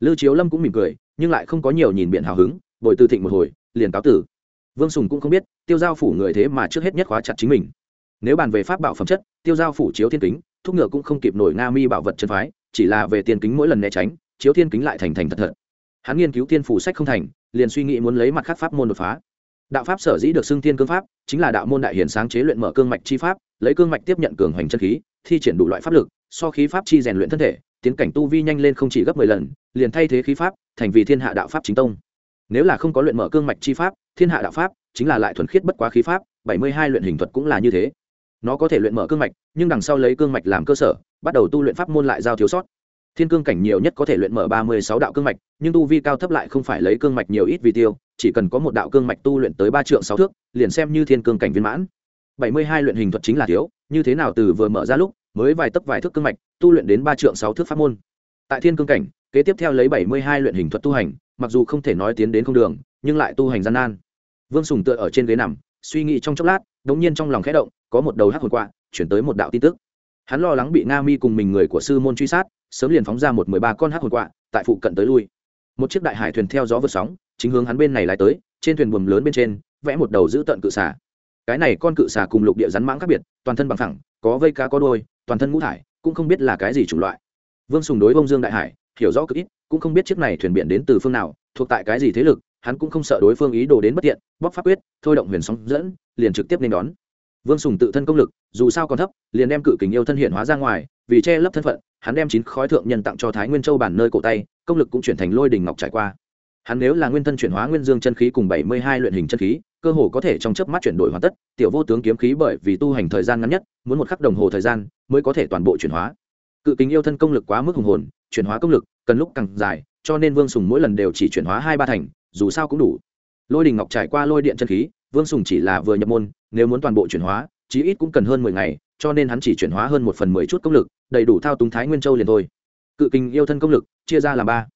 lưu chiếu lâm cũng mỉm cười, nhưng lại không có nhiều nhìn biện hào hứng, bồi tư thịnh một hồi, liền cáo tử. Vương sùng cũng không biết, tiêu giao phủ người thế mà trước hết nhất khóa chặt chính mình. Nếu bàn về pháp bảo phẩm chất, tiêu giao phủ chiếu thiên kính, thúc ngựa cũng không kịp nổi nga mi bảo vật chân phái, chỉ là về tiền kính mỗi lần né tránh, chiếu thiên kính lại thành thành thật thật. Hắn nghiên cứu thiên phủ sách không thành, liền suy nghĩ muốn lấy mặt khác pháp môn đột phá. Đạo pháp sở dĩ được xưng thiên cương pháp, chính là đạo môn đại hiển sáng chế luyện mở cương mạch chi pháp, lấy cương mạch tiếp nhận cường hoành chân khí, thi triển đủ loại pháp lực, so khí pháp chi rèn luyện thân thể tiến cảnh tu vi nhanh lên không chỉ gấp mười lần, liền thay thế khí pháp, thành vì thiên hạ đạo pháp chính tông. Nếu là không có luyện mở cương mạch chi pháp, thiên hạ đạo pháp chính là lại thuần khiết bất quá khí pháp, bảy mươi hai luyện hình thuật cũng là như thế. Nó có thể luyện mở cương mạch, nhưng đằng sau lấy cương mạch làm cơ sở, bắt đầu tu luyện pháp môn lại giao thiếu sót. Thiên cương cảnh nhiều nhất có thể luyện mở ba mươi sáu đạo cương mạch, nhưng tu vi cao thấp lại không phải lấy cương mạch nhiều ít vì tiêu, chỉ cần có một đạo cương mạch tu luyện tới ba trượng sáu thước, liền xem như thiên cương cảnh viên mãn. Bảy mươi hai luyện hình thuật chính là thiếu, như thế nào từ vừa mở ra lúc mới vài tấc vài thước cương mạch, tu luyện đến ba trượng sáu thước pháp môn. Tại thiên cương cảnh, kế tiếp theo lấy bảy mươi hai luyện hình thuật tu hành, mặc dù không thể nói tiến đến không đường, nhưng lại tu hành gian nan. Vương sùng tựa ở trên ghế nằm, suy nghĩ trong chốc lát đ ỗ n g nhiên trong lòng khẽ động, có một đầu hát hồn quạ, chuyển tới một đạo tin tức. Hắn lo lắng bị nga mi cùng mình người của sư môn truy sát, sớm liền phóng ra một mười ba con hát hồn quạ, tại phụ cận tới lui. Một chiếc đại hải thuyền theo gió vượt sóng, chính hướng hắn bên này lại tới, trên thuyền buồm lớn bên trên, vẽ một đầu giữ tận cự xà. Cái này con cự xà cùng lục địa rắn mãng khác biệt, toàn thân bằng thẳng có vây cá có đôi toàn thân ngũ thải, cũng không biết là cái gì chủng loại. Vương sùng đối bông dương đại hải, hiểu rõ cực ít, cũng không biết chiếc này thuyền biển đến từ phương nào, thuộc tại cái gì thế lực, hắn cũng không sợ đối phương ý đồ đến bất tiện bóc pháp quyết, thôi động huyền sóng dẫn, liền trực tiếp nên đón. Vương sùng tự thân công lực, dù sao còn thấp, liền đem cự kính yêu thân hiện hóa ra ngoài, vì che lấp thân phận, hắn đem chín khói thượng nhân tặng cho thái nguyên châu bản nơi cổ tay, công lực cũng chuyển thành lôi đình ngọc trải qua. Hắn nếu là nguyên thân chuyển hóa nguyên dương chân khí cùng bảy mươi hai luyện hình chân khí cơ hồ có thể trong chớp mắt chuyển đổi hoàn tất, tiểu vô tướng kiếm khí bởi vì tu hành thời gian ngắn nhất, muốn một khắc đồng hồ thời gian mới có thể toàn bộ chuyển hóa. Cự kính yêu thân công lực quá mức hùng hồn, chuyển hóa công lực cần lúc càng dài, cho nên vương sùng mỗi lần đều chỉ chuyển hóa hai ba thành, dù sao cũng đủ. Lôi đình ngọc trải qua lôi điện chân khí, vương sùng chỉ là vừa nhập môn, nếu muốn toàn bộ chuyển hóa, chí ít cũng cần hơn mười ngày, cho nên hắn chỉ chuyển hóa hơn một phần mười chút công lực, đầy đủ thao túng thái nguyên châu liền thôi. Cự kinh yêu thân công lực, chia ra làm ba.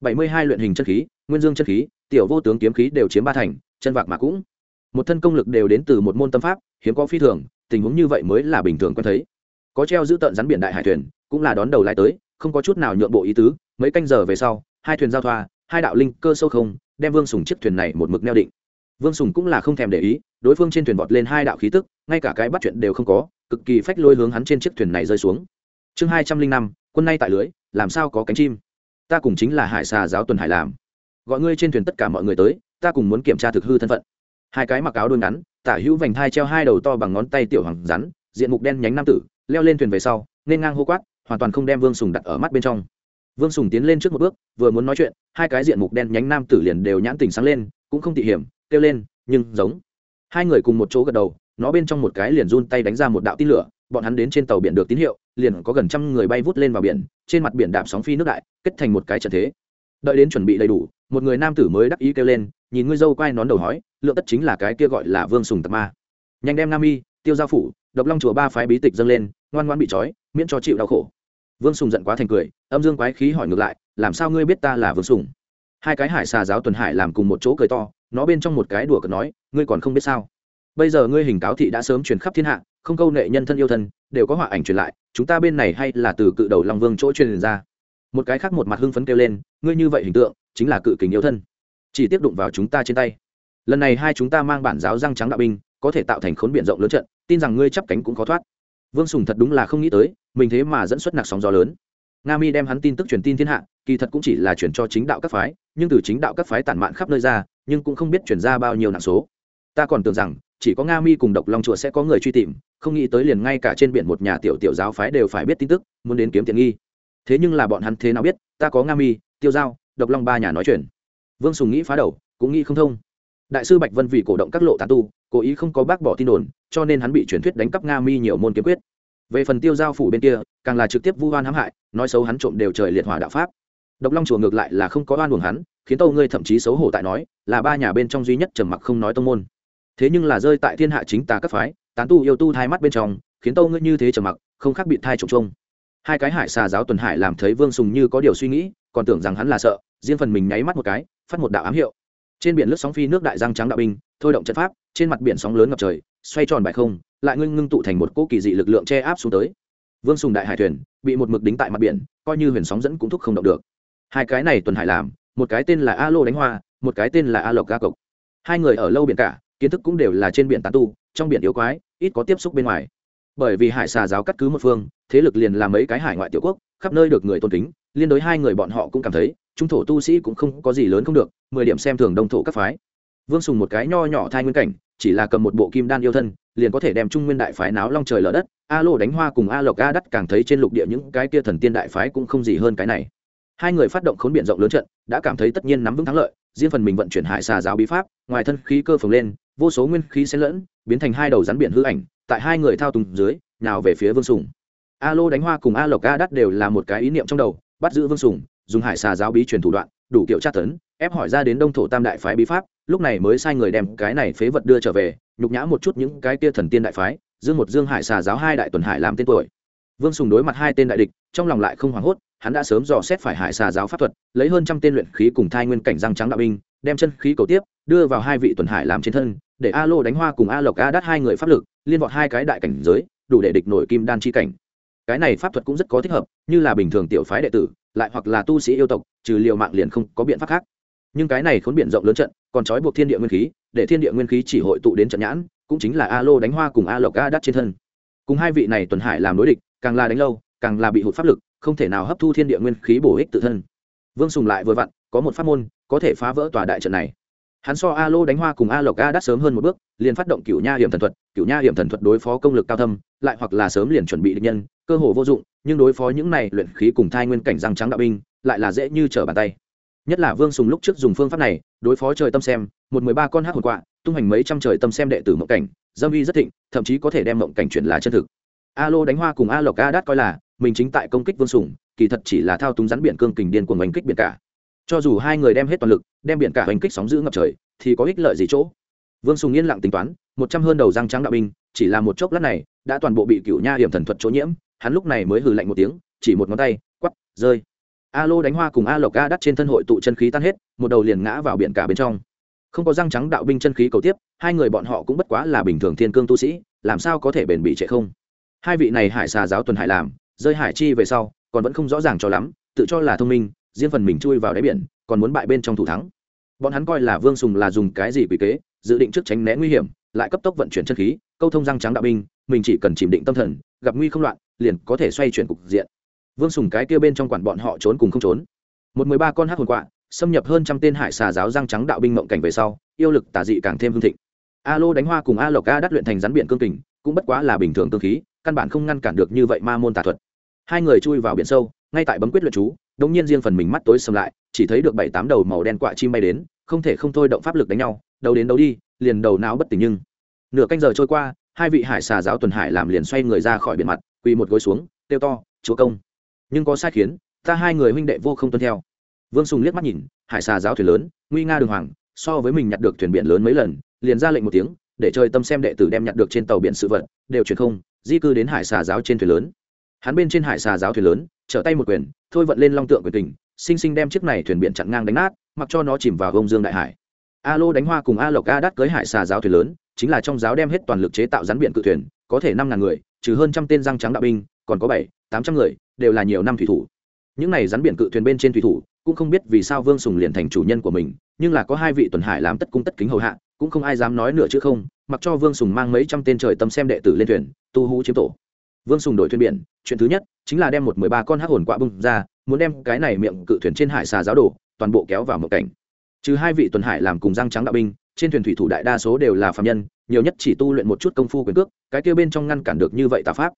Bảy mươi hai luyện hình chân khí, nguyên dương chân khí, tiểu vô tướng kiếm khí đều chiếm ba thành, chân vạc mà cũng một thân công lực đều đến từ một môn tâm pháp, hiếm có phi thường, tình huống như vậy mới là bình thường quen thấy. Có treo giữ tận rắn biển đại hải thuyền, cũng là đón đầu lại tới, không có chút nào nhượng bộ ý tứ, mấy canh giờ về sau, hai thuyền giao thoa, hai đạo linh cơ sâu không, đem vương sùng chiếc thuyền này một mực neo định. Vương sùng cũng là không thèm để ý, đối phương trên thuyền vọt lên hai đạo khí tức, ngay cả cái bắt chuyện đều không có, cực kỳ phách lôi hướng hắn trên chiếc thuyền này rơi xuống. Chương hai trăm linh năm, quân nay tại lưới, làm sao có cánh chim? Ta cùng chính là hải xà giáo tuần hải làm. Gọi ngươi trên thuyền tất cả mọi người tới, ta cùng muốn kiểm tra thực hư thân phận hai cái mặc áo đôi ngắn, tả hữu vành thai treo hai đầu to bằng ngón tay tiểu hoàng rắn, diện mục đen nhánh nam tử, leo lên thuyền về sau, nên ngang hô quát, hoàn toàn không đem vương sùng đặt ở mắt bên trong. Vương sùng tiến lên trước một bước, vừa muốn nói chuyện, hai cái diện mục đen nhánh nam tử liền đều nhãn tình sáng lên, cũng không tỉ hiểm, kêu lên, nhưng giống. Hai người cùng một chỗ gật đầu, nó bên trong một cái liền run tay đánh ra một đạo tin lửa, bọn hắn đến trên tàu biển được tín hiệu, liền có gần trăm người bay vút lên vào biển, trên mặt biển đạp sóng phi nước đại, kết thành một cái trận thế. Đợi đến chuẩn bị đầy đủ, một người nam tử mới đắc ý kêu lên, nhìn ngươi dâu quai nón đầu hói lượng tất chính là cái kia gọi là vương sùng tật ma. Nhanh đem nam y, tiêu giao phủ, độc long chùa ba phái bí tịch dâng lên, ngoan ngoan bị trói, miễn cho chịu đau khổ. Vương sùng giận quá thành cười, âm dương quái khí hỏi ngược lại, làm sao ngươi biết ta là vương sùng? Hai cái hải xà giáo tuần hải làm cùng một chỗ cười to, nó bên trong một cái đùa cợt nói, ngươi còn không biết sao? Bây giờ ngươi hình cáo thị đã sớm truyền khắp thiên hạ, không câu nệ nhân thân yêu thân, đều có họa ảnh truyền lại, chúng ta bên này hay là từ cự đầu long vương chỗ truyền ra? Một cái khác một mặt hưng phấn kêu lên, ngươi như vậy hình tượng, chính là cự kình yêu thân. Chỉ tiếp đụng vào chúng ta trên tay lần này hai chúng ta mang bản giáo răng trắng đạo binh, có thể tạo thành khốn biển rộng lớn trận, tin rằng ngươi chắp cánh cũng khó thoát. Vương sùng thật đúng là không nghĩ tới, mình thế mà dẫn xuất nặc sóng gió lớn. Nga mi đem hắn tin tức truyền tin thiên hạ, kỳ thật cũng chỉ là chuyển cho chính đạo các phái, nhưng từ chính đạo các phái tản mạn khắp nơi ra, nhưng cũng không biết chuyển ra bao nhiêu nạn số. Ta còn tưởng rằng, chỉ có nga mi cùng độc long chùa sẽ có người truy tìm, không nghĩ tới liền ngay cả trên biển một nhà tiểu tiểu giáo phái đều phải biết tin tức, muốn đến kiếm tiền nghi. Thế nhưng là bọn hắn thế nào biết, ta có nga mi, tiêu giao, độc long ba nhà nói chuyện. Vương sùng nghĩ phá đầu, cũng nghĩ không thông đại sư bạch vân vì cổ động các lộ tán tu, cố ý không có bác bỏ tin đồn, cho nên hắn bị truyền thuyết đánh cắp nga mi nhiều môn kiếm quyết. Về phần tiêu giao phủ bên kia, càng là trực tiếp vu oan hãm hại, nói xấu hắn trộm đều trời liệt hỏa đạo pháp. Độc long chùa ngược lại là không có oan buồng hắn, khiến tâu ngươi thậm chí xấu hổ tại nói, là ba nhà bên trong duy nhất trầm mặc không nói tông môn. Thế nhưng là rơi tại thiên hạ chính tà các phái, tán tu yêu tu thai mắt bên trong, khiến tâu ngươi như thế trầm mặc, không khác bị thai trộm trông hai cái hải xà giáo tuần hải làm thấy vương sùng như có điều suy nghĩ, còn tưởng rằng hắn là sợ, riêng phần mình nháy mắt một cái, phát một đạo ám hiệu trên biển lướt sóng phi nước đại giang trắng đạo binh, thôi động trận pháp, trên mặt biển sóng lớn ngập trời, xoay tròn bài không, lại ngưng ngưng tụ thành một cỗ kỳ dị lực lượng che áp xuống tới. Vương sùng đại hải thuyền, bị một mực đính tại mặt biển, coi như huyền sóng dẫn cũng thúc không động được. Hai cái này tuần hải làm, một cái tên là a lô đánh hoa, một cái tên là a lộc a cộc. Hai người ở lâu biển cả, kiến thức cũng đều là trên biển tán tu, trong biển yếu quái, ít có tiếp xúc bên ngoài. Bởi vì hải xà giáo cắt cứ một phương, thế lực liền là mấy cái hải ngoại tiểu quốc, khắp nơi được người tôn kính, liên đối hai người bọn họ cũng cảm thấy trung thổ tu sĩ cũng không có gì lớn không được, mười điểm xem thường đông thổ các phái. Vương sùng một cái nho nhỏ thai nguyên cảnh, chỉ là cầm một bộ kim đan yêu thân, liền có thể đem trung nguyên đại phái náo long trời lở đất, a lô đánh hoa cùng a lộc a đắt càng thấy trên lục địa những cái kia thần tiên đại phái cũng không gì hơn cái này. Hai người phát động khốn biển rộng lớn trận, đã cảm thấy tất nhiên nắm vững thắng lợi, riêng phần mình vận chuyển hải xà giáo bí pháp, ngoài thân khí cơ phồng lên, vô số nguyên khí xen lẫn, biến thành hai đầu rắn biển hư ảnh, tại hai người thao túng dưới nào về phía vương sùng. A lô đánh hoa cùng a lộc a đắt đều là một cái ý niệm trong đầu, bắt giữ vương sùng dùng hải xà giáo bí truyền thủ đoạn, đủ kiểu tra tấn, ép hỏi ra đến đông thổ tam đại phái bí pháp, lúc này mới sai người đem cái này phế vật đưa trở về, nhục nhã một chút những cái kia thần tiên đại phái, dương một dương hải xà giáo hai đại tuần hải làm tên tuổi. Vương sùng đối mặt hai tên đại địch, trong lòng lại không hoảng hốt, hắn đã sớm dò xét phải hải xà giáo pháp thuật, lấy hơn trăm tên luyện khí cùng thai nguyên cảnh răng trắng đạo binh, đem chân khí cầu tiếp, đưa vào hai vị tuần hải làm trên thân, để a lô đánh hoa cùng a lộc a đắt hai người pháp lực, liên vọt hai cái đại cảnh giới, đủ để địch nổi kim đan chi cảnh. Cái này pháp thuật cũng rất có thích hợp, như là bình thường tiểu phái đệ tử lại hoặc là tu sĩ yêu tộc, trừ liều mạng liền không có biện pháp khác. Nhưng cái này khốn biển rộng lớn trận, còn trói buộc thiên địa nguyên khí, để thiên địa nguyên khí chỉ hội tụ đến trận nhãn, cũng chính là a lô đánh hoa cùng a lộc a đắt trên thân. Cùng hai vị này tuần hải làm đối địch, càng là đánh lâu, càng là bị hụt pháp lực, không thể nào hấp thu thiên địa nguyên khí bổ ích tự thân. Vương sùng lại vừa vặn, có một pháp môn, có thể phá vỡ tòa đại trận này. Hắn so a lô đánh hoa cùng a lộc a đắt sớm hơn một bước, liền phát động cựu nha hiểm thần thuật cựu nha hiểm thần thuật đối phó công lực cao thâm, lại hoặc là sớm liền chuẩn bị địch nhân cơ hồ vô dụng, nhưng đối phó những này luyện khí cùng thai nguyên cảnh răng trắng đạo binh, lại là dễ như trở bàn tay. Nhất là vương sùng lúc trước dùng phương pháp này, đối phó trời tâm xem, một mười ba con hát hồn quạ, tung hành mấy trăm trời tâm xem đệ tử mộng cảnh, dâm uy rất thịnh, thậm chí có thể đem mộng cảnh chuyển là chân thực. A lô đánh hoa cùng a lộc a đát coi là, mình chính tại công kích vương sùng, kỳ thật chỉ là thao túng rắn biển cương kình điên của oanh kích biển cả. Cho dù hai người đem hết toàn lực, đem biển cả hành kích sóng giữ ngập trời, thì có ích lợi gì chỗ? Vương sùng yên lặng tính toán, một trăm hơn đầu răng trắng đạo binh, chỉ là một chốc lát này, đã toàn bộ bị cựu nha hiểm thần thuật chỗ nhiễm hắn lúc này mới hừ lạnh một tiếng, chỉ một ngón tay quắp rơi. A lô đánh hoa cùng a lộc a đắt trên thân hội tụ chân khí tan hết, một đầu liền ngã vào biển cả bên trong. Không có răng trắng đạo binh chân khí cầu tiếp, hai người bọn họ cũng bất quá là bình thường thiên cương tu sĩ, làm sao có thể bền bị trệ không? Hai vị này hải xà giáo tuần hải làm, rơi hải chi về sau, còn vẫn không rõ ràng cho lắm, tự cho là thông minh, riêng phần mình chui vào đáy biển, còn muốn bại bên trong thủ thắng. Bọn hắn coi là vương sùng là dùng cái gì quỷ kế, dự định trước tránh né nguy hiểm, lại cấp tốc vận chuyển chân khí, câu thông răng trắng đạo binh, mình chỉ cần chìm định tâm thần, gặp nguy không loạn liền có thể xoay chuyển cục diện. Vương sùng cái kia bên trong quản bọn họ trốn cùng không trốn. Một mười ba con hát hồn quạ, xâm nhập hơn trăm tên hải xà giáo răng trắng đạo binh mộng cảnh về sau, yêu lực tà dị càng thêm hương thịnh. A lô đánh hoa cùng a lộc a đắt luyện thành rắn biển cương kình, cũng bất quá là bình thường tương khí, căn bản không ngăn cản được như vậy ma môn tà thuật. Hai người chui vào biển sâu, ngay tại bấm quyết luyện chú, đống nhiên riêng phần mình mắt tối sầm lại, chỉ thấy được bảy tám đầu màu đen quạ chim bay đến, không thể không thôi động pháp lực đánh nhau, đầu đến đấu đi, liền đầu não bất tỉnh nhưng. Nửa canh giờ trôi qua, hai vị hải xà giáo tuần hải làm liền xoay người ra khỏi biển mặt quỳ một gối xuống tiêu to, chúa công, nhưng có sai khiến, ta hai người huynh đệ vô không tuân theo. Vương sùng liếc mắt nhìn, hải xà giáo thuyền lớn, nguy nga đường hoàng, so với mình nhặt được thuyền biển lớn mấy lần, liền ra lệnh một tiếng, để chơi tâm xem đệ tử đem nhặt được trên tàu biển sự vật, đều truyền không, di cư đến hải xà giáo trên thuyền lớn. Hắn bên trên hải xà giáo thuyền lớn, trở tay một quyền, thôi vận lên long tượng quyền tình sinh sinh đem chiếc này thuyền biển chặn ngang đánh nát, mặc cho nó chìm vào gông dương đại hải. A lô đánh hoa cùng a lộc a đắt cưới hải xà giáo thuyền lớn, chính là trong giáo đem hết toàn lực chế tạo rắn biển cự thuyền, có thể năm ngàn người trừ hơn trăm tên răng trắng đạo binh, còn có bảy, tám trăm người, đều là nhiều năm thủy thủ. Những này rắn biển cự thuyền bên trên thủy thủ, cũng không biết vì sao vương sùng liền thành chủ nhân của mình, nhưng là có hai vị tuần hải làm tất cung tất kính hầu hạ, cũng không ai dám nói nửa chữ không, mặc cho vương sùng mang mấy trăm tên trời tâm xem đệ tử lên thuyền, tu hú chiếm tổ. Vương sùng đổi thuyền biển, chuyện thứ nhất chính là đem một mười ba con hắc hồn quạ bung ra, muốn đem cái này miệng cự thuyền trên hải xà giáo đổ toàn bộ kéo vào một cảnh. Trừ hai vị tuần hải làm cùng răng trắng đạo binh trên thuyền thủy thủ đại đa số đều là phạm nhân, nhiều nhất chỉ tu luyện một chút công phu quyền cước, cái kia bên trong ngăn cản được như vậy tà pháp.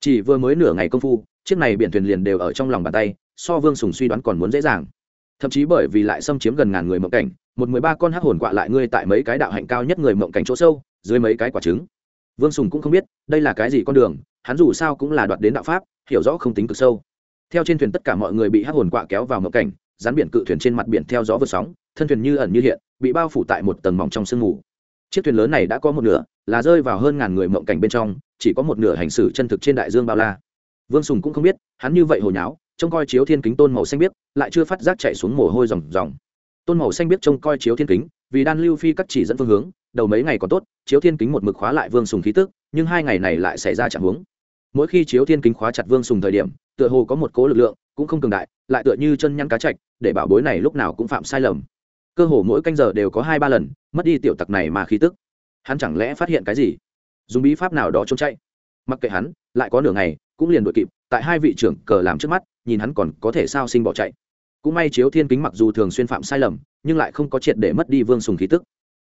Chỉ vừa mới nửa ngày công phu, chiếc này biển thuyền liền đều ở trong lòng bàn tay, so vương sùng suy đoán còn muốn dễ dàng. Thậm chí bởi vì lại xâm chiếm gần ngàn người mộng cảnh, một mười ba con hắc hồn quạ lại ngươi tại mấy cái đạo hạnh cao nhất người mộng cảnh chỗ sâu, dưới mấy cái quả trứng. Vương sùng cũng không biết, đây là cái gì con đường, hắn dù sao cũng là đoạt đến đạo pháp, hiểu rõ không tính cực sâu. Theo trên thuyền tất cả mọi người bị hắc hồn quạ kéo vào mộng cảnh rán biển cự thuyền trên mặt biển theo gió vượt sóng, thân thuyền như ẩn như hiện bị bao phủ tại một tầng mỏng trong sương mù. Chiếc thuyền lớn này đã có một nửa, là rơi vào hơn ngàn người mộng cảnh bên trong, chỉ có một nửa hành xử chân thực trên đại dương bao la. Vương sùng cũng không biết, hắn như vậy hồi nháo, trông coi chiếu thiên kính tôn màu xanh biếc, lại chưa phát giác chạy xuống mồ hôi ròng ròng. Tôn màu xanh biếc trông coi chiếu thiên kính, vì đan lưu phi cắt chỉ dẫn phương hướng, đầu mấy ngày còn tốt, chiếu thiên kính một mực khóa lại vương sùng khí tức, nhưng hai ngày này lại xảy ra trạng huống mỗi khi chiếu thiên kính khóa chặt vương sùng thời điểm, tựa hồ có một cố lực lượng, cũng không cường đại, lại tựa như chân nhăn cá chạch, để bảo bối này lúc nào cũng phạm sai lầm cơ hồ mỗi canh giờ đều có hai ba lần, mất đi tiểu tặc này mà khí tức. Hắn chẳng lẽ phát hiện cái gì? Dùng bí pháp nào đó trốn chạy? Mặc kệ hắn, lại có nửa ngày, cũng liền đội kịp, tại hai vị trưởng cờ làm trước mắt, nhìn hắn còn có thể sao sinh bỏ chạy. Cũng may chiếu thiên kính mặc dù thường xuyên phạm sai lầm, nhưng lại không có triệt để mất đi vương sùng khí tức.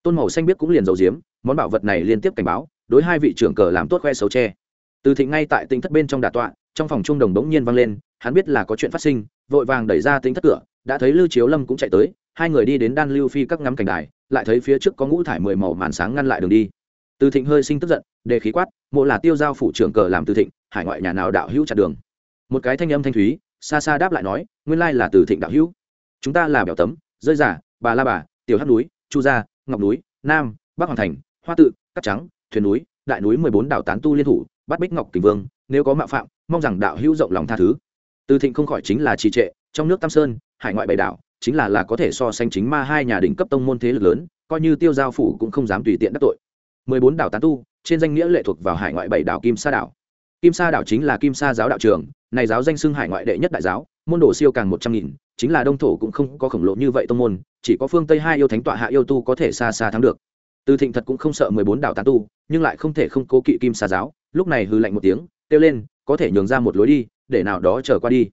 Tôn màu xanh biết cũng liền dầu diếm món bảo vật này liên tiếp cảnh báo, đối hai vị trưởng cờ làm tốt khoe xấu tre từ thịnh ngay tại tính thất bên trong đà tọa, trong phòng trung đồng bỗng nhiên vang lên, hắn biết là có chuyện phát sinh, vội vàng đẩy ra tính thất cửa, đã thấy lưu chiếu lâm cũng chạy tới hai người đi đến đan lưu phi các ngắm cảnh đài, lại thấy phía trước có ngũ thải mười màu màn sáng ngăn lại đường đi. Từ thịnh hơi sinh tức giận, đề khí quát, mộ là tiêu giao phủ trưởng cờ làm từ thịnh, hải ngoại nhà nào đạo hữu chặn đường? Một cái thanh âm thanh thúy, xa xa đáp lại nói, nguyên lai là từ thịnh đạo hữu. Chúng ta là bèo tấm, rơi giả bà la bà, tiểu hát núi, chu gia, ngọc núi, nam, bắc hoàng thành, hoa tự, cát trắng, thuyền núi, đại núi mười bốn đảo tán tu liên thủ, bắt bích ngọc kình vương, nếu có mạo phạm, mong rằng đạo hữu rộng lòng tha thứ. Từ thịnh không khỏi chính là trì trệ, trong nước tam sơn, hải ngoại bảy đảo chính là là có thể so sánh chính ma hai nhà đỉnh cấp tông môn thế lực lớn, coi như tiêu giao phủ cũng không dám tùy tiện đắc tội. Mười bốn đảo tán tu, trên danh nghĩa lệ thuộc vào hải ngoại bảy đảo kim sa đảo. Kim sa đảo chính là kim sa giáo đạo trường, này giáo danh xưng hải ngoại đệ nhất đại giáo, môn đồ siêu càng một trăm nghìn, chính là đông thổ cũng không có khổng lồ như vậy tông môn, chỉ có phương tây hai yêu thánh tọa hạ yêu tu có thể xa xa thắng được. Từ thịnh thật cũng không sợ mười bốn đảo tán tu, nhưng lại không thể không cố kỵ kim sa giáo, lúc này hư lạnh một tiếng, kêu lên, có thể nhường ra một lối đi, để nào đó trở qua đi.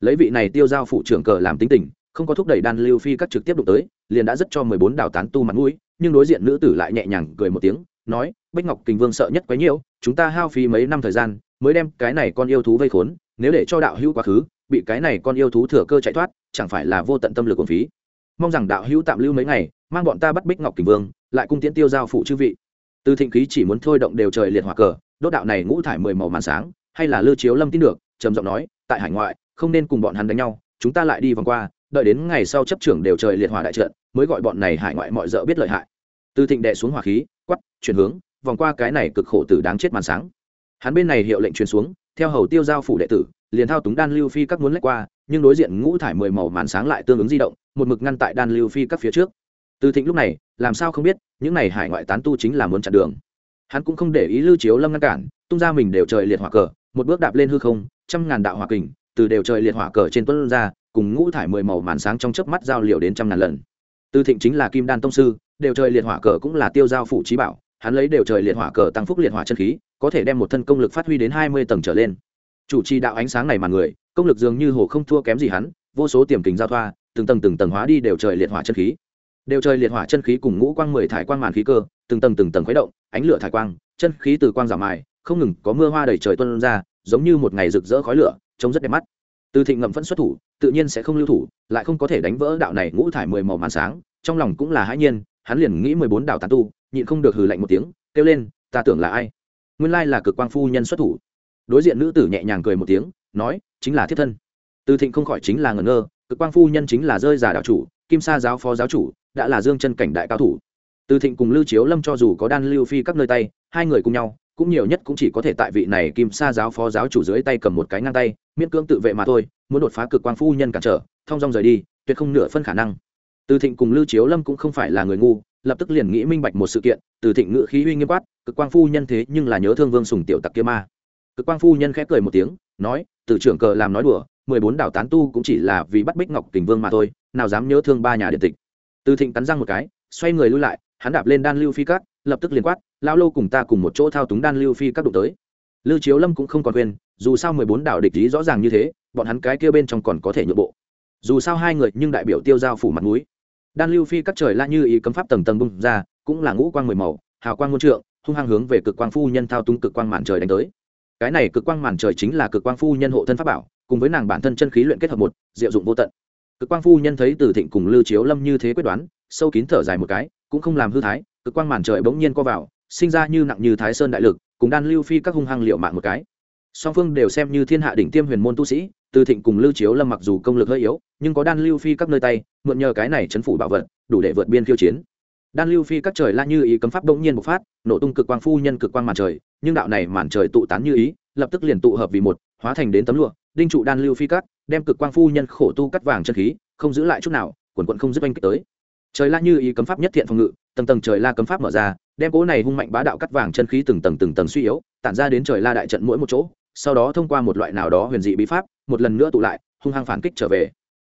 Lấy vị này tiêu giao phụ trưởng cờ làm tính tình không có thúc đẩy đan lưu phi các trực tiếp đụng tới, liền đã rất cho mười bốn đảo tán tu mặt mũi, nhưng đối diện nữ tử lại nhẹ nhàng cười một tiếng, nói, bích ngọc kình vương sợ nhất quấy nhiễu, chúng ta hao phí mấy năm thời gian, mới đem cái này con yêu thú vây khốn, nếu để cho đạo hữu quá khứ, bị cái này con yêu thú thừa cơ chạy thoát, chẳng phải là vô tận tâm lực còn phí. Mong rằng đạo hữu tạm lưu mấy ngày, mang bọn ta bắt bích ngọc kình vương, lại cung tiễn tiêu giao phụ chư vị. Từ thịnh khí chỉ muốn thôi động đều trời liệt hỏa cờ, đốt đạo này ngũ thải mười màu màn sáng, hay là lư chiếu lâm tin được, trầm giọng nói, tại hải ngoại, không nên cùng bọn hắn đánh nhau, chúng ta lại đi vòng qua đợi đến ngày sau chấp trưởng đều trời liệt hỏa đại trận, mới gọi bọn này hải ngoại mọi d biết lợi hại. Từ thịnh đệ xuống hỏa khí quắp chuyển hướng, vòng qua cái này cực khổ tử đáng chết màn sáng. Hắn bên này hiệu lệnh truyền xuống, theo hầu tiêu giao phủ đệ tử, liền thao túng đan lưu phi các muốn lách qua, nhưng đối diện ngũ thải mười màu màn sáng lại tương ứng di động, một mực ngăn tại đan lưu phi các phía trước. Từ thịnh lúc này, làm sao không biết, những này hải ngoại tán tu chính là muốn chặn đường. Hắn cũng không để ý lưu chiếu lâm ngăn cản, tung ra mình đều trời liệt hỏa cờ, một bước đạp lên hư không, trăm ngàn đạo hỏa kình, từ đều trời liệt hỏa cờ trên tuấn ra cùng ngũ thải mười màu màn sáng trong chớp mắt giao liều đến trăm ngàn lần. Tư thịnh chính là kim đan tông sư, đều trời liệt hỏa cờ cũng là tiêu giao phủ trí bảo, hắn lấy đều trời liệt hỏa cờ tăng phúc liệt hỏa chân khí, có thể đem một thân công lực phát huy đến hai mươi tầng trở lên. Chủ trì đạo ánh sáng này mà người, công lực dường như hồ không thua kém gì hắn, vô số tiềm kình giao thoa, từng tầng từng tầng hóa đi đều trời liệt hỏa chân khí. Đều trời liệt hỏa chân khí cùng ngũ quang mười thải quang màn khí cơ, từng tầng từng tầng khuấy động, ánh lửa thải quang, chân khí từ quang giảm mài, không ngừng có mưa hoa đầy trời tuôn ra, giống như một ngày rực rỡ khói lửa, trông rất đẹp mắt từ thịnh ngậm vẫn xuất thủ, tự nhiên sẽ không lưu thủ, lại không có thể đánh vỡ đạo này ngũ thải mười màu màn sáng, trong lòng cũng là hãi nhiên, hắn liền nghĩ mười bốn đạo tán tu, nhịn không được hừ lạnh một tiếng, kêu lên, ta tưởng là ai? Nguyên lai là cực quang phu nhân xuất thủ. Đối diện nữ tử nhẹ nhàng cười một tiếng, nói, chính là thiết thân. Từ thịnh không khỏi chính là ngẩn ngơ, cực quang phu nhân chính là rơi giả đạo chủ, kim sa giáo phó giáo chủ, đã là dương chân cảnh đại cao thủ. Từ thịnh cùng lưu chiếu lâm cho dù có đan lưu phi các nơi tay, hai người cùng nhau cũng nhiều nhất cũng chỉ có thể tại vị này kim sa giáo phó giáo chủ dưới tay cầm một cái ngang tay, miễn cưỡng tự vệ mà thôi, muốn đột phá cực quang phu nhân cản trở thong dong rời đi, tuyệt không nửa phân khả năng. Từ thịnh cùng lưu chiếu lâm cũng không phải là người ngu, lập tức liền nghĩ minh bạch một sự kiện, từ thịnh ngự khí uy nghiêm quát, cực quang phu nhân thế nhưng là nhớ thương vương sùng tiểu tặc kia ma. Cực quang phu nhân khẽ cười một tiếng, nói, từ trưởng cờ làm nói đùa, mười bốn đảo tán tu cũng chỉ là vì bắt bích ngọc tình vương mà thôi, nào dám nhớ thương ba nhà điện tịch. Từ thịnh cắn răng một cái, xoay người lui lại hắn đạp lên đan lưu phi cát, lập tức liền quát lao lô cùng ta cùng một chỗ thao túng đan lưu phi các đụng tới. Lưu chiếu lâm cũng không còn quên, dù sao mười bốn đảo địch lý rõ ràng như thế, bọn hắn cái kia bên trong còn có thể nhượng bộ. Dù sao hai người nhưng đại biểu tiêu giao phủ mặt núi đan lưu phi các trời la như ý cấm pháp tầng tầng bung ra, cũng là ngũ quang mười màu, hào quang muôn trượng, hung hăng hướng về cực quang phu nhân thao túng cực quang màn trời đánh tới. Cái này cực quang màn trời chính là cực quang phu nhân hộ thân pháp bảo, cùng với nàng bản thân chân khí luyện kết hợp một, diệu dụng vô tận. Cực quang phu nhân thấy từ thịnh cùng lưu chiếu lâm như thế quyết đoán, sâu kín thở dài một cái cũng không làm hư thái, cực quang màn trời bỗng nhiên co vào, sinh ra như nặng như thái sơn đại lực, cùng đan lưu phi các hung hăng liệu mạng một cái. Song phương đều xem như thiên hạ đỉnh tiêm huyền môn tu sĩ, từ thịnh cùng lưu chiếu lâm mặc dù công lực hơi yếu, nhưng có đan lưu phi các nơi tay, mượn nhờ cái này chấn phủ bảo vật, đủ để vượt biên khiêu chiến. Đan lưu phi các trời la như ý cấm pháp bỗng nhiên một phát, nổ tung cực quang phu nhân cực quang màn trời, nhưng đạo này màn trời tụ tán như ý, lập tức liền tụ hợp vì một, hóa thành đến tấm lụa, đinh trụ đan lưu phi cắt đem cực quang phu nhân khổ tu cắt vàng chân khí, không giữ lại chút nào, quần quận không giúp anh kích tới trời la như ý cấm pháp nhất thiện phòng ngự, tầng tầng trời la cấm pháp mở ra, đem cỗ này hung mạnh bá đạo cắt vàng chân khí từng tầng từng tầng suy yếu, tản ra đến trời la đại trận mỗi một chỗ, sau đó thông qua một loại nào đó huyền dị bí pháp, một lần nữa tụ lại, hung hăng phản kích trở về.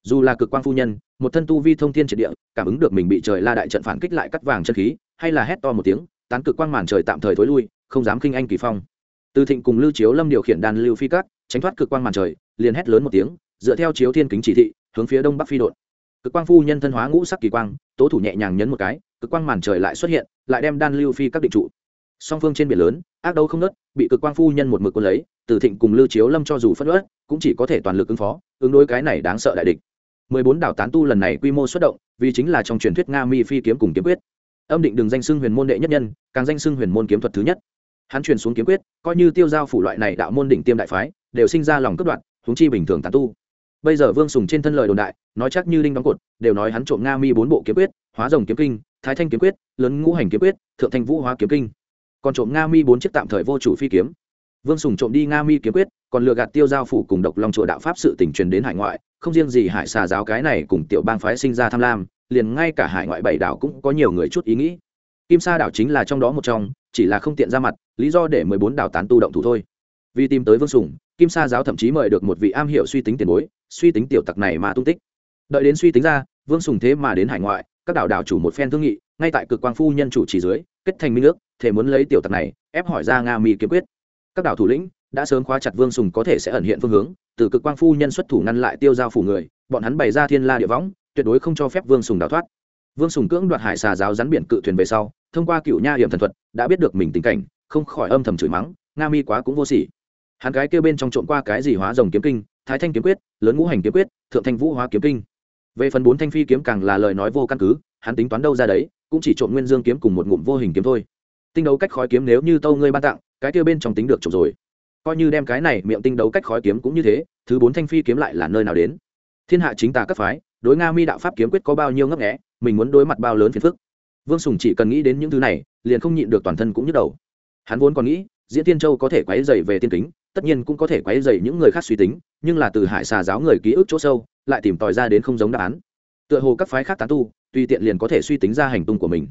Dù là cực quang phu nhân, một thân tu vi thông thiên triệt địa, cảm ứng được mình bị trời la đại trận phản kích lại cắt vàng chân khí, hay là hét to một tiếng, tán cực quang màn trời tạm thời thối lui, không dám khinh anh kỳ phong. Từ thịnh cùng lưu chiếu lâm điều khiển đàn lưu phi cát, tránh thoát cực quang màn trời, liền hét lớn một tiếng, dựa theo chiếu thiên kính chỉ thị, hướng phía đông bắc phi đội cực quang phu nhân thân hóa ngũ sắc kỳ quang, tố thủ nhẹ nhàng nhấn một cái, cực quang màn trời lại xuất hiện, lại đem đan lưu phi các định trụ. Song phương trên biển lớn, ác đâu không nớt bị cực quang phu nhân một mực quân lấy, từ thịnh cùng lưu chiếu lâm cho dù phất ớt cũng chỉ có thể toàn lực ứng phó, ứng đối cái này đáng sợ đại địch. Mười bốn đảo tán tu lần này quy mô xuất động, vì chính là trong truyền thuyết nga mi phi kiếm cùng kiếm quyết. Âm định đường danh xưng huyền môn đệ nhất nhân, càng danh xưng huyền môn kiếm thuật thứ nhất. Hắn truyền xuống kiếm quyết, coi như tiêu giao phủ loại này đạo môn đỉnh tiêm đại phái, đều sinh ra lòng cướp đoạt húng chi bình thường tán tu bây giờ vương sùng trên thân lời đồn đại, nói chắc như đinh đóng cột, đều nói hắn trộm nga mi bốn bộ kiếm quyết, hóa rồng kiếm kinh, thái thanh kiếm quyết, lớn ngũ hành kiếm quyết, thượng thanh vũ hóa kiếm kinh. Còn trộm nga mi bốn chiếc tạm thời vô chủ phi kiếm. Vương sùng trộm đi nga mi kiếm quyết, còn lừa gạt tiêu giao phủ cùng độc long chùa đạo pháp sự tỉnh truyền đến hải ngoại, không riêng gì hải xà giáo cái này cùng tiểu bang phái sinh ra tham lam, liền ngay cả hải ngoại bảy đảo cũng có nhiều người chút ý nghĩ. Kim sa đảo chính là trong đó một trong, chỉ là không tiện ra mặt, lý do để mười bốn đảo tán tu động thủ thôi. Vì tìm tới vương sùng, kim sa giáo thậm chí mời được một vị am hiểu suy tính tiền bối suy tính tiểu tặc này mà tung tích. Đợi đến suy tính ra, vương sùng thế mà đến hải ngoại, các đảo đảo chủ một phen thương nghị, ngay tại cực quang phu nhân chủ chỉ dưới, kết thành minh nước thể muốn lấy tiểu tặc này, ép hỏi ra nga mi kiếm quyết. Các đảo thủ lĩnh đã sớm khóa chặt vương sùng có thể sẽ ẩn hiện phương hướng, từ cực quang phu nhân xuất thủ ngăn lại tiêu giao phủ người, bọn hắn bày ra thiên la địa võng, tuyệt đối không cho phép vương sùng đào thoát. Vương sùng cưỡng đoạt hải xà giáo rắn biển cự thuyền về sau, thông qua cựu nha hiểm thần thuật, đã biết được mình tình cảnh, không khỏi âm thầm chửi mắng, nga mi quá cũng vô sỉ. Hắn cái kêu bên trong trộm qua cái gì hóa rồng kiếm kinh thái thanh kiếm quyết, lớn ngũ hành kiếm quyết, thượng thanh vũ hóa kiếm kinh. Về phần bốn thanh phi kiếm càng là lời nói vô căn cứ, hắn tính toán đâu ra đấy, cũng chỉ trộn nguyên dương kiếm cùng một ngụm vô hình kiếm thôi. Tinh đấu cách khói kiếm nếu như tâu ngươi ban tặng, cái kia bên trong tính được trộm rồi. Coi như đem cái này miệng tinh đấu cách khói kiếm cũng như thế, thứ bốn thanh phi kiếm lại là nơi nào đến? Thiên hạ chính tà các phái, đối nga mi đạo pháp kiếm quyết có bao nhiêu ngấp nghẽ mình muốn đối mặt bao lớn phiền phức. Vương sùng chỉ cần nghĩ đến những thứ này, liền không nhịn được toàn thân cũng nhức đầu. Hắn vốn còn nghĩ, diễn tiên châu có thể quấy dày về tiên kính tất nhiên cũng có thể quấy dày những người khác suy tính, nhưng là từ hải xà giáo người ký ức chỗ sâu, lại tìm tòi ra đến không giống đáp án. Tựa hồ các phái khác tán tu, tùy tiện liền có thể suy tính ra hành tung của mình.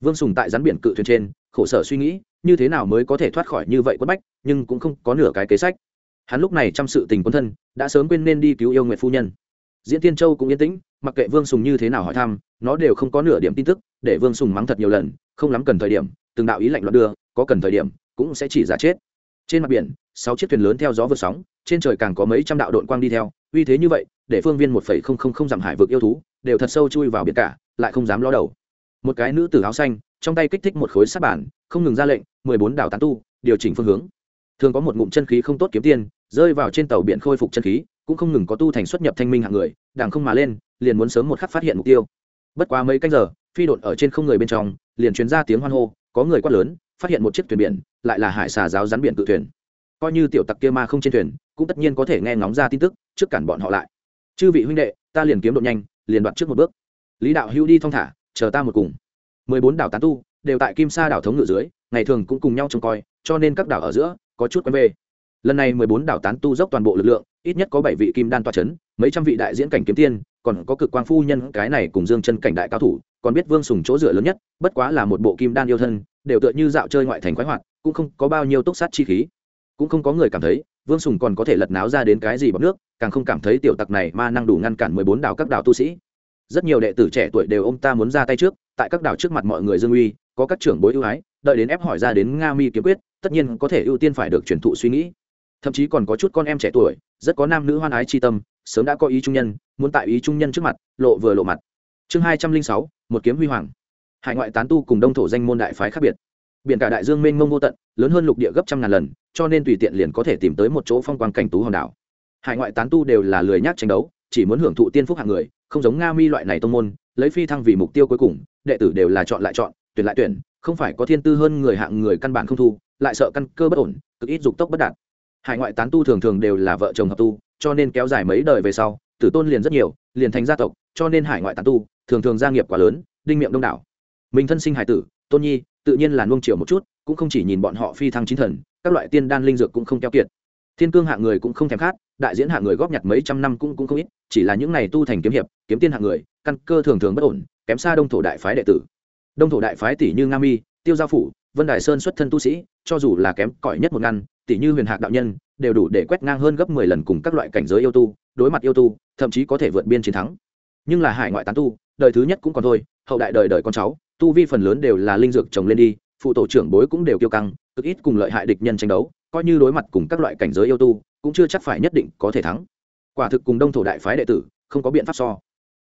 Vương sùng tại rắn biển cự thuyền trên, khổ sở suy nghĩ, như thế nào mới có thể thoát khỏi như vậy quất bách, nhưng cũng không có nửa cái kế sách. Hắn lúc này trong sự tình quân thân, đã sớm quên nên đi cứu yêu nguyệt phu nhân. Diễn tiên châu cũng yên tĩnh, mặc kệ vương sùng như thế nào hỏi thăm, nó đều không có nửa điểm tin tức, để vương sùng mắng thật nhiều lần, không lắm cần thời điểm, từng đạo ý lạnh loạn đưa, có cần thời điểm, cũng sẽ chỉ giả chết. Trên mặt biển sáu chiếc thuyền lớn theo gió vượt sóng, trên trời càng có mấy trăm đạo đội quang đi theo, uy thế như vậy, để phương viên một phẩy không không không dặm hải vực yêu thú, đều thật sâu chui vào biển cả, lại không dám lo đầu. Một cái nữ tử áo xanh, trong tay kích thích một khối sát bản không ngừng ra lệnh, mười bốn đảo tán tu, điều chỉnh phương hướng. Thường có một ngụm chân khí không tốt kiếm tiền, rơi vào trên tàu biển khôi phục chân khí, cũng không ngừng có tu thành xuất nhập thanh minh hạng người đảng không mà lên, liền muốn sớm một khắc phát hiện mục tiêu. Bất quá mấy canh giờ, phi đột ở trên không người bên trong, liền truyền ra tiếng hoan hô, có người quát lớn, phát hiện một chiếc thuyền biển, lại là hải xà giáo rắn biển tự thuyền coi như tiểu tặc kia ma không trên thuyền, cũng tất nhiên có thể nghe ngóng ra tin tức, trước cản bọn họ lại. Chư vị huynh đệ, ta liền kiếm độ nhanh, liền đoạt trước một bước. Lý đạo hữu đi thong thả, chờ ta một cùng. Mười bốn đảo tán tu, đều tại kim sa đảo thống ngự dưới, ngày thường cũng cùng nhau trông coi, cho nên các đảo ở giữa, có chút quen về. Lần này mười bốn đảo tán tu dốc toàn bộ lực lượng, ít nhất có bảy vị kim đan toa c h ấ n mấy trăm vị đại diễn cảnh kiếm tiên, còn có cực quang phu nhân cái này cùng dương chân cảnh đại cao thủ, còn biết vương sùng chỗ dựa lớn nhất, bất quá là một bộ kim đan yêu thân, đều tựa như dạo chơi ngoại thành khoái hoạt, cũng không có bao nhiêu túc sát chi khí cũng không có người cảm thấy, vương sùng còn có thể lật náo ra đến cái gì bọc nước, càng không cảm thấy tiểu tặc này ma năng đủ ngăn cản mười bốn đảo các đảo tu sĩ. Rất nhiều đệ tử trẻ tuổi đều ông ta muốn ra tay trước, tại các đảo trước mặt mọi người dương uy, có các trưởng bối ưu ái, đợi đến ép hỏi ra đến nga mi kiếm quyết, tất nhiên có thể ưu tiên phải được truyền thụ suy nghĩ. Thậm chí còn có chút con em trẻ tuổi, rất có nam nữ hoan ái chi tâm, sớm đã có ý trung nhân, muốn tại ý trung nhân trước mặt, lộ vừa lộ mặt. Chương hai trăm linh sáu, một kiếm huy hoàng. Hải ngoại tán tu cùng đông thổ danh môn đại phái khác biệt biển cả đại dương mênh mông vô tận, lớn hơn lục địa gấp trăm ngàn lần, cho nên tùy tiện liền có thể tìm tới một chỗ phong quang cảnh tú hòn đảo. Hải ngoại tán tu đều là lười nhác tranh đấu, chỉ muốn hưởng thụ tiên phúc hạng người, không giống nga mi loại này tông môn, lấy phi thăng vì mục tiêu cuối cùng, đệ tử đều là chọn lại chọn, tuyển lại tuyển, không phải có thiên tư hơn người hạng người căn bản không thu, lại sợ căn cơ bất ổn, cực ít dục tốc bất đạt. Hải ngoại tán tu thường thường đều là vợ chồng hợp tu, cho nên kéo dài mấy đời về sau, tử tôn liền rất nhiều, liền thành gia tộc, cho nên hải ngoại tán tu, thường thường gia nghiệp quá lớn, đinh miệng đông đảo. Mình thân sinh hải tử, tôn nhi tự nhiên là nuông chiều một chút, cũng không chỉ nhìn bọn họ phi thăng chính thần, các loại tiên đan linh dược cũng không keo kiệt. Thiên cương hạng người cũng không thèm khát, đại diễn hạng người góp nhặt mấy trăm năm cũng cũng không ít, chỉ là những này tu thành kiếm hiệp, kiếm tiên hạng người, căn cơ thường thường bất ổn, kém xa đông thổ đại phái đệ tử. Đông thổ đại phái tỷ như nga mi, tiêu gia phủ, vân đài sơn xuất thân tu sĩ, cho dù là kém cỏi nhất một ngăn, tỷ như huyền hạc đạo nhân, đều đủ để quét ngang hơn gấp mười lần cùng các loại cảnh giới yêu tu, đối mặt yêu tu, thậm chí có thể vượt biên chiến thắng. Nhưng là hải ngoại tán tu, đời thứ nhất cũng còn thôi, hậu đại đời đời con cháu tu vi phần lớn đều là linh dược trồng lên đi, phụ tổ trưởng bối cũng đều kiêu căng, cực ít cùng lợi hại địch nhân tranh đấu, coi như đối mặt cùng các loại cảnh giới yêu tu, cũng chưa chắc phải nhất định có thể thắng. Quả thực cùng đông thổ đại phái đệ tử, không có biện pháp so.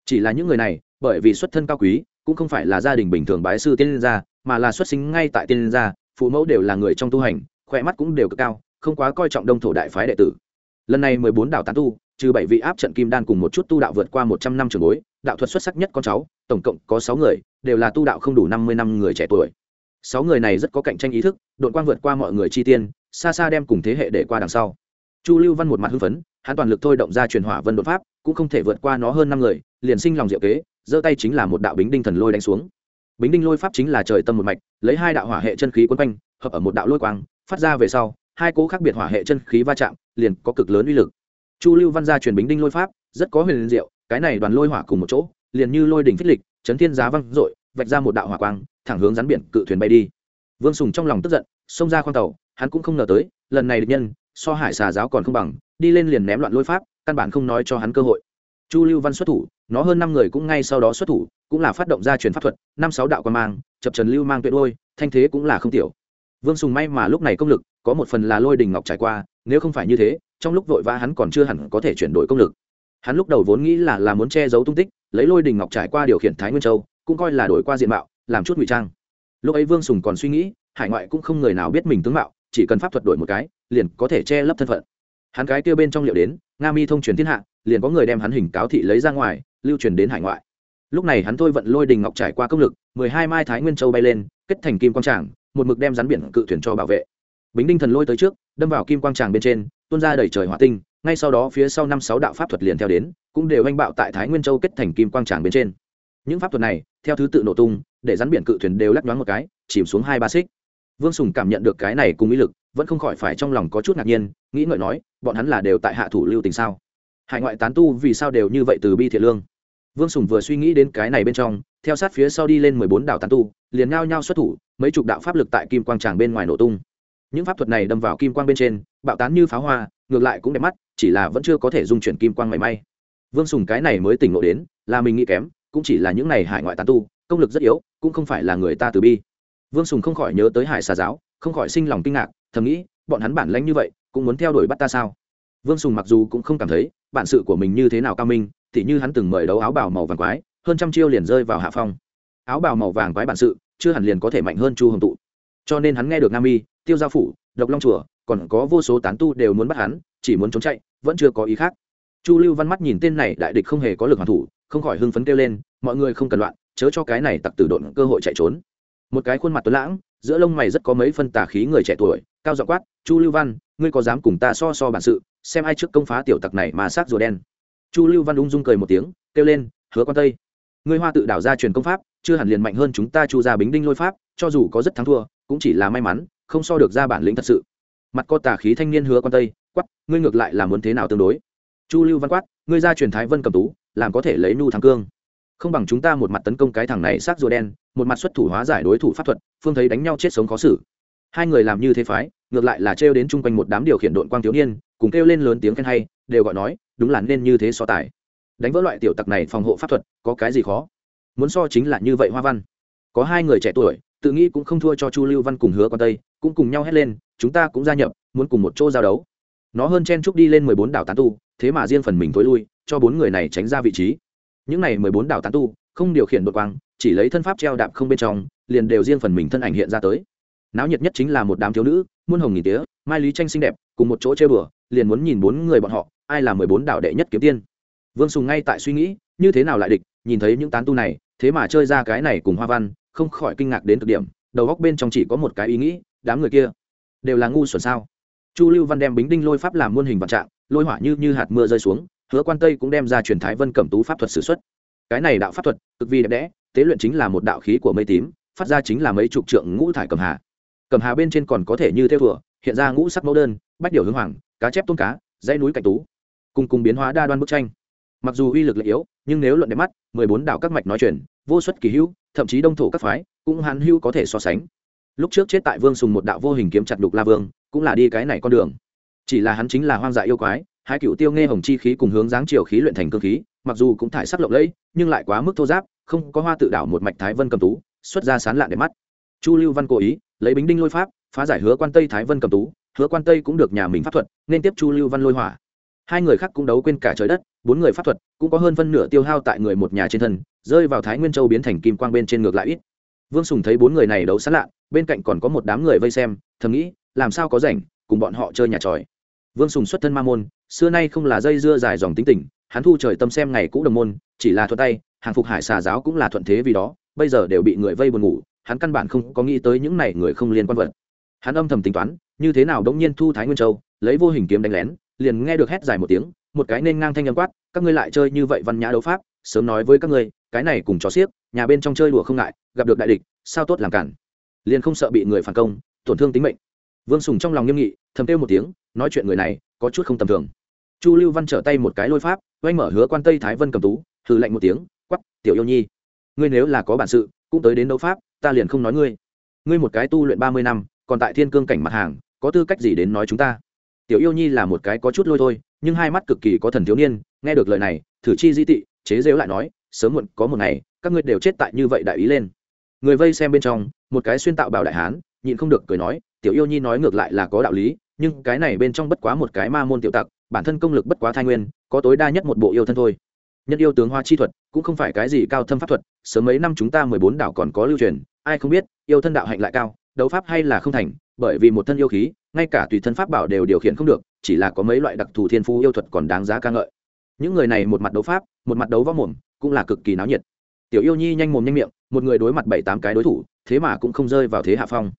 Chỉ là những người này, bởi vì xuất thân cao quý, cũng không phải là gia đình bình thường bái sư tiên liên gia, mà là xuất sinh ngay tại tiên liên gia, phụ mẫu đều là người trong tu hành, khỏe mắt cũng đều cực cao, không quá coi trọng đông thổ đại phái đệ tử lần này mười bốn đạo tán tu, trừ bảy vị áp trận kim đan cùng một chút tu đạo vượt qua một trăm năm trường bối, đạo thuật xuất sắc nhất con cháu, tổng cộng có sáu người, đều là tu đạo không đủ năm mươi năm người trẻ tuổi. Sáu người này rất có cạnh tranh ý thức, đội quang vượt qua mọi người chi tiên, xa xa đem cùng thế hệ để qua đằng sau. Chu lưu văn một mặt hưng phấn, hắn toàn lực thôi động ra truyền hỏa vân đột pháp, cũng không thể vượt qua nó hơn năm người, liền sinh lòng diệu kế, giơ tay chính là một đạo bính đinh thần lôi đánh xuống. Bính đinh lôi pháp chính là trời tâm một mạch, lấy hai đạo hỏa hệ chân khí quấn quanh, hợp ở một đạo lôi quang, phát ra về sau, hai cố khác biệt hỏa hệ chân khí va chạm liền có cực lớn uy lực. Chu lưu văn gia truyền bính đinh lôi pháp, rất có huyền liền diệu, cái này đoàn lôi hỏa cùng một chỗ, liền như lôi đỉnh phích lịch, chấn thiên giá văng dội, vạch ra một đạo hỏa quang, thẳng hướng rắn biển cự thuyền bay đi. Vương sùng trong lòng tức giận, xông ra khoang tàu, hắn cũng không ngờ tới, lần này địch nhân, so hải xà giáo còn không bằng, đi lên liền ném loạn lôi pháp, căn bản không nói cho hắn cơ hội. Chu lưu văn xuất thủ, nó hơn năm người cũng ngay sau đó xuất thủ, cũng là phát động ra truyền pháp thuật, năm sáu đạo quan mang, chập trần lưu mang tuyệt đôi thanh thế cũng là không tiểu. Vương sùng may mà lúc này công lực, có một phần là lôi đình ngọc trải qua nếu không phải như thế, trong lúc vội vã hắn còn chưa hẳn có thể chuyển đổi công lực. Hắn lúc đầu vốn nghĩ là là muốn che giấu tung tích, lấy lôi đình ngọc trải qua điều khiển thái nguyên châu, cũng coi là đổi qua diện mạo, làm chút ngụy trang. Lúc ấy vương sùng còn suy nghĩ, hải ngoại cũng không người nào biết mình tướng mạo, chỉ cần pháp thuật đổi một cái, liền có thể che lấp thân phận. Hắn cái kia bên trong liệu đến, nga mi thông truyền thiên hạ, liền có người đem hắn hình cáo thị lấy ra ngoài, lưu truyền đến hải ngoại. Lúc này hắn thôi vận lôi đình ngọc trải qua công lực, mười hai mai thái nguyên châu bay lên, kết thành kim quang tràng, một mực đem rắn biển cự thuyền cho bảo vệ bính đinh thần lôi tới trước, đâm vào kim quang tràng bên trên, tuôn ra đầy trời hỏa tinh, ngay sau đó phía sau năm sáu đạo pháp thuật liền theo đến, cũng đều anh bạo tại thái nguyên châu kết thành kim quang tràng bên trên. Những pháp thuật này, theo thứ tự nổ tung, để rắn biển cự thuyền đều lắc nhoáng một cái, chìm xuống hai ba xích. Vương sùng cảm nhận được cái này cùng ý lực, vẫn không khỏi phải trong lòng có chút ngạc nhiên, nghĩ ngợi nói, bọn hắn là đều tại hạ thủ lưu tình sao? Hải ngoại tán tu vì sao đều như vậy từ bi thiện lương? Vương sùng vừa suy nghĩ đến cái này bên trong, theo sát phía sau đi lên mười bốn đảo tán tu, liền ngao nhau xuất thủ, mấy chục đạo pháp lực tại kim quang tràng bên ngoài nổ tung những pháp thuật này đâm vào kim quang bên trên, bạo tán như pháo hoa, ngược lại cũng đẹp mắt, chỉ là vẫn chưa có thể dung chuyển kim quang mảy may. Vương sùng cái này mới tỉnh ngộ đến, là mình nghĩ kém, cũng chỉ là những này hải ngoại tán tu, công lực rất yếu, cũng không phải là người ta từ bi. Vương sùng không khỏi nhớ tới hải xà giáo, không khỏi sinh lòng kinh ngạc, thầm nghĩ, bọn hắn bản lãnh như vậy, cũng muốn theo đuổi bắt ta sao? Vương sùng mặc dù cũng không cảm thấy, bản sự của mình như thế nào cao minh, thì như hắn từng mời đấu áo bào màu vàng quái, hơn trăm chiêu liền rơi vào hạ phong. Áo bào màu vàng quái bản sự, chưa hẳn liền có thể mạnh hơn chu hồng tụ cho nên hắn nghe được nam y tiêu gia phủ, độc long chùa, còn có vô số tán tu đều muốn bắt hắn, chỉ muốn trốn chạy, vẫn chưa có ý khác. Chu lưu văn mắt nhìn tên này, đại địch không hề có lực hoàn thủ, không khỏi hưng phấn kêu lên, mọi người không cần loạn, chớ cho cái này tặc tử độn cơ hội chạy trốn. Một cái khuôn mặt tuấn lãng, giữa lông mày rất có mấy phân tà khí người trẻ tuổi, cao giọng quát, chu lưu văn, ngươi có dám cùng ta so so bản sự, xem ai trước công phá tiểu tặc này mà sát rùa đen. Chu lưu văn ung dung cười một tiếng, kêu lên, hứa con tây, ngươi hoa tự đảo ra truyền công pháp, chưa hẳn liền mạnh hơn chúng ta chu ra bính đinh lôi pháp, cho dù có rất thắng thua cũng chỉ là may mắn, không so được ra bản lĩnh thật sự. Mặt co tà khí thanh niên hứa quan tây quắp ngươi ngược lại là muốn thế nào tương đối? Chu lưu văn quát, ngươi ra truyền thái vân cầm tú, làm có thể lấy nu thắng cương. Không bằng chúng ta một mặt tấn công cái thằng này xác rùa đen, một mặt xuất thủ hóa giải đối thủ pháp thuật, phương thấy đánh nhau chết sống khó xử. Hai người làm như thế phái, ngược lại là trêu đến chung quanh một đám điều khiển đội quang thiếu niên, cùng kêu lên lớn tiếng khen hay, đều gọi nói, đúng là nên như thế so tài. Đánh vỡ loại tiểu tặc này phòng hộ pháp thuật, có cái gì khó? Muốn so chính là như vậy hoa văn. Có hai người trẻ tuổi tự nghĩ cũng không thua cho chu lưu văn cùng hứa quan tây, cũng cùng nhau hét lên, chúng ta cũng gia nhập, muốn cùng một chỗ giao đấu. Nó hơn chen trúc đi lên mười bốn đảo tán tu, thế mà riêng phần mình tối lui, cho bốn người này tránh ra vị trí. Những này mười bốn đảo tán tu, không điều khiển đột quang, chỉ lấy thân pháp treo đạp không bên trong, liền đều riêng phần mình thân ảnh hiện ra tới. Náo nhiệt nhất chính là một đám thiếu nữ, muôn hồng nghìn tía, mai lý tranh xinh đẹp, cùng một chỗ chơi bừa liền muốn nhìn bốn người bọn họ, ai là mười bốn đảo đệ nhất kiếm tiên. Vương sùng ngay tại suy nghĩ, như thế nào lại địch, nhìn thấy những tán tu này, thế mà chơi ra cái này cùng hoa văn không khỏi kinh ngạc đến cực điểm, đầu góc bên trong chỉ có một cái ý nghĩ, đám người kia đều là ngu xuẩn sao? Chu lưu văn đem bính đinh lôi pháp làm muôn hình vạn trạng, lôi hỏa như như hạt mưa rơi xuống, hứa quan tây cũng đem ra truyền thái vân cẩm tú pháp thuật s ử x u ấ t cái này đạo pháp thuật, cực vi đẹp đẽ, tế luyện chính là một đạo khí của mây tím, phát ra chính là mấy chục trượng ngũ thải cầm hà. Cầm hà bên trên còn có thể như theo thùa hiện ra ngũ sắc mẫu đơn, bách điều hưng hoàng, cá chép tôm cá, dãy núi cạnh tú. Cùng cùng biến hóa đa đoan bức tranh. Mặc dù uy lực lại yếu, nhưng nếu luận đẹp mắt, mười bốn đạo các mạch nói chuyện vô xuất kỳ hữu, thậm chí đông thổ các phái, cũng hàn hữu có thể so sánh. Lúc trước chết tại vương sùng một đạo vô hình kiếm chặt đục la vương, cũng là đi cái này con đường. Chỉ là hắn chính là hoang dại yêu quái, hai cựu tiêu nghe hồng chi khí cùng hướng dáng chiều khí luyện thành cơ khí, mặc dù cũng thải sắc lộng lẫy, nhưng lại quá mức thô giáp, không có hoa tự đảo một mạch thái vân cầm tú, xuất ra sán lạn để mắt. Chu lưu văn cố ý, lấy bính đinh lôi pháp, phá giải hứa quan tây thái vân cầm tú, hứa quan tây cũng được nhà mình pháp thuật, nên tiếp chu lưu văn lôi hỏa. Hai người khác cũng đấu quên cả trời đất, bốn người pháp thuật, cũng có hơn phân nửa tiêu hao tại người một nhà trên thân rơi vào thái nguyên châu biến thành kim quang bên trên ngược lại ít. Vương sùng thấy bốn người này đấu sán lạ, bên cạnh còn có một đám người vây xem, thầm nghĩ, làm sao có rảnh, cùng bọn họ chơi nhà tròi. Vương sùng xuất thân ma môn, xưa nay không là dây dưa dài dòng tính tình, hắn thu trời tâm xem ngày cũ đồng môn, chỉ là thuận tay, hàng phục hải xà giáo cũng là thuận thế vì đó, bây giờ đều bị người vây buồn ngủ, hắn căn bản không có nghĩ tới những này người không liên quan vật. Hắn âm thầm tính toán, như thế nào đống nhiên thu thái nguyên châu, lấy vô hình kiếm đánh lén, liền nghe được hét dài một tiếng, một cái nên ngang thanh âm quát, các ngươi lại chơi như vậy văn nhã đấu pháp sớm nói với các ngươi, cái này cùng chó xiếc, nhà bên trong chơi đùa không ngại, gặp được đại địch, sao tốt làm cản. Liền không sợ bị người phản công, tổn thương tính mệnh. Vương sùng trong lòng nghiêm nghị, thầm kêu một tiếng, nói chuyện người này, có chút không tầm thường. Chu lưu văn trở tay một cái lôi pháp oanh mở hứa quan tây thái vân cầm tú thử lạnh một tiếng quắp tiểu yêu nhi, ngươi nếu là có bản sự, cũng tới đến đấu pháp, ta liền không nói ngươi. Ngươi một cái tu luyện ba mươi năm, còn tại thiên cương cảnh mặt hàng, có tư cách gì đến nói chúng ta? Tiểu yêu nhi là một cái có chút lôi thôi, nhưng hai mắt cực kỳ có thần thiếu niên, nghe được lời này, thử chi di tị chế rêu lại nói, sớm muộn, có một ngày, các ngươi đều chết tại như vậy đại ý lên. Người vây xem bên trong, một cái xuyên tạo bảo đại hán, nhịn không được cười nói, tiểu yêu nhi nói ngược lại là có đạo lý, nhưng cái này bên trong bất quá một cái ma môn tiểu tặc, bản thân công lực bất quá thai nguyên, có tối đa nhất một bộ yêu thân thôi. Nhân yêu tướng hoa chi thuật, cũng không phải cái gì cao thâm pháp thuật, sớm mấy năm chúng ta mười bốn đảo còn có lưu truyền, ai không biết, yêu thân đạo hạnh lại cao, đấu pháp hay là không thành, bởi vì một thân yêu khí, ngay cả tùy thân pháp bảo đều điều khiển không được, chỉ là có mấy loại đặc thù thiên phú yêu thuật còn đáng giá ca ngợi những người này một mặt đấu pháp, một mặt đấu võ mồm, cũng là cực kỳ náo nhiệt. Tiểu yêu nhi nhanh mồm nhanh miệng, một người đối mặt bảy tám cái đối thủ, thế mà cũng không rơi vào thế hạ phong.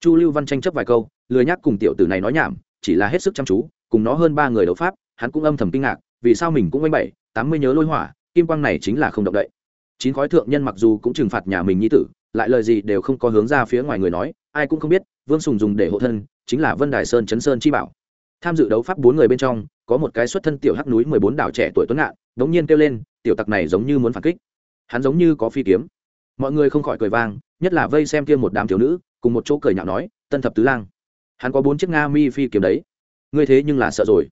Chu lưu văn tranh chấp vài câu, lười nhắc cùng tiểu tử này nói nhảm, chỉ là hết sức chăm chú, cùng nó hơn ba người đấu pháp, hắn cũng âm thầm kinh ngạc, vì sao mình cũng oanh bảy, tám mươi nhớ lôi hỏa, kim quang này chính là không động đậy. Chín khói thượng nhân mặc dù cũng trừng phạt nhà mình nhi tử, lại lời gì đều không có hướng ra phía ngoài người nói, ai cũng không biết, vương sùng dùng để hộ thân, chính là vân đài sơn chấn sơn chi bảo tham dự đấu pháp bốn người bên trong, có một cái xuất thân tiểu hắc núi mười bốn đảo trẻ tuổi tuấn ngạn đống nhiên kêu lên, tiểu tặc này giống như muốn phản kích. Hắn giống như có phi kiếm. Mọi người không khỏi cười vang, nhất là vây xem kia một đám thiếu nữ, cùng một chỗ cười nhạo nói, tân thập tứ lang, hắn có bốn chiếc nga mi phi kiếm đấy. Ngươi thế nhưng là sợ rồi.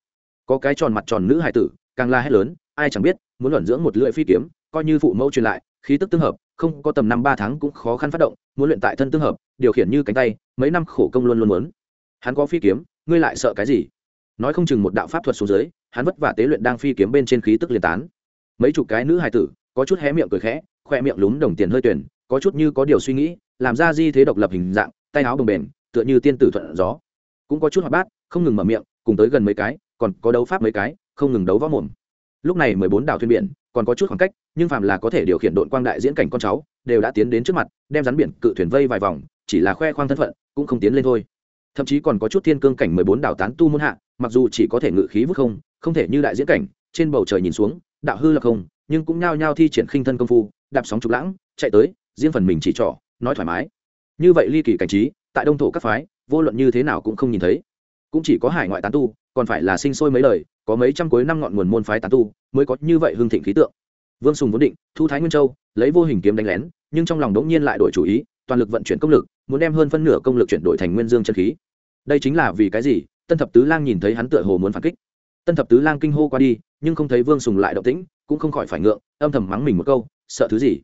Có cái tròn mặt tròn nữ hải tử, càng la hét lớn, ai chẳng biết, muốn luẩn dưỡng một lưỡi phi kiếm, coi như phụ mẫu truyền lại, khí tức tương hợp, không có tầm năm ba tháng cũng khó khăn phát động, muốn luyện tại thân tương hợp, điều khiển như cánh tay, mấy năm khổ công luôn luôn muốn. Hắn có phi kiếm, ngươi lại sợ cái gì? Nói không chừng một đạo pháp thuật xuống dưới, hắn vất vả tế luyện đang phi kiếm bên trên khí tức liền tán. Mấy chục cái nữ hài tử, có chút hé miệng cười khẽ, khoe miệng lún đồng tiền hơi tuyển, có chút như có điều suy nghĩ, làm ra di thế độc lập hình dạng, tay áo bồng bềnh, tựa như tiên tử thuận gió. Cũng có chút hoạt bát, không ngừng mở miệng, cùng tới gần mấy cái, còn có đấu pháp mấy cái, không ngừng đấu võ mồm. Lúc này mười bốn đảo thuyền biển, còn có chút khoảng cách, nhưng phạm là có thể điều khiển đội quang đại diễn cảnh con cháu, đều đã tiến đến trước mặt, đem rắn biển cự thuyền vây vài vòng, chỉ là khoe khoang thân phận, cũng không tiến lên thôi thậm chí còn có chút thiên cương cảnh mười bốn đảo tán tu môn hạ, mặc dù chỉ có thể ngự khí vứt không không thể như đại diễn cảnh, trên bầu trời nhìn xuống, đạo hư là không, nhưng cũng nhao nhao thi triển khinh thân công phu, đạp sóng trục lãng, chạy tới, riêng phần mình chỉ trỏ, nói thoải mái. Như vậy ly kỳ cảnh trí, tại đông thổ các phái, vô luận như thế nào cũng không nhìn thấy. Cũng chỉ có hải ngoại tán tu, còn phải là sinh sôi mấy lời có mấy trăm cuối năm ngọn nguồn môn phái tán tu, mới có như vậy hương thịnh khí tượng. Vương sùng vốn định, thu thái nguyên châu, lấy vô hình kiếm đánh lén, nhưng trong lòng đống nhiên lại đổi chủ ý, toàn lực vận chuyển công lực, muốn đem hơn phân nửa công lực chuyển đổi thành nguyên dương chân khí đây chính là vì cái gì? Tân thập tứ lang nhìn thấy hắn tựa hồ muốn phản kích. Tân thập tứ lang kinh hô qua đi, nhưng không thấy vương sùng lại động tĩnh, cũng không khỏi phải ngượng, âm thầm mắng mình một câu, sợ thứ gì?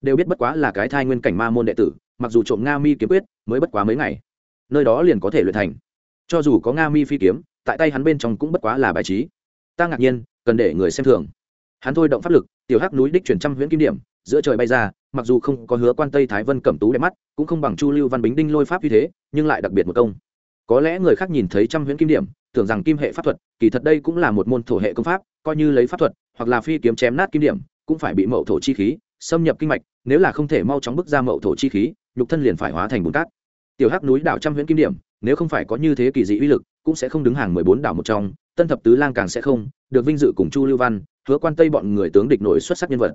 Đều biết bất quá là cái thai nguyên cảnh ma môn đệ tử, mặc dù trộm nga mi kiếm quyết, mới bất quá mấy ngày. Nơi đó liền có thể luyện thành. Cho dù có nga mi phi kiếm, tại tay hắn bên trong cũng bất quá là bài trí. Ta ngạc nhiên, cần để người xem thường. Hắn thôi động pháp lực, tiểu hắc núi đích truyền trăm huyễn kim điểm, giữa trời bay ra, mặc dù không có hứa quan tây thái vân cẩm tú đẹp mắt, cũng không bằng chu lưu văn bính đinh lôi pháp như thế, nhưng lại đặc biệt một công có lẽ người khác nhìn thấy trăm huyễn kim điểm, tưởng rằng kim hệ pháp thuật, kỳ thật đây cũng là một môn thổ hệ công pháp, coi như lấy pháp thuật, hoặc là phi kiếm chém nát kim điểm, cũng phải bị mậu thổ chi khí, xâm nhập kinh mạch, nếu là không thể mau chóng bước ra mậu thổ chi khí, nhục thân liền phải hóa thành bùn cát. Tiểu hắc núi đảo trăm huyễn kim điểm, nếu không phải có như thế kỳ dị uy lực, cũng sẽ không đứng hàng mười bốn đảo một trong, tân thập tứ lang càng sẽ không, được vinh dự cùng chu lưu văn, hứa quan tây bọn người tướng địch nổi xuất sắc nhân vật.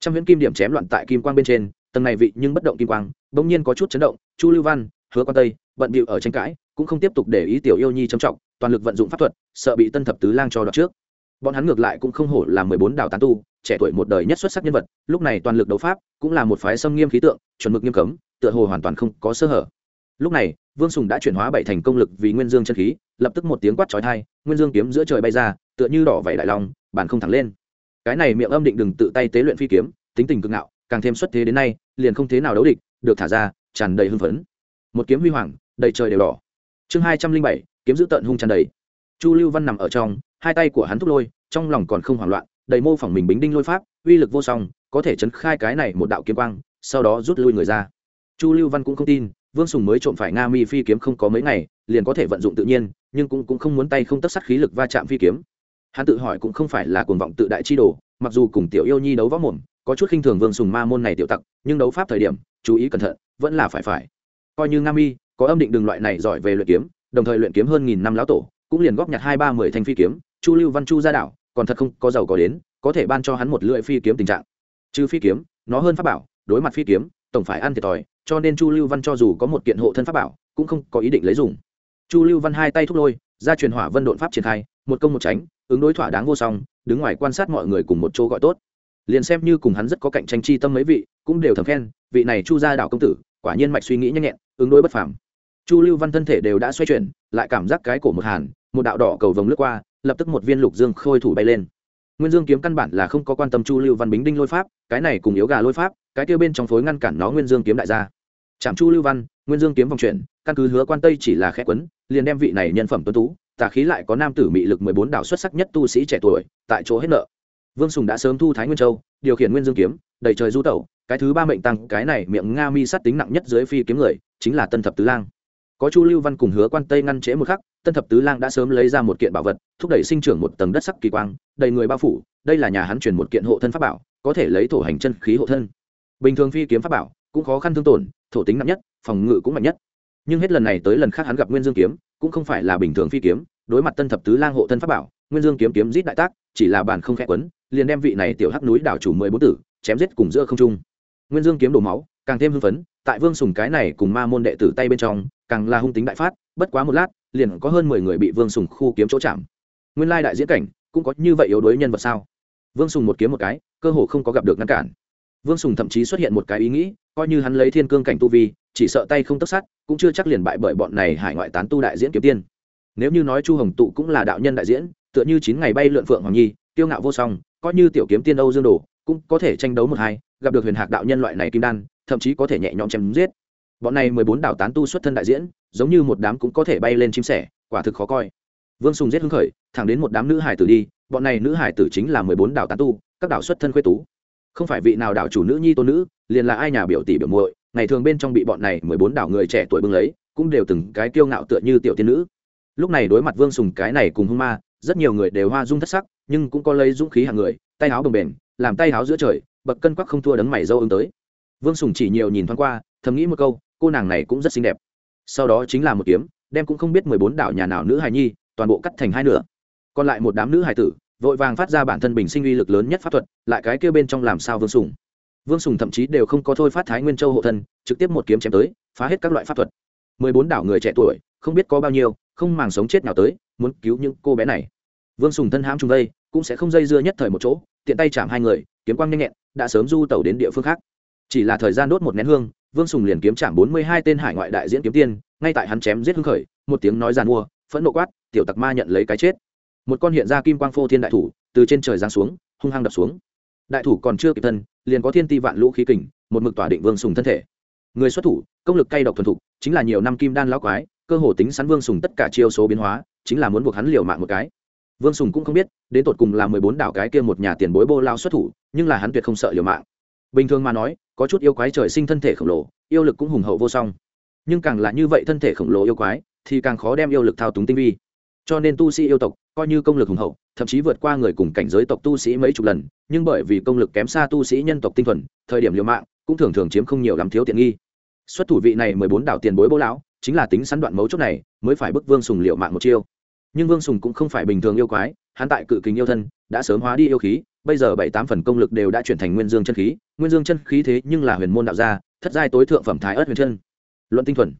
Trăm huyễn kim điểm chém loạn tại kim quang bên trên, tầng này vị nhưng bất động kim quang, bỗng nhiên có chút chấn động, chu lưu văn, hứa quan tây, bận bịu ở tranh cãi cũng không tiếp tục để ý tiểu yêu nhi trầm trọng, toàn lực vận dụng pháp thuật, sợ bị tân thập tứ lang cho đoạt trước. Bọn hắn ngược lại cũng không hổ là mười bốn đảo tán tu, trẻ tuổi một đời nhất xuất sắc nhân vật, lúc này toàn lực đấu pháp, cũng là một phái xâm nghiêm khí tượng, chuẩn mực nghiêm cấm, tựa hồ hoàn toàn không có sơ hở. Lúc này, vương sùng đã chuyển hóa bảy thành công lực vì nguyên dương chân khí, lập tức một tiếng quát trói thai nguyên dương kiếm giữa trời bay ra, tựa như đỏ vảy đại long bản không thẳng lên. Cái này miệng âm định đừng tự tay tế luyện phi kiếm, tính tình cực ngạo, càng thêm xuất thế đến nay, liền không thế nào đấu địch, được thả ra, tràn đầy hưng phấn. Một kiếm huy hoàng, đầy trời đều đỏ chương hai trăm linh bảy kiếm giữ tận hung tràn đầy. Chu lưu văn nằm ở trong hai tay của hắn thúc lôi trong lòng còn không hoảng loạn đầy mô phỏng mình bính đinh lôi pháp uy lực vô song có thể chấn khai cái này một đạo kiếm quang sau đó rút lui người ra. Chu lưu văn cũng không tin vương sùng mới trộm phải nga mi phi kiếm không có mấy ngày liền có thể vận dụng tự nhiên nhưng cũng, cũng không muốn tay không tất sát khí lực va chạm phi kiếm. Hắn tự hỏi cũng không phải là cuồng vọng tự đại chi đồ mặc dù cùng tiểu yêu nhi đấu võ mồm có chút khinh thường vương sùng ma môn này tiểu tặc nhưng đấu pháp thời điểm chú ý cẩn thận vẫn là phải phải. Coi như nga mi có âm định đường loại này giỏi về luyện kiếm, đồng thời luyện kiếm hơn nghìn năm lão tổ, cũng liền góp nhặt hai ba mười thanh phi kiếm, chu lưu văn chu ra đảo, còn thật không có giàu có đến, có thể ban cho hắn một lưỡi phi kiếm tình trạng. Trừ phi kiếm, nó hơn pháp bảo, đối mặt phi kiếm, tổng phải ăn thiệt thòi, cho nên chu lưu văn cho dù có một kiện hộ thân pháp bảo, cũng không có ý định lấy dùng. Chu lưu văn hai tay thúc lôi, ra truyền hỏa vân đột pháp triển khai, một công một tránh, ứng đối thỏa đáng vô song, đứng ngoài quan sát mọi người cùng một chỗ gọi tốt. Liền xem như cùng hắn rất có cạnh tranh chi tâm mấy vị, cũng đều thầm khen, vị này chu gia đạo công tử, quả nhiên mạch suy nghĩ nhanh nhẹn ứng đối bất phàm. Chu lưu văn thân thể đều đã xoay chuyển, lại cảm giác cái cổ một hàn, một đạo đỏ cầu vồng lướt qua, lập tức một viên lục dương khôi thủ bay lên. Nguyên dương kiếm căn bản là không có quan tâm chu lưu văn bính đinh lôi pháp, cái này cùng yếu gà lôi pháp, cái kia bên trong phối ngăn cản nó nguyên dương kiếm đại gia. Chạm chu lưu văn, nguyên dương kiếm vòng chuyển, căn cứ hứa quan tây chỉ là khẽ quấn, liền đem vị này nhân phẩm tuấn tú, tà khí lại có nam tử mị lực mười bốn đạo xuất sắc nhất tu sĩ trẻ tuổi, tại chỗ hết nợ. Vương sùng đã sớm thu thái nguyên châu, điều khiển nguyên dương kiếm đầy trời du tẩu, cái thứ ba mệnh tăng, cái này miệng nga mi sát tính nặng nhất dưới phi kiếm người chính là tân thập tứ lang. Có chu lưu văn cùng hứa quan tây ngăn trễ một khắc, tân thập tứ lang đã sớm lấy ra một kiện bảo vật, thúc đẩy sinh trưởng một tầng đất sắc kỳ quang, đầy người bao phủ, đây là nhà hắn truyền một kiện hộ thân pháp bảo, có thể lấy thổ hành chân khí hộ thân. Bình thường phi kiếm pháp bảo cũng khó khăn thương tổn, thổ tính nặng nhất, phòng ngự cũng mạnh nhất. Nhưng hết lần này tới lần khác hắn gặp nguyên dương kiếm, cũng không phải là bình thường phi kiếm, đối mặt tân thập tứ lang hộ thân pháp bảo, nguyên dương kiếm kiếm giết đại tác, chỉ là bản không khẽ quấn, liền đem vị này tiểu hắc núi đảo chủ mười bốn tử, chém giết cùng giữa không trung. Nguyên dương kiếm đổ máu, càng thêm hưng phấn tại vương sùng cái này cùng ma môn đệ tử tay bên trong, càng là hung tính đại phát, bất quá một lát, liền có hơn mười người bị vương sùng khu kiếm chỗ chạm. Nguyên lai đại diễn cảnh, cũng có như vậy yếu đuối nhân vật sao? Vương sùng một kiếm một cái, cơ hồ không có gặp được ngăn cản. Vương sùng thậm chí xuất hiện một cái ý nghĩ, coi như hắn lấy thiên cương cảnh tu vi, chỉ sợ tay không tất sát, cũng chưa chắc liền bại bởi bọn này hải ngoại tán tu đại diễn kiếm tiên. Nếu như nói chu hồng tụ cũng là đạo nhân đại diễn, tựa như chín ngày bay lượn phượng hoàng nhi tiêu ngạo vô song, coi như tiểu kiếm tiên âu dương đồ, cũng có thể tranh đấu một hai, gặp được huyền hạc đạo nhân loại này kim đan thậm chí có thể nhẹ nhõm chém giết. Bọn này mười bốn đảo tán tu xuất thân đại diễn, giống như một đám cũng có thể bay lên chim sẻ, quả thực khó coi. Vương sùng giết hứng khởi, thẳng đến một đám nữ hải tử đi, bọn này nữ hải tử chính là mười bốn đảo tán tu, các đảo xuất thân khuê tú. Không phải vị nào đảo chủ nữ nhi tôn nữ, liền là ai nhà biểu tỷ biểu muội, ngày thường bên trong bị bọn này mười bốn đảo người trẻ tuổi bưng lấy, cũng đều từng cái kiêu ngạo tựa như tiểu tiên nữ. Lúc này đối mặt vương sùng cái này cùng hung ma, rất nhiều người đều hoa dung thất sắc, nhưng cũng có lấy dũng khí hàng người, tay áo bồng bềnh, làm tay áo giữa trời, bậc cân quắc không thua đấng mày dâu ứng tới vương sùng chỉ nhiều nhìn thoáng qua, thầm nghĩ một câu, cô nàng này cũng rất xinh đẹp. Sau đó chính là một kiếm, đem cũng không biết mười bốn đảo nhà nào nữ hài nhi, toàn bộ cắt thành hai nửa. Còn lại một đám nữ hài tử, vội vàng phát ra bản thân bình sinh uy lực lớn nhất pháp thuật, lại cái kia bên trong làm sao vương sùng? Vương sùng thậm chí đều không có thôi phát thái nguyên châu hộ thân, trực tiếp một kiếm chém tới, phá hết các loại pháp thuật. Mười bốn đảo người trẻ tuổi, không biết có bao nhiêu, không màng sống chết nào tới, muốn cứu những cô bé này. Vương sùng thân hãm trung vây, cũng sẽ không dây dưa nhất thời một chỗ, tiện tay chạm hai người, kiếm quang nhanh nhẹn, đã sớm du tàu đến địa phương khác chỉ là thời gian đốt một nén hương, vương sùng liền kiếm chạm bốn mươi hai tên hải ngoại đại diễn kiếm tiên, ngay tại hắn chém giết hưng khởi, một tiếng nói giàn mua, phẫn nộ quát, tiểu tặc ma nhận lấy cái chết. Một con hiện ra kim quang phô thiên đại thủ, từ trên trời giáng xuống, hung hăng đập xuống. Đại thủ còn chưa kịp thân, liền có thiên ti vạn lũ khí kình, một mực tỏa định vương sùng thân thể. Người xuất thủ, công lực cay độc thuần thục, chính là nhiều năm kim đan lão quái, cơ hồ tính sắn vương sùng tất cả chiêu số biến hóa, chính là muốn buộc hắn liều mạng một cái. Vương sùng cũng không biết, đến tột cùng là mười bốn đảo cái kia một nhà tiền bối bô lao xuất thủ, nhưng là hắn tuyệt không sợ liều mạng bình thường mà nói, có chút yêu quái trời sinh thân thể khổng lồ, yêu lực cũng hùng hậu vô song. Nhưng càng là như vậy thân thể khổng lồ yêu quái, thì càng khó đem yêu lực thao túng tinh vi. Cho nên tu sĩ yêu tộc coi như công lực hùng hậu, thậm chí vượt qua người cùng cảnh giới tộc tu sĩ mấy chục lần, nhưng bởi vì công lực kém xa tu sĩ nhân tộc tinh thuần, thời điểm liều mạng, cũng thường thường chiếm không nhiều làm thiếu tiện nghi. Xuất thủ vị này mười bốn đảo tiền bối bố lão, chính là tính sắn đoạn mấu chốt này, mới phải bức vương sùng liệu mạng một chiêu. Nhưng vương sùng cũng không phải bình thường yêu quái hắn tại cự kính yêu thân, đã sớm hóa đi yêu khí, bây giờ bảy tám phần công lực đều đã chuyển thành nguyên dương chân khí, nguyên dương chân khí thế nhưng là huyền môn đạo gia, thất giai tối thượng phẩm thái ớt huyền chân. Luận tinh thuần,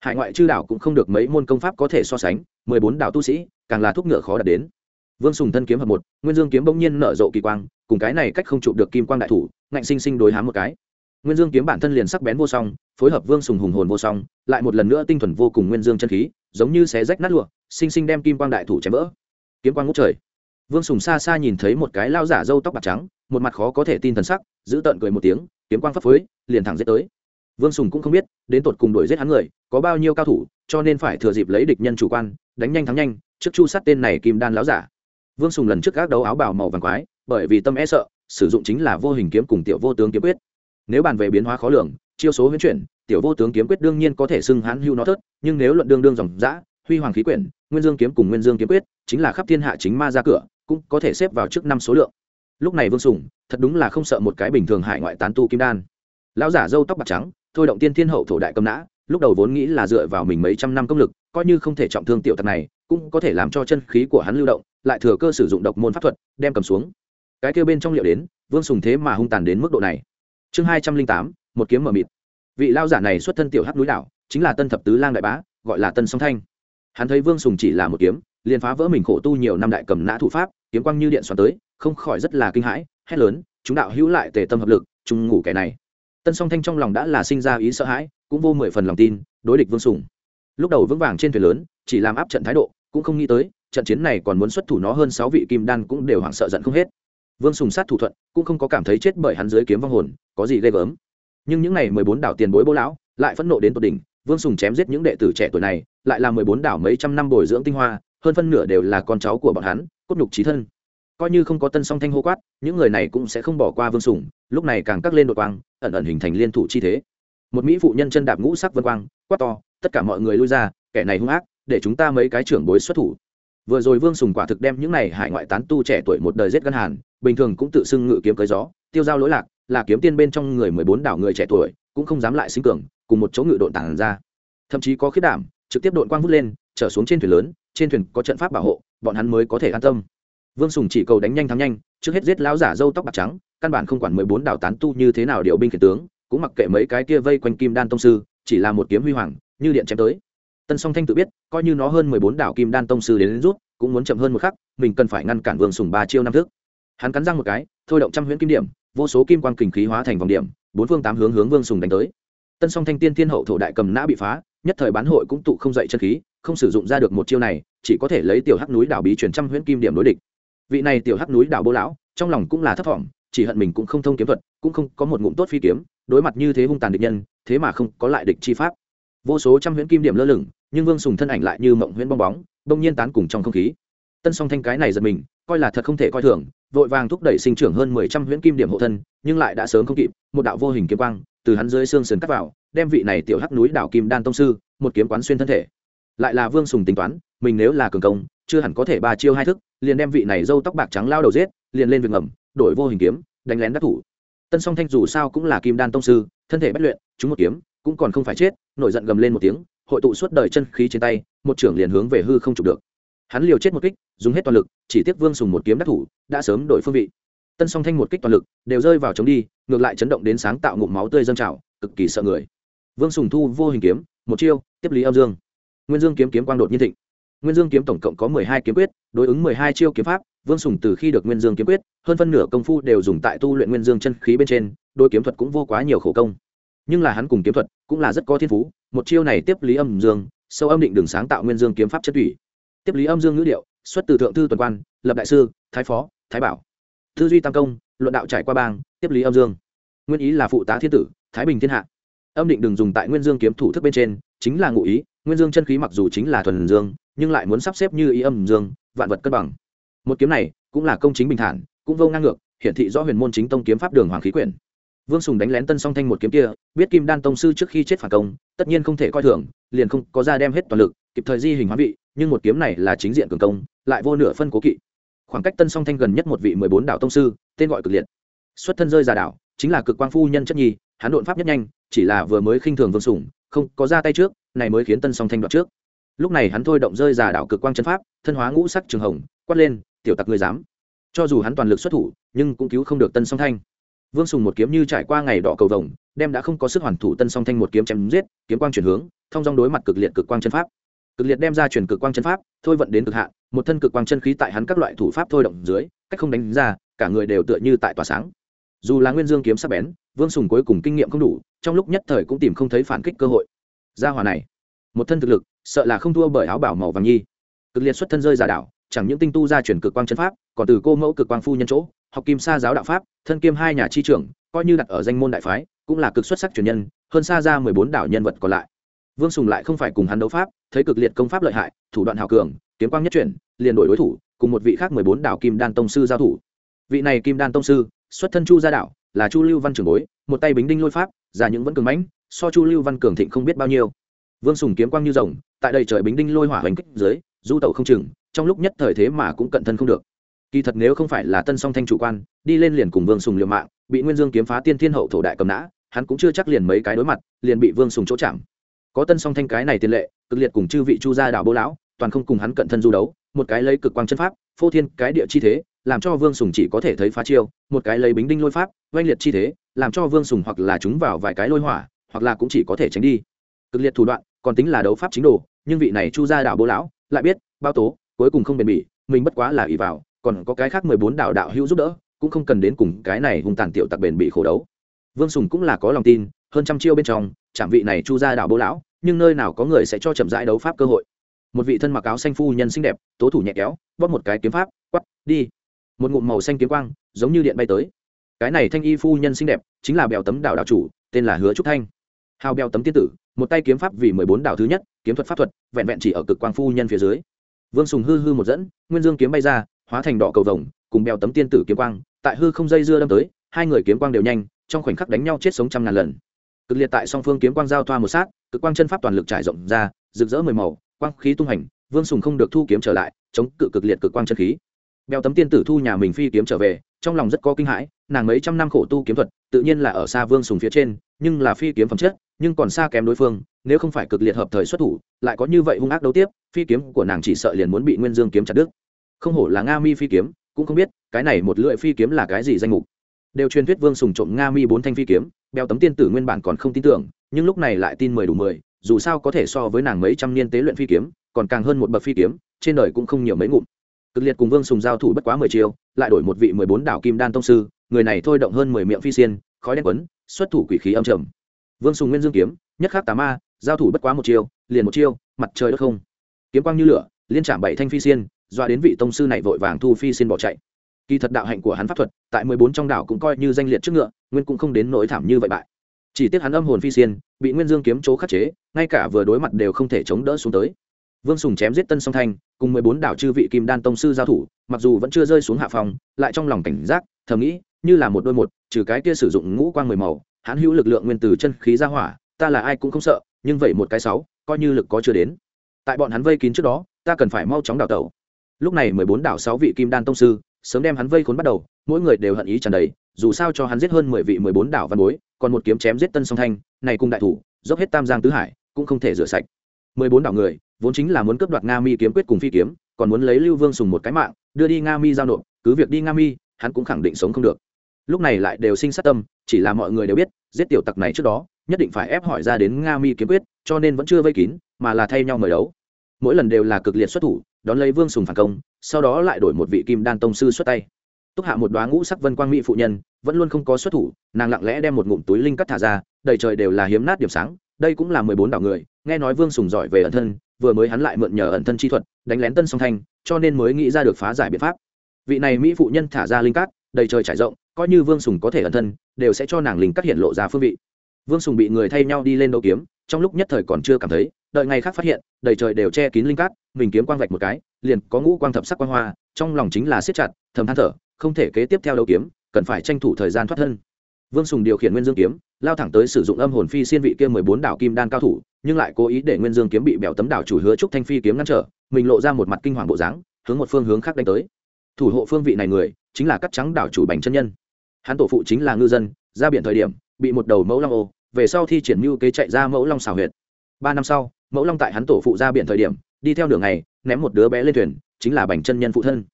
hải ngoại chư đảo cũng không được mấy môn công pháp có thể so sánh, mười bốn đảo tu sĩ, càng là thuốc ngựa khó đạt đến. Vương sùng thân kiếm hợp một, nguyên dương kiếm bỗng nhiên nở rộ kỳ quang, cùng cái này cách không chụp được kim quang đại thủ, ngạnh sinh sinh đối hám một cái. Nguyên dương kiếm bản thân liền sắc bén vô song, phối hợp vương sùng hùng hồn vô song, lại một lần nữa tinh thuần vô cùng nguyên dương chân khí, giống như xé rách nát lụa, sinh sinh đem kim quang đại thủ chém vỡ kiếm quang ngút trời. Vương sùng xa xa nhìn thấy một cái lao giả râu tóc bạc trắng, một mặt khó có thể tin thần sắc, giữ tợn cười một tiếng, kiếm quang phấp phới, liền thẳng giết tới. Vương sùng cũng không biết, đến tột cùng đuổi giết hắn người, có bao nhiêu cao thủ, cho nên phải thừa dịp lấy địch nhân chủ quan, đánh nhanh thắng nhanh, trước chu sát tên này kim đan láo giả. Vương sùng lần trước gác đấu áo bào màu vàng quái, bởi vì tâm e sợ, sử dụng chính là vô hình kiếm cùng tiểu vô tướng kiếm quyết. Nếu bàn về biến hóa khó lường, chiêu số huyễn chuyển, tiểu vô tướng kiếm quyết đương nhiên có thể xưng hãn hưu nó thớt, nhưng nếu luận đương đương dòng dã, huy hoàng khí quyển nguyên dương kiếm cùng nguyên dương kiếm quyết, chính là khắp thiên hạ chính ma ra cửa, cũng có thể xếp vào trước năm số lượng. Lúc này vương sùng, thật đúng là không sợ một cái bình thường hải ngoại tán tu kim đan. Lão giả râu tóc bạc trắng, thôi động tiên thiên hậu thổ đại cầm nã, lúc đầu vốn nghĩ là dựa vào mình mấy trăm năm công lực, coi như không thể trọng thương tiểu tặc này, cũng có thể làm cho chân khí của hắn lưu động, lại thừa cơ sử dụng độc môn pháp thuật, đem cầm xuống. Cái kêu bên trong liệu đến, vương sùng thế mà hung tàn đến mức độ này. Chương hai trăm linh tám, một kiếm mở mịt. Vị lao giả này xuất thân tiểu hắc núi đảo, chính là tân thập tứ lang đại bá, gọi là tân song thanh hắn thấy vương sùng chỉ là một kiếm, liền phá vỡ mình khổ tu nhiều năm đại cầm nã thủ pháp, kiếm quang như điện xoắn tới, không khỏi rất là kinh hãi, hét lớn, chúng đạo hữu lại tề tâm hợp lực, chung ngủ kẻ này. Tân song thanh trong lòng đã là sinh ra ý sợ hãi, cũng vô mười phần lòng tin, đối địch vương sùng. Lúc đầu vững vàng trên thuyền lớn, chỉ làm áp trận thái độ, cũng không nghĩ tới, trận chiến này còn muốn xuất thủ nó hơn sáu vị kim đan cũng đều hoảng sợ giận không hết. Vương sùng sát thủ thuận, cũng không có cảm thấy chết bởi hắn dưới kiếm vong hồn, có gì ghê gớm. Nhưng những n à y mười bốn đảo tiền bối bố lão, lại phẫn nộ đến tột đỉnh vương sùng chém giết những đệ tử trẻ tuổi này, lại là mười bốn đảo mấy trăm năm bồi dưỡng tinh hoa, hơn phân nửa đều là con cháu của bọn hắn, cốt nhục trí thân. Coi như không có tân song thanh hô quát, những người này cũng sẽ không bỏ qua vương sùng, lúc này càng cắt lên đội quang, ẩn ẩn hình thành liên thủ chi thế. Một mỹ phụ nhân chân đạp ngũ sắc vân quang, quát to, tất cả mọi người lui ra, kẻ này hung ác, để chúng ta mấy cái trưởng bối xuất thủ. Vừa rồi vương sùng quả thực đem những này hải ngoại tán tu trẻ tuổi một đời giết gân hàn, bình thường cũng tự xưng ngự kiếm cưới gió, tiêu giao lỗi lạc, là kiếm tiên bên trong người mười bốn đảo người trẻ tuổi, cũng không dám lại sinh cường cùng một chỗ ngự độn tản ra. Thậm chí có khiết đảm trực tiếp độn quang vút lên trở xuống trên thuyền lớn trên thuyền có trận pháp bảo hộ bọn hắn mới có thể an tâm. Vương sùng chỉ cầu đánh nhanh thắng nhanh trước hết giết lão giả dâu tóc bạc trắng căn bản không quản mười bốn đảo tán tu như thế nào điều binh khiển tướng cũng mặc kệ mấy cái kia vây quanh kim đan tông sư chỉ là một kiếm huy hoàng như điện chém tới. Tân song thanh tự biết coi như nó hơn mười bốn đảo kim đan tông sư đến, đến rút cũng muốn chậm hơn một khắc mình cần phải ngăn cản vương sùng ba chiêu năm thước hắn cắn răng một cái thôi động trăm huyễn kim điểm vô số kim quang kình khí hóa thành vòng điểm bốn phương tám hướng hướng vương sùng đánh tới tân song thanh tiên thiên hậu thổ đại cầm nã bị phá, nhất thời bán hội cũng tụ không dậy chân khí, không sử dụng ra được một chiêu này, chỉ có thể lấy tiểu hắc núi đảo bí truyền trăm huyễn kim điểm đối địch. Vị này tiểu hắc núi đảo bô lão, trong lòng cũng là thất vọng, chỉ hận mình cũng không thông kiếm thuật, cũng không có một ngụm tốt phi kiếm, đối mặt như thế hung tàn địch nhân, thế mà không có lại địch chi pháp. Vô số trăm huyễn kim điểm lơ lửng, nhưng vương sùng thân ảnh lại như mộng huyễn bong bóng, bỗng nhiên tán cùng trong không khí. Tân song thanh cái này giật mình, coi là thật không thể coi thường, vội vàng thúc đẩy sinh trưởng hơn mười trăm huyễn kim điểm hộ thân, nhưng lại đã sớm không kịp, một đạo vô hình kiếm quang từ hắn dưới xương sườn cắt vào, đem vị này tiểu hắc núi đảo kim đan tông sư, một kiếm quán xuyên thân thể. Lại là vương sùng tính toán, mình nếu là cường công, chưa hẳn có thể ba chiêu hai thức, liền đem vị này râu tóc bạc trắng lao đầu giết, liền lên việc ngầm, đổi vô hình kiếm, đánh lén đắc thủ. Tân song thanh dù sao cũng là kim đan tông sư, thân thể bất luyện chúng một kiếm, cũng còn không phải chết, nổi giận gầm lên một tiếng, hội tụ suốt đời chân khí trên tay, một trưởng liền hướng về hư không chụp được. Hắn liều chết một kích, dùng hết toàn lực, chỉ tiếc vương sùng một kiếm đắc thủ, đã sớm đổi phương vị tân song thanh một kích toàn lực, đều rơi vào chống đi, ngược lại chấn động đến sáng tạo ngụm máu tươi dâng trào, cực kỳ sợ người. Vương sùng thu vô hình kiếm, một chiêu, tiếp lý âm dương. Nguyên dương kiếm kiếm quang đột nhiên thịnh. Nguyên dương kiếm tổng cộng có mười hai kiếm quyết, đối ứng mười hai chiêu kiếm pháp, vương sùng từ khi được nguyên dương kiếm quyết, hơn phân nửa công phu đều dùng tại tu luyện nguyên dương chân khí bên trên đôi kiếm thuật cũng vô quá nhiều khổ công. Nhưng là hắn cùng kiếm thuật cũng là rất có thiên phú, một chiêu này tiếp lý âm dương, sâu âm định đường sáng tạo nguyên dương kiếm pháp chất thủy. Tiếp lý âm dương ngữ điệu, xuất từ thượng thư tuần quan, lập đại sư, thái phó, thái bảo tư duy tam công, luận đạo trải qua bang, tiếp lý âm dương. Nguyên ý là phụ tá thiên tử, thái bình thiên hạ. Âm định đừng dùng tại nguyên dương kiếm thủ thức bên trên, chính là ngụ ý, nguyên dương chân khí mặc dù chính là thuần dương, nhưng lại muốn sắp xếp như ý âm dương, vạn vật cân bằng. Một kiếm này cũng là công chính bình thản, cũng vô ngang ngược, hiển thị rõ huyền môn chính tông kiếm pháp đường hoàng khí quyển. Vương sùng đánh lén tân song thanh một kiếm kia, biết kim đan tông sư trước khi chết phản công, tất nhiên không thể coi thường, liền không có ra đem hết toàn lực, kịp thời di hình hóa vị, nhưng một kiếm này là chính diện cường công, lại vô nửa phân cố kỵ khoảng cách tân song thanh gần nhất một vị mười bốn đảo tông sư, tên gọi cực liệt. Xuất thân rơi ra đảo, chính là cực quang phu nhân chất nhi, hắn đột pháp nhất nhanh, chỉ là vừa mới khinh thường vương sùng không có ra tay trước, này mới khiến tân song thanh đoạt trước. Lúc này hắn thôi động rơi giả đảo cực quang chân pháp, thân hóa ngũ sắc trường hồng, quát lên, tiểu tặc ngươi dám. Cho dù hắn toàn lực xuất thủ, nhưng cũng cứu không được tân song thanh. Vương sùng một kiếm như trải qua ngày đỏ cầu vồng, đem đã không có sức hoàn thủ tân song thanh một kiếm chém giết, kiếm quang chuyển hướng, thông dong đối mặt cực liệt cực quang chân pháp. Cực liệt đem ra chuyển cực quang chân pháp, thôi vận đến cực hạn một thân cực quang chân khí tại hắn các loại thủ pháp thôi động dưới, cách không đánh ra, cả người đều tựa như tại tòa sáng. Dù là nguyên dương kiếm sắc bén, vương sùng cuối cùng kinh nghiệm không đủ, trong lúc nhất thời cũng tìm không thấy phản kích cơ hội. Gia hòa này, một thân thực lực, sợ là không thua bởi áo bảo màu vàng nhi. Cực liệt xuất thân rơi giả đảo chẳng những tinh tu gia chuyển cực quang chân pháp, còn từ cô mẫu cực quang phu nhân chỗ, học kim sa giáo đạo pháp, thân kiêm hai nhà chi trưởng, coi như đặt ở danh môn đại phái, cũng là cực xuất sắc truyền nhân, hơn xa ra mười bốn đảo nhân vật còn lại. Vương sùng lại không phải cùng hắn đấu pháp, thấy cực liệt công pháp lợi hại, thủ đoạn hào cường kiếm quang nhất chuyển, liền đổi đối thủ, cùng một vị khác mười bốn đảo kim đan tông sư giao thủ. Vị này kim đan tông sư, xuất thân chu gia đạo là chu lưu văn trưởng bối, một tay bính đinh lôi pháp giả những vẫn cường mãnh, so chu lưu văn cường thịnh không biết bao nhiêu. Vương sùng kiếm quang như rồng, tại đây trời bính đinh lôi hỏa hoành kích dưới, du tẩu không chừng, trong lúc nhất thời thế mà cũng cận thân không được. Kỳ thật nếu không phải là tân song thanh chủ quan, đi lên liền cùng vương sùng liều mạng, bị nguyên dương kiếm phá tiên thiên hậu thổ đại cầm nã, hắn cũng chưa chắc liền mấy cái đối mặt, liền bị vương sùng chỗ chạm. Có tân song thanh cái này tiền lệ, cực liệt cùng chư vị chu gia đạo bố lão toàn không cùng hắn cận thân du đấu, một cái lấy cực quang chân pháp, phô thiên cái địa chi thế, làm cho vương sùng chỉ có thể thấy phá chiêu, một cái lấy bính đinh lôi pháp, oanh liệt chi thế, làm cho vương sùng hoặc là chúng vào vài cái lôi hỏa, hoặc là cũng chỉ có thể tránh đi. Cực liệt thủ đoạn, còn tính là đấu pháp chính đồ, nhưng vị này chu gia đạo bố lão lại biết, bao tố, cuối cùng không bền bỉ, mình bất quá là ỷ vào, còn có cái khác mười bốn đạo đạo hữu giúp đỡ, cũng không cần đến cùng cái này hung tàn tiểu tặc bền bị khổ đấu. Vương sùng cũng là có lòng tin, hơn trăm chiêu bên trong trạm vị này chu gia đạo bố lão, nhưng nơi nào có người sẽ cho chậm rãi đấu pháp cơ hội một vị thân mặc áo xanh phu nhân xinh đẹp, tố thủ nhẹ kéo, bóp một cái kiếm pháp, quắp, đi. Một ngụm màu xanh kiếm quang, giống như điện bay tới. Cái này thanh y phu nhân xinh đẹp, chính là bèo tấm đảo đạo chủ, tên là hứa trúc thanh. Hào bèo tấm tiên tử, một tay kiếm pháp vì mười bốn đảo thứ nhất, kiếm thuật pháp thuật, vẹn vẹn chỉ ở cực quang phu nhân phía dưới. Vương sùng hư hư một dẫn, nguyên dương kiếm bay ra, hóa thành đỏ cầu vồng, cùng bèo tấm tiên tử kiếm quang, tại hư không dây dưa đâm tới, hai người kiếm quang đều nhanh, trong khoảnh khắc đánh nhau chết sống trăm ngàn lần. Cực liệt tại song phương kiếm quang giao thoa một sát, cực quang chân pháp toàn lực trải rộng ra, rực rỡ mười màu quang khí tung hành, vương sùng không được thu kiếm trở lại, chống cự cực liệt cực quang chân khí. Bèo tấm tiên tử thu nhà mình phi kiếm trở về, trong lòng rất có kinh hãi, nàng mấy trăm năm khổ tu kiếm thuật, tự nhiên là ở xa vương sùng phía trên, nhưng là phi kiếm phẩm chất, nhưng còn xa kém đối phương, nếu không phải cực liệt hợp thời xuất thủ, lại có như vậy hung ác đấu tiếp, phi kiếm của nàng chỉ sợ liền muốn bị nguyên dương kiếm chặt đứt. Không hổ là nga mi phi kiếm, cũng không biết, cái này một lưỡi phi kiếm là cái gì danh mục. Đều truyền thuyết vương sùng trộm nga mi bốn thanh phi kiếm, bèo tấm tiên tử nguyên bản còn không tin tưởng, nhưng lúc này lại tin mười đủ mười dù sao có thể so với nàng mấy trăm niên tế luyện phi kiếm, còn càng hơn một bậc phi kiếm, trên đời cũng không nhiều mấy ngụm. Cực liệt cùng vương sùng giao thủ bất quá mười chiêu, lại đổi một vị mười bốn đảo kim đan tông sư, người này thôi động hơn mười miệng phi xiên, khói đen quấn, xuất thủ quỷ khí âm trầm. Vương sùng nguyên dương kiếm, nhất khắc tà ma, giao thủ bất quá một chiêu, liền một chiêu, mặt trời đất không. Kiếm quang như lửa, liên trạm bảy thanh phi xiên doa đến vị tông sư này vội vàng thu phi xiên bỏ chạy. Kỳ thật đạo hạnh của hắn pháp thuật, tại mười bốn trong đảo cũng coi như danh liệt trước ngựa, nguyên cũng không đến nỗi thảm như vậy bại chỉ tiếc hắn âm hồn phi xiên, bị nguyên dương kiếm chỗ khắc chế, ngay cả vừa đối mặt đều không thể chống đỡ xuống tới. Vương sùng chém giết tân song thanh, cùng mười bốn đảo chư vị kim đan tông sư giao thủ, mặc dù vẫn chưa rơi xuống hạ phòng, lại trong lòng cảnh giác, thầm nghĩ, như là một đôi một, trừ cái kia sử dụng ngũ quang mười màu, hắn hữu lực lượng nguyên từ chân khí ra hỏa, ta là ai cũng không sợ, nhưng vậy một cái sáu, coi như lực có chưa đến. Tại bọn hắn vây kín trước đó, ta cần phải mau chóng đào tẩu. Lúc này mười bốn đảo sáu vị kim đan tông sư sớm đem hắn vây khốn bắt đầu, mỗi người đều hận ý tràn đầy, dù sao cho hắn giết hơn mười vị mười bốn đảo văn bối, còn một kiếm chém giết tân song thanh, này cùng đại thủ, dốc hết tam giang tứ hải, cũng không thể rửa sạch. Mười bốn đảo người, vốn chính là muốn cướp đoạt nga mi kiếm quyết cùng phi kiếm, còn muốn lấy lưu vương sùng một cái mạng, đưa đi nga mi giao nộp, cứ việc đi nga mi, hắn cũng khẳng định sống không được. Lúc này lại đều sinh sát tâm, chỉ là mọi người đều biết, giết tiểu tặc này trước đó, nhất định phải ép hỏi ra đến nga mi kiếm quyết, cho nên vẫn chưa vây kín, mà là thay nhau mời đấu. Mỗi lần đều là cực liệt xuất thủ, đón lấy vương sùng phản công sau đó lại đổi một vị kim đan tông sư xuất tay. Túc hạ một đoá ngũ sắc vân quang mỹ phụ nhân, vẫn luôn không có xuất thủ, nàng lặng lẽ đem một ngụm túi linh cắt thả ra, đầy trời đều là hiếm nát điểm sáng, đây cũng là mười bốn đảo người, nghe nói vương sùng giỏi về ẩn thân, vừa mới hắn lại mượn nhờ ẩn thân chi thuật, đánh lén tân song thanh, cho nên mới nghĩ ra được phá giải biện pháp. Vị này mỹ phụ nhân thả ra linh cát đầy trời trải rộng, coi như vương sùng có thể ẩn thân, đều sẽ cho nàng linh cát hiện lộ ra phương vị. Vương sùng bị người thay nhau đi lên đấu kiếm, trong lúc nhất thời còn chưa cảm thấy đợi ngày khác phát hiện, đầy trời đều che kín linh cát, mình kiếm quang vạch một cái, liền có ngũ quang thập sắc quang hoa, trong lòng chính là siết chặt, thầm than thở, không thể kế tiếp theo đấu kiếm, cần phải tranh thủ thời gian thoát thân. Vương sùng điều khiển nguyên dương kiếm, lao thẳng tới sử dụng âm hồn phi xiên vị kia mười bốn đảo kim đan cao thủ, nhưng lại cố ý để nguyên dương kiếm bị bèo tấm đảo chủ hứa trúc thanh phi kiếm ngăn trở, mình lộ ra một mặt kinh hoàng bộ dáng, hướng một phương hướng khác đánh tới. Thủ hộ phương vị này người, chính là cắt trắng đảo chủ bành chân nhân. Hắn tổ phụ chính là ngư dân, ra biển thời điểm, bị một đầu mẫu long ô, về sau thi triển mưu kế chạy ra mẫu long xào huyệt. Ba năm sau mẫu long tại hắn tổ phụ ra biển thời điểm đi theo đường này, ném một đứa bé lên thuyền chính là bành chân nhân phụ thân.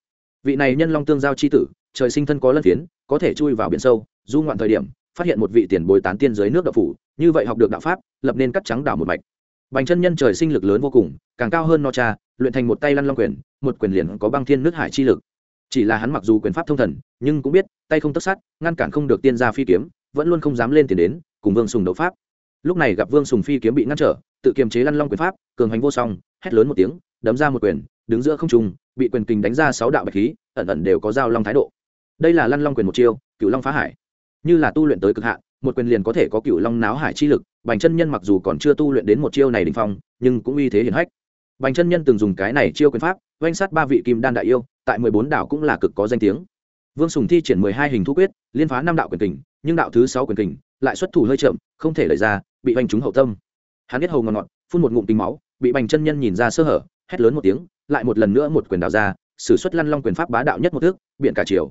Vị này nhân long tương giao c h i tử trời sinh thân có lân phiến có thể chui vào biển sâu du ngoạn thời điểm phát hiện một vị tiền bồi tán tiên dưới nước đậu phủ như vậy học được đạo pháp lập nên cắt trắng đảo một mạch. Bành chân nhân trời sinh lực lớn vô cùng càng cao hơn no cha luyện thành một tay lăn long quyền một quyền liền có băng thiên nước hải chi lực. Chỉ là hắn mặc dù quyền pháp thông thần nhưng cũng biết tay không tất sát ngăn cản không được tiên gia phi kiếm vẫn luôn không dám lên tiền đến cùng vương sùng đấu pháp lúc này gặp vương sùng phi kiếm bị ngăn trở, tự kiềm chế lăn long quyền pháp, cường hành vô song, hét lớn một tiếng, đấm ra một quyền, đứng giữa không trung, bị quyền kình đánh ra sáu đạo bạch khí, ẩn ẩn đều có giao long thái độ. Đây là lăn long quyền một chiêu cựu long phá hải. Như là tu luyện tới cực hạn, một quyền liền có thể có cựu long náo hải chi lực, bành chân nhân mặc dù còn chưa tu luyện đến một chiêu này đình phong, nhưng cũng uy thế hiển hách. Bành chân nhân từng dùng cái này chiêu quyền pháp, oanh sát ba vị kim đan đại yêu, tại mười bốn đảo cũng là cực có danh tiếng. Vương sùng thi triển mười hai hình thu quyết, liên phá năm đạo quyền kình, nhưng đạo thứ sáu quyền kình lại xuất thủ hơi chậm, không thể lời ra bị bành trúng hậu tâm. Hắn biết hầu ngọt ngọt phun một ngụm tinh máu, bị bành chân nhân nhìn ra sơ hở, hét lớn một tiếng, lại một lần nữa một quyền đào ra s ử suất lăn long quyền pháp bá đạo nhất một thước biện cả chiều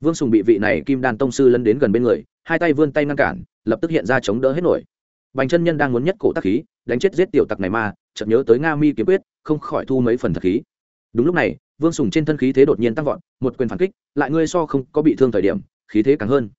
vương sùng bị vị này kim đan tông sư lân đến gần bên người, hai tay vươn tay ngăn cản, lập tức hiện ra chống đỡ hết nổi. Bành chân nhân đang muốn nhất cổ tắc khí, đánh chết giết tiểu tặc này mà, chợt nhớ tới nga mi kiếm quyết, không khỏi thu mấy phần thật khí. Đúng lúc này, vương sùng trên thân khí thế đột nhiên tăng vọt, một quyền phản kích, lại ngươi so không có bị thương thời điểm, khí thế càng hơn.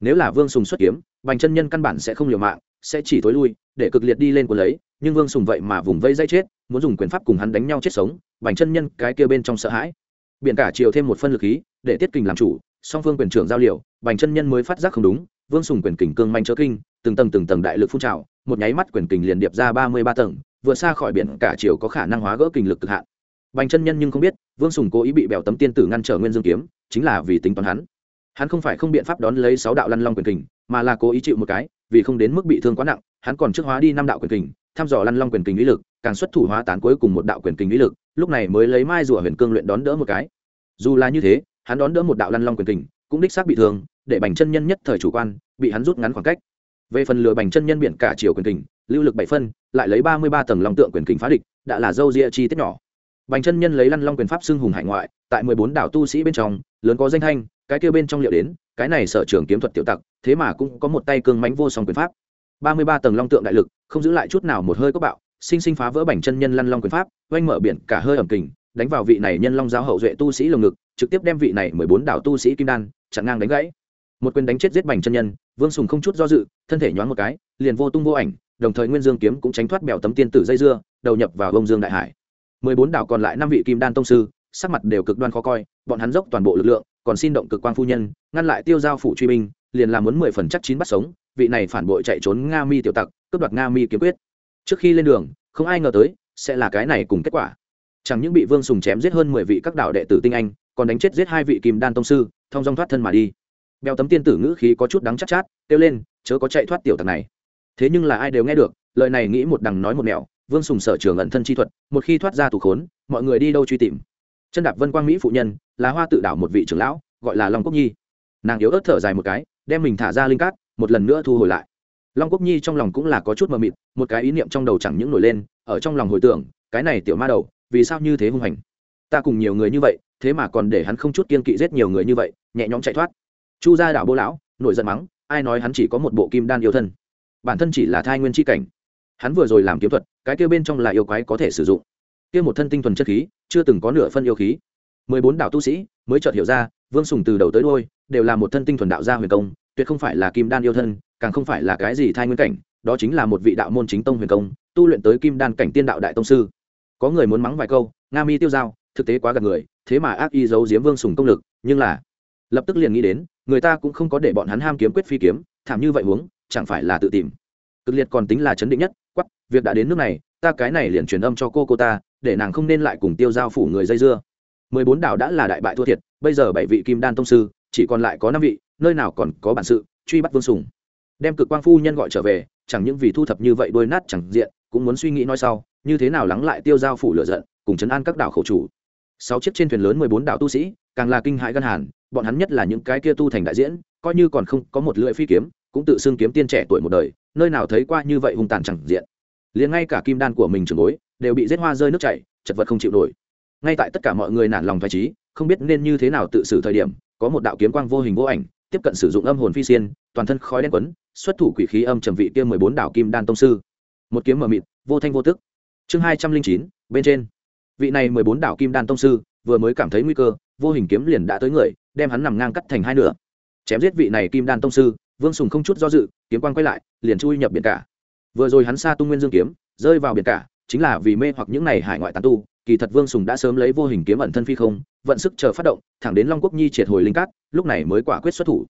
Nếu là vương sùng xuất kiếm, bành chân nhân căn bản sẽ không liều mạng sẽ chỉ tối lui, để cực liệt đi lên của lấy, nhưng vương sùng vậy mà vùng vây dây chết, muốn dùng quyền pháp cùng hắn đánh nhau chết sống, bành chân nhân cái kia bên trong sợ hãi. Biển cả chiều thêm một phân lực khí, để tiết kình làm chủ, song phương quyền trưởng giao liều bành chân nhân mới phát giác không đúng, vương sùng quyền kình cương manh chớ kinh, từng tầng từng tầng đại lực phun trào, một nháy mắt quyền kình liền điệp ra ba mươi ba tầng, vừa xa khỏi biển cả chiều có khả năng hóa gỡ kình lực cực hạn. Bành chân nhân nhưng không biết, vương sùng cố ý bị bèo tấm tiên tử ngăn trở nguyên dương kiếm, chính là vì tính toán hắn hắn không phải không biện pháp đón lấy sáu đạo lăn long quyền kình, mà là cố ý chịu một cái, vì không đến mức bị thương quá nặng, hắn còn trước hóa đi năm đạo quyền kình, thăm dò lăn long quyền kình lý lực, càng xuất thủ hóa tán cuối cùng một đạo quyền kình lý lực, lúc này mới lấy mai rùa huyền cương luyện đón đỡ một cái. Dù là như thế, hắn đón đỡ một đạo lăn long quyền kình, cũng đích xác bị thương, để bành chân nhân nhất thời chủ quan, bị hắn rút ngắn khoảng cách. Về phần lừa bành chân nhân biển cả chiều quyền kình, lưu lực bảy phân, lại lấy ba mươi ba tầng long tượng quyền kình phá địch, đã là dâu ria chi tiết nhỏ bành chân nhân lấy lăn long quyền pháp xưng hùng hải ngoại, tại mười bốn đảo tu sĩ bên trong, lớn có danh thanh, cái kia bên trong liệu đến, cái này sở trường kiếm thuật tiểu tặc, thế mà cũng có một tay cương mãnh vô song quyền pháp. Ba mươi ba tầng long tượng đại lực, không giữ lại chút nào một hơi có bạo, sinh sinh phá vỡ bành chân nhân lăn long quyền pháp, oanh mở biển, cả hơi ẩm kình, đánh vào vị này nhân long giáo hậu duệ tu sĩ lồng ngực, trực tiếp đem vị này mười bốn đảo tu sĩ kim đan, chặn ngang đánh gãy. Một quyền đánh chết giết bành chân nhân, vương sùng không chút do dự, thân thể nhoáng một cái, liền vô tung vô ảnh, đồng thời nguyên dương kiếm cũng tránh thoát bèo tấm tiên tử dây dưa, đầu nhập vào bông dương đại hải mười bốn đảo còn lại năm vị kim đan tông sư sắc mặt đều cực đoan khó coi bọn hắn dốc toàn bộ lực lượng còn xin động cực quang phu nhân ngăn lại tiêu giao phủ truy binh liền làm muốn mười phần chắc chín bắt sống vị này phản bội chạy trốn nga mi tiểu tặc cướp đoạt nga mi kiếm quyết. Trước khi lên đường không ai ngờ tới sẽ là cái này cùng kết quả. Chẳng những bị vương sùng chém giết hơn mười vị các đạo đệ tử tinh anh còn đánh chết giết hai vị kim đan tông sư thông dong thoát thân mà đi. Bèo tấm tiên tử ngữ khí có chút đắng chắc chát, chát kêu lên chớ có chạy thoát tiểu tặc này. Thế nhưng là ai đều nghe được lời này nghĩ một đằng nói một nẻo vương sùng sở trường ẩn thân chi thuật, một khi thoát ra tù khốn, mọi người đi đâu truy tìm? Chân đạp vân quang mỹ phụ nhân, là hoa tự đảo một vị trưởng lão, gọi là long quốc nhi. Nàng yếu ớt thở dài một cái, đem mình thả ra linh cát, một lần nữa thu hồi lại. Long quốc nhi trong lòng cũng là có chút mờ mịt, một cái ý niệm trong đầu chẳng những nổi lên, ở trong lòng hồi tưởng, cái này tiểu ma đầu, vì sao như thế hung hành? Ta cùng nhiều người như vậy, thế mà còn để hắn không chút kiên kỵ giết nhiều người như vậy, nhẹ nhõm chạy thoát. Chu gia đảo bô lão, nổi giận mắng, ai nói hắn chỉ có một bộ kim đan yêu thân? Bản thân chỉ là thai nguyên chi cảnh hắn vừa rồi làm kiếm thuật cái kia bên trong là yêu quái có thể sử dụng. Kia một thân tinh thuần chất khí chưa từng có nửa phân yêu khí. Mười bốn đạo tu sĩ mới chợt hiểu ra vương sùng từ đầu tới đôi đều là một thân tinh thuần đạo gia huyền công tuyệt không phải là kim đan yêu thân càng không phải là cái gì thai nguyên cảnh đó chính là một vị đạo môn chính tông huyền công tu luyện tới kim đan cảnh tiên đạo đại tông sư. Có người muốn mắng vài câu nga mi tiêu dao, thực tế quá gần người thế mà ác y giấu giếm vương sùng công lực nhưng là lập tức liền nghĩ đến người ta cũng không có để bọn hắn ham kiếm quyết phi kiếm thảm như vậy huống chẳng phải là tự tìm. Cực liệt còn tính là chấn định nhất quắc, việc đã đến nước này, ta cái này liền truyền âm cho cô cô ta, để nàng không nên lại cùng tiêu giao phủ người dây dưa. Mười bốn đảo đã là đại bại thua thiệt, bây giờ bảy vị kim đan tông sư, chỉ còn lại có năm vị, nơi nào còn có bản sự, truy bắt vương sùng. Đem cực quang phu nhân gọi trở về, chẳng những vì thu thập như vậy đôi nát chẳng diện, cũng muốn suy nghĩ nói sau, như thế nào lắng lại tiêu giao phủ lựa giận, cùng chấn an các đảo khẩu chủ. Sáu chiếc trên thuyền lớn mười bốn đảo tu sĩ, càng là kinh hãi gân hàn, bọn hắn nhất là những cái kia tu thành đại diễn, coi như còn không có một lưỡi phi kiếm cũng tự xưng kiếm tiên trẻ tuổi một đời, nơi nào thấy qua như vậy hung tàn chẳng diện. Liền ngay cả kim đan của mình trường bối đều bị giết hoa rơi nước chảy, chật vật không chịu nổi. Ngay tại tất cả mọi người nản lòng thoải trí không biết nên như thế nào tự xử thời điểm, có một đạo kiếm quang vô hình vô ảnh, tiếp cận sử dụng âm hồn phi xiên, toàn thân khói đen quấn, xuất thủ quỷ khí âm trầm vị kia mười bốn đạo kim đan tông sư. Một kiếm mờ mịt, vô thanh vô tức. Chương hai trăm linh chín, bên trên. Vị này mười bốn đạo kim đan tông sư vừa mới cảm thấy nguy cơ, vô hình kiếm liền đã tới người, đem hắn nằm ngang cắt thành hai nửa. Chém giết vị này kim đan tông sư vương sùng không chút do dự, kiếm quang quay lại, liền chui nhập biển cả. Vừa rồi hắn xa tung nguyên dương kiếm, rơi vào biển cả, chính là vì mê hoặc những này hải ngoại tán tu, kỳ thật vương sùng đã sớm lấy vô hình kiếm ẩn thân phi không, vận sức chờ phát động, thẳng đến long quốc nhi triệt hồi linh cát, lúc này mới quả quyết xuất thủ.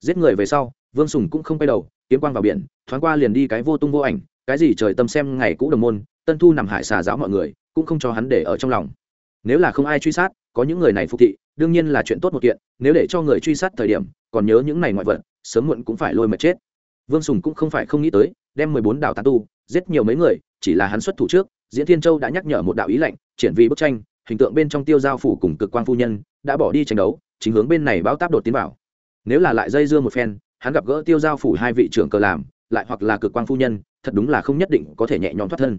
Giết người về sau, vương sùng cũng không quay đầu, kiếm quang vào biển, thoáng qua liền đi cái vô tung vô ảnh, cái gì trời tâm xem ngày cũ đồng môn, tân thu nằm hải xà giáo mọi người, cũng không cho hắn để ở trong lòng. Nếu là không ai truy sát, có những người này phục thị, đương nhiên là chuyện tốt một kiện, nếu để cho người truy sát thời điểm, còn nhớ những này ngoại vật sớm muộn cũng phải lôi mệt chết. Vương sùng cũng không phải không nghĩ tới, đem mười bốn đạo tán tu, giết nhiều mấy người, chỉ là hắn xuất thủ trước, diễn thiên châu đã nhắc nhở một đạo ý lệnh triển vì bức tranh, hình tượng bên trong tiêu giao phủ cùng cực quang phu nhân, đã bỏ đi tranh đấu, chính hướng bên này báo táp đột tiến vào. Nếu là lại dây dưa một phen, hắn gặp gỡ tiêu giao phủ hai vị trưởng cờ làm, lại hoặc là cực quang phu nhân, thật đúng là không nhất định có thể nhẹ nhõm thoát thân.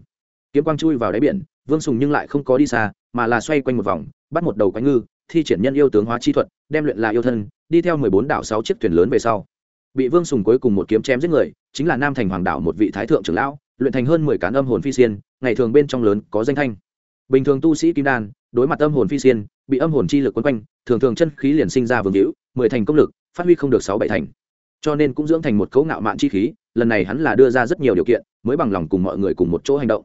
Kiếm quang chui vào đáy biển, vương sùng nhưng lại không có đi xa, mà là xoay quanh một vòng, bắt một đầu quánh ngư, thi triển nhân yêu tướng hóa chi thuật, đem luyện là yêu thân, đi theo mười bốn đảo sáu chiếc thuyền lớn về sau bị vương sùng cuối cùng một kiếm chém giết người, chính là nam thành hoàng đảo một vị thái thượng trưởng lão, luyện thành hơn mười cán âm hồn phi xiên, ngày thường bên trong lớn có danh thanh. Bình thường tu sĩ kim đan, đối mặt âm hồn phi xiên, bị âm hồn chi lực quấn quanh, thường thường chân khí liền sinh ra vương hữu, mười thành công lực, phát huy không được sáu bảy thành. Cho nên cũng dưỡng thành một cấu ngạo mạn chi khí, lần này hắn là đưa ra rất nhiều điều kiện, mới bằng lòng cùng mọi người cùng một chỗ hành động.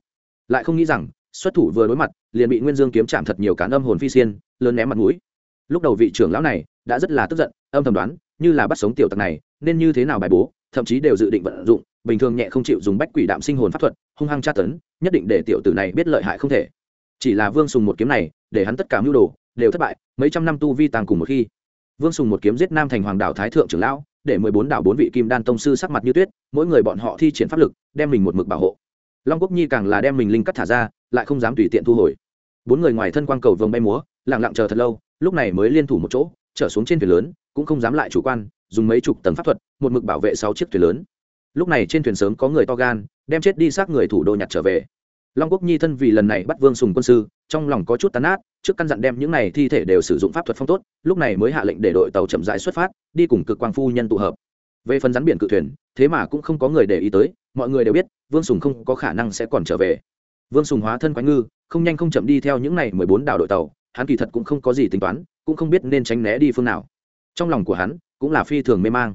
Lại không nghĩ rằng, xuất thủ vừa đối mặt, liền bị nguyên dương kiếm chạm thật nhiều cán âm hồn phi xiên, lớn ném mặt mũi. Lúc đầu vị trưởng lão này đã rất là tức giận, âm thầm đoán, như là bắt sống tiểu tặc này nên như thế nào bài bố, thậm chí đều dự định vận dụng, bình thường nhẹ không chịu dùng bách quỷ đạm sinh hồn pháp thuật, hung hăng tra tấn, nhất định để tiểu tử này biết lợi hại không thể. Chỉ là vương sùng một kiếm này, để hắn tất cả mưu đồ, đều thất bại, mấy trăm năm tu vi tàng cùng một khi. Vương sùng một kiếm giết nam thành hoàng đảo thái thượng trưởng lão, để mười bốn đảo bốn vị kim đan tông sư sắc mặt như tuyết, mỗi người bọn họ thi triển pháp lực, đem mình một mực bảo hộ. Long quốc nhi càng là đem mình linh cắt thả ra, lại không dám tùy tiện thu hồi. Bốn người ngoài thân quang cầu vồng bay múa, lặng lặng chờ thật lâu, lúc này mới liên thủ một chỗ, trở xuống trên thuyền lớn, cũng không dám lại chủ quan dùng mấy chục tầng pháp thuật, một mực bảo vệ sáu chiếc thuyền lớn. Lúc này trên thuyền sớm có người to gan, đem chết đi xác người thủ đô nhặt trở về. Long quốc nhi thân vì lần này bắt vương sùng quân sư, trong lòng có chút tán át trước căn dặn đem những này thi thể đều sử dụng pháp thuật phong tốt, lúc này mới hạ lệnh để đội tàu chậm rãi xuất phát, đi cùng cực quang phu nhân tụ hợp. Về phần rắn biển cự thuyền, thế mà cũng không có người để ý tới, mọi người đều biết, vương sùng không có khả năng sẽ còn trở về. Vương sùng hóa thân quái ngư, không nhanh không chậm đi theo những này mười bốn đảo đội tàu, hắn kỳ thật cũng không có gì tính toán, cũng không biết nên tránh né đi phương nào. Trong lòng của hắn cũng là phi thường mê mang.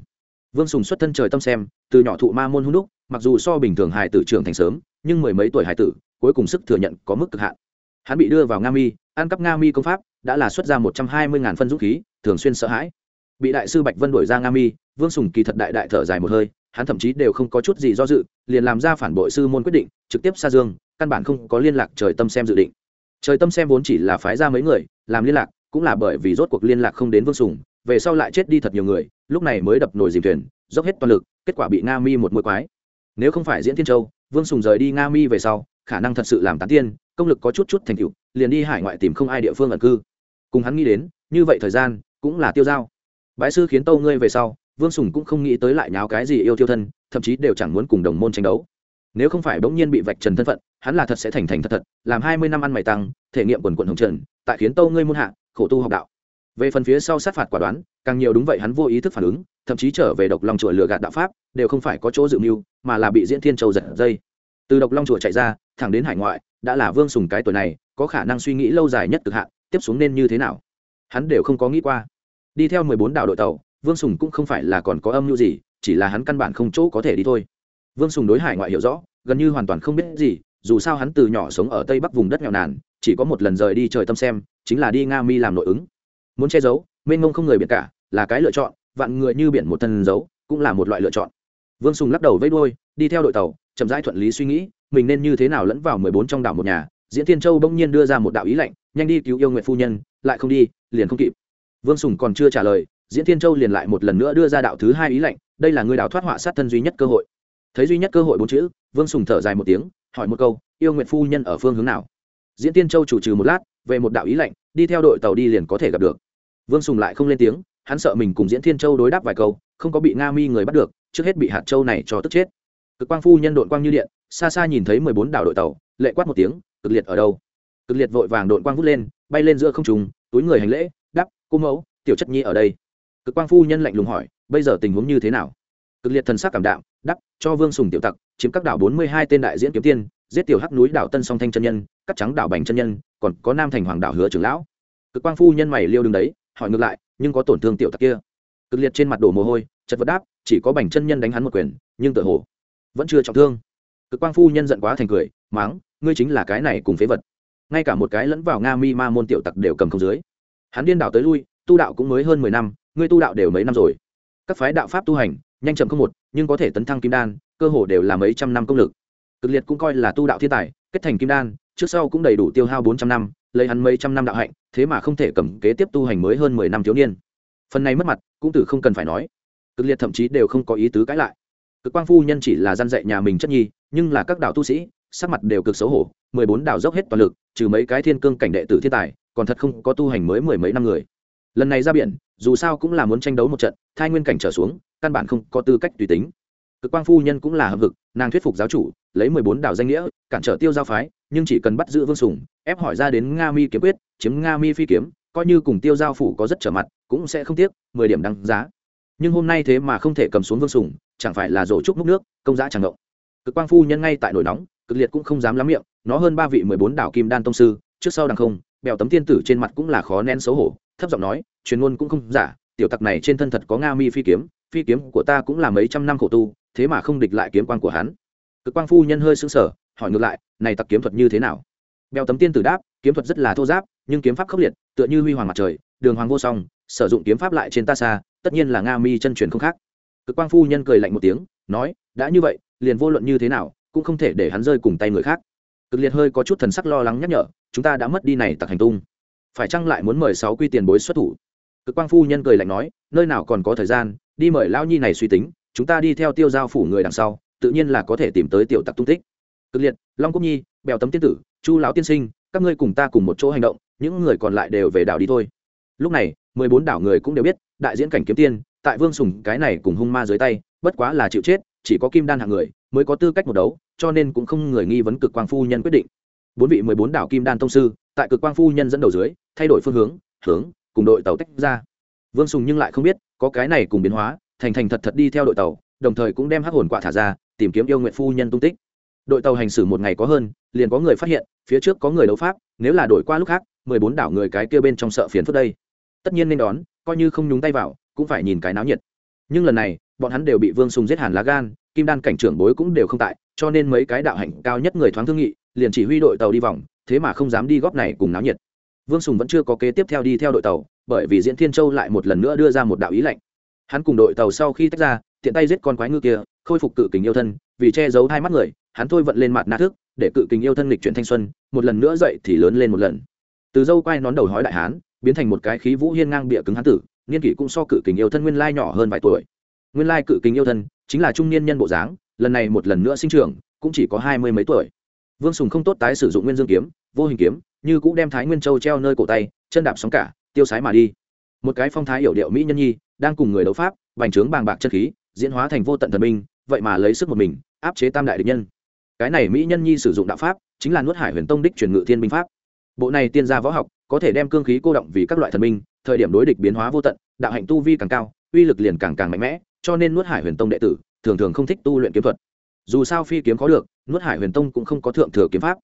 Vương sùng xuất thân trời tâm xem, từ nhỏ thụ ma môn hung đúc, mặc dù so bình thường hài tử trưởng thành sớm, nhưng mười mấy tuổi hài tử, cuối cùng sức thừa nhận có mức cực hạn. Hắn bị đưa vào nga mi, ăn cắp nga mi công pháp, đã là xuất ra một trăm hai mươi ngàn phân dũng khí, thường xuyên sợ hãi. Bị đại sư bạch vân đuổi ra nga mi, vương sùng kỳ thật đại đại thở dài một hơi, hắn thậm chí đều không có chút gì do dự, liền làm ra phản bội sư môn quyết định, trực tiếp xa dương, căn bản không có liên lạc trời tâm xem dự định. Trời tâm xem vốn chỉ là phái ra mấy người, làm liên lạc, cũng là bởi vì rốt cuộc liên lạc không đến vương sùng về sau lại chết đi thật nhiều người, lúc này mới đập nổi dìm thuyền, dốc hết toàn lực, kết quả bị nga mi một mũi quái. Nếu không phải diễn thiên châu, vương sùng rời đi nga mi về sau, khả năng thật sự làm tán tiên, công lực có chút chút thành tựu, liền đi hải ngoại tìm không ai địa phương ẩn cư. Cùng hắn nghĩ đến, như vậy thời gian cũng là tiêu dao. Bãi sư khiến tâu ngươi về sau, vương sùng cũng không nghĩ tới lại nháo cái gì yêu tiêu thân, thậm chí đều chẳng muốn cùng đồng môn tranh đấu. Nếu không phải bỗng nhiên bị vạch trần thân phận, hắn là thật sẽ thành thành thật thật, làm hai mươi năm ăn mày tăng, thể nghiệm quần quận hồng trần, tại khiến tâu ngươi môn hạ, khổ tu học đạo về phần phía sau sát phạt quả đoán, càng nhiều đúng vậy hắn vô ý thức phản ứng, thậm chí trở về độc long chùa lừa gạt đạo pháp, đều không phải có chỗ dự mưu, mà là bị diễn thiên châu giật dây. Từ độc long chùa chạy ra, thẳng đến hải ngoại, đã là vương sùng cái tuổi này, có khả năng suy nghĩ lâu dài nhất cực hạn, tiếp xuống nên như thế nào? Hắn đều không có nghĩ qua. Đi theo mười bốn đảo đội tàu, vương sùng cũng không phải là còn có âm mưu gì, chỉ là hắn căn bản không chỗ có thể đi thôi. Vương sùng đối hải ngoại hiểu rõ, gần như hoàn toàn không biết gì, dù sao hắn từ nhỏ sống ở tây bắc vùng đất nghèo nàn, chỉ có một lần rời đi trời tâm xem, chính là đi nga mi làm nội ứng muốn che giấu, mênh mông không người biển cả, là cái lựa chọn, vạn người như biển một thân giấu, cũng là một loại lựa chọn. Vương sùng lắc đầu vẫy đuôi, đi theo đội tàu, chậm rãi thuận lý suy nghĩ, mình nên như thế nào lẫn vào mười bốn trong đảo một nhà. Diễn thiên châu bỗng nhiên đưa ra một đạo ý lệnh nhanh đi cứu yêu nguyện phu nhân, lại không đi, liền không kịp. Vương sùng còn chưa trả lời, diễn thiên châu liền lại một lần nữa đưa ra đạo thứ hai ý lệnh đây là người đào thoát họa sát thân duy nhất cơ hội. Thấy duy nhất cơ hội bốn chữ, vương sùng thở dài một tiếng, hỏi một câu, yêu nguyện phu nhân ở phương hướng nào? Diễn tiên châu chủ trừ một lát, về một đạo ý lệnh đi theo đội tàu đi liền có thể gặp được vương sùng lại không lên tiếng, hắn sợ mình cùng diễn thiên châu đối đáp vài câu, không có bị nga mi người bắt được, trước hết bị hạt châu này cho tức chết. Cực quang phu nhân đội quang như điện, xa xa nhìn thấy mười bốn đảo đội tàu, lệ quát một tiếng, cực liệt ở đâu? Cực liệt vội vàng đội quang vút lên, bay lên giữa không trùng túi người hành lễ đắp cô mẫu, tiểu chất nhi ở đây. Cực quang phu nhân lạnh lùng hỏi, bây giờ tình huống như thế nào? Cực liệt thần sắc cảm đạo đắp cho vương sùng tiểu tặc, chiếm các đảo bốn mươi hai tên đại diễn kiếm tiên, giết tiểu hắc núi đảo tân song thanh chân nhân, cắt trắng đảo bành chân nhân, còn có nam thành hoàng đảo hứa trưởng lão. Cực quang phu nhân mày liêu đứng đấy hỏi ngược lại, nhưng có tổn thương tiểu tặc kia. Cực liệt trên mặt đổ mồ hôi, chật vật đáp, chỉ có bành chân nhân đánh hắn một quyền, nhưng tự hồ vẫn chưa trọng thương. Cực quang phu nhân giận quá thành cười, máng, ngươi chính là cái này cùng phế vật. Ngay cả một cái lẫn vào nga mi ma môn tiểu tặc đều cầm không dưới. Hắn điên đảo tới lui, tu đạo cũng mới hơn mười năm, ngươi tu đạo đều mấy năm rồi. Các phái đạo pháp tu hành, nhanh chậm không một, nhưng có thể tấn thăng kim đan, cơ hồ đều là mấy trăm năm công lực. Cực liệt cũng coi là tu đạo thiên tài, kết thành kim đan, trước sau cũng đầy đủ tiêu hao bốn trăm năm lấy hắn mấy trăm năm đạo hạnh, thế mà không thể cầm kế tiếp tu hành mới hơn mười năm thiếu niên. Phần này mất mặt, cũng tử không cần phải nói. Cực liệt thậm chí đều không có ý tứ cãi lại. Cực quang phu nhân chỉ là gian dạy nhà mình chất nhi, nhưng là các đạo tu sĩ, sắc mặt đều cực xấu hổ, mười bốn đạo dốc hết toàn lực, trừ mấy cái thiên cương cảnh đệ tử thiên tài, còn thật không có tu hành mới mười mấy năm người. Lần này ra biển, dù sao cũng là muốn tranh đấu một trận, thai nguyên cảnh trở xuống, căn bản không có tư cách tùy tính. Cực quang phu nhân cũng là hợp vực, nàng thuyết phục giáo chủ, lấy mười bốn đảo danh nghĩa, cản trở tiêu giao phái, nhưng chỉ cần bắt giữ vương sùng ép hỏi ra đến nga mi kiếm quyết, chiếm nga mi phi kiếm, coi như cùng tiêu giao phủ có rất trở mặt, cũng sẽ không tiếc, mười điểm đăng giá. Nhưng hôm nay thế mà không thể cầm xuống vương sùng, chẳng phải là rổ trúc múc nước, công giá chẳng động. Cực quang phu nhân ngay tại nổi nóng, cực liệt cũng không dám lắm miệng, nó hơn ba vị mười bốn đảo kim đan tông sư, trước sau đằng không, bèo tấm tiên tử trên mặt cũng là khó nén xấu hổ, thấp giọng nói, truyền ngôn cũng không giả, tiểu tặc này trên thân thật có nga mi phi kiếm phi kiếm của ta cũng là mấy trăm năm khổ tu, thế mà không địch lại kiếm quan của hắn. Cực quang phu nhân hơi sững sờ, hỏi ngược lại, này tặc kiếm thuật như thế nào? Bèo tấm tiên tử đáp, kiếm thuật rất là thô giáp, nhưng kiếm pháp khốc liệt, tựa như huy hoàng mặt trời, đường hoàng vô song, sử dụng kiếm pháp lại trên ta xa, tất nhiên là nga mi chân truyền không khác. Cực quang phu nhân cười lạnh một tiếng, nói, đã như vậy, liền vô luận như thế nào, cũng không thể để hắn rơi cùng tay người khác. Cực liệt hơi có chút thần sắc lo lắng nhắc nhở, chúng ta đã mất đi này tặc hành tung. Phải chăng lại muốn mời sáu quy tiền bối xuất thủ? Cực quang phu nhân cười lạnh nói, nơi nào còn có thời gian, đi mời Lão nhi này suy tính, chúng ta đi theo tiêu giao phủ người đằng sau, tự nhiên là có thể tìm tới tiểu tặc tung tích. Cực liệt, long cúc nhi, bèo tấm tiên tử chu lão tiên sinh, các ngươi cùng ta cùng một chỗ hành động, những người còn lại đều về đảo đi thôi. Lúc này, mười bốn đảo người cũng đều biết, đại diễn cảnh kiếm tiên, tại vương sùng cái này cùng hung ma dưới tay, bất quá là chịu chết, chỉ có kim đan hạng người mới có tư cách một đấu, cho nên cũng không người nghi vấn cực quang phu nhân quyết định. Bốn vị mười bốn đảo kim đan tông sư, tại cực quang phu nhân dẫn đầu dưới, thay đổi phương hướng hướng, cùng đội tàu tách ra. Vương sùng nhưng lại không biết, có cái này cùng biến hóa, thành thành thật thật đi theo đội tàu, đồng thời cũng đem hắc hồn quạ thả ra, tìm kiếm yêu nguyện phu nhân tung tích đội tàu hành xử một ngày có hơn, liền có người phát hiện, phía trước có người đấu pháp, nếu là đổi qua lúc khác, mười bốn đảo người cái kia bên trong sợ phiền phức đây. Tất nhiên nên đón, coi như không nhúng tay vào, cũng phải nhìn cái náo nhiệt. Nhưng lần này, bọn hắn đều bị vương sùng giết hàn lá gan, kim đan cảnh trưởng bối cũng đều không tại, cho nên mấy cái đạo hạnh cao nhất người thoáng thương nghị, liền chỉ huy đội tàu đi vòng, thế mà không dám đi góp này cùng náo nhiệt. Vương sùng vẫn chưa có kế tiếp theo đi theo đội tàu, bởi vì diễn thiên châu lại một lần nữa đưa ra một đạo ý lệnh. Hắn cùng đội tàu sau khi tách ra, tiện tay giết con quái ngư kia, khôi phục cự kình yêu thân, vì che giấu hai mắt người hắn thôi vận lên mặt na thức, để cự kình yêu thân lịch chuyển thanh xuân, một lần nữa dậy thì lớn lên một lần. Từ dâu quay nón đầu hói đại hán, biến thành một cái khí vũ hiên ngang bịa cứng hán tử, niên kỷ cũng so cự kình yêu thân nguyên lai nhỏ hơn vài tuổi. Nguyên lai cự kình yêu thân chính là trung niên nhân bộ dáng, lần này một lần nữa sinh trưởng, cũng chỉ có hai mươi mấy tuổi. Vương sùng không tốt tái sử dụng nguyên dương kiếm, vô hình kiếm, như cũng đem thái nguyên châu treo nơi cổ tay, chân đạp sóng cả, tiêu sái mà đi. Một cái phong thái hiểu điệu mỹ nhân nhi, đang cùng người đấu pháp, bành trướng bàng bạc chân khí, diễn hóa thành vô tận thần minh, vậy mà lấy sức một mình, áp chế tam đại địch nhân cái này mỹ nhân nhi sử dụng đạo pháp, chính là nuốt hải huyền tông đích truyền ngự thiên binh pháp. Bộ này tiên gia võ học, có thể đem cương khí cô động vì các loại thần minh, thời điểm đối địch biến hóa vô tận, đạo hạnh tu vi càng cao, uy lực liền càng càng mạnh mẽ, cho nên nuốt hải huyền tông đệ tử, thường thường không thích tu luyện kiếm thuật. Dù sao phi kiếm có được, nuốt hải huyền tông cũng không có thượng thừa kiếm pháp.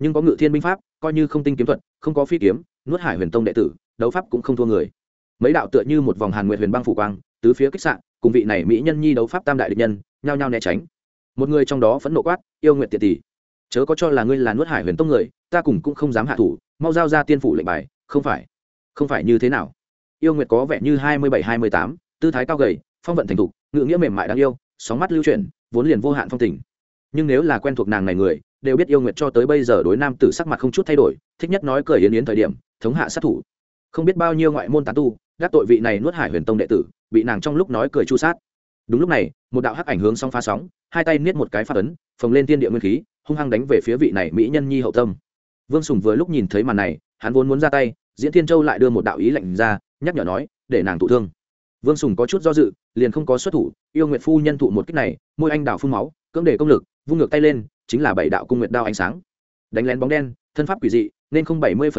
Nhưng có ngự thiên binh pháp, coi như không tinh kiếm thuật, không có phi kiếm, nuốt hải huyền tông đệ tử, đấu pháp cũng không thua người. Mấy đạo tựa như một vòng hàn nguyệt huyền băng phủ quang, tứ phía kích sạn cùng vị này mỹ nhân nhi đấu pháp tam đại địch nhân, nhao nhao né tránh một người trong đó phẫn nộ quát, yêu nguyện tiệt tỷ, chớ có cho là ngươi là nuốt hải huyền tông người, ta cùng cũng không dám hạ thủ, mau giao ra tiên phủ lệnh bài. Không phải. Không phải như thế nào? Yêu nguyệt có vẻ như hai mươi bảy, hai mươi tám, tư thái cao gầy, phong vận thành thục, ngự nghĩa mềm mại đáng yêu, sóng mắt lưu chuyển, vốn liền vô hạn phong tình. Nhưng nếu là quen thuộc nàng này người, đều biết yêu nguyệt cho tới bây giờ đối nam tử sắc mặt không chút thay đổi, thích nhất nói cười yến yến thời điểm, thống hạ sát thủ. Không biết bao nhiêu ngoại môn tán tu, gác tội vị này nuốt hải huyền tông đệ tử, bị nàng trong lúc nói cười chu sát đúng lúc này, một đạo hắc ảnh hướng song pha sóng, hai tay niết một cái phát ấn, phồng lên tiên địa nguyên khí, hung hăng đánh về phía vị này mỹ nhân nhi hậu tâm. Vương sùng vừa lúc nhìn thấy màn này, hắn vốn muốn ra tay, diễn thiên châu lại đưa một đạo ý lệnh ra, nhắc nhở nói, để nàng thụ thương. Vương sùng có chút do dự, liền không có xuất thủ, yêu nguyệt phu nhân thụ một cách này, môi anh đào phun máu, cưỡng để công lực, vung ngược tay lên, chính là bảy đạo cung nguyệt đao ánh sáng. Đánh lén bóng đen, thân pháp quỷ dị, nên không bảy mươi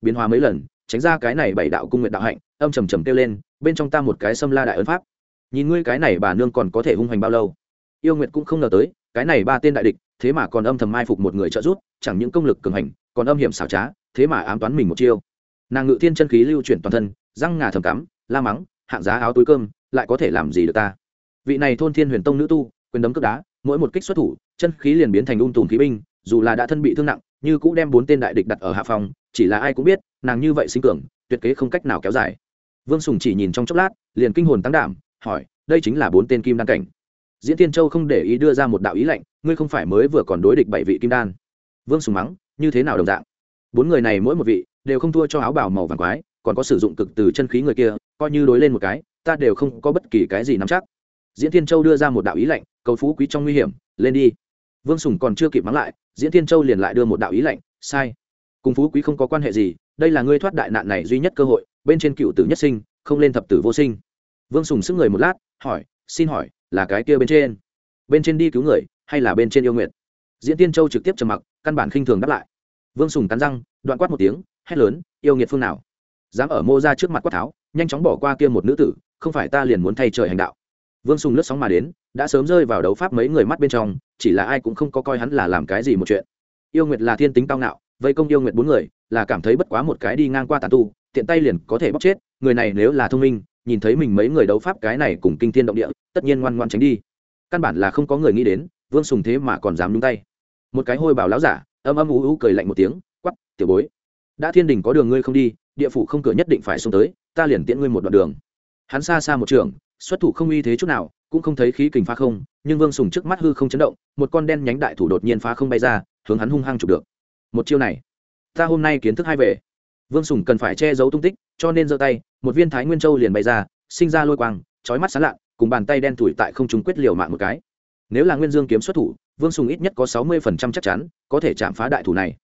biến hóa mấy lần, tránh ra cái này bảy đạo cung nguyệt đạo hạnh, âm trầm trầm kêu lên, bên trong ta một cái xâm la đại ấn pháp nhìn ngươi cái này bà nương còn có thể hung hoành bao lâu. Yêu nguyệt cũng không ngờ tới, cái này ba tên đại địch, thế mà còn âm thầm mai phục một người trợ giúp, chẳng những công lực cường hành, còn âm hiểm xảo trá, thế mà ám toán mình một chiêu. Nàng ngự thiên chân khí lưu chuyển toàn thân, răng ngà thầm cắm, la mắng, hạng giá áo túi cơm, lại có thể làm gì được ta? Vị này thôn thiên huyền tông nữ tu, quyền đấm cướp đá, mỗi một kích xuất thủ, chân khí liền biến thành ung tùn khí binh, dù là đã thân bị thương nặng, như cũ đem bốn tên đại địch đặt ở hạ phòng, chỉ là ai cũng biết, nàng như vậy sinh cường, tuyệt kế không cách nào kéo dài. Vương sùng chỉ nhìn trong chốc lát, liền kinh hồn tăng đảm hỏi, đây chính là bốn tên kim đan cảnh. Diễn tiên châu không để ý đưa ra một đạo ý lệnh, ngươi không phải mới vừa còn đối địch bảy vị kim đan. Vương sùng mắng, như thế nào đồng dạng? Bốn người này mỗi một vị đều không thua cho áo bào màu vàng quái, còn có sử dụng cực từ chân khí người kia, coi như đối lên một cái, ta đều không có bất kỳ cái gì nắm chắc. Diễn tiên châu đưa ra một đạo ý lệnh, cầu phú quý trong nguy hiểm, lên đi. Vương sùng còn chưa kịp mắng lại, diễn tiên châu liền lại đưa một đạo ý lệnh, sai. Cùng phú quý không có quan hệ gì, đây là ngươi thoát đại nạn này duy nhất cơ hội, bên trên cựu tử nhất sinh, không lên thập tử vô sinh vương sùng sức người một lát, hỏi, xin hỏi, là cái kia bên trên bên trên đi cứu người, hay là bên trên yêu nguyện diễn tiên châu trực tiếp trầm mặc, căn bản khinh thường đáp lại. Vương sùng cắn răng, đoạn quát một tiếng, hét lớn, yêu nghiệt phương nào? Dám ở mô ra trước mặt quát tháo, nhanh chóng bỏ qua kia một nữ tử, không phải ta liền muốn thay trời hành đạo. Vương sùng lướt sóng mà đến, đã sớm rơi vào đấu pháp mấy người mắt bên trong, chỉ là ai cũng không có coi hắn là làm cái gì một chuyện. Yêu nguyệt là thiên tính cao ngạo, vây công yêu nguyệt bốn người, là cảm thấy bất quá một cái đi ngang qua tàn tu, tiện tay liền có thể bóc chết, người này nếu là thông minh nhìn thấy mình mấy người đấu pháp cái này cùng kinh thiên động địa, tất nhiên ngoan ngoan tránh đi. Căn bản là không có người nghĩ đến, vương sùng thế mà còn dám đúng tay. Một cái hôi bảo láo giả, âm âm ú ú cười lạnh một tiếng quắp tiểu bối, đã thiên đình có đường ngươi không đi, địa phủ không cửa nhất định phải xuống tới, ta liền tiễn ngươi một đoạn đường. Hắn xa xa một trường, xuất thủ không uy thế chút nào, cũng không thấy khí kình phá không, nhưng vương sùng trước mắt hư không chấn động, một con đen nhánh đại thủ đột nhiên phá không bay ra, hướng hắn hung hăng chụp được. Một chiêu này, ta hôm nay kiến thức hai về vương sùng cần phải che giấu tung tích, cho nên giơ tay, một viên thái nguyên châu liền bay ra, sinh ra lôi quang trói mắt sán lạ cùng bàn tay đen thủi tại không trung quyết liều mạng một cái. Nếu là nguyên dương kiếm xuất thủ, vương sùng ít nhất có sáu mươi phần trăm chắc chắn có thể chạm phá đại thủ này.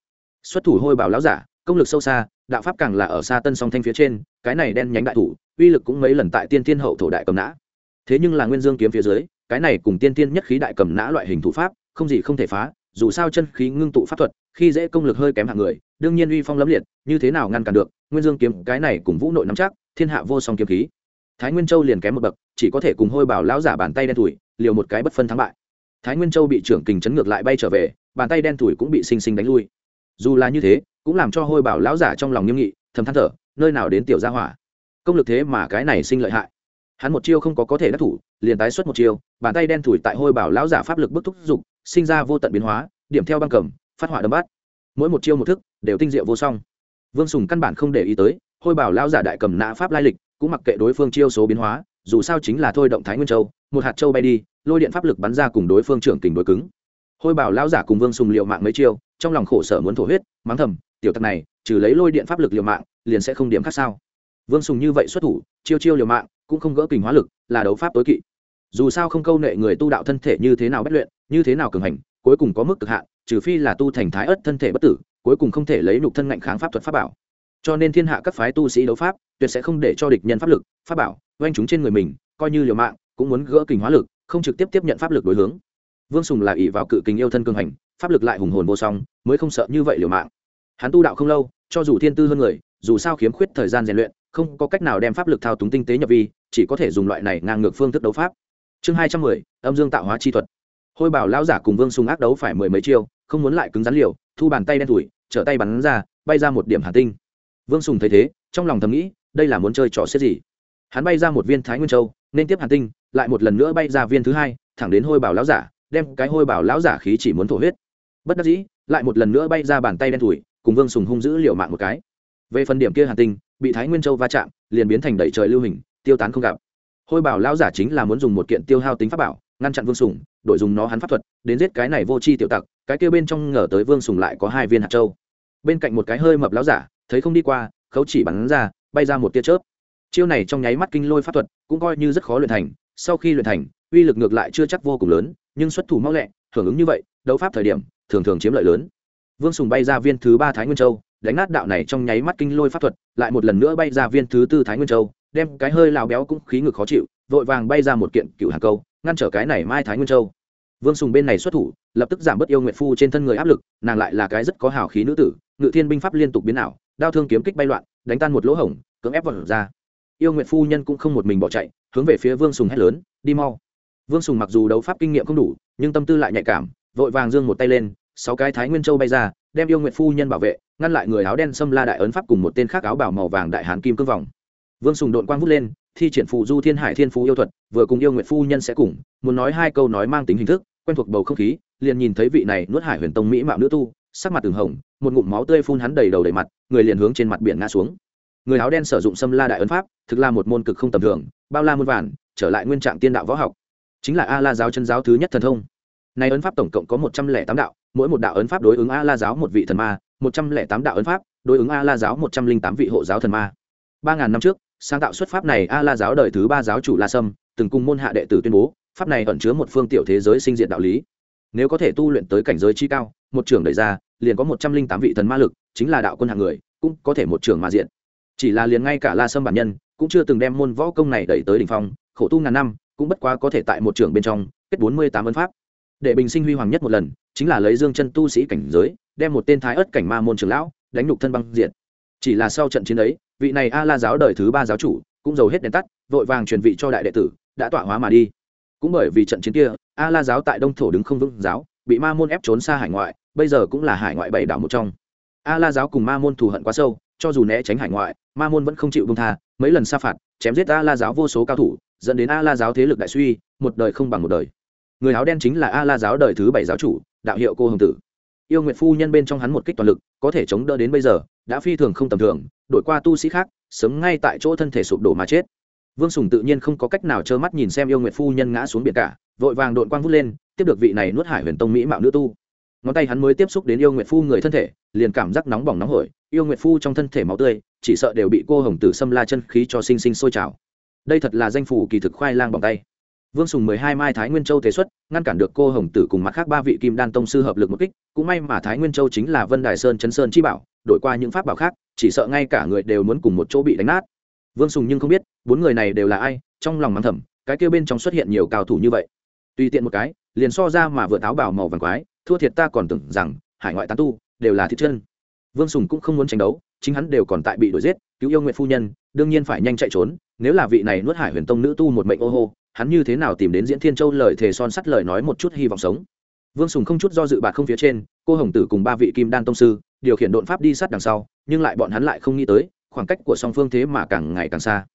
Xuất thủ hôi bảo láo giả, công lực sâu xa, đạo pháp càng là ở xa tân song thanh phía trên, cái này đen nhánh đại thủ, uy lực cũng mấy lần tại tiên thiên hậu thổ đại cầm nã. Thế nhưng là nguyên dương kiếm phía dưới, cái này cùng tiên thiên nhất khí đại cầm nã loại hình thủ pháp, không gì không thể phá dù sao chân khí ngưng tụ pháp thuật, khi dễ công lực hơi kém hạng người, đương nhiên uy phong lẫm liệt, như thế nào ngăn cản được, nguyên dương kiếm cái này cùng vũ nội nắm chắc, thiên hạ vô song kiếm khí. Thái nguyên châu liền kém một bậc, chỉ có thể cùng hôi bảo lão giả bàn tay đen thủi liều một cái bất phân thắng bại. Thái nguyên châu bị trưởng kình chấn ngược lại bay trở về, bàn tay đen thủi cũng bị sinh sinh đánh lui. Dù là như thế, cũng làm cho hôi bảo lão giả trong lòng nghiêm nghị, thầm than thở, nơi nào đến tiểu gia hỏa. Công lực thế mà cái này sinh lợi hại. Hắn một chiêu không có có thể đắc thủ, liền tái xuất một chiêu, bàn tay đen thủi tại hôi bảo lão giả pháp lực bức thúc dục sinh ra vô tận biến hóa, điểm theo băng cầm, phát hỏa đấm bát. Mỗi một chiêu một thức, đều tinh diệu vô song. Vương sùng căn bản không để ý tới, hôi bảo lão giả đại cầm nã pháp lai lịch, cũng mặc kệ đối phương chiêu số biến hóa, dù sao chính là thôi động thái nguyên châu, một hạt châu bay đi, lôi điện pháp lực bắn ra cùng đối phương trưởng kình đối cứng. Hôi bảo lão giả cùng vương sùng liệu mạng mấy chiêu, trong lòng khổ sở muốn thổ huyết, mắng thầm, tiểu tặc này, trừ lấy lôi điện pháp lực liều mạng, liền sẽ không điểm khác sao? Vương sùng như vậy xuất thủ, chiêu chiêu liều mạng, cũng không gỡ kình hóa lực, là đấu pháp tối kỵ dù sao không câu nệ người tu đạo thân thể như thế nào bất luyện, như thế nào cường hành, cuối cùng có mức cực hạn, trừ phi là tu thành thái ất thân thể bất tử, cuối cùng không thể lấy nhục thân ngạnh kháng pháp thuật pháp bảo. Cho nên thiên hạ các phái tu sĩ đấu pháp, tuyệt sẽ không để cho địch nhân pháp lực, pháp bảo, oanh chúng trên người mình, coi như liều mạng, cũng muốn gỡ kình hóa lực, không trực tiếp tiếp nhận pháp lực đối hướng. Vương sùng là ỷ vào cự kình yêu thân cường hành, pháp lực lại hùng hồn vô song, mới không sợ như vậy liều mạng. Hắn tu đạo không lâu, cho dù thiên tư hơn người, dù sao khiếm khuyết thời gian rèn luyện, không có cách nào đem pháp lực thao túng tinh tế nhập vi, chỉ có thể dùng loại này ngang ngược phương thức đấu pháp chương hai trăm mười, âm dương tạo hóa chi thuật. Hôi bảo lão giả cùng vương sùng ác đấu phải mười mấy chiêu, không muốn lại cứng rắn liều, thu bàn tay đen thủi, trở tay bắn ra, bay ra một điểm hà tinh. Vương sùng thấy thế, trong lòng thầm nghĩ, đây là muốn chơi trò xếp gì. Hắn bay ra một viên thái nguyên châu, nên tiếp hàn tinh, lại một lần nữa bay ra viên thứ hai, thẳng đến hôi bảo lão giả, đem cái hôi bảo lão giả khí chỉ muốn thổ huyết. Bất đắc dĩ, lại một lần nữa bay ra bàn tay đen thủi, cùng vương sùng hung dữ liệu mạng một cái. Về phần điểm kia hàn tinh, bị thái nguyên châu va chạm, liền biến thành đẩy trời lưu hình, tiêu tán không gặp hôi bảo lão giả chính là muốn dùng một kiện tiêu hao tính pháp bảo, ngăn chặn vương sùng, đổi dùng nó hắn pháp thuật, đến giết cái này vô c h i tiểu tặc, cái kia bên trong ngờ tới vương sùng lại có hai viên hạt châu. Bên cạnh một cái hơi mập lão giả, thấy không đi qua, khấu chỉ bắn ra, bay ra một tia chớp. Chiêu này trong nháy mắt kinh lôi pháp thuật, cũng coi như rất khó luyện thành, sau khi luyện thành, uy lực ngược lại chưa chắc vô cùng lớn, nhưng xuất thủ mau lẹ, hưởng ứng như vậy, đấu pháp thời điểm, thường thường chiếm lợi lớn. Vương sùng bay ra viên thứ ba thái nguyên châu, đánh nát đạo này trong nháy mắt kinh lôi pháp thuật, lại một lần nữa bay ra viên thứ tư thái nguyên châu đem cái hơi lao béo cũng khí ngực khó chịu, vội vàng bay ra một kiện cựu hàng câu, ngăn trở cái này mai thái nguyên châu. Vương sùng bên này xuất thủ, lập tức giảm bớt yêu nguyện phu trên thân người áp lực, nàng lại là cái rất có hào khí nữ tử, ngự thiên binh pháp liên tục biến ảo, đao thương kiếm kích bay loạn, đánh tan một lỗ hổng, cưỡng ép vào ra. Yêu nguyện phu nhân cũng không một mình bỏ chạy, hướng về phía vương sùng hét lớn, đi mau. Vương sùng mặc dù đấu pháp kinh nghiệm không đủ, nhưng tâm tư lại nhạy cảm, vội vàng dương một tay lên, sáu cái thái nguyên châu bay ra, đem yêu nguyện phu nhân bảo vệ, ngăn lại người áo đen xâm la đại ấn pháp cùng một tên khác áo bảo màu vàng đại hán kim cương vòng vương sùng đội quang vút lên, thi triển phù du thiên hải thiên phú yêu thuật, vừa cùng yêu nguyện phu nhân sẽ cùng, muốn nói hai câu nói mang tính hình thức, quen thuộc bầu không khí, liền nhìn thấy vị này nuốt hải huyền tông mỹ mạo nữ tu, sắc mặt từng hồng, một ngụm máu tươi phun hắn đầy đầu đầy mặt, người liền hướng trên mặt biển ngã xuống. Người áo đen sử dụng xâm la đại ấn pháp, thực là một môn cực không tầm thường, bao la muôn vàn, trở lại nguyên trạng tiên đạo võ học. Chính là a la giáo chân giáo thứ nhất thần thông. Này ấn pháp tổng cộng có một trăm lẻ tám đạo, mỗi một đạo ấn pháp đối ứng a la giáo một vị thần ma, một trăm lẻ tám đạo ấn pháp đối ứng a la giáo một trăm linh tám vị hộ giáo thần ma. Ba ngàn năm trước sáng tạo xuất pháp này a la giáo đời thứ ba giáo chủ la sâm, từng cùng môn hạ đệ tử tuyên bố, pháp này ẩn chứa một phương tiểu thế giới sinh diện đạo lý. Nếu có thể tu luyện tới cảnh giới chi cao, một trường đẩy ra, liền có một trăm linh tám vị thần ma lực, chính là đạo quân hạng người, cũng có thể một trường mà diện. Chỉ là liền ngay cả la sâm bản nhân, cũng chưa từng đem môn võ công này đẩy tới đỉnh phong, khổ tu ngàn năm, cũng bất quá có thể tại một trường bên trong, kết bốn mươi tám ấn pháp. Để bình sinh huy hoàng nhất một lần, chính là lấy dương chân tu sĩ cảnh giới, đem một tên thái ớt cảnh ma môn trường lão, đánh nhục thân băng diện chỉ là sau trận chiến ấy, vị này a la giáo đời thứ ba giáo chủ, cũng giàu hết đèn tắt, vội vàng truyền vị cho đại đệ tử, đã tọa hóa mà đi. Cũng bởi vì trận chiến kia a la giáo tại đông thổ đứng không vững giáo, bị ma môn ép trốn xa hải ngoại, bây giờ cũng là hải ngoại bảy đảo một trong. A la giáo cùng ma môn thù hận quá sâu, cho dù né tránh hải ngoại, ma môn vẫn không chịu bông tha, mấy lần xa phạt, chém giết a la giáo vô số cao thủ, dẫn đến a la giáo thế lực đại suy, một đời không bằng một đời. Người áo đen chính là a la giáo đời thứ bảy giáo chủ, đạo hiệu cô hồng tử. Yêu nguyện phu nhân bên trong hắn một kích toàn lực, có thể chống đỡ đến bây giờ đã phi thường không tầm thường, đổi qua tu sĩ khác, sớm ngay tại chỗ thân thể sụp đổ mà chết. Vương sùng tự nhiên không có cách nào trơ mắt nhìn xem yêu nguyệt phu nhân ngã xuống biển cả, vội vàng đội quang vút lên, tiếp được vị này nuốt hải huyền tông mỹ mạo nữ tu. Ngón tay hắn mới tiếp xúc đến yêu nguyệt phu người thân thể, liền cảm giác nóng bỏng nóng hổi, yêu nguyệt phu trong thân thể máu tươi, chỉ sợ đều bị cô hồng tử xâm la chân khí cho sinh sinh sôi trào. Đây thật là danh phủ kỳ thực khoai lang bỏng tay. Vương sùng mười hai mai thái nguyên châu tế xuất, ngăn cản được cô hồng tử cùng mặt khác ba vị kim đan tông sư hợp lực một kích, cũng may mà thái nguyên châu chính là vân đài sơn chấn sơn chi bảo đổi qua những pháp bảo khác, chỉ sợ ngay cả người đều muốn cùng một chỗ bị đánh nát. Vương sùng nhưng không biết, bốn người này đều là ai, trong lòng mắng thầm, cái kêu bên trong xuất hiện nhiều cao thủ như vậy. Tùy tiện một cái, liền so ra mà vừa tháo bảo màu vàng quái, thua thiệt ta còn tưởng rằng, hải ngoại tán tu, đều là thiết chân. Vương sùng cũng không muốn tranh đấu, chính hắn đều còn tại bị đuổi giết, cứu yêu nguyện phu nhân, đương nhiên phải nhanh chạy trốn, nếu là vị này nuốt hải huyền tông nữ tu một mệnh ô hô, hắn như thế nào tìm đến diễn thiên châu lời thề son sắt lời nói một chút hy vọng sống? Vương sùng không chút do dự bạc không phía trên, cô hồng tử cùng ba vị kim đan tông sư điều khiển độn pháp đi sát đằng sau, nhưng lại bọn hắn lại không nghĩ tới, khoảng cách của song phương thế mà càng ngày càng xa.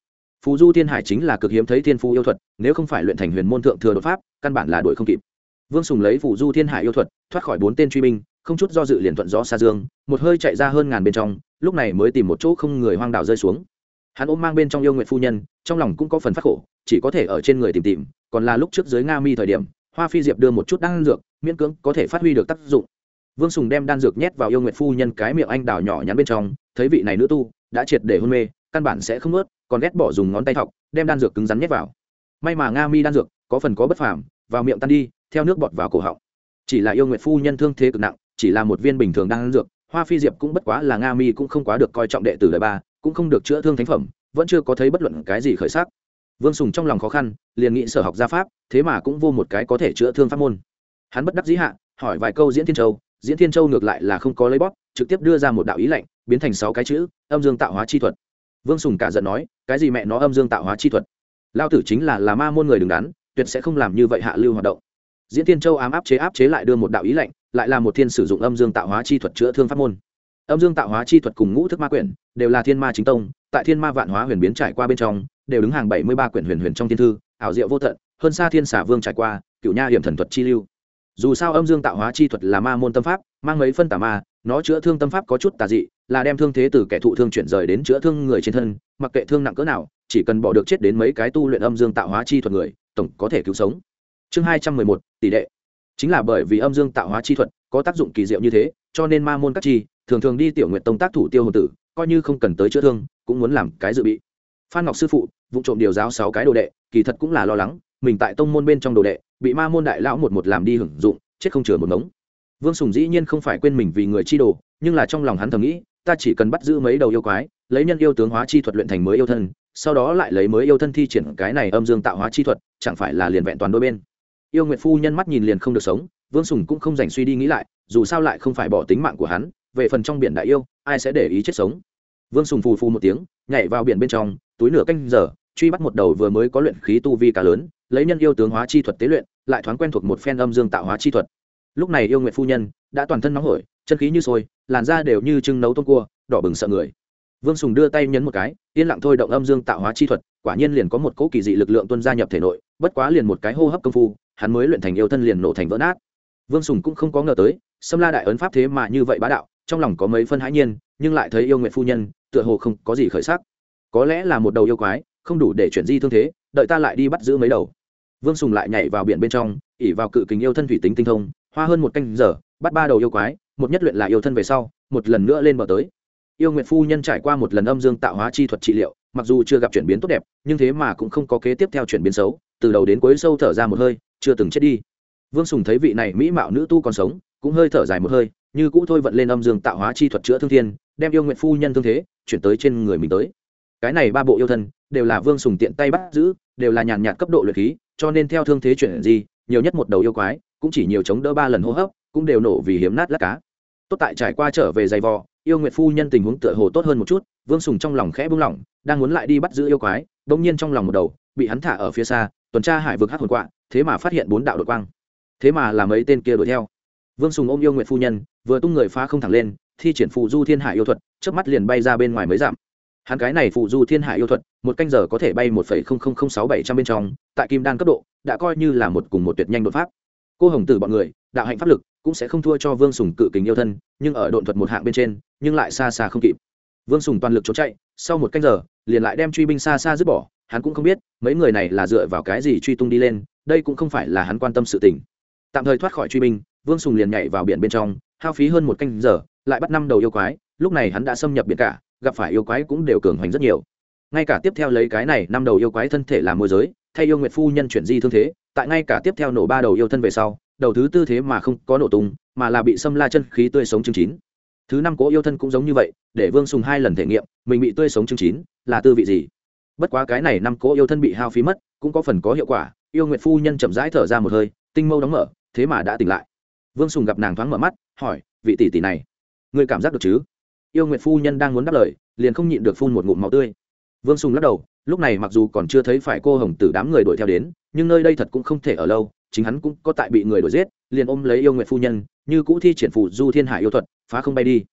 Phù du thiên hải chính là cực hiếm thấy thiên phú yêu thuật, nếu không phải luyện thành huyền môn thượng thừa đột pháp, căn bản là đuổi không kịp. Vương sùng lấy phù du thiên hải yêu thuật, thoát khỏi bốn tên truy binh, không chút do dự liền thuận gió xa dương, một hơi chạy ra hơn ngàn bên trong, lúc này mới tìm một chỗ không người hoang đảo rơi xuống. Hắn ôm mang bên trong yêu nguyện phu nhân, trong lòng cũng có phần phát khổ, chỉ có thể ở trên người tìm tìm, còn là lúc trước dưới nga mi thời điểm, hoa phi diệp đưa một chút đan dược, miễn cưỡng có thể phát huy được tác dụng vương sùng đem đan dược nhét vào yêu Nguyệt phu nhân cái miệng anh đào nhỏ nhắn bên trong, thấy vị này nữ tu đã triệt để hôn mê, căn bản sẽ không ướt còn ghét bỏ dùng ngón tay thọc, đem đan dược cứng rắn nhét vào. May mà nga mi đan dược có phần có bất phàm, vào miệng tan đi, theo nước bọt vào cổ họng. Chỉ là yêu Nguyệt phu nhân thương thế cực nặng, chỉ là một viên bình thường đan dược, hoa phi diệp cũng bất quá là nga mi cũng không quá được coi trọng đệ tử đời ba, cũng không được chữa thương thánh phẩm, vẫn chưa có thấy bất luận cái gì khởi sắc. Vương sùng trong lòng khó khăn, liền nghĩ sở học gia pháp, thế mà cũng vô một cái có thể chữa thương pháp môn. Hắn bất đắc dĩ hạ, hỏi vài câu diễn thiên châu diễn thiên châu ngược lại là không có lấy bóp, trực tiếp đưa ra một đạo ý lệnh biến thành sáu cái chữ, âm dương tạo hóa chi thuật. Vương sùng cả giận nói, cái gì mẹ nó âm dương tạo hóa chi thuật? Lao tử chính là là ma môn người đứng đắn, tuyệt sẽ không làm như vậy hạ lưu hoạt động. Diễn thiên châu ám áp chế áp chế lại đưa một đạo ý lệnh lại là một thiên sử dụng âm dương tạo hóa chi thuật chữa thương pháp môn. Âm dương tạo hóa chi thuật cùng ngũ thức ma quyển, đều là thiên ma chính tông, tại thiên ma vạn hóa huyền biến trải qua bên trong, đều đứng hàng bảy mươi ba quyển huyền huyền trong thiên thư, ảo diệu vô tận, hơn xa thiên xả vương trải qua cựu nha hiểm thần thuật chi lưu dù sao âm dương tạo hóa chi thuật là ma môn tâm pháp, mang mấy phân tà ma, nó chữa thương tâm pháp có chút tà dị, là đem thương thế từ kẻ thụ thương chuyển rời đến chữa thương người trên thân, mặc kệ thương nặng cỡ nào, chỉ cần bỏ được chết đến mấy cái tu luyện âm dương tạo hóa chi thuật người, tổng có thể cứu sống. Chương hai trăm mười một, tỷ lệ chính là bởi vì âm dương tạo hóa chi thuật có tác dụng kỳ diệu như thế, cho nên ma môn các chi, thường thường đi tiểu nguyện tông tác thủ tiêu hồn tử, coi như không cần tới chữa thương, cũng muốn làm cái dự bị. Phan ngọc sư phụ vụ trộm điều giáo sáu cái đồ đệ, kỳ thật cũng là lo lắng, mình tại tông môn bên trong đồ đệ bị ma môn đại lão một một làm đi hưởng dụng, chết không chừa một ngống. Vương sùng dĩ nhiên không phải quên mình vì người chi đồ, nhưng là trong lòng hắn thầm nghĩ, ta chỉ cần bắt giữ mấy đầu yêu quái, lấy nhân yêu tướng hóa chi thuật luyện thành mới yêu thân, sau đó lại lấy mới yêu thân thi triển cái này âm dương tạo hóa chi thuật, chẳng phải là liền vẹn toàn đôi bên. Yêu nguyệt phu nhân mắt nhìn liền không được sống, vương sùng cũng không dành suy đi nghĩ lại, dù sao lại không phải bỏ tính mạng của hắn, về phần trong biển đại yêu, ai sẽ để ý chết sống? Vương sùng phù phù một tiếng, nhảy vào biển bên trong, túi nửa canh giờ truy bắt một đầu vừa mới có luyện khí tu vi cá lớn, lấy nhân yêu tướng hóa chi thuật tế luyện, lại thoáng quen thuộc một phen âm dương tạo hóa chi thuật. Lúc này yêu nguyện phu nhân đã toàn thân nóng hổi, chân khí như sôi, làn da đều như trưng nấu tôm cua, đỏ bừng sợ người. Vương sùng đưa tay nhấn một cái, yên lặng thôi động âm dương tạo hóa chi thuật, quả nhiên liền có một cỗ kỳ dị lực lượng tuân gia nhập thể nội, bất quá liền một cái hô hấp công phu, hắn mới luyện thành yêu thân liền nổ thành vỡ nát. Vương sùng cũng không có ngờ tới xâm la đại ấn pháp thế mà như vậy bá đạo, trong lòng có mấy phân hãi nhiên, nhưng lại thấy yêu nguyện phu nhân, tựa hồ không có gì khởi sắc. Có lẽ là một đầu yêu quái không đủ để chuyển di thương thế, đợi ta lại đi bắt giữ mấy đầu. Vương sùng lại nhảy vào biển bên trong, ỉ vào cự kính yêu thân thủy tính tinh thông, hoa hơn một canh giờ, bắt ba đầu yêu quái, một nhất luyện là yêu thân về sau, một lần nữa lên bờ tới. Yêu nguyện phu nhân trải qua một lần âm dương tạo hóa chi thuật trị liệu, mặc dù chưa gặp chuyển biến tốt đẹp, nhưng thế mà cũng không có kế tiếp theo chuyển biến xấu, từ đầu đến cuối sâu thở ra một hơi, chưa từng chết đi. Vương sùng thấy vị này mỹ mạo nữ tu còn sống, cũng hơi thở dài một hơi, như cũ thôi vận lên âm dương tạo hóa chi thuật chữa thương thiên, đem yêu nguyện phu nhân thương thế, chuyển tới trên người mình tới cái này ba bộ yêu thân đều là vương sùng tiện tay bắt giữ, đều là nhàn nhạt cấp độ luyện khí, cho nên theo thương thế chuyển gì nhiều nhất một đầu yêu quái, cũng chỉ nhiều chống đỡ ba lần hô hấp, cũng đều nổ vì hiếm nát lát cá. Tốt tại trải qua trở về giày vò, yêu nguyệt phu nhân tình huống tựa hồ tốt hơn một chút, vương sùng trong lòng khẽ buông lỏng, đang muốn lại đi bắt giữ yêu quái đ ỗ n g nhiên trong lòng một đầu, bị hắn thả ở phía xa, tuần tra hải vực hát hồn quạ, thế mà phát hiện bốn đạo đội quang. Thế mà là mấy tên kia đuổi theo. Vương sùng ôm yêu nguyệt phu nhân, vừa tung người phá không thẳng lên, thi triển phụ du thiên hải yêu thuật trước mắt liền bay ra bên ngoài mới giảm hắn cái này phụ du thiên hạ yêu thuật, một canh giờ có thể bay một phẩy không không không sáu bảy trăm bên trong, tại kim đan cấp độ, đã coi như là một cùng một tuyệt nhanh đột pháp. Cô hồng tử bọn người, đạo hạnh pháp lực, cũng sẽ không thua cho vương sùng cự kính yêu thân, nhưng ở độn thuật một hạng bên trên, nhưng lại xa xa không kịp. Vương sùng toàn lực trốn chạy, sau một canh giờ, liền lại đem truy binh xa xa dứt bỏ, hắn cũng không biết, mấy người này là dựa vào cái gì truy tung đi lên, đây cũng không phải là hắn quan tâm sự tình. Tạm thời thoát khỏi truy binh, vương sùng liền nhảy vào biển bên trong, hao phí hơn một canh giờ, lại bắt năm đầu yêu quái, lúc này hắn đã xâm nhập biển cả gặp phải yêu quái cũng đều cường hoành rất nhiều. Ngay cả tiếp theo lấy cái này năm đầu yêu quái thân thể làm môi giới, thay yêu nguyệt phu nhân chuyển di thương thế, tại ngay cả tiếp theo nổ ba đầu yêu thân về sau, đầu thứ tư thế mà không có nổ tung, mà là bị xâm la chân khí tươi sống chương chín. Thứ năm cố yêu thân cũng giống như vậy, để vương sùng hai lần thể nghiệm, mình bị tươi sống chương chín, là tư vị gì? Bất quá cái này năm cố yêu thân bị hao phí mất, cũng có phần có hiệu quả, yêu nguyệt phu nhân chậm rãi thở ra một hơi, tinh mâu đóng mở, thế mà đã tỉnh lại. Vương sùng gặp nàng thoáng mở mắt, hỏi, vị tỷ tỷ này người cảm giác được chứ? Yêu nguyệt phu nhân đang muốn đáp lời, liền không nhịn được phun một ngụm máu tươi. Vương sùng lắc đầu, lúc này mặc dù còn chưa thấy phải cô hồng tử đám người đuổi theo đến, nhưng nơi đây thật cũng không thể ở lâu, chính hắn cũng có tại bị người đuổi giết, liền ôm lấy yêu nguyệt phu nhân, như cũ thi triển phụ du thiên hải yêu thuật, phá không bay đi.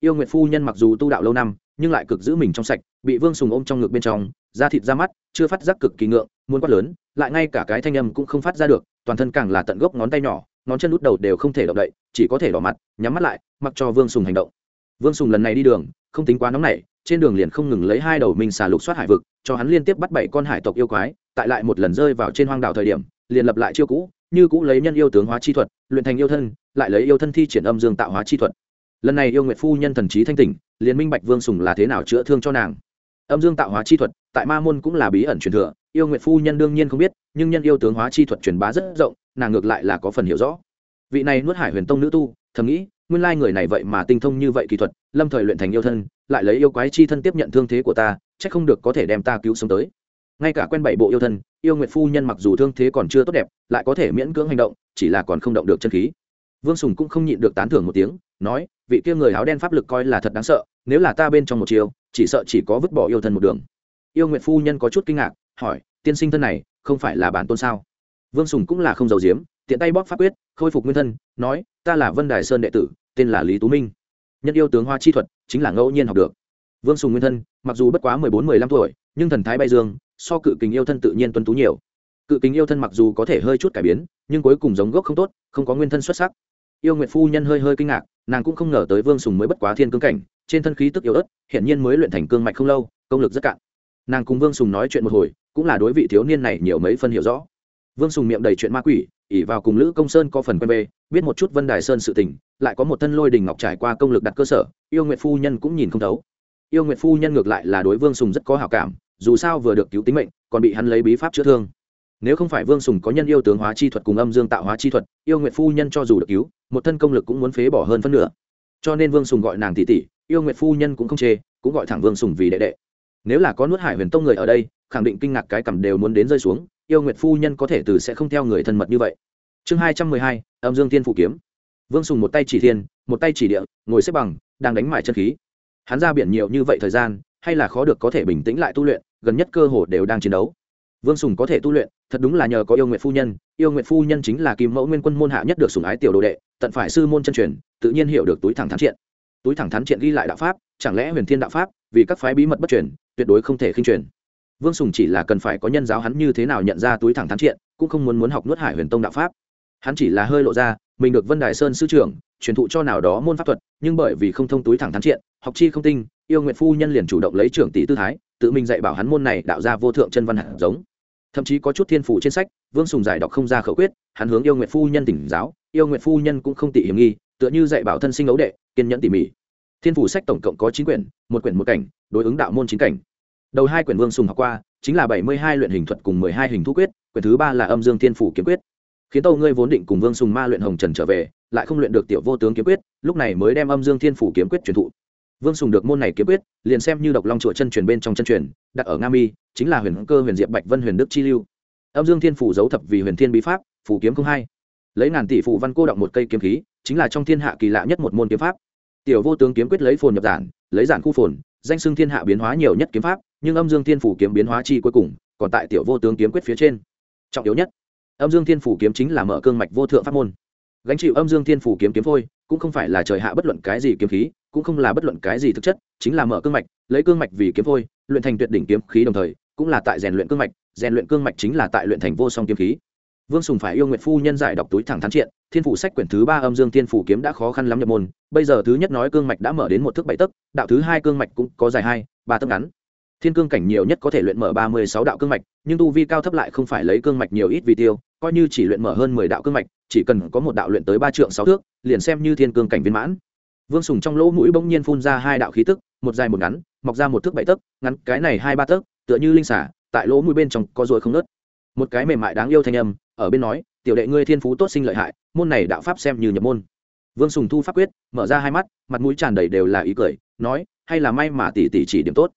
Yêu nguyệt phu nhân mặc dù tu đạo lâu năm, nhưng lại cực giữ mình trong sạch, bị vương sùng ôm trong ngực bên trong, da thịt ra mắt, chưa phát giác cực kỳ ngượng, muốn quát lớn, lại ngay cả cái thanh âm cũng không phát ra được, toàn thân càng là tận gốc ngón tay nhỏ, ngón chân út đầu đều không thể động đậy, chỉ có thể đỏ mặt, nhắm mắt lại, mặc cho vương sùng hành động vương sùng lần này đi đường, không tính quá nóng nảy, trên đường liền không ngừng lấy hai đầu mình xà lục soát hải vực, cho hắn liên tiếp bắt bảy con hải tộc yêu quái, tại lại một lần rơi vào trên hoang đảo thời điểm, liền lập lại chiêu cũ, như cũ lấy nhân yêu tướng hóa chi thuật, luyện thành yêu thân, lại lấy yêu thân thi triển âm dương tạo hóa chi thuật. Lần này yêu nguyệt phu nhân thần trí thanh tỉnh, liền minh bạch vương sùng là thế nào chữa thương cho nàng. Âm dương tạo hóa chi thuật, tại ma môn cũng là bí ẩn truyền thừa, yêu nguyệt phu nhân đương nhiên không biết, nhưng nhân yêu tướng hóa chi thuật truyền bá rất rộng, nàng ngược lại là có phần hiểu rõ. Vị này nuốt hải huyền tông nữ tu, thầm nghĩ nguyên lai người này vậy mà tinh thông như vậy kỹ thuật, lâm thời luyện thành yêu thân, lại lấy yêu quái chi thân tiếp nhận thương thế của ta, chắc không được có thể đem ta cứu sống tới. Ngay cả quen bảy bộ yêu thân, yêu nguyệt phu nhân mặc dù thương thế còn chưa tốt đẹp, lại có thể miễn cưỡng hành động, chỉ là còn không động được chân khí. Vương sùng cũng không nhịn được tán thưởng một tiếng, nói, vị kia người áo đen pháp lực coi là thật đáng sợ, nếu là ta bên trong một chiều chỉ sợ chỉ có vứt bỏ yêu thân một đường. Yêu nguyệt phu nhân có chút kinh ngạc, hỏi, tiên sinh thân này, không phải là bản tôn sao? Vương sùng cũng là không giàu diếm tiện tay bóp pháp quyết, khôi phục nguyên thân, nói ta là vân đài sơn đệ tử, tên là lý tú minh. Nhân yêu tướng hoa chi thuật, chính là ngẫu nhiên học được. Vương sùng nguyên thân, mặc dù bất quá mười bốn, mười lăm tuổi, nhưng thần thái bay dương, so cự kính yêu thân tự nhiên tuân tú nhiều. Cự kính yêu thân mặc dù có thể hơi chút cải biến, nhưng cuối cùng giống gốc không tốt, không có nguyên thân xuất sắc. Yêu nguyệt phu nhân hơi hơi kinh ngạc, nàng cũng không ngờ tới vương sùng mới bất quá thiên cương cảnh, trên thân khí tức yếu ớt, hiển nhiên mới luyện thành cương mạch không lâu, công lực rất cạn. Nàng cùng vương sùng nói chuyện một hồi, cũng là đối vị thiếu niên này nhiều mấy phân hiểu rõ vương sùng miệng đầy chuyện ma quỷ ỉ vào cùng lữ công sơn có phần quen bê biết một chút vân đài sơn sự tình, lại có một thân lôi đình ngọc trải qua công lực đặt cơ sở, yêu nguyệt phu nhân cũng nhìn không thấu. Yêu nguyệt phu nhân ngược lại là đối vương sùng rất có hào cảm, dù sao vừa được cứu tính mệnh, còn bị hắn lấy bí pháp chữa thương. Nếu không phải vương sùng có nhân yêu tướng hóa chi thuật cùng âm dương tạo hóa chi thuật, yêu nguyệt phu nhân cho dù được cứu, một thân công lực cũng muốn phế bỏ hơn phân nửa. Cho nên vương sùng gọi nàng tỷ tỷ, yêu nguyệt phu nhân cũng không chê, cũng gọi thẳng vương sùng vì đệ đệ. Nếu là có nuốt hải huyền tông người ở đây, khẳng định kinh ngạc cái cầm đều muốn đến rơi xuống yêu nguyệt phu nhân có thể từ sẽ không theo người thân mật như vậy. Chương hai trăm mười hai, âm dương tiên phụ kiếm. Vương sùng một tay chỉ thiên, một tay chỉ địa, ngồi xếp bằng, đang đánh mại chân khí. Hắn ra biển nhiều như vậy thời gian, hay là khó được có thể bình tĩnh lại tu luyện, gần nhất cơ hồ đều đang chiến đấu. Vương sùng có thể tu luyện, thật đúng là nhờ có yêu nguyện phu nhân, yêu nguyện phu nhân chính là kim mẫu nguyên quân môn hạ nhất được sùng ái tiểu đồ đệ, tận phải sư môn chân truyền, tự nhiên hiểu được túi thẳng thắn triện. Túi thẳng thắn triện ghi lại đạo pháp, chẳng lẽ huyền thiên đạo pháp, vì các phái bí mật bất truyền, tuyệt đối không thể khinh truyền vương sùng chỉ là cần phải có nhân giáo hắn như thế nào nhận ra túi thẳng thắn triện, cũng không muốn muốn học nuốt hải huyền tông đạo pháp. Hắn chỉ là hơi lộ ra, mình được vân đài sơn sư trưởng, truyền thụ cho nào đó môn pháp thuật, nhưng bởi vì không thông túi thẳng thắn triện, học chi không tinh, yêu nguyện phu nhân liền chủ động lấy trưởng tỷ tư thái, tự mình dạy bảo hắn môn này đạo ra vô thượng chân văn hạt giống. Thậm chí có chút thiên phủ trên sách, vương sùng giải đọc không ra khẩu quyết, hắn hướng yêu nguyện phu nhân tỉnh giáo, yêu nguyện phu nhân cũng không tỉ hiểm nghi, tựa như dạy bảo thân sinh ấu đệ, kiên nhẫn tỉ mỉ. Thiên phủ sách tổng cộng có chín quyển, một quyển một cảnh, đối ứng đạo môn chín cảnh đầu hai quyển vương sùng học qua, chính là bảy mươi hai luyện hình thuật cùng mười hai hình thu quyết, quyển thứ ba là âm dương thiên phủ kiếm quyết. Khiến tâu ngươi vốn định cùng vương sùng ma luyện hồng trần trở về, lại không luyện được tiểu vô tướng kiếm quyết, lúc này mới đem âm dương thiên phủ kiếm quyết truyền thụ. Vương sùng được môn này kiếm quyết, liền xem như độc long chùa chân truyền bên trong chân truyền, đặt ở nga mi, chính là huyền cơ huyền diệp bạch vân huyền đức chi lưu. Âm dương thiên phủ giấu thập vì huyền thiên bí pháp, phủ kiếm không hai. Lấy ngàn tỷ phụ văn cô động một cây kiếm khí, chính là trong thiên hạ kỳ lạ nhất một môn kiếm pháp. Tiểu vô tướng kiếm quyết lấy phồn nhập giản, lấy giản khu phồn, danh xưng thiên hạ biến hóa nhiều nhất kiếm pháp nhưng âm dương thiên phủ kiếm biến hóa chi cuối cùng còn tại tiểu vô tướng kiếm quyết phía trên. Trọng yếu nhất, âm dương thiên phủ kiếm chính là mở cương mạch vô thượng pháp môn. Gánh chịu âm dương thiên phủ kiếm kiếm phôi, cũng không phải là trời hạ bất luận cái gì kiếm khí, cũng không là bất luận cái gì thực chất, chính là mở cương mạch, lấy cương mạch vì kiếm phôi, luyện thành tuyệt đỉnh kiếm khí đồng thời, cũng là tại rèn luyện cương mạch, rèn luyện cương mạch chính là tại luyện thành vô song kiếm khí. Vương sùng phải yêu nguyện phu nhân giải đọc túi thẳng thắn triện, thiên phủ sách quyển thứ ba âm dương thiên phủ kiếm đã khó khăn lắm nhập môn, bây giờ thứ nhất nói cương mạch đã mở đến một thước bảy tấc, đạo thứ hai cương mạch cũng có dài hai, ba tấc ngắn thiên cương cảnh nhiều nhất có thể luyện mở ba mươi sáu đạo cương mạch, nhưng tu vi cao thấp lại không phải lấy cương mạch nhiều ít vì tiêu, coi như chỉ luyện mở hơn mười đạo cương mạch, chỉ cần có một đạo luyện tới ba trượng sáu thước, liền xem như thiên cương cảnh viên mãn. Vương sùng trong lỗ mũi bỗng nhiên phun ra hai đạo khí tức, một dài một ngắn, mọc ra một thước bảy tấc, ngắn cái này hai ba tấc, tựa như linh xả tại lỗ mũi bên trong có ruồi không nớt một cái mềm mại đáng yêu thanh âm, ở bên nói, tiểu đệ ngươi thiên phú tốt sinh lợi hại, môn này đạo pháp xem như nhập môn. Vương sùng thu pháp quyết, mở ra hai mắt, mặt mũi tràn đầy đều là ý cười, nói, hay là may mà tỷ tỷ chỉ điểm tốt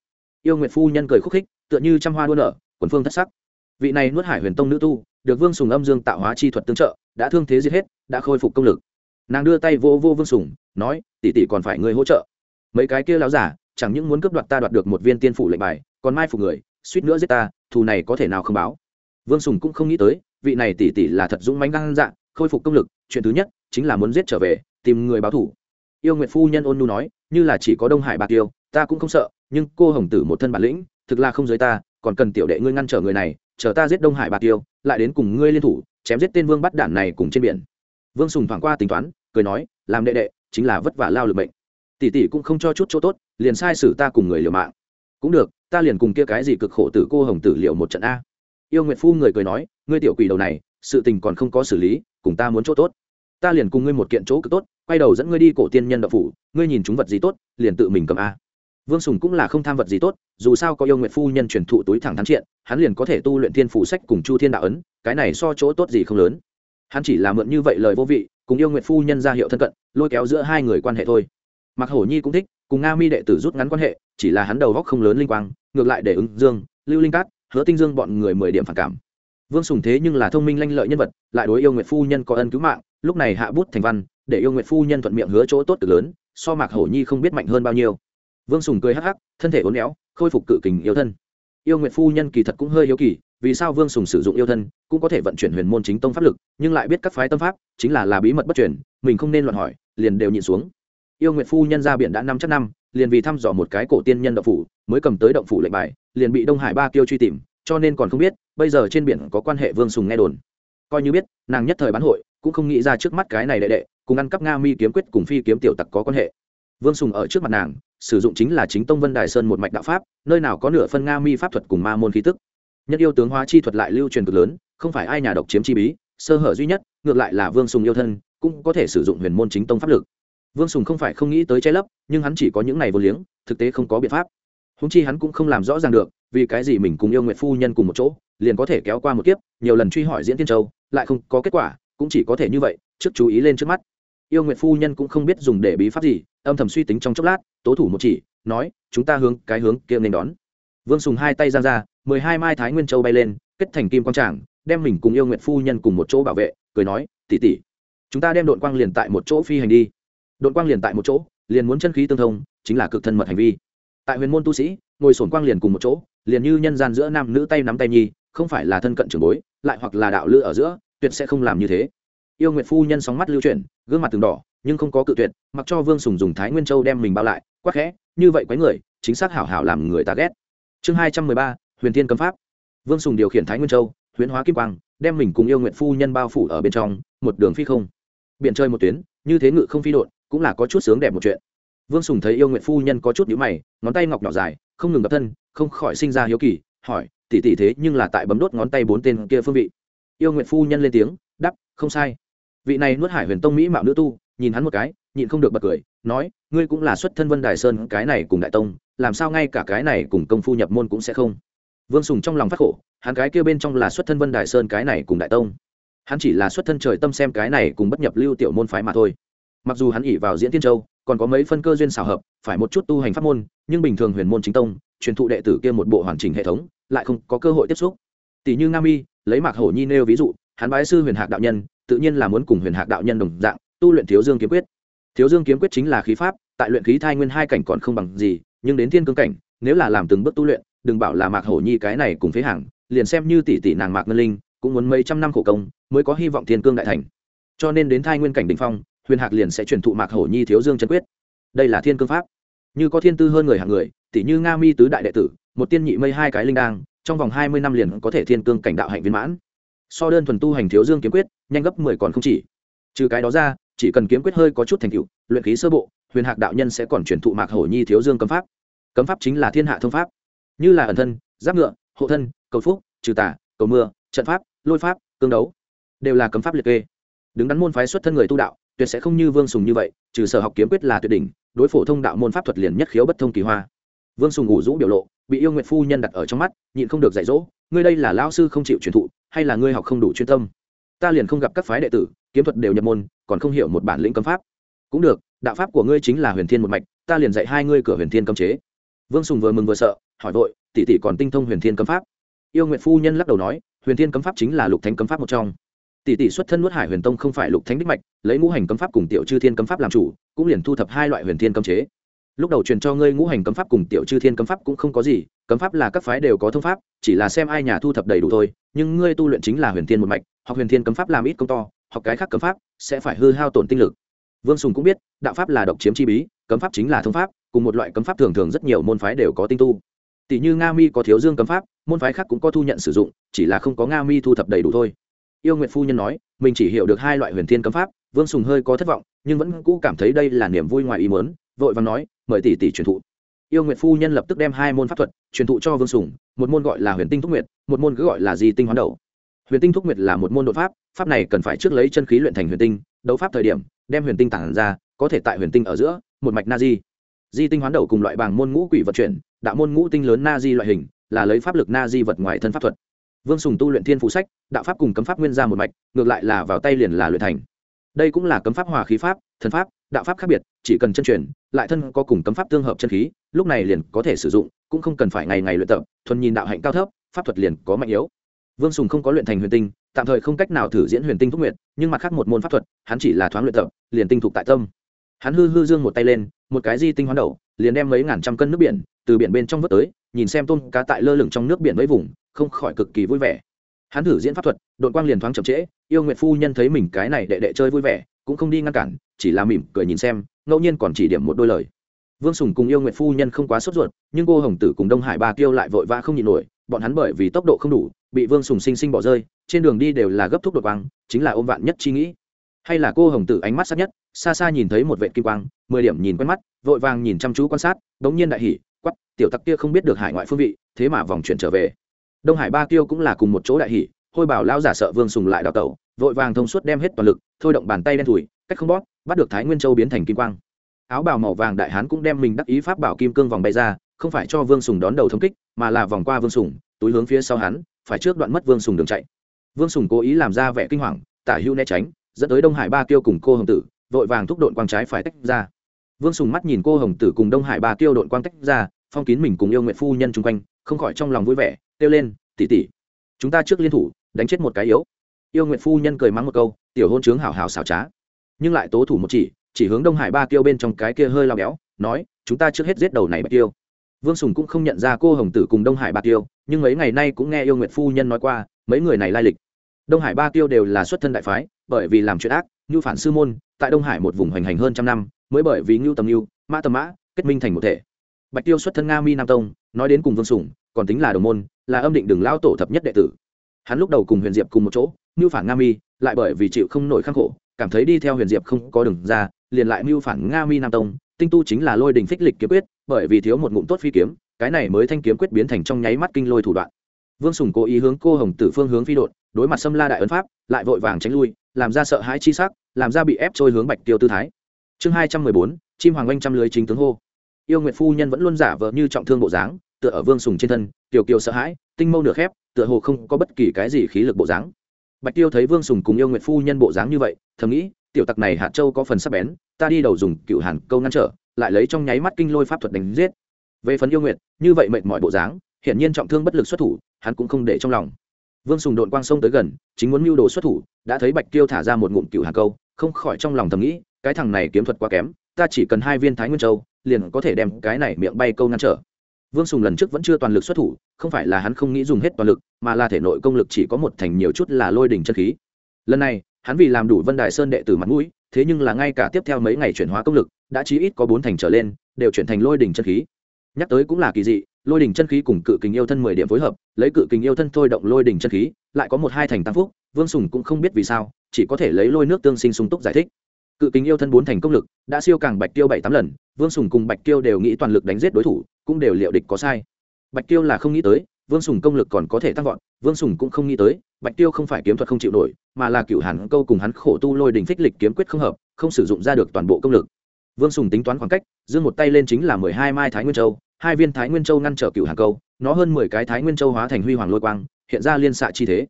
yêu nguyệt phu nhân cười khúc khích, tựa như trăm hoa đua nở, quần phương thất sắc. Vị này nuốt hải huyền tông nữ tu, được vương sùng âm dương tạo hóa chi thuật tương trợ, đã thương thế giết hết, đã khôi phục công lực. Nàng đưa tay vô vô vương sùng, nói, tỷ tỷ còn phải người hỗ trợ. Mấy cái kia láo giả, chẳng những muốn cướp đoạt ta đoạt được một viên tiên phủ lệnh bài, còn mai phục người, suýt nữa giết ta, thù này có thể nào không báo. Vương sùng cũng không nghĩ tới, vị này tỷ tỷ là thật dũng mánh gan dạng, khôi phục công lực, chuyện thứ nhất chính là muốn giết trở về, tìm người báo thủ yêu nguyệt phu nhân ôn nu nói, như là chỉ có đông hải bạc tiêu, ta cũng không sợ nhưng cô hồng tử một thân bản lĩnh, thực là không giới ta, còn cần tiểu đệ ngươi ngăn trở người này, chờ ta giết đông hải bạc tiêu, lại đến cùng ngươi liên thủ, chém giết tên vương bắt đản này cùng trên biển. Vương sùng thoảng qua tính toán, cười nói, làm đệ đệ, chính là vất vả lao lực bệnh tỷ tỷ cũng không cho chút chỗ tốt, liền sai xử ta cùng người liều mạng. Cũng được, ta liền cùng kia cái gì cực khổ tử cô hồng tử liệu một trận a. Yêu nguyệt phu người cười nói, ngươi tiểu quỷ đầu này, sự tình còn không có xử lý, cùng ta muốn chỗ tốt. Ta liền cùng ngươi một kiện chỗ cực tốt, quay đầu dẫn ngươi đi cổ tiên nhân đậu phủ, ngươi nhìn chúng vật gì tốt, liền tự mình cầm a vương sùng cũng là không tham vật gì tốt, dù sao có yêu nguyệt phu nhân truyền thụ túi thẳng thắn triện, hắn liền có thể tu luyện thiên phủ sách cùng chu thiên đạo ấn, cái này so chỗ tốt gì không lớn. Hắn chỉ là mượn như vậy lời vô vị, cùng yêu nguyệt phu nhân ra hiệu thân cận, lôi kéo giữa hai người quan hệ thôi. Mặc hổ nhi cũng thích, cùng nga mi đệ tử rút ngắn quan hệ, chỉ là hắn đầu góc không lớn linh quang, ngược lại để ứng dương, lưu linh cát, hứa tinh dương bọn người mười điểm phản cảm. Vương sùng thế nhưng là thông minh lanh lợi nhân vật, lại đối yêu nguyệt phu nhân có ân cứu mạng, lúc này hạ bút thành văn, để yêu nguyệt phu nhân thuận miệng hứa chỗ tốt từ lớn, so mạc hổ nhi không biết mạnh hơn bao nhiêu vương sùng cười hắc hắc, thân thể uốn éo, khôi phục cự kình yêu thân. Yêu nguyệt phu nhân kỳ thật cũng hơi yếu kỳ, vì sao vương sùng sử dụng yêu thân, cũng có thể vận chuyển huyền môn chính tông pháp lực, nhưng lại biết các phái tâm pháp, chính là là bí mật bất chuyển mình không nên loạn hỏi, liền đều nhịn xuống. Yêu nguyệt phu nhân ra biển đã năm chắc năm, liền vì thăm dò một cái cổ tiên nhân động phủ, mới cầm tới động phủ lệnh bài, liền bị đông hải ba kiêu truy tìm, cho nên còn không biết, bây giờ trên biển có quan hệ vương sùng nghe đồn. Coi như biết, nàng nhất thời bán hội, cũng không nghĩ ra trước mắt cái này đệ đệ, cùng ăn cắp nga mi kiếm quyết cùng phi kiếm tiểu tặc có quan hệ. Vương sùng ở trước mặt nàng sử dụng chính là chính tông vân đài sơn một mạch đạo pháp, nơi nào có nửa phân nga mi pháp thuật cùng ma môn khí tức. Nhất yêu tướng hóa chi thuật lại lưu truyền cực lớn, không phải ai nhà độc chiếm chi bí, sơ hở duy nhất, ngược lại là vương sùng yêu thân, cũng có thể sử dụng huyền môn chính tông pháp lực. Vương sùng không phải không nghĩ tới che lấp, nhưng hắn chỉ có những này vô liếng, thực tế không có biện pháp. Húng chi hắn cũng không làm rõ ràng được, vì cái gì mình cùng yêu nguyện phu nhân cùng một chỗ, liền có thể kéo qua một kiếp, nhiều lần truy hỏi diễn tiên châu, lại không có kết quả, cũng chỉ có thể như vậy, trước chú ý lên trước mắt yêu nguyệt phu nhân cũng không biết dùng để bí pháp gì, âm thầm suy tính trong chốc lát, tố thủ một chỉ, nói, chúng ta hướng cái hướng kia nên đón. Vương sùng hai tay ra ra, mười hai mai thái nguyên châu bay lên, kết thành kim quang tràng, đem mình cùng yêu nguyệt phu nhân cùng một chỗ bảo vệ, cười nói tỉ tỉ chúng ta đem đội quang liền tại một chỗ phi hành đi. Đội quang liền tại một chỗ, liền muốn chân khí tương thông, chính là cực thân mật hành vi. Tại huyền môn tu sĩ, ngồi sổn quang liền cùng một chỗ, liền như nhân gian giữa nam nữ tay nắm tay nhi, không phải là thân cận trường bối, lại hoặc là đạo lữ ở giữa, tuyệt sẽ không làm như thế yêu nguyệt phu nhân sóng mắt lưu chuyển, gương mặt từng đỏ, nhưng không có cự tuyệt, mặc cho vương sùng dùng thái nguyên châu đem mình bao lại quắc khẽ, như vậy quấy người, chính xác hảo hảo làm người ta ghét. Chương hai trăm mười ba, huyền thiên cấm pháp. Vương sùng điều khiển thái nguyên châu, huyễn hóa kim quang, đem mình cùng yêu nguyện phu nhân bao phủ ở bên trong, một đường phi không. Biện chơi một tuyến, như thế ngự không phi đột cũng là có chút sướng đẹp một chuyện. Vương sùng thấy yêu nguyện phu nhân có chút nhữ mày, ngón tay ngọc nhỏ dài, không ngừng gập thân, không khỏi sinh ra hiếu kỳ, hỏi tỉ tỉ thế nhưng là tại bấm đốt ngón tay bốn tên kia phương vị? Yêu nguyện phu nhân lên tiếng, đắp, không sai vị này nuốt hải huyền tông mỹ mạo nữ tu, nhìn hắn một cái, nhịn không được bật cười, nói, ngươi cũng là xuất thân vân đài sơn, cái này cùng đại tông, làm sao ngay cả cái này cùng công phu nhập môn cũng sẽ không? Vương sùng trong lòng phát khổ, hắn cái kia bên trong là xuất thân vân đài sơn, cái này cùng đại tông. Hắn chỉ là xuất thân trời tâm xem cái này cùng bất nhập lưu tiểu môn phái mà thôi. Mặc dù hắn ỉ vào diễn tiên châu, còn có mấy phân cơ duyên xảo hợp, phải một chút tu hành pháp môn, nhưng bình thường huyền môn chính tông, truyền thụ đệ tử kia một bộ hoàn chỉnh hệ thống, lại không có cơ hội tiếp xúc. Tỷ như nga mi, lấy mạc hổ nhi nêu ví dụ, hắn bái sư huyền hạc đạo nhân tự nhiên là muốn cùng huyền hạc đạo nhân đồng dạng, tu luyện thiếu dương kiếm quyết. Thiếu dương kiếm quyết chính là khí pháp, tại luyện khí thai nguyên hai cảnh còn không bằng gì, nhưng đến thiên cương cảnh, nếu là làm từng bước tu luyện, đừng bảo là mạc hổ nhi cái này cùng phế hàng liền xem như tỷ tỷ nàng mạc ngân linh, cũng muốn mấy trăm năm khổ công, mới có hy vọng thiên cương đại thành. Cho nên đến thai nguyên cảnh đình phong, huyền hạc liền sẽ truyền thụ mạc hổ nhi thiếu dương chân quyết. Đây là thiên cương pháp. Như có thiên tư hơn người hạng người tỷ như nga mi tứ đại đệ tử, một tiên nhị mây hai cái linh đang trong vòng hai mươi năm liền có thể thiên cương cảnh đạo hạnh viên mãn so đơn thuần tu hành thiếu dương kiếm quyết, nhanh gấp mười còn không chỉ. Trừ cái đó ra, chỉ cần kiếm quyết hơi có chút thành tựu, luyện khí sơ bộ, huyền hạc đạo nhân sẽ còn chuyển thụ mạc hổ nhi thiếu dương cấm pháp. Cấm pháp chính là thiên hạ thông pháp. Như là ẩn thân, giáp ngựa, hộ thân, cầu phúc, trừ tả cầu mưa, trận pháp, lôi pháp, cương đấu, đều là cấm pháp liệt kê. Đứng đắn môn phái xuất thân người tu đạo, tuyệt sẽ không như vương sùng như vậy, trừ sở học kiếm quyết là tuyệt đỉnh, đối phổ thông đạo môn pháp thuật liền nhất khiếu bất thông kỳ hoa. Vương sùng ngủ rũ biểu lộ, bị yêu nguyện phu nhân đặt ở trong mắt, nhịn không được dạy dỗ ngươi đây là lao sư không chịu truyền thụ, hay là ngươi học không đủ chuyên tâm? Ta liền không gặp các phái đệ tử, kiếm thuật đều nhập môn, còn không hiểu một bản lĩnh cấm pháp. Cũng được, đạo pháp của ngươi chính là huyền thiên một mạch, ta liền dạy hai ngươi cửa huyền thiên cấm chế. Vương sùng vừa mừng vừa sợ, hỏi vội, tỷ tỷ còn tinh thông huyền thiên cấm pháp? Yêu nguyện phu nhân lắc đầu nói, huyền thiên cấm pháp chính là lục thánh cấm pháp một trong. Tỷ tỷ xuất thân nuốt hải huyền tông không phải lục thánh đích mạch, lấy ngũ hành cấm pháp cùng tiểu chư thiên cấm pháp làm chủ, cũng liền thu thập hai loại huyền thiên cấm chế. Lúc đầu truyền cho ngươi ngũ hành cấm pháp cùng tiểu chư thiên cấm pháp cũng không có gì cấm pháp là các phái đều có thông pháp, chỉ là xem ai nhà thu thập đầy đủ thôi, nhưng ngươi tu luyện chính là huyền thiên một mạch, học huyền thiên cấm pháp làm ít công to, học cái khác cấm pháp sẽ phải hư hao tổn tinh lực. Vương sùng cũng biết, đạo pháp là độc chiếm chi bí, cấm pháp chính là thông pháp, cùng một loại cấm pháp thường thường rất nhiều môn phái đều có tinh tu. Tỷ như nga mi có thiếu dương cấm pháp, môn phái khác cũng có thu nhận sử dụng, chỉ là không có nga mi thu thập đầy đủ thôi. Yêu nguyện phu nhân nói, mình chỉ hiểu được hai loại huyền thiên cấm pháp, vương sùng hơi có thất vọng, nhưng vẫn cũ cảm thấy đây là niềm vui ngoài ý mớn vội và nói, mời tỷ tỷ truyền thụ yêu Nguyệt phu nhân lập tức đem hai môn pháp thuật truyền thụ cho vương sùng, một môn gọi là huyền tinh thúc nguyệt, một môn cứ gọi là di tinh hoán đầu. Huyền tinh thúc nguyệt là một môn đột pháp pháp này cần phải trước lấy chân khí luyện thành huyền tinh, đấu pháp thời điểm, đem huyền tinh tản ra, có thể tại huyền tinh ở giữa, một mạch na di di tinh hoán đầu cùng loại bảng môn ngũ quỷ vật chuyển, đạo môn ngũ tinh lớn na di loại hình, là lấy pháp lực na di vật ngoài thân pháp thuật. Vương sùng tu luyện thiên phụ sách, đạo pháp cùng cấm pháp nguyên ra một mạch, ngược lại là vào tay liền là luyện thành đây cũng là cấm pháp hòa khí pháp, thần pháp, đạo pháp khác biệt, chỉ cần chân truyền, lại thân có cùng cấm pháp tương hợp chân khí, lúc này liền có thể sử dụng, cũng không cần phải ngày ngày luyện tập, thuần nhìn đạo hạnh cao thấp, pháp thuật liền có mạnh yếu. Vương sùng không có luyện thành huyền tinh, tạm thời không cách nào thử diễn huyền tinh thúc nguyện nhưng mặt khác một môn pháp thuật, hắn chỉ là thoáng luyện tập, liền tinh thục tại tâm. Hắn hư hư dương một tay lên, một cái di tinh hoán đầu, liền đem mấy ngàn trăm cân nước biển, từ biển bên trong vớt tới, nhìn xem tôm cá tại lơ lửng trong nước biển với vùng, không khỏi cực kỳ vui vẻ hắn thử diễn pháp thuật đội quang liền thoáng chậm trễ, yêu nguyệt phu nhân thấy mình cái này đệ đệ chơi vui vẻ, cũng không đi ngăn cản, chỉ là mỉm cười nhìn xem, ngẫu nhiên còn chỉ điểm một đôi lời. Vương sùng cùng yêu nguyệt phu nhân không quá sốt ruột, nhưng cô hồng tử cùng đông hải ba kiêu lại vội vã không nhịn nổi, bọn hắn bởi vì tốc độ không đủ, bị vương sùng sinh sinh bỏ rơi, trên đường đi đều là gấp thúc đột quang, chính là ôm vạn nhất chi nghĩ. Hay là cô hồng tử ánh mắt sắc nhất, xa xa nhìn thấy một vệ kim quang, mười điểm nhìn quen mắt, vội vàng nhìn chăm chú quan sát, bỗng nhiên đại hỉ quắp tiểu tặc kia không biết được hải ngoại phương vị, thế mà vòng chuyển trở về đông hải ba kiêu cũng là cùng một chỗ đại hỉ hôi bảo lao giả sợ vương sùng lại đào tẩu, vội vàng thông suốt đem hết toàn lực, thôi động bàn tay đen thùi cách không bóp, bắt được thái nguyên châu biến thành kim quang. Áo bào màu vàng đại hán cũng đem mình đắc ý pháp bảo kim cương vòng bay ra, không phải cho vương sùng đón đầu thống kích, mà là vòng qua vương sùng, túi hướng phía sau hắn, phải trước đoạn mất vương sùng đường chạy. Vương sùng cố ý làm ra vẻ kinh hoàng, tả hữu né tránh, dẫn tới đông hải ba kiêu cùng cô hồng tử, vội vàng thúc đội quang trái phải tách ra. Vương sùng mắt nhìn cô hồng tử cùng đông hải ba kiêu đội quang tách ra, phong kín mình cùng yêu nguyện phu nhân chung quanh, không khỏi trong lòng vui vẻ kêu lên tỉ tỉ chúng ta trước liên thủ đánh chết một cái yếu. Yêu nguyện phu nhân cười mắng một câu tiểu hôn Trướng hảo hảo xảo trá. Nhưng lại tố thủ một chỉ chỉ hướng đông hải ba Tiêu bên trong cái kia hơi lao béo nói chúng ta trước hết giết đầu này bạch tiêu. vương sùng cũng không nhận ra cô hồng tử cùng đông hải ba Tiêu, nhưng mấy ngày nay cũng nghe yêu nguyện phu nhân nói qua mấy người này lai lịch. Đông hải ba Tiêu đều là xuất thân đại phái bởi vì làm chuyện ác như phản sư môn tại đông hải một vùng hoành hành hơn trăm năm mới bởi vì ngưu tầm ngưu mã tầm mã kết minh thành một thể. Bạch tiêu xuất thân nga mi nam tông nói đến cùng vương sùng còn tính là đồng môn, là âm định đường lao tổ thập nhất đệ tử. Hắn lúc đầu cùng huyền diệp cùng một chỗ, mưu phản nga mi, lại bởi vì chịu không nổi khắc khổ, cảm thấy đi theo huyền diệp không có đường ra, liền lại mưu phản nga mi nam tông, tinh tu chính là lôi đình phích lịch kiếm quyết, bởi vì thiếu một ngụm tốt phi kiếm, cái này mới thanh kiếm quyết biến thành trong nháy mắt kinh lôi thủ đoạn. Vương sùng cố ý hướng cô hồng tử phương hướng phi đột đối mặt xâm la đại ấn pháp, lại vội vàng tránh lui, làm ra sợ hãi chi sắc, làm ra bị ép trôi hướng bạch tiêu tư thái. Chương hai trăm mười bốn, chim hoàng oanh trăm lưới chính tướng hô. Yêu nguyệt phu nhân vẫn luôn giả vờ như trọng thương bộ dáng tựa ở vương sùng trên thân, kiều kiều sợ hãi, tinh mâu nửa khép, tựa hồ không có bất kỳ cái gì khí lực bộ dáng. Bạch tiêu thấy vương sùng cùng yêu nguyệt phu nhân bộ dáng như vậy, thầm nghĩ, tiểu tặc này hạt châu có phần sắp bén, ta đi đầu dùng cựu hàn câu ngăn trở, lại lấy trong nháy mắt kinh lôi pháp thuật đánh giết. Về phần yêu nguyệt, như vậy mệt mỏi bộ dáng, hiển nhiên trọng thương bất lực xuất thủ, hắn cũng không để trong lòng. Vương sùng đội quang sông tới gần, chính muốn mưu đồ xuất thủ, đã thấy bạch tiêu thả ra một ngụm cựu hàn câu, không khỏi trong lòng thầm nghĩ, cái thằng này kiếm thuật quá kém, ta chỉ cần hai viên thái nguyên châu, liền có thể đem cái này miệng bay câu ngăn trở vương sùng lần trước vẫn chưa toàn lực xuất thủ, không phải là hắn không nghĩ dùng hết toàn lực, mà là thể nội công lực chỉ có một thành nhiều chút là lôi đỉnh chân khí. Lần này, hắn vì làm đủ vân đài sơn đệ tử mặt mũi, thế nhưng là ngay cả tiếp theo mấy ngày chuyển hóa công lực, đã chí ít có bốn thành trở lên, đều chuyển thành lôi đỉnh chân khí. Nhắc tới cũng là kỳ dị, lôi đỉnh chân khí cùng cự kình yêu thân mười điểm phối hợp, lấy cự kình yêu thân thôi động lôi đỉnh chân khí, lại có một hai thành tăng phúc, vương sùng cũng không biết vì sao, chỉ có thể lấy lôi nước tương sinh sung túc giải thích cự kính yêu thân bốn thành công lực, đã siêu càng bạch tiêu bảy tám lần, vương sùng cùng bạch tiêu đều nghĩ toàn lực đánh giết đối thủ, cũng đều liệu địch có sai. Bạch tiêu là không nghĩ tới, vương sùng công lực còn có thể tăng vọt, vương sùng cũng không nghĩ tới, bạch tiêu không phải kiếm thuật không chịu nổi, mà là cựu hàn câu cùng hắn khổ tu lôi đình phích lịch kiếm quyết không hợp, không sử dụng ra được toàn bộ công lực. Vương sùng tính toán khoảng cách, giương một tay lên chính là mười hai mai thái nguyên châu, hai viên thái nguyên châu ngăn trở cựu hàn câu, nó hơn mười cái thái nguyên châu hóa thành huy hoàng lôi quang, hiện ra liên xạ chi thế.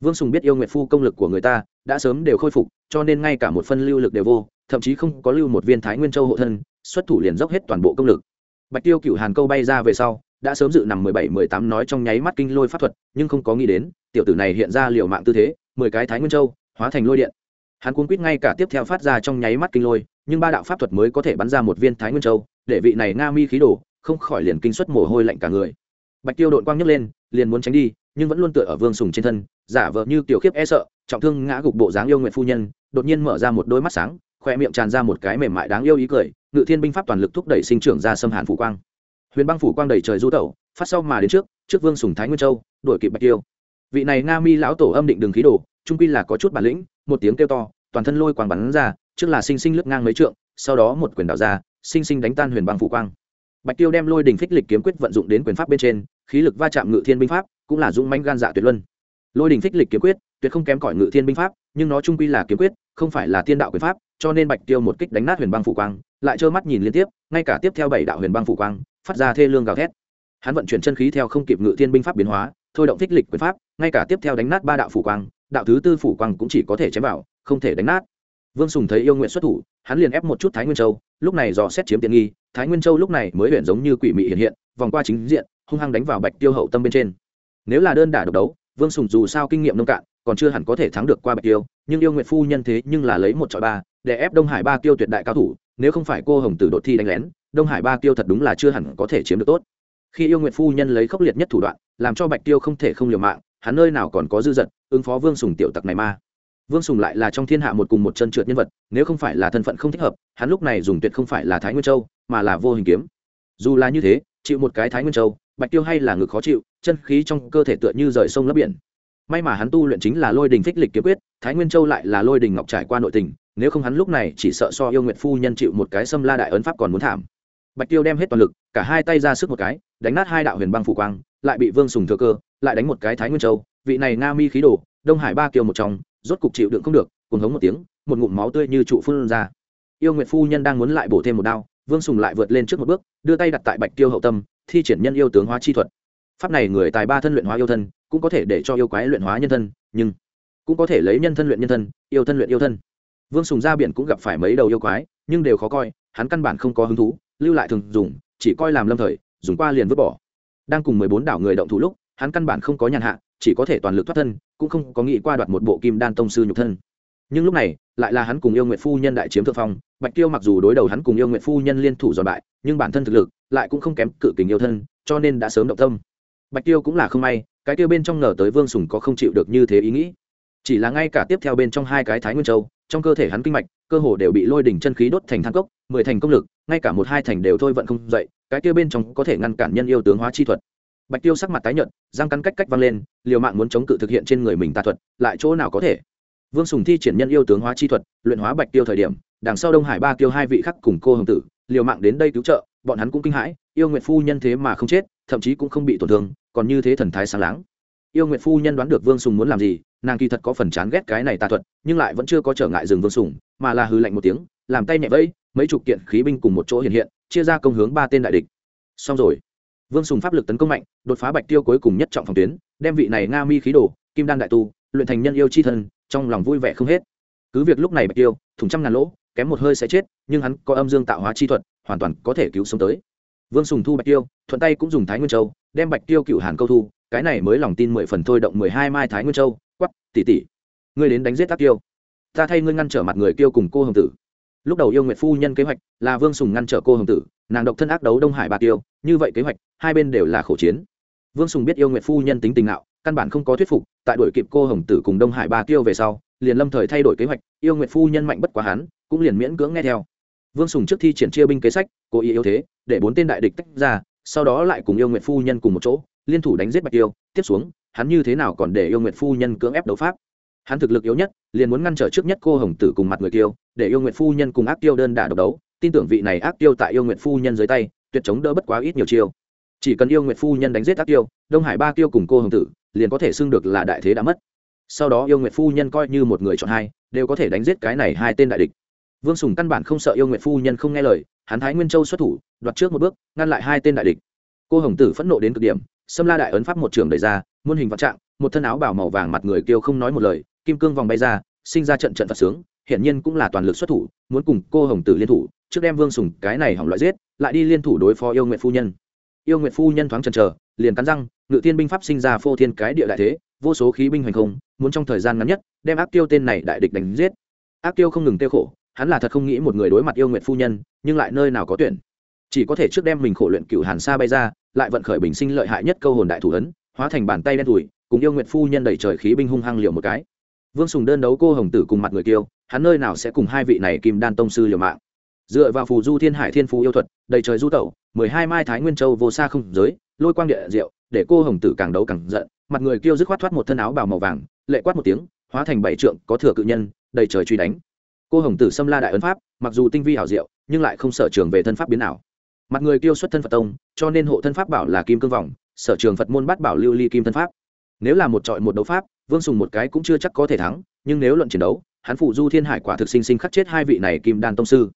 Vương sùng biết yêu nguyệt phu công lực của người ta đã sớm đều khôi phục, cho nên ngay cả một phân lưu lực đều vô, thậm chí không có lưu một viên thái nguyên châu hộ thân, xuất thủ liền dốc hết toàn bộ công lực. Bạch tiêu cựu hàn câu bay ra về sau, đã sớm dự nằm mười bảy, mười tám nói trong nháy mắt kinh lôi pháp thuật, nhưng không có nghĩ đến, tiểu tử này hiện ra liều mạng tư thế, mười cái thái nguyên châu, hóa thành lôi điện. Hắn cuốn quýt ngay cả tiếp theo phát ra trong nháy mắt kinh lôi, nhưng ba đạo pháp thuật mới có thể bắn ra một viên thái nguyên châu, để vị này nga mi khí đổ không khỏi liền kinh xuất mồ hôi lạnh cả người. Bạch tiêu đội quang nhấc lên, liền muốn tránh đi, nhưng vẫn luôn tựa ở vương sùng trên thân, giả vờ như tiểu khiếp e sợ trọng thương ngã gục bộ dáng yêu nguyện phu nhân, đột nhiên mở ra một đôi mắt sáng, khoe miệng tràn ra một cái mềm mại đáng yêu ý cười, ngự thiên binh pháp toàn lực thúc đẩy sinh trưởng ra xâm hàn phủ quang. Huyền băng phủ quang đầy trời du tẩu, phát sau mà đến trước trước vương sùng thái nguyên châu, đuổi kịp bạch tiêu. Vị này nga mi lão tổ âm định đường khí đồ, trung quy là có chút bản lĩnh, một tiếng kêu to, toàn thân lôi quàng bắn ra, trước là sinh sinh lướt ngang mấy trượng, sau đó một quyền đảo ra, sinh sinh đánh tan huyền băng phủ quang. Bạch tiêu đem lôi đình phích lịch kiếm quyết vận dụng đến quyền pháp bên trên, khí lực va chạm ngự thiên binh pháp, cũng là dũng manh gan dạ tuyệt luân. Lôi đình phích lịch kiếm quyết tuyệt không kém cỏi ngự thiên binh pháp, nhưng nó trung quy là kiếm quyết, không phải là tiên đạo quyền pháp, cho nên bạch tiêu một kích đánh nát huyền băng phủ quang, lại trơ mắt nhìn liên tiếp, ngay cả tiếp theo bảy đạo huyền băng phủ quang, phát ra thê lương gào thét. Hắn vận chuyển chân khí theo không kịp ngự thiên binh pháp biến hóa, thôi động thích lịch quyền pháp, ngay cả tiếp theo đánh nát ba đạo phủ quang, đạo thứ tư phủ quang cũng chỉ có thể chém vào, không thể đánh nát. Vương sùng thấy yêu nguyện xuất thủ, hắn liền ép một chút thái nguyên châu, lúc này dò xét chiếm tiện nghi, thái nguyên châu lúc này mới huyện giống như quỷ mị hiện hiện, vòng qua chính diện, hung hăng đánh vào bạch tiêu hậu tâm bên trên. Nếu là đơn đả độc đấu, vương sùng dù sao kinh nghiệm nông cạn còn chưa hẳn có thể thắng được qua bạch tiêu, nhưng yêu nguyệt phu nhân thế nhưng là lấy một trọi ba, để ép đông hải ba tiêu tuyệt đại cao thủ, nếu không phải cô hồng tử đột thi đánh lén, đông hải ba tiêu thật đúng là chưa hẳn có thể chiếm được tốt. Khi yêu nguyệt phu nhân lấy khốc liệt nhất thủ đoạn, làm cho bạch tiêu không thể không liều mạng, hắn nơi nào còn có dư dật, ứng phó vương sùng tiểu tặc này ma vương sùng lại là trong thiên hạ một cùng một chân trượt nhân vật, nếu không phải là thân phận không thích hợp, hắn lúc này dùng tuyệt không phải là thái nguyên châu, mà là vô hình kiếm. Dù là như thế, chịu một cái thái nguyên châu, bạch tiêu hay là ngực khó chịu, chân khí trong cơ thể tựa như rời sông lấp biển may mà hắn tu luyện chính là lôi đình phích lịch kiếm quyết, thái nguyên châu lại là lôi đình ngọc trải qua nội tình, nếu không hắn lúc này chỉ sợ so yêu nguyện phu nhân chịu một cái xâm la đại ấn pháp còn muốn thảm. Bạch tiêu đem hết toàn lực, cả hai tay ra sức một cái, đánh nát hai đạo huyền băng phủ quang, lại bị vương sùng thừa cơ, lại đánh một cái thái nguyên châu, vị này nga mi khí đồ, đông hải ba kiều một trong, rốt cục chịu đựng không được cùng hống một tiếng, một ngụm máu tươi như trụ phun ra. Yêu nguyệt phu nhân đang muốn lại bổ thêm một đao, vương sùng lại vượt lên trước một bước, đưa tay đặt tại bạch tiêu hậu tâm, thi triển nhân yêu tướng hóa chi thuật. Pháp này người tài ba thân luyện hóa yêu thân cũng có thể để cho yêu quái luyện hóa nhân thân, nhưng cũng có thể lấy nhân thân luyện nhân thân, yêu thân luyện yêu thân. Vương sùng ra biển cũng gặp phải mấy đầu yêu quái, nhưng đều khó coi, hắn căn bản không có hứng thú, lưu lại thường dùng, chỉ coi làm lâm thời, dùng qua liền vứt bỏ. Đang cùng mười bốn đảo người động thủ lúc, hắn căn bản không có nhàn hạ, chỉ có thể toàn lực thoát thân, cũng không có nghĩ qua đoạt một bộ kim đan tông sư nhục thân. Nhưng lúc này, lại là hắn cùng yêu nguyện phu nhân đại chiếm thượng phong, bạch tiêu mặc dù đối đầu hắn cùng yêu nguyện phu nhân liên thủ giòn bại, nhưng bản thân thực lực lại cũng không kém cự kình yêu thân, cho nên đã sớm động tâm bạch tiêu cũng là không may, cái tiêu bên trong ngờ tới vương sùng có không chịu được như thế ý nghĩ. Chỉ là ngay cả tiếp theo bên trong hai cái thái nguyên châu, trong cơ thể hắn kinh mạch, cơ hồ đều bị lôi đỉnh chân khí đốt thành thang cốc, mười thành công lực, ngay cả một hai thành đều thôi vận không dậy, cái tiêu bên trong có thể ngăn cản nhân yêu tướng hóa chi thuật. Bạch tiêu sắc mặt tái nhợt, răng cắn cách cách văng lên, liều mạng muốn chống cự thực hiện trên người mình tà thuật, lại chỗ nào có thể? Vương sùng thi triển nhân yêu tướng hóa chi thuật, luyện hóa bạch tiêu thời điểm, đằng sau đông hải ba Tiêu hai vị khắc cùng cô hồng tử, liều mạng đến đây cứu trợ, bọn hắn cũng kinh hãi, yêu nguyện phu nhân thế mà không chết thậm chí cũng không bị tổn thương, còn như thế thần thái sáng láng. Yêu nguyện phu nhân đoán được vương sùng muốn làm gì, nàng kỳ thật có phần chán ghét cái này tà thuật, nhưng lại vẫn chưa có trở ngại dừng vương sùng, mà là hư lạnh một tiếng, làm tay nhẹ vẫy, mấy chục kiện khí binh cùng một chỗ hiện hiện, chia ra công hướng ba tên đại địch. Xong rồi. Vương sùng pháp lực tấn công mạnh, đột phá bạch tiêu cuối cùng nhất trọng phòng tuyến, đem vị này nga mi khí đồ, kim đan đại tu, luyện thành nhân yêu c h i thân, trong lòng vui vẻ không hết. Cứ việc lúc này bạch tiêu thùng trăm ngàn lỗ, kém một hơi sẽ chết, nhưng hắn có âm dương tạo hóa chi thuật, hoàn toàn có thể cứu sống tới vương sùng thu bạch tiêu, thuận tay cũng dùng thái nguyên châu, đem bạch tiêu cựu hàn câu thu, cái này mới lòng tin mười phần thôi động mười hai mai thái nguyên châu quắp tỉ tỉ ngươi đến đánh giết tác tiêu. Ta thay ngươi ngăn trở mặt người tiêu cùng cô hồng tử. Lúc đầu yêu nguyệt phu nhân kế hoạch là vương sùng ngăn trở cô hồng tử, nàng độc thân ác đấu đông hải ba tiêu, như vậy kế hoạch, hai bên đều là khổ chiến. Vương sùng biết yêu nguyệt phu nhân tính tình nạo căn bản không có thuyết phục, tại đuổi kịp cô hồng tử cùng đông hải ba tiêu về sau, liền lâm thời thay đổi kế hoạch, yêu nguyệt phu nhân mạnh bất quá hắn, cũng liền miễn cưỡng nghe theo. Vương sùng trước thi triển chia binh kế sách cố ý yếu thế, để bốn tên đại địch tách ra, sau đó lại cùng yêu nguyệt phu nhân cùng một chỗ, liên thủ đánh giết bạch tiêu. Tiếp xuống, hắn như thế nào còn để yêu nguyệt phu nhân cưỡng ép đấu pháp? Hắn thực lực yếu nhất, liền muốn ngăn trở trước nhất cô hồng tử cùng mặt người tiêu, để yêu nguyệt phu nhân cùng ác tiêu đơn đả độc đấu. Tin tưởng vị này ác tiêu tại yêu nguyệt phu nhân dưới tay, tuyệt chống đỡ bất quá ít nhiều chiêu. Chỉ cần yêu nguyệt phu nhân đánh giết ác tiêu, đông hải ba tiêu cùng cô hồng tử, liền có thể xưng được là đại thế đã mất. Sau đó yêu nguyệt phu nhân coi như một người chọn hai, đều có thể đánh giết cái này hai tên đại địch. Vương sùng căn bản không sợ yêu nguyệt phu nhân không nghe lời hắn thái nguyên châu xuất thủ, đoạt trước một bước, ngăn lại hai tên đại địch. Cô hồng tử phẫn nộ đến cực điểm xâm la đại ấn pháp một trường đẩy ra, muôn hình vạn trạng, một thân áo bảo màu vàng mặt người kêu không nói một lời, kim cương vòng bay ra, sinh ra trận trận phật sướng, hiển nhiên cũng là toàn lực xuất thủ, muốn cùng cô hồng tử liên thủ, trước đem vương sùng cái này hỏng loại giết, lại đi liên thủ đối phó yêu nguyện phu nhân. Yêu nguyện phu nhân thoáng chần chờ, liền cắn răng, ngự tiên binh pháp sinh ra phô thiên cái địa đại thế, vô số khí binh hoành không, muốn trong thời gian ngắn nhất, đem ác tiêu tên này đại địch đánh giết. Ác tiêu không ngừng tiêu khổ hắn là thật không nghĩ một người đối mặt yêu nguyện phu nhân, nhưng lại nơi nào có tuyển. Chỉ có thể trước đem mình khổ luyện cựu hàn sa bay ra, lại vận khởi bình sinh lợi hại nhất câu hồn đại thủ ấn, hóa thành bàn tay đen thùi cùng yêu nguyện phu nhân đẩy trời khí binh hung hăng liều một cái. Vương sùng đơn đấu cô hồng tử cùng mặt người kiêu, hắn nơi nào sẽ cùng hai vị này kim đan tông sư liều mạng. Dựa vào phù du thiên hải thiên phú yêu thuật, đầy trời du tẩu, mười hai mai thái nguyên châu vô xa không giới, lôi quang địa diệu, để cô hồng tử càng đấu càng giận, mặt người kêu dứt khoát thoát một thân áo bào màu vàng, lệ quát một tiếng, hóa thành bảy trượng, có thừa cự nhân, đầy trời truy đánh cô hồng tử xâm la đại ấn pháp, mặc dù tinh vi hảo diệu, nhưng lại không sở trường về thân pháp biến ảo. Mặt người kêu xuất thân phật tông, cho nên hộ thân pháp bảo là kim cương vòng, sở trường phật môn bắt bảo lưu ly kim thân pháp. Nếu là một trọi một đấu pháp, vương sùng một cái cũng chưa chắc có thể thắng, nhưng nếu luận chiến đấu, hắn phụ du thiên hải quả thực sinh sinh khắc chết hai vị này kim đan tông sư.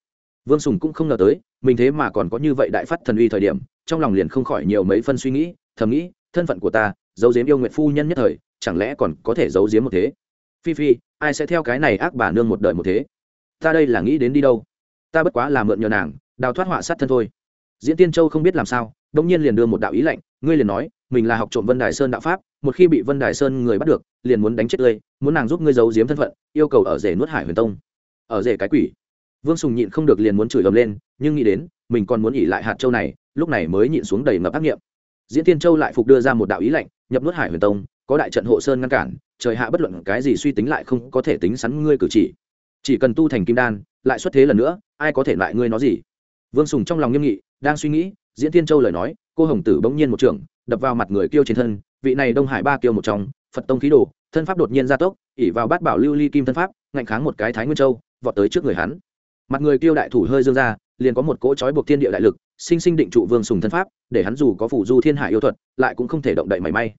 Vương sùng cũng không ngờ tới, mình thế mà còn có như vậy đại phát thần uy thời điểm, trong lòng liền không khỏi nhiều mấy phân suy nghĩ, thầm nghĩ, thân phận của ta, giấu giếm yêu nguyện phu nhân nhất thời, chẳng lẽ còn có thể giấu giếm một thế? Phi phi, ai sẽ theo cái này ác bà nương một đời một thế? Ta đây là nghĩ đến đi đâu? Ta bất quá là mượn nhờ nàng, đào thoát họa sát thân thôi. Diễn tiên châu không biết làm sao đông nhiên liền đưa một đạo ý lệnh ngươi liền nói, mình là học trộm vân đài sơn đạo pháp, một khi bị vân đài sơn người bắt được, liền muốn đánh chết ngươi, muốn nàng giúp ngươi giấu giếm thân phận, yêu cầu ở rể nuốt hải huyền tông. Ở rể cái quỷ. Vương sùng nhịn không được liền muốn chửi ầm lên, nhưng nghĩ đến, mình còn muốn ỉ lại hạt châu này, lúc này mới nhịn xuống đầy ngập ác nghiệm. Diễn tiên châu lại phục đưa ra một đạo ý lệnh nhập nuốt hải huyền tông, có đại trận hộ sơn ngăn cản, trời hạ bất luận cái gì suy tính lại không có thể tính sắn ngươi cử chỉ chỉ cần tu thành kim đan, lại xuất thế lần nữa, ai có thể lại ngươi nó gì? Vương sùng trong lòng nghiêm nghị, đang suy nghĩ, diễn tiên châu lời nói, cô hồng tử bỗng nhiên một trường, đập vào mặt người kêu trên thân, vị này đông hải ba kiêu một trong, phật tông khí đồ, thân pháp đột nhiên gia tốc ỉ vào bát bảo lưu ly kim thân pháp, ngạnh kháng một cái thái nguyên châu, vọt tới trước người hắn. Mặt người kêu đại thủ hơi dương ra, liền có một cỗ trói buộc thiên địa đại lực, sinh sinh định trụ vương sùng thân pháp, để hắn dù có phủ du thiên hải yêu thuật, lại cũng không thể động đậy mảy may.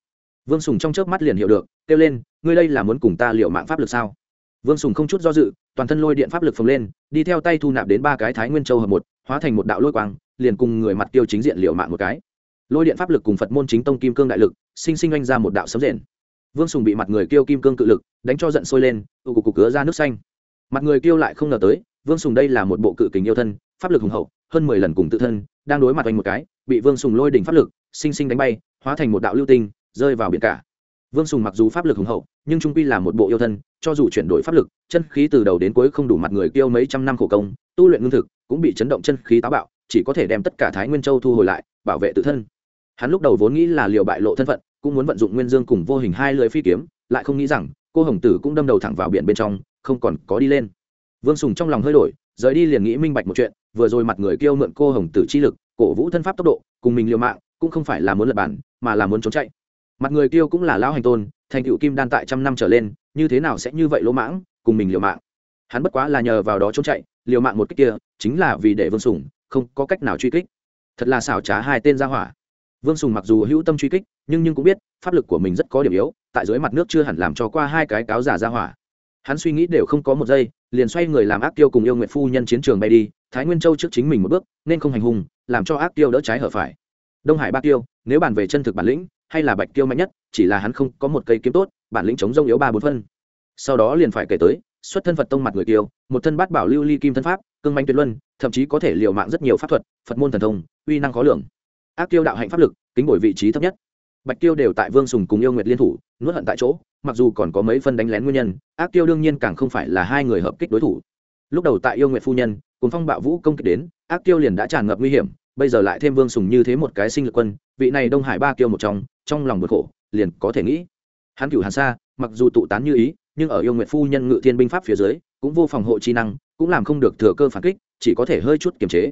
Vương sùng trong chớp mắt liền hiểu được, kêu lên, ngươi đây là muốn cùng ta liệu mạng pháp lực sao? Vương sùng không chút do dự toàn thân lôi điện pháp lực phồng lên, đi theo tay thu nạp đến ba cái thái nguyên châu hợp một, hóa thành một đạo lôi quang, liền cùng người mặt tiêu chính diện liệu mạng một cái. Lôi điện pháp lực cùng phật môn chính tông kim cương đại lực, sinh sinh oanh ra một đạo sấm rền. Vương sùng bị mặt người kêu kim cương cự lực, đánh cho giận sôi lên tụ cục cục cứa ra nước xanh. Mặt người kêu lại không ngờ tới, vương sùng đây là một bộ cự kình yêu thân, pháp lực hùng hậu, hơn mười lần cùng tự thân, đang đối mặt oanh một cái, bị vương sùng lôi đỉnh pháp lực, sinh sinh đánh bay, hóa thành một đạo lưu tinh, rơi vào biển cả vương sùng mặc dù pháp lực hùng hậu, nhưng trung quy là một bộ yêu thân, cho dù chuyển đổi pháp lực, chân khí từ đầu đến cuối không đủ mặt người kêu mấy trăm năm khổ công, tu luyện ngưng thực, cũng bị chấn động chân khí táo bạo, chỉ có thể đem tất cả thái nguyên châu thu hồi lại, bảo vệ tự thân. Hắn lúc đầu vốn nghĩ là liệu bại lộ thân phận, cũng muốn vận dụng nguyên dương cùng vô hình hai lưỡi phi kiếm, lại không nghĩ rằng, cô hồng tử cũng đâm đầu thẳng vào biển bên trong, không còn có đi lên. Vương sùng trong lòng hơi đổi, rời đi liền nghĩ minh bạch một chuyện, vừa rồi mặt người kêu mượn cô hồng tử chi lực, cổ vũ thân pháp tốc độ, cùng mình liều mạng, cũng không phải là muốn lập bản mà là muốn trốn chạy mặt người tiêu cũng là lão hành tôn, thành cựu kim đan tại trăm năm trở lên, như thế nào sẽ như vậy lỗ mãng, cùng mình liều mạng? Hắn bất quá là nhờ vào đó trốn chạy, liều mạng một cách kia, chính là vì để vương sùng không có cách nào truy kích. Thật là xảo trá hai tên ra hỏa. Vương sùng mặc dù hữu tâm truy kích, nhưng nhưng cũng biết, pháp lực của mình rất có điểm yếu, tại dưới mặt nước chưa hẳn làm cho qua hai cái cáo giả ra hỏa. Hắn suy nghĩ đều không có một giây, liền xoay người làm ác tiêu cùng yêu nguyện phu nhân chiến trường bay đi, thái nguyên châu trước chính mình một bước, nên không hành hung, làm cho ác tiêu đỡ trái hở phải. Đông hải ba tiêu nếu bàn về chân thực bản lĩnh hay là bạch tiêu mạnh nhất, chỉ là hắn không có một cây kiếm tốt, bản lĩnh chống rông yếu ba bốn phân. Sau đó liền phải kể tới, xuất thân phật tông mặt người tiêu một thân bát bảo lưu ly kim thân pháp, cương manh tuyệt luân, thậm chí có thể liều mạng rất nhiều pháp thuật, phật môn thần thông, uy năng khó lường. Ác tiêu đạo hạnh pháp lực, kính bồi vị trí thấp nhất. Bạch tiêu đều tại vương sùng cùng yêu nguyệt liên thủ, nuốt hận tại chỗ, mặc dù còn có mấy phân đánh lén nguyên nhân, ác tiêu đương nhiên càng không phải là hai người hợp kích đối thủ. Lúc đầu tại yêu nguyệt phu nhân, cùng phong bạo vũ công kích đến, ác tiêu liền đã tràn ngập nguy hiểm, bây giờ lại thêm vương sùng như thế một cái sinh lực quân vị này đông hải ba kiêu một trong trong lòng bực khổ, liền có thể nghĩ. Hắn cửu hàn sa, mặc dù tụ tán như ý, nhưng ở yêu nguyệt phu nhân ngự thiên binh pháp phía dưới, cũng vô phòng hộ chi năng, cũng làm không được thừa cơ phản kích, chỉ có thể hơi chút kiềm chế.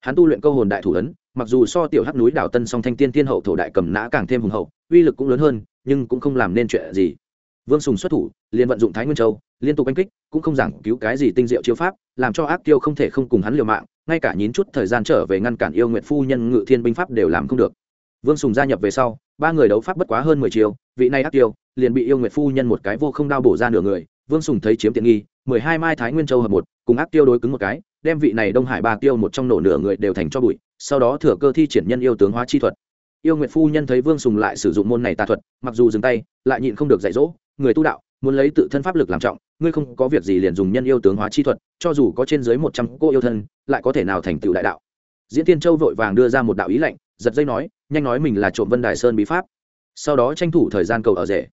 Hắn tu luyện câu hồn đại thủ ấn, mặc dù so tiểu hắc núi đảo tân song thanh tiên tiên hậu thổ đại cầm nã càng thêm hùng hậu, uy lực cũng lớn hơn, nhưng cũng không làm nên chuyện gì. Vương sùng xuất thủ, liền vận dụng thái nguyên châu, liên tục đánh kích, cũng không giảng cứu cái gì tinh diệu chiếu pháp, làm cho ác tiêu không thể không cùng hắn liều mạng, ngay cả nhín chút thời gian trở về ngăn cản yêu nguyện phu nhân ngự thiên binh pháp đều làm không được vương sùng gia nhập về sau, ba người đấu pháp bất quá hơn mười chiều vị này ác tiêu, liền bị yêu nguyệt phu nhân một cái vô không đao bổ ra nửa người, vương sùng thấy chiếm tiện nghi, mười hai mai thái nguyên châu hợp một, cùng ác tiêu đối cứng một cái, đem vị này đông hải ba tiêu một trong nổ nửa người đều thành cho bụi, sau đó thừa cơ thi triển nhân yêu tướng hóa chi thuật. Yêu nguyệt phu nhân thấy vương sùng lại sử dụng môn này tà thuật, mặc dù dừng tay, lại nhịn không được dạy dỗ, người tu đạo, muốn lấy tự thân pháp lực làm trọng, ngươi không có việc gì liền dùng nhân yêu tướng hóa chi thuật, cho dù có trên dưới một trăm cô yêu thân, lại có thể nào thành tựu đại đạo? Diễn tiên châu vội vàng đưa ra một đạo ý lệnh giật dây nói, nhanh nói mình là trộm vân đài sơn bí pháp. Sau đó tranh thủ thời gian cầu ở rể.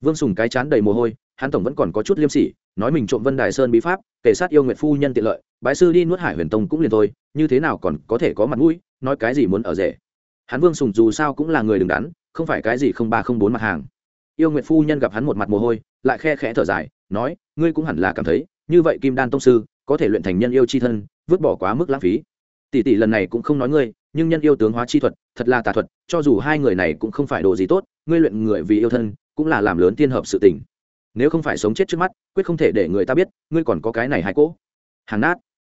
Vương sùng cái chán đầy mồ hôi, hắn tổng vẫn còn có chút liêm sỉ, nói mình trộm vân đài sơn bí pháp, kể sát yêu nguyện phu nhân tiện lợi, bái sư đi nuốt hải huyền tông cũng liền thôi, như thế nào còn có thể có mặt mũi, nói cái gì muốn ở rể. Hắn vương sùng dù sao cũng là người đứng đắn, không phải cái gì không ba không bốn mặt hàng. Yêu nguyện phu nhân gặp hắn một mặt mồ hôi, lại khe khẽ thở dài, nói, ngươi cũng hẳn là cảm thấy, như vậy kim đan tông sư, có thể luyện thành nhân yêu c h i thân, vứt bỏ quá mức lãng phí. Tỷ tỷ lần này cũng không nói ngươi nhưng nhân yêu tướng hóa chi thuật, thật là tà thuật, cho dù hai người này cũng không phải đồ gì tốt, ngươi luyện người vì yêu thân, cũng là làm lớn tiên hợp sự tình. Nếu không phải sống chết trước mắt, quyết không thể để người ta biết, ngươi còn có cái này hai cỗ. Hàng nát.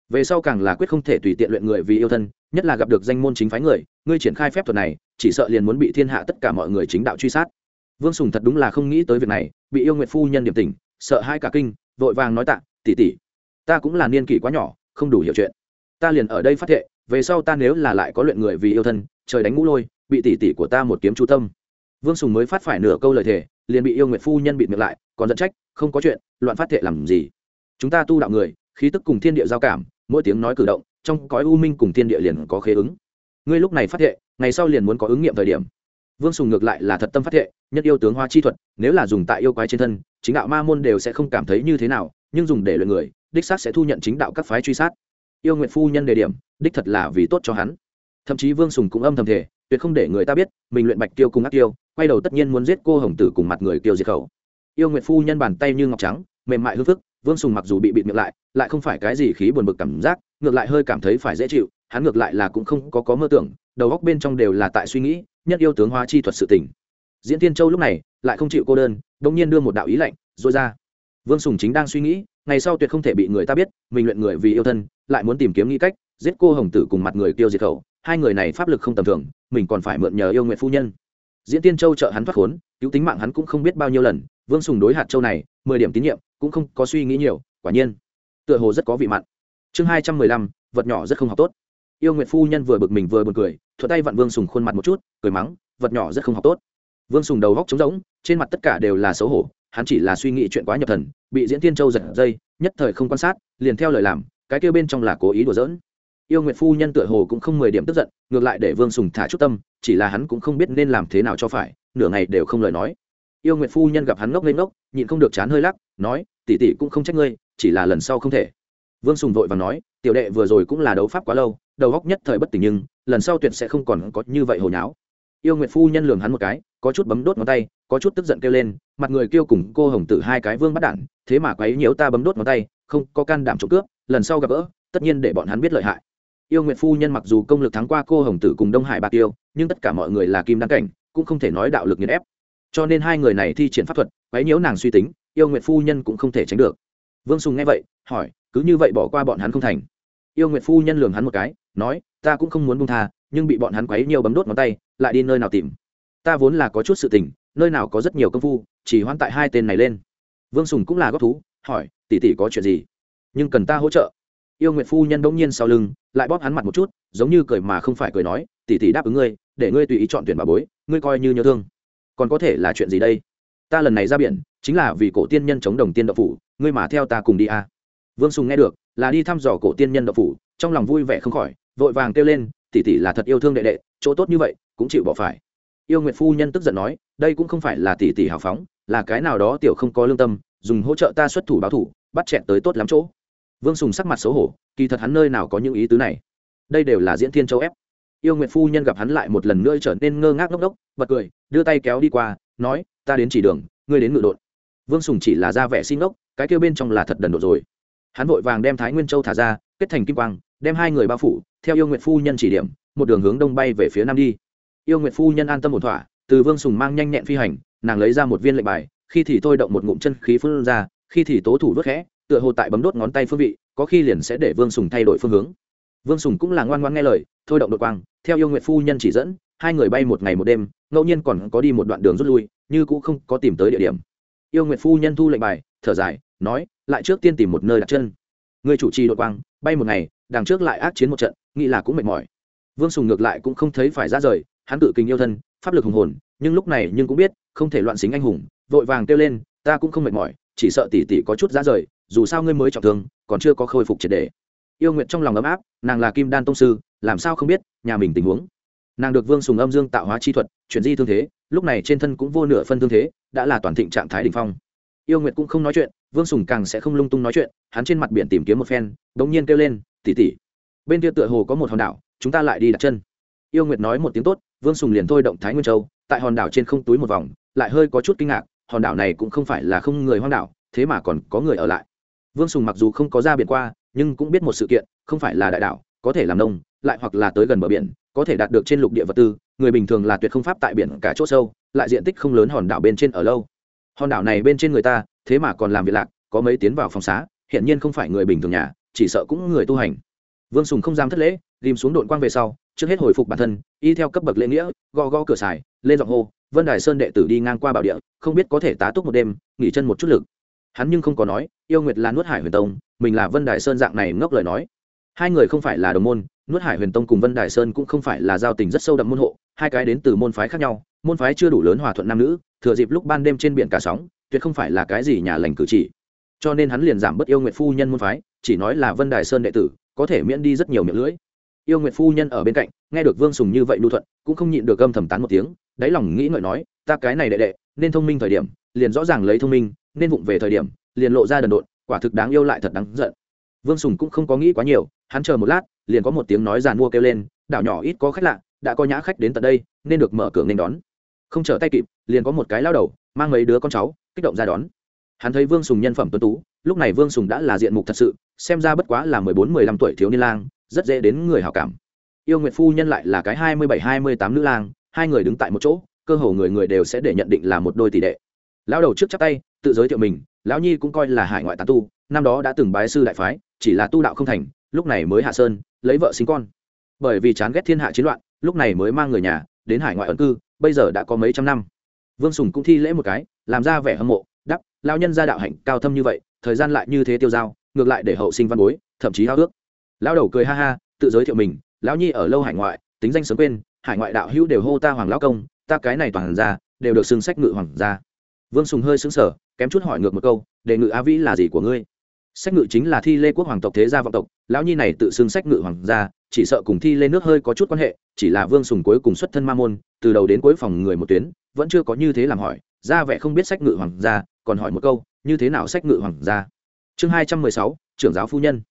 Về sau càng là quyết không thể tùy tiện luyện người vì yêu thân, nhất là gặp được danh môn chính phái người, ngươi triển khai phép thuật này, chỉ sợ liền muốn bị thiên hạ tất cả mọi người chính đạo truy sát. Vương sùng thật đúng là không nghĩ tới việc này, bị yêu nguyện phu nhân điểm tình sợ hai cả kinh, vội vàng nói tạ tỉ tỉ ta cũng là niên kỷ quá nhỏ, không đủ hiểu chuyện. Ta liền ở đây phát thệ về sau ta nếu là lại có luyện người vì yêu thân, trời đánh ngũ lôi, bị tỉ tỉ của ta một kiếm chú tâm. Vương sùng mới phát phải nửa câu lời thề, liền bị yêu nguyện phu nhân bị miệng lại, còn dẫn trách, không có chuyện, loạn phát thệ làm gì. Chúng ta tu đạo người, khí tức cùng thiên địa giao cảm, mỗi tiếng nói cử động, trong cõi u minh cùng thiên địa liền có khế ứng. Ngươi lúc này phát thệ, ngày sau liền muốn có ứng nghiệm thời điểm. Vương sùng ngược lại là thật tâm phát thệ, nhất yêu tướng hoa chi thuật, nếu là dùng tại yêu quái trên thân, chính đạo ma môn đều sẽ không cảm thấy như thế nào, nhưng dùng để luyện người, đích xác sẽ thu nhận chính đạo các phái truy sát. Yêu nguyện phu nhân đề điểm đích thật là vì tốt cho hắn. Thậm chí vương sùng cũng âm thầm thể tuyệt không để người ta biết, mình luyện bạch tiêu cùng ác tiêu quay đầu tất nhiên muốn giết cô hồng tử cùng mặt người tiêu diệt khẩu. Yêu Nguyệt phu nhân bàn tay như ngọc trắng, mềm mại hư phức, vương sùng mặc dù bị bịt miệng lại lại không phải cái gì khí buồn bực cảm giác, ngược lại hơi cảm thấy phải dễ chịu, hắn ngược lại là cũng không có có mơ tưởng, đầu góc bên trong đều là tại suy nghĩ, nhất yêu tướng hóa chi thuật sự tình. diễn tiên châu lúc này lại không chịu cô đơn đông nhiên đưa một đạo ý lạnh dội ra. Vương sùng chính đang suy nghĩ ngày sau tuyệt không thể bị người ta biết, mình luyện người vì yêu thân, lại muốn tìm kiếm nghĩ cách, giết cô hồng tử cùng mặt người tiêu diệt khẩu. Hai người này pháp lực không tầm thường, mình còn phải mượn nhờ yêu nguyện phu nhân. Diễn tiên châu trợ hắn thoát khốn, cứu tính mạng hắn cũng không biết bao nhiêu lần, vương sùng đối hạt châu này, mười điểm tín nhiệm, cũng không có suy nghĩ nhiều, quả nhiên, tựa hồ rất có vị mặn. Chương hai trăm mười lăm, vật nhỏ rất không học tốt. Yêu nguyện phu nhân vừa bực mình vừa b u ồ n cười, thuận tay vặn vương sùng khuôn mặt một chút, cười mắng, vật nhỏ rất không học tốt. Vương sùng đầu góc trống rỗng, trên mặt tất cả đều là xấu hổ hắn chỉ là suy nghĩ chuyện quá nhập thần, bị diễn tiên châu giật dây, nhất thời không quan sát, liền theo lời làm, cái kêu bên trong là cố ý đùa giỡn. Yêu nguyệt phu nhân tựa hồ cũng không mười điểm tức giận, ngược lại để vương sùng thả chút tâm, chỉ là hắn cũng không biết nên làm thế nào cho phải, nửa ngày đều không lời nói. Yêu nguyệt phu nhân gặp hắn ngốc lên ngốc, nhịn không được chán hơi lắc, nói, tỷ tỷ cũng không trách ngươi, chỉ là lần sau không thể. Vương sùng vội và nói, tiểu đệ vừa rồi cũng là đấu pháp quá lâu, đầu góc nhất thời bất tỉnh nhưng, lần sau tuyệt sẽ không còn có như vậy hồi nháo. Yêu nguyệt phu nhân lường hắn một cái có chút bấm đốt ngón tay, có chút tức giận kêu lên, mặt người kêu cùng cô hồng tử hai cái vương bắt đản thế mà quấy nhiễu ta bấm đốt ngón tay, không, có can đảm trộm cướp, lần sau gặp gỡ, tất nhiên để bọn hắn biết lợi hại. Yêu nguyện phu nhân mặc dù công lực thắng qua cô hồng tử cùng đông hải bạc tiêu, nhưng tất cả mọi người là kim đăng cảnh, cũng không thể nói đạo lực nghiền ép. Cho nên hai người này thi triển pháp thuật, quấy nhiễu nàng suy tính, yêu nguyện phu nhân cũng không thể tránh được. Vương sùng nghe vậy, hỏi, cứ như vậy bỏ qua bọn hắn không thành. Yêu nguyện phu nhân lường hắn một cái, nói, ta cũng không muốn buông tha, nhưng bị bọn hắn quấy nhiều bấm đốt ngón tay, lại đi nơi nào tìm? Ta vốn là có chút sự tình, nơi nào có rất nhiều công phu, chỉ hoãn tại hai tên này lên. Vương sùng cũng là góp thú, hỏi, tỷ tỷ có chuyện gì? Nhưng cần ta hỗ trợ. Yêu nguyện phu nhân bỗng nhiên sau lưng, lại bóp hắn mặt một chút, giống như cười mà không phải cười nói, tỷ tỷ đáp ứng ngươi, để ngươi tùy ý chọn tuyển bà bối, ngươi coi như nhớ thương. Còn có thể là chuyện gì đây? Ta lần này ra biển, chính là vì cổ tiên nhân chống đồng tiên đậu phủ, ngươi mà theo ta cùng đi à. vương sùng nghe được, là đi thăm dò cổ tiên nhân đậu phủ, trong lòng vui vẻ không khỏi, vội vàng kêu lên, tỷ tỷ là thật yêu thương đệ đệ, chỗ tốt như vậy, cũng chịu bỏ phải yêu nguyệt phu nhân tức giận nói, đây cũng không phải là tỷ tỷ hào phóng, là cái nào đó tiểu không có lương tâm, dùng hỗ trợ ta xuất thủ báo thủ, bắt chẹn tới tốt lắm chỗ. Vương sùng sắc mặt xấu hổ, kỳ thật hắn nơi nào có những ý tứ này. Đây đều là diễn thiên châu ép. Yêu nguyệt phu nhân gặp hắn lại một lần nữa trở nên ngơ ngác ngốc đốc bật cười, đưa tay kéo đi qua, nói, ta đến chỉ đường, ngươi đến ngự đột vương sùng chỉ là ra vẻ xin ngốc cái kêu bên trong là thật đần độn rồi. Hắn vội vàng đem thái nguyên châu thả ra, kết thành kim quang, đem hai người bao phủ, theo yêu nguyệt phu nhân chỉ điểm, một đường hướng đông bay về phía nam đi yêu nguyệt phu nhân an tâm một thỏa, từ vương sùng mang nhanh nhẹn phi hành, nàng lấy ra một viên lệnh bài, khi thì thôi động một ngụm chân khí phương ra, khi thì tố thủ vớt khẽ, tựa hồ tại bấm đốt ngón tay phương vị, có khi liền sẽ để vương sùng thay đổi phương hướng. Vương sùng cũng là ngoan ngoan nghe lời, thôi động đột quang, theo yêu nguyệt phu nhân chỉ dẫn, hai người bay một ngày một đêm, ngẫu nhiên còn có đi một đoạn đường rút lui, như cũng không có tìm tới địa điểm. Yêu nguyệt phu nhân thu lệnh bài, thở dài, nói, lại trước tiên tìm một nơi đặt chân. Người chủ trì đột quang, bay một ngày, đằng trước lại ác chiến một trận, nghĩ là cũng mệt mỏi. Vương sùng ngược lại cũng không thấy phải ra rời hắn tự kình yêu thân, pháp lực hùng hồn, nhưng lúc này nhưng cũng biết, không thể loạn xính anh hùng, vội vàng kêu lên, ta cũng không mệt mỏi, chỉ sợ tỷ tỷ có chút ra rời, dù sao ngươi mới trọng thương, còn chưa có khôi phục triệt đề yêu nguyện trong lòng ấm áp, nàng là kim đan tông sư, làm sao không biết, nhà mình tình huống. Nàng được vương sùng âm dương tạo hóa chi thuật, chuyển di thương thế, lúc này trên thân cũng vô nửa phân thương thế, đã là toàn thịnh trạng thái đ ỉ n h phong. Yêu nguyệt cũng không nói chuyện, vương sùng càng sẽ không lung tung nói chuyện, hắn trên mặt biển tìm kiếm một phen đ ỗ n g nhiên kêu lên tỉ tỉ bên kia tựa hồ có một hòn đảo, chúng ta lại đi đặt chân yêu nguyệt nói một tiếng tốt, vương sùng liền thôi động thái nguyên châu, tại hòn đảo trên không túi một vòng, lại hơi có chút kinh ngạc, hòn đảo này cũng không phải là không người hoang đảo, thế mà còn có người ở lại. Vương sùng mặc dù không có ra biển qua, nhưng cũng biết một sự kiện, không phải là đại đảo, có thể làm nông, lại hoặc là tới gần bờ biển, có thể đạt được trên lục địa vật tư, người bình thường là tuyệt không pháp tại biển cả chỗ sâu, lại diện tích không lớn hòn đảo bên trên ở lâu. Hòn đảo này bên trên người ta, thế mà còn làm việc lạc, có mấy tiến vào phòng xá hiện nhiên không phải người bình thường nhà, chỉ sợ cũng người tu hành. Vương sùng không dám thất lễ, ghim xuống đội quang về sau trước hết hồi phục bản thân, y theo cấp bậc lễ nghĩa, gõ gõ cửa xài, lên giọng hô, vân đài sơn đệ tử đi ngang qua bảo địa, không biết có thể tá túc một đêm, nghỉ chân một chút lực. Hắn nhưng không có nói, yêu nguyệt là nuốt hải huyền tông, mình là vân đài sơn dạng này ngốc lời nói. Hai người không phải là đồng môn, nuốt hải huyền tông cùng vân đài sơn cũng không phải là giao tình rất sâu đậm môn hộ, hai cái đến từ môn phái khác nhau, môn phái chưa đủ lớn hòa thuận nam nữ, thừa dịp lúc ban đêm trên biển cả sóng, tuyệt không phải là cái gì nhà lành cử chỉ. Cho nên hắn liền giảm bớt yêu nguyệt phu nhân môn phái, chỉ nói là vân đài sơn đệ tử, có thể miễn đi rất nhiều miệng lưỡi yêu nguyệt phu nhân ở bên cạnh, nghe được vương sùng như vậy lưu thuận, cũng không nhịn được gâm thầm tán một tiếng, đáy lòng nghĩ ngợi nói, ta cái này đệ đệ, nên thông minh thời điểm, liền rõ ràng lấy thông minh, nên vụng về thời điểm, liền lộ ra đần độn, quả thực đáng yêu lại thật đáng giận. Vương sùng cũng không có nghĩ quá nhiều, hắn chờ một lát, liền có một tiếng nói giàn mua kêu lên, đảo nhỏ ít có khách lạ, đã có nhã khách đến tận đây, nên được mở cửa nên đón. Không chờ tay kịp, liền có một cái lao đầu, mang mấy đứa con cháu, kích động ra đón. Hắn thấy vương sùng nhân phẩm tuấn tú, lúc này vương sùng đã là diện mục thật sự, xem ra bất quá là mười bốn, mười lăm tuổi thiếu niên lang rất dễ đến người hào cảm. Yêu nguyệt phu nhân lại là cái hai mươi bảy, hai mươi tám nữ lang, hai người đứng tại một chỗ, cơ hồ người người đều sẽ để nhận định là một đôi tỷ đệ. Lão đầu trước chắp tay, tự giới thiệu mình, lão nhi cũng coi là hải ngoại tán tu, năm đó đã từng bái sư đại phái, chỉ là tu đạo không thành, lúc này mới hạ sơn, lấy vợ sinh con. Bởi vì chán ghét thiên hạ chiến loạn, lúc này mới mang người nhà, đến hải ngoại ẩn cư, bây giờ đã có mấy trăm năm. Vương sùng cũng thi lễ một cái, làm ra vẻ hâm mộ đắp lao nhân gia đạo hạnh cao thâm như vậy, thời gian lại như thế tiêu dao, ngược lại để hậu sinh văn bối, thậm chí hao ước. Lão đầu cười ha ha, tự giới thiệu mình, lão nhi ở lâu hải ngoại, tính danh sớm quên, hải ngoại đạo hữu đều hô ta hoàng lão công, ta cái này toàn ra đều được xưng sách ngự hoàng gia. Vương sùng hơi xứng sở kém chút hỏi ngược một câu, đề ngự a vĩ là gì của ngươi? Sách ngự chính là thi lê quốc hoàng tộc thế gia vọng tộc, lão nhi này tự xưng sách ngự hoàng gia, chỉ sợ cùng thi lê nước hơi có chút quan hệ, chỉ là vương sùng cuối cùng xuất thân ma môn, từ đầu đến cuối phòng người một tuyến, vẫn chưa có như thế làm hỏi, ra vẻ không biết sách ngự hoàng gia, còn hỏi một câu, như thế nào sách ngự hoàng gia? Chương hai trăm mười sáu, trưởng giáo phu nhân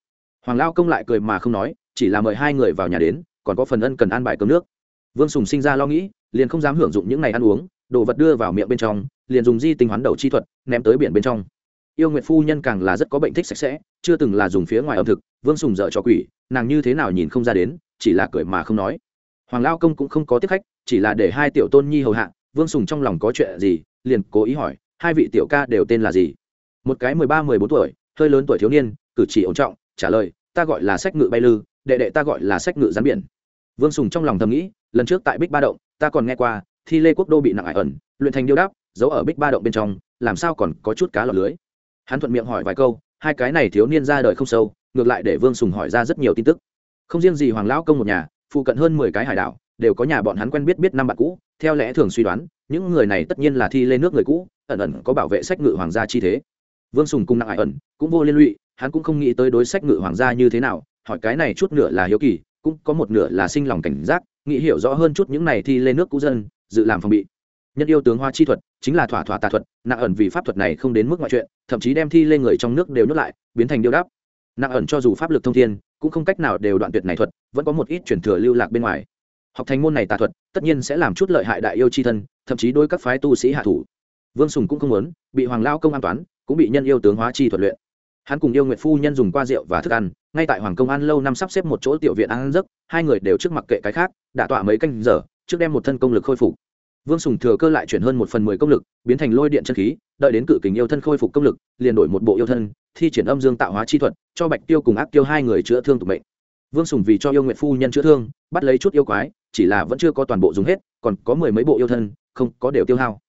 hoàng lao công lại cười mà không nói, chỉ là mời hai người vào nhà đến, còn có phần ân cần ăn bài cơm nước. Vương sùng sinh ra lo nghĩ, liền không dám hưởng dụng những ngày ăn uống, đồ vật đưa vào miệng bên trong, liền dùng di tinh hoán đầu chi thuật, ném tới biển bên trong. Yêu nguyệt phu nhân càng là rất có bệnh thích sạch sẽ, chưa từng là dùng phía ngoài ẩm thực, vương sùng dở cho quỷ, nàng như thế nào nhìn không ra đến, chỉ là cười mà không nói. Hoàng lao công cũng không có tiếp khách, chỉ là để hai tiểu tôn nhi hầu hạ, vương sùng trong lòng có chuyện gì, liền cố ý hỏi, hai vị tiểu ca đều tên là gì? Một cái mười ba, mười bốn tuổi, hơi lớn tuổi thiếu niên, cử chỉ ổn trọng trả lời, ta gọi là sách ngự bay lư, đệ đệ ta gọi là sách ngự rắn biển. Vương sùng trong lòng thầm nghĩ, lần trước tại bích ba động, ta còn nghe qua, thi lê quốc đô bị nặng ải ẩn, luyện thành điêu đáp, giấu ở bích ba động bên trong, làm sao còn có chút cá lọt lưới. Hắn thuận miệng hỏi vài câu, hai cái này thiếu niên ra đời không sâu, ngược lại để vương sùng hỏi ra rất nhiều tin tức. Không riêng gì hoàng lão công một nhà, phụ cận hơn mười cái hải đảo, đều có nhà bọn hắn quen biết biết năm bạn cũ, theo lẽ thường suy đoán, những người này tất nhiên là thi lên nước người cũ, ẩn ẩn có bảo vệ sách ngự hoàng gia chi thế. Vương sùng cung nặng ải ẩn, cũng vô liên lụy hắn cũng không nghĩ tới đối sách ngự hoàng gia như thế nào, hỏi cái này chút nửa là hiếu kỳ, cũng có một nửa là sinh lòng cảnh giác, nghĩ hiểu rõ hơn chút những này thi lên nước cũ dân, dự làm phòng bị. Nhân yêu tướng hoa chi thuật, chính là thỏa thỏa tà thuật, nặng ẩn vì pháp thuật này không đến mức ngoại chuyện, thậm chí đem thi lên người trong nước đều nhốt lại, biến thành điêu đáp. Nặng ẩn cho dù pháp lực thông thiên, cũng không cách nào đều đoạn tuyệt này thuật, vẫn có một ít truyền thừa lưu lạc bên ngoài. Học thành môn này tà thuật, tất nhiên sẽ làm chút lợi hại đại yêu chi thân, thậm chí đôi các phái tu sĩ hạ thủ. Vương sùng cũng không muốn, bị hoàng lao công an toán, cũng bị nhân yêu tướng hóa chi thuật luyện hắn cùng yêu nguyệt phu nhân dùng qua rượu và thức ăn, ngay tại hoàng công an lâu năm sắp xếp một chỗ tiểu viện ăn giấc, hai người đều trước mặt kệ cái khác, đã tọa mấy canh giờ, trước đem một thân công lực khôi phục. Vương sùng thừa cơ lại chuyển hơn một phần mười công lực, biến thành lôi điện chân khí, đợi đến cự kình yêu thân khôi phục công lực, liền đổi một bộ yêu thân, thi triển âm dương tạo hóa chi thuật, cho bạch tiêu cùng ác tiêu hai người chữa thương tục mệnh. Vương sùng vì cho yêu nguyện phu nhân chữa thương, bắt lấy chút yêu quái, chỉ là vẫn chưa có toàn bộ dùng hết, còn có mười mấy bộ yêu thân, không có đều tiêu hao.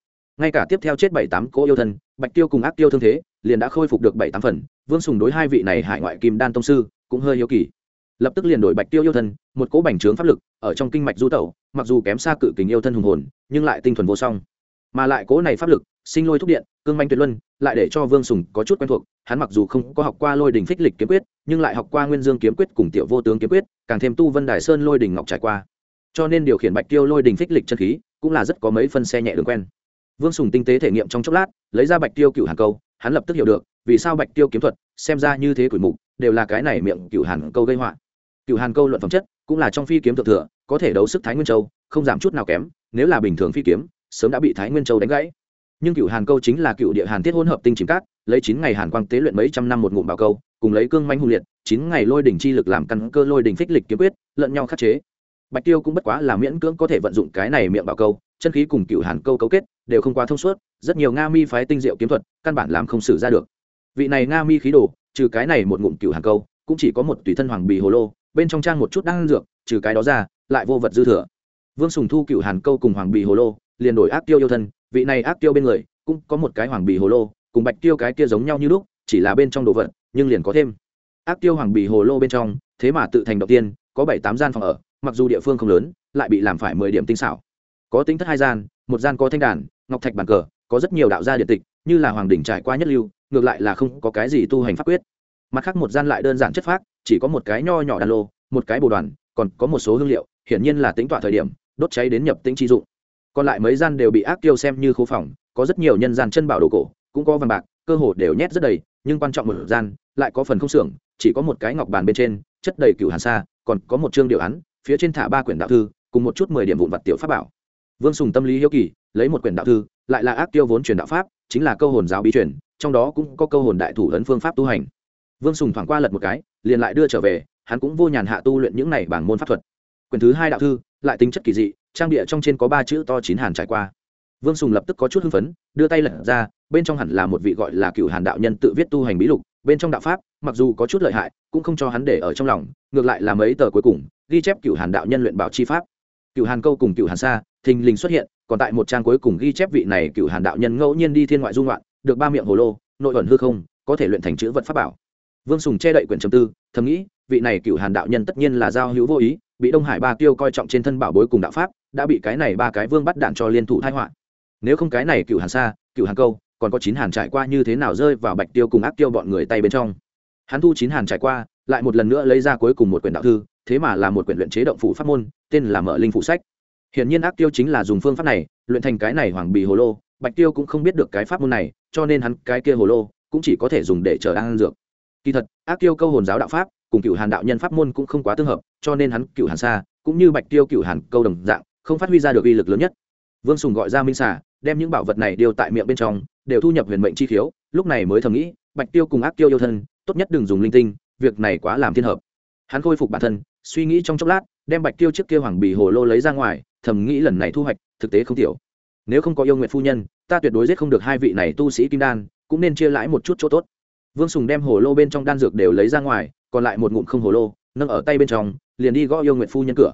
Ngay cả tiếp theo chết bảy tám cỗ yêu thân, bạch tiêu cùng ác tiêu thương thế, liền đã khôi phục được bảy tám phần vương sùng đối hai vị này hải ngoại kim đan tông sư cũng hơi hiếu kỳ. Lập tức liền đổi bạch tiêu yêu thân, một cỗ bành trướng pháp lực ở trong kinh mạch du tẩu, mặc dù kém xa cự kính yêu thân hùng hồn, nhưng lại tinh thuần vô song. Mà lại cỗ này pháp lực, sinh lôi thúc điện, cương manh tuyệt luân, lại để cho vương sùng có chút quen thuộc, hắn mặc dù không có học qua lôi đình phích lịch kiếm quyết, nhưng lại học qua nguyên dương kiếm quyết cùng tiểu vô tướng kiếm quyết, càng thêm tu vân đài sơn lôi đình ngọc trải qua. Cho nên điều khiển bạch tiêu lôi đình phích lịch chân khí, cũng là rất có mấy phân xe nhẹ đường quen. Vương sùng tinh tế thể nghiệm trong chốc lát, lấy ra bạch tiêu cựu hàn câu hắn lập tức hiểu được, vì sao bạch tiêu kiếm thuật, xem ra như thế quỷ mục, đều là cái này miệng cựu hàn câu gây họa. Cựu hàn câu luận phẩm chất, cũng là trong phi kiếm thượng thừa, có thể đấu sức thái nguyên châu, không giảm chút nào kém, nếu là bình thường phi kiếm, sớm đã bị thái nguyên châu đánh gãy. Nhưng cựu hàn câu chính là cựu địa hàn thiết hỗn hợp tinh chìm cát, lấy chín ngày hàn quang tế luyện mấy trăm năm một ngụm bảo câu, cùng lấy cương manh hung liệt, chín ngày lôi đỉnh chi lực làm căn cơ lôi đỉnh phích lịch kiếm quyết, lẫn nhau khắc chế. Bạch tiêu cũng bất quá là miễn cưỡng có thể vận dụng cái này miệng bảo câu chân khí cùng cựu hàn câu cấu kết đều không quá thông suốt, rất nhiều nga mi phái tinh diệu kiếm thuật căn bản làm không xử ra được. Vị này nga mi khí đồ, trừ cái này một ngụm cựu hàn câu, cũng chỉ có một tùy thân hoàng bì hồ lô, bên trong trang một chút đan dược, trừ cái đó ra, lại vô vật dư thừa. Vương sùng thu cựu hàn câu cùng hoàng bì hồ lô, liền đổi ác tiêu yêu thân, vị này ác tiêu bên người, cũng có một cái hoàng bì hồ lô, cùng bạch tiêu cái kia giống nhau như lúc, chỉ là bên trong đồ vật, nhưng liền có thêm. Ác tiêu hoàng bì hồ lô bên trong, thế mà tự thành đầu tiên, có bảy tám gian phòng ở, mặc dù địa phương không lớn, lại bị làm phải mười điểm tinh xảo có tính thất hai gian, một gian có thanh đàn, ngọc thạch bàn cờ, có rất nhiều đạo gia điện tịch, như là hoàng đỉnh trải qua nhất lưu, ngược lại là không có cái gì tu hành pháp quyết. Mặt khác một gian lại đơn giản chất phác, chỉ có một cái nho nhỏ đàn lô, một cái bồ đoàn, còn có một số hương liệu, hiển nhiên là tính tọa thời điểm, đốt cháy đến nhập tính chi dụng. Còn lại mấy gian đều bị ác tiêu xem như khu phòng, có rất nhiều nhân gian chân bảo đồ cổ, cũng có vàng bạc, cơ hồ đều nhét rất đầy, nhưng quan trọng một gian, lại có phần không xưởng, chỉ có một cái ngọc bàn bên trên, chất đầy cửu hàn sa, còn có một chương điều án, phía trên thả ba quyển đạo thư, cùng một chút mười điểm vụn vặt tiểu pháp bảo vương sùng tâm lý hiếu kỳ, lấy một quyển đạo thư, lại là ác tiêu vốn truyền đạo pháp, chính là câu hồn giáo bí truyền, trong đó cũng có câu hồn đại thủ ấn phương pháp tu hành. Vương sùng thoảng qua lật một cái, liền lại đưa trở về, hắn cũng vô nhàn hạ tu luyện những này bảng môn pháp thuật. Quyển thứ hai đạo thư, lại tính chất kỳ dị, trang địa trong trên có ba chữ to chín hàn trải qua. Vương sùng lập tức có chút hưng phấn, đưa tay lật ra, bên trong hẳn là một vị gọi là cựu hàn đạo nhân tự viết tu hành bí lục, bên trong đạo pháp, mặc dù có chút lợi hại, cũng không cho hắn để ở trong lòng, ngược lại là mấy tờ cuối cùng, ghi chép cựu hàn đạo nhân luyện bảo chi pháp cựu hàn câu cùng cựu hàn sa, thình lình xuất hiện, còn tại một trang cuối cùng ghi chép vị này cựu hàn đạo nhân ngẫu nhiên đi thiên ngoại dung loạn được ba miệng hồ lô, nội ẩn hư không, có thể luyện thành chữ vật pháp bảo. Vương sùng che đậy quyển trầm tư, thầm nghĩ, vị này cựu hàn đạo nhân tất nhiên là giao hữu vô ý, bị đông hải ba tiêu coi trọng trên thân bảo bối cùng đạo pháp, đã bị cái này ba cái vương bắt đạn cho liên thủ thái họa. Nếu không cái này cựu hàn sa cựu hàn câu, còn có chín hàn trải qua như thế nào rơi vào bạch tiêu cùng ác tiêu bọn người tay bên trong? Hắn thu chín hàn trải qua lại một lần nữa lấy ra cuối cùng một quyển đạo thư, thế mà là một quyển luyện chế động phủ pháp môn, tên là mở linh phủ sách. Hiển nhiên ác tiêu chính là dùng phương pháp này, luyện thành cái này hoàng bì hồ lô, bạch tiêu cũng không biết được cái pháp môn này, cho nên hắn cái kia hồ lô cũng chỉ có thể dùng để chờ ăn dược. Kỳ thật, ác tiêu câu hồn giáo đạo pháp cùng cựu hàn đạo nhân pháp môn cũng không quá tương hợp, cho nên hắn cựu hàn xa cũng như bạch tiêu cựu hàn câu đồng dạng, không phát huy ra được uy lực lớn nhất. Vương sùng gọi ra minh xà, đem những bảo vật này đều tại miệng bên trong, đều thu nhập huyền mệnh chi khiếu, lúc này mới thầm nghĩ, bạch tiêu cùng ác tiêu yêu thân, tốt nhất đừng dùng linh tinh việc này quá làm thiên hợp. Hắn khôi phục bản thân, suy nghĩ trong chốc lát, đem bạch tiêu trước kia hoàng bì hồ lô lấy ra ngoài, thầm nghĩ lần này thu hoạch, thực tế không tiểu. Nếu không có yêu nguyện phu nhân, ta tuyệt đối giết không được hai vị này tu sĩ kim đan, cũng nên chia lãi một chút chỗ tốt. Vương sùng đem hồ lô bên trong đan dược đều lấy ra ngoài, còn lại một ngụm không hồ lô, nâng ở tay bên trong, liền đi gõ yêu nguyện phu nhân cửa.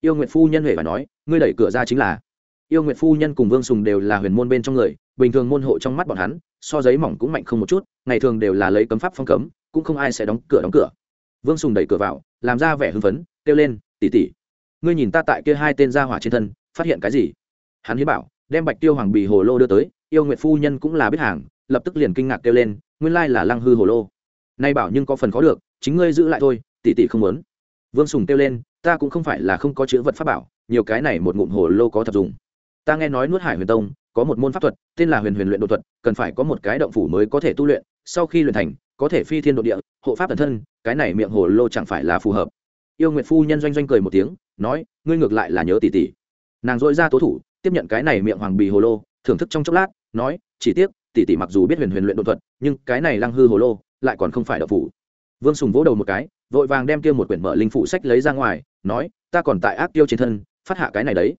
Yêu nguyện phu nhân huệ và nói, ngươi đẩy cửa ra chính là. Yêu nguyện phu nhân cùng vương sùng đều là huyền môn bên trong người, bình thường môn hộ trong mắt bọn hắn, so giấy mỏng cũng mạnh không một chút, ngày thường đều là lấy cấm pháp phong cấm cũng không ai sẽ đóng cửa đóng cửa. Vương sùng đẩy cửa vào, làm ra vẻ hưng phấn, kêu lên tỉ tỉ ngươi nhìn ta tại kia hai tên gia hỏa trên thân, phát hiện cái gì? Hắn hiến bảo, đem bạch tiêu hoàng bì hồ lô đưa tới, yêu nguyệt phu nhân cũng là biết hàng, lập tức liền kinh ngạc kêu lên, nguyên lai là lăng hư hồ lô. Nay bảo nhưng có phần khó được, chính ngươi giữ lại thôi, tỷ tỷ không muốn. Vương sùng kêu lên, ta cũng không phải là không có chữ vật pháp bảo, nhiều cái này một ngụm hồ lô có thật dùng. Ta nghe nói nuốt hải huyền tông có một môn pháp thuật, tên là huyền huyền luyện đột thuật, cần phải có một cái động phủ mới có thể tu luyện, sau khi luyện thành có thể phi thiên đ ộ địa, hộ pháp thần thân, cái này miệng hồ lô chẳng phải là phù hợp. Yêu nguyệt phu nhân doanh doanh cười một tiếng, nói, ngươi ngược lại là nhớ tỷ tỷ. Nàng dội ra tố thủ, tiếp nhận cái này miệng hoàng bì hồ lô, thưởng thức trong chốc lát, nói, chỉ tiếc, tỷ tỷ mặc dù biết huyền huyền luyện đột thuật, nhưng cái này lăng hư hồ lô lại còn không phải đậu phủ. Vương sùng vỗ đầu một cái, vội vàng đem kia một quyển mở linh phụ sách lấy ra ngoài, nói, ta còn tại ác tiêu trên thân, phát hạ cái này đấy.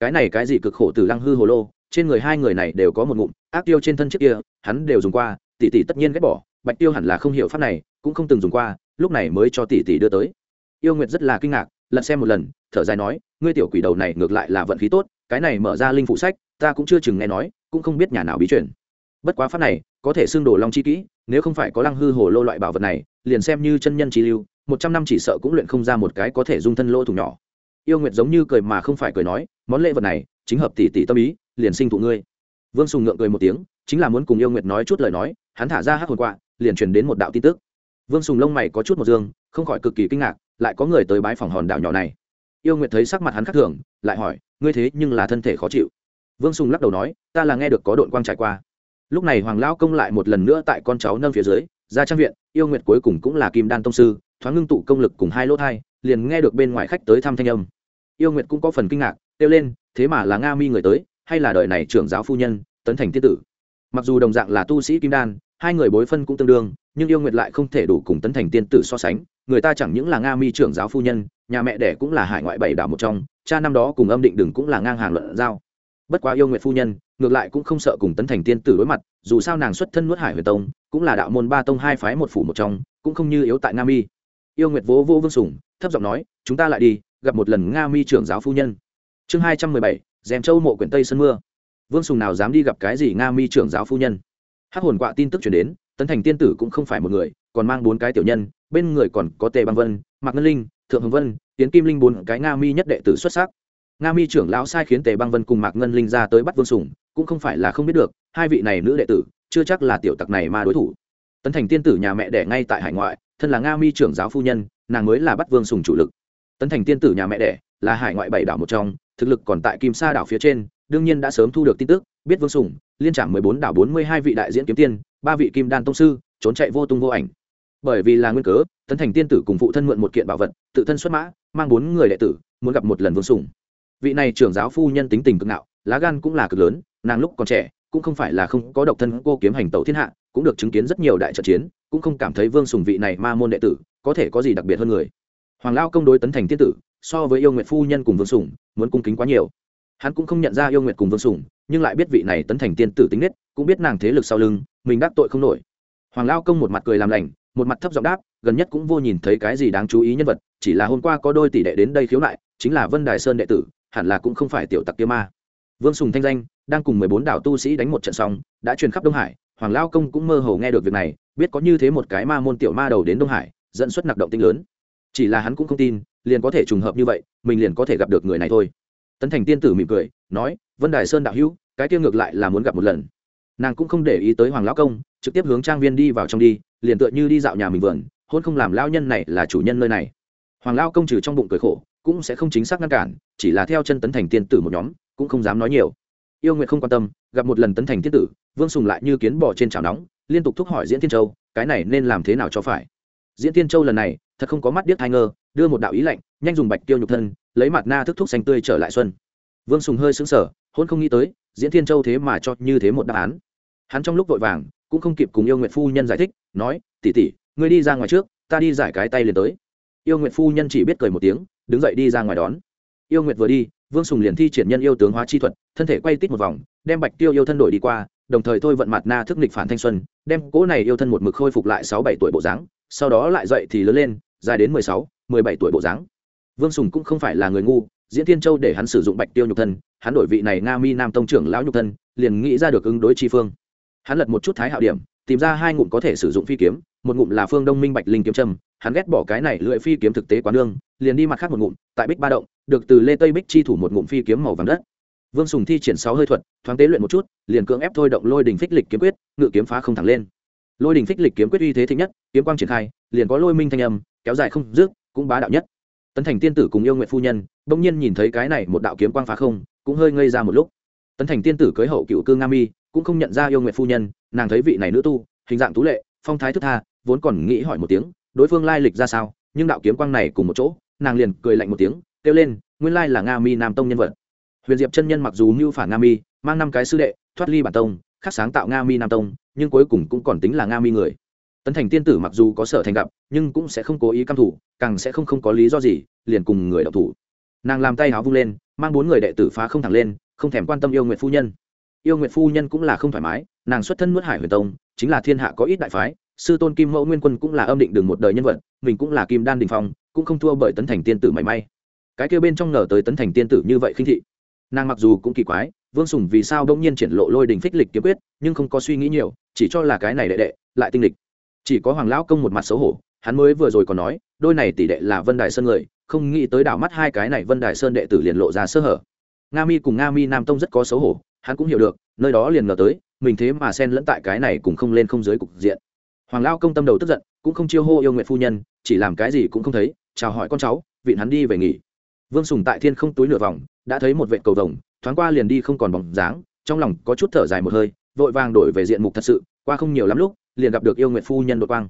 Cái này cái gì cực khổ từ lăng hư hồ lô, trên người hai người này đều có một ngụm, ác tiêu trên thân trước kia, hắn đều dùng qua, tỷ tỷ tất nhiên ghét bỏ bạch tiêu hẳn là không hiểu pháp này, cũng không từng dùng qua, lúc này mới cho tỷ tỷ đưa tới. Yêu nguyệt rất là kinh ngạc, lật xem một lần, thở dài nói, ngươi tiểu quỷ đầu này ngược lại là vận khí tốt, cái này mở ra linh phụ sách, ta cũng chưa chừng nghe nói, cũng không biết nhà nào bí chuyển bất quá pháp này, có thể xưng đồ long chi kỹ, nếu không phải có lăng hư hồ lô loại bảo vật này, liền xem như chân nhân chi lưu, một trăm năm chỉ sợ cũng luyện không ra một cái có thể dung thân lô thủ nhỏ. Yêu nguyệt giống như cười mà không phải cười nói, món lễ vật này, chính hợp tỷ tỷ tâm ý, liền sinh thụ ngươi. Vương sùng ngượng cười một tiếng, chính là muốn cùng yêu nguyệt nói chút lời nói, hắn thả ra hát hồn quạ liền truyền đến một đạo tin tức. Vương sùng lông mày có chút một dương, không khỏi cực kỳ kinh ngạc, lại có người tới bái phòng hòn đảo nhỏ này. Yêu nguyệt thấy sắc mặt hắn khác thường, lại hỏi, ngươi thế nhưng là thân thể khó chịu. Vương sùng lắc đầu nói, ta là nghe được có đội quang trải qua. Lúc này hoàng lão công lại một lần nữa tại con cháu nâng phía dưới, ra trang viện, yêu nguyệt cuối cùng cũng là kim đan tông sư, thoáng ngưng tụ công lực cùng hai lỗ thai, liền nghe được bên ngoài khách tới thăm thanh âm. Yêu nguyệt cũng có phần kinh ngạc, kêu lên, thế mà là nga mi người tới, hay là đời này trưởng giáo phu nhân, tấn thành tiết tử? Mặc dù đồng dạng là tu sĩ kim đan hai người bối phân cũng tương đương, nhưng yêu nguyệt lại không thể đủ cùng tấn thành tiên tử so sánh, người ta chẳng những là nga mi trưởng giáo phu nhân, nhà mẹ đẻ cũng là hải ngoại bảy đảo một trong, cha năm đó cùng âm định đừng cũng là ngang hàng luận giao. Bất quá yêu nguyệt phu nhân, ngược lại cũng không sợ cùng tấn thành tiên tử đối mặt, dù sao nàng xuất thân nuốt hải huyền tông, cũng là đạo môn ba tông hai phái một phủ một trong, cũng không như yếu tại nga mi. Yêu nguyệt vỗ vô vương sùng thấp giọng nói, chúng ta lại đi, gặp một lần nga mi trưởng giáo phu nhân. Chương hai trăm mười bảy dèm châu mộ quyển tây sân mưa. Vương sùng nào dám đi gặp cái gì nga mi trưởng giáo phu nhân? Hắc hồn quạ tin tức chuyển đến, tấn thành tiên tử cũng không phải một người, còn mang bốn cái tiểu nhân, bên người còn có tề băng vân, mạc ngân linh, thượng hồng vân, tiến kim linh bốn cái nga mi nhất đệ tử xuất sắc. Nga mi trưởng lão sai khiến tề băng vân cùng mạc ngân linh ra tới bắt vương sùng cũng không phải là không biết được, hai vị này nữ đệ tử, chưa chắc là tiểu tặc này mà đối thủ. Tấn thành tiên tử nhà mẹ đẻ ngay tại hải ngoại, thân là nga mi trưởng giáo phu nhân, nàng mới là bắt vương sùng chủ lực. Tấn thành tiên tử nhà mẹ đẻ là hải ngoại bảy đảo một trong, thực lực còn tại kim sa đảo phía trên, đương nhiên đã sớm thu được tin tức, biết vương sùng liên trạm mười bốn đảo bốn mươi hai vị đại diễn kiếm tiên, ba vị kim đan tông sư, trốn chạy vô tung vô ảnh. Bởi vì là nguyên cớ, tấn thành tiên tử cùng phụ thân mượn một kiện bảo vật, tự thân xuất mã, mang bốn người đệ tử, muốn gặp một lần vương sùng vị này trưởng giáo phu nhân tính tình cực ngạo, lá gan cũng là cực lớn, nàng lúc còn trẻ, cũng không phải là không có độc thân cô kiếm hành tẩu thiên hạ, cũng được chứng kiến rất nhiều đại trận chiến, cũng không cảm thấy vương sùng vị này ma môn đệ tử, có thể có gì đặc biệt hơn người. Hoàng lao công đối tấn thành tiên tử, so với yêu nguyệt phu nhân cùng vương sùng muốn cung kính quá nhiều hắn cũng không nhận ra yêu nguyệt cùng vương sùng, nhưng lại biết vị này tấn thành tiên tử tính nết, cũng biết nàng thế lực sau lưng, mình đắc tội không nổi. Hoàng lao công một mặt cười làm lành, một mặt thấp giọng đáp, gần nhất cũng vô nhìn thấy cái gì đáng chú ý nhân vật, chỉ là hôm qua có đôi tỷ đệ đến đây khiếu nại, chính là vân đài sơn đệ tử, hẳn là cũng không phải tiểu tặc kia ma. Vương sùng thanh danh, đang cùng mười bốn đảo tu sĩ đánh một trận xong, đã truyền khắp đông hải, hoàng lao công cũng mơ hồ nghe được việc này, biết có như thế một cái ma môn tiểu ma đầu đến đông hải, dẫn xuất nặc động tinh lớn. Chỉ là hắn cũng không tin, liền có thể trùng hợp như vậy, mình liền có thể gặp được người này thôi tấn thành tiên tử mỉm cười, nói, vân đài sơn đạo hữu, cái kia ngược lại là muốn gặp một lần. Nàng cũng không để ý tới hoàng lão công, trực tiếp hướng trang viên đi vào trong đi, liền tựa như đi dạo nhà mình vườn, hôn không làm lao nhân này là chủ nhân nơi này. Hoàng lao công trừ trong bụng cười khổ, cũng sẽ không chính xác ngăn cản, chỉ là theo chân tấn thành tiên tử một nhóm, cũng không dám nói nhiều. Yêu nguyện không quan tâm, gặp một lần tấn thành tiên tử, vương sùng lại như kiến bỏ trên chảo nóng, liên tục thúc hỏi diễn tiên châu, cái này nên làm thế nào cho phải? Diễn tiên châu lần này, thật không có mắt điếc thai ngơ đưa một đạo ý lạnh nhanh dùng bạch tiêu nhục thân, lấy mặt na thức thuốc xanh tươi trở lại xuân. Vương sùng hơi xứng sở hôn không nghĩ tới, diễn thiên châu thế mà cho như thế một đáp án. Hắn trong lúc vội vàng, cũng không kịp cùng yêu nguyện phu nhân giải thích, nói tỉ tỉ ngươi đi ra ngoài trước, ta đi giải cái tay liền tới. Yêu nguyện phu nhân chỉ biết cười một tiếng, đứng dậy đi ra ngoài đón. Yêu nguyệt vừa đi, vương sùng liền thi triển nhân yêu tướng hóa chi thuật, thân thể quay tít một vòng, đem bạch tiêu yêu thân đổi đi qua, đồng thời thôi vận mặt na thức nịch phản thanh xuân, đem cỗ này yêu thân một mực khôi phục lại sáu bảy tuổi bộ dáng, sau đó lại dậy thì lớn lên, dài đến mười sáu, mười bảy tuổi bộ dáng vương sùng cũng không phải là người ngu, diễn tiên châu để hắn sử dụng bạch tiêu nhục thân, hắn đổi vị này nga mi nam tông trưởng lão nhục thân, liền nghĩ ra được ứng đối chi phương. Hắn lật một chút thái hạo điểm, tìm ra hai ngụm có thể sử dụng phi kiếm, một ngụm là phương đông minh bạch linh kiếm trâm hắn ghét bỏ cái này lưỡi phi kiếm thực tế quá nương, liền đi mặt khác một ngụm, tại bích ba động, được từ lê tây bích chi thủ một ngụm phi kiếm màu vàng đất. Vương sùng thi triển sáu hơi thuật, thoáng tế luyện một chút, liền cưỡng ép thôi động lôi đình phích lịch kiếm quyết, ngự kiếm phá không thẳng lên. Lôi đình phích lịch kiếm quyết uy thế thích nhất, kiếm quang triển khai, liền có lôi minh thanh âm, kéo dài không dứt, cũng bá đạo nhất tấn thành tiên tử cùng yêu nguyện phu nhân, bỗng nhiên nhìn thấy cái này một đạo kiếm quang phá không, cũng hơi ngây ra một lúc. Tấn thành tiên tử cưới hậu cựu cư nga mi, cũng không nhận ra yêu nguyện phu nhân, nàng thấy vị này nữ tu, hình dạng tú lệ, phong thái thức tha, vốn còn nghĩ hỏi một tiếng, đối phương lai lịch ra sao, nhưng đạo kiếm quang này cùng một chỗ, nàng liền cười lạnh một tiếng, kêu lên, nguyên lai là nga mi nam tông nhân vật. Huyền diệp chân nhân mặc dù mưu phản nga mi, mang năm cái sư đệ, thoát ly bản tông khắc sáng tạo nga mi nam tông, nhưng cuối cùng cũng còn tính là nga mi người tấn thành tiên tử mặc dù có sở thành gặp, nhưng cũng sẽ không cố ý căm thủ, càng sẽ không không có lý do gì, liền cùng người đọc thủ. Nàng làm tay áo vung lên, mang bốn người đệ tử phá không thẳng lên, không thèm quan tâm yêu nguyện phu nhân. Yêu nguyện phu nhân cũng là không thoải mái, nàng xuất thân nuốt hải huyền tông, chính là thiên hạ có ít đại phái, sư tôn kim mẫu nguyên quân cũng là âm định đường một đời nhân vật, mình cũng là kim đan đình phong, cũng không thua bởi tấn thành tiên tử mảy may. Cái kêu bên trong ngờ tới tấn thành tiên tử như vậy khinh thị. Nàng mặc dù cũng kỳ quái, vương sùng vì sao đông nhiên triển lộ lôi đình phích lịch kiếm quyết, nhưng không có suy nghĩ nhiều, chỉ cho là cái này đệ đệ, lại tinh lịch chỉ có hoàng lão công một mặt xấu hổ, hắn mới vừa rồi còn nói, đôi này tỷ đệ là vân đài sơn người, không nghĩ tới đảo mắt hai cái này vân đài sơn đệ tử liền lộ ra sơ hở. Nga mi cùng nga mi nam tông rất có xấu hổ, hắn cũng hiểu được, nơi đó liền ngờ tới, mình thế mà xen lẫn tại cái này cùng không lên không dưới cục diện. Hoàng lao công tâm đầu tức giận, cũng không chiêu hô yêu nguyện phu nhân, chỉ làm cái gì cũng không thấy, chào hỏi con cháu, vịn hắn đi về nghỉ. Vương sùng tại thiên không túi nửa vòng, đã thấy một vệ cầu vồng, thoáng qua liền đi không còn bóng dáng, trong lòng có chút thở dài một hơi, vội vàng đổi về diện mục thật sự, qua không nhiều lắm lúc liền gặp được yêu nguyệt phu nhân đột quang.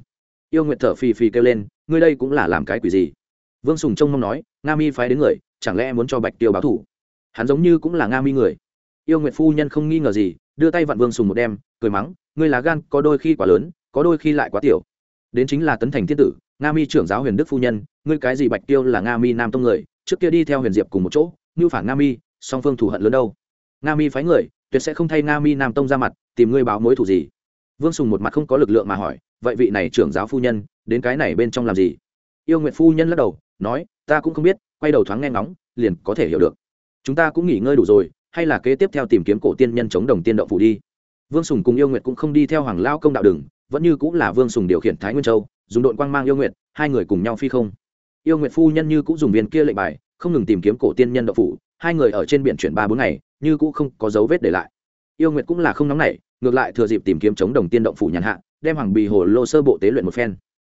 Yêu nguyệt thở phì phì kêu lên, ngươi đây cũng là làm cái quỷ gì? Vương sùng trông mong nói, nga mi phái đến người, chẳng lẽ muốn cho bạch tiêu báo thủ? Hắn giống như cũng là nga mi người. Yêu nguyệt phu nhân không nghi ngờ gì, đưa tay vặn vương sùng một đem, cười mắng, ngươi là gan, có đôi khi quá lớn, có đôi khi lại quá tiểu. Đến chính là tấn thành thiên tử, nga mi trưởng giáo huyền đức phu nhân, ngươi cái gì bạch tiêu là nga mi nam tông người, trước kia đi theo huyền diệp cùng một chỗ, như phản nga mi, song phương thù hận lớn đâu. Nga mi phái người, tuyệt sẽ không thay nga mi nam tông ra mặt, tìm ngươi báo mối thủ gì vương sùng một mặt không có lực lượng mà hỏi, vậy vị này trưởng giáo phu nhân, đến cái này bên trong làm gì? Yêu nguyện phu nhân lắc đầu, nói, ta cũng không biết, quay đầu thoáng nghe ngóng, liền có thể hiểu được. Chúng ta cũng nghỉ ngơi đủ rồi, hay là kế tiếp theo tìm kiếm cổ tiên nhân chống đồng tiên động phủ đi. Vương sùng cùng yêu nguyệt cũng không đi theo hoàng lao công đạo đường, vẫn như cũng là vương sùng điều khiển thái nguyên châu, dùng đội quang mang yêu nguyệt, hai người cùng nhau phi không. Yêu nguyệt phu nhân như cũng dùng viên kia lệnh bài, không ngừng tìm kiếm cổ tiên nhân động phủ, hai người ở trên biển chuyển ba bốn ngày, như cũng không có dấu vết để lại. Yêu nguyệt cũng là không nóng nảy ngược lại thừa dịp tìm kiếm chống đồng tiên động phủ nhàn hạ, đem hoàng bì hồ lô sơ bộ tế luyện một phen.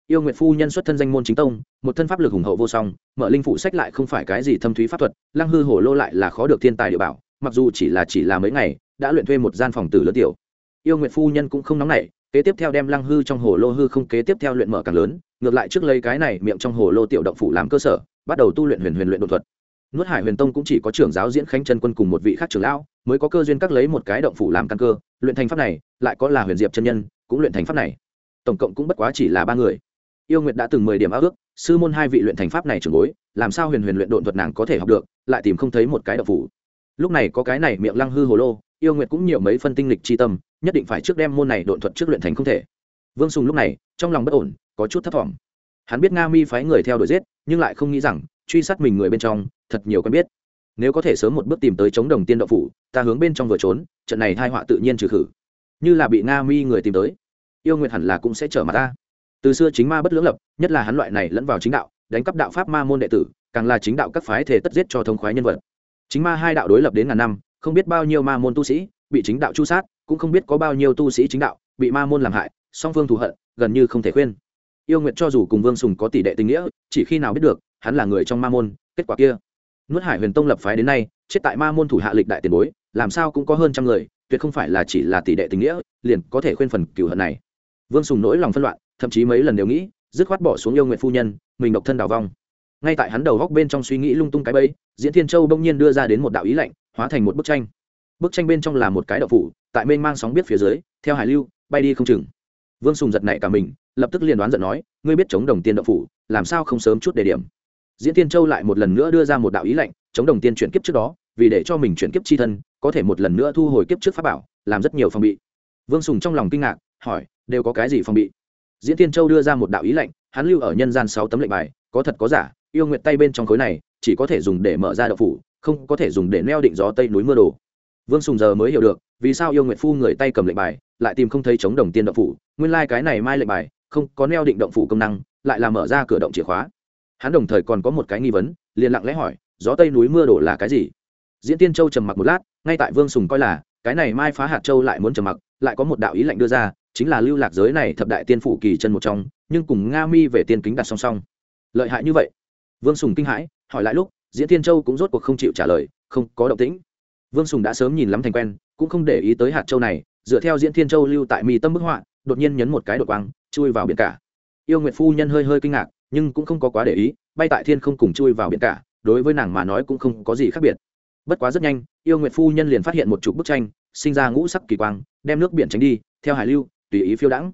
Yêu nguyệt phu nhân xuất thân danh môn chính tông, một thân pháp lực hùng hậu vô song, mở linh phụ sách lại không phải cái gì thâm thúy pháp thuật, lăng hư hồ lô lại là khó được thiên tài địa bảo, mặc dù chỉ là chỉ là mấy ngày, đã luyện thuê một gian phòng tử lớn tiểu. Yêu nguyệt phu nhân cũng không nóng nảy, kế tiếp theo đem lăng hư trong hồ lô hư không kế tiếp theo luyện mở càng lớn, ngược lại trước lấy cái này miệng trong hồ lô tiểu động phủ làm cơ sở, bắt đầu tu luyện huyền huyền luyện đột thuật. Nuốt hải huyền tông cũng chỉ có trưởng giáo diễn khánh chân quân cùng một vị khác trưởng lão mới có cơ duyên các lấy một cái động phủ làm căn cơ, luyện thành pháp này, lại có là huyền diệp chân nhân, cũng luyện thành pháp này. Tổng cộng cũng bất quá chỉ là ba người. Yêu nguyệt đã từng mười điểm ao ước, sư môn hai vị luyện thành pháp này trường bối, làm sao huyền huyền luyện độn thuật nàng có thể học được, lại tìm không thấy một cái động phủ. Lúc này có cái này miệng lăng hư hồ lô, yêu nguyệt cũng nhiều mấy phân tinh lịch chi tâm, nhất định phải trước đem môn này độn thuật trước luyện thành không thể. Vương sùng lúc này, trong lòng bất ổn, có chút thấp thỏm. Hắn biết nga mi phái người theo đuổi giết, nhưng lại không nghĩ rằng, truy sát mình người bên trong, thật nhiều quen biết nếu có thể sớm một bước tìm tới chống đồng tiên đậu phủ, ta hướng bên trong vừa trốn, trận này hai họa tự nhiên trừ khử. Như là bị nga mi người tìm tới, yêu nguyện hẳn là cũng sẽ trở mặt ta. Từ xưa chính ma bất lưỡng lập, nhất là hắn loại này lẫn vào chính đạo, đánh cắp đạo pháp ma môn đệ tử, càng là chính đạo các phái thể tất giết cho thông khoái nhân vật. Chính ma hai đạo đối lập đến ngàn năm, không biết bao nhiêu ma môn tu sĩ bị chính đạo chu sát, cũng không biết có bao nhiêu tu sĩ chính đạo bị ma môn làm hại, song phương thù hận, gần như không thể khuyên. Yêu nguyện cho dù cùng vương sùng có tỷ đệ tình nghĩa, chỉ khi nào biết được, hắn là người trong ma môn, kết quả kia nuốt hải huyền tông lập phái đến nay, chết tại ma môn thủ hạ lịch đại tiền bối, làm sao cũng có hơn trăm người, tuyệt không phải là chỉ là tỷ đệ tình nghĩa, liền có thể khuyên phần cửu hận này. Vương sùng nỗi lòng phân loạn, thậm chí mấy lần đều nghĩ, dứt khoát bỏ xuống yêu nguyện phu nhân, mình độc thân đào vong. Ngay tại hắn đầu góc bên trong suy nghĩ lung tung cái bẫy, diễn thiên châu bỗng nhiên đưa ra đến một đạo ý lạnh, hóa thành một bức tranh. Bức tranh bên trong là một cái đậu phủ, tại mênh mang sóng biết phía dưới, theo hải lưu, bay đi không chừng. Vương sùng giật nảy cả mình, lập tức liền đoán giận nói, ngươi biết chống đồng tiền đậu phủ, làm sao không sớm chút đề điểm? Diễn tiên châu lại một lần nữa đưa ra một đạo ý lệnh, chống đồng tiên chuyển kiếp trước đó, vì để cho mình chuyển kiếp chi thân, có thể một lần nữa thu hồi kiếp trước pháp bảo, làm rất nhiều phòng bị. Vương sùng trong lòng kinh ngạc, hỏi, đều có cái gì phòng bị? Diễn tiên châu đưa ra một đạo ý lệnh, hắn lưu ở nhân gian sáu tấm lệnh bài, có thật có giả, yêu nguyện tay bên trong khối này, chỉ có thể dùng để mở ra đậu phủ, không có thể dùng để neo định gió tây núi mưa đồ vương sùng giờ mới hiểu được, vì sao yêu nguyện phu người tay cầm lệnh bài, lại tìm không thấy chống đồng tiên động phủ, nguyên lai、like、cái này mai lệnh bài, không có neo định động phủ công năng, lại là mở ra cửa động chìa khóa hắn đồng thời còn có một cái nghi vấn, liền lặng lẽ hỏi, gió tây núi mưa đổ là cái gì? Diễn tiên châu trầm mặc một lát, ngay tại vương sùng coi là, cái này mai phá hạt châu lại muốn trầm mặc, lại có một đạo ý lệnh đưa ra, chính là lưu lạc giới này thập đại tiên phủ kỳ chân một trong, nhưng cùng nga mi về tiên kính đặt song song. Lợi hại như vậy? Vương sùng kinh hãi, hỏi lại lúc, diễn tiên châu cũng rốt cuộc không chịu trả lời, không có động tĩnh. Vương sùng đã sớm nhìn lắm thành quen, cũng không để ý tới hạt châu này, dựa theo diễn thiên châu lưu tại mi tâm bức họa, đột nhiên nhấn một cái đột quang, chui vào biển cả. Yêu nguyệt phu nhân hơi hơi kinh ngạc nhưng cũng không có quá để ý, bay tại thiên không cùng chui vào biển cả, đối với nàng mà nói cũng không có gì khác biệt. Bất quá rất nhanh, yêu nguyệt phu nhân liền phát hiện một chục bức tranh, sinh ra ngũ sắc kỳ quang, đem nước biển tránh đi, theo hải lưu, tùy ý phiêu đãng.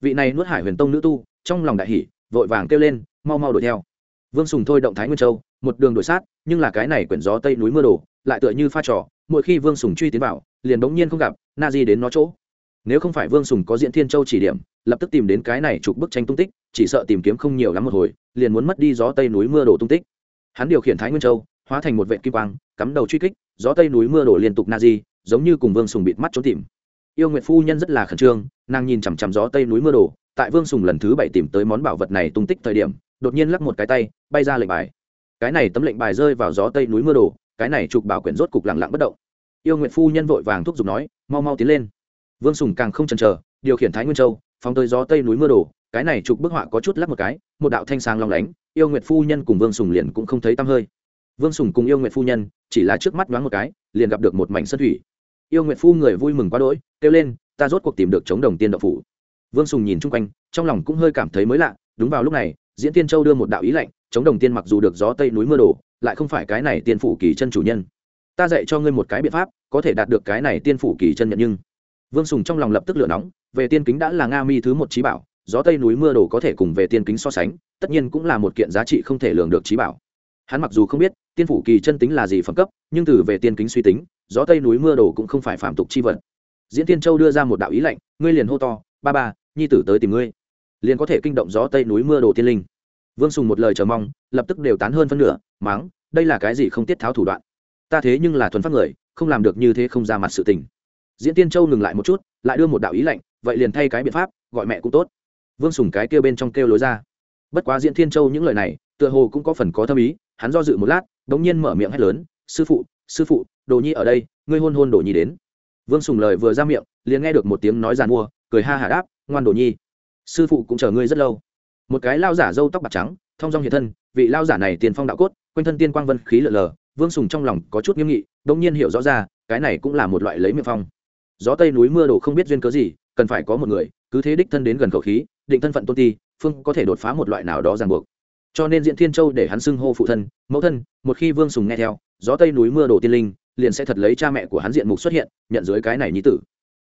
Vị này nuốt hải huyền tông nữ tu, trong lòng đại hỷ vội vàng kêu lên, mau mau đuổi theo. Vương sùng thôi động thái nguyên châu, một đường đuổi sát, nhưng là cái này quyển gió tây núi mưa đổ, lại tựa như pha trò, mỗi khi vương sùng truy tiến vào, liền bỗng nhiên không gặp, na di đến nó chỗ nếu không phải vương sùng có diễn thiên châu chỉ điểm, lập tức tìm đến cái này chụp bức tranh tung tích, chỉ sợ tìm kiếm không nhiều lắm một hồi, liền muốn mất đi gió tây núi mưa đổ tung tích. Hắn điều khiển thái nguyên châu, hóa thành một vệ kim quang, cắm đầu truy kích, gió tây núi mưa đổ liên tục na di, giống như cùng vương sùng bịt mắt trốn tìm. Yêu nguyệt phu nhân rất là khẩn trương, nàng nhìn chằm chằm gió tây núi mưa đổ, tại vương sùng lần thứ bảy tìm tới món bảo vật này tung tích thời điểm, đột nhiên lắc một cái tay, bay ra lệnh bài. Cái này tấm lệnh bài rơi vào gió tây núi mưa đổ, cái này chụp bảo quyển rốt cục lặng lặng bất động. Yêu nguyệt phu nhân vội vàng thúc giục nói, mau mau tiến lên vương sùng càng không chần chờ, điều khiển thái nguyên châu, phóng tới gió tây núi mưa đổ, cái này chụp bức họa có chút lắc một cái, một đạo thanh sáng long lánh, yêu nguyệt phu nhân cùng vương sùng liền cũng không thấy tăm hơi. Vương sùng cùng yêu nguyệt phu nhân, chỉ là trước mắt đoán một cái, liền gặp được một mảnh sân thủy. Yêu nguyệt phu người vui mừng quá đỗi, kêu lên, ta rốt cuộc tìm được chống đồng tiên đậu phủ. Vương sùng nhìn chung quanh, trong lòng cũng hơi cảm thấy mới lạ, đúng vào lúc này, diễn tiên châu đưa một đạo ý lệnh chống đồng tiên mặc dù được gió tây núi mưa đổ, lại không phải cái này tiên phủ kỳ chân chủ nhân. Ta dạy cho ngươi một cái biện pháp, có thể đạt được cái này tiên phủ kỳ chân nhận nhưng vương sùng trong lòng lập tức lửa nóng, về tiên kính đã là nga mi thứ một trí bảo, gió tây núi mưa đổ có thể cùng về tiên kính so sánh, tất nhiên cũng là một kiện giá trị không thể lường được trí bảo. Hắn mặc dù không biết, tiên phủ kỳ chân tính là gì phẩm cấp, nhưng từ về tiên kính suy tính, gió tây núi mưa đổ cũng không phải phạm tục chi vật. Diễn tiên châu đưa ra một đạo ý lệnh, ngươi liền hô to, ba ba, nhi tử tới tìm ngươi, liền có thể kinh động gió tây núi mưa đổ tiên linh. Vương sùng một lời chờ mong, lập tức đều tán hơn phân nửa máng đây là cái gì không tiết tháo thủ đoạn? Ta thế nhưng là thuần pháp người, không làm được như thế không ra mặt sự tình diễn tiên châu ngừng lại một chút, lại đưa một đạo ý lệnh vậy liền thay cái biện pháp, gọi mẹ cũng tốt. Vương sùng cái kêu bên trong kêu lối ra. Bất quá diễn thiên châu những lời này, tựa hồ cũng có phần có thâm ý, hắn do dự một lát đ ỗ n g nhiên mở miệng hét lớn, sư phụ sư phụ, đồ nhi ở đây, ngươi hôn hôn đồ nhi đến. Vương sùng lời vừa ra miệng, liền nghe được một tiếng nói giàn mua, cười ha hả đáp, ngoan đồ nhi, sư phụ cũng chờ ngươi rất lâu. Một cái lao giả râu tóc bạc trắng thong dong hiện thân, vị lao giả này tiền phong đạo cốt, quanh thân tiên quang vân khí lợ lờ, vương sùng trong lòng có chút nghiêm nghị đ ỗ n g nhiên hiểu rõ ra, cái này cũng là một loại lấy miệng phong gió tây núi mưa đổ không biết duyên cớ gì, cần phải có một người, cứ thế đích thân đến gần khẩu khí, định thân phận tôn ti, phương có thể đột phá một loại nào đó ràng buộc. Cho nên diễn thiên châu để hắn xưng hô phụ thân, mẫu thân, một khi vương sùng nghe theo, gió tây núi mưa đổ tiên linh, liền sẽ thật lấy cha mẹ của hắn diện mục xuất hiện, nhận dưới cái này nhí tử.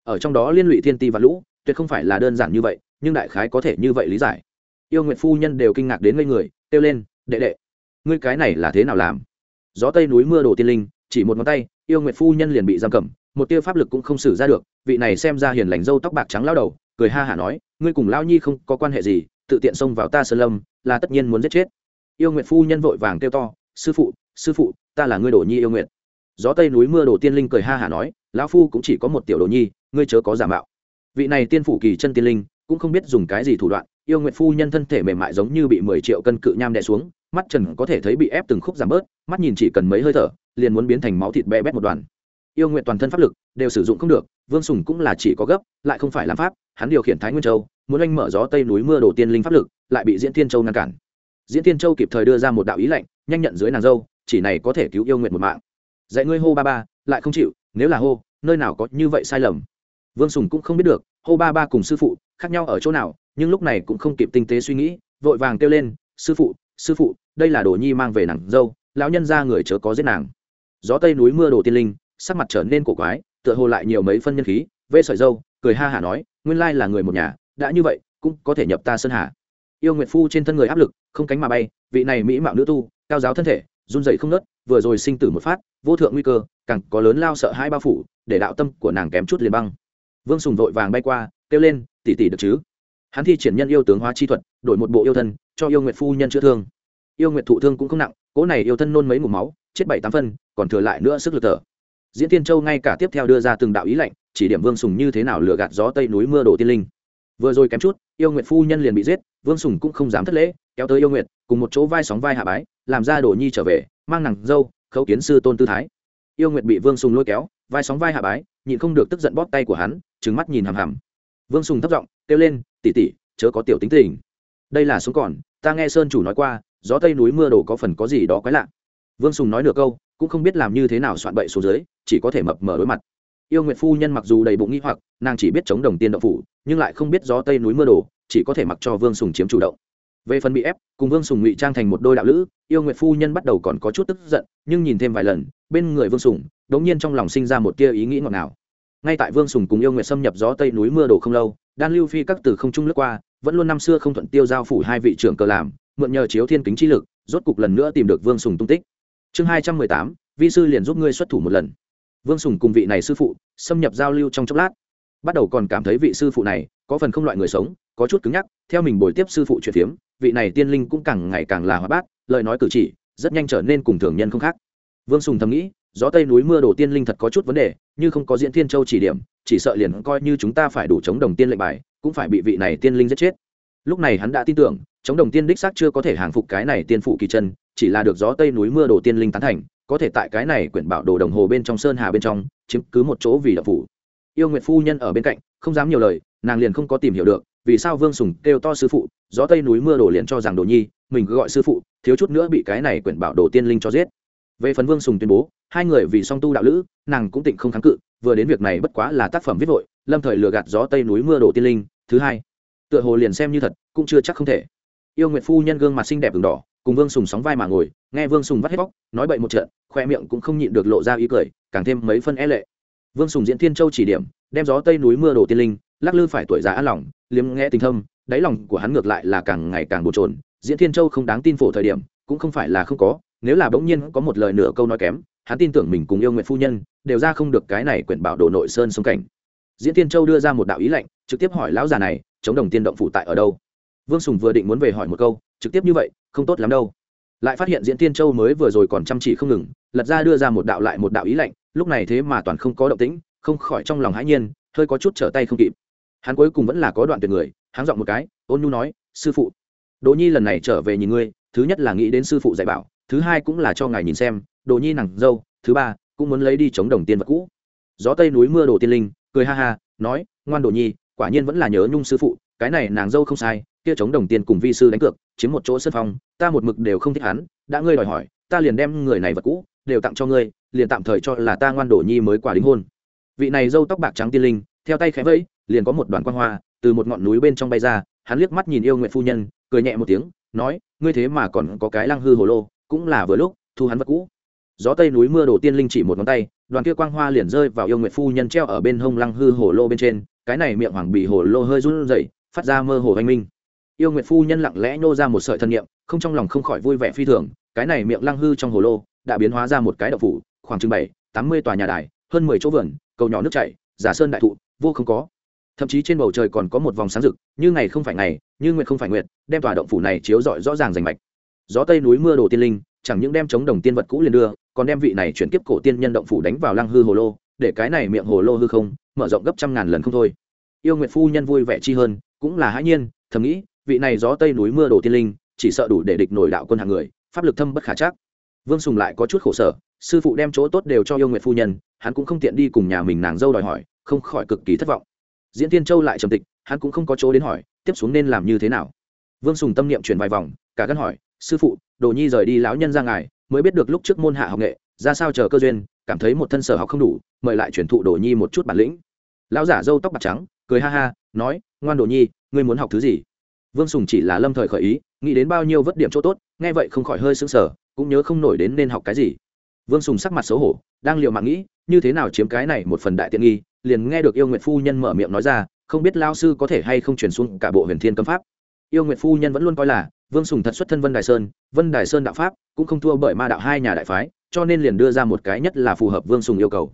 Ở trong đó liên lụy thiên ti và lũ, tuyệt không phải là đơn giản như vậy, nhưng đại khái có thể như vậy lý giải. Yêu nguyện phu nhân đều kinh ngạc đến ngây người, kêu lên, đệ đệ, ngươi cái này là thế nào làm? Gió tây núi mưa đổ tiên linh, chỉ một ngón tay, yêu nguyện phu nhân liền bị giam cầm một tia pháp lực cũng không xử ra được, vị này xem ra hiền lành dâu tóc bạc trắng lao đầu, cười ha hả nói, ngươi cùng lao nhi không có quan hệ gì, tự tiện xông vào ta sơn lâm, là tất nhiên muốn giết chết. Yêu nguyện phu nhân vội vàng kêu to, sư phụ sư phụ, ta là ngươi đổ nhi yêu nguyện gió tây núi mưa đồ tiên linh cười ha hả nói, lão phu cũng chỉ có một tiểu đồ nhi, ngươi chớ có giả mạo. Vị này tiên phủ kỳ chân tiên linh, cũng không biết dùng cái gì thủ đoạn, yêu nguyện phu nhân thân thể mềm mại giống như bị mười triệu cân cự nham đè xuống, mắt trần có thể thấy bị ép từng khúc giảm bớt, mắt nhìn chỉ cần mấy hơi thở, liền muốn biến thành máu thịt bé bét một đoàn yêu nguyện toàn thân pháp lực đều sử dụng không được, vương sùng cũng là chỉ có gấp, lại không phải làm pháp, hắn điều khiển thái nguyên châu, muốn anh mở gió tây núi mưa đổ tiên linh pháp lực, lại bị diễn thiên châu ngăn cản. Diễn thiên châu kịp thời đưa ra một đạo ý lệnh, nhanh nhận dưới nàng dâu, chỉ này có thể cứu yêu nguyện một mạng. Dạy ngươi hô ba ba, lại không chịu, nếu là hô, nơi nào có như vậy sai lầm. Vương sùng cũng không biết được, hô ba ba cùng sư phụ, khác nhau ở chỗ nào, nhưng lúc này cũng không kịp tinh tế suy nghĩ, vội vàng kêu lên, sư phụ sư phụ, đây là đồ nhi mang về nàng dâu, lão nhân ra người chớ có giết nàng. Gió tây núi mưa đồ tiên linh sắc mặt trở nên cổ quái, tựa hồ lại nhiều mấy phân nhân khí, vê sợi dâu, cười ha hả nói, nguyên lai là người một nhà, đã như vậy, cũng có thể nhập ta sơn hà. Yêu nguyệt phu trên thân người áp lực, không cánh mà bay, vị này mỹ mạo nữ tu, cao giáo thân thể, run dậy không nớt vừa rồi sinh tử một phát, vô thượng nguy cơ, càng có lớn lao sợ hai bao phủ, để đạo tâm của nàng kém chút liền băng. Vương sùng vội vàng bay qua, kêu lên tỉ tỉ được chứ? Hắn thi triển nhân yêu tướng hóa chi thuật, đổi một bộ yêu thân, cho yêu nguyệt phu nhân chữa thương. Yêu nguyệt thụ thương cũng không nặng, cỗ này yêu thân nôn mấy mục máu, chết bảy tám phân, còn thừa lại nữa sức lực thở diễn tiên châu ngay cả tiếp theo đưa ra từng đạo ý lệnh, chỉ điểm vương sùng như thế nào lừa gạt gió tây núi mưa đổ tiên linh. Vừa rồi kém chút, yêu nguyệt phu nhân liền bị giết, vương sùng cũng không dám thất lễ, kéo tới yêu nguyệt, cùng một chỗ vai sóng vai hạ bái, làm ra đồ nhi trở về, mang nàng dâu, khấu kiến sư tôn tư thái. Yêu nguyệt bị vương sùng lôi kéo, vai sóng vai hạ bái, nhịn không được tức giận bóp tay của hắn trứng mắt nhìn hằm hằm. Vương sùng thấp giọng, kêu lên tỉ tỉ chớ có tiểu tính tình. Đây là sống còn, ta nghe sơn chủ nói qua, gió tây núi mưa đổ có phần có gì đó quái lạ. Vương sùng nói được câu cũng không biết làm như thế nào soạn bậy xuống dưới, chỉ có thể mập mờ đối mặt. Yêu nguyệt phu nhân mặc dù đầy bụng nghi hoặc, nàng chỉ biết chống đồng tiên động phủ, nhưng lại không biết gió tây núi mưa đổ, chỉ có thể mặc cho vương sùng chiếm chủ động. Về phần bị ép, cùng vương sùng ngụy trang thành một đôi đạo lữ, yêu nguyệt phu nhân bắt đầu còn có chút tức giận, nhưng nhìn thêm vài lần, bên người vương sùng đ ỗ n g nhiên trong lòng sinh ra một tia ý nghĩ ngọt ngào. Ngay tại vương sùng cùng yêu nguyệt xâm nhập gió tây núi mưa đổ không lâu, đan lưu phi các từ không trung lướt qua, vẫn luôn năm xưa không thuận tiêu giao phủ hai vị trưởng cờ làm, mượn nhờ chiếu thiên kính chi lực, rốt cục lần nữa tìm được vương sùng tung tích chương hai trăm mười tám, vi sư liền giúp ngươi xuất thủ một lần. Vương sùng cùng vị này sư phụ xâm nhập giao lưu trong chốc lát. Bắt đầu còn cảm thấy vị sư phụ này có phần không loại người sống, có chút cứng nhắc, theo mình bồi tiếp sư phụ chuyện phiếm, vị này tiên linh cũng càng ngày càng là hóa bát, lời nói cử chỉ rất nhanh trở nên cùng thường nhân không khác. Vương sùng thầm nghĩ, gió tây núi mưa đổ tiên linh thật có chút vấn đề, như không có diễn thiên châu chỉ điểm, chỉ sợ liền coi như chúng ta phải đủ chống đồng tiên lệnh bài, cũng phải bị vị này tiên linh giết chết. Lúc này hắn đã tin tưởng, chống đồng tiên đích xác chưa có thể hàng phục cái này tiên phụ kỳ chân chỉ là được gió tây núi mưa đổ tiên linh tán thành, có thể tại cái này quyển bảo đồ đồng hồ bên trong sơn hà bên trong, chiếm cứ một chỗ vì đập phủ. Yêu nguyệt phu nhân ở bên cạnh, không dám nhiều lời, nàng liền không có tìm hiểu được, vì sao vương sùng kêu to sư phụ, gió tây núi mưa đổ liền cho rằng đồ nhi, mình cứ gọi sư phụ, thiếu chút nữa bị cái này quyển bảo đồ tiên linh cho giết. Về phần vương sùng tuyên bố, hai người vì song tu đạo lữ, nàng cũng tịnh không kháng cự, vừa đến việc này bất quá là tác phẩm viết vội, lâm thời lừa gạt gió tây núi mưa đổ tiên linh. Thứ hai, tựa hồ liền xem như thật, cũng chưa chắc không thể. Yêu nguyệt phu nhân gương mặt xinh đẹp đường đỏ cùng vương sùng sóng vai mà ngồi, nghe vương sùng vắt hết bóc, nói bậy một trận, khoe miệng cũng không nhịn được lộ ra ý cười, càng thêm mấy phân é lệ. Vương sùng diễn thiên châu chỉ điểm, đem gió tây núi mưa đổ tiên linh, lắc lư phải tuổi già an lòng, liếm nghe tình thâm, đáy lòng của hắn ngược lại là càng ngày càng bột trồn diễn thiên châu không đáng tin phổ thời điểm, cũng không phải là không có, nếu là bỗng nhiên có một lời nửa câu nói kém, hắn tin tưởng mình cùng yêu nguyện phu nhân, đều ra không được cái này quyển bảo đồ nội sơn sông cảnh. Diễn thiên châu đưa ra một đạo ý lệnh trực tiếp hỏi lão già này, chống đồng tiên động phụ tại ở đâu? Vương sùng vừa định muốn về hỏi một câu, trực tiếp như vậy, không tốt lắm đâu. Lại phát hiện diễn tiên châu mới vừa rồi còn chăm chỉ không ngừng, lật ra đưa ra một đạo lại một đạo ý lệnh lúc này thế mà toàn không có động tĩnh, không khỏi trong lòng hãi nhiên, hơi có chút trở tay không kịp. Hắn cuối cùng vẫn là có đoạn tuyệt người, hắn giọng một cái, ôn nhu nói, sư phụ, đỗ nhi lần này trở về nhìn ngươi, thứ nhất là nghĩ đến sư phụ dạy bảo, thứ hai cũng là cho ngài nhìn xem đồ nhi nàng dâu, thứ ba cũng muốn lấy đi chống đồng tiền vật cũ. Gió tây núi mưa đồ tiên linh, cười ha ha, nói, ngoan đồ nhi, quả nhiên vẫn là nhớ nhung sư phụ, cái này nàng dâu không sai kia chống đồng tiền cùng vi sư đánh cược, chiếm một chỗ sân phong, ta một mực đều không thích hắn, đã ngươi đòi hỏi, ta liền đem người này vật cũ đều tặng cho ngươi, liền tạm thời cho là ta ngoan đổ nhi mới quả đính hôn. Vị này dâu tóc bạc trắng tiên linh, theo tay khẽ vẫy, liền có một đoàn quan hoa từ một ngọn núi bên trong bay ra, hắn liếc mắt nhìn yêu nguyện phu nhân, cười nhẹ một tiếng, nói, ngươi thế mà còn có cái lăng hư hồ lô, cũng là vừa lúc, thu hắn vật cũ. Gió tây núi mưa đổ tiên linh chỉ một ngón tay, đoàn kia quang hoa liền rơi vào yêu nguyện phu nhân treo ở bên hông lăng hư hồ lô bên trên, cái này miệng hoàng bị hồ lô hơi run rẩy, phát ra mơ hồ oanh minh yêu nguyệt phu nhân lặng lẽ nhô ra một sợi thân nhiệm không trong lòng không khỏi vui vẻ phi thường, cái này miệng lăng hư trong hồ lô, đã biến hóa ra một cái đậu phủ, khoảng chừng bảy, tám mươi tòa nhà đài, hơn mười chỗ vườn, cầu nhỏ nước chảy, giả sơn đại thụ, vô không có. Thậm chí trên bầu trời còn có một vòng sáng rực, như ngày không phải ngày, như nguyệt không phải nguyệt, đem tòa động phủ này chiếu rọi rõ ràng rành mạch. Gió tây núi mưa đồ tiên linh, chẳng những đem chống đồng tiên vật cũ liền đưa, còn đem vị này chuyển kiếp cổ tiên nhân động phủ đánh vào lăng hư hồ lô, để cái này miệng hồ lô hư không, mở rộng gấp trăm ngàn lần không thôi. Yêu nguyệt phu nhân vui vẻ chi hơn, cũng là hãi nhiên, thầm nghĩ vị này gió tây núi mưa đổ tiên linh, chỉ sợ đủ để địch nổi đạo quân hàng người, pháp lực thâm bất khả chắc. Vương sùng lại có chút khổ sở, sư phụ đem chỗ tốt đều cho yêu nguyện phu nhân, hắn cũng không tiện đi cùng nhà mình nàng dâu đòi hỏi, không khỏi cực kỳ thất vọng. Diễn tiên châu lại trầm tịch, hắn cũng không có chỗ đến hỏi, tiếp xuống nên làm như thế nào? Vương sùng tâm niệm chuyển vài vòng, cả gân hỏi, sư phụ, đồ nhi rời đi lão nhân ra ngài, mới biết được lúc trước môn hạ học nghệ, ra sao chờ cơ duyên, cảm thấy một thân sở học không đủ, mời lại chuyển thụ đồ nhi một chút bản lĩnh. Lão giả dâu tóc bạc trắng, cười ha ha, nói, ngoan đồ nhi, ngươi muốn học thứ gì? Vương sùng chỉ là lâm thời khởi ý, nghĩ đến bao nhiêu vất điểm chỗ tốt, nghe vậy không khỏi hơi sững sờ, cũng nhớ không nổi đến nên học cái gì. Vương sùng sắc mặt xấu hổ, đang liệu mạng nghĩ, như thế nào chiếm cái này một phần đại tiện nghi, liền nghe được yêu nguyệt phu nhân mở miệng nói ra, không biết lao sư có thể hay không truyền xuống cả bộ huyền thiên cấm pháp. Yêu nguyệt phu nhân vẫn luôn coi là, vương sùng thật xuất thân vân đài sơn, vân đài sơn đạo pháp cũng không thua bởi ma đạo hai nhà đại phái, cho nên liền đưa ra một cái nhất là phù hợp vương sùng yêu cầu.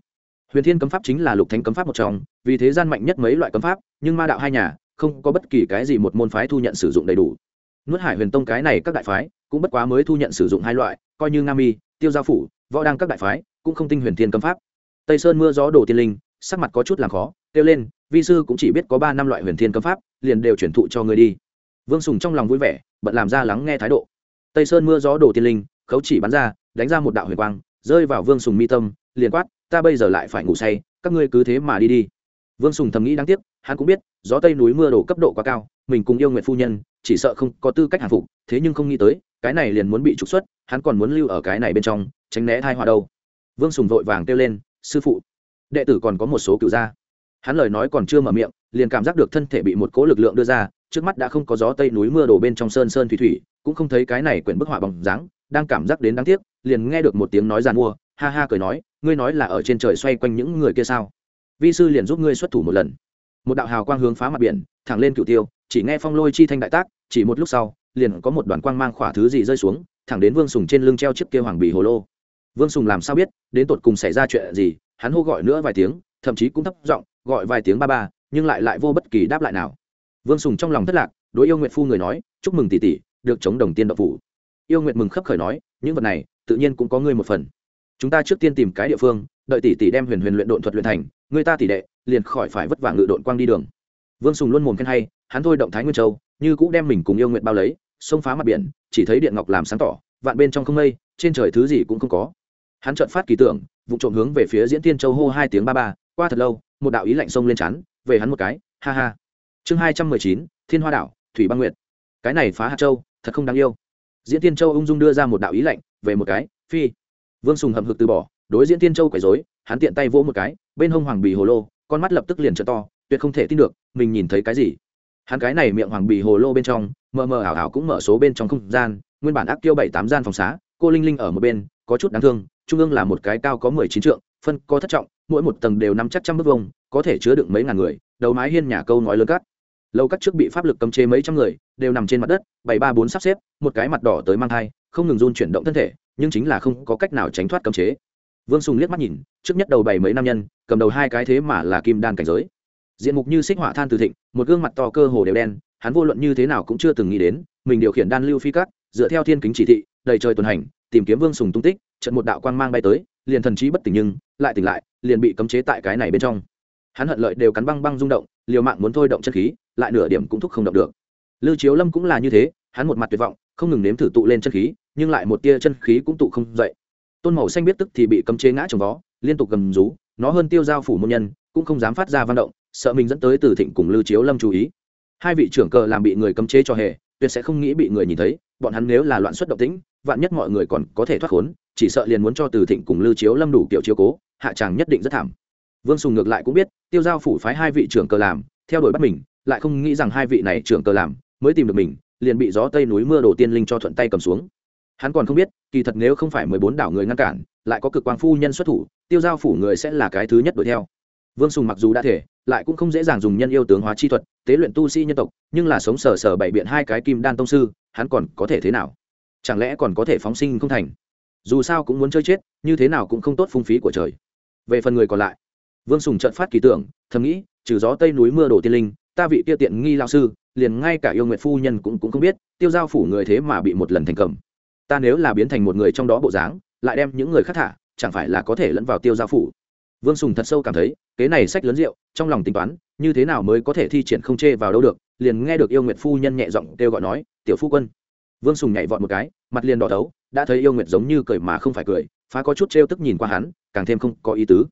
Huyền thiên cấm pháp chính là lục thánh cấm pháp một trong, vì thế gian mạnh nhất mấy loại cấm pháp, nhưng ma đạo hai nhà không có bất kỳ cái gì một môn phái thu nhận sử dụng đầy đủ. Nuốt hải huyền tông cái này các đại phái, cũng bất quá mới thu nhận sử dụng hai loại, coi như nga mi, tiêu gia phủ, võ đăng các đại phái, cũng không tinh huyền thiên cấm pháp. Tây sơn mưa gió đồ tiên linh, sắc mặt có chút làm khó, kêu lên, vi sư cũng chỉ biết có ba năm loại huyền thiên cấm pháp, liền đều chuyển thụ cho người đi. Vương sùng trong lòng vui vẻ, bận làm ra lắng nghe thái độ. Tây sơn mưa gió đồ tiên linh, khấu chỉ bắn ra, đánh ra một đạo huyền quang, rơi vào vương sùng mi tâm, liền quát, ta bây giờ lại phải ngủ say, các ngươi cứ thế mà đi đi vương sùng thầm nghĩ đáng tiếc, hắn cũng biết, gió tây núi mưa đổ cấp độ quá cao, mình cùng yêu nguyện phu nhân, chỉ sợ không có tư cách hàng phục, thế nhưng không nghĩ tới, cái này liền muốn bị trục xuất, hắn còn muốn lưu ở cái này bên trong, tránh né thai họa đâu. Vương sùng vội vàng kêu lên, sư phụ. Đệ tử còn có một số cựu gia. Hắn lời nói còn chưa mở miệng, liền cảm giác được thân thể bị một cố lực lượng đưa ra, trước mắt đã không có gió tây núi mưa đổ bên trong sơn sơn thủy thủy, cũng không thấy cái này quyển bức họa bằng dáng, đang cảm giác đến đáng tiếc, liền nghe được một tiếng nói giàn mua, ha ha cười nói, ngươi nói là ở trên trời xoay quanh những người kia sao? Vi sư liền giúp ngươi xuất thủ một lần. Một đạo hào quang hướng phá mặt biển, thẳng lên cựu tiêu, chỉ nghe phong lôi chi thanh đại tác, chỉ một lúc sau, liền có một đoàn quang mang khỏa thứ gì rơi xuống, thẳng đến vương sùng trên lưng treo chiếc kia hoàng bì hồ lô. Vương sùng làm sao biết, đến tột cùng xảy ra chuyện gì, hắn hô gọi nữa vài tiếng, thậm chí cũng thấp giọng gọi vài tiếng ba ba, nhưng lại lại vô bất kỳ đáp lại nào. Vương sùng trong lòng thất lạc, đối yêu nguyện phu người nói, chúc mừng tỷ tỷ, được chống đồng tiên đậu phủ. Yêu nguyện mừng khấp khởi nói, những vật này, tự nhiên cũng có ngươi một phần. Chúng ta trước tiên tìm cái địa phương đợi tỷ tỷ đem huyền huyền luyện độn thuật luyện thành, người ta tỷ đệ liền khỏi phải vất vả ngự độn quang đi đường. Vương sùng luôn mồm khen hay, hắn thôi động thái nguyên châu, như cũng đem mình cùng yêu nguyện bao lấy, xông phá mặt biển, chỉ thấy điện ngọc làm sáng tỏ, vạn bên trong không mây, trên trời thứ gì cũng không có. Hắn chợt phát kỳ tưởng, vụ trộm hướng về phía diễn tiên châu hô hai tiếng ba ba, qua thật lâu, một đạo ý lạnh sông lên chắn, về hắn một cái, ha ha. Chương hai trăm mười chín, thiên hoa đảo, thủy băng nguyệt. Cái này phá hạt châu, thật không đáng yêu. Diễn tiên châu ung dung đưa ra một đạo ý lạnh, về một cái, phi. Vương sùng hậm hực từ bỏ đối diễn tiên châu quấy rối, hắn tiện tay vỗ một cái bên hông hoàng bì hồ lô con mắt lập tức liền trở to tuyệt không thể tin được mình nhìn thấy cái gì. Hắn cái này miệng hoàng bì hồ lô bên trong mờ mờ ảo ảo cũng mở số bên trong không gian nguyên bản ác tiêu bảy tám gian phòng xá cô linh linh ở một bên có chút đáng thương trung ương là một cái cao có mười chín trượng phân có thất trọng mỗi một tầng đều năm chắc trăm bước vông có thể chứa đựng mấy ngàn người đầu mái hiên nhà câu nói lớn cắt lâu cắt trước bị pháp lực cấm chế mấy trăm người đều nằm trên mặt đất bảy ba bốn sắp xếp một cái mặt đỏ tới mang thai không ngừng run chuyển động thân thể nhưng chính là không có cách nào tránh thoát cấm chế vương sùng liếc mắt nhìn, trước nhất đầu bảy mấy nam nhân, cầm đầu hai cái thế mà là kim đan cảnh giới. Diện mục như xích hỏa than từ thịnh, một gương mặt to cơ hồ đều đen, hắn vô luận như thế nào cũng chưa từng nghĩ đến, mình điều khiển đan lưu phi cắt dựa theo thiên kính chỉ thị, đầy trời tuần hành, tìm kiếm vương sùng tung tích, trận một đạo quang mang bay tới, liền thần trí bất tỉnh nhưng, lại tỉnh lại, liền bị cấm chế tại cái này bên trong. Hắn hận lợi đều cắn băng băng rung động, liều mạng muốn thôi động chân khí, lại nửa điểm cũng thúc không động được. Lưu chiếu lâm cũng là như thế, hắn một mặt tuyệt vọng, không ngừng nếm thử tụ lên chân khí, nhưng lại một tia chân khí cũng tụ không dậy tôn màu xanh biết tức thì bị cấm chế ngã trồng vó, liên tục gầm rú, nó hơn tiêu giao phủ môn nhân, cũng không dám phát ra văn động, sợ mình dẫn tới từ thịnh cùng lưu chiếu lâm chú ý. Hai vị trưởng cờ làm bị người cấm chế cho hề, tuyệt sẽ không nghĩ bị người nhìn thấy, bọn hắn nếu là loạn xuất động tĩnh, vạn nhất mọi người còn có thể thoát khốn, chỉ sợ liền muốn cho từ thịnh cùng lưu chiếu lâm đủ kiểu chiếu cố, hạ tràng nhất định rất thảm. Vương sùng ngược lại cũng biết, tiêu giao phủ phái hai vị trưởng cờ làm, theo đuổi bắt mình, lại không nghĩ rằng hai vị này trưởng cờ làm mới tìm được mình, liền bị gió tây núi mưa đổ tiên linh cho thuận tay cầm xuống hắn còn không biết, kỳ thật nếu không phải mười bốn đảo người ngăn cản, lại có cực quang phu nhân xuất thủ, tiêu giao phủ người sẽ là cái thứ nhất đuổi theo. Vương sùng mặc dù đã thể, lại cũng không dễ dàng dùng nhân yêu tướng hóa chi thuật, tế luyện tu sĩ nhân tộc, nhưng là sống sờ sờ bảy biện hai cái kim đan tông sư, hắn còn có thể thế nào? Chẳng lẽ còn có thể phóng sinh không thành? Dù sao cũng muốn chơi chết, như thế nào cũng không tốt phung phí của trời. Về phần người còn lại, vương sùng trận phát kỳ tưởng, thầm nghĩ, trừ gió tây núi mưa đổ tiên linh, ta vị kia tiện nghi lao sư, liền ngay cả yêu nguyệt phu nhân cũng cũng không biết, tiêu giao phủ người thế mà bị một lần thành cầm ta nếu là biến thành một người trong đó bộ dáng, lại đem những người khác thả, chẳng phải là có thể lẫn vào tiêu giao phủ? Vương sùng thật sâu cảm thấy kế này sách lớn rượu, trong lòng tính toán, như thế nào mới có thể thi triển không chê vào đâu được, liền nghe được yêu nguyệt phu nhân nhẹ giọng kêu gọi nói, tiểu phu quân. Vương sùng nhảy vọt một cái, mặt liền đỏ thấu, đã thấy yêu nguyệt giống như cười mà không phải cười, phá có chút trêu tức nhìn qua hắn, càng thêm không có ý tứ.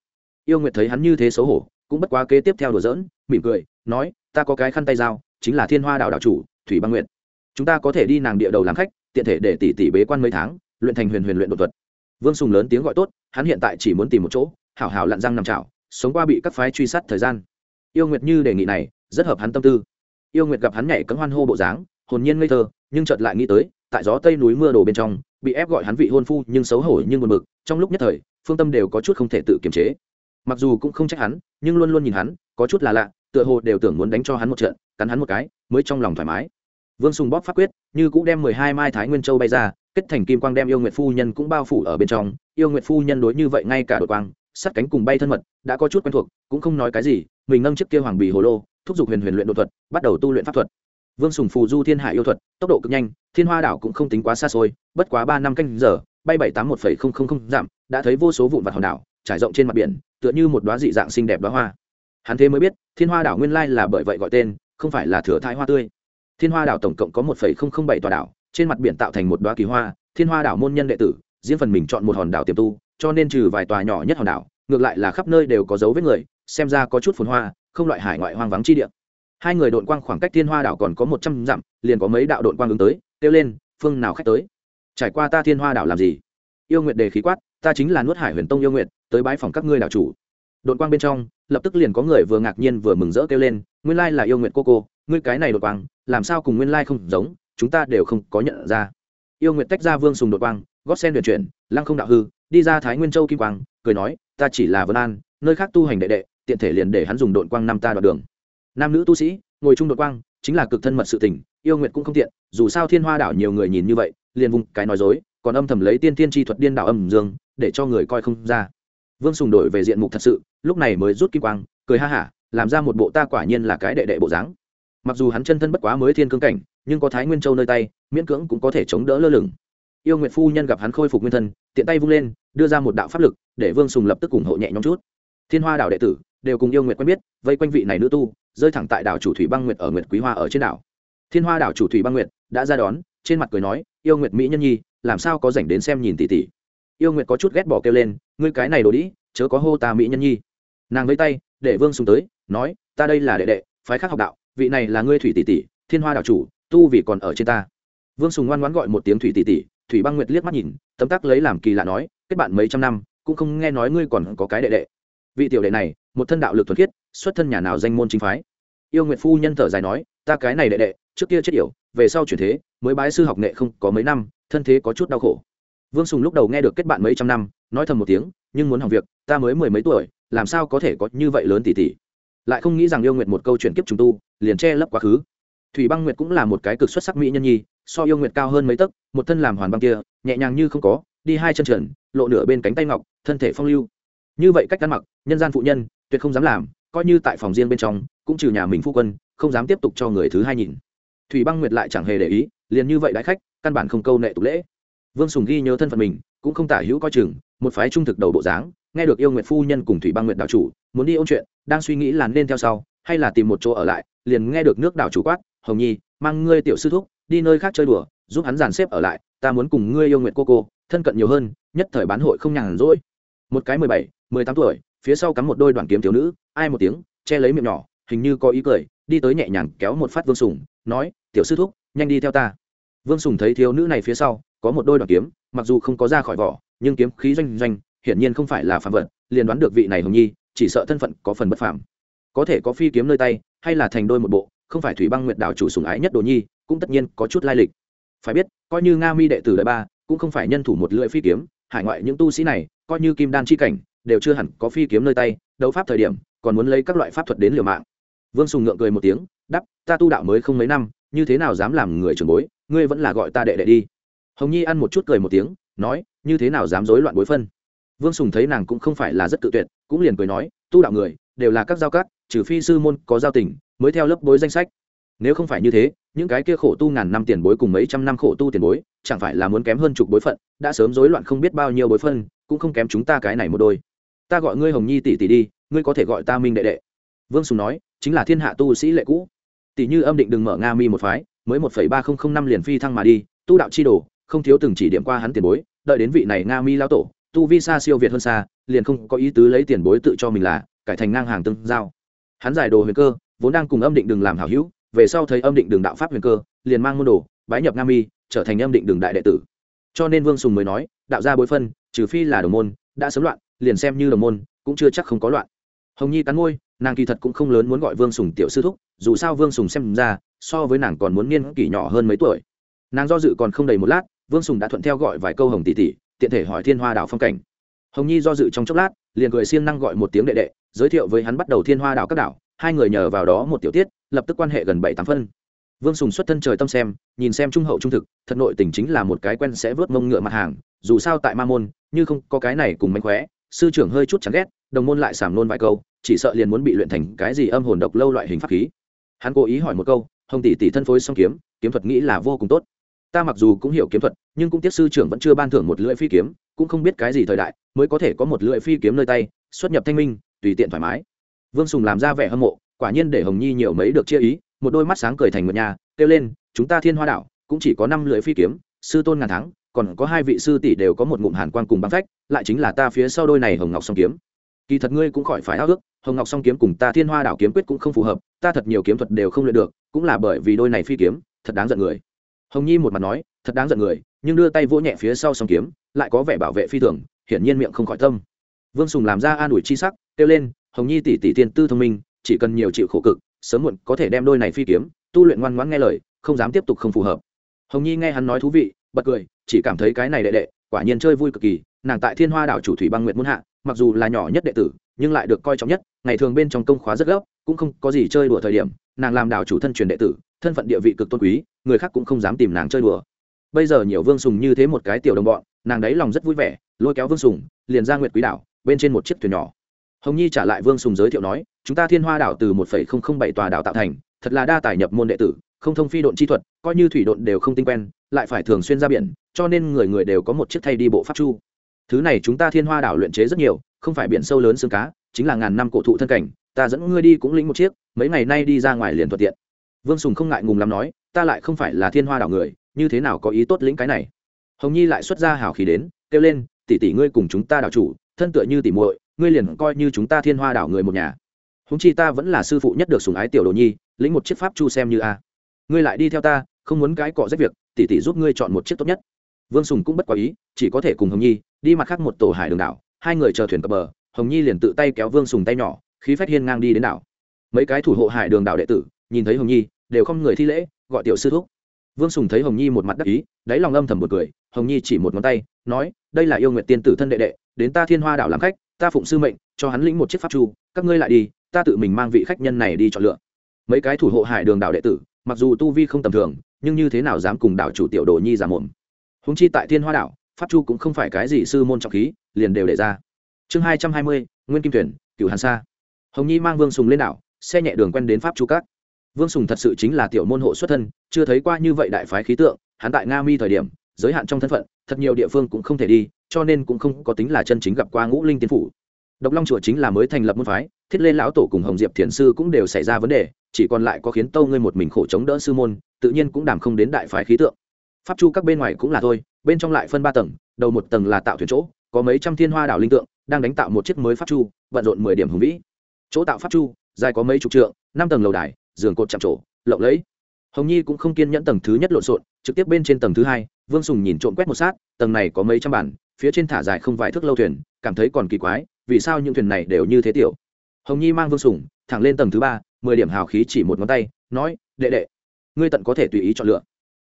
Yêu nguyệt thấy hắn như thế xấu hổ, cũng bất quá kế tiếp theo đùa giỡn, mỉm cười, nói, ta có cái khăn tay dao, chính là thiên hoa đạo đạo chủ, thủy băng nguyện chúng ta có thể đi nàng địa đầu làm khách tiện thể để tỷ tỷ bế quan mấy tháng, luyện thành huyền huyền luyện đột thuật. Vương sùng lớn tiếng gọi tốt, hắn hiện tại chỉ muốn tìm một chỗ, hảo hảo lặn răng nằm chảo, sống qua bị các phái truy sát thời gian. Yêu nguyệt như đề nghị này, rất hợp hắn tâm tư. Yêu nguyệt gặp hắn nhảy cấm hoan hô bộ dáng, hồn nhiên ngây thơ, nhưng chợt lại nghĩ tới, tại gió tây núi mưa đổ bên trong, bị ép gọi hắn vị hôn phu nhưng xấu hổ nhưng buồn bực, trong lúc nhất thời, phương tâm đều có chút không thể tự kiềm chế. Mặc dù cũng không trách hắn, nhưng luôn luôn nhìn hắn, có chút là lạ, tựa hồ đều tưởng muốn đánh cho hắn một trận, cắn hắn một cái, mới trong lòng thoải mái vương sùng bóp pháp quyết, như cũng đem mười hai mai thái nguyên châu bay ra, kết thành kim quang đem yêu nguyệt phu nhân cũng bao phủ ở bên trong. Yêu nguyệt phu nhân đối như vậy ngay cả đội quang, sắt cánh cùng bay thân mật, đã có chút quen thuộc, cũng không nói cái gì, mình nâng chiếc kia hoàng bì hồ lô, thúc giục huyền huyền luyện đột thuật, bắt đầu tu luyện pháp thuật. Vương sùng phù du thiên hạ yêu thuật, tốc độ cực nhanh, thiên hoa đảo cũng không tính quá xa xôi, bất quá ba năm canh giờ, bay bảy tám một phẩy không không không giảm đã thấy vô số vụn vặt hòn đảo, trải rộng trên mặt biển, tựa như một đoá dị dạng xinh đẹp đoá hoa. Hắn thế mới biết, thiên hoa đảo nguyên lai là bởi vậy gọi tên, không phải là thừa thái hoa tươi thiên hoa đảo tổng cộng có một phẩy không không bảy tòa đảo, trên mặt biển tạo thành một đoá kỳ hoa. Thiên hoa đảo môn nhân đệ tử, riêng phần mình chọn một hòn đảo tiềm tu, cho nên trừ vài tòa nhỏ nhất hòn đảo, ngược lại là khắp nơi đều có dấu vết người, xem ra có chút phồn hoa, không loại hải ngoại hoang vắng chi địa. Hai người đội quang khoảng cách thiên hoa đảo còn có một trăm dặm, liền có mấy đạo đội quang ứng tới, kêu lên, phương nào khách tới? Trải qua ta thiên hoa đảo làm gì? Yêu nguyệt đề khí quát, ta chính là nuốt hải huyền tông yêu nguyệt, tới bãi phòng các ngươi đảo chủ. Đội quang bên trong, lập tức liền có người vừa ngạc nhiên vừa mừng rỡ kêu lên nguyên lai là yêu nguyệt cô cô, ngươi cái này đột quang, làm sao cùng nguyên lai không giống, chúng ta đều không có nhận ra. Yêu nguyệt tách ra vương sùng đột quang, gót sen luyện chuyển, lăng không đạo hư, đi ra thái nguyên châu kim quang, cười nói, ta chỉ là vân an, nơi khác tu hành đệ đệ, tiện thể liền để hắn dùng đột quang năm ta đoạn đường. Nam nữ tu sĩ, ngồi chung đột quang, chính là cực thân mật sự tình, yêu nguyệt cũng không tiện, dù sao thiên hoa đảo nhiều người nhìn như vậy, liền vùng cái nói dối, còn âm thầm lấy tiên tiên tri thuật điên đảo âm dương, để cho người coi không ra. Vương sùng đổi về diện mục thật sự, lúc này mới rút kim quang, cười ha hả làm ra một bộ ta quả nhiên là cái đệ đệ bộ dáng. Mặc dù hắn chân thân bất quá mới thiên cương cảnh, nhưng có thái nguyên châu nơi tay, miễn cưỡng cũng có thể chống đỡ lơ lửng. Yêu nguyệt phu nhân gặp hắn khôi phục nguyên thân, tiện tay vung lên, đưa ra một đạo pháp lực, để vương sùng lập tức ủng hộ nhẹ nhõm chút. Thiên hoa đảo đệ tử, đều cùng yêu nguyệt quen biết, vây quanh vị này nữ tu, rơi thẳng tại đảo chủ thủy băng nguyệt ở nguyệt quý hoa ở trên đảo. Thiên hoa đảo chủ thủy băng nguyệt đã ra đón, trên mặt cười nói, yêu nguyệt mỹ nhân nhi, làm sao có dành đến xem nhìn tỷ tỷ? Yêu nguyệt có chút ghét bỏ kêu lên, ngươi cái này đồ đĩ, chớ có hô ta mỹ nhân nhi. Nàng với tay để vương sùng tới, nói, ta đây là đệ đệ, phái khác học đạo, vị này là ngươi thủy tỷ tỷ, thiên hoa đạo chủ, tu vì còn ở trên ta. Vương sùng ngoan ngoãn gọi một tiếng thủy tỷ tỷ, thủy băng nguyệt liếc mắt nhìn, tấm tắc lấy làm kỳ lạ nói, kết bạn mấy trăm năm, cũng không nghe nói ngươi còn có cái đệ đệ. Vị tiểu đệ này, một thân đạo lực thuần khiết, xuất thân nhà nào danh môn chính phái. Yêu nguyệt phu nhân thở dài nói, ta cái này đệ đệ, trước kia chết yểu, về sau chuyển thế, mới bái sư học nghệ không có mấy năm, thân thế có chút đau khổ. Vương sùng lúc đầu nghe được kết bạn mấy trăm năm, nói thầm một tiếng, nhưng muốn học việc, ta mới mười mấy tuổi làm sao có thể có như vậy lớn tỷ tỷ lại không nghĩ rằng yêu nguyệt một câu chuyện kiếp trùng tu, liền che lấp quá khứ. Thủy băng nguyệt cũng là một cái cực xuất sắc mỹ nhân nhi, so yêu nguyệt cao hơn mấy tấc, một thân làm hoàn băng kia, nhẹ nhàng như không có, đi hai chân trần, lộ nửa bên cánh tay ngọc, thân thể phong lưu. Như vậy cách ăn mặc, nhân gian phụ nhân, tuyệt không dám làm, coi như tại phòng riêng bên trong, cũng trừ nhà mình phu quân, không dám tiếp tục cho người thứ hai nhìn. Thủy băng nguyệt lại chẳng hề để ý, liền như vậy đãi khách, căn bản không câu nệ tục lễ. Vương sùng ghi nhớ thân phận mình, cũng không tả hữu coi chừng, một phái trung thực đầu bộ dáng nghe được yêu nguyệt phu nhân cùng thủy băng nguyệt đảo chủ muốn đi ôn chuyện, đang suy nghĩ là nên theo sau hay là tìm một chỗ ở lại, liền nghe được nước đảo chủ quát, hồng nhi, mang ngươi tiểu sư thúc đi nơi khác chơi đùa, giúp hắn dàn xếp ở lại, ta muốn cùng ngươi yêu nguyện cô cô, thân cận nhiều hơn, nhất thời bán hội không nhàn rỗi. Một cái mười bảy, mười tám tuổi, phía sau cắm một đôi đoàn kiếm thiếu nữ, ai một tiếng, che lấy miệng nhỏ, hình như có ý cười, đi tới nhẹ nhàng kéo một phát vương sùng, nói, tiểu sư thúc, nhanh đi theo ta. Vương sùng thấy thiếu nữ này phía sau, có một đôi đoàn kiếm, mặc dù không có ra khỏi vỏ, nhưng kiếm khí doanh doanh hiển nhiên không phải là phàm vật, liền đoán được vị này hồng nhi, chỉ sợ thân phận có phần bất phàm. Có thể có phi kiếm nơi tay, hay là thành đôi một bộ, không phải thủy băng nguyệt đảo chủ sùng ái nhất đồ nhi, cũng tất nhiên có chút lai lịch. Phải biết, coi như nga mi đệ tử đời ba, cũng không phải nhân thủ một lưỡi phi kiếm, hải ngoại những tu sĩ này, coi như kim đan chi cảnh, đều chưa hẳn có phi kiếm nơi tay, đấu pháp thời điểm, còn muốn lấy các loại pháp thuật đến liều mạng. Vương sùng ngượng cười một tiếng đắp ta tu đạo mới không mấy năm, như thế nào dám làm người trưởng bối, ngươi vẫn là gọi ta đệ đệ đi. Hồng nhi ăn một chút cười một tiếng, nói, như thế nào dám dối loạn bối phân? Vương sùng thấy nàng cũng không phải là rất tự tuyệt, cũng liền cười nói, tu đạo người, đều là các giao cát trừ phi sư môn có giao tình, mới theo lớp bối danh sách. Nếu không phải như thế, những cái kia khổ tu ngàn năm tiền bối cùng mấy trăm năm khổ tu tiền bối, chẳng phải là muốn kém hơn chục bối phận, đã sớm rối loạn không biết bao nhiêu bối phân, cũng không kém chúng ta cái này một đôi. Ta gọi ngươi hồng nhi tỷ tỷ đi, ngươi có thể gọi ta minh đệ đệ. Vương sùng nói, chính là thiên hạ tu sĩ lệ cũ. Tỷ như âm định đừng mở nga mi một phái, mới một phẩy ba không không năm liền phi thăng mà đi, tu đạo chi đồ, không thiếu từng chỉ điểm qua hắn tiền bối, đợi đến vị này nga mi lao tổ tu vi xa siêu việt hơn xa, liền không có ý tứ lấy tiền bối tự cho mình là, cải thành ngang hàng tương giao. Hắn giải đồ huyền cơ, vốn đang cùng âm định Đường làm hảo hữu, về sau thấy âm định đường đạo pháp huyền cơ, liền mang môn đồ, bái nhập nga mi, trở thành âm định đường đại đệ tử. Cho nên vương sùng mới nói, đạo gia bối phân, trừ phi là đồng môn, đã sớm loạn, liền xem như đồng môn, cũng chưa chắc không có loạn. Hồng nhi cắn môi, nàng kỳ thật cũng không lớn muốn gọi vương sùng tiểu sư thúc, dù sao vương sùng xem ra, so với nàng còn muốn niên kỷ nhỏ hơn mấy tuổi. Nàng do dự còn không đầy một lát, vương sùng đã thuận theo gọi vài câu hồng tỷ tỷ tiện thể hỏi thiên hoa đảo phong cảnh. Hồng nhi do dự trong chốc lát, liền cười siêng năng gọi một tiếng đệ đệ, giới thiệu với hắn bắt đầu thiên hoa đảo các đảo, hai người nhờ vào đó một tiểu tiết, lập tức quan hệ gần bảy tám phân. Vương sùng xuất thân trời tâm xem, nhìn xem trung hậu trung thực, thật nội tình chính là một cái quen sẽ vớt mông ngựa mặt hàng, dù sao tại ma môn, như không có cái này cùng mánh khóe, sư trưởng hơi chút chán ghét, đồng môn lại sảm nôn vài câu, chỉ sợ liền muốn bị luyện thành cái gì âm hồn độc lâu loại hình pháp khí. Hắn cố ý hỏi một câu, hồng tỷ tỷ thân phối song kiếm kiếm thuật nghĩ là vô cùng tốt ta mặc dù cũng hiểu kiếm thuật, nhưng cũng tiếc sư trưởng vẫn chưa ban thưởng một lưỡi phi kiếm, cũng không biết cái gì thời đại, mới có thể có một lưỡi phi kiếm nơi tay, xuất nhập thanh minh, tùy tiện thoải mái. Vương sùng làm ra vẻ hâm mộ, quả nhiên để hồng nhi nhiều mấy được chia ý, một đôi mắt sáng cười thành một nhà, kêu lên, chúng ta thiên hoa đảo, cũng chỉ có năm lưỡi phi kiếm, sư tôn ngàn thắng, còn có hai vị sư tỷ đều có một ngụm hàn quan cùng băng phách, lại chính là ta phía sau đôi này hồng ngọc song kiếm. Kỳ thật ngươi cũng khỏi phải ao ước, hồng ngọc song kiếm cùng ta thiên hoa đảo kiếm quyết cũng không phù hợp, ta thật nhiều kiếm thuật đều không luyện được, cũng là bởi vì đôi này phi kiếm, thật đáng giận người hồng nhi một mặt nói, thật đáng giận người, nhưng đưa tay vỗ nhẹ phía sau song kiếm, lại có vẻ bảo vệ phi thường, hiển nhiên miệng không khỏi tâm. Vương sùng làm ra an ủi chi sắc, kêu lên, hồng nhi tỷ tỷ tiên tư thông minh, chỉ cần nhiều chịu khổ cực, sớm muộn có thể đem đôi này phi kiếm, tu luyện ngoan ngoãn nghe lời, không dám tiếp tục không phù hợp. Hồng nhi nghe hắn nói thú vị, bật cười, chỉ cảm thấy cái này đệ đệ, quả nhiên chơi vui cực kỳ, nàng tại thiên hoa đảo chủ thủy băng nguyện muôn hạ, mặc dù là nhỏ nhất đệ tử, nhưng lại được coi trọng nhất, ngày thường bên trong công khóa rất gấp, cũng không có gì chơi đùa thời điểm, nàng làm đảo chủ thân truyền đệ tử thân phận địa vị cực tôn quý, người khác cũng không dám tìm nàng chơi đùa. Bây giờ nhiều vương sùng như thế một cái tiểu đồng bọn, nàng đấy lòng rất vui vẻ, lôi kéo vương sùng, liền ra nguyệt quý đảo, bên trên một chiếc thuyền nhỏ. Hồng nhi trả lại vương sùng giới thiệu nói, chúng ta thiên hoa đảo từ một bảy tòa đảo tạo thành, thật là đa tài nhập môn đệ tử, không thông phi độn chi thuật, coi như thủy độn đều không tinh quen, lại phải thường xuyên ra biển, cho nên người người đều có một chiếc thay đi bộ pháp chu. Thứ này chúng ta thiên hoa đảo luyện chế rất nhiều, không phải biển sâu lớn xương cá, chính là ngàn năm cổ thụ thân cảnh, ta dẫn ngươi đi cũng lĩnh một chiếc, mấy ngày nay đi ra ngoài liền thuận tiện vương sùng không ngại ngùng lắm nói, ta lại không phải là thiên hoa đảo người, như thế nào có ý tốt lĩnh cái này? Hồng nhi lại xuất ra hào khí đến, kêu lên, tỷ tỷ ngươi cùng chúng ta đảo chủ, thân tựa như tỷ muội, ngươi liền coi như chúng ta thiên hoa đảo người một nhà. Húng chi ta vẫn là sư phụ nhất được sùng ái tiểu đồ nhi, lĩnh một chiếc pháp chu xem như a. Ngươi lại đi theo ta, không muốn cái cọ rách việc, tỷ tỷ giúp ngươi chọn một chiếc tốt nhất. Vương sùng cũng bất quá ý, chỉ có thể cùng hồng nhi đi mặt khác một tổ hải đường đảo, hai người chờ thuyền cập bờ, hồng nhi liền tự tay kéo vương sùng tay nhỏ, khí phách hiên ngang đi đến đảo. Mấy cái thủ hộ hải đường đảo đệ tử nhìn thấy hồng nhi, đều không người thi lễ, gọi tiểu sư thúc. Vương sùng thấy hồng nhi một mặt đắc ý, đáy lòng âm thầm một cười, hồng nhi chỉ một ngón tay, nói, đây là yêu nguyện tiên tử thân đệ đệ, đến ta thiên hoa đảo làm khách, ta phụng sư mệnh, cho hắn lĩnh một chiếc pháp chu, các ngươi lại đi, ta tự mình mang vị khách nhân này đi chọn lựa. Mấy cái thủ hộ hải đường đảo đệ tử, mặc dù tu vi không tầm thường, nhưng như thế nào dám cùng đảo chủ tiểu đồ nhi giả mồm. Húng chi tại thiên hoa đảo, pháp chu cũng không phải cái gì sư môn trọng khí, liền đều để ra. Chương hai trăm hai mươi, nguyên kim tuyển cựu hàn sa. Hồng nhi mang vương sùng lên đảo, xe nhẹ đường quen đến pháp chu cát vương sùng thật sự chính là tiểu môn hộ xuất thân, chưa thấy qua như vậy đại phái khí tượng, hắn tại nga mi thời điểm, giới hạn trong thân phận, thật nhiều địa phương cũng không thể đi, cho nên cũng không có tính là chân chính gặp qua ngũ linh tiên phủ. Độc long chùa chính là mới thành lập môn phái, thiết lên lão tổ cùng hồng diệp thiền sư cũng đều xảy ra vấn đề, chỉ còn lại có khiến tâu ngươi một mình khổ chống đỡ sư môn, tự nhiên cũng đảm không đến đại phái khí tượng. Pháp chu các bên ngoài cũng là thôi, bên trong lại phân ba tầng, đầu một tầng là tạo thuyền chỗ, có mấy trăm thiên hoa đảo linh tượng, đang đánh tạo một chiếc mới pháp chu bận rộn mười điểm hùng vĩ. Chỗ tạo pháp chu, dài có mấy chục trượng, năm tầng lầu đài giường cột chạm trổ, lộng lẫy. Hồng nhi cũng không kiên nhẫn tầng thứ nhất lộn xộn, trực tiếp bên trên tầng thứ hai, vương sùng nhìn trộm quét một sát, tầng này có mấy trăm bản, phía trên thả dài không vài thước lâu thuyền, cảm thấy còn kỳ quái, vì sao những thuyền này đều như thế tiểu? Hồng nhi mang vương sùng, thẳng lên tầng thứ ba, mười điểm hào khí chỉ một ngón tay, nói, đệ đệ, ngươi tận có thể tùy ý chọn lựa.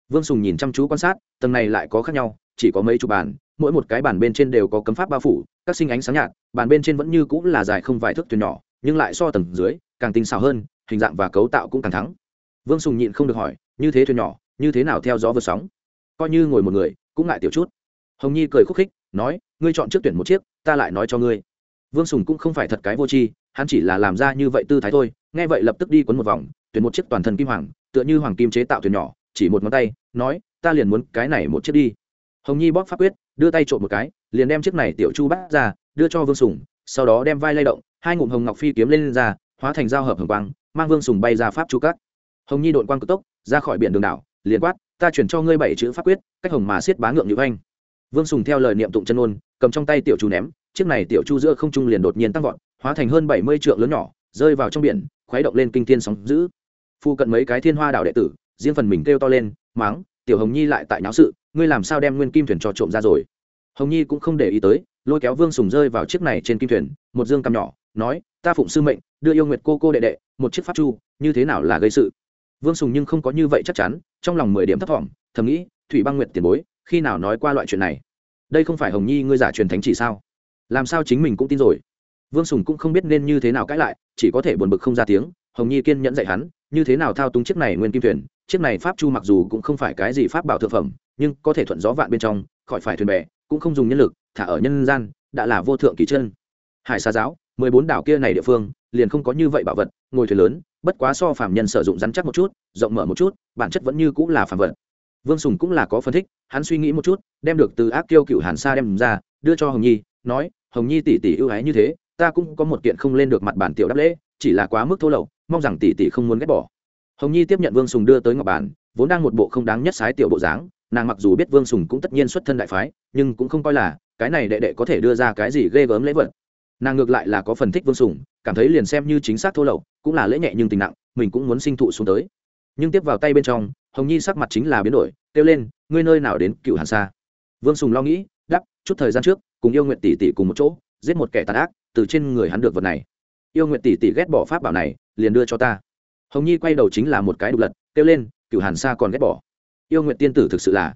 Vương sùng nhìn chăm chú quan sát, tầng này lại có khác nhau, chỉ có mấy chục bàn mỗi một cái bàn bên trên đều có cấm pháp bao phủ, các sinh ánh sáng nhạt bàn bên trên vẫn như cũng là dài không vài thước thuyền nhỏ, nhưng lại so tầng dưới, càng tinh xảo hơn hình dạng và cấu tạo cũng càng thắng. Vương sùng nhịn không được hỏi như thế thuyền nhỏ như thế nào theo gió vượt sóng? Coi như ngồi một người cũng ngại tiểu chút. Hồng nhi cười khúc khích nói ngươi chọn trước tuyển một chiếc ta lại nói cho ngươi. Vương sùng cũng không phải thật cái vô tri hắn chỉ là làm ra như vậy tư thái thôi nghe vậy lập tức đi quấn một vòng tuyển một chiếc toàn thân kim hoàng tựa như hoàng kim chế tạo thuyền nhỏ chỉ một ngón tay nói ta liền muốn cái này một chiếc đi. Hồng nhi bóp pháp quyết đưa tay trộm một cái liền đem chiếc này tiểu chu bắt ra đưa cho vương sùng sau đó đem vai lay động hai ngụm hồng ngọc phi kiếm lên, lên ra hóa thành dao hợp hồng quang mang vương sùng bay ra pháp chu cát hồng nhi đội quang cực tốc, ra khỏi biển đường đảo, liền quát, ta chuyển cho ngươi bảy chữ pháp quyết, cách hồng mà xiết bá ngượng như anh vương sùng theo lời niệm tụng chân ôn cầm trong tay tiểu chu ném, chiếc này tiểu chu giữa không trung liền đột nhiên tăng vọt, hóa thành hơn bảy mươi trượng lớn nhỏ, rơi vào trong biển, khuấy động lên kinh thiên sóng dữ. Phu cận mấy cái thiên hoa đảo đệ tử, riêng phần mình kêu to lên, máng, tiểu hồng nhi lại tại nháo sự, ngươi làm sao đem nguyên kim thuyền cho trộm ra rồi? Hồng nhi cũng không để ý tới, lôi kéo vương sùng rơi vào chiếc này trên kim thuyền, một dương cầm nhỏ, nói ta phụng sư mệnh, đưa yêu nguyệt cô cô đệ đệ, một chiếc pháp chu, như thế nào là gây sự? Vương sùng nhưng không có như vậy chắc chắn, trong lòng mười điểm thấp thỏm, thầm nghĩ, thủy băng nguyệt tiền bối, khi nào nói qua loại chuyện này? Đây không phải hồng nhi ngươi giả truyền thánh chỉ sao? Làm sao chính mình cũng tin rồi? Vương sùng cũng không biết nên như thế nào cãi lại, chỉ có thể buồn bực không ra tiếng, hồng nhi kiên nhẫn dạy hắn, như thế nào thao túng chiếc này nguyên kim thuyền, chiếc này pháp chu mặc dù cũng không phải cái gì pháp bảo thực phẩm, nhưng có thể thuận gió vạn bên trong, khỏi phải thuyền bè, cũng không dùng nhân lực, thả ở nhân gian, đã là vô thượng kỳ chân hải xa giáo, mười bốn đảo kia này địa phương, liền không có như vậy bảo vật, ngồi thuyền lớn, bất quá so phạm nhân sử dụng rắn chắc một chút, rộng mở một chút, bản chất vẫn như cũng là phạm vật. Vương sùng cũng là có phân thích, hắn suy nghĩ một chút, đem được từ ác Tiêu cựu hàn sa đem ra, đưa cho hồng nhi, nói, hồng nhi tỷ tỷ ưu ái như thế, ta cũng có một kiện không lên được mặt bản tiểu đáp lễ, chỉ là quá mức thô lậu, mong rằng tỷ tỷ không muốn ghét bỏ. Hồng nhi tiếp nhận vương sùng đưa tới ngọc bản vốn đang một bộ không đáng nhất sái tiểu bộ dáng, nàng mặc dù biết vương sùng cũng tất nhiên xuất thân đại phái, nhưng cũng không coi là, cái này đệ đệ có thể đưa ra cái gì ghê gớm lễ vật nàng ngược lại là có phần thích vương sùng, cảm thấy liền xem như chính xác thô lậu, cũng là lễ nhẹ nhưng tình nặng, mình cũng muốn sinh thụ xuống tới. Nhưng tiếp vào tay bên trong, hồng nhi sắc mặt chính là biến đổi, kêu lên, ngươi nơi nào đến cựu hàn sa? Vương sùng lo nghĩ đắp chút thời gian trước, cùng yêu nguyện tỷ tỷ cùng một chỗ, giết một kẻ tàn ác, từ trên người hắn được vật này. Yêu nguyện tỷ tỷ ghét bỏ pháp bảo này, liền đưa cho ta. Hồng nhi quay đầu chính là một cái đục lật, kêu lên, cựu hàn sa còn ghét bỏ. Yêu nguyện tiên tử thực sự là,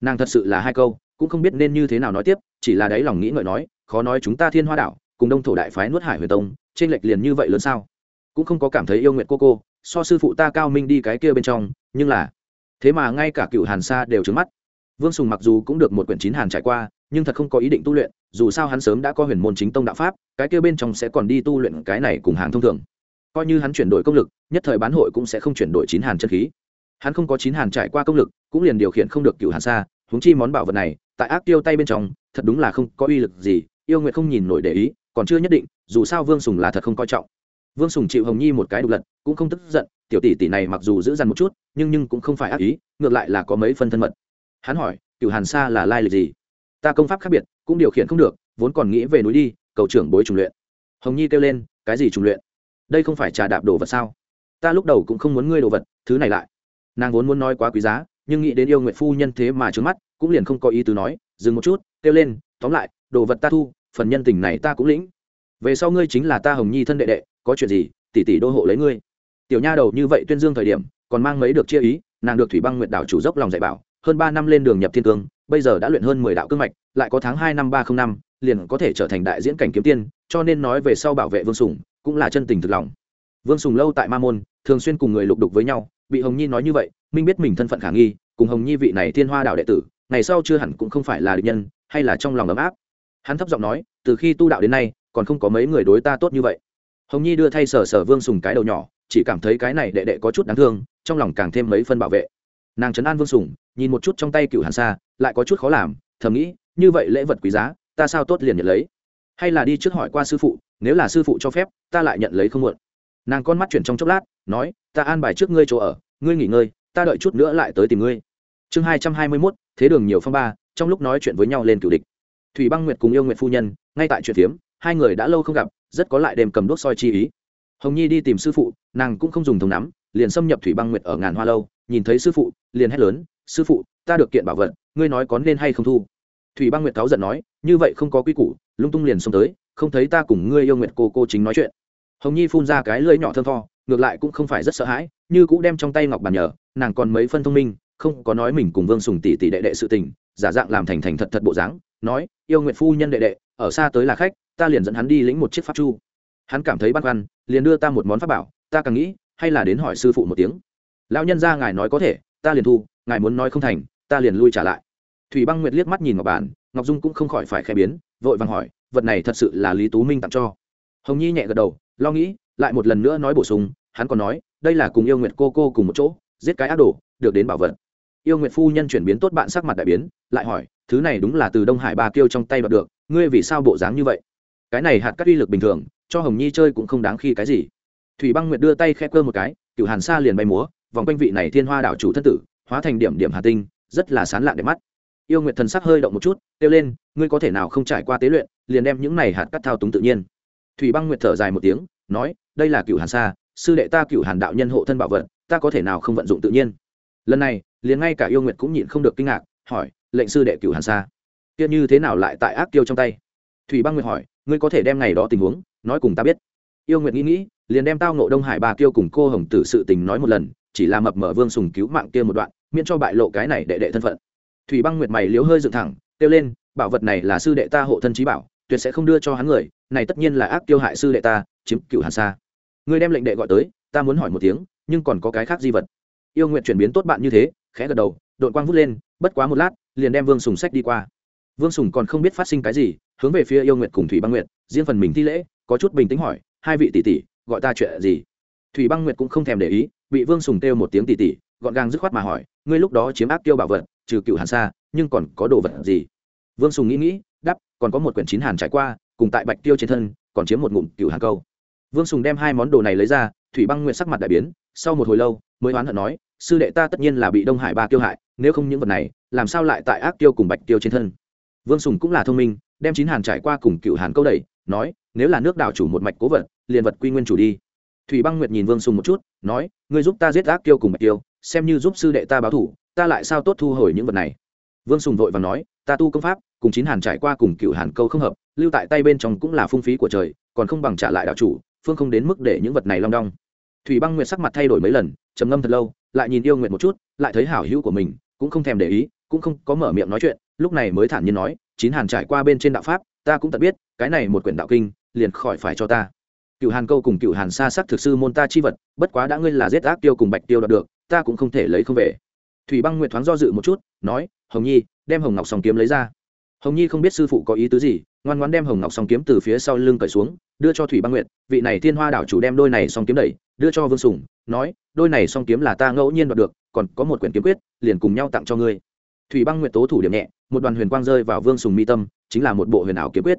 nàng thật sự là hai câu, cũng không biết nên như thế nào nói tiếp, chỉ là đáy lòng nghĩ ngợi nói, khó nói chúng ta thiên hoa đảo cùng đông thổ đại phái nuốt hải huyền tông, trên lệch liền như vậy lớn sao? Cũng không có cảm thấy yêu nguyện cô cô, so sư phụ ta cao minh đi cái kia bên trong, nhưng là, thế mà ngay cả cựu hàn sa đều trứng mắt. Vương sùng mặc dù cũng được một quyển chín hàn trải qua, nhưng thật không có ý định tu luyện, dù sao hắn sớm đã có huyền môn chính tông đạo pháp, cái kia bên trong sẽ còn đi tu luyện cái này cùng hàng thông thường. Coi như hắn chuyển đổi công lực, nhất thời bán hội cũng sẽ không chuyển đổi chín hàn chân khí. Hắn không có chín hàn trải qua công lực, cũng liền điều khiển không được cựu hàn xa húng chi món bảo vật này, tại ác tiêu tay bên trong, thật đúng là không có uy lực gì, yêu nguyện không nhìn nổi để ý còn chưa nhất định, dù sao vương sùng là thật không coi trọng. Vương sùng chịu hồng nhi một cái đục lật, cũng không tức giận, tiểu tỷ tỷ này mặc dù giữ dằn một chút, nhưng nhưng cũng không phải ác ý, ngược lại là có mấy phân thân mật. Hắn hỏi cựu hàn sa là lai lịch gì? Ta công pháp khác biệt, cũng điều khiển không được, vốn còn nghĩ về núi đi, cầu trưởng bối trùng luyện. Hồng nhi kêu lên, cái gì trùng luyện? Đây không phải trà đạp đồ vật sao? Ta lúc đầu cũng không muốn ngươi đồ vật, thứ này lại. Nàng vốn muốn nói quá quý giá, nhưng nghĩ đến yêu nguyện phu nhân thế mà trướng mắt, cũng liền không có ý tứ nói, dừng một chút, kêu lên, tóm lại, đồ vật ta thu phần nhân tình này ta cũng lĩnh. Về sau ngươi chính là ta hồng nhi thân đệ đệ, có chuyện gì, tỷ tỷ đô hộ lấy ngươi. Tiểu nha đầu như vậy tuyên dương thời điểm, còn mang mấy được chia ý, nàng được thủy băng nguyệt đảo chủ dốc lòng dạy bảo, hơn ba năm lên đường nhập thiên cương, bây giờ đã luyện hơn mười đạo cương mạch, lại có tháng hai năm ba không năm, liền có thể trở thành đại diễn cảnh kiếm tiên, cho nên nói về sau bảo vệ vương sùng, cũng là chân tình thực lòng. Vương sùng lâu tại ma môn, thường xuyên cùng người lục đục với nhau, bị hồng nhi nói như vậy, minh biết mình thân phận khả nghi, cùng hồng nhi vị này thiên hoa đạo đệ tử, ngày sau chưa hẳn cũng không phải là địch nhân, hay là trong lòng ấm áp hắn thấp giọng nói, từ khi tu đạo đến nay, còn không có mấy người đối ta tốt như vậy. Hồng nhi đưa thay sở sở vương sùng cái đầu nhỏ, chỉ cảm thấy cái này đệ đệ có chút đáng thương, trong lòng càng thêm mấy phân bảo vệ. Nàng trấn an vương sùng, nhìn một chút trong tay cựu hàn sa, lại có chút khó làm, thầm nghĩ, như vậy lễ vật quý giá, ta sao tốt liền nhận lấy? Hay là đi trước hỏi qua sư phụ, nếu là sư phụ cho phép, ta lại nhận lấy không muộn. Nàng con mắt chuyển trong chốc lát, nói, ta an bài trước ngươi chỗ ở, ngươi nghỉ ngơi, ta đợi chút nữa lại tới tìm ngươi. Chương hai trăm hai mươi mốt, thế đường nhiều phong ba, trong lúc nói chuyện với nhau lên cửu địch thủy băng nguyệt cùng yêu nguyệt phu nhân, ngay tại chuyện phiếm, hai người đã lâu không gặp, rất có lại đêm cầm đốt soi chi ý. Hồng nhi đi tìm sư phụ, nàng cũng không dùng thống nắm, liền xâm nhập thủy băng nguyệt ở ngàn hoa lâu, nhìn thấy sư phụ, liền hét lớn, sư phụ, ta được kiện bảo vật, ngươi nói có nên hay không thu? Thủy băng nguyệt cáu giận nói, như vậy không có quy củ, lung tung liền xông tới, không thấy ta cùng ngươi yêu nguyệt cô cô chính nói chuyện. Hồng nhi phun ra cái lưỡi nhỏ thơm tho, ngược lại cũng không phải rất sợ hãi, như cũng đem trong tay ngọc bàn nhờ, nàng còn mấy phân thông minh, không có nói mình cùng vương sùng tỷ tỷ đệ đệ sự tình, giả dạng làm thành thành thật thật bộ dáng nói, yêu nguyện phu nhân đệ đệ, ở xa tới là khách, ta liền dẫn hắn đi lĩnh một chiếc pháp chu. Hắn cảm thấy băn khoăn, liền đưa ta một món pháp bảo, ta càng nghĩ, hay là đến hỏi sư phụ một tiếng. Lão nhân ra ngài nói có thể, ta liền thu, ngài muốn nói không thành, ta liền lui trả lại. Thủy băng nguyệt liếc mắt nhìn ngọc bản, ngọc dung cũng không khỏi phải khẽ biến, vội vàng hỏi, vật này thật sự là lý tú minh tặng cho? Hồng nhi nhẹ gật đầu, lo nghĩ, lại một lần nữa nói bổ sung, hắn còn nói, đây là cùng yêu nguyệt cô cô cùng một chỗ, giết cái ác đồ, được đến bảo vật yêu nguyệt phu nhân chuyển biến tốt bạn sắc mặt đại biến, lại hỏi, thứ này đúng là từ đông hải ba kiêu trong tay đoạt được, ngươi vì sao bộ dáng như vậy? Cái này hạt cắt uy lực bình thường, cho hồng nhi chơi cũng không đáng khi cái gì. Thủy băng nguyệt đưa tay khẽ cơ một cái cựu hàn sa liền bay múa, vòng quanh vị này thiên hoa đảo chủ thân tử, hóa thành điểm điểm hà tinh, rất là sán lạn đẹp mắt. Yêu nguyệt thần sắc hơi động một chút, kêu lên, ngươi có thể nào không trải qua tế luyện, liền đem những này hạt cắt thao túng tự nhiên. Thủy băng nguyệt thở dài một tiếng, nói, đây là cựu hàn sa, sư đệ ta cựu hàn đạo nhân hộ thân bảo vật, ta có thể nào không vận dụng tự nhiên? Lần này, liền ngay cả yêu nguyệt cũng nhịn không được kinh ngạc, hỏi, lệnh sư đệ cửu hàn sa, kia như thế nào lại tại ác tiêu trong tay? Thủy băng nguyệt hỏi, ngươi có thể đem ngày đó tình huống, nói cùng ta biết. Yêu nguyệt nghĩ nghĩ, liền đem tao nộ đông hải bà kiêu cùng cô hồng tử sự tình nói một lần, chỉ là mập mở vương sùng cứu mạng kia một đoạn, miễn cho bại lộ cái này đệ đệ thân phận. Thủy băng nguyệt mày liếu hơi dựng thẳng, kêu lên, bảo vật này là sư đệ ta hộ thân trí bảo, tuyệt sẽ không đưa cho hắn người, này tất nhiên là ác tiêu hại sư đệ ta, chiếm cựu hàn sa. Ngươi đem lệnh đệ gọi tới, ta muốn hỏi một tiếng, nhưng còn có cái khác di vật yêu nguyện chuyển biến tốt bạn như thế, khẽ gật đầu, đội quang vút lên, bất quá một lát, liền đem vương sùng sách đi qua. Vương sùng còn không biết phát sinh cái gì, hướng về phía yêu nguyện cùng thủy băng nguyệt, riêng phần mình thi lễ, có chút bình tĩnh hỏi, hai vị tỷ tỷ, gọi ta chuyện gì? Thủy băng nguyệt cũng không thèm để ý, bị vương sùng kêu một tiếng tỷ tỷ, gọn gàng dứt khoát mà hỏi, ngươi lúc đó chiếm ác tiêu bảo vật, trừ cựu hàn xa, nhưng còn có đồ vật gì? Vương sùng nghĩ nghĩ đắp còn có một quyển chín hàn trải qua, cùng tại bạch tiêu trên thân, còn chiếm một ngụm cựu hàn câu. Vương sùng đem hai món đồ này lấy ra, thủy băng nguyện sắc mặt đại biến, sau một hồi lâu, mới oán hận nói sư đệ ta tất nhiên là bị đông hải ba tiêu hại nếu không những vật này làm sao lại tại ác tiêu cùng bạch tiêu trên thân vương sùng cũng là thông minh đem chín hàn trải qua cùng cựu hàn câu đẩy nói nếu là nước đảo chủ một mạch cố vật liền vật quy nguyên chủ đi thủy băng nguyệt nhìn vương sùng một chút nói ngươi giúp ta giết ác tiêu cùng bạch tiêu xem như giúp sư đệ ta báo thủ ta lại sao tốt thu hồi những vật này vương sùng vội và nói ta tu công pháp cùng chín hàn trải qua cùng cựu hàn câu không hợp lưu tại tay bên trong cũng là phung phí của trời còn không bằng trả lại đạo chủ phương không đến mức để những vật này long đong thủy băng nguyệt sắc mặt thay đổi mấy lần trầm ngâm thật lâu lại nhìn yêu nguyệt một chút, lại thấy hảo hữu của mình, cũng không thèm để ý, cũng không có mở miệng nói chuyện, lúc này mới thản nhiên nói, chín hàn trải qua bên trên đạo pháp, ta cũng tận biết, cái này một quyển đạo kinh, liền khỏi phải cho ta. Cựu hàn câu cùng cựu hàn xa sắc thực sư môn ta chi vật, bất quá đã ngươi là giết ác tiêu cùng bạch tiêu đạt được, ta cũng không thể lấy không về. Thủy băng nguyệt thoáng do dự một chút, nói, hồng nhi, đem hồng ngọc song kiếm lấy ra. Hồng nhi không biết sư phụ có ý tứ gì, ngoan ngoan đem hồng ngọc song kiếm từ phía sau lưng cởi xuống, đưa cho thủy băng nguyệt, vị này thiên hoa đảo chủ đem đôi này song kiếm đẩy đưa cho vương sùng, nói, đôi này song kiếm là ta ngẫu nhiên đoạt được, còn có một quyển kiếm quyết, liền cùng nhau tặng cho ngươi. Thủy băng nguyệt tố thủ điểm nhẹ, một đoàn huyền quang rơi vào vương sùng mi tâm, chính là một bộ huyền ảo kiếm quyết.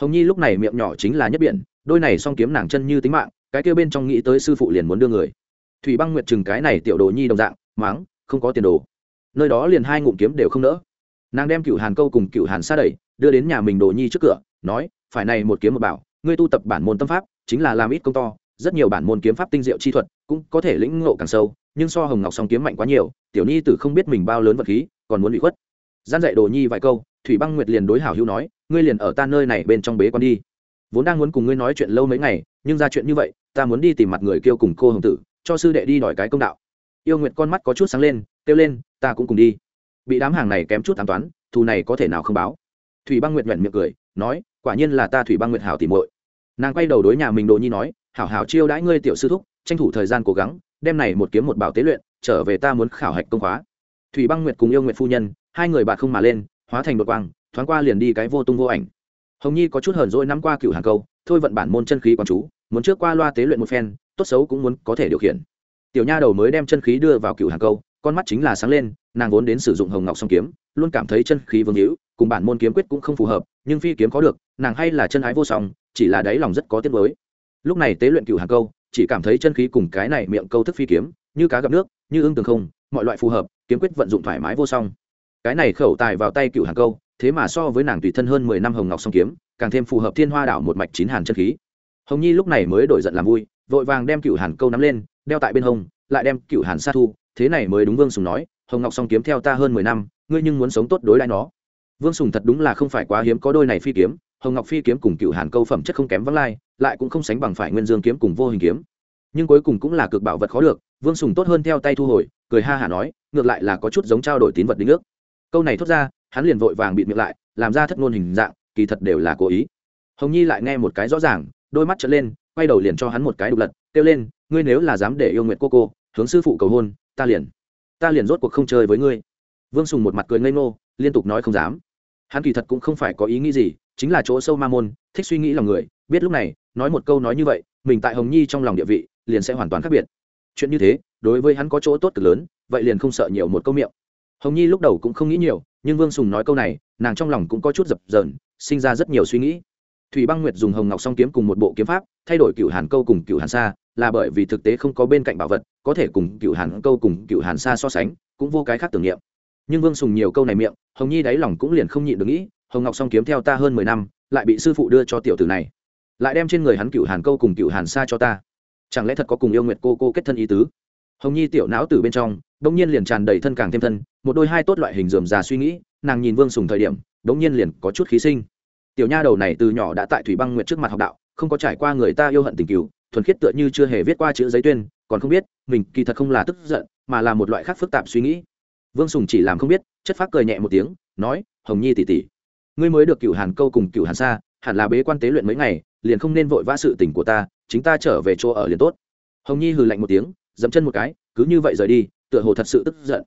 Hồng nhi lúc này miệng nhỏ chính là nhất biển, đôi này song kiếm nàng chân như tính mạng, cái kêu bên trong nghĩ tới sư phụ liền muốn đưa người. Thủy băng nguyệt chừng cái này tiểu đồ nhi đồng dạng máng không có tiền đồ. Nơi đó liền hai ngụm kiếm đều không nỡ. Nàng đem cựu hàn câu cùng cựu hàn xa đẩy, đưa đến nhà mình đồ nhi trước cửa, nói, phải này một kiếm một bảo, ngươi tu tập bản môn tâm pháp, chính là làm ít công to rất nhiều bản môn kiếm pháp tinh diệu chi thuật cũng có thể lĩnh ngộ càng sâu, nhưng so hồng ngọc song kiếm mạnh quá nhiều, tiểu nhi tử không biết mình bao lớn vật khí, còn muốn bị khuất. Gian dạy đồ nhi vài câu, thủy băng nguyệt liền đối hảo hữu nói, ngươi liền ở ta nơi này bên trong bế con đi. Vốn đang muốn cùng ngươi nói chuyện lâu mấy ngày, nhưng ra chuyện như vậy, ta muốn đi tìm mặt người kêu cùng cô hồng tử, cho sư đệ đi đòi cái công đạo. Yêu nguyệt con mắt có chút sáng lên, kêu lên, ta cũng cùng đi. Bị đám hàng này kém chút tám toán thù này có thể nào không báo? Thủy băng nguyệt nhuận miệng cười, nói, quả nhiên là ta thủy băng nguyệt hảo tìm muội nàng quay đầu đối nhà mình đồ nhi nói, hảo hảo chiêu đãi ngươi tiểu sư thúc, tranh thủ thời gian cố gắng đem này một kiếm một bảo tế luyện, trở về ta muốn khảo hạch công khóa. Thủy băng nguyệt cùng yêu nguyệt phu nhân, hai người bạn không mà lên, hóa thành đột quang, thoáng qua liền đi cái vô tung vô ảnh. Hồng nhi có chút hờn dỗi nắm qua cựu hàng câu, thôi vận bản môn chân khí quán chú, muốn trước qua loa tế luyện một phen, tốt xấu cũng muốn có thể điều khiển. Tiểu nha đầu mới đem chân khí đưa vào cựu hàng câu con mắt chính là sáng lên, nàng vốn đến sử dụng hồng ngọc song kiếm, luôn cảm thấy chân khí vương hữu, cùng bản môn kiếm quyết cũng không phù hợp, nhưng phi kiếm có được, nàng hay là chân ái vô song, chỉ là đáy lòng rất có tiết mới lúc này tế luyện cựu hàng câu, chỉ cảm thấy chân khí cùng cái này miệng câu thức phi kiếm, như cá gặp nước, như ưng tường không, mọi loại phù hợp, kiếm quyết vận dụng thoải mái vô song. Cái này khẩu tài vào tay cựu hàng câu, thế mà so với nàng tùy thân hơn mười năm hồng ngọc song kiếm, càng thêm phù hợp thiên hoa đảo một mạch chín hàn chân khí. Hồng nhi lúc này mới đổi giận làm vui, vội vàng đem cựu hàn câu nắm lên, đeo tại bên hông, lại đem cựu hàn sa thu thế này mới đúng vương sùng nói, hồng ngọc song kiếm theo ta hơn mười năm, ngươi nhưng muốn sống tốt đối lại nó. Vương sùng thật đúng là không phải quá hiếm có đôi này phi kiếm, hồng ngọc phi kiếm cùng cựu hàn câu phẩm chất không kém vắng lai, lại cũng không sánh bằng phải nguyên dương kiếm cùng vô hình kiếm. Nhưng cuối cùng cũng là cực bảo vật khó được, vương sùng tốt hơn theo tay thu hồi, cười ha hả nói, ngược lại là có chút giống trao đổi tín vật đính ước. Câu này thốt ra, hắn liền vội vàng bịt miệng lại, làm ra thất ngôn hình dạng, kỳ thật đều là cố ý. Hồng nhi lại nghe một cái rõ ràng, đôi mắt trở lên, quay đầu liền cho hắn một cái đục lật, kêu lên, ngươi nếu là dám để yêu nguyện cô cô, hướng sư phụ cầu hôn ta liền ta liền rốt cuộc không chơi với ngươi. Vương sùng một mặt cười ngây ngô, liên tục nói không dám. Hắn kỳ thật cũng không phải có ý nghĩ gì, chính là chỗ sâu ma môn, thích suy nghĩ lòng người, biết lúc này, nói một câu nói như vậy, mình tại hồng nhi trong lòng địa vị, liền sẽ hoàn toàn khác biệt. Chuyện như thế, đối với hắn có chỗ tốt cực lớn, vậy liền không sợ nhiều một câu miệng. Hồng nhi lúc đầu cũng không nghĩ nhiều, nhưng vương sùng nói câu này, nàng trong lòng cũng có chút dập dờn, sinh ra rất nhiều suy nghĩ. Thủy băng nguyệt dùng hồng ngọc song kiếm cùng một bộ kiếm pháp, thay đổi cựu hàn câu cùng cựu hàn sa, là bởi vì thực tế không có bên cạnh bảo vật có thể cùng cựu hàn câu cùng cựu hàn xa so sánh, cũng vô cái khác tưởng niệm. Nhưng vương sùng nhiều câu này miệng, hồng nhi đáy lòng cũng liền không nhịn được nghĩ, hồng ngọc song kiếm theo ta hơn mười năm, lại bị sư phụ đưa cho tiểu tử này. Lại đem trên người hắn cựu hàn câu cùng cựu hàn xa cho ta. Chẳng lẽ thật có cùng yêu nguyệt cô cô kết thân ý tứ? Hồng nhi tiểu não từ bên trong đông nhiên liền tràn đầy thân càng thêm thân, một đôi hai tốt loại hình dườm già suy nghĩ, nàng nhìn vương sùng thời điểm đông nhiên liền có chút khí sinh. Tiểu nha đầu này từ nhỏ đã tại thủy băng nguyệt trước mặt học đạo, không có trải qua người ta yêu hận tình cựu thuần khiết tựa như chưa hề viết qua chữ giấy tuyên còn không biết, mình kỳ thật không là tức giận, mà là một loại khác phức tạp suy nghĩ. Vương sùng chỉ làm không biết, chất phác cười nhẹ một tiếng, nói, hồng nhi tỉ tỉ ngươi mới được cựu hàn câu cùng cựu hàn xa hẳn là bế quan tế luyện mấy ngày, liền không nên vội vã sự tình của ta, chính ta trở về chỗ ở liền tốt. Hồng nhi hừ lạnh một tiếng dẫm chân một cái, cứ như vậy rời đi, tựa hồ thật sự tức giận.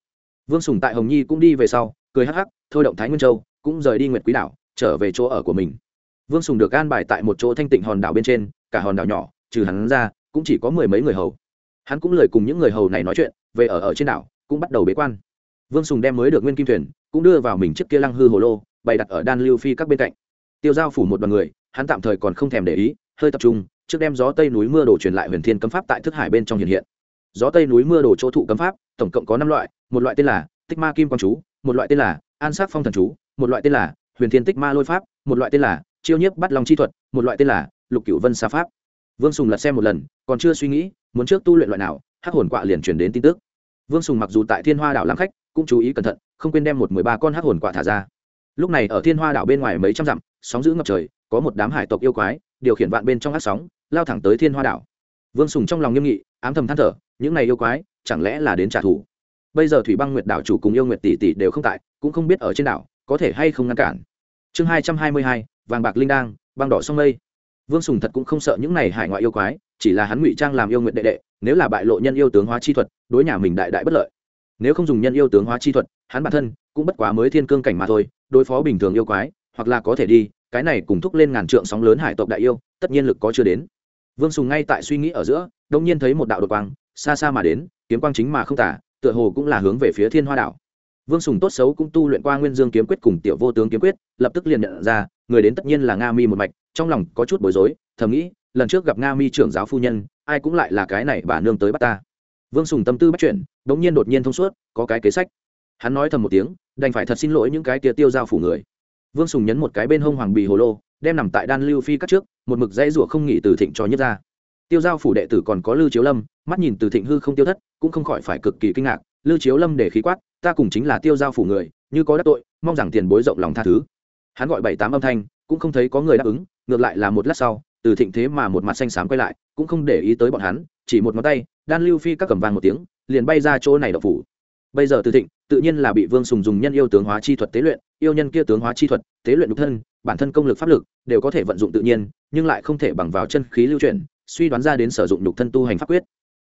Vương sùng tại hồng nhi cũng đi về sau, cười hắc hắc, thôi động thái nguyên châu, cũng rời đi nguyệt quý đảo, trở về chỗ ở của mình. Vương sùng được an bài tại một chỗ thanh tịnh hòn đảo bên trên, cả hòn đảo nhỏ, trừ hắn ra, cũng chỉ có mười mấy người hầu hắn cũng lời cùng những người hầu này nói chuyện, về ở ở trên đảo, cũng bắt đầu bế quan. Vương sùng đem mới được nguyên kim thuyền, cũng đưa vào mình trước kia lăng hư hồ lô, bày đặt ở đan lưu phi các bên cạnh. Tiêu giao phủ một đoàn người, hắn tạm thời còn không thèm để ý, hơi tập trung, trước đem gió tây núi mưa đổ truyền lại huyền thiên cấm pháp tại thức hải bên trong hiện hiện. Gió tây núi mưa đổ chỗ thụ cấm pháp, tổng cộng có năm loại, một loại tên là tích ma kim quang chú, một loại tên là an sát phong thần chú, một loại tên là huyền thiên tích ma lôi pháp, một loại tên là chiêu nhiếp bắt long chi thuật, một loại tên là lục cửu vân sa pháp vương sùng lật xem một lần, còn chưa suy nghĩ, muốn trước tu luyện loại nào, hắc hồn quạ liền truyền đến tin tức. Vương sùng mặc dù tại thiên hoa đảo làm khách, cũng chú ý cẩn thận, không quên đem một mười ba con hắc hồn quạ thả ra. Lúc này ở thiên hoa đảo bên ngoài mấy trăm dặm, sóng giữ ngập trời, có một đám hải tộc yêu quái, điều khiển vạn bên trong hát sóng, lao thẳng tới thiên hoa đảo. Vương sùng trong lòng nghiêm nghị, ám thầm than thở, những này yêu quái, chẳng lẽ là đến trả thù? Bây giờ thủy băng nguyệt đảo chủ cùng yêu nguyệt tỷ tỷ đều không tại, cũng không biết ở trên đảo có thể hay không ngăn cản. Chương hai trăm hai mươi hai, vàng bạc linh đang băng đỏ sông mây vương sùng thật cũng không sợ những này hải ngoại yêu quái, chỉ là hắn ngụy trang làm yêu nguyện đệ đệ, nếu là bại lộ nhân yêu tướng hóa chi thuật, đối nhà mình đại đại bất lợi. Nếu không dùng nhân yêu tướng hóa chi thuật, hắn bản thân cũng bất quá mới thiên cương cảnh mà thôi, đối phó bình thường yêu quái, hoặc là có thể đi, cái này cùng thúc lên ngàn trượng sóng lớn hải tộc đại yêu, tất nhiên lực có chưa đến. Vương sùng ngay tại suy nghĩ ở giữa, đông nhiên thấy một đạo đột quang, xa xa mà đến, kiếm quang chính mà không tả, tựa hồ cũng là hướng về phía thiên hoa đảo. Vương sùng tốt xấu cũng tu luyện qua nguyên dương kiếm quyết cùng tiểu vô tướng kiếm quyết, lập tức liền nhận ra người đến tất nhiên là nga mi một mạch, trong lòng có chút bối rối, thầm nghĩ, lần trước gặp nga mi trưởng giáo phu nhân, ai cũng lại là cái này bà nương tới bắt ta. Vương sùng tâm tư bắt chuyển đ ỗ n g nhiên đột nhiên thông suốt, có cái kế sách. Hắn nói thầm một tiếng, đành phải thật xin lỗi những cái tia tiêu giao phủ người. Vương sùng nhấn một cái bên hông hoàng bì hồ lô, đem nằm tại đan lưu phi cắt trước, một mực dãy rủa không nghỉ từ thịnh cho nhất ra. Tiêu giao phủ đệ tử còn có lưu chiếu lâm, mắt nhìn từ thịnh hư không tiêu thất, cũng không khỏi phải cực kỳ kinh ngạc. Lưu chiếu lâm để khí quát, ta cùng chính là tiêu giao phủ người, như có đắc tội, mong rằng tiền bối rộng lòng tha thứ hắn gọi bảy tám âm thanh, cũng không thấy có người đáp ứng, ngược lại là một lát sau, từ thịnh thế mà một mặt xanh xám quay lại, cũng không để ý tới bọn hắn, chỉ một ngón tay, đan lưu phi các cầm vàng một tiếng, liền bay ra chỗ này đậu phủ. Bây giờ từ thịnh, tự nhiên là bị vương sùng dùng nhân yêu tướng hóa chi thuật tế luyện, yêu nhân kia tướng hóa chi thuật, tế luyện nhục thân, bản thân công lực pháp lực, đều có thể vận dụng tự nhiên, nhưng lại không thể bằng vào chân khí lưu chuyển, suy đoán ra đến sử dụng nhục thân tu hành pháp quyết.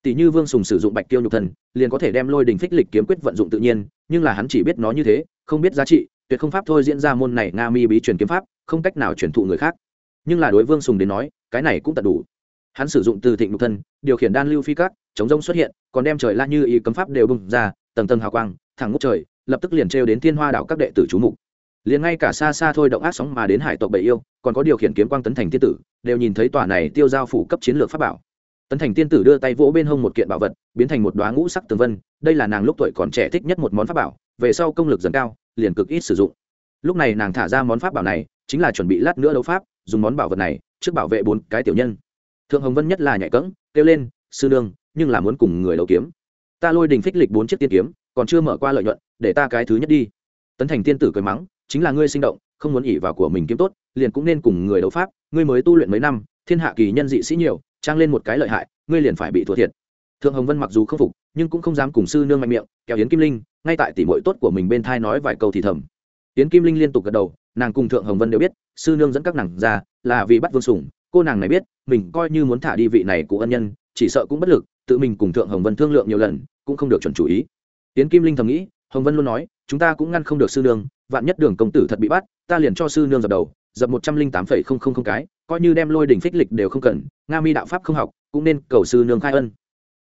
Tỷ như vương sùng sử dụng bạch tiêu nhục thân, liền có thể đem lôi đình phích lịch kiếm quyết vận dụng tự nhiên, nhưng là hắn chỉ biết nó như thế, không biết giá trị tuyệt không pháp thôi diễn ra môn này nga mi bí truyền kiếm pháp không cách nào truyền thụ người khác. Nhưng là đối vương sùng đến nói cái này cũng tận đủ. Hắn sử dụng từ thịnh nhục thân điều khiển đan lưu phi cát, chống rông xuất hiện còn đem trời la như ý cấm pháp đều bùng ra tầng tầng hào quang thẳng ngút trời lập tức liền trêu đến thiên hoa đảo các đệ tử chú mục. Liền ngay cả xa xa thôi động ác sóng mà đến hải tộc bậy yêu còn có điều khiển kiếm quang tấn thành tiên tử đều nhìn thấy tòa này tiêu giao phủ cấp chiến lược pháp bảo. Tấn thành tiên tử đưa tay vỗ bên hông một kiện bảo vật biến thành một đoá ngũ sắc tường vân đây là nàng lúc tuổi còn trẻ thích nhất một món pháp bảo về sau công lực dần cao, liền cực ít sử dụng. Lúc này nàng thả ra món pháp bảo này, chính là chuẩn bị lát nữa đấu pháp, dùng món bảo vật này trước bảo vệ bốn cái tiểu nhân. Thượng hồng vân nhất là nhạy cẫng, kêu lên, sư nương, nhưng là muốn cùng người đấu kiếm. Ta lôi đình phích lịch bốn chiếc tiên kiếm, còn chưa mở qua lợi nhuận, để ta cái thứ nhất đi. Tấn thành tiên tử cười mắng, chính là ngươi sinh động, không muốn ỉ vào của mình kiếm tốt, liền cũng nên cùng người đấu pháp, ngươi mới tu luyện mấy năm, thiên hạ kỳ nhân dị sĩ nhiều, trang lên một cái lợi hại, ngươi liền phải bị thua thiệt. Thượng hồng vân mặc dù không phục, nhưng cũng không dám cùng sư nương mạnh miệng kéo yến kim linh ngay tại tỷ mội tốt của mình bên thai nói vài câu thì thầm. Tiến kim linh liên tục gật đầu, nàng cùng thượng hồng vân đều biết, sư nương dẫn các nàng ra là vì bắt vương sủng cô nàng này biết, mình coi như muốn thả đi vị này của ân nhân, chỉ sợ cũng bất lực, tự mình cùng thượng hồng vân thương lượng nhiều lần, cũng không được chuẩn chủ ý. Tiến kim linh thầm nghĩ, hồng vân luôn nói, chúng ta cũng ngăn không được sư nương, vạn nhất đường công tử thật bị bắt, ta liền cho sư nương dập đầu, dập một trăm linh tám phẩy không không không cái, coi như đem lôi đỉnh phích lịch đều không cần, nga mi đạo pháp không học, cũng nên cầu sư nương khai ân.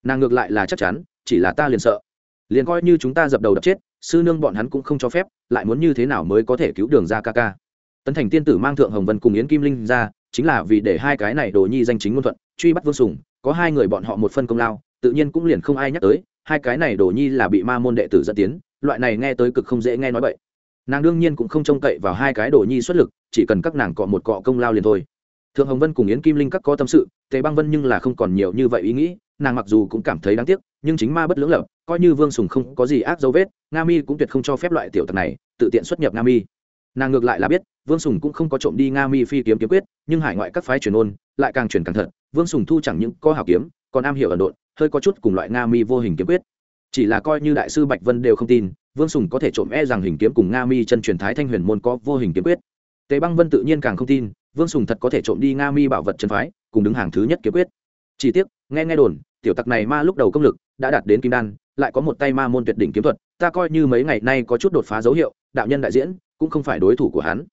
Nàng ngược lại là chắc chắn, chỉ là ta liền sợ liền coi như chúng ta dập đầu đập chết, sư nương bọn hắn cũng không cho phép, lại muốn như thế nào mới có thể cứu đường ra ca ca. Tấn thành tiên tử mang thượng hồng vân cùng yến kim linh ra, chính là vì để hai cái này đồ nhi danh chính ngôn thuận, truy bắt vương sùng, có hai người bọn họ một phân công lao, tự nhiên cũng liền không ai nhắc tới, hai cái này đồ nhi là bị ma môn đệ tử dẫn tiến, loại này nghe tới cực không dễ nghe nói vậy nàng đương nhiên cũng không trông cậy vào hai cái đồ nhi xuất lực, chỉ cần các nàng cọ một cọ công lao liền thôi. Thượng hồng vân cùng yến kim linh các có tâm sự, tề băng vân nhưng là không còn nhiều như vậy ý nghĩ, nàng mặc dù cũng cảm thấy đáng tiếc nhưng chính ma bất lưỡng lập, coi như vương sùng không có gì ác dấu vết, nga mi cũng tuyệt không cho phép loại tiểu tặc này tự tiện xuất nhập nga mi. Nàng ngược lại là biết, vương sùng cũng không có trộm đi nga mi phi kiếm kiếm quyết, nhưng hải ngoại các phái truyền ôn lại càng truyền càng thật, vương sùng thu chẳng những có hảo kiếm, còn am hiểu ẩn độn, hơi có chút cùng loại nga mi vô hình kiếm quyết. Chỉ là coi như đại sư bạch vân đều không tin, vương sùng có thể trộm e rằng hình kiếm cùng nga mi chân truyền thái thanh huyền môn có vô hình kiếm quyết. Tề băng vân tự nhiên càng không tin, vương sùng thật có thể trộm đi nga mi bảo vật chân phái, cùng đứng hàng thứ nhất kiếm quyết. Chỉ tiếc, nghe nghe đồn tiểu tặc này ma lúc đầu công lực đã đạt đến kim đan, lại có một tay ma môn tuyệt đỉnh kiếm thuật, ta coi như mấy ngày nay có chút đột phá dấu hiệu, đạo nhân đại diễn, cũng không phải đối thủ của hắn.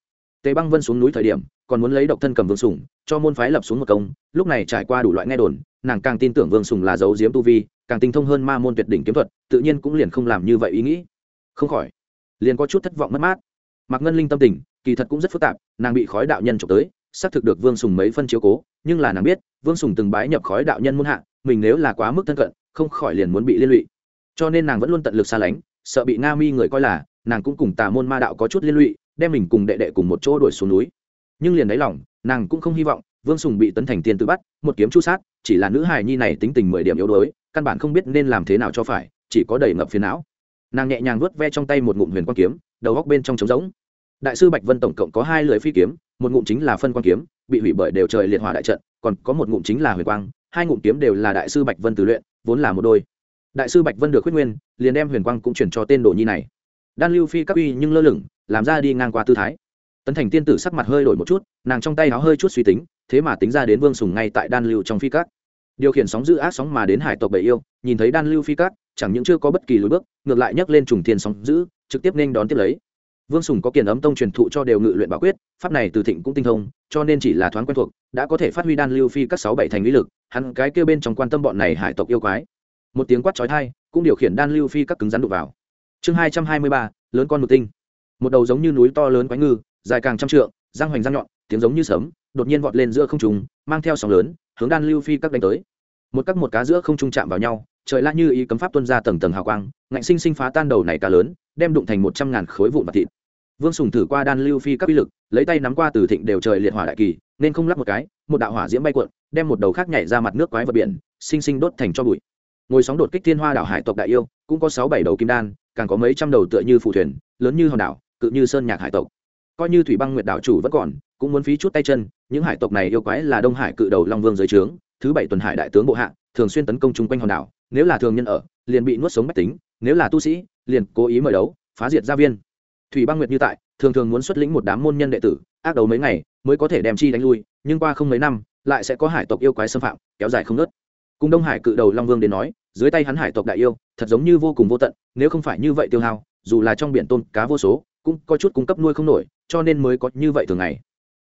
Tề băng vân xuống núi thời điểm, còn muốn lấy độc thân cầm vương sùng cho môn phái lập xuống một công, lúc này trải qua đủ loại nghe đồn, nàng càng tin tưởng vương sùng là dấu diếm tu vi, càng tinh thông hơn ma môn tuyệt đỉnh kiếm thuật, tự nhiên cũng liền không làm như vậy ý nghĩ. Không khỏi, liền có chút thất vọng mất mát. Mạc ngân linh tâm tình, kỳ thật cũng rất phức tạp, nàng bị khói đạo nhân trộm tới, xác thực được vương sùng mấy phân chiếu cố, nhưng là nàng biết, vương sùng từng bái nhập khói đạo nhân muôn hạ mình nếu là quá mức thân cận, không khỏi liền muốn bị liên lụy. Cho nên nàng vẫn luôn tận lực xa lánh, sợ bị nga mi người coi là, nàng cũng cùng tà môn ma đạo có chút liên lụy, đem mình cùng đệ đệ cùng một chỗ đuổi xuống núi. Nhưng liền đáy lòng, nàng cũng không hy vọng, vương sùng bị tấn thành tiên tự bắt, một kiếm chu sát, chỉ là nữ hài nhi này tính tình mười điểm yếu đuối, căn bản không biết nên làm thế nào cho phải, chỉ có đầy ngập phiền não. Nàng nhẹ nhàng vớt ve trong tay một ngụm huyền quang kiếm, đầu góc bên trong trống rỗng. Đại sư bạch vân tổng cộng có hai lưỡi phi kiếm, một ngụm chính là phân quang kiếm, bị hủy bởi đều trời liệt hỏa đại trận, còn có một ngụm chính là huyền quang hai ngụm kiếm đều là đại sư bạch vân từ luyện, vốn là một đôi. Đại sư bạch vân được khuyết nguyên, liền đem huyền quang cũng chuyển cho tên đồ nhi này. Đan lưu phi các uy nhưng lơ lửng, làm ra đi ngang qua tư thái. Tấn thành tiên tử sắc mặt hơi đổi một chút, nàng trong tay áo hơi chút suy tính, thế mà tính ra đến vương sùng ngay tại đan lưu trong phi các. Điều khiển sóng giữ ác sóng mà đến hải tộc bầy yêu, nhìn thấy đan lưu phi các, chẳng những chưa có bất kỳ lối bước, ngược lại nhấc lên trùng thiên sóng giữ, trực tiếp nên đón tiếp lấy vương sùng có kiền ấm tông truyền thụ cho đều ngự luyện bảo quyết, pháp này từ thịnh cũng tinh thông, cho nên chỉ là thoáng quen thuộc, đã có thể phát huy đan lưu phi các sáu bảy thành lý lực, hắn cái kêu bên trong quan tâm bọn này hải tộc yêu quái. Một tiếng quát trói thai cũng điều khiển đan lưu phi các cứng rắn đục vào. Chương hai trăm hai mươi ba, lớn con một tinh. Một đầu giống như núi to lớn quái ngư, dài càng trăm trượng, răng hoành răng nhọn, tiếng giống như sấm, đột nhiên vọt lên giữa không trùng mang theo sóng lớn, hướng đan lưu phi các đánh tới. Một các một cá giữa không trung chạm vào nhau, trời la như ý cấm pháp tuân ra tầng tầng hào quang, ngạnh sinh sinh phá tan đầu này cá lớn đem đụng thành một trăm ngàn khối vụn bạc thịt. Vương sùng thử qua đan lưu phi các uy lực, lấy tay nắm qua từ thịnh đều trời liệt hỏa đại kỳ, nên không lắp một cái, một đạo hỏa diễm bay cuộn, đem một đầu khác nhảy ra mặt nước quái vật biển, sinh sinh đốt thành cho bụi. Ngồi sóng đột kích thiên hoa đảo hải tộc đại yêu, cũng có sáu bảy đầu kim đan, càng có mấy trăm đầu tựa như phù thuyền, lớn như hòn đảo, cự như sơn nhạc hải tộc. Coi như thủy băng nguyệt đảo chủ vẫn còn, cũng muốn phí chút tay chân, những hải tộc này yêu quái là đông hải cự đầu long vương dưới trướng, thứ bảy tuần hải đại tướng bộ hạ, thường xuyên tấn công chung quanh hòn đảo, nếu là thường nhân ở, liền bị nuốt sống bách tính, nếu là tu sĩ liền cố ý mời đấu, phá diệt gia viên. Thủy băng nguyệt như tại, thường thường muốn xuất lĩnh một đám môn nhân đệ tử, ác đấu mấy ngày mới có thể đem chi đánh lui, nhưng qua không mấy năm, lại sẽ có hải tộc yêu quái xâm phạm, kéo dài không ngớt. Cùng đông hải cự đầu long vương đến nói, dưới tay hắn hải tộc đại yêu, thật giống như vô cùng vô tận, nếu không phải như vậy tiêu hao, dù là trong biển tôn cá vô số, cũng có chút cung cấp nuôi không nổi, cho nên mới có như vậy thường ngày.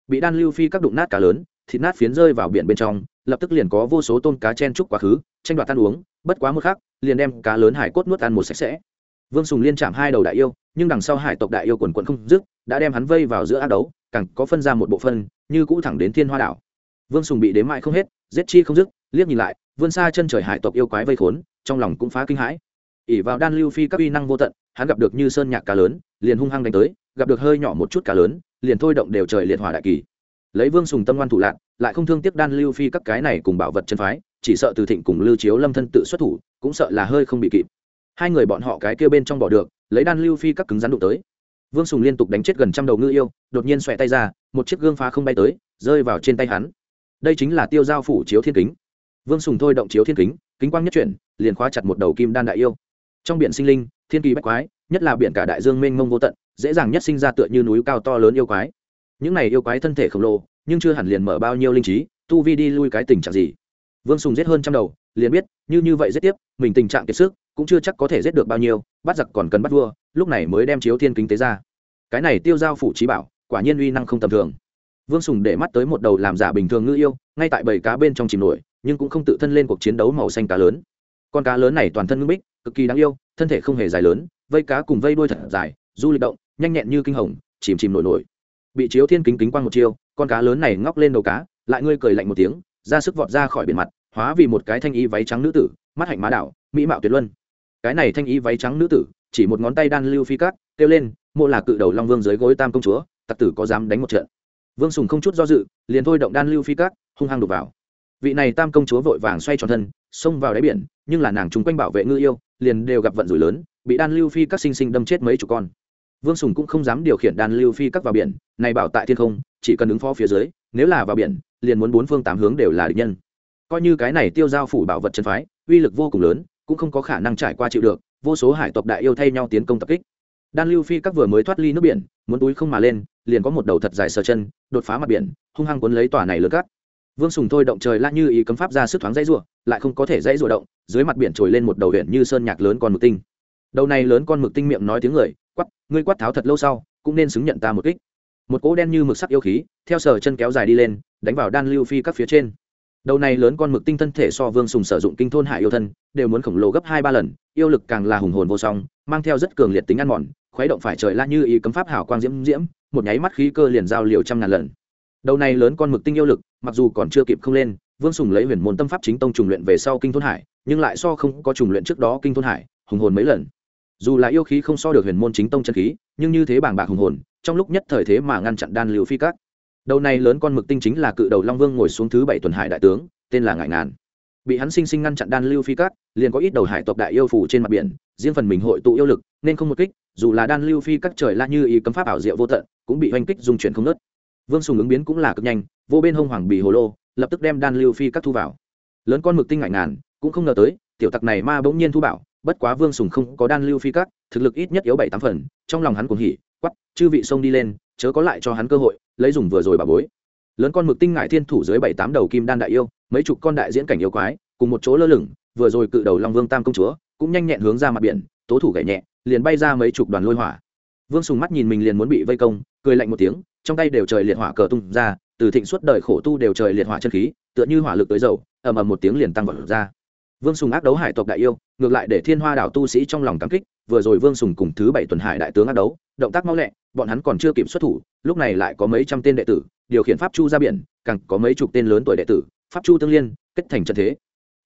Bị đan lưu phi các đụng nát cá lớn, thịt nát phiến rơi vào biển bên trong, lập tức liền có vô số tôn cá chen trúc quá khứ, tranh đoạt ăn uống, bất quá mức khác liền đem cá lớn hải cốt nuốt ăn một sạch sẽ vương sùng liên chạm hai đầu đại yêu, nhưng đằng sau hải tộc đại yêu quần quận không dứt, đã đem hắn vây vào giữa ác đấu, càng có phân ra một bộ phân, như cũ thẳng đến thiên hoa đảo. Vương sùng bị đếm mãi không hết, giết chi không dứt, liếc nhìn lại, vươn xa chân trời hải tộc yêu quái vây khốn, trong lòng cũng phá kinh hãi. Ỉ vào đan lưu phi các uy năng vô tận, hắn gặp được như sơn nhạc cá lớn, liền hung hăng đánh tới, gặp được hơi nhỏ một chút cá lớn, liền thôi động đều trời liệt hỏa đại kỳ. Lấy vương sùng tâm ngoan thủ lạc lại không thương tiếc đan lưu phi các cái này cùng bảo vật chân phái, chỉ sợ từ thịnh cùng lưu chiếu lâm thân tự xuất thủ, cũng sợ là hơi không bị kịp hai người bọn họ cái kia bên trong bỏ được, lấy đan lưu phi các cứng rắn đụng tới. Vương sùng liên tục đánh chết gần trăm đầu ngư yêu, đột nhiên xoẹ tay ra, một chiếc gương phá không bay tới, rơi vào trên tay hắn. Đây chính là tiêu giao phủ chiếu thiên kính. Vương sùng thôi động chiếu thiên kính kính quang nhất chuyển, liền khóa chặt một đầu kim đan đại yêu. Trong biển sinh linh, thiên kỳ bách quái, nhất là biển cả đại dương mênh mông vô tận, dễ dàng nhất sinh ra tựa như núi cao to lớn yêu quái. Những này yêu quái thân thể khổng lồ, nhưng chưa hẳn liền mở bao nhiêu linh trí, tu vi đi lui cái tình trạng gì. Vương sùng giết hơn trăm đầu, liền biết, như như vậy giết tiếp, mình tình trạng kiệt sức cũng chưa chắc có thể giết được bao nhiêu, bắt giặc còn cần bắt vua, lúc này mới đem chiếu thiên kính tế ra. Cái này tiêu giao phủ trí bảo, quả nhiên uy năng không tầm thường. Vương sùng để mắt tới một đầu làm giả bình thường ngư yêu, ngay tại bầy cá bên trong chìm nổi, nhưng cũng không tự thân lên cuộc chiến đấu màu xanh cá lớn. Con cá lớn này toàn thân ngưng bích, cực kỳ đáng yêu, thân thể không hề dài lớn, vây cá cùng vây đuôi thật dài, du lịch động, nhanh nhẹn như kinh hồng, chìm chìm nổi nổi. Bị chiếu thiên kính kính quang một chiêu, con cá lớn này ngóc lên đầu cá, lại ngươi cười lạnh một tiếng, ra sức vọt ra khỏi biển mặt, hóa vì một cái thanh y váy trắng nữ tử, mắt hạnh má đảo, mỹ mạo tuyệt luân cái này thanh ý váy trắng nữ tử, chỉ một ngón tay đan lưu phi cát, kêu lên, mộ là cự đầu long vương dưới gối tam công chúa, tặc tử có dám đánh một trận? Vương sùng không chút do dự, liền thôi động đan lưu phi cát, hung hăng đục vào. Vị này tam công chúa vội vàng xoay tròn thân, xông vào đáy biển, nhưng là nàng chung quanh bảo vệ ngư yêu, liền đều gặp vận rủi lớn, bị đan lưu phi các sinh sinh đâm chết mấy chục con. Vương sùng cũng không dám điều khiển đan lưu phi các vào biển, này bảo tại thiên không, chỉ cần ứng phó phía dưới, nếu là vào biển, liền muốn bốn phương tám hướng đều là địch nhân. Coi như cái này tiêu giao phủ bảo vật chân phái, uy lực vô cùng lớn cũng không có khả năng trải qua chịu được, vô số hải tộc đại yêu thay nhau tiến công tập kích. Đan lưu phi các vừa mới thoát ly nước biển, muốn túi không mà lên, liền có một đầu thật dài sờ chân, đột phá mặt biển, hung hăng cuốn lấy tòa này lớn cát. Vương sùng thôi động trời la như ý cấm pháp ra sức thoáng dây rụa lại không có thể dãy rụa động, dưới mặt biển trồi lên một đầu huyện như sơn nhạc lớn con mực tinh. Đầu này lớn con mực tinh miệng nói tiếng người quắp ngươi quát tháo thật lâu sau, cũng nên xứng nhận ta một kích. Một cỗ đen như mực sắc yêu khí, theo sờ chân kéo dài đi lên, đánh vào đan lưu phi các phía trên đầu này lớn con mực tinh thân thể so vương sùng sử dụng kinh thôn hải yêu thân, đều muốn khổng lồ gấp hai ba lần, yêu lực càng là hùng hồn vô song, mang theo rất cường liệt tính ăn mòn, khuấy động phải trời la như ý cấm pháp hảo quang diễm diễm, một nháy mắt khí cơ liền giao liều trăm ngàn lần đầu này lớn con mực tinh yêu lực, mặc dù còn chưa kịp không lên, vương sùng lấy huyền môn tâm pháp chính tông trùng luyện về sau kinh thôn hải, nhưng lại so không có trùng luyện trước đó kinh thôn hải, hùng hồn mấy lần dù là yêu khí không so được huyền môn chính tông chân khí, nhưng như thế bảng bạc hùng hồn, trong lúc nhất thời thế mà ngăn chặn đan liều phi cát đầu này lớn con mực tinh chính là cự đầu long vương ngồi xuống thứ bảy tuần hải đại tướng, tên là ngại ngàn. Bị hắn sinh sinh ngăn chặn đan lưu phi cát, liền có ít đầu hải tộc đại yêu phủ trên mặt biển, riêng phần mình hội tụ yêu lực, nên không một kích, dù là đan lưu phi các trời la như ý cấm pháp ảo diệu vô tận, cũng bị oanh kích dung chuyển không nớt vương sùng ứng biến cũng là cực nhanh, vô bên hông hoàng bì hồ lô, lập tức đem đan lưu phi các thu vào. Lớn con mực tinh ngại ngàn, cũng không ngờ tới, tiểu tặc này ma bỗng nhiên thu bảo, bất quá vương sùng không có đan lưu phi các thực lực ít nhất yếu bảy tám phần, trong lòng hắn cũng hỉ quắp chư vị sông đi lên chớ có lại cho hắn cơ hội, lấy dùng vừa rồi bà bối. Lớn con mực tinh ngại thiên thủ dưới bảy tám đầu kim đan đại yêu, mấy chục con đại diễn cảnh yêu quái, cùng một chỗ lơ lửng, vừa rồi cự đầu long vương tam công chúa, cũng nhanh nhẹn hướng ra mặt biển, tố thủ gậy nhẹ, liền bay ra mấy chục đoàn lôi hỏa. Vương sùng mắt nhìn mình liền muốn bị vây công, cười lạnh một tiếng, trong tay đều trời liệt hỏa cờ tung ra, từ thịnh suốt đời khổ tu đều trời liệt hỏa chân khí, tựa như hỏa lực tới dầu, ầm ầm một tiếng liền tăng vật ra. Vương sùng ác đấu hải tộc đại yêu, ngược lại để thiên hoa đảo tu sĩ trong lòng cảm kích, vừa rồi vương sùng cùng thứ bảy tuần hải đại tướng ác đấu động tác mau lẹ, bọn hắn còn chưa kịp xuất thủ, lúc này lại có mấy trăm tên đệ tử, điều khiển pháp chu ra biển, càng có mấy chục tên lớn tuổi đệ tử, pháp chu tương liên, kết thành trận thế.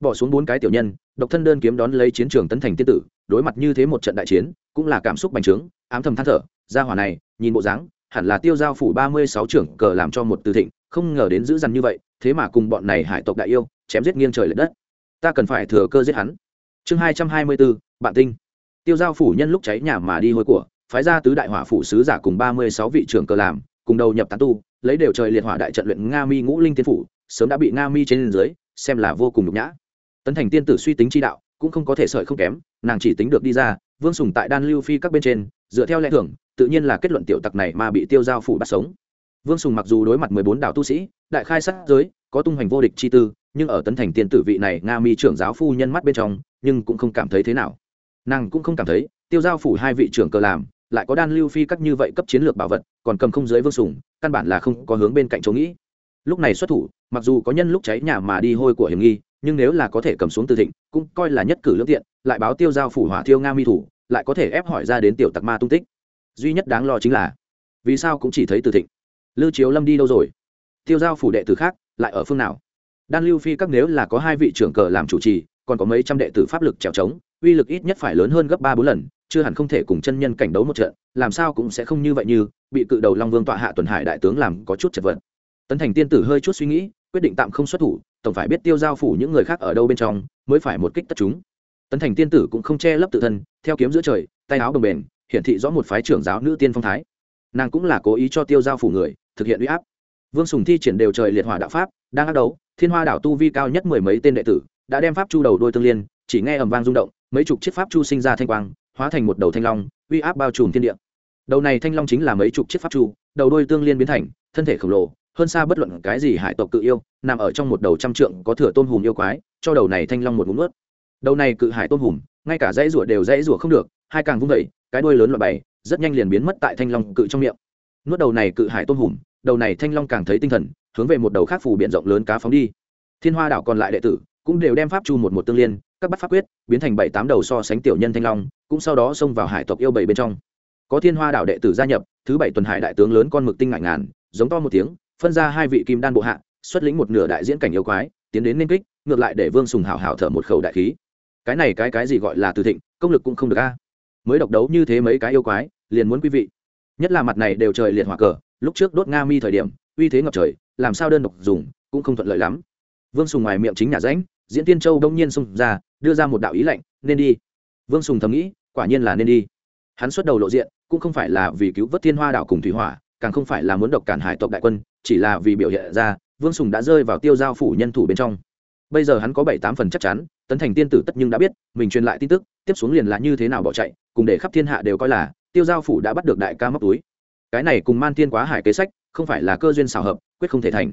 Bỏ xuống bốn cái tiểu nhân, độc thân đơn kiếm đón lấy chiến trường tấn thành tiên tử, đối mặt như thế một trận đại chiến, cũng là cảm xúc bành trướng, ám thầm than thở ra hỏa này, nhìn bộ dáng, hẳn là tiêu giao phủ ba mươi sáu trưởng cờ làm cho một từ thịnh, không ngờ đến dữ dằn như vậy, thế mà cùng bọn này hải tộc đại yêu, chém giết nghiêng trời l ệ đất. Ta cần phải thừa cơ giết hắn. Chương hai trăm hai mươi bốn, bạn tinh. Tiêu giao phủ nhân lúc cháy nhà mà đi hôi của phái ra tứ đại hỏa phủ sứ giả cùng ba mươi sáu vị trưởng cờ làm, cùng đầu nhập tán tu, lấy đều trời liệt hỏa đại trận luyện nga mi ngũ linh tiên phủ, sớm đã bị nga mi trên dưới, xem là vô cùng nhục nhã. Tấn thành tiên tử suy tính chi đạo, cũng không có thể sợi không kém, nàng chỉ tính được đi ra, vương sùng tại đan lưu phi các bên trên, dựa theo lẽ thưởng tự nhiên là kết luận tiểu tặc này mà bị tiêu giao phủ bắt sống. Vương sùng mặc dù đối mặt mười bốn đạo tu sĩ, đại khai sát giới, có tung hoành vô địch chi tư, nhưng ở tấn thành tiên tử vị này nga mi trưởng giáo phu nhân mắt bên trong, nhưng cũng không cảm thấy thế nào. Nàng cũng không cảm thấy, tiêu giao phủ hai vị trưởng cờ làm lại có đan lưu phi các như vậy cấp chiến lược bảo vật, còn cầm không dưới vương sùng, căn bản là không có hướng bên cạnh chỗ nghĩ. Lúc này xuất thủ, mặc dù có nhân lúc cháy nhà mà đi hôi của hiểm nghi, nhưng nếu là có thể cầm xuống từ thịnh, cũng coi là nhất cử lương tiện, lại báo tiêu giao phủ hỏa thiêu nga mi thủ, lại có thể ép hỏi ra đến tiểu tặc ma tung tích. Duy nhất đáng lo chính là, vì sao cũng chỉ thấy từ thịnh? Lưu chiếu lâm đi đâu rồi? Tiêu giao phủ đệ tử khác, lại ở phương nào? Đan lưu phi các nếu là có hai vị trưởng cờ làm chủ trì, còn có mấy trăm đệ tử pháp lực trèo trống, uy lực ít nhất phải lớn hơn gấp ba bốn lần chưa hẳn không thể cùng chân nhân cảnh đấu một trận, làm sao cũng sẽ không như vậy như, bị cự đầu long vương tọa hạ tuần hải đại tướng làm có chút chật vật. Tấn thành tiên tử hơi chút suy nghĩ, quyết định tạm không xuất thủ, tổng phải biết tiêu giao phủ những người khác ở đâu bên trong, mới phải một kích tất chúng. Tấn thành tiên tử cũng không che lấp tự thân, theo kiếm giữa trời, tay áo đồng bền, hiển thị rõ một phái trưởng giáo nữ tiên phong thái. Nàng cũng là cố ý cho tiêu giao phủ người, thực hiện uy áp. Vương sùng thi triển đều trời liệt hỏa đạo pháp, đang ác đấu, thiên hoa đảo tu vi cao nhất mười mấy tên đệ tử, đã đem pháp chu đầu đôi tương liên, chỉ nghe ầm vang rung động, mấy chục chiếc pháp chu sinh ra thanh quang hóa thành một đầu thanh long, uy áp bao trùm thiên địa. Đầu này thanh long chính là mấy chục chiếc pháp trụ đầu đôi tương liên biến thành, thân thể khổng lồ, hơn xa bất luận cái gì hải tộc cự yêu, nằm ở trong một đầu trăm trượng có thừa tôn hùm yêu quái, cho đầu này thanh long một ngụm ướt đầu này cự hải tôn hùm, ngay cả dãy rủa đều dãy rủa không được, hai càng vung vẩy cái đuôi lớn loại bày, rất nhanh liền biến mất tại thanh long cự trong miệng. Nuốt đầu này cự hải tôn hùm, đầu này thanh long càng thấy tinh thần, hướng về một đầu khác phủ biển rộng lớn cá phóng đi. Thiên hoa đảo còn lại đệ tử cũng đều đem pháp chu một một tương liên, các bắt pháp quyết, biến thành bảy tám đầu so sánh tiểu nhân thanh long, cũng sau đó xông vào hải tộc yêu bảy bên trong. Có thiên hoa đảo đệ tử gia nhập, thứ bảy tuần hải đại tướng lớn con mực tinh ngại ngàn, giống to một tiếng, phân ra hai vị kim đan bộ hạ, xuất lĩnh một nửa đại diễn cảnh yêu quái, tiến đến nên kích, ngược lại để vương sùng hào hào thở một khẩu đại khí. Cái này cái cái gì gọi là từ thịnh, công lực cũng không được a. Mới độc đấu như thế mấy cái yêu quái, liền muốn quý vị. Nhất là mặt này đều trời liệt hỏa cờ, lúc trước đốt nga mi thời điểm, uy thế ngập trời, làm sao đơn độc dùng, cũng không thuận lợi lắm. Vương sùng ngoài miệng chính nhà ránh diễn tiên châu đông nhiên xung ra, đưa ra một đạo ý lệnh nên đi. Vương sùng thầm nghĩ, quả nhiên là nên đi. Hắn xuất đầu lộ diện, cũng không phải là vì cứu vớt thiên hoa đảo cùng thủy hỏa, càng không phải là muốn độc cản hải tộc đại quân, chỉ là vì biểu hiện ra, vương sùng đã rơi vào tiêu giao phủ nhân thủ bên trong. Bây giờ hắn có bảy tám phần chắc chắn, tấn thành tiên tử tất nhưng đã biết, mình truyền lại tin tức, tiếp xuống liền là như thế nào bỏ chạy, cùng để khắp thiên hạ đều coi là, tiêu giao phủ đã bắt được đại ca móc túi. Cái này cùng man thiên quá hải kế sách, không phải là cơ duyên xảo hợp, quyết không thể thành.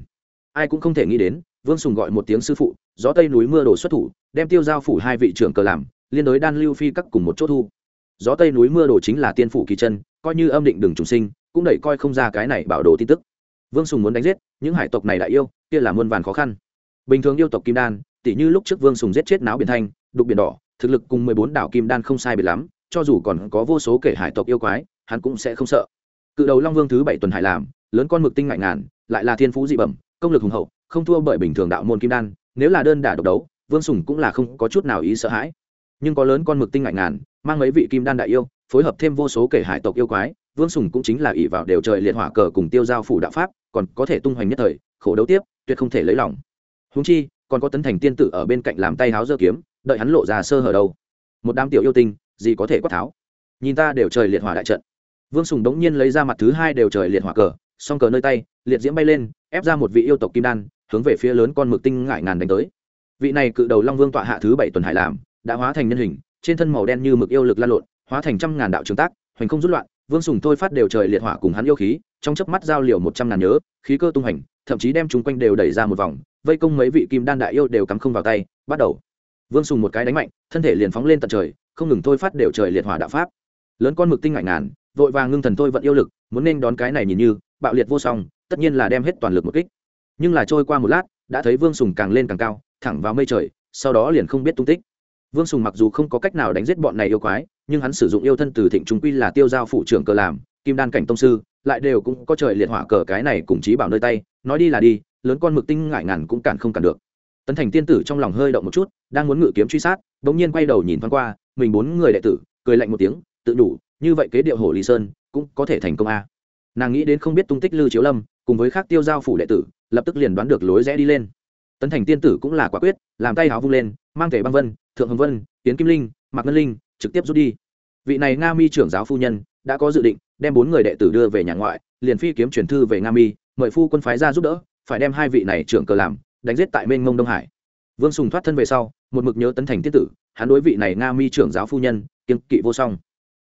Ai cũng không thể nghĩ đến vương sùng gọi một tiếng sư phụ, gió tây núi mưa đổ xuất thủ, đem tiêu giao phủ hai vị trưởng cờ làm, liên đối đan lưu phi các cùng một chỗ thu. Gió tây núi mưa đổ chính là tiên phủ kỳ chân, coi như âm định đường trùng sinh, cũng đẩy coi không ra cái này bảo đồ tin tức. Vương sùng muốn đánh giết, những hải tộc này đại yêu, kia là muôn vàn khó khăn. Bình thường yêu tộc kim đan tỷ như lúc trước vương sùng giết chết náo biển thanh, đục biển đỏ, thực lực cùng mười bốn đảo kim đan không sai biệt lắm, cho dù còn có vô số kể hải tộc yêu quái, hắn cũng sẽ không sợ. Cự đầu long vương thứ bảy tuần hải làm, lớn con mực tinh ngại ngàn, lại là thiên phú dị bẩm, công lực hùng hậu không thua bởi bình thường đạo môn kim đan, nếu là đơn đả độc đấu, vương sùng cũng là không có chút nào ý sợ hãi. Nhưng có lớn con mực tinh ngại ngàn, mang mấy vị kim đan đại yêu, phối hợp thêm vô số kể hải tộc yêu quái, vương sùng cũng chính là ỷ vào đều trời liệt hỏa cờ cùng tiêu giao phủ đạo pháp, còn có thể tung hoành nhất thời, khổ đấu tiếp, tuyệt không thể lấy lòng. Húng chi, còn có tấn thành tiên tử ở bên cạnh làm tay háo dơ kiếm, đợi hắn lộ ra sơ hở đâu. Một đám tiểu yêu tinh, gì có thể quát tháo? Nhìn ta đều trời liệt hỏa đại trận. Vương sùng đống nhiên lấy ra mặt thứ hai đều trời liệt hỏa cờ, song cờ nơi tay, liệt diễm bay lên, ép ra một vị yêu tộc kim đan hướng về phía lớn con mực tinh ngại ngàn đánh tới. Vị này cự đầu long vương tọa hạ thứ bảy tuần hải làm, đã hóa thành nhân hình, trên thân màu đen như mực yêu lực lan lộn, hóa thành trăm ngàn đạo trường tác, hoành không rút loạn, vương sùng thôi phát đều trời liệt hỏa cùng hắn yêu khí, trong chớp mắt giao liều một trăm ngàn nhớ, khí cơ tung hành, thậm chí đem chúng quanh đều đẩy ra một vòng, vây công mấy vị kim đan đại yêu đều cắm không vào tay, bắt đầu. Vương sùng một cái đánh mạnh, thân thể liền phóng lên tận trời, không ngừng thôi phát đều trời liệt hỏa đạo pháp. Lớn con mực tinh ngại ngàn, vội vàng ngưng thần thôi vận yêu lực, muốn nên đón cái này nhìn như, bạo liệt vô song, tất nhiên là đem hết toàn lực một kích nhưng là trôi qua một lát, đã thấy vương sùng càng lên càng cao, thẳng vào mây trời, sau đó liền không biết tung tích. Vương sùng mặc dù không có cách nào đánh giết bọn này yêu quái, nhưng hắn sử dụng yêu thân từ thịnh trung quy là tiêu giao phụ trưởng cờ làm, kim đan cảnh tông sư, lại đều cũng có trời liệt hỏa cờ cái này cùng chí bảo nơi tay, nói đi là đi, lớn con mực tinh ngại ngàn cũng cản không cản được. Tấn thành tiên tử trong lòng hơi động một chút, đang muốn ngự kiếm truy sát đ ỗ n g nhiên quay đầu nhìn thoáng qua, mình bốn người đệ tử, cười lạnh một tiếng, tự đủ, như vậy kế điệu hồ lý sơn, cũng có thể thành công a. Nàng nghĩ đến không biết tung tích lư chiếu lâm cùng với khác tiêu giao phủ đệ tử, lập tức liền đoán được lối rẽ đi lên. Tấn thành tiên tử cũng là quả quyết, làm tay háo vung lên, mang thể băng vân, thượng hồng vân, tiến kim linh, mạc ngân linh, trực tiếp rút đi. Vị này nga mi trưởng giáo phu nhân đã có dự định, đem bốn người đệ tử đưa về nhà ngoại, liền phi kiếm truyền thư về nga mi, mời phu quân phái ra giúp đỡ, phải đem hai vị này trưởng cờ làm, đánh giết tại mênh mông đông hải. Vương sùng thoát thân về sau, một mực nhớ tấn thành tiết tử, hắn đối vị này nga mi trưởng giáo phu nhân kiên kỵ vô song.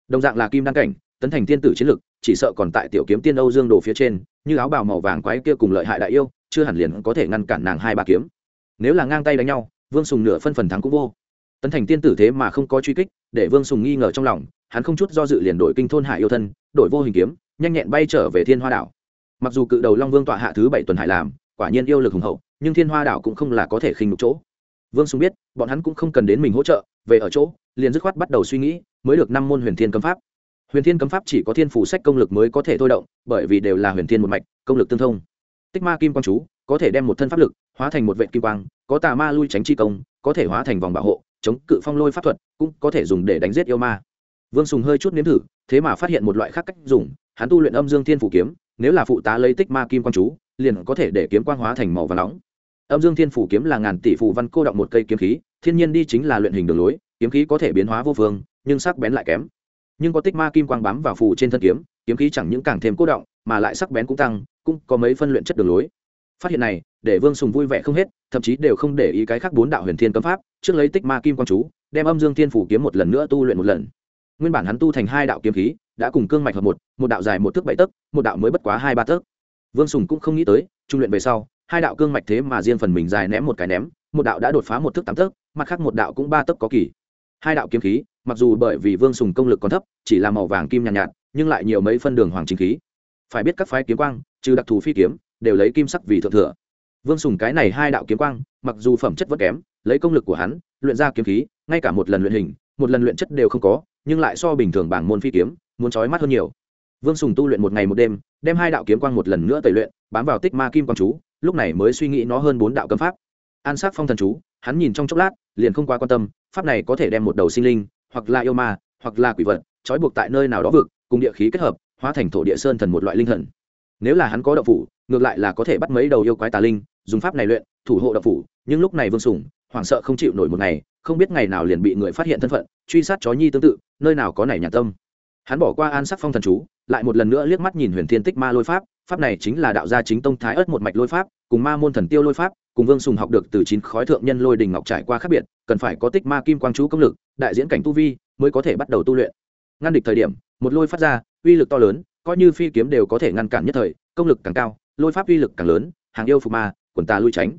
Đồng dạng là kim đăng cảnh, tấn thành tiên tử chiến lực chỉ sợ còn tại tiểu kiếm tiên âu dương đồ phía trên, như áo bào màu vàng quái kia cùng lợi hại đại yêu, chưa hẳn liền có thể ngăn cản nàng hai ba kiếm. Nếu là ngang tay đánh nhau, vương sùng nửa phân phần thắng cũng vô. Tấn thành tiên tử thế mà không có truy kích, để vương sùng nghi ngờ trong lòng, hắn không chút do dự liền đổi kinh thôn hải yêu thân, đổi vô hình kiếm, nhanh nhẹn bay trở về thiên hoa đảo. Mặc dù cự đầu long vương tọa hạ thứ bảy tuần hải làm, quả nhiên yêu lực hùng hậu, nhưng thiên hoa đảo cũng không là có thể khinh đục chỗ. Vương sùng biết, bọn hắn cũng không cần đến mình hỗ trợ, về ở chỗ, liền dứt khoát bắt đầu suy nghĩ, mới được năm môn huyền thiên cấm pháp huyền thiên cấm pháp chỉ có thiên phủ sách công lực mới có thể thôi động, bởi vì đều là huyền thiên một mạch, công lực tương thông. Tích ma kim quang chú có thể đem một thân pháp lực hóa thành một vệ kim quang, có tà ma lui tránh chi công, có thể hóa thành vòng bảo hộ, chống cự phong lôi pháp thuật, cũng có thể dùng để đánh giết yêu ma. Vương sùng hơi chút nếm thử, thế mà phát hiện một loại khác cách dùng, hắn tu luyện âm dương thiên phủ kiếm, nếu là phụ tá lấy tích ma kim quang chú, liền có thể để kiếm quang hóa thành màu và nóng. Âm dương thiên phủ kiếm là ngàn tỷ phù văn cô động một cây kiếm khí, thiên nhiên đi chính là luyện hình đường lối, kiếm khí có thể biến hóa vô phương, nhưng sắc bén lại kém nhưng có tích ma kim quang bám vào phù trên thân kiếm kiếm khí chẳng những càng thêm cố động, mà lại sắc bén cũng tăng, cũng có mấy phân luyện chất đường lối. Phát hiện này, để vương sùng vui vẻ không hết, thậm chí đều không để ý cái khác bốn đạo huyền thiên cấm pháp, trước lấy tích ma kim quang chú, đem âm dương thiên phủ kiếm một lần nữa tu luyện một lần. Nguyên bản hắn tu thành hai đạo kiếm khí, đã cùng cương mạch hợp một một đạo dài một thước bảy tấc, một đạo mới bất quá hai ba tấc. Vương sùng cũng không nghĩ tới, trung luyện về sau, hai đạo cương mạch thế mà riêng phần mình dài ném một cái ném, một đạo đã đột phá một thước tám tấc, mặt khác một đạo cũng ba tấc có kỳ hai đạo kiếm khí mặc dù bởi vì vương sùng công lực còn thấp chỉ là màu vàng kim nhàn nhạt, nhạt nhưng lại nhiều mấy phân đường hoàng chính khí. Phải biết các phái kiếm quang trừ đặc thù phi kiếm đều lấy kim sắc vì thượng thừa. Vương sùng cái này hai đạo kiếm quang mặc dù phẩm chất vẫn kém lấy công lực của hắn luyện ra kiếm khí ngay cả một lần luyện hình một lần luyện chất đều không có nhưng lại so bình thường bảng môn phi kiếm muốn trói mắt hơn nhiều. Vương sùng tu luyện một ngày một đêm đem hai đạo kiếm quang một lần nữa tẩy luyện bám vào tích ma kim quang chú lúc này mới suy nghĩ nó hơn bốn đạo cấm pháp. An sát phong thần chú hắn nhìn trong chốc lát, liền không quá quan tâm, pháp này có thể đem một đầu sinh linh, hoặc là yêu ma, hoặc là quỷ vật, trói buộc tại nơi nào đó vực, cùng địa khí kết hợp, hóa thành thổ địa sơn thần một loại linh thần. Nếu là hắn có đậu phủ, ngược lại là có thể bắt mấy đầu yêu quái tà linh, dùng pháp này luyện, thủ hộ đậu phủ, nhưng lúc này vương sùng, hoảng sợ không chịu nổi một ngày, không biết ngày nào liền bị người phát hiện thân phận, truy sát chó nhi tương tự, nơi nào có này nhà tâm. Hắn bỏ qua an sắc phong thần chú, lại một lần nữa liếc mắt nhìn huyền thiên tích ma lôi pháp pháp này chính là đạo gia chính tông thái ớt một mạch lôi pháp, cùng ma môn thần tiêu lôi pháp cùng vương sùng học được từ chín khói thượng nhân lôi đình ngọc trải qua khác biệt, cần phải có tích ma kim quang chú công lực, đại diễn cảnh tu vi mới có thể bắt đầu tu luyện. Ngăn địch thời điểm, một lôi phát ra, uy lực to lớn, coi như phi kiếm đều có thể ngăn cản nhất thời, công lực càng cao, lôi pháp uy lực càng lớn, hàng yêu phục ma, quần ta lui tránh.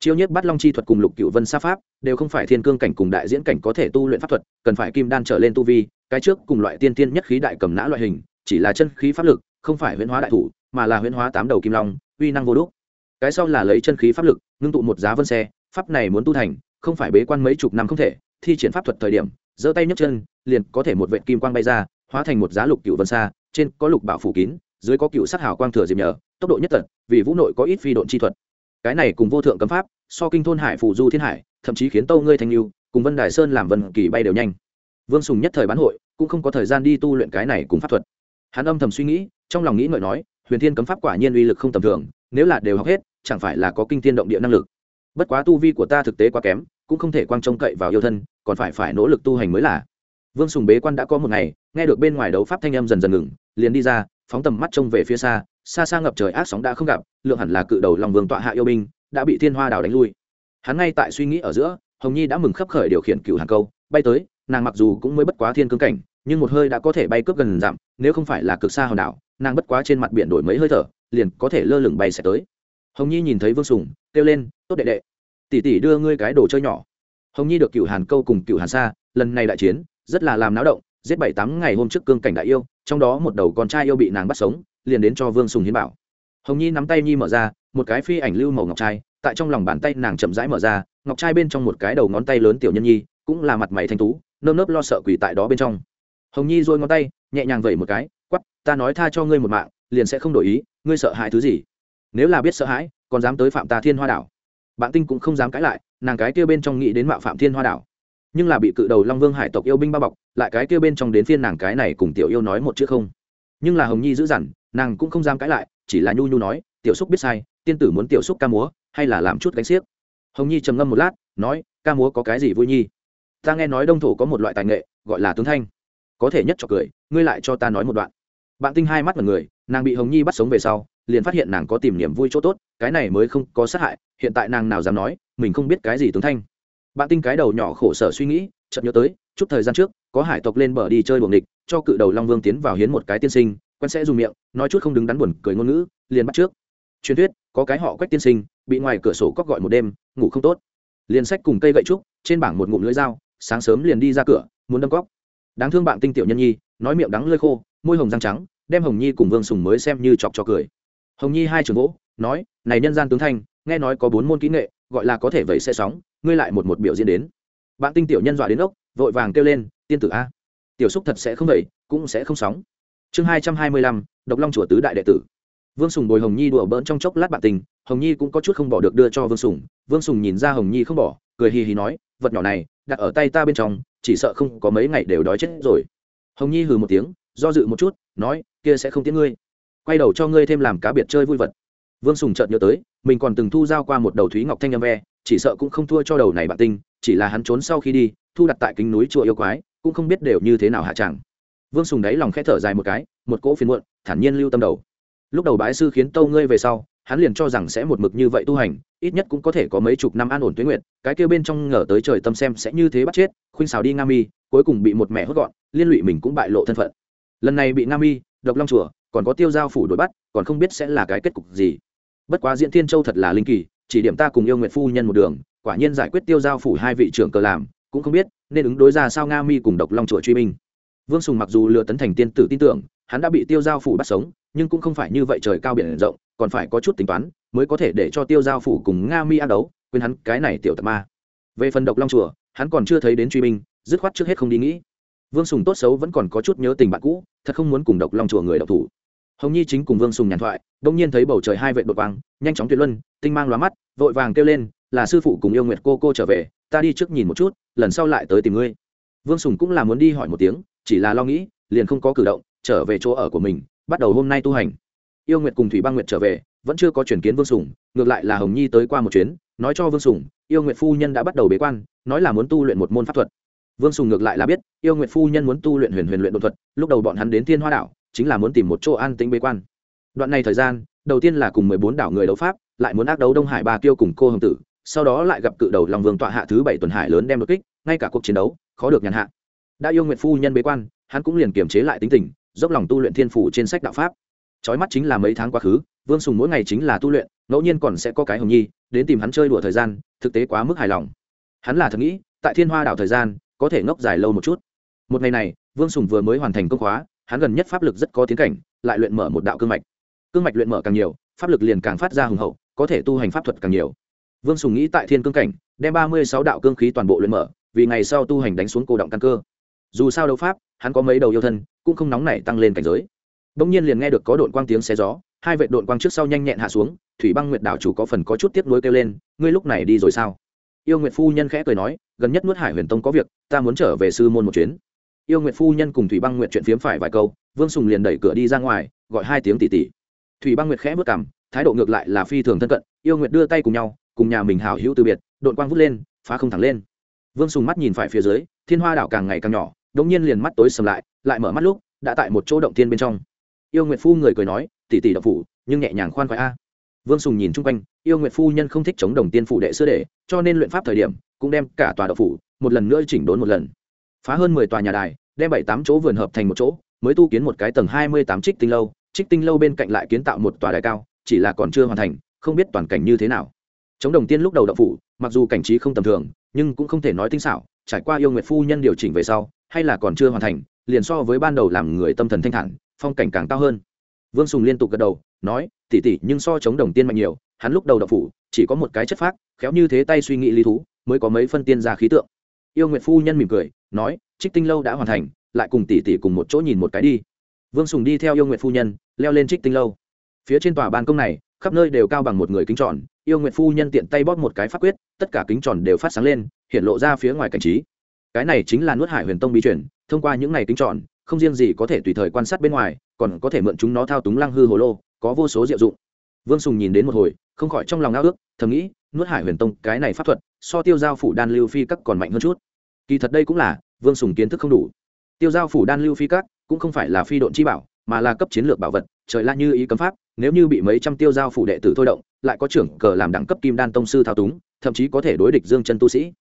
Chiêu nhất bắt long chi thuật cùng lục cựu vân sa pháp đều không phải thiên cương cảnh cùng đại diễn cảnh có thể tu luyện pháp thuật, cần phải kim đan trở lên tu vi, cái trước cùng loại tiên tiên nhất khí đại cầm nã loại hình, chỉ là chân khí pháp lực, không phải huyễn hóa đại thủ, mà là huyễn hóa tám đầu kim long, uy năng vô đúc. Cái sau là lấy chân khí pháp lực ngưng tụ một giá vân xe, pháp này muốn tu thành, không phải bế quan mấy chục năm không thể, thi triển pháp thuật thời điểm, giơ tay nhấc chân, liền có thể một vệ kim quang bay ra, hóa thành một giá lục cựu vân xa, trên có lục bảo phủ kín, dưới có cựu sát hào quang thừa diệp nhờ, tốc độ nhất tật vì vũ nội có ít phi độn chi thuật. Cái này cùng vô thượng cấm pháp, so kinh thôn hải phù du thiên hải, thậm chí khiến tâu ngươi thành lưu cùng vân đài sơn làm vân kỳ bay đều nhanh. Vương sùng nhất thời bán hội, cũng không có thời gian đi tu luyện cái này cùng pháp thuật. Hắn âm thầm suy nghĩ, trong lòng nghĩ ngợi nói, huyền thiên cấm pháp quả nhiên uy lực không tầm thường nếu là đều học hết, chẳng phải là có kinh thiên động địa năng lực. Bất quá tu vi của ta thực tế quá kém, cũng không thể quang trông cậy vào yêu thân, còn phải phải nỗ lực tu hành mới là. Vương sùng bế quan đã có một ngày, nghe được bên ngoài đấu pháp thanh âm dần dần ngừng, liền đi ra, phóng tầm mắt trông về phía xa xa xa ngập trời ác sóng đã không gặp, lượng hẳn là cự đầu lòng vương tọa hạ yêu binh, đã bị thiên hoa đào đánh lui. Hắn ngay tại suy nghĩ ở giữa, hồng nhi đã mừng khấp khởi điều khiển cựu hàng câu, bay tới, nàng mặc dù cũng mới bất quá thiên cương cảnh, nhưng một hơi đã có thể bay cướp gần dặm nếu không phải là cực xa hòn đảo nàng bất quá trên mặt biển đổi mấy hơi thở, liền có thể lơ lửng bay sẽ tới. Hồng nhi nhìn thấy vương sùng, kêu lên, tốt đệ đệ, tỷ tỷ đưa ngươi cái đồ chơi nhỏ. Hồng nhi được cựu hàn câu cùng cựu hàn sa, lần này đại chiến, rất là làm náo động, giết bảy tám ngày hôm trước cương cảnh đại yêu, trong đó một đầu con trai yêu bị nàng bắt sống, liền đến cho vương sùng hiến bảo. Hồng nhi nắm tay nhi mở ra, một cái phi ảnh lưu màu ngọc trai, tại trong lòng bàn tay nàng chậm rãi mở ra, ngọc trai bên trong một cái đầu ngón tay lớn tiểu nhân nhi, cũng là mặt mày thanh tú, nơm nớp lo sợ quỳ tại đó bên trong. Hồng nhi dôi ngón tay, nhẹ nhàng vẩy một cái quắp ta nói tha cho ngươi một mạng, liền sẽ không đổi ý, ngươi sợ hãi thứ gì? Nếu là biết sợ hãi, còn dám tới phạm ta thiên hoa đảo. Bạn tinh cũng không dám cãi lại, nàng cái kia bên trong nghĩ đến mạo phạm thiên hoa đảo. Nhưng là bị cự đầu long vương hải tộc yêu binh bao bọc, lại cái kia bên trong đến phiên nàng cái này cùng tiểu yêu nói một chữ không. Nhưng là hồng nhi giữ dằn, nàng cũng không dám cãi lại, chỉ là nhu nhu nói, tiểu xúc biết sai, tiên tử muốn tiểu xúc ca múa, hay là làm chút gánh xiếc? Hồng nhi trầm ngâm một lát, nói, ca múa có cái gì vui nhi? Ta nghe nói đông thổ có một loại tài nghệ, gọi là tướng thanh. Có thể nhất cho cười, ngươi lại cho ta nói một đoạn bạn tinh hai mắt mật người, nàng bị hồng nhi bắt sống về sau, liền phát hiện nàng có tìm niềm vui chỗ tốt, cái này mới không có sát hại, hiện tại nàng nào dám nói, mình không biết cái gì tướng thanh. Bạn tinh cái đầu nhỏ khổ sở suy nghĩ, chợt nhớ tới, chút thời gian trước, có hải tộc lên bờ đi chơi buồng địch cho cự đầu long vương tiến vào hiến một cái tiên sinh, quen sẽ dùng miệng, nói chút không đứng đắn buồn cười ngôn ngữ, liền bắt trước. Truyền thuyết, có cái họ quách tiên sinh, bị ngoài cửa sổ cóc gọi một đêm, ngủ không tốt. Liền sách cùng cây gậy trúc, trên bảng một ngụm lưỡi dao, sáng sớm liền đi ra cửa, muốn đâm cóc. Đáng thương bạn tinh tiểu nhân nhi, nói miệng đắng lơi khô, môi hồng răng trắng đem hồng nhi cùng vương sùng mới xem như chọc cho cười. Hồng nhi hai trường gỗ, nói, này nhân gian tướng thanh, nghe nói có bốn môn kỹ nghệ, gọi là có thể vẩy xe sóng, ngươi lại một một biểu diễn đến. Bạn tinh tiểu nhân dọa đến ốc, vội vàng kêu lên, tiên tử a, tiểu xúc thật sẽ không vẩy cũng sẽ không sóng. Chương hai trăm hai mươi lăm, độc long chùa tứ đại đệ tử. Vương sùng bồi hồng nhi đùa bỡn trong chốc lát bạn tình, hồng nhi cũng có chút không bỏ được đưa cho vương sùng. Vương sùng nhìn ra hồng nhi không bỏ, cười hì hì nói, vật nhỏ này, đặt ở tay ta bên trong, chỉ sợ không có mấy ngày đều đói chết rồi. Hồng nhi hừ một tiếng do dự một chút, nói, kia sẽ không tiếng ngươi. Quay đầu cho ngươi thêm làm cá biệt chơi vui vật. Vương sùng chợt nhớ tới, mình còn từng thu giao qua một đầu thúy ngọc thanh âm ve, chỉ sợ cũng không thua cho đầu này bạn tinh, chỉ là hắn trốn sau khi đi, thu đặt tại kính núi chùa yêu quái, cũng không biết đều như thế nào hạ chẳng. vương sùng đáy lòng khẽ thở dài một cái, một cỗ phiền muộn, thản nhiên lưu tâm đầu. Lúc đầu bái sư khiến tâu ngươi về sau, hắn liền cho rằng sẽ một mực như vậy tu hành, ít nhất cũng có thể có mấy chục năm an ổn tuyến nguyện, cái kêu bên trong ngờ tới trời tâm xem sẽ như thế bắt chết, khuynh xào đi nga mi, cuối cùng bị một mẹ hốt gọn, liên lụy mình cũng bại lộ thân phận lần này bị nam y độc long chùa, còn có tiêu giao phủ đuổi bắt, còn không biết sẽ là cái kết cục gì. Bất quá diễn thiên châu thật là linh kỳ, chỉ điểm ta cùng yêu nguyện phu nhân một đường, quả nhiên giải quyết tiêu giao phủ hai vị trưởng cờ làm, cũng không biết nên ứng đối ra sao nga mi cùng độc long chùa truy minh vương sùng mặc dù lừa tấn thành tiên tử tin tưởng, hắn đã bị tiêu giao phủ bắt sống, nhưng cũng không phải như vậy trời cao biển rộng, còn phải có chút tính toán mới có thể để cho tiêu giao phủ cùng nga mi ăn đấu, quên hắn cái này tiểu tập ma. Về phần độc long chùa, hắn còn chưa thấy đến truy minh dứt khoát trước hết không đi nghĩ vương sùng tốt xấu vẫn còn có chút nhớ tình bạn cũ, thật không muốn cùng độc long chùa người độc thủ. Hồng nhi chính cùng vương sùng nhàn thoại đ ỗ n g nhiên thấy bầu trời hai vệ đột vàng nhanh chóng tuyệt luân, tinh mang l mắt, vội vàng kêu lên, là sư phụ cùng yêu nguyệt cô cô trở về, ta đi trước nhìn một chút, lần sau lại tới tìm ngươi. Vương sùng cũng là muốn đi hỏi một tiếng, chỉ là lo nghĩ, liền không có cử động, trở về chỗ ở của mình, bắt đầu hôm nay tu hành. Yêu nguyệt cùng thủy băng nguyệt trở về, vẫn chưa có chuyển kiến vương sùng, ngược lại là hồng nhi tới qua một chuyến, nói cho vương sùng, yêu nguyệt phu nhân đã bắt đầu bế quan, nói là muốn tu luyện một môn pháp thuật vương sùng ngược lại là biết, yêu nguyệt phu nhân muốn tu luyện huyền huyền luyện đột thuật, lúc đầu bọn hắn đến thiên hoa đảo, chính là muốn tìm một chỗ an tĩnh bế quan. Đoạn này thời gian, đầu tiên là cùng mười bốn đảo người đấu pháp, lại muốn ác đấu đông hải ba kiêu cùng cô hồng tử, sau đó lại gặp cự đầu lòng vương tọa hạ thứ bảy tuần hải lớn đem đột kích, ngay cả cuộc chiến đấu, khó được nhàn hạ. Đã yêu nguyệt phu nhân bế quan, hắn cũng liền kiềm chế lại tính tình, dốc lòng tu luyện thiên phủ trên sách đạo pháp. Trói mắt chính là mấy tháng quá khứ, vương sùng mỗi ngày chính là tu luyện, ngẫu nhiên còn sẽ có cái hồng nhi, đến tìm hắn chơi đùa thời gian, thực tế quá mức hài lòng. Hắn là thật nghĩ, tại thiên hoa đảo thời gian có thể ngốc dài lâu một chút. Một ngày này, vương sùng vừa mới hoàn thành công khóa, hắn gần nhất pháp lực rất có tiến cảnh, lại luyện mở một đạo cương mạch. Cương mạch luyện mở càng nhiều, pháp lực liền càng phát ra hùng hậu, có thể tu hành pháp thuật càng nhiều. Vương sùng nghĩ tại thiên cương cảnh, đem ba mươi sáu đạo cương khí toàn bộ luyện mở, vì ngày sau tu hành đánh xuống cổ động căn cơ. Dù sao đấu pháp, hắn có mấy đầu yêu thân, cũng không nóng nảy tăng lên cảnh giới. Bỗng nhiên liền nghe được có đội quang tiếng xe gió, hai vệ đội quang trước sau nhanh nhẹn hạ xuống, thủy băng nguyệt đảo chủ có phần có chút tiếc nuối kêu lên, ngươi lúc này đi rồi sao? Yêu nguyệt phu nhân khẽ cười nói gần nhất nuốt hải huyền tông có việc, ta muốn trở về sư môn một chuyến. Yêu nguyệt phu nhân cùng thủy băng nguyệt chuyện phiếm phải vài câu, vương sùng liền đẩy cửa đi ra ngoài, gọi hai tiếng tỉ tỉ. Thủy băng nguyệt khẽ bước cảm thái độ ngược lại là phi thường thân cận, yêu nguyệt đưa tay cùng nhau, cùng nhà mình hào hữu từ biệt đội quang vút lên, phá không thẳng lên. Vương sùng mắt nhìn phải phía dưới, thiên hoa đảo càng ngày càng nhỏ đống nhiên liền mắt tối sầm lại lại mở mắt lúc, đã tại một chỗ động thiên bên trong. Yêu nguyệt phu người cười nói, tỉ tỉ đậu phủ, nhưng nhẹ nhàng khoan khoái a. Vương sùng nhìn chung quanh, yêu nguyệt phu nhân không thích chống đồng tiên phủ đệ xưa đệ, cho nên luyện pháp thời điểm cũng đem cả tòa đậu phủ một lần nữa chỉnh đốn một lần. Phá hơn mười tòa nhà đài, đem bảy tám chỗ vườn hợp thành một chỗ, mới tu kiến một cái tầng hai mươi tám trích tinh lâu. Trích tinh lâu bên cạnh lại kiến tạo một tòa đài cao, chỉ là còn chưa hoàn thành, không biết toàn cảnh như thế nào. Chống đồng tiên lúc đầu đậu phủ, mặc dù cảnh trí không tầm thường, nhưng cũng không thể nói tinh xảo, trải qua yêu nguyệt phu nhân điều chỉnh về sau, hay là còn chưa hoàn thành, liền so với ban đầu làm người tâm thần thanh thản, phong cảnh càng cao hơn. Vương sùng liên tục gật đầu, nói tỉ tỉ nhưng so chống đồng tiên mạnh nhiều, hắn lúc đầu đậu phủ, chỉ có một cái chất phác, khéo như thế tay suy nghĩ lý thú mới có mấy phân tiên ra khí tượng. Yêu nguyệt phu nhân mỉm cười, nói, trích tinh lâu đã hoàn thành, lại cùng tỷ tỷ cùng một chỗ nhìn một cái đi. Vương sùng đi theo yêu nguyệt phu nhân, leo lên trích tinh lâu. Phía trên tòa ban công này, khắp nơi đều cao bằng một người kính tròn, yêu nguyệt phu nhân tiện tay bóp một cái pháp quyết, tất cả kính tròn đều phát sáng lên, hiện lộ ra phía ngoài cảnh trí. Cái này chính là nuốt hải huyền tông bí chuyển thông qua những này kính tròn, không riêng gì có thể tùy thời quan sát bên ngoài, còn có thể mượn chúng nó thao túng lăng hư hồ lô, có vô số diệu dụng. Vương sùng nhìn đến một hồi, không khỏi trong lòng ngao ước, thầm nghĩ nuốt hải huyền tông cái này pháp thuật, so tiêu giao phủ đan lưu phi các còn mạnh hơn chút. Kỳ thật đây cũng là, vương sùng kiến thức không đủ. Tiêu giao phủ đan lưu phi các cũng không phải là phi độn chi bảo, mà là cấp chiến lược bảo vật, trời la như ý cấm pháp, nếu như bị mấy trăm tiêu giao phủ đệ tử thôi động, lại có trưởng cờ làm đẳng cấp kim đan tông sư thao túng, thậm chí có thể đối địch dương chân tu sĩ.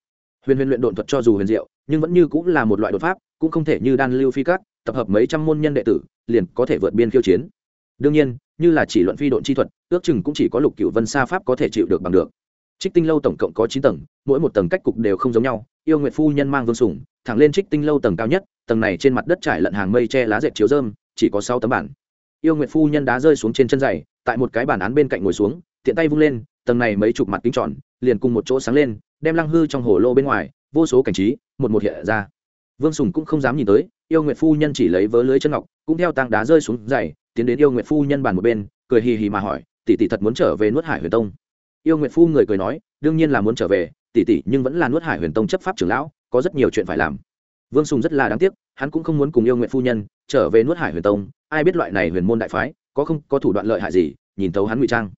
Huyền huyền luyện độn thuật cho dù huyền diệu, nhưng vẫn như cũng là một loại đột pháp, cũng không thể như đan lưu phi các, tập hợp mấy trăm môn nhân đệ tử, liền có thể vượt biên khiêu chiến. Đương nhiên, như là chỉ luận phi độn chi thuật, ước chừng cũng chỉ có lục cựu vân sa pháp có thể chịu được bằng được trích tinh lâu tổng cộng có chín tầng, mỗi một tầng cách cục đều không giống nhau, yêu nguyệt phu nhân mang vương sủng, thẳng lên trích tinh lâu tầng cao nhất, tầng này trên mặt đất trải lận hàng mây che lá dệt chiếu dơm chỉ có sáu tấm bản yêu nguyệt phu nhân đá rơi xuống trên chân dày tại một cái bản án bên cạnh ngồi xuống, tiện tay vung lên, tầng này mấy chục mặt kính tròn, liền cùng một chỗ sáng lên, đem lăng hư trong hồ lô bên ngoài, vô số cảnh trí, một một hiện ra. Vương sùng cũng không dám nhìn tới, yêu nguyệt phu nhân chỉ lấy vớ lưới chân ngọc, cũng theo tang đá rơi xuống dày tiến đến yêu nguyệt phu nhân bàn một bên, cười hì hì mà hỏi, tỷ tỷ thật muốn trở về nuốt hải huyền tông? Yêu nguyệt phu người cười nói, đương nhiên là muốn trở về tỷ tỷ nhưng vẫn là nuốt hải huyền tông chấp pháp trưởng lão, có rất nhiều chuyện phải làm. Vương sùng rất là đáng tiếc, hắn cũng không muốn cùng yêu nguyệt phu nhân trở về nuốt hải huyền tông, ai biết loại này huyền môn đại phái, có không, có thủ đoạn lợi hại gì, nhìn thấu hắn ngụy trang.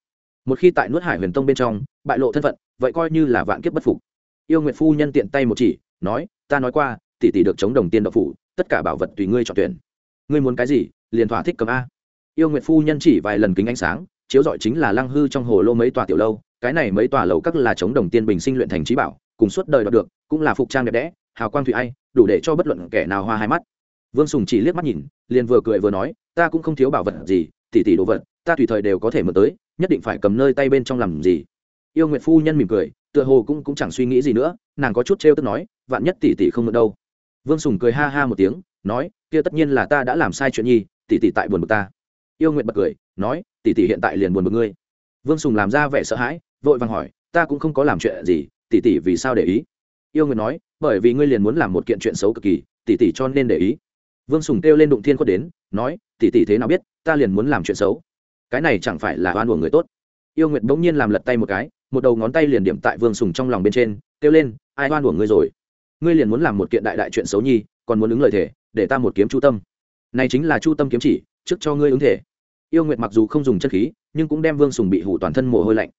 Một khi tại nuốt hải huyền tông bên trong, bại lộ thân phận, vậy coi như là vạn kiếp bất phục. Yêu nguyệt phu nhân tiện tay một chỉ, nói, ta nói qua tỷ tỷ được chống đồng tiên độc phủ, tất cả bảo vật tùy ngươi chọn tuyển. Ngươi muốn cái gì, liền thỏa thích cầm a. Yêu nguyệt phu nhân chỉ vài lần kính ánh sáng, chiếu dọi chính là lăng hư trong hồ lô mấy tòa tiểu lâu cái này mấy tòa lầu các là chống đồng tiên bình sinh luyện thành trí bảo, cùng suốt đời đoạt được, cũng là phục trang đẹp đẽ, hào quang thủy ai, đủ để cho bất luận kẻ nào hoa hai mắt. Vương sùng chỉ liếc mắt nhìn, liền vừa cười vừa nói, ta cũng không thiếu bảo vật gì, tỷ tỷ đồ vật, ta tùy thời đều có thể mượn tới, nhất định phải cầm nơi tay bên trong làm gì. Yêu nguyệt phu nhân mỉm cười, tựa hồ cũng cũng chẳng suy nghĩ gì nữa, nàng có chút trêu tức nói, vạn nhất tỷ tỷ không mượn đâu. Vương sùng cười ha ha một tiếng, nói, kia tất nhiên là ta đã làm sai chuyện nhi, tỷ tỷ tại buồn bực ta. Yêu nguyện bật cười, nói, tỷ tỷ hiện tại liền buồn bực ngươi. Vương sùng làm ra vẻ sợ hãi vội vàng hỏi, ta cũng không có làm chuyện gì, tỷ tỷ vì sao để ý? Yêu nguyệt nói, bởi vì ngươi liền muốn làm một kiện chuyện xấu cực kỳ, tỷ tỷ cho nên để ý. Vương sùng kêu lên đụng thiên khuất đến, nói, tỷ tỷ thế nào biết, ta liền muốn làm chuyện xấu. Cái này chẳng phải là oan của người tốt. Yêu nguyệt bỗng nhiên làm lật tay một cái, một đầu ngón tay liền điểm tại vương sùng trong lòng bên trên, kêu lên, ai oan của ngươi rồi? Ngươi liền muốn làm một kiện đại đại chuyện xấu nhi, còn muốn ứng lời thể để ta một kiếm chu tâm. Này chính là chu tâm kiếm chỉ, trước cho ngươi ứng thể. Yêu nguyệt mặc dù không dùng chân khí, nhưng cũng đem vương sùng bị hủ toàn thân mồ hôi lạnh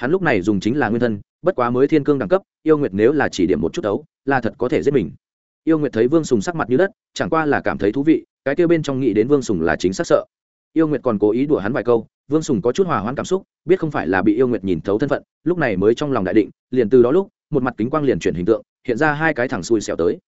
hắn lúc này dùng chính là nguyên thân, bất quá mới thiên cương đẳng cấp, yêu nguyệt nếu là chỉ điểm một chút đấu, là thật có thể giết mình. Yêu nguyệt thấy vương sùng sắc mặt như đất, chẳng qua là cảm thấy thú vị, cái kêu bên trong nghĩ đến vương sùng là chính xác sợ. Yêu nguyệt còn cố ý đùa hắn vài câu, vương sùng có chút hòa hoãn cảm xúc, biết không phải là bị yêu nguyệt nhìn thấu thân phận, lúc này mới trong lòng đại định, liền từ đó lúc, một mặt kính quang liền chuyển hình tượng, hiện ra hai cái thẳng xui xẻo tới.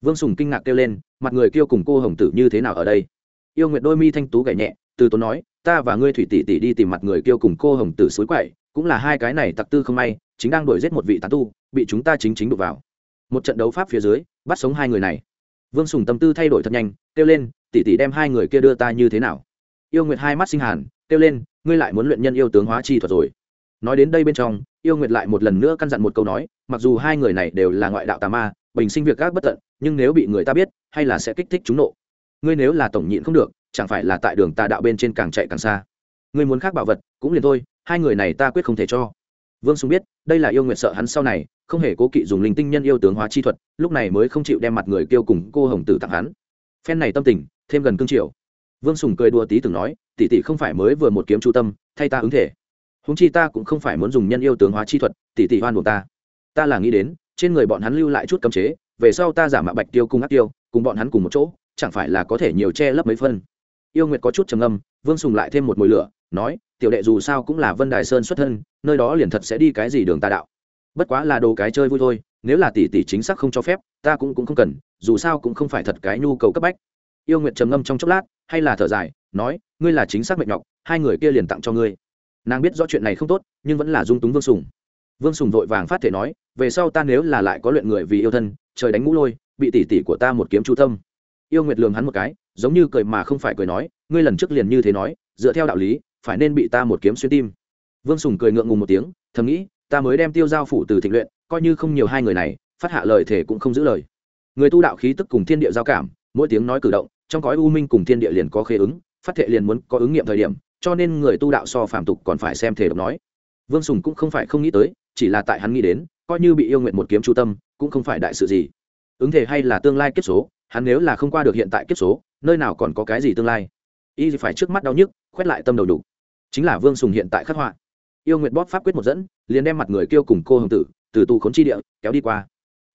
Vương sùng kinh ngạc kêu lên, mặt người kêu cùng cô hồng tử như thế nào ở đây? Yêu nguyệt đôi mi thanh tú gảy nhẹ, từ tốn nói, ta và ngươi thủy tỷ tỷ đi tìm mặt người kêu cùng cô hồng tử suối quậy cũng là hai cái này tặc tư không may, chính đang đuổi giết một vị tán tu, bị chúng ta chính chính đụng vào. Một trận đấu pháp phía dưới, bắt sống hai người này. Vương sùng tâm tư thay đổi thật nhanh, kêu lên tỉ tỉ đem hai người kia đưa ta như thế nào? Yêu nguyệt hai mắt sinh hàn, kêu lên, ngươi lại muốn luyện nhân yêu tướng hóa chi thuật rồi. Nói đến đây bên trong, yêu nguyệt lại một lần nữa căn dặn một câu nói, mặc dù hai người này đều là ngoại đạo tà ma, bình sinh việc các bất tận, nhưng nếu bị người ta biết, hay là sẽ kích thích chúng nộ. Ngươi nếu là tổng nhịn không được, chẳng phải là tại đường tà đạo bên trên càng chạy càng xa. Ngươi muốn khác bảo vật, cũng liền thôi hai người này ta quyết không thể cho. Vương sùng biết, đây là yêu nguyệt sợ hắn sau này, không hề cố kỵ dùng linh tinh nhân yêu tướng hóa chi thuật, lúc này mới không chịu đem mặt người kêu cùng cô hồng tử tặng hắn. Phen này tâm tình, thêm gần cương triều. Vương sùng cười đùa tí từng nói, tỷ tỷ không phải mới vừa một kiếm chu tâm, thay ta ứng thể. Húng chi ta cũng không phải muốn dùng nhân yêu tướng hóa chi thuật, tỷ tỷ hoan buộc ta. Ta là nghĩ đến, trên người bọn hắn lưu lại chút cấm chế, về sau ta giả mạo bạch tiêu cùng ác tiêu, cùng bọn hắn cùng một chỗ, chẳng phải là có thể nhiều che lấp mấy phân. Yêu nguyệt có chút trầm âm vương sùng lại thêm một mồi lửa, nói tiểu đệ dù sao cũng là vân đài sơn xuất thân, nơi đó liền thật sẽ đi cái gì đường tà đạo. Bất quá là đồ cái chơi vui thôi, nếu là tỷ tỷ chính xác không cho phép, ta cũng cũng không cần, dù sao cũng không phải thật cái nhu cầu cấp bách. Yêu nguyệt trầm ngâm trong chốc lát, hay là thở dài, nói, ngươi là chính xác mệnh nhọc, hai người kia liền tặng cho ngươi. Nàng biết rõ chuyện này không tốt, nhưng vẫn là dung túng vương sùng. Vương sùng vội vàng phát thể nói, về sau ta nếu là lại có luyện người vì yêu thân, trời đánh ngũ lôi, bị tỷ tỷ của ta một kiếm chu tâm. Yêu nguyệt lường hắn một cái, giống như cười mà không phải cười nói, ngươi lần trước liền như thế nói, dựa theo đạo lý phải nên bị ta một kiếm xuyên tim. Vương sùng cười ngượng ngùng một tiếng, thầm nghĩ, ta mới đem tiêu giao phủ từ thịnh luyện, coi như không nhiều hai người này, phát hạ lời thể cũng không giữ lời. Người tu đạo khí tức cùng thiên địa giao cảm, mỗi tiếng nói cử động, trong cõi u minh cùng thiên địa liền có khế ứng, phát thệ liền muốn có ứng nghiệm thời điểm, cho nên người tu đạo so phạm tục còn phải xem thể độc nói. Vương sùng cũng không phải không nghĩ tới, chỉ là tại hắn nghĩ đến, coi như bị yêu nguyện một kiếm chu tâm, cũng không phải đại sự gì. Ứng thể hay là tương lai kiếp số, hắn nếu là không qua được hiện tại kiếp số, nơi nào còn có cái gì tương lai? Y phải trước mắt đau nhức, khoét lại tâm đầu đủ chính là vương sùng hiện tại khắc họa. Yêu nguyện bóp pháp quyết một dẫn, liền đem mặt người kêu cùng cô hồng tử, từ tù khốn chi địa, kéo đi qua.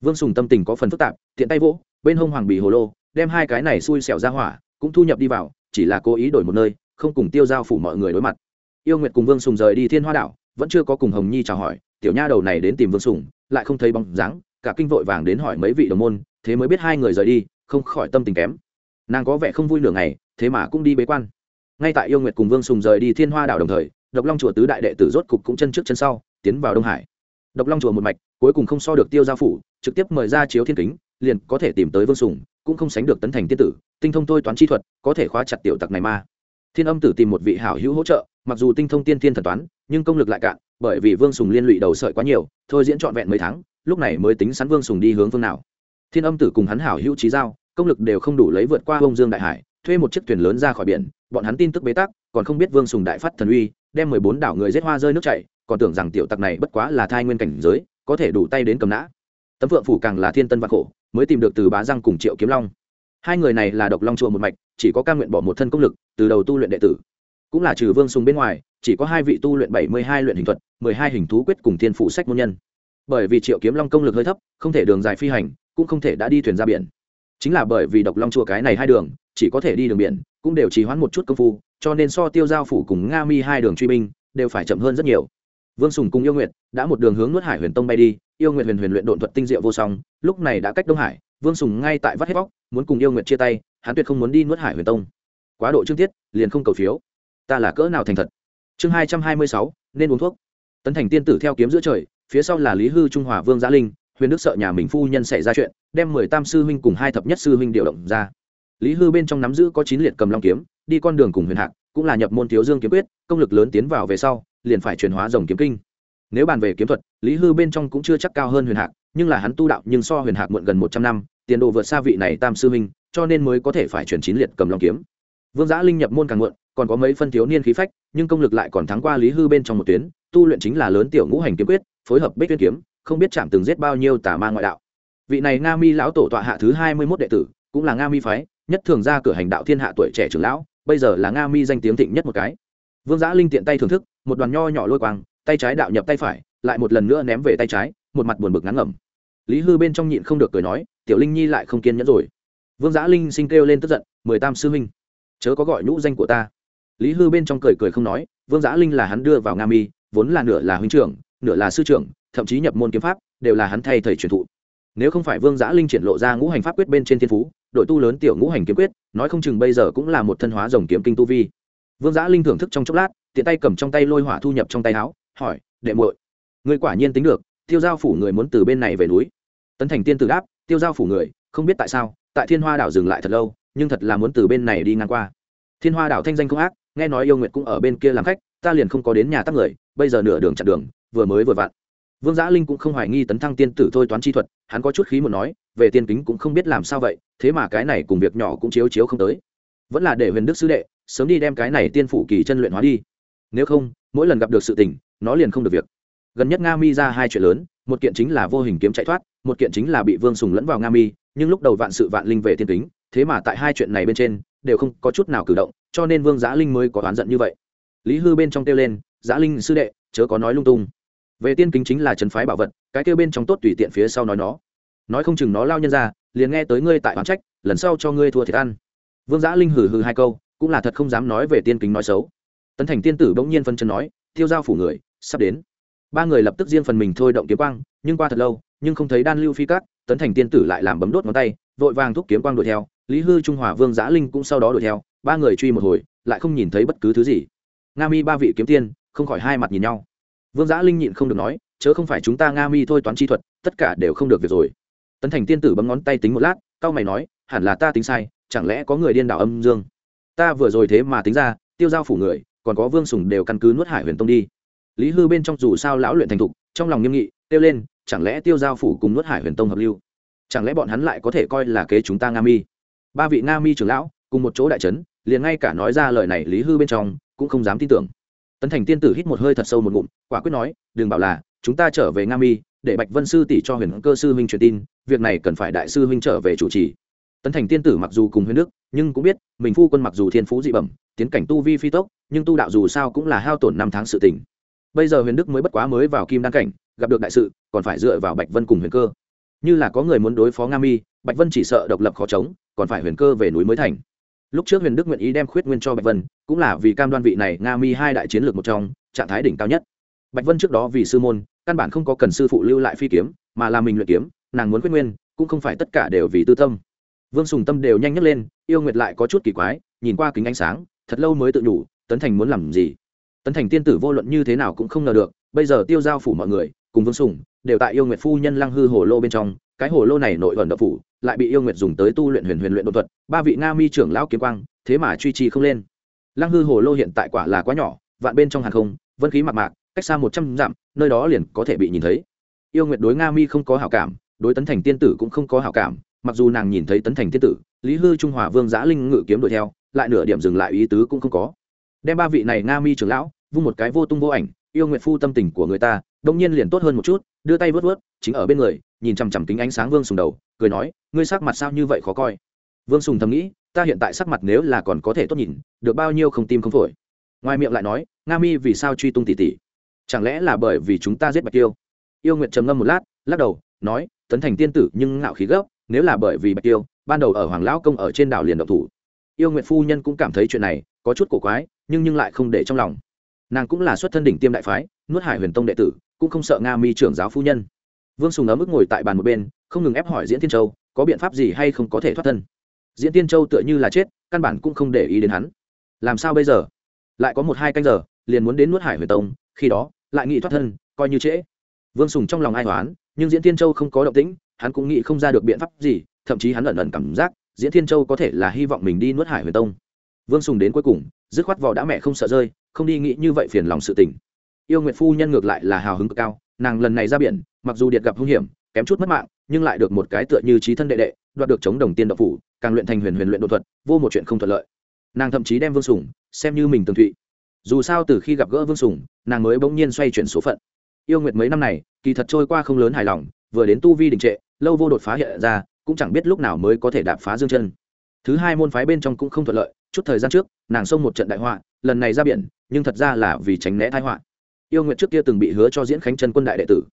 Vương sùng tâm tình có phần phức tạp, tiện tay vỗ, bên hông hoàng bì hồ lô, đem hai cái này xui xẻo ra hỏa, cũng thu nhập đi vào, chỉ là cố ý đổi một nơi, không cùng tiêu giao phủ mọi người đối mặt. Yêu nguyệt cùng vương sùng rời đi thiên hoa đảo, vẫn chưa có cùng hồng nhi chào hỏi, tiểu nha đầu này đến tìm vương sùng, lại không thấy bóng dáng, cả kinh vội vàng đến hỏi mấy vị đồng môn, thế mới biết hai người rời đi, không khỏi tâm tình kém. Nàng có vẻ không vui nửa ngày, thế mà cũng đi bế quan ngay tại yêu nguyệt cùng vương sùng rời đi thiên hoa đảo đồng thời, độc long chùa tứ đại đệ tử rốt cục cũng chân trước chân sau, tiến vào đông hải. Độc long chùa một mạch, cuối cùng không so được tiêu gia phủ, trực tiếp mời ra chiếu thiên kính, liền có thể tìm tới vương sùng, cũng không sánh được tấn thành tiên tử, tinh thông thôi toán chi thuật, có thể khóa chặt tiểu tặc này ma thiên âm tử tìm một vị hảo hữu hỗ trợ, mặc dù tinh thông tiên thiên thần toán, nhưng công lực lại cạn, bởi vì vương sùng liên lụy đầu sợi quá nhiều, thôi diễn trọn vẹn mấy tháng, lúc này mới tính sắn vương sùng đi hướng phương nào. Thiên âm tử cùng hắn hảo hữu trí giao, công lực đều không đủ lấy vượt qua bông dương đại hải thuê một chiếc thuyền lớn ra khỏi biển, bọn hắn tin tức bế tắc, còn không biết vương sùng đại phát thần uy, đem mười bốn đảo người giết hoa rơi nước chảy, còn tưởng rằng tiểu tặc này bất quá là thai nguyên cảnh giới, có thể đủ tay đến cầm nã. Tấm phượng phủ càng là thiên tân vạn khổ, mới tìm được từ bá răng cùng triệu kiếm long. Hai người này là độc long chùa một mạch, chỉ có ca nguyện bỏ một thân công lực, từ đầu tu luyện đệ tử. Cũng là trừ vương sùng bên ngoài, chỉ có hai vị tu luyện bảy mươi hai luyện hình thuật, mười hai hình thú quyết cùng thiên phủ sách môn nhân. Bởi vì triệu kiếm long công lực hơi thấp, không thể đường dài phi hành, cũng không thể đã đi thuyền ra biển. Chính là bởi vì độc long chùa cái này hai đường chỉ có thể đi đường biển, cũng đều trì hoãn một chút công phu, cho nên so tiêu giao phủ cùng nga mi hai đường truy binh đều phải chậm hơn rất nhiều. Vương sùng cùng yêu nguyệt đã một đường hướng nuốt hải huyền tông bay đi, yêu nguyệt huyền huyền luyện độn thuật tinh diệu vô song, lúc này đã cách đông hải, vương sùng ngay tại vắt hết bóc muốn cùng yêu nguyệt chia tay, hắn tuyệt không muốn đi nuốt hải huyền tông. Quá độ trương tiết, liền không cầu phiếu. Ta là cỡ nào thành thật? Chương hai trăm hai mươi sáu, nên uống thuốc. Tấn thành tiên tử theo kiếm giữa trời, phía sau là lý hư trung hòa vương gia linh, huyền đức sợ nhà mình phu nhân xảy ra chuyện, đem mười tam sư huynh cùng hai thập nhất sư huynh điều động ra lý hư bên trong nắm giữ có chín liệt cầm long kiếm đi con đường cùng huyền hạc cũng là nhập môn thiếu dương kiếm quyết công lực lớn tiến vào về sau liền phải chuyển hóa dòng kiếm kinh. Nếu bàn về kiếm thuật lý hư bên trong cũng chưa chắc cao hơn huyền hạc nhưng là hắn tu đạo nhưng so huyền hạc muộn gần một trăm năm tiền đồ vượt xa vị này tam sư Minh, cho nên mới có thể phải chuyển chín liệt cầm long kiếm. Vương giã linh nhập môn càng muộn còn có mấy phân thiếu niên khí phách nhưng công lực lại còn thắng qua lý hư bên trong một tuyến tu luyện chính là lớn tiểu ngũ hành kiếm quyết phối hợp bích tuyên kiếm không biết chạm từng giết bao nhiêu tà ma ngoại đạo. Vị này nga mi lão tổ tọa hạ thứ hai mươi mốt đệ tử cũng là nga mi phái nhất thường ra cửa hành đạo thiên hạ tuổi trẻ trưởng lão, bây giờ là nga mi danh tiếng thịnh nhất một cái. Vương giã linh tiện tay thưởng thức, một đoàn nho nhỏ lôi quang, tay trái đạo nhập tay phải, lại một lần nữa ném về tay trái, một mặt buồn bực ngắn ngẩm. Lý hư bên trong nhịn không được cười nói, tiểu linh nhi lại không kiên nhẫn rồi. Vương giã linh sinh kêu lên tức giận, mười tam sư huynh, chớ có gọi nhũ danh của ta. Lý hư bên trong cười cười không nói, vương giã linh là hắn đưa vào nga mi, vốn là nửa là huynh trưởng, nửa là sư trưởng, thậm chí nhập môn kiếm pháp, đều là hắn thay thầy truyền thụ. Nếu không phải vương giã linh triển lộ ra ngũ hành pháp quyết bên trên thiên phú đội tu lớn tiểu ngũ hành kiếm quyết, nói không chừng bây giờ cũng là một thân hóa dòng kiếm kinh tu vi. Vương giã linh thưởng thức trong chốc lát, tiện tay cầm trong tay lôi hỏa thu nhập trong tay áo, hỏi, đệ muội, ngươi quả nhiên tính được, tiêu giao phủ người muốn từ bên này về núi. Tấn thành tiên tử đáp, tiêu giao phủ người, không biết tại sao, tại thiên hoa đảo dừng lại thật lâu, nhưng thật là muốn từ bên này đi ngang qua. Thiên hoa đảo thanh danh không ác, nghe nói yêu nguyệt cũng ở bên kia làm khách, ta liền không có đến nhà tắc người, bây giờ nửa đường chặn đường, vừa mới vừa vặn vương giã linh cũng không hoài nghi tấn thăng tiên tử thôi toán chi thuật, hắn có chút khí một nói, về tiên kính cũng không biết làm sao vậy, thế mà cái này cùng việc nhỏ cũng chiếu chiếu không tới. Vẫn là để huyền đức sư đệ, sớm đi đem cái này tiên phủ kỳ chân luyện hóa đi. Nếu không, mỗi lần gặp được sự tình, nó liền không được việc. Gần nhất nga mi ra hai chuyện lớn, một kiện chính là vô hình kiếm chạy thoát, một kiện chính là bị vương sùng lẫn vào nga mi, nhưng lúc đầu vạn sự vạn linh về tiên kính, thế mà tại hai chuyện này bên trên, đều không có chút nào cử động, cho nên vương giã linh mới có oán giận như vậy. Lý hư bên trong kêu lên, giã linh sư đệ, chớ có nói lung tung về tiên kính chính là trấn phái bảo vật, cái kêu bên trong tốt tùy tiện phía sau nói nó. Nói không chừng nó lao nhân ra, liền nghe tới ngươi tại oán trách, lần sau cho ngươi thua thiệt ăn. Vương giã linh hừ hừ hai câu, cũng là thật không dám nói về tiên kính nói xấu. Tấn thành tiên tử bỗng nhiên phân chân nói tiêu giao phủ người, sắp đến. Ba người lập tức riêng phần mình thôi động kiếm quang, nhưng qua thật lâu, nhưng không thấy đan lưu phi cát, tấn thành tiên tử lại làm bấm đốt ngón tay, vội vàng thúc kiếm quang đuổi theo. Lý hư trung hòa, vương giã linh cũng sau đó đuổi theo, ba người truy một hồi, lại không nhìn thấy bất cứ thứ gì. Nga mi ba vị kiếm tiên, không khỏi hai mặt nhìn nhau vương giã linh nhịn không được nói, chớ không phải chúng ta nga mi thôi toán chi thuật, tất cả đều không được việc rồi. Tấn thành tiên tử bấm ngón tay tính một lát cao mày nói, hẳn là ta tính sai, chẳng lẽ có người điên đảo âm dương? Ta vừa rồi thế mà tính ra, tiêu giao phủ người, còn có vương sùng đều căn cứ nuốt hải huyền tông đi. Lý hư bên trong dù sao lão luyện thành thục, trong lòng nghiêm nghị, kêu lên, chẳng lẽ tiêu giao phủ cùng nuốt hải huyền tông hợp lưu? Chẳng lẽ bọn hắn lại có thể coi là kế chúng ta nga mi? Ba vị nga mi trưởng lão, cùng một chỗ đại trấn, liền ngay cả nói ra lời này lý hư bên trong, cũng không dám tin tưởng tấn thành tiên tử hít một hơi thật sâu một ngụm, quả quyết nói, đừng bảo là, chúng ta trở về nga mi, để bạch vân sư tỷ cho huyền cơ sư huynh truyền tin, việc này cần phải đại sư huynh trở về chủ trì. Tấn thành tiên tử mặc dù cùng huyền đức, nhưng cũng biết, mình phu quân mặc dù thiên phú dị bẩm, tiến cảnh tu vi phi tốc, nhưng tu đạo dù sao cũng là hao tổn năm tháng sự tỉnh bây giờ huyền đức mới bất quá mới vào kim đăng cảnh, gặp được đại sự, còn phải dựa vào bạch vân cùng huyền cơ. Như là có người muốn đối phó nga mi, bạch vân chỉ sợ độc lập khó chống, còn phải huyền cơ về núi mới thành lúc trước huyền đức nguyện ý đem khuyết nguyên cho bạch vân, cũng là vì cam đoan vị này nga mi hai đại chiến lược một trong, trạng thái đỉnh cao nhất. Bạch vân trước đó vì sư môn, căn bản không có cần sư phụ lưu lại phi kiếm, mà là mình luyện kiếm, nàng muốn khuyết nguyên, cũng không phải tất cả đều vì tư tâm. Vương sùng tâm đều nhanh nhấc lên, yêu nguyệt lại có chút kỳ quái, nhìn qua kính ánh sáng, thật lâu mới tự nhủ, tấn thành muốn làm gì? Tấn thành tiên tử vô luận như thế nào cũng không ngờ được, bây giờ tiêu giao phủ mọi người, cùng vương sùng, đều tại yêu nguyệt phu nhân lăng hư hồ lô bên trong cái hồ lô này nội ẩn đập phủ, lại bị yêu nguyệt dùng tới tu luyện huyền huyền luyện đột thuật, ba vị nga mi trưởng lão kiếm quang, thế mà truy trì không lên. Lăng hư hồ lô hiện tại quả là quá nhỏ, vạn bên trong hàng không, vân khí mạc mạc, cách xa một trăm dặm, nơi đó liền có thể bị nhìn thấy. Yêu nguyệt đối nga mi không có hảo cảm, đối tấn thành tiên tử cũng không có hảo cảm, mặc dù nàng nhìn thấy tấn thành tiên tử, lý hư trung hòa vương giã linh ngự kiếm đuổi theo, lại nửa điểm dừng lại ý tứ cũng không có. Đem ba vị này nga mi trưởng lão, vung một cái vô tung vô ảnh, yêu nguyệt phu tâm tình của người ta, đông nhiên liền tốt hơn một chút, đưa tay vớt vớt, chính ở bên người nhìn chằm chằm kính ánh sáng vương sùng đầu, cười nói, ngươi sắc mặt sao như vậy khó coi? Vương sùng thầm nghĩ, ta hiện tại sắc mặt nếu là còn có thể tốt nhìn, được bao nhiêu không tim không phổi. Ngoài miệng lại nói, nga mi vì sao truy tung tỷ tỷ chẳng lẽ là bởi vì chúng ta giết bạch tiêu? Yêu nguyệt trầm ngâm một lát, lắc đầu, nói, tấn thành tiên tử nhưng ngạo khí gấp, nếu là bởi vì bạch tiêu, ban đầu ở hoàng lão công ở trên đảo liền độc thủ. Yêu nguyệt phu nhân cũng cảm thấy chuyện này có chút cổ quái, nhưng nhưng lại không để trong lòng. Nàng cũng là xuất thân đỉnh tiêm đại phái, nuốt hải huyền tông đệ tử, cũng không sợ nga mi trưởng giáo phu nhân vương sùng ấm ức ngồi tại bàn một bên, không ngừng ép hỏi diễn tiên châu, có biện pháp gì hay không có thể thoát thân. Diễn tiên châu tựa như là chết, căn bản cũng không để ý đến hắn. Làm sao bây giờ? Lại có một hai canh giờ, liền muốn đến nuốt hải huyền tông, khi đó, lại nghĩ thoát thân, coi như trễ. Vương sùng trong lòng ai hoán, nhưng diễn tiên châu không có động tĩnh, hắn cũng nghĩ không ra được biện pháp gì, thậm chí hắn ẩn ẩn cảm giác, diễn tiên châu có thể là hy vọng mình đi nuốt hải huyền tông. Vương sùng đến cuối cùng, dứt khoát vỏ đã mẹ không sợ rơi, không đi nghĩ như vậy phiền lòng sự tình. Yêu nguyệt phu nhân ngược lại là hào hứng cực cao nàng lần này ra biển, mặc dù điệt gặp hung hiểm, kém chút mất mạng, nhưng lại được một cái tựa như trí thân đệ đệ, đoạt được chống đồng tiên độc phủ, càng luyện thành huyền huyền luyện đột thuật, vô một chuyện không thuận lợi. Nàng thậm chí đem vương sùng, xem như mình tường thụy. Dù sao từ khi gặp gỡ vương sùng, nàng mới bỗng nhiên xoay chuyển số phận. Yêu nguyệt mấy năm này, kỳ thật trôi qua không lớn hài lòng, vừa đến tu vi đình trệ, lâu vô đột phá hiện ra, cũng chẳng biết lúc nào mới có thể đạp phá dương chân. Thứ hai môn phái bên trong cũng không thuận lợi, chút thời gian trước, nàng xông một trận đại họa, lần này ra biển, nhưng thật ra là vì tránh né thái họa yêu nguyệt trước kia từng bị hứa cho diễn khánh chân quân đại đệ tử.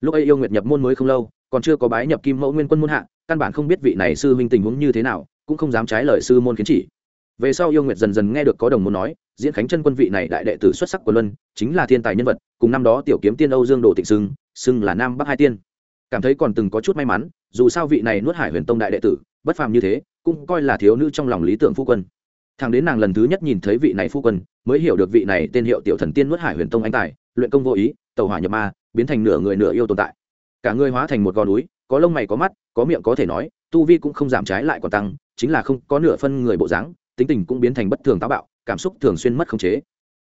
Lúc ấy yêu nguyệt nhập môn mới không lâu, còn chưa có bái nhập kim mẫu nguyên quân môn hạ, căn bản không biết vị này sư huynh tình huống như thế nào, cũng không dám trái lời sư môn kiến chỉ. Về sau yêu nguyệt dần dần nghe được có đồng môn nói, diễn khánh chân quân vị này đại đệ tử xuất sắc của luân, chính là thiên tài nhân vật, cùng năm đó tiểu kiếm tiên âu dương đồ tịnh sưng, xưng là nam bắc hai tiên. Cảm thấy còn từng có chút may mắn, dù sao vị này nuốt hải huyền tông đại đệ tử, bất phàm như thế, cũng coi là thiếu nữ trong lòng lý tưởng phu quân. Thằng đến nàng lần thứ nhất nhìn thấy vị này phu quân, mới hiểu được vị này tên hiệu tiểu thần tiên nuốt hải huyền tông anh tài luyện công vô ý, tàu hỏa nhập ma, biến thành nửa người nửa yêu tồn tại. Cả người hóa thành một gò núi, có lông mày có mắt, có miệng có thể nói, tu vi cũng không giảm trái lại còn tăng, chính là không có nửa phân người bộ dáng, tính tình cũng biến thành bất thường táo bạo, cảm xúc thường xuyên mất khống chế.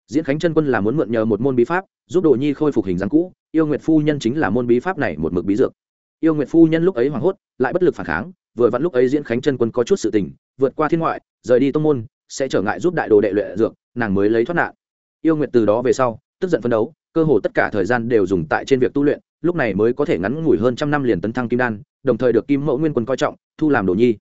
Diễn khánh chân quân là muốn mượn nhờ một môn bí pháp, giúp đồ nhi khôi phục hình dáng cũ, yêu nguyệt phu nhân chính là môn bí pháp này một mực bí dược. Yêu nguyệt phu nhân lúc ấy hoảng hốt, lại bất lực phản kháng, vừa vặn lúc ấy diễn khánh chân quân có chút sự tình, vượt qua thiên ngoại, rời đi tông môn, sẽ trở ngại giúp đại đồ đệ luyện dược, nàng mới lấy thoát nạn. Yêu nguyệt từ đó về sau tức giận phấn đấu, cơ hồ tất cả thời gian đều dùng tại trên việc tu luyện, lúc này mới có thể ngắn ngủi hơn trăm năm liền tấn thăng kim đan, đồng thời được kim mẫu nguyên quân coi trọng, thu làm đồ nhi.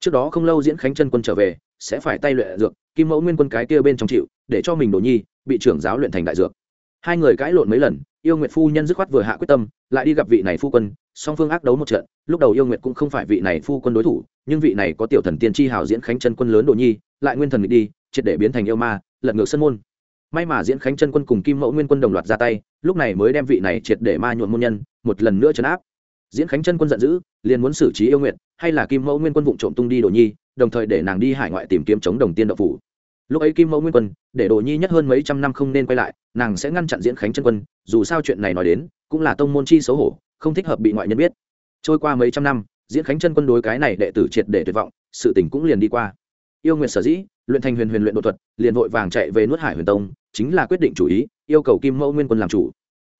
Trước đó không lâu diễn khánh chân quân trở về, sẽ phải tay luyện dược, kim mẫu nguyên quân cái kia bên trong chịu, để cho mình đồ nhi bị trưởng giáo luyện thành đại dược. Hai người cãi lộn mấy lần, yêu nguyệt phu nhân dứt khoát vừa hạ quyết tâm, lại đi gặp vị này phu quân, song phương ác đấu một trận, lúc đầu yêu nguyệt cũng không phải vị này phu quân đối thủ, nhưng vị này có tiểu thần tiên tri hào diễn khánh chân quân lớn đồ nhi, lại nguyên thần đi, triệt để biến thành yêu ma, lật ngược sân môn may mà diễn khánh chân quân cùng kim mẫu nguyên quân đồng loạt ra tay, lúc này mới đem vị này triệt để ma nhuộm môn nhân, một lần nữa chấn áp. Diễn khánh chân quân giận dữ, liền muốn xử trí yêu nguyện, hay là kim mẫu nguyên quân vụ trộm tung đi đồ nhi, đồng thời để nàng đi hải ngoại tìm kiếm chống đồng tiên đậu phủ. Lúc ấy kim mẫu nguyên quân, để đồ nhi nhất hơn mấy trăm năm không nên quay lại, nàng sẽ ngăn chặn diễn khánh chân quân, dù sao chuyện này nói đến, cũng là tông môn chi xấu hổ, không thích hợp bị ngoại nhân biết. Trôi qua mấy trăm năm, diễn khánh chân quân đối cái này đệ tử triệt để tuyệt vọng, sự tình cũng liền đi qua yêu nguyện sở dĩ, luyện thành huyền huyền luyện đột thuật, liền vội vàng chạy về nuốt hải huyền tông, chính là quyết định chủ ý, yêu cầu kim mẫu nguyên quân làm chủ.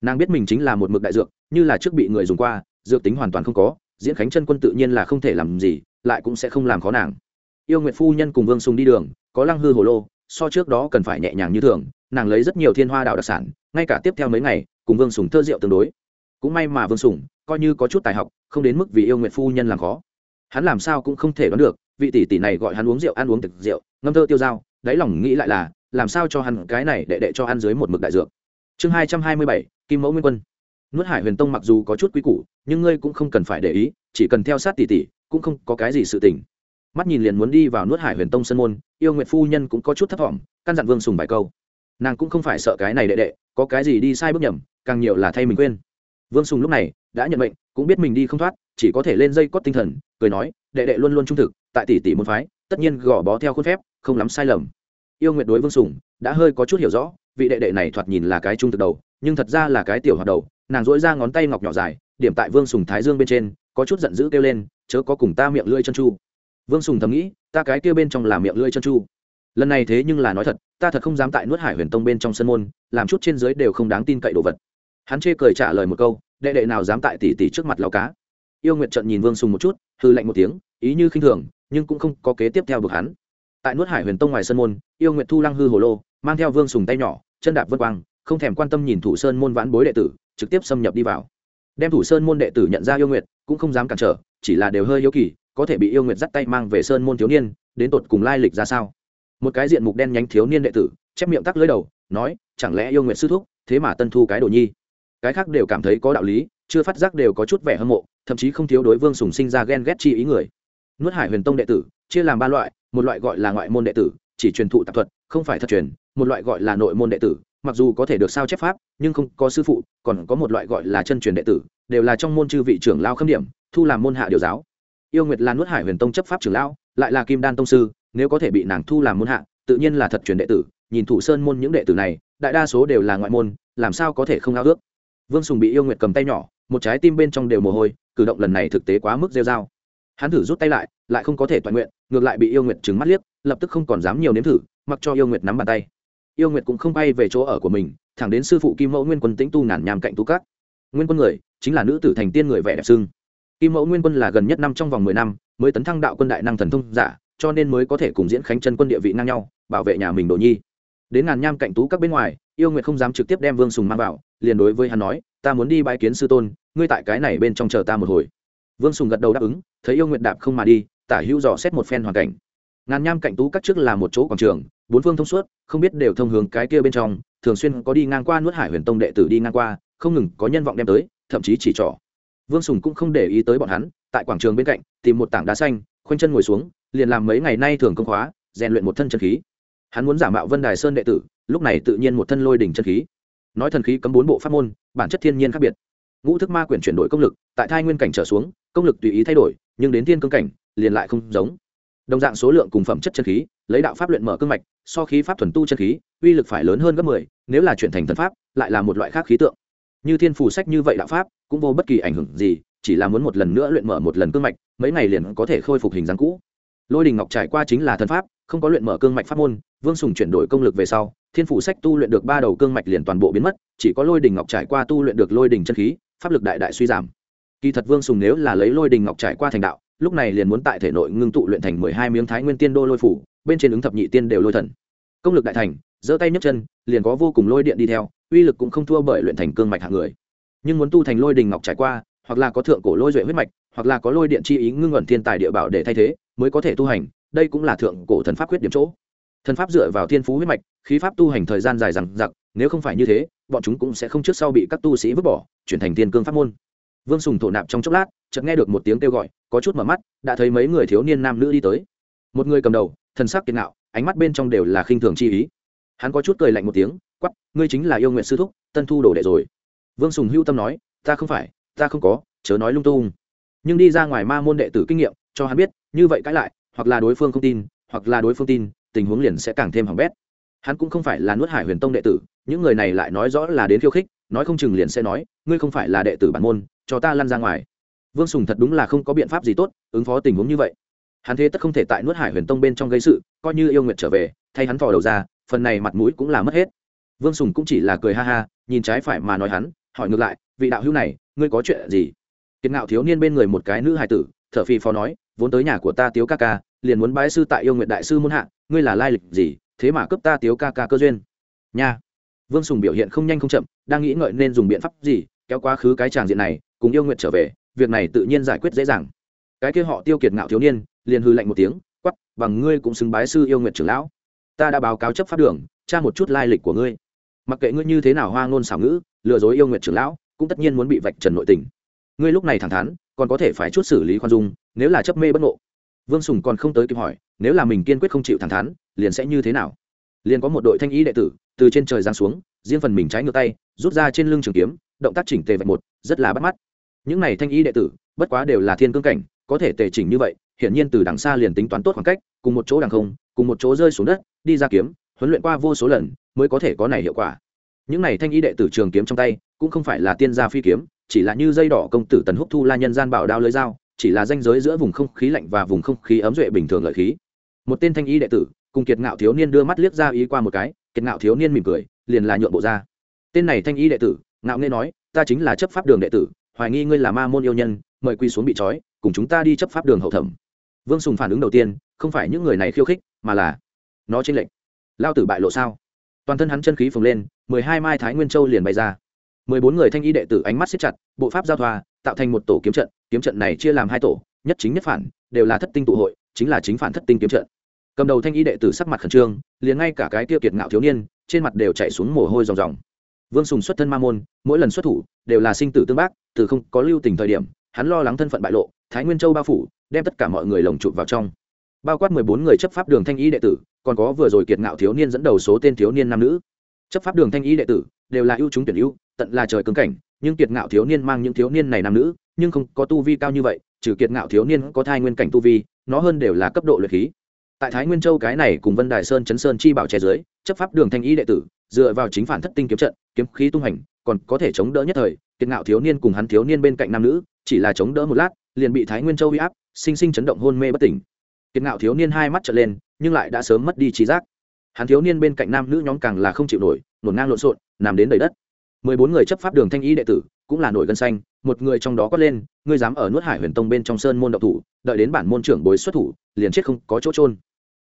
Nàng biết mình chính là một mực đại dược, như là trước bị người dùng qua, dược tính hoàn toàn không có, diễn khánh chân quân tự nhiên là không thể làm gì, lại cũng sẽ không làm khó nàng. Yêu nguyệt phu nhân cùng vương sùng đi đường, có lăng hư hồ lô, so trước đó cần phải nhẹ nhàng như thường, nàng lấy rất nhiều thiên hoa đạo đặc sản, ngay cả tiếp theo mấy ngày, cùng vương sùng thơ rượu tương đối. Cũng may mà vương sùng, coi như có chút tài học, không đến mức vì yêu nguyệt phu nhân làm khó. Hắn làm sao cũng không thể đoán được vị tỷ tỷ này gọi hắn uống rượu, ăn uống thực rượu, ngâm thơ tiêu dao, đáy lòng nghĩ lại là, làm sao cho hắn cái này đệ đệ cho ăn dưới một mực đại dược. Chương hai trăm hai mươi bảy, kim mẫu nguyên quân. Nuốt hải huyền tông mặc dù có chút quý củ, nhưng ngươi cũng không cần phải để ý, chỉ cần theo sát tỷ tỷ, cũng không có cái gì sự tình. Mắt nhìn liền muốn đi vào nuốt hải huyền tông sân môn, yêu nguyệt phu nhân cũng có chút thất vọng, căn dặn vương sùng vài câu. Nàng cũng không phải sợ cái này đệ đệ, có cái gì đi sai bước nhầm, càng nhiều là thay mình quên. Vương sùng lúc này đã nhận mệnh cũng biết mình đi không thoát, chỉ có thể lên dây cót tinh thần, cười nói, đệ đệ luôn luôn trung thực, tại tỷ tỷ môn phái, tất nhiên gò bó theo khuôn phép, không lắm sai lầm. Yêu nguyệt đối vương sùng đã hơi có chút hiểu rõ, vị đệ đệ này thoạt nhìn là cái trung thực đầu, nhưng thật ra là cái tiểu hoạt đầu, nàng dỗi ra ngón tay ngọc nhỏ dài, điểm tại vương sùng thái dương bên trên, có chút giận dữ kêu lên, chớ có cùng ta miệng lưỡi chân chu. Vương sùng thầm nghĩ, ta cái kia bên trong là miệng lưỡi chân chu. Lần này thế nhưng là nói thật, ta thật không dám tại nuốt hải huyền tông bên trong sân môn, làm chút trên dưới đều không đáng tin cậy đồ vật. Hắn chê cười trả lời một câu đệ đệ nào dám tại tỷ tỷ trước mặt lao cá. Yêu nguyệt trận nhìn vương sùng một chút hư lạnh một tiếng, ý như khinh thường, nhưng cũng không có kế tiếp theo bực hắn. Tại nuốt hải huyền tông ngoài sân môn, yêu nguyệt thu lăng hư hồ lô, mang theo vương sùng tay nhỏ, chân đạp vân quang, không thèm quan tâm nhìn thủ sơn môn vãn bối đệ tử, trực tiếp xâm nhập đi vào. Đem thủ sơn môn đệ tử nhận ra yêu nguyệt, cũng không dám cản trở, chỉ là đều hơi yếu kỳ, có thể bị yêu nguyệt dắt tay mang về sơn môn thiếu niên, đến tột cùng lai lịch ra sao? Một cái diện mục đen nhánh thiếu niên đệ tử, chép miệng tắc lưỡi đầu, nói, chẳng lẽ yêu nguyệt sư thúc, thế mà tân thu cái đồ nhi? Cái khác đều cảm thấy có đạo lý, chưa phát giác đều có chút vẻ hâm mộ, thậm chí không thiếu đối vương sùng sinh ra ghen ghét chi ý người. Nuốt hải huyền tông đệ tử, chia làm ba loại, một loại gọi là ngoại môn đệ tử, chỉ truyền thụ tạp thuật, không phải thật truyền, một loại gọi là nội môn đệ tử, mặc dù có thể được sao chép pháp, nhưng không có sư phụ, còn có một loại gọi là chân truyền đệ tử, đều là trong môn chư vị trưởng lao khâm điểm, thu làm môn hạ điều giáo. Yêu nguyệt là nuốt hải huyền tông chấp pháp trưởng lão, lại là kim đan tông sư, nếu có thể bị nàng thu làm môn hạ, tự nhiên là thật truyền đệ tử, nhìn thủ sơn môn những đệ tử này, đại đa số đều là ngoại môn, làm sao có thể không ao ước? Vương sùng bị yêu nguyệt cầm tay nhỏ, một trái tim bên trong đều mồ hôi, cử động lần này thực tế quá mức rêu r a o hắn thử rút tay lại lại không có thể toàn nguyện, ngược lại bị yêu nguyệt trứng mắt liếc, lập tức không còn dám nhiều nếm thử, mặc cho yêu nguyệt nắm bàn tay. Yêu nguyệt cũng không bay về chỗ ở của mình, thẳng đến sư phụ kim mẫu nguyên quân tĩnh tu nản nhàm cạnh tú cát. Nguyên quân người, chính là nữ tử thành tiên người vẻ đẹp xưng. Kim mẫu nguyên quân là gần nhất năm trong vòng mười năm, mới tấn thăng đạo quân đại năng thần thông giả, cho nên mới có thể cùng diễn khánh chân quân địa vị ngang nhau, bảo vệ nhà mình đồ nhi. Đến ngàn nham cạnh tú các bên ngoài yêu nguyệt không dám trực tiếp đem vương sùng mang vào, liền đối với hắn nói, ta muốn đi bãi kiến sư tôn, ngươi tại cái này bên trong chờ ta một hồi. Vương sùng gật đầu đáp ứng, thấy yêu nguyệt đạp không mà đi, tả hữu dò xét một phen hoàn cảnh. Ngàn nham cạnh tú các trước là một chỗ quảng trường, bốn phương thông suốt, không biết đều thông hướng cái kia bên trong, thường xuyên có đi ngang qua nuốt hải huyền tông đệ tử đi ngang qua, không ngừng có nhân vọng đem tới, thậm chí chỉ trỏ. Vương sùng cũng không để ý tới bọn hắn, tại quảng trường bên cạnh, tìm một tảng đá xanh, khoanh chân ngồi xuống, liền làm mấy ngày nay thường công khóa, rèn luyện một thân chân khí. Hắn muốn giả mạo vân đài sơn đệ tử lúc này tự nhiên một thân lôi đỉnh chân khí. Nói thần khí cấm bốn bộ pháp môn, bản chất thiên nhiên khác biệt. Ngũ thức ma quyển chuyển đổi công lực, tại thai nguyên cảnh trở xuống, công lực tùy ý thay đổi, nhưng đến thiên cương cảnh, liền lại không giống. Đồng dạng số lượng cùng phẩm chất chân khí, lấy đạo pháp luyện mở cương mạch, so khí pháp thuần tu chân khí, uy lực phải lớn hơn gấp mười, nếu là chuyển thành thần pháp, lại là một loại khác khí tượng. Như thiên phù sách như vậy đạo pháp, cũng vô bất kỳ ảnh hưởng gì, chỉ là muốn một lần nữa luyện mở một lần cương mạch, mấy ngày liền có thể khôi phục hình dáng cũ. Lôi đình ngọc trải qua chính là thần pháp không có luyện mở cương mạch pháp môn, vương sùng chuyển đổi công lực về sau, thiên phủ sách tu luyện được ba đầu cương mạch liền toàn bộ biến mất, chỉ có lôi đình ngọc trải qua tu luyện được lôi đình chân khí, pháp lực đại đại suy giảm. Kỳ thật vương sùng nếu là lấy lôi đình ngọc trải qua thành đạo, lúc này liền muốn tại thể nội ngưng tụ luyện thành mười hai miếng thái nguyên tiên đô lôi phủ, bên trên ứng thập nhị tiên đều lôi thần. Công lực đại thành, giơ tay nhấc chân, liền có vô cùng lôi điện đi theo, uy lực cũng không thua bởi luyện thành cương mạch hạng người. Nhưng muốn tu thành lôi đình ngọc trải qua, hoặc là có thượng cổ lôi duệ huyết mạch, hoặc là có lôi điện chi ý ngưng ẩn thiên tài địa bảo để thay thế, mới có thể tu hành đây cũng là thượng cổ thần pháp quyết điểm chỗ. Thần pháp dựa vào thiên phú huyết mạch, khí pháp tu hành thời gian dài rằng giặc nếu không phải như thế, bọn chúng cũng sẽ không trước sau bị các tu sĩ vứt bỏ, chuyển thành thiên cương pháp môn. Vương sùng thổ nạp trong chốc lát, chợt nghe được một tiếng kêu gọi, có chút mở mắt, đã thấy mấy người thiếu niên nam nữ đi tới. Một người cầm đầu, thần sắc kiệt nạo ánh mắt bên trong đều là khinh thường chi ý. Hắn có chút cười lạnh một tiếng quắp ngươi chính là yêu nguyện sư thúc, tân thu đồ đệ rồi. Vương sùng hưu tâm nói, ta không phải, ta không có, chớ nói lung tung. Nhưng đi ra ngoài ma môn đệ tử kinh nghiệm, cho hắn biết, như vậy cãi lại hoặc là đối phương không tin, hoặc là đối phương tin, tình huống liền sẽ càng thêm hỏng bét. Hắn cũng không phải là nuốt hải huyền tông đệ tử, những người này lại nói rõ là đến khiêu khích, nói không chừng liền sẽ nói, ngươi không phải là đệ tử bản môn, cho ta lăn ra ngoài. Vương sùng thật đúng là không có biện pháp gì tốt ứng phó tình huống như vậy. Hắn thế tất không thể tại nuốt hải huyền tông bên trong gây sự, coi như yêu nguyện trở về, thay hắn thò đầu ra, phần này mặt mũi cũng là mất hết. Vương sùng cũng chỉ là cười ha ha, nhìn trái phải mà nói hắn, hỏi ngược lại, vị đạo hữu này, ngươi có chuyện gì? Kiệt ngạo thiếu niên bên người một cái nữ hài tử, thở Phi phò nói, vốn tới nhà của ta tiếu ca ca liền muốn bái sư tại yêu nguyện đại sư muôn hạ, ngươi là lai lịch gì, thế mà cấp ta tiếu ca ca cơ duyên. Nha. Vương sùng biểu hiện không nhanh không chậm, đang nghĩ ngợi nên dùng biện pháp gì, kéo quá khứ cái tràng diện này, cùng yêu nguyện trở về, việc này tự nhiên giải quyết dễ dàng. Cái kia họ tiêu kiệt ngạo thiếu niên, liền hư lạnh một tiếng quắp bằng ngươi cũng xứng bái sư yêu nguyện trưởng lão. Ta đã báo cáo chấp pháp đường, tra một chút lai lịch của ngươi. Mặc kệ ngươi như thế nào hoa ngôn xảo ngữ, lừa dối yêu nguyện trưởng lão, cũng tất nhiên muốn bị vạch trần nội tình. Ngươi lúc này thẳng thắn, còn có thể phải chút xử lý khoan dung, nếu là chấp mê bất ngộ vương sùng còn không tới kịp hỏi, nếu là mình kiên quyết không chịu thẳng thắn, liền sẽ như thế nào? Liền có một đội thanh ý đệ tử, từ trên trời giáng xuống, riêng phần mình trái ngược tay, rút ra trên lưng trường kiếm, động tác chỉnh tề vạch một, rất là bắt mắt. Những này thanh ý đệ tử, bất quá đều là thiên cương cảnh, có thể tề chỉnh như vậy, hiển nhiên từ đằng xa liền tính toán tốt khoảng cách, cùng một chỗ đằng không, cùng một chỗ rơi xuống đất, đi ra kiếm, huấn luyện qua vô số lần, mới có thể có này hiệu quả. Những này thanh ý đệ tử trường kiếm trong tay, cũng không phải là tiên gia phi kiếm, chỉ là như dây đỏ công tử tần húc thu la nhân gian bảo đao lưới dao chỉ là danh giới giữa vùng không khí lạnh và vùng không khí ấm duệ bình thường lợi khí. Một tên thanh y đệ tử, cùng kiệt ngạo thiếu niên đưa mắt liếc ra ý qua một cái, kiệt ngạo thiếu niên mỉm cười, liền là nhượng bộ ra. Tên này thanh y đệ tử, ngạo nghe nói, ta chính là chấp pháp đường đệ tử, hoài nghi ngươi là ma môn yêu nhân, mời quy xuống bị trói, cùng chúng ta đi chấp pháp đường hậu thẩm. Vương sùng phản ứng đầu tiên, không phải những người này khiêu khích, mà là nó trên lệnh lao tử bại lộ sao? Toàn thân hắn chân khí phồng lên, mười hai mai thái nguyên châu liền bày ra. Mười bốn người thanh y đệ tử ánh mắt xếp chặt, bộ pháp giao thoa tạo thành một tổ kiếm trận kiếm trận này chia làm hai tổ, nhất chính nhất phản, đều là thất tinh tụ hội, chính là chính phản thất tinh kiếm trận. Cầm đầu thanh y đệ tử sắc mặt khẩn trương, liền ngay cả cái tiêu kiệt ngạo thiếu niên, trên mặt đều chạy xuống mồ hôi ròng ròng. Vương sùng xuất thân ma môn, mỗi lần xuất thủ, đều là sinh tử tương bác, từ không có lưu tình thời điểm, hắn lo lắng thân phận bại lộ, thái nguyên châu bao phủ, đem tất cả mọi người lồng chụp vào trong. Bao quát mười bốn người chấp pháp đường thanh y đệ tử, còn có vừa rồi kiệt ngạo thiếu niên dẫn đầu số tên thiếu niên nam nữ. Chấp pháp đường thanh y đệ tử, đều là ưu chúng tuyển ưu, tận là trời cứng cảnh nhưng kiệt ngạo thiếu niên mang những thiếu niên này nam nữ, nhưng không có tu vi cao như vậy, trừ kiệt ngạo thiếu niên có thai nguyên cảnh tu vi, nó hơn đều là cấp độ luyện khí. Tại thái nguyên châu cái này cùng vân đài sơn, chấn sơn chi bảo che dưới, chấp pháp đường thanh y đệ tử, dựa vào chính phản thất tinh kiếm trận, kiếm khí tung hành, còn có thể chống đỡ nhất thời, kiệt ngạo thiếu niên cùng hắn thiếu niên bên cạnh nam nữ, chỉ là chống đỡ một lát, liền bị thái nguyên châu huy áp, sinh sinh chấn động hôn mê bất tỉnh. Kiệt ngạo thiếu niên hai mắt trở lên, nhưng lại đã sớm mất đi trí giác. Hắn thiếu niên bên cạnh nam nữ nhóm càng là không chịu nổi, nổn ngang lộn xộn, nằm đến đầy đất mười bốn người chấp pháp đường thanh ý đệ tử, cũng là nổi gân xanh, một người trong đó quát lên, ngươi dám ở nuốt hải huyền tông bên trong sơn môn độc thủ, đợi đến bản môn trưởng bối xuất thủ, liền chết không có chỗ trôn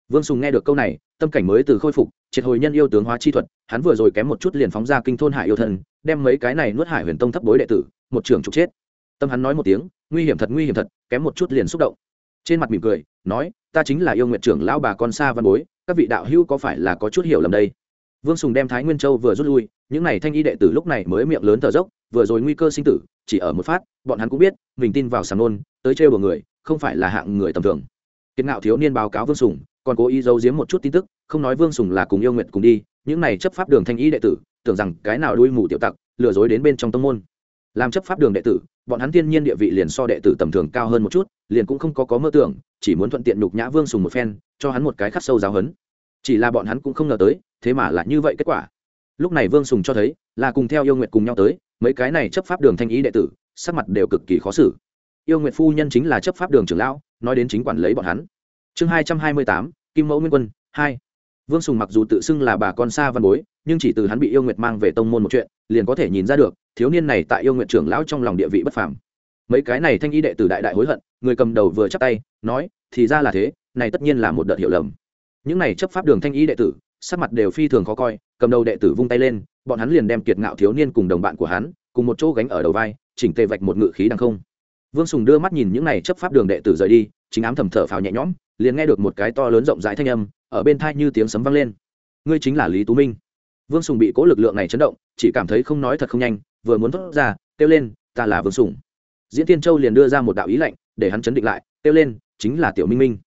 vương sùng nghe được câu này, tâm cảnh mới từ khôi phục, triệt hồi nhân yêu tướng hóa chi thuật, hắn vừa rồi kém một chút liền phóng ra kinh thôn hải yêu thần, đem mấy cái này nuốt hải huyền tông thấp bối đệ tử, một trưởng trục chết. Tâm hắn nói một tiếng, nguy hiểm thật, nguy hiểm thật, kém một chút liền xúc động. Trên mặt mỉm cười, nói, ta chính là yêu nguyện trưởng lão bà con xa văn bối, các vị đạo hữu có phải là có chút hiểu lầm đây? Vương sùng đem thái nguyên châu vừa rút lui những n à y thanh y đệ tử lúc này mới miệng lớn thở dốc, vừa rồi nguy cơ sinh tử, chỉ ở một phát, bọn hắn cũng biết, mình tin vào sàng nôn, tới trêu của người, không phải là hạng người tầm thường. Kiệt ngạo thiếu niên báo cáo vương sùng, còn cố ý giấu giếm một chút tin tức, không nói vương sùng là cùng yêu nguyện cùng đi, những này chấp pháp đường thanh y đệ tử, tưởng rằng cái nào đuôi mù tiểu tặc, lừa dối đến bên trong tông môn. Làm chấp pháp đường đệ tử, bọn hắn thiên nhiên địa vị liền so đệ tử tầm thường cao hơn một chút, liền cũng không có có mơ tưởng, chỉ muốn thuận tiện nhục nhã vương sùng một phen, cho hắn một cái khắc sâu giáo hấn chỉ là bọn hắn cũng không ngờ tới, thế mà là như vậy kết quả lúc này vương sùng cho thấy, là cùng theo yêu nguyện cùng nhau tới, mấy cái này chấp pháp đường thanh ý đệ tử, sắc mặt đều cực kỳ khó xử. Yêu nguyện phu nhân chính là chấp pháp đường trưởng lão, nói đến chính quản lấy bọn hắn. Chương hai trăm hai mươi tám, kim mẫu nguyên quân, hai. Vương sùng mặc dù tự xưng là bà con xa văn bối, nhưng chỉ từ hắn bị yêu nguyệt mang về tông môn một chuyện, liền có thể nhìn ra được, thiếu niên này tại yêu nguyện trưởng lão trong lòng địa vị bất phàm. Mấy cái này thanh ý đệ tử đại đại hối hận, người cầm đầu vừa chắp tay, nói, thì ra là thế, này tất nhiên là một đợt hiểu lầm. Những này chấp pháp đường thanh ý đệ tử, sắc mặt đều phi thường khó coi cầm đầu đệ tử vung tay lên, bọn hắn liền đem kiệt ngạo thiếu niên cùng đồng bạn của hắn cùng một chỗ gánh ở đầu vai, chỉnh tề vạch một ngự khí đằng không. Vương sùng đưa mắt nhìn những này chấp pháp đường đệ tử rời đi, chính ám thầm thở phào nhẹ nhõm, liền nghe được một cái to lớn rộng rãi thanh âm, ở bên thai như tiếng sấm vang lên. Ngươi chính là lý tú minh. Vương sùng bị cố lực lượng này chấn động, chỉ cảm thấy không nói thật không nhanh, vừa muốn thốt ra, kêu lên, ta là vương sùng. Diễn tiên châu liền đưa ra một đạo ý lệnh để hắn chấn định lại, kêu lên, chính là tiểu minh minh.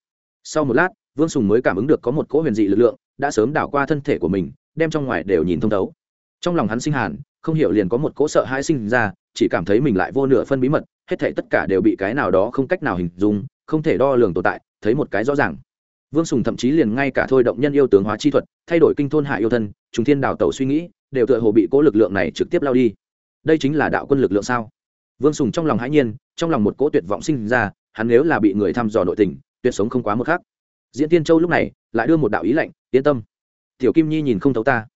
Sau một lát, vương sùng mới cảm ứng được có một cỗ huyền dị lực lượng, đã sớm đảo qua thân thể của mình đem trong ngoài đều nhìn thông thấu. Trong lòng hắn sinh hàn, không hiểu liền có một cỗ sợ hãi sinh ra, chỉ cảm thấy mình lại vô nửa phân bí mật, hết thể tất cả đều bị cái nào đó không cách nào hình dung, không thể đo lường tồn tại, thấy một cái rõ ràng. Vương sùng thậm chí liền ngay cả thôi động nhân yêu tướng hóa chi thuật, thay đổi kinh thôn hạ yêu thân chúng thiên đào tẩu suy nghĩ, đều tựa hồ bị cỗ lực lượng này trực tiếp lao đi. Đây chính là đạo quân lực lượng sao? Vương sùng trong lòng hãi nhiên, trong lòng một cỗ tuyệt vọng sinh ra, hắn nếu là bị người thăm dò nội tình, tuyệt sống không quá một khác. Diễn tiên châu lúc này, lại đưa một đạo ý lệnh yên tâm tiểu kim nhi nhìn không thấu ta.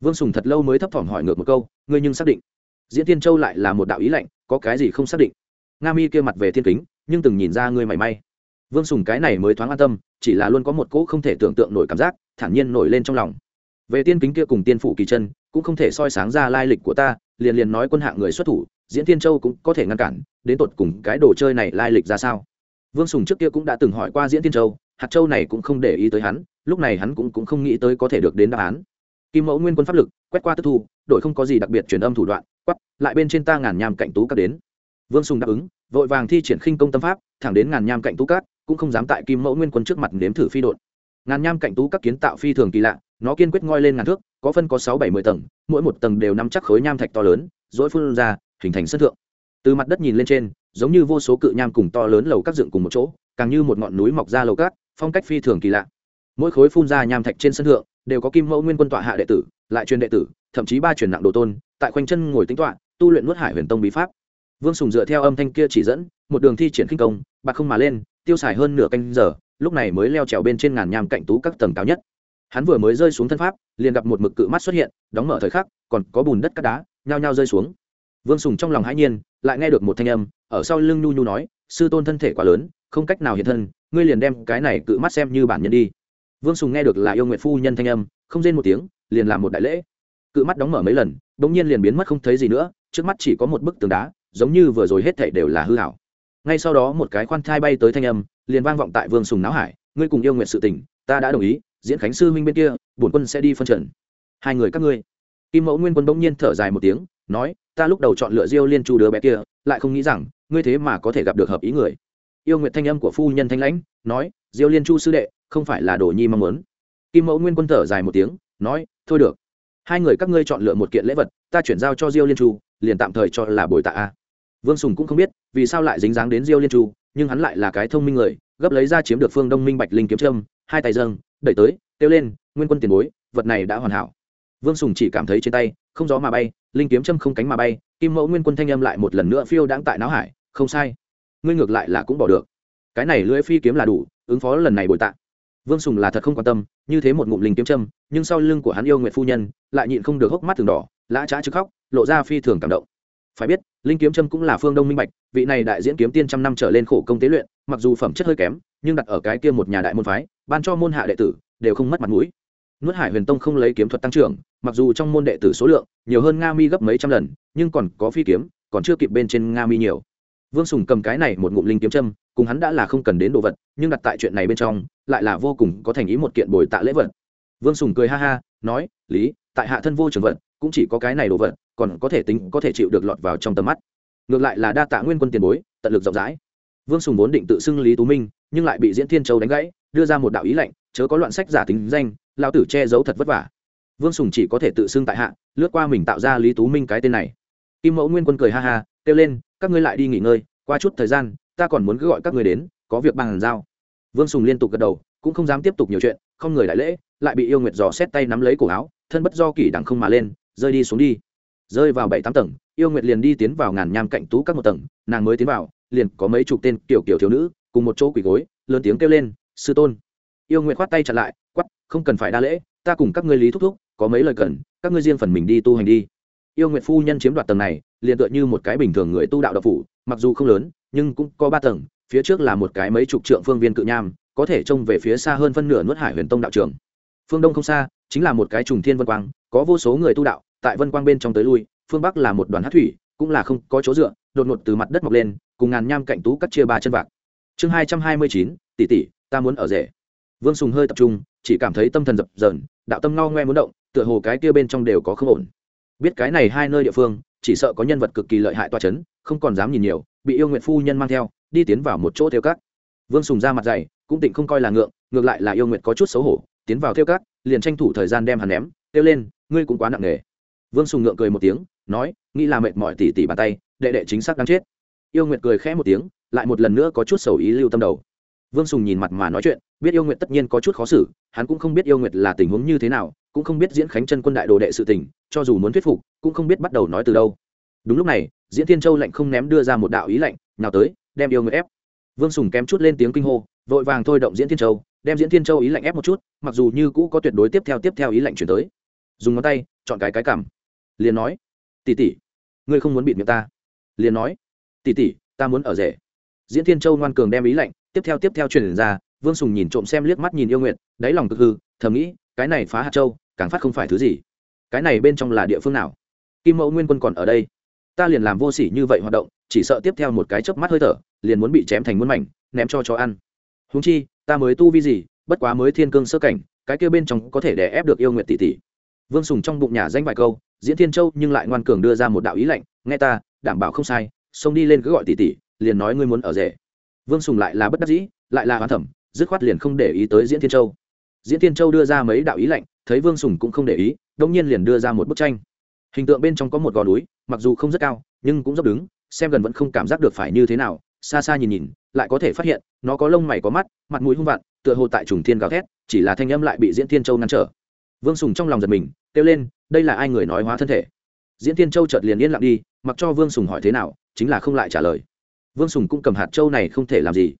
Vương sùng thật lâu mới thấp thỏm hỏi ngược một câu ngươi nhưng xác định? Diễn tiên châu lại là một đạo ý lạnh, có cái gì không xác định? Nga mi kia mặt về thiên kính nhưng từng nhìn ra ngươi mảy may. Vương sùng cái này mới thoáng an tâm chỉ là luôn có một cỗ không thể tưởng tượng nổi cảm giác thản nhiên nổi lên trong lòng. Về tiên kính kia cùng tiên phủ kỳ chân cũng không thể soi sáng ra lai lịch của ta liền liền nói quân hạng người xuất thủ diễn tiên châu cũng có thể ngăn cản đến tột cùng cái đồ chơi này lai lịch ra sao? Vương sùng trước kia cũng đã từng hỏi qua diễn tiên châu hạt châu này cũng không để ý tới hắn lúc này hắn cũng, cũng không nghĩ tới có thể được đến đáp án. Kim mẫu nguyên quân pháp lực quét qua tức thu đội không có gì đặc biệt truyền âm thủ đoạn quắp lại bên trên ta ngàn nham cạnh tú cát đến. Vương sùng đáp ứng vội vàng thi triển khinh công tâm pháp thẳng đến ngàn nham cạnh tú cát cũng không dám tại kim mẫu nguyên quân trước mặt nếm thử phi đột ngàn nham cạnh tú các kiến tạo phi thường kỳ lạ nó kiên quyết ngoi lên ngàn thước có phân có sáu bảy mươi tầng mỗi một tầng đều nắm chắc khối nham thạch to lớn dỗi phun ra hình thành sân thượng. Từ mặt đất nhìn lên trên giống như vô số cự nham cùng to lớn lầu các dựng cùng một chỗ càng như một ngọn núi mọc ra lầu cát phong cách phi thường kỳ lạ. Mỗi khối phun ra nham thạch trên sân thượng, đều có kim mẫu nguyên quân tọa hạ đệ tử, lại truyền đệ tử, thậm chí ba truyền nặng đồ tôn, tại khoanh chân ngồi tính tọa, tu luyện nuốt hải huyền tông bí pháp. Vương sùng dựa theo âm thanh kia chỉ dẫn, một đường thi triển khinh công, bạc không mà lên, tiêu xài hơn nửa canh giờ, lúc này mới leo trèo bên trên ngàn nham cạnh tú các tầng cao nhất. Hắn vừa mới rơi xuống thân pháp, liền gặp một mực cự mắt xuất hiện, đóng mở thời khắc, còn có bùn đất cát đá, nhao nhao rơi xuống. Vương sùng trong lòng hãi nhiên, lại nghe được một thanh âm, ở sau lưng nhu nhu nói, sư tôn thân thể quá lớn không cách nào hiện thân, ngươi liền đem cái này cự mắt xem như bản nhân đi. Vương sùng nghe được là yêu nguyện phu nhân thanh âm, không rên một tiếng, liền làm một đại lễ. Cự mắt đóng mở mấy lần đ ỗ n g nhiên liền biến mất không thấy gì nữa, trước mắt chỉ có một bức tường đá, giống như vừa rồi hết thảy đều là hư hảo ngay sau đó một cái khoan thai bay tới thanh âm, liền vang vọng tại vương sùng náo hải, ngươi cùng yêu nguyện sự tình, ta đã đồng ý, diễn khánh sư minh bên kia, bổn quân sẽ đi phân trần hai người các ngươi. Kim mẫu nguyên quân bỗng nhiên thở dài một tiếng, nói, ta lúc đầu chọn lựa diêu liên chu đứa bé kia, lại không nghĩ rằng, ngươi thế mà có thể gặp được hợp ý người yêu nguyện thanh âm của phu nhân thanh lãnh, nói, diêu liên chu sư đệ, không phải là đồ nhi mong muốn. Kim mẫu nguyên quân thở dài một tiếng, nói, thôi được. Hai người các ngươi chọn lựa một kiện lễ vật, ta chuyển giao cho diêu liên chu, liền tạm thời cho là bồi tạ a. Vương sùng cũng không biết, vì sao lại dính dáng đến diêu liên chu, nhưng hắn lại là cái thông minh người, gấp lấy ra chiếm được phương đông minh bạch linh kiếm trâm hai tay dâng, đẩy tới, kêu lên, nguyên quân tiền bối, vật này đã hoàn hảo. Vương sùng chỉ cảm thấy trên tay, không gió mà bay, linh kiếm Trâm không cánh mà bay, kim mẫu nguyên quân thanh âm lại một lần nữa phiêu đãng tại não hải, không sai ngươi ngược lại là cũng bỏ được. Cái này lưỡi phi kiếm là đủ, ứng phó lần này bồi tạ. Vương sùng là thật không quan tâm, như thế một ngụm linh kiếm châm, nhưng sau lưng của hắn yêu nguyện phu nhân, lại nhịn không được hốc mắt thường đỏ, lã trá chứ khóc, lộ ra phi thường cảm động. Phải biết, linh kiếm châm cũng là phương đông minh bạch, vị này đại diễn kiếm tiên trăm năm trở lên khổ công tế luyện, mặc dù phẩm chất hơi kém, nhưng đặt ở cái kia một nhà đại môn phái, ban cho môn hạ đệ tử, đều không mất mặt mũi. Nuốt hải huyền tông không lấy kiếm thuật tăng trưởng, mặc dù trong môn đệ tử số lượng nhiều hơn nga mi gấp mấy trăm lần, nhưng còn có phi kiếm, còn chưa kịp bên trên nga mi nhiều vương sùng cầm cái này một ngụm linh kiếm châm, cùng hắn đã là không cần đến đồ vật, nhưng đặt tại chuyện này bên trong, lại là vô cùng có thành ý một kiện bồi tạ lễ vật. Vương sùng cười ha ha, nói, lý, tại hạ thân vô trường vật, cũng chỉ có cái này đồ vật, còn có thể tính, có thể chịu được lọt vào trong tầm mắt. Ngược lại là đa tạ nguyên quân tiền bối, tận lực rộng rãi. Vương sùng vốn định tự xưng lý tú minh, nhưng lại bị diễn thiên châu đánh gãy, đưa ra một đạo ý lệnh, chớ có loạn sách giả tính danh lao tử che giấu thật vất vả. Vương sùng chỉ có thể tự xưng tại hạ, lướt qua mình tạo ra lý tú minh cái tên này. Kim mẫu nguyên quân cười ha ha, kêu lên các ngươi lại đi nghỉ ngơi, qua chút thời gian, ta còn muốn cứ gọi các ngươi đến, có việc bằng giao. Vương sùng liên tục gật đầu, cũng không dám tiếp tục nhiều chuyện, không người đại lễ, lại bị yêu nguyệt dò xét tay nắm lấy cổ áo, thân bất do kỷ đằng không mà lên, rơi đi xuống đi. Rơi vào bảy tám tầng, yêu nguyệt liền đi tiến vào ngàn nham cạnh tú các một tầng, nàng mới tiến vào, liền có mấy chục tên kiểu kiểu thiếu nữ, cùng một chỗ quỳ gối, lớn tiếng kêu lên, sư tôn. Yêu nguyệt khoát tay chặn lại quắp không cần phải đa lễ, ta cùng các ngươi lý thúc thúc, có mấy lời cần, các ngươi riêng phần mình đi tu hành đi. Yêu nguyệt phu nhân chiếm đoạt tầng này liền tựa như một cái bình thường người tu đạo đạo phủ, mặc dù không lớn, nhưng cũng có ba tầng, phía trước là một cái mấy chục trượng phương viên cự nham, có thể trông về phía xa hơn phân nửa nuốt hải huyền tông đạo trường. Phương đông không xa, chính là một cái trùng thiên vân quang, có vô số người tu đạo, tại vân quang bên trong tới lui, phương bắc là một đoàn hát thủy, cũng là không có chỗ dựa, đột ngột từ mặt đất mọc lên, cùng ngàn nham cạnh tú cắt chia ba chân vạc. Chương hai trăm hai mươi chín, tỷ tỷ, ta muốn ở rể. Vương sùng hơi tập trung, chỉ cảm thấy tâm thần dập dờn, đạo tâm ngao ngoe muốn động, tựa hồ cái kia bên trong đều có không ổn. Biết cái này hai nơi địa phương chỉ sợ có nhân vật cực kỳ lợi hại toa chấn, không còn dám nhìn nhiều bị yêu nguyện phu nhân mang theo đi tiến vào một chỗ theo cắt vương sùng ra mặt dày cũng tịnh không coi là ngượng ngược lại là yêu nguyện có chút xấu hổ tiến vào theo cắt liền tranh thủ thời gian đem hắn ném kêu lên ngươi cũng quá nặng nề. Vương sùng ngượng cười một tiếng nói nghĩ là mệt mỏi tỉ tỉ bàn tay đệ đệ chính xác đáng chết. Yêu nguyện cười khẽ một tiếng lại một lần nữa có chút sầu ý lưu tâm đầu vương sùng nhìn mặt mà nói chuyện, biết yêu nguyện tất nhiên có chút khó xử, hắn cũng không biết yêu Nguyệt là tình huống như thế nào, cũng không biết diễn khánh chân quân đại đồ đệ sự tình, cho dù muốn thuyết phục, cũng không biết bắt đầu nói từ đâu. Đúng lúc này, diễn thiên châu lạnh không ném đưa ra một đạo ý lạnh, nào tới, đem yêu người ép. Vương sùng kém chút lên tiếng kinh hô, vội vàng thôi động diễn thiên châu, đem diễn thiên châu ý lạnh ép một chút, mặc dù như cũ có tuyệt đối tiếp theo tiếp theo ý lạnh chuyển tới. Dùng ngón tay, chọn cái cái cảm liền nói tỉ tỉ ngươi không muốn bịt miệng ta. Liền nói tỉ tỉ ta muốn ở rể. Diễn thiên châu ngoan cường đem ý lạnh tiếp theo tiếp theo truyền ra, vương sùng nhìn trộm xem liếc mắt nhìn yêu nguyện đáy lòng cực hư, thầm nghĩ, cái này phá hạt châu, càng phát không phải thứ gì. Cái này bên trong là địa phương nào? Kim mẫu nguyên quân còn ở đây. Ta liền làm vô s ỉ như vậy hoạt động, chỉ sợ tiếp theo một cái chớp mắt hơi thở, liền muốn bị chém thành muôn mảnh, ném cho chó ăn. Húng chi, ta mới tu vi gì, bất quá mới thiên cương sơ cảnh, cái kêu bên trong có thể đè ép được yêu nguyện tỷ tỷ. Vương sùng trong bụng nhà danh vài câu, diễn thiên châu nhưng lại ngoan cường đưa ra một đạo ý lệnh nghe ta, đảm bảo không sai, xông đi lên cứ gọi tỷ tỷ, liền nói ngươi muốn ở rể vương sùng lại là bất đắc dĩ, lại là hoàn thẩm, dứt khoát liền không để ý tới diễn thiên châu. Diễn thiên châu đưa ra mấy đạo ý lệnh, thấy vương sùng cũng không để ý đông nhiên liền đưa ra một bức tranh. Hình tượng bên trong có một gò núi, mặc dù không rất cao, nhưng cũng dốc đứng, xem gần vẫn không cảm giác được phải như thế nào, xa xa nhìn nhìn, lại có thể phát hiện, nó có lông mày có mắt, mặt mũi hung vặn tựa hồ tại trùng thiên gào thét, chỉ là thanh âm lại bị diễn thiên châu ngăn trở. Vương sùng trong lòng giật mình, kêu lên, đây là ai người nói hóa thân thể? Diễn thiên châu chợt liền yên lặng đi, mặc cho vương sùng hỏi thế nào, chính là không lại trả lời vương sùng cũng cầm hạt châu này không thể làm gì.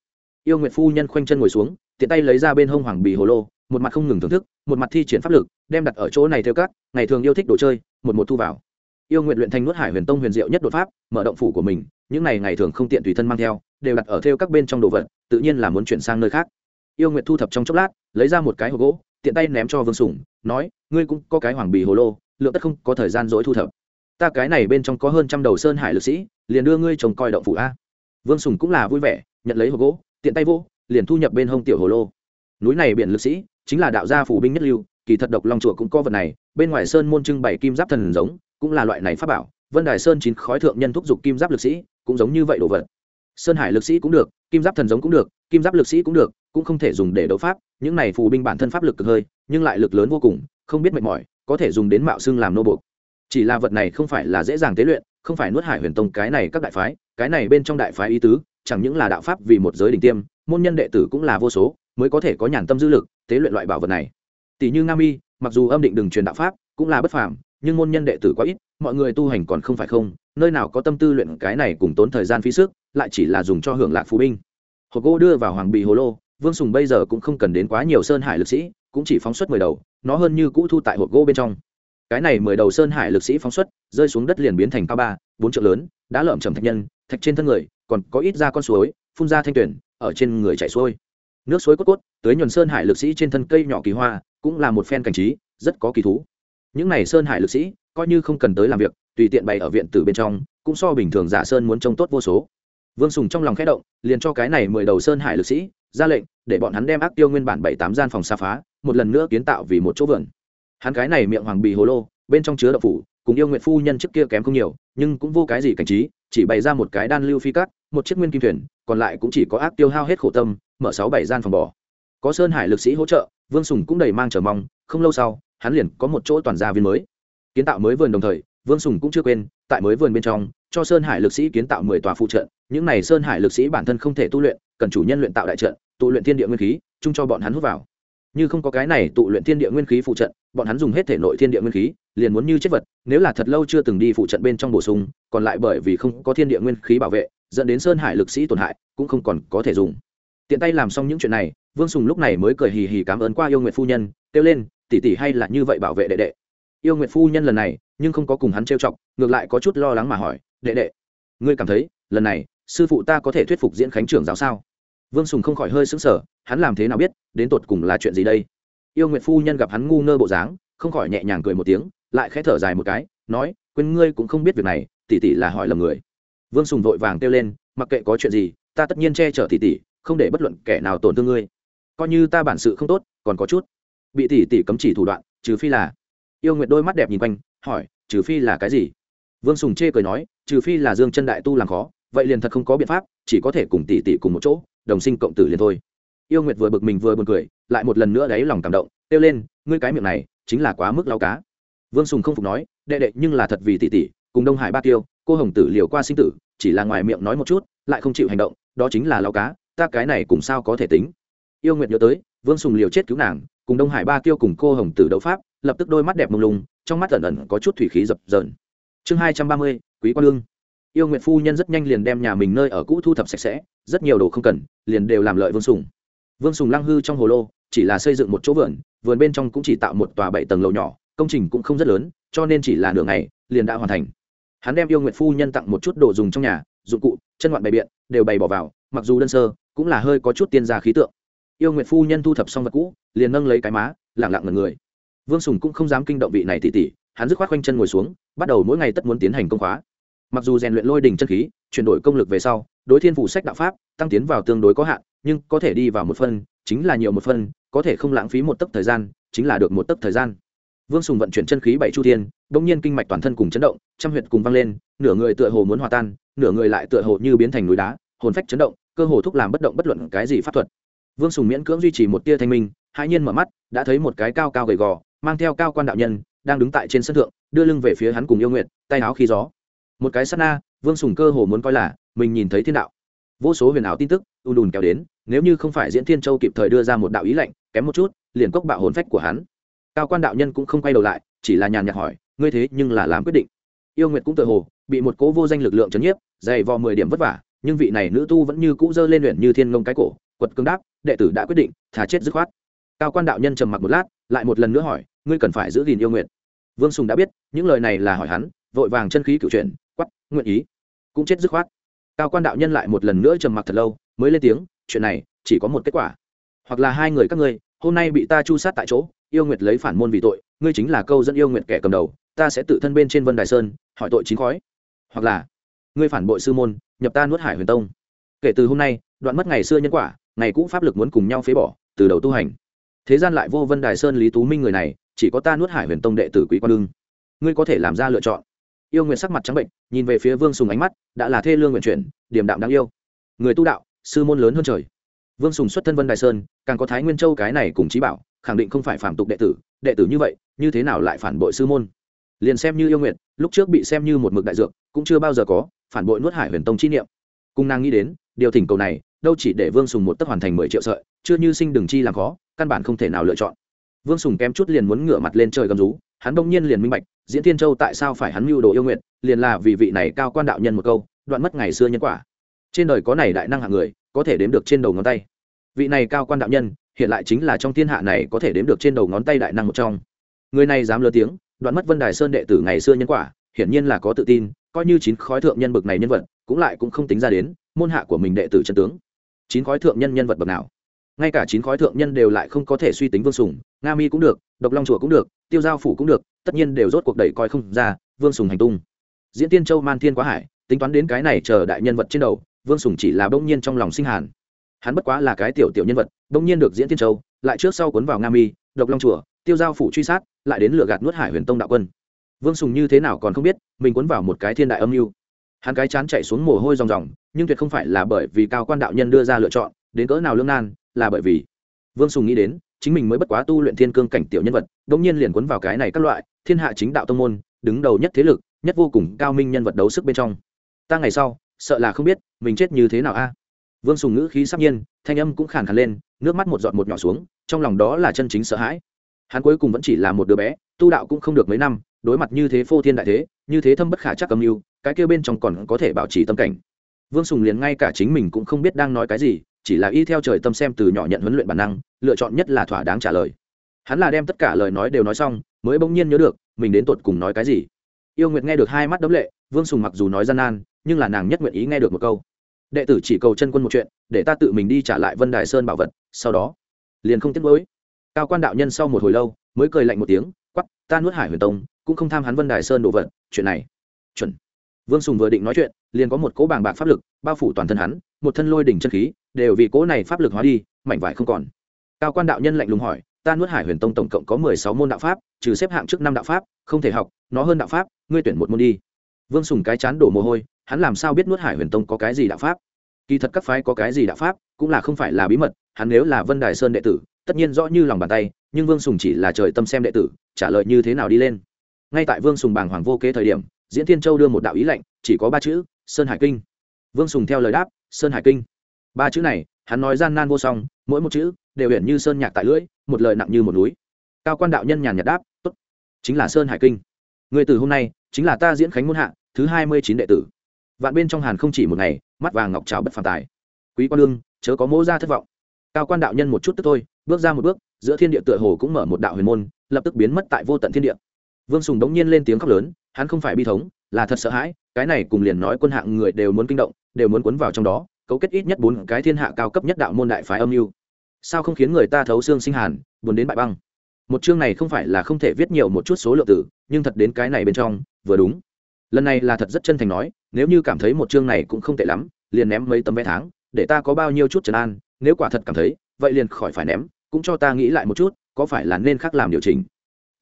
Yêu nguyệt phu nhân khoanh chân ngồi xuống tiện tay lấy ra bên hông hoàng bì hồ lô một mặt không ngừng thưởng thức một mặt thi triển pháp lực đem đặt ở chỗ này theo các ngày thường yêu thích đồ chơi một một thu vào. Yêu nguyện luyện thanh nuốt hải huyền tông huyền diệu nhất đột pháp mở động phủ của mình những này ngày thường không tiện tùy thân mang theo đều đặt ở theo các bên trong đồ vật tự nhiên là muốn chuyển sang nơi khác. Yêu nguyện thu thập trong chốc lát lấy ra một cái hộp gỗ tiện tay ném cho vương Sùng, nói ngươi cũng có cái hoàng bì hồ lô lượng tất không có thời gian dối thu thập. Ta cái này bên trong có hơn trăm đầu sơn hải lực sĩ liền đưa ngươi trồng coi động phủ a vương sùng cũng là vui vẻ, nhận lấy hộp gỗ, tiện tay vô, liền thu nhập bên hông tiểu hồ lô. Núi này biển lực sĩ, chính là đạo gia phủ binh nhất lưu, kỳ thật độc long chùa cũng có vật này, bên ngoài sơn môn trưng bày kim giáp thần giống, cũng là loại này pháp bảo, vân đài sơn chín khói thượng nhân thúc giục kim giáp lực sĩ, cũng giống như vậy đồ vật. Sơn hải lực sĩ cũng được, kim giáp thần giống cũng được, kim giáp lực sĩ cũng được, cũng không thể dùng để đấu pháp, những này phù binh bản thân pháp lực cực hơi, nhưng lại lực lớn vô cùng, không biết mệt mỏi, có thể dùng đến mạo xưng làm nô buộc. Chỉ là vật này không phải là dễ dàng tế luyện không phải nuốt hải huyền tông cái này các đại phái, cái này bên trong đại phái ý tứ, chẳng những là đạo pháp vì một giới đỉnh tiêm, môn nhân đệ tử cũng là vô số, mới có thể có nhàn tâm dư lực, tế luyện loại bảo vật này. Tỷ như nga mi, mặc dù âm định đừng truyền đạo pháp cũng là bất phàm, nhưng môn nhân đệ tử quá ít, mọi người tu hành còn không phải không, nơi nào có tâm tư luyện cái này cùng tốn thời gian phí sức, lại chỉ là dùng cho hưởng lạc phú binh. Hộp gỗ đưa vào hoàng bì hồ lô, vương sùng bây giờ cũng không cần đến quá nhiều sơn hải lực sĩ, cũng chỉ phóng xuất mười đầu, nó hơn như cũ thu tại hộp gỗ bên trong cái này mười đầu sơn hải lực sĩ phóng xuất, rơi xuống đất liền biến thành cao ba, bốn triệu lớn, đã lợm trầm thạch nhân, thạch trên thân người, còn có ít ra con suối, phun ra thanh tuyển, ở trên người chảy xuôi. Nước suối cốt cốt, tới nhuần sơn hải lực sĩ trên thân cây nhỏ kỳ hoa, cũng là một phen cảnh trí, rất có kỳ thú. Những này sơn hải lực sĩ, coi như không cần tới làm việc, tùy tiện bày ở viện từ bên trong, cũng so bình thường giả sơn muốn trông tốt vô số. Vương sùng trong lòng khẽ động, liền cho cái này mười đầu sơn hải lực sĩ ra lệnh, để bọn hắn đem ác tiêu nguyên bản bảy tám gian phòng xa phá, một lần nữa kiến tạo vì một chỗ vườn hắn cái này miệng hoàng bì hồ lô, bên trong chứa đậu phủ, cùng yêu nguyện phu nhân trước kia kém không nhiều, nhưng cũng vô cái gì cảnh trí, chỉ bày ra một cái đan lưu phi cắt một chiếc nguyên kim thuyền, còn lại cũng chỉ có ác tiêu hao hết khổ tâm, mở sáu bảy gian phòng bỏ có sơn hải lực sĩ hỗ trợ, vương sùng cũng đầy mang chờ mong, không lâu sau, hắn liền có một chỗ toàn gia viên mới. Kiến tạo mới vườn đồng thời, vương sùng cũng chưa quên, tại mới vườn bên trong, cho sơn hải lực sĩ kiến tạo mười tòa phụ trận, những này sơn hải lực sĩ bản thân không thể tu luyện, cần chủ nhân luyện tạo đại trận, tụ luyện thiên địa nguyên khí, chung cho bọn hắn hút vào như không có cái này tụ luyện thiên địa nguyên khí phụ trận, bọn hắn dùng hết thể nội thiên địa nguyên khí, liền muốn như chết vật, nếu là thật lâu chưa từng đi phụ trận bên trong bổ sung, còn lại bởi vì không có thiên địa nguyên khí bảo vệ, dẫn đến sơn hải lực sĩ tổn hại, cũng không còn có thể dùng. Tiện tay làm xong những chuyện này, vương sùng lúc này mới cười hì hì cảm ơn qua yêu nguyệt phu nhân, kêu lên tỉ tỉ hay là như vậy bảo vệ đệ đệ? Yêu nguyệt phu nhân lần này, nhưng không có cùng hắn trêu chọc, ngược lại có chút lo lắng mà hỏi, đệ đệ, ngươi cảm thấy, lần này, sư phụ ta có thể thuyết phục diễn khánh trưởng giáo sao? Vương sùng không khỏi hơi sững sờ, hắn làm thế nào biết đến tột cùng là chuyện gì đây? Yêu nguyệt phu nhân gặp hắn ngu ngơ bộ dáng, không khỏi nhẹ nhàng cười một tiếng, lại khẽ thở dài một cái, nói, quên ngươi cũng không biết việc này, tỷ tỷ là hỏi lầm người. Vương sùng vội vàng kêu lên, mặc kệ có chuyện gì, ta tất nhiên che chở tỷ tỷ, không để bất luận kẻ nào tổn thương ngươi. Coi như ta bản sự không tốt, còn có chút. Bị tỷ tỷ cấm chỉ thủ đoạn, trừ phi là. Yêu nguyệt đôi mắt đẹp nhìn quanh, hỏi, trừ phi là cái gì? Vương sùng chê cười nói, trừ phi là dương chân đại tu làm khó, vậy liền thật không có biện pháp, chỉ có thể cùng tỷ tỷ cùng một chỗ đồng sinh cộng tử liền thôi. Yêu nguyệt vừa bực mình vừa buồn cười, lại một lần nữa đáy lòng cảm động, kêu lên, ngươi cái miệng này, chính là quá mức lao cá. Vương sùng không phục nói, đệ đệ, nhưng là thật vì tỷ tỷ, cùng đông hải ba tiêu cô hồng tử liều qua sinh tử, chỉ là ngoài miệng nói một chút, lại không chịu hành động, đó chính là lao cá, ta cái này cùng sao có thể tính. Yêu nguyệt nhớ tới, vương sùng liều chết cứu nàng, cùng đông hải ba tiêu cùng cô hồng tử đấu pháp, lập tức đôi mắt đẹp mông lung, trong mắt ẩn ẩn có chút thủy khí dập dờn. Chương hai trăm ba mươi, quý quan lương yêu nguyệt phu nhân rất nhanh liền đem nhà mình nơi ở cũ thu thập sạch sẽ, rất nhiều đồ không cần, liền đều làm lợi vương sùng. Vương sùng lăng hư trong hồ lô, chỉ là xây dựng một chỗ vườn vườn bên trong cũng chỉ tạo một tòa bảy tầng lầu nhỏ, công trình cũng không rất lớn, cho nên chỉ là nửa ngày, liền đã hoàn thành. Hắn đem yêu nguyệt phu nhân tặng một chút đồ dùng trong nhà, dụng cụ, chân ngoạn bày biện, đều bày bỏ vào, mặc dù đơn sơ, cũng là hơi có chút tiên gia khí tượng. Yêu nguyệt phu nhân thu thập xong vật cũ, liền nâng lấy cái má lẳng lặng ngần người. Vương sùng cũng không dám kinh động vị này tỉ tỉ, hắn dứt khoát quanh chân ngồi xuống, bắt đầu mỗi ngày tất muốn tiến hành công khóa mặc dù rèn luyện lôi đỉnh chân khí, chuyển đổi công lực về sau, đối thiên phủ sách đạo pháp, tăng tiến vào tương đối có hạn, nhưng có thể đi vào một phân, chính là nhiều một phân, có thể không lãng phí một tấc thời gian, chính là được một tấc thời gian. Vương sùng vận chuyển chân khí bảy chu thiên đ ỗ n g nhiên kinh mạch toàn thân cùng chấn động, trăm huyệt cùng vang lên, nửa người tựa hồ muốn hòa tan, nửa người lại tựa hồ như biến thành núi đá, hồn phách chấn động, cơ hồ thúc làm bất động bất luận cái gì pháp thuật. Vương sùng miễn cưỡng duy trì một tia thanh minh hai nhiên mở mắt, đã thấy một cái cao cao gầy gò, mang theo cao quan đạo nhân, đang đứng tại trên sân thượng, đưa lưng về phía hắn cùng yêu nguyện tay áo khi gió một cái sát na, vương sùng cơ hồ muốn coi là mình nhìn thấy thiên đạo. Vô số huyền ảo tin tức, ùn ùn kéo đến, nếu như không phải diễn thiên châu kịp thời đưa ra một đạo ý lệnh kém một chút, liền cốc bạo hồn phách của hắn. Cao quan đạo nhân cũng không quay đầu lại, chỉ là nhàn nhạt hỏi, ngươi thế nhưng là làm quyết định? Yêu nguyệt cũng tự hồ, bị một cố vô danh lực lượng chấn nhiếp, dày vò mười điểm vất vả, nhưng vị này nữ tu vẫn như cũ dơ lên luyện như thiên ngông cái cổ, quật cương đáp, đệ tử đã quyết định thả chết dứt khoát. Cao quan đạo nhân trầm mặc một lát, lại một lần nữa hỏi, ngươi cần phải giữ gìn yêu nguyệt? Vương sùng đã biết, những lời này là hỏi hắn, vội vàng chân khí cựu chuyển quắp nguyện ý. Cũng chết dứt khoát. Cao quan đạo nhân lại một lần nữa trầm mặc thật lâu, mới lên tiếng, chuyện này, chỉ có một kết quả. Hoặc là hai người các ngươi, hôm nay bị ta chu sát tại chỗ, yêu nguyệt lấy phản môn vì tội, ngươi chính là câu dẫn yêu nguyệt kẻ cầm đầu, ta sẽ tự thân bên trên vân đài sơn, hỏi tội chính khói. Hoặc là, ngươi phản bội sư môn, nhập ta nuốt hải huyền tông. Kể từ hôm nay, đoạn mất ngày xưa nhân quả, ngày cũ pháp lực muốn cùng nhau phế bỏ, từ đầu tu hành. Thế gian lại vô vân đài sơn lý tú minh người này, chỉ có ta nuốt hải huyền tông đệ tử quý quan lương ngươi có thể làm ra lựa chọn yêu nguyện sắc mặt trắng bệnh, nhìn về phía vương sùng ánh mắt, đã là thê lương nguyện chuyển điểm đạm đáng yêu. Người tu đạo, sư môn lớn hơn trời. Vương sùng xuất thân vân đại sơn, càng có thái nguyên châu cái này cùng trí bảo, khẳng định không phải phạm tục đệ tử đệ tử như vậy, như thế nào lại phản bội sư môn? Liền xem như yêu nguyện, lúc trước bị xem như một mực đại dược, cũng chưa bao giờ có, phản bội nuốt hải huyền tông chi niệm. Cung nàng nghĩ đến, điều thỉnh cầu này, đâu chỉ để vương sùng một tấc hoàn thành mười triệu sợi, chưa như sinh đừng chi làm khó, căn bản không thể nào lựa chọn vương sùng kém chút liền muốn ngửa mặt lên trời gầm rú, hắn đông nhiên liền minh bạch, diễn thiên châu tại sao phải hắn mưu đồ yêu nguyện, liền là vì vị này cao quan đạo nhân một câu, đoạn mất ngày xưa nhân quả. Trên đời có này đại năng hạng người, có thể đếm được trên đầu ngón tay. Vị này cao quan đạo nhân, hiện lại chính là trong thiên hạ này có thể đếm được trên đầu ngón tay đại năng một trong. Người này dám lớn tiếng, đoạn mất vân đài sơn đệ tử ngày xưa nhân quả, hiển nhiên là có tự tin, coi như chín khói thượng nhân bực này nhân vật, cũng lại cũng không tính ra đến, môn hạ của mình đệ tử chân tướng. Chín khói thượng nhân nhân vật bậc nào? Ngay cả chín khói thượng nhân đều lại không có thể suy tính vương sùng, nga mi cũng được, độc long chùa cũng được, tiêu giao phủ cũng được, tất nhiên đều rốt cuộc đẩy coi không ra, vương sùng hành tung. Diễn tiên châu man thiên quá hải, tính toán đến cái này chờ đại nhân vật trên đầu, vương sùng chỉ là bỗng nhiên trong lòng sinh hàn. Hắn bất quá là cái tiểu tiểu nhân vật, bỗng nhiên được diễn tiên châu, lại trước sau cuốn vào nga mi, độc long chùa, tiêu giao phủ truy sát, lại đến lựa gạt nuốt hải huyền tông đạo quân. Vương sùng như thế nào còn không biết, mình cuốn vào một cái thiên đại âm mưu. Hắn cái chán chạy xuống mồ hôi ròng ròng, nhưng tuyệt không phải là bởi vì cao quan đạo nhân đưa ra lựa chọn, đến cỡ nào lương nan là bởi vì vương sùng nghĩ đến chính mình mới bất quá tu luyện thiên cương cảnh tiểu nhân vật đông nhiên liền cuốn vào cái này các loại, thiên hạ chính đạo tông môn, đứng đầu nhất thế lực, nhất vô cùng cao minh nhân vật đấu sức bên trong. Ta ngày sau, sợ là không biết, mình chết như thế nào a? À? Vương sùng ngữ khí sắp nhiên, thanh âm cũng khàn khàn lên, nước mắt một giọt một nhỏ xuống, trong lòng đó là chân chính sợ hãi. Hắn cuối cùng vẫn chỉ là một đứa bé, tu đạo cũng không được mấy năm, đối mặt như thế phô thiên đại thế, như thế thâm bất khả chắc âm mưu, cái kêu bên trong còn có thể bảo trì tâm cảnh. Vương sùng liền ngay cả chính mình cũng không biết đang nói cái gì chỉ là y theo trời tâm xem từ nhỏ nhận huấn luyện bản năng, lựa chọn nhất là thỏa đáng trả lời. Hắn là đem tất cả lời nói đều nói xong, mới bỗng nhiên nhớ được, mình đến tột cùng nói cái gì. Yêu nguyệt nghe được hai mắt đấm lệ, vương sùng mặc dù nói gian nan, nhưng là nàng nhất nguyện ý nghe được một câu. Đệ tử chỉ cầu chân quân một chuyện, để ta tự mình đi trả lại vân đài sơn bảo vật, sau đó, liền không tiếc nuối. Cao quan đạo nhân sau một hồi lâu, mới cười lạnh một tiếng quắp ta nuốt hải huyền tông, cũng không tham hắn vân đài sơn đồ vật, chuyện này, chuẩn. Vương sùng vừa định nói chuyện, liền có một cỗ bàng bạc pháp lực, bao phủ toàn thân hắn, một thân lôi đỉnh chân khí đều vì cố này pháp lực hóa đi, mảnh vải không còn. Cao quan đạo nhân lạnh lùng hỏi, ta nuốt hải huyền tông tổng cộng có mười sáu môn đạo pháp, trừ xếp hạng trước năm đạo pháp, không thể học, nó hơn đạo pháp, ngươi tuyển một môn đi. Vương sùng cái chán đổ mồ hôi, hắn làm sao biết nuốt hải huyền tông có cái gì đạo pháp? Kỳ thật các phái có cái gì đạo pháp, cũng là không phải là bí mật, hắn nếu là vân đài sơn đệ tử, tất nhiên rõ như lòng bàn tay, nhưng vương sùng chỉ là trời tâm xem đệ tử, trả lời như thế nào đi lên. Ngay tại vương sùng bàng hoàng vô kế thời điểm, diễn thiên châu đưa một đạo ý lệnh chỉ có ba chữ, sơn hải kinh. Vương sùng theo lời đáp, sơn hải kinh ba chữ này hắn nói gian nan vô song, mỗi một chữ đều hiện như sơn nhạc tại lưỡi, một lời nặng như một núi. Cao quan đạo nhân nhàn nhạt đáp, tốt, chính là sơn hải kinh. Người từ hôm nay chính là ta diễn khánh môn hạ, thứ hai mươi chín đệ tử. Vạn bên trong hàn không chỉ một ngày, mắt vàng ngọc trào bất phản tài. Quý quan lương, chớ có mỗ ra thất vọng. Cao quan đạo nhân một chút tức thôi, bước ra một bước, giữa thiên địa tựa hồ cũng mở một đạo huyền môn, lập tức biến mất tại vô tận thiên địa. Vương sùng đống nhiên lên tiếng khóc lớn, hắn không phải bi thống, là thật sợ hãi, cái này cùng liền nói quân hạng người đều muốn kinh động, đều muốn cuốn vào trong đó cấu kết ít nhất bốn cái thiên hạ cao cấp nhất đạo môn đại phái âm mưu. Sao không khiến người ta thấu xương sinh hàn, buồn đến bại băng? Một chương này không phải là không thể viết nhiều một chút số lượng tử, nhưng thật đến cái này bên trong, vừa đúng. Lần này là thật rất chân thành nói, nếu như cảm thấy một chương này cũng không tệ lắm, liền ném mấy tấm vé tháng, để ta có bao nhiêu chút trấn an, nếu quả thật cảm thấy, vậy liền khỏi phải ném, cũng cho ta nghĩ lại một chút, có phải là nên khác làm điều chỉnh.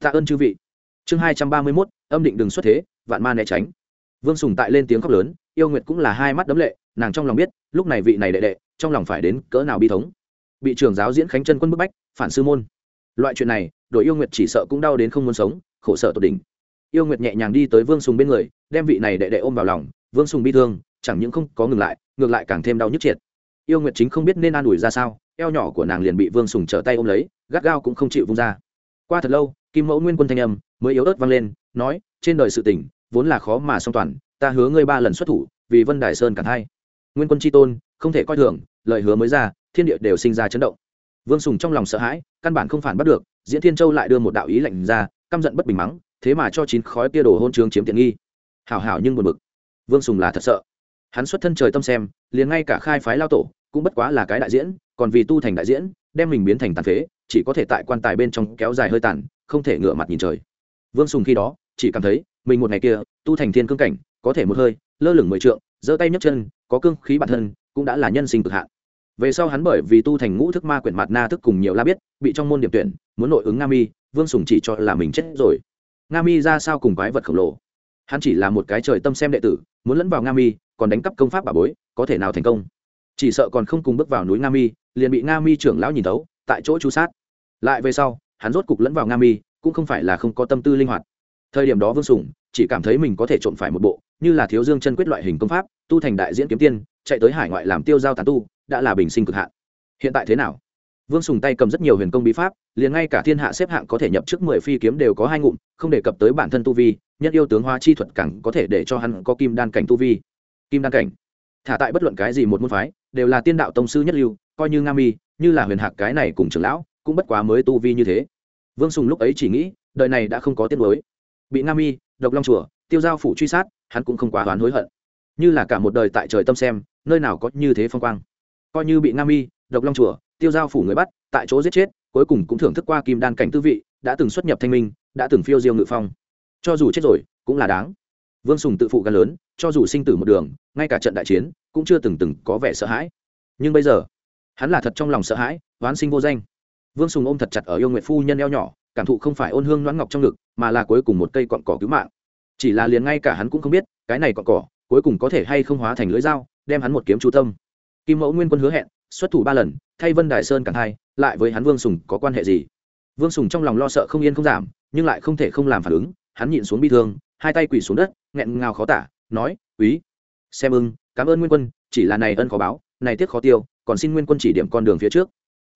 Tạ ơn chư vị. Chương hai trăm ba mươi mốt, âm định đừng xuất thế, vạn ma né tránh. Vương sùng tại lên tiếng khóc lớn, yêu nguyệt cũng là hai mắt đấm lệ nàng trong lòng biết, lúc này vị này đệ đệ, trong lòng phải đến cỡ nào bi thống. Bị trưởng giáo diễn khánh chân quân bức bách, phản sư môn. Loại chuyện này, đội yêu nguyệt chỉ sợ cũng đau đến không muốn sống, khổ sở tột đỉnh. Yêu nguyệt nhẹ nhàng đi tới vương sùng bên người, đem vị này đệ đệ ôm vào lòng, vương sùng bi thương, chẳng những không có ngừng lại, ngược lại càng thêm đau nhức triệt. Yêu nguyệt chính không biết nên an ủi ra sao, eo nhỏ của nàng liền bị vương sùng trở tay ôm lấy, gắt gao cũng không chịu vung ra. Qua thật lâu, kim mẫu nguyên quân thanh âm mới yếu ớt vang lên, nói, trên đời sự tình, vốn là khó mà song toàn, ta hứa ngươi ba lần xuất thủ, vì vân đài sơn càng hai nguyên quân tri tôn, không thể coi thường, lời hứa mới ra, thiên địa đều sinh ra chấn động. Vương sùng trong lòng sợ hãi, căn bản không phản bắt được, diễn thiên châu lại đưa một đạo ý lệnh ra, căm giận bất bình mắng, thế mà cho chín khói kia đổ hôn trường chiếm tiện nghi. Hảo hảo nhưng buồn bực. Vương sùng là thật sợ. Hắn xuất thân trời tâm xem, liền ngay cả khai phái lao tổ, cũng bất quá là cái đại diễn, còn vì tu thành đại diễn, đem mình biến thành tàn phế, chỉ có thể tại quan tài bên trong kéo dài hơi tàn, không thể ngửa mặt nhìn trời. Vương sùng khi đó, chỉ cảm thấy, mình một ngày kia, tu thành thiên cương cảnh, có thể một hơi, lơ lửng mười trượng, giơ tay nhấc chân có cương khí bản thân, cũng đã là nhân sinh cực hạn. Về sau hắn bởi vì tu thành ngũ thức ma quyển mặt na thức cùng nhiều la biết, bị trong môn điểm tuyển, muốn nội ứng nga mi, vương sùng chỉ cho là mình chết rồi. Nga mi ra sao cùng quái vật khổng lồ? Hắn chỉ là một cái trời tâm xem đệ tử, muốn lẫn vào nga mi, còn đánh cắp công pháp bà bối, có thể nào thành công? Chỉ sợ còn không cùng bước vào núi nga mi, liền bị nga mi trưởng lão nhìn tấu tại chỗ chú sát. Lại về sau, hắn rốt cục lẫn vào nga mi, cũng không phải là không có tâm tư linh hoạt. Thời điểm đó vương sùng chỉ cảm thấy mình có thể trộm phải một bộ, như là thiếu dương chân quyết loại hình công pháp tu thành đại diễn kiếm tiên, chạy tới hải ngoại làm tiêu giao tàn tu, đã là bình sinh cực hạn. Hiện tại thế nào? Vương sùng tay cầm rất nhiều huyền công bí pháp, liền ngay cả thiên hạ xếp hạng có thể nhập trước mười phi kiếm đều có hai ngụm, không đề cập tới bản thân tu vi nhất yêu tướng hóa chi thuật cẳng có thể để cho hắn có kim đan cảnh tu vi. Kim đan cảnh? Thả tại bất luận cái gì một môn phái, đều là tiên đạo tông sư nhất lưu, coi như nga mi, như là huyền hạc cái này cùng trưởng lão, cũng bất quá mới tu vi như thế. Vương sùng lúc ấy chỉ nghĩ, đời này đã không có tiết mới bị nga mi, độc long chùa, tiêu giao phủ truy sát, hắn cũng không quá hoán hối hận như là cả một đời tại trời tâm xem, nơi nào có như thế phong quang. Coi như bị nga mi, độc long chùa, tiêu giao phủ người bắt, tại chỗ giết chết, cuối cùng cũng thưởng thức qua kim đan cảnh tư vị, đã từng xuất nhập thanh minh, đã từng phiêu diêu ngự phong. Cho dù chết rồi, cũng là đáng. Vương sùng tự phụ gan lớn, cho dù sinh tử một đường, ngay cả trận đại chiến, cũng chưa từng từng có vẻ sợ hãi. Nhưng bây giờ, hắn là thật trong lòng sợ hãi, oán sinh vô danh. Vương sùng ôm thật chặt ở yêu nguyện phu nhân eo nhỏ, cảm thụ không phải ôn hương loãng ngọc trong ngực, mà là cuối cùng một cây cọn cỏ cứu mạng. Chỉ là liền ngay cả hắn cũng không biết, cái này cọn cỏ cuối cùng có thể hay không hóa thành lưỡi dao đem hắn một kiếm chú tâm. Kim mẫu nguyên quân hứa hẹn xuất thủ ba lần thay vân đài sơn càng hai lại với hắn vương sùng có quan hệ gì? Vương sùng trong lòng lo sợ không yên không giảm nhưng lại không thể không làm phản ứng hắn nhịn xuống bi thương hai tay quỳ xuống đất nghẹn ngào khó tả nói quý, xem ưng cảm ơn nguyên quân chỉ là này ân khó báo này tiếc khó tiêu còn xin nguyên quân chỉ điểm con đường phía trước.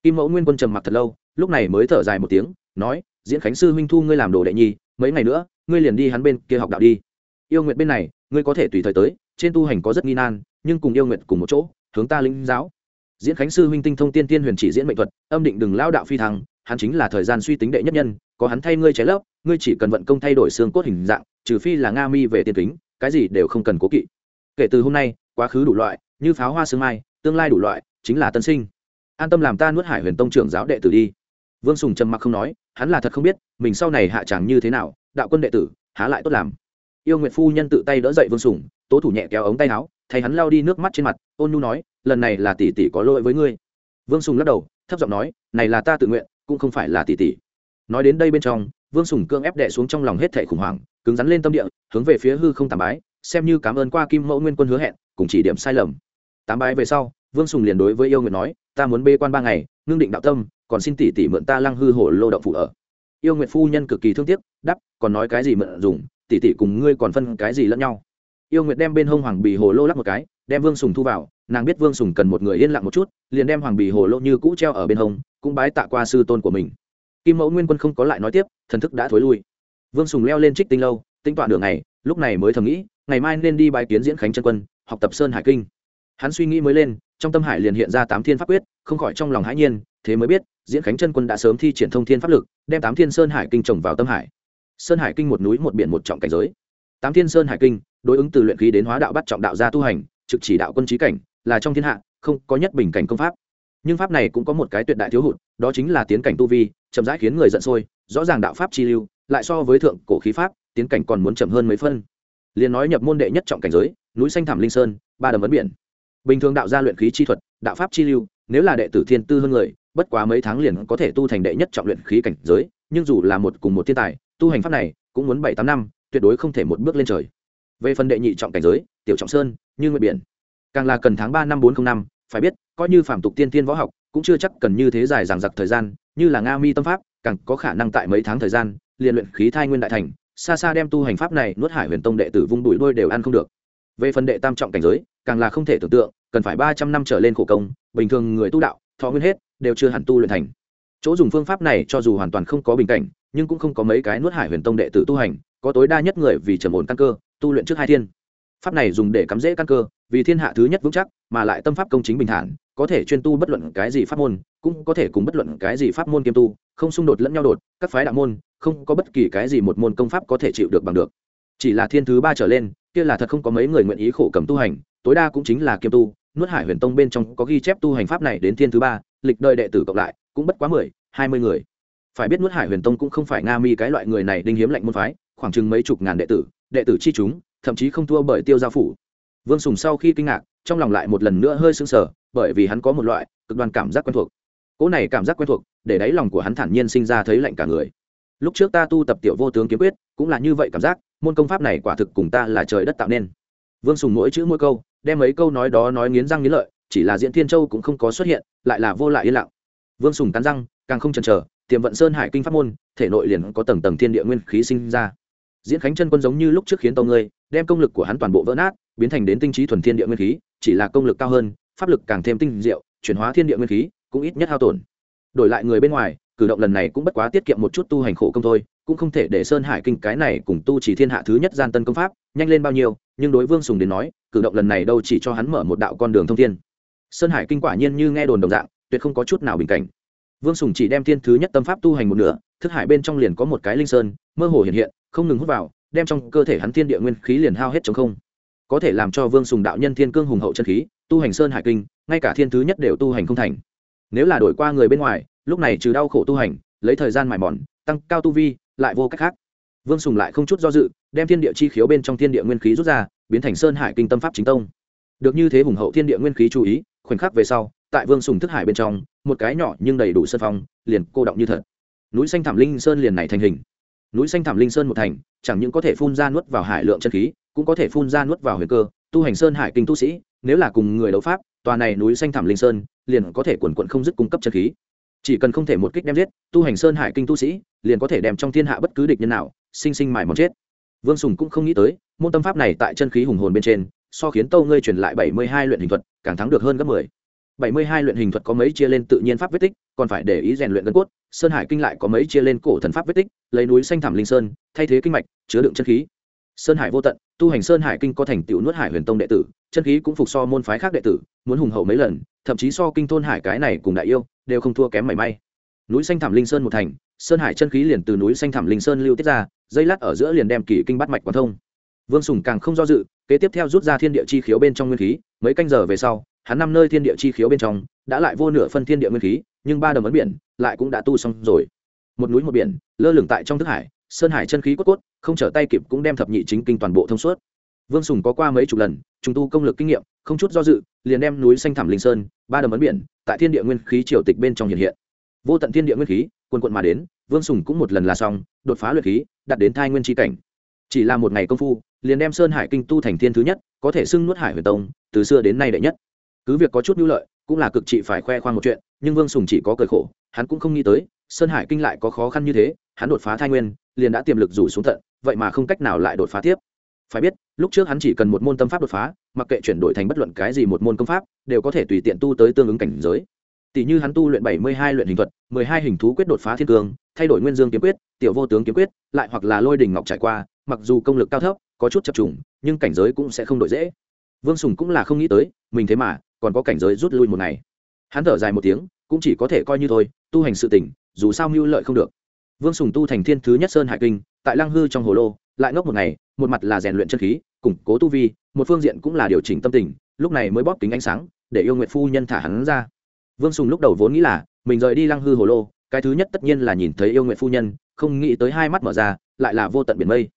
Kim mẫu nguyên quân trầm mặc thật lâu lúc này mới thở dài một tiếng nói diễn khánh sư huynh thu ngươi làm đồ đệ nhi mấy ngày nữa ngươi liền đi hắn bên kia học đạo đi yêu nguyện bên này ngươi có thể tùy thời tới trên tu hành có rất nghi nan nhưng cùng yêu nguyện cùng một chỗ hướng ta lĩnh giáo. Diễn khánh sư huynh tinh thông tiên tiên huyền chỉ diễn mệnh thuật âm định đừng lao đạo phi thăng hắn chính là thời gian suy tính đệ nhất nhân có hắn thay ngươi trái lớp ngươi chỉ cần vận công thay đổi xương cốt hình dạng trừ phi là nga mi về tiên tính, cái gì đều không cần cố kỵ. Kể từ hôm nay quá khứ đủ loại như pháo hoa sương mai tương lai đủ loại chính là tân sinh. An tâm làm ta nuốt hải huyền tông trưởng giáo đệ tử đi. Vương sùng trầm mặc không nói hắn là thật không biết mình sau này hạ chẳng như thế nào đạo quân đệ tử há lại tốt làm yêu nguyệt phu nhân tự tay đỡ dậy vương sùng, tố thủ nhẹ kéo ống tay áo, thay hắn lao đi nước mắt trên mặt, ôn nhu nói, lần này là tỷ tỷ có lỗi với ngươi. Vương sùng lắc đầu, thấp giọng nói, này là ta tự nguyện, cũng không phải là tỷ tỷ. Nói đến đây bên trong, vương sùng cương ép đẻ xuống trong lòng hết thẻ khủng hoảng, cứng rắn lên tâm địa, hướng về phía hư không tàm bái, xem như cảm ơn qua kim mẫu nguyên quân hứa hẹn, cùng chỉ điểm sai lầm. Tám bái về sau, vương sùng liền đối với yêu nguyệt nói, ta muốn bê quan ba ngày, ngưng định đạo tâm, còn xin tỷ tỷ mượn ta lăng hư hổ lô động phụ ở. Yêu nguyệt phu nhân cực kỳ thương tiếc đắp còn nói cái gì mượn dùng tỷ tỷ cùng ngươi còn phân cái gì lẫn nhau? Yêu nguyệt đem bên hông hoàng bì hồ lô lắc một cái, đem vương sùng thu vào, nàng biết vương sùng cần một người yên lặng một chút, liền đem hoàng bì hồ lô như cũ treo ở bên hông, cũng bái tạ qua sư tôn của mình. Kim mẫu nguyên quân không có lại nói tiếp, thần thức đã thối lui. Vương sùng leo lên trích tinh lâu, tính toạ đường này lúc này mới thầm nghĩ, ngày mai nên đi bài kiến diễn khánh chân quân, học tập sơn hải kinh. Hắn suy nghĩ mới lên, trong tâm hải liền hiện ra tám thiên pháp quyết, không khỏi trong lòng hãi nhiên, thế mới biết, diễn khánh chân quân đã sớm thi triển thông thiên pháp lực, đem tám thiên sơn hải kinh trồng vào tâm hải sơn hải kinh một núi, một biển, một trọng cảnh giới. Tám thiên sơn hải kinh, đối ứng từ luyện khí đến hóa đạo bắt trọng đạo gia tu hành, trực chỉ đạo quân trí cảnh, là trong thiên hạ, không có nhất bình cảnh công pháp. Nhưng pháp này cũng có một cái tuyệt đại thiếu hụt, đó chính là tiến cảnh tu vi, chậm rãi khiến người giận sôi, rõ ràng đạo pháp chi lưu, lại so với thượng cổ khí pháp, tiến cảnh còn muốn chậm hơn mấy phân. Liền nói nhập môn đệ nhất trọng cảnh giới, núi xanh thảm linh sơn, ba đầm ấn biển. Bình thường đạo gia luyện khí chi thuật, đạo pháp chi lưu, nếu là đệ tử thiên tư hơn người, bất quá mấy tháng liền có thể tu thành đệ nhất trọng luyện khí cảnh giới, nhưng dù là một cùng một thiên tài tu hành pháp này cũng muốn bảy tám năm, tuyệt đối không thể một bước lên trời. Về phần đệ nhị trọng cảnh giới, tiểu trọng sơn, như nguyện biển, càng là cần tháng ba năm bốn t r ă n h năm, phải biết, coi như phạm tục tiên tiên võ học, cũng chưa chắc cần như thế dài dằng dặc thời gian, như là nga mi tâm pháp, càng có khả năng tại mấy tháng thời gian, liền luyện khí thai nguyên đại thành, xa xa đem tu hành pháp này nuốt hải huyền tông đệ tử vung đùi đôi đều ăn không được. Về phần đệ tam trọng cảnh giới, càng là không thể tưởng tượng, cần phải ba trăm năm trở lên khổ công, bình thường người tu đạo, thọ nguyên hết, đều chưa hẳn tu luyện thành chỗ dùng phương pháp này cho dù hoàn toàn không có bình cảnh, nhưng cũng không có mấy cái nuốt hải huyền tông đệ tử tu hành, có tối đa nhất người vì trầm ổn căn cơ, tu luyện trước hai thiên. Pháp này dùng để cắm rễ căn cơ, vì thiên hạ thứ nhất vững chắc, mà lại tâm pháp công chính bình thản, có thể chuyên tu bất luận cái gì pháp môn, cũng có thể cùng bất luận cái gì pháp môn kiêm tu, không xung đột lẫn nhau đột, các phái đạo môn, không có bất kỳ cái gì một môn công pháp có thể chịu được bằng được. Chỉ là thiên thứ ba trở lên, kia là thật không có mấy người nguyện ý khổ cầm tu hành, tối đa cũng chính là kiêm tu, nuốt hải huyền tông bên trong có ghi chép tu hành pháp này đến thiên thứ ba, lịch đời đệ tử cộng lại cũng bất quá mười, hai mươi người. Phải biết nuốt hải huyền tông cũng không phải nga mi cái loại người này đinh hiếm lạnh môn phái, khoảng chừng mấy chục ngàn đệ tử đệ tử chi chúng, thậm chí không thua bởi tiêu gia phủ. Vương sùng sau khi kinh ngạc, trong lòng lại một lần nữa hơi sưng sờ, bởi vì hắn có một loại cực đoan cảm giác quen thuộc. Cỗ này cảm giác quen thuộc, để đáy lòng của hắn thản nhiên sinh ra thấy lạnh cả người. Lúc trước ta tu tập tiểu vô tướng kiếm quyết, cũng là như vậy cảm giác, môn công pháp này quả thực cùng ta là trời đất tạo nên. Vương sùng mỗi chữ mỗi câu, đem mấy câu nói đó nói nghiến răng nghiến lợi, chỉ là diễn thiên châu cũng không có xuất hiện, lại là vô lại yên lặng vương sùng cắn răng, càng không chần chờ, tiềm vận sơn hải kinh pháp môn, thể nội liền có tầng tầng thiên địa nguyên khí sinh ra. Diễn khánh chân quân giống như lúc trước khiến tâu ngươi, đem công lực của hắn toàn bộ vỡ nát, biến thành đến tinh trí thuần thiên địa nguyên khí, chỉ là công lực cao hơn, pháp lực càng thêm tinh diệu, chuyển hóa thiên địa nguyên khí, cũng ít nhất hao tổn. Đổi lại người bên ngoài, cử động lần này cũng bất quá tiết kiệm một chút tu hành khổ công thôi, cũng không thể để sơn hải kinh cái này cùng tu chỉ thiên hạ thứ nhất gian tân công pháp, nhanh lên bao nhiêu, nhưng đối vương sùng đến nói, cử động lần này đâu chỉ cho hắn mở một đạo con đường thông thiên. Sơn hải kinh quả nhiên như nghe đồn đồng dạng tuyệt không có chút nào bình cảnh. Vương sùng chỉ đem thiên thứ nhất tâm pháp tu hành một nửa, thức hải bên trong liền có một cái linh sơn, mơ hồ hiện hiện, không ngừng hút vào, đem trong cơ thể hắn thiên địa nguyên khí liền hao hết chống không. Có thể làm cho vương sùng đạo nhân thiên cương hùng hậu chân khí, tu hành sơn hải kinh, ngay cả thiên thứ nhất đều tu hành không thành. Nếu là đổi qua người bên ngoài, lúc này trừ đau khổ tu hành, lấy thời gian mài mòn, tăng cao tu vi, lại vô cách khác. Vương sùng lại không chút do dự, đem thiên địa chi khiếu bên trong thiên địa nguyên khí rút ra, biến thành sơn hải kinh tâm pháp chính tông. Được như thế hùng hậu thiên địa nguyên khí chú ý, khoảnh khắc về sau tại vương sùng thức hải bên trong, một cái nhỏ nhưng đầy đủ sân phong, liền cô động như thật. Núi xanh thảm linh sơn liền này thành hình. Núi xanh thảm linh sơn một thành, chẳng những có thể phun ra nuốt vào hải lượng chân khí, cũng có thể phun ra nuốt vào huyền cơ, tu hành sơn hải kinh tu sĩ, nếu là cùng người đấu pháp, tòa này núi xanh thảm linh sơn, liền có thể quần quận không dứt cung cấp chân khí. Chỉ cần không thể một kích đem giết, tu hành sơn hải kinh tu sĩ, liền có thể đem trong thiên hạ bất cứ địch nhân nào, sinh sinh mài mòn chết. Vương sùng cũng không nghĩ tới, môn tâm pháp này tại chân khí hùng hồn bên trên, so khiến tâu ngươi truyền lại bảy mươi hai luyện hình thuật, càng thắng được hơn gấp mười bảy mươi hai luyện hình thuật có mấy chia lên tự nhiên pháp vết tích, còn phải để ý rèn luyện gân cốt. Sơn hải kinh lại có mấy chia lên cổ thần pháp vết tích, lấy núi xanh thảm linh sơn, thay thế kinh mạch, chứa đựng chân khí. Sơn hải vô tận, tu hành sơn hải kinh có thành tựu nuốt hải huyền tông đệ tử, chân khí cũng phục so môn phái khác đệ tử, muốn hùng hậu mấy lần, thậm chí so kinh thôn hải cái này cùng đại yêu, đều không thua kém mảy may. Núi xanh thảm linh sơn một thành, sơn hải chân khí liền từ núi xanh thảm linh sơn lưu tiết ra, dây lát ở giữa liền đem kỳ kinh bắt mạch quán thông. Vương sùng càng không do dự, kế tiếp theo rút ra thiên địa chi khiếu bên trong nguyên khí, mấy canh giờ về sau hắn năm nơi thiên địa chi khiếu bên trong, đã lại vô nửa phân thiên địa nguyên khí, nhưng ba đầm ấn biển lại cũng đã tu xong rồi. Một núi một biển, lơ lửng tại trong thức hải, sơn hải chân khí cốt cốt, không trở tay kịp cũng đem thập nhị chính kinh toàn bộ thông suốt. Vương sùng có qua mấy chục lần, trùng tu công lực kinh nghiệm, không chút do dự, liền đem núi xanh thảm linh sơn, ba đầm ấn biển, tại thiên địa nguyên khí triều tịch bên trong hiện hiện. Vô tận thiên địa nguyên khí quân quận mà đến, vương sùng cũng một lần là xong, đột phá luyện khí đặt đến thai nguyên tri cảnh. Chỉ là một ngày công phu, liền đem sơn hải kinh tu thành thiên thứ nhất, có thể xưng nuốt hải huyền tông, từ xưa đến nay đệ nhất cứ việc có chút nhu lợi, cũng là cực trị phải khoe khoang một chuyện, nhưng vương sùng chỉ có cười khổ, hắn cũng không nghĩ tới, sơn hải kinh lại có khó khăn như thế, hắn đột phá thai nguyên, liền đã tiềm lực rủ xuống tận vậy mà không cách nào lại đột phá tiếp. Phải biết, lúc trước hắn chỉ cần một môn tâm pháp đột phá, mặc kệ chuyển đổi thành bất luận cái gì một môn công pháp, đều có thể tùy tiện tu tới tương ứng cảnh giới. Tỷ như hắn tu luyện bảy mươi hai luyện hình thuật, mười hai hình thú quyết đột phá thiên cương thay đổi nguyên dương kiếm quyết, tiểu vô tướng kiếm quyết, lại hoặc là lôi đình ngọc trải qua, mặc dù công lực cao thấp, có chút chập trùng, nhưng cảnh giới cũng sẽ không đổi dễ. Vương sùng cũng là không nghĩ tới, mình thế mà còn có cảnh giới rút lui một ngày. Hắn thở dài một tiếng, cũng chỉ có thể coi như thôi, tu hành sự tỉnh, dù sao mưu lợi không được. Vương sùng tu thành thiên thứ nhất sơn hải kinh, tại lăng hư trong hồ lô, lại ngốc một ngày, một mặt là rèn luyện chân khí, củng cố tu vi, một phương diện cũng là điều chỉnh tâm tình, lúc này mới bóp kính ánh sáng, để yêu nguyện phu nhân thả hắn ra. Vương sùng lúc đầu vốn nghĩ là, mình rời đi lăng hư hồ lô, cái thứ nhất tất nhiên là nhìn thấy yêu nguyện phu nhân, không nghĩ tới hai mắt mở ra, lại là vô tận biển mây.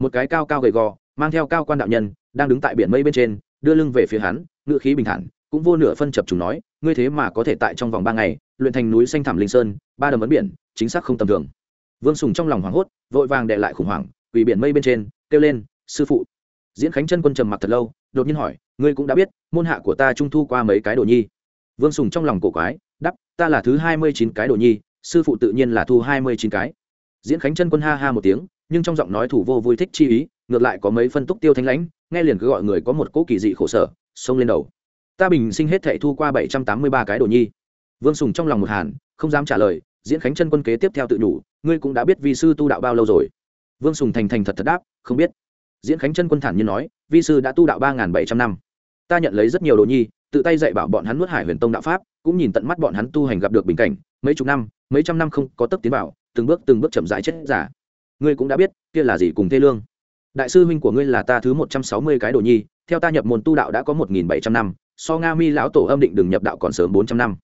Một cái cao cao gầy gò, mang theo cao quan đạo nhân, đang đứng tại biển mây bên trên, đưa lưng về phía hắn ngự khí bình thản cũng vô nửa phân chập chúng nói, ngươi thế mà có thể tại trong vòng ba ngày, luyện thành núi xanh thảm linh sơn, ba đầm ấn biển, chính xác không tầm thường. Vương sùng trong lòng hoảng hốt, vội vàng đệ lại khủng hoảng, quỳ biển mây bên trên, kêu lên, sư phụ. Diễn khánh chân quân trầm mặc thật lâu, đột nhiên hỏi, ngươi cũng đã biết, môn hạ của ta trung thu qua mấy cái đồ nhi? Vương sùng trong lòng cổ quái đắp ta là thứ hai mươi chín cái đồ nhi, sư phụ tự nhiên là thu hai mươi chín cái. Diễn khánh chân quân ha ha một tiếng, nhưng trong giọng nói thủ vô vui thích chi ý, ngược lại có mấy phân túc tiêu thanh lãnh, nghe liền cứ gọi người có một cỗ kỳ dị khổ sở, xông lên đầu ta bình sinh hết thệ thu qua bảy trăm tám mươi ba cái đồ nhi. Vương sùng trong lòng một hàn, không dám trả lời, diễn khánh chân quân kế tiếp theo tự nhủ ngươi cũng đã biết vi sư tu đạo bao lâu rồi. Vương sùng thành thành thật thật đáp, không biết. Diễn khánh chân quân thản nhiên nói, vi sư đã tu đạo ba bảy trăm năm. Ta nhận lấy rất nhiều đồ nhi, tự tay dạy bảo bọn hắn nuốt hải huyền tông đạo pháp, cũng nhìn tận mắt bọn hắn tu hành gặp được bình cảnh, mấy chục năm, mấy trăm năm không có tấp tiến vào, từng bước từng bước chậm rãi chết giả ngươi cũng đã biết, kia là gì cùng thê lương. Đại sư huynh của ngươi là ta thứ một trăm sáu mươi cái đồ nhi, theo ta nhập môn tu đạo đã có một nghìn bảy trăm năm so nga mi lão tổ âm định đừng nhập đạo còn sớm bốn trăm năm.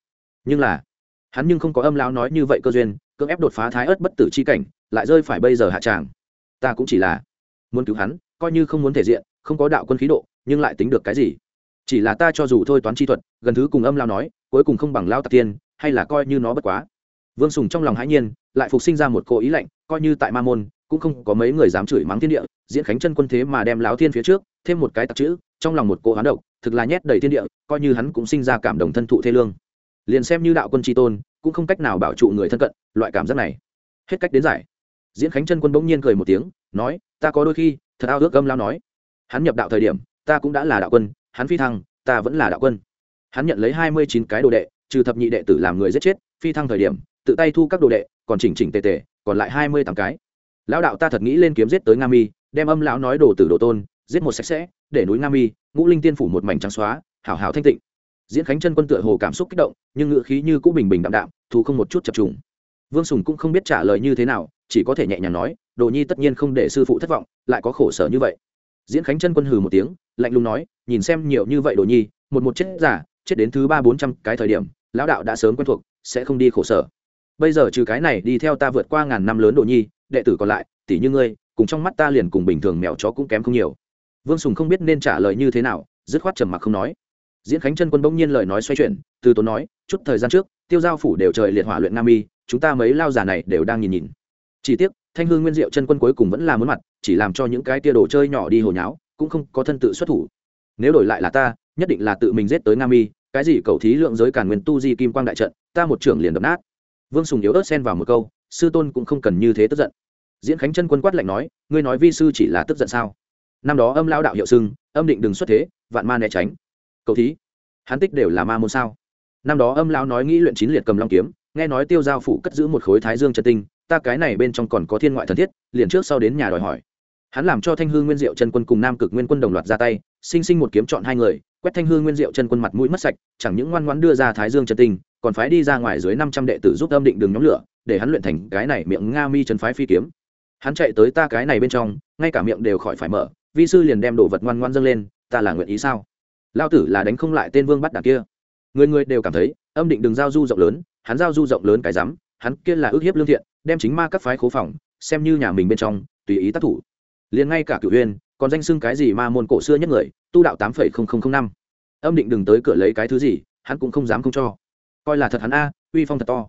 Nhưng là, hắn nhưng không có âm lão nói như vậy cơ duyên, cưỡng ép đột phá thái ớt bất tử c h i cảnh, lại rơi phải bây giờ hạ tràng. Ta cũng chỉ là muốn cứu hắn, coi như không muốn thể diện, không có đạo quân khí độ, nhưng lại tính được cái gì? Chỉ là ta cho dù thôi toán chi thuật, gần thứ cùng âm lao nói, cuối cùng không bằng lao tạc tiên, hay là coi như nó bất quá. Vương sùng trong lòng hãi nhiên, lại phục sinh ra một cô ý lạnh, coi như tại ma môn, cũng không có mấy người dám chửi mắng thiên địa, diễn khánh chân quân thế mà đem láo thiên phía trước, thêm một cái tặc chữ, trong lòng một cô hoán độc thực là nhét đầy thiên địa, coi như hắn cũng sinh ra cảm động thân thụ thế lương. Liền xem như đạo quân tri tôn, cũng không cách nào bảo trụ người thân cận, loại cảm giác này. Hết cách đến giải. Diễn khánh chân quân bỗng nhiên cười một tiếng, nói, ta có đôi khi, thật ao ước gâm lao nói. Hắn nhập đạo thời điểm, ta cũng đã là đạo quân, hắn phi thăng, ta vẫn là đạo quân. Hắn nhận lấy hai mươi chín cái đồ đệ, trừ thập nhị đệ tử làm người giết chết, phi thăng thời điểm, tự tay thu các đồ đệ, còn chỉnh chỉnh tề tề, còn lại hai mươi tám cái. Lão đạo ta thật nghĩ lên kiếm giết tới nga mi, đem âm lão nói đồ tử đồ tôn, giết một sạch sẽ, để núi nga mi ngũ linh tiên phủ một mảnh trắng xóa, hảo hảo thanh tịnh. Diễn khánh chân quân tựa hồ cảm xúc kích động, nhưng ngựa khí như cũ bình bình đạm đạm thu không một chút chập trùng. Vương sùng cũng không biết trả lời như thế nào, chỉ có thể nhẹ nhàng nói, đồ nhi tất nhiên không để sư phụ thất vọng, lại có khổ sở như vậy. Diễn khánh chân quân hừ một tiếng, lạnh lùng nói, nhìn xem nhiều như vậy đồ nhi, một một chết giả chết đến thứ ba bốn trăm cái thời điểm, lão đạo đã sớm quen thuộc, sẽ không đi khổ sở. Bây giờ trừ cái này đi theo ta vượt qua ngàn năm lớn đồ nhi, đệ tử còn lại, tỷ như ngươi, cùng trong mắt ta liền cùng bình thường mèo chó cũng kém không nhiều vương sùng không biết nên trả lời như thế nào, dứt khoát trầm mặc không nói. Diễn khánh chân quân bỗng nhiên lời nói xoay chuyển, từ tốn nói, chút thời gian trước, tiêu giao phủ đều trời liệt hỏa luyện nam mi chúng ta mấy lao giả này đều đang nhìn nhìn. Chỉ tiếc, thanh hương nguyên diệu chân quân cuối cùng vẫn là muốn mặt, chỉ làm cho những cái tia đồ chơi nhỏ đi hồi nháo, cũng không có thân tự xuất thủ. Nếu đổi lại là ta, nhất định là tự mình giết tới nam mi cái gì cầu thí lượng giới cản nguyên tu di kim quang đại trận, ta một trưởng liền đập nát. Vương sùng yếu ớt xen vào một câu, sư tôn cũng không cần như thế tức giận. Diễn khánh chân quân quát lạnh nói, ngươi nói vi sư chỉ là tức giận sao? Năm đó âm lao đạo hiệu sưng âm định đừng xuất thế, vạn ma né tránh. Cậu thí. Hắn tích đều là ma môn sao? Năm đó âm lao nói nghĩ luyện chín liệt cầm long kiếm, nghe nói tiêu giao phủ cất giữ một khối thái dương chân tinh, ta cái này bên trong còn có thiên ngoại thần thiết, liền trước sau đến nhà đòi hỏi. Hắn làm cho thanh hư nguyên diệu chân quân cùng nam cực nguyên quân đồng loạt ra tay, sinh sinh một kiếm chọn hai người, quét thanh hư nguyên diệu chân quân mặt mũi mất sạch, chẳng những ngoan ngoãn đưa ra thái dương chân tinh, còn phái đi ra ngoài dưới năm trăm đệ tử giúp âm định đường nhóm lửa, để hắn luyện thành cái này miệng nga mi chân phái phi kiếm. Hắn chạy tới ta cái này bên trong, ngay cả miệng đều khỏi phải mở vi sư liền đem đồ vật ngoan ngoan dâng lên, ta là nguyện ý sao? Lao tử là đánh không lại tên vương bắt đạn kia. Người người đều cảm thấy, âm định đừng giao du rộng lớn, hắn giao du rộng lớn cái rắm, hắn kia là ước hiếp lương thiện, đem chính ma các phái khố phòng, xem như nhà mình bên trong, tùy ý tác thủ. Liền ngay cả cửu huyên còn danh xưng cái gì ma môn cổ xưa nhất người, tu đạo tám năm. Âm định đừng tới cửa lấy cái thứ gì, hắn cũng không dám không cho. Coi là thật hắn a, uy phong thật to.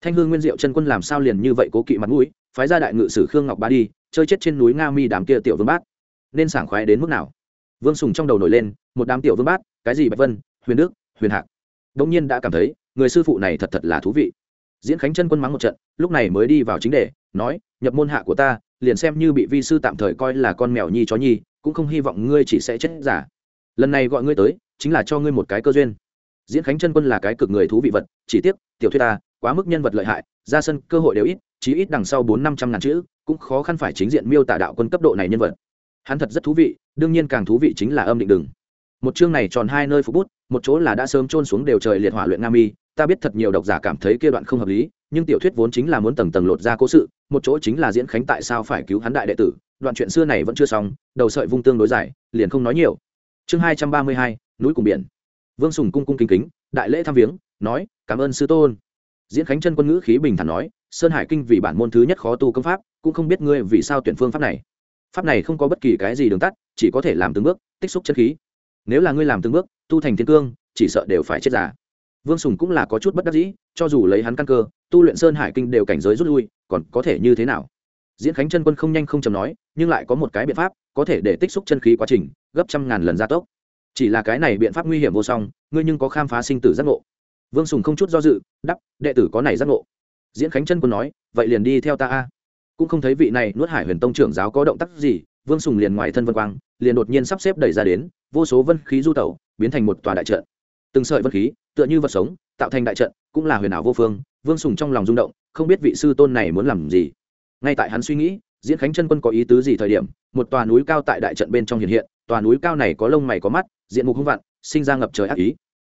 Thanh hương nguyên diệu chân quân làm sao liền như vậy cố kỵ mặt mũi, phái ra đại ngự sử khương ngọc ba đi, chơi chết trên núi nga mi đám kia tiểu vương bát nên sảng khoái đến mức nào? Vương sùng trong đầu nổi lên, một đám tiểu vương bát, cái gì bạch vân, huyền đức, huyền hạc. Đông nhiên đã cảm thấy, người sư phụ này thật thật là thú vị. Diễn khánh chân quân mắng một trận, lúc này mới đi vào chính đề, nói, nhập môn hạ của ta, liền xem như bị vi sư tạm thời coi là con mèo nhi chó nhi, cũng không hy vọng ngươi chỉ sẽ chết giả. Lần này gọi ngươi tới, chính là cho ngươi một cái cơ duyên. Diễn khánh chân quân là cái cực người thú vị vật, chỉ tiếc, tiểu thuyết ta, quá mức nhân vật lợi hại, ra sân cơ hội đều ít, chí ít đằng sau bốn năm trăm ngàn chữ, cũng khó khăn phải chính diện miêu tả đạo quân cấp độ này nhân vật hắn thật rất thú vị, đương nhiên càng thú vị chính là âm định đừng một chương này tròn hai nơi phục bút, một chỗ là đã sớm trôn xuống đều trời liệt hỏa luyện nga mi, ta biết thật nhiều độc giả cảm thấy kia đoạn không hợp lý, nhưng tiểu thuyết vốn chính là muốn tầng tầng lột ra cố sự, một chỗ chính là diễn khánh tại sao phải cứu hắn đại đệ tử, đoạn chuyện xưa này vẫn chưa xong, đầu sợi vung tương đối dài, liền không nói nhiều. Chương hai trăm ba mươi hai, núi cùng biển. Vương sùng cung cung kính kính, đại lễ thăm viếng, nói, cảm ơn sư tôn. Diễn khánh chân quân ngữ khí bình thản nói, sơn hải kinh vì bản môn thứ nhất khó tu công pháp, cũng không biết ngươi vì sao tuyển phương pháp này pháp này không có bất kỳ cái gì đường tắt, chỉ có thể làm từng bước, tích xúc chân khí. Nếu là ngươi làm từng bước, tu thành thiên cương, chỉ sợ đều phải chết giả vương sùng cũng là có chút bất đắc dĩ, cho dù lấy hắn căn cơ, tu luyện sơn hải kinh đều cảnh giới rút lui, còn có thể như thế nào? Diễn khánh chân quân không nhanh không chầm nói, nhưng lại có một cái biện pháp, có thể để tích xúc chân khí quá trình gấp trăm ngàn lần gia tốc. Chỉ là cái này biện pháp nguy hiểm vô song, ngươi nhưng có khám phá sinh tử giác ngộ. Vương sùng không chút do dự đắp đệ tử có này giác ngộ. Diễn khánh chân quân nói, vậy liền đi theo ta a cũng không thấy vị này nuốt hải huyền tông trưởng giáo có động tác gì, vương sùng liền ngoài thân vân quang, liền đột nhiên sắp xếp đẩy ra đến, vô số vân khí du tẩu, biến thành một tòa đại trận. Từng sợi vân khí, tựa như vật sống, tạo thành đại trận, cũng là huyền ảo vô phương, vương sùng trong lòng rung động, không biết vị sư tôn này muốn làm gì. Ngay tại hắn suy nghĩ, diễn khánh chân quân có ý tứ gì thời điểm, một tòa núi cao tại đại trận bên trong hiện hiện, tòa núi cao này có lông mày có mắt, diện mục hung vặn sinh ra ngập trời ác ý.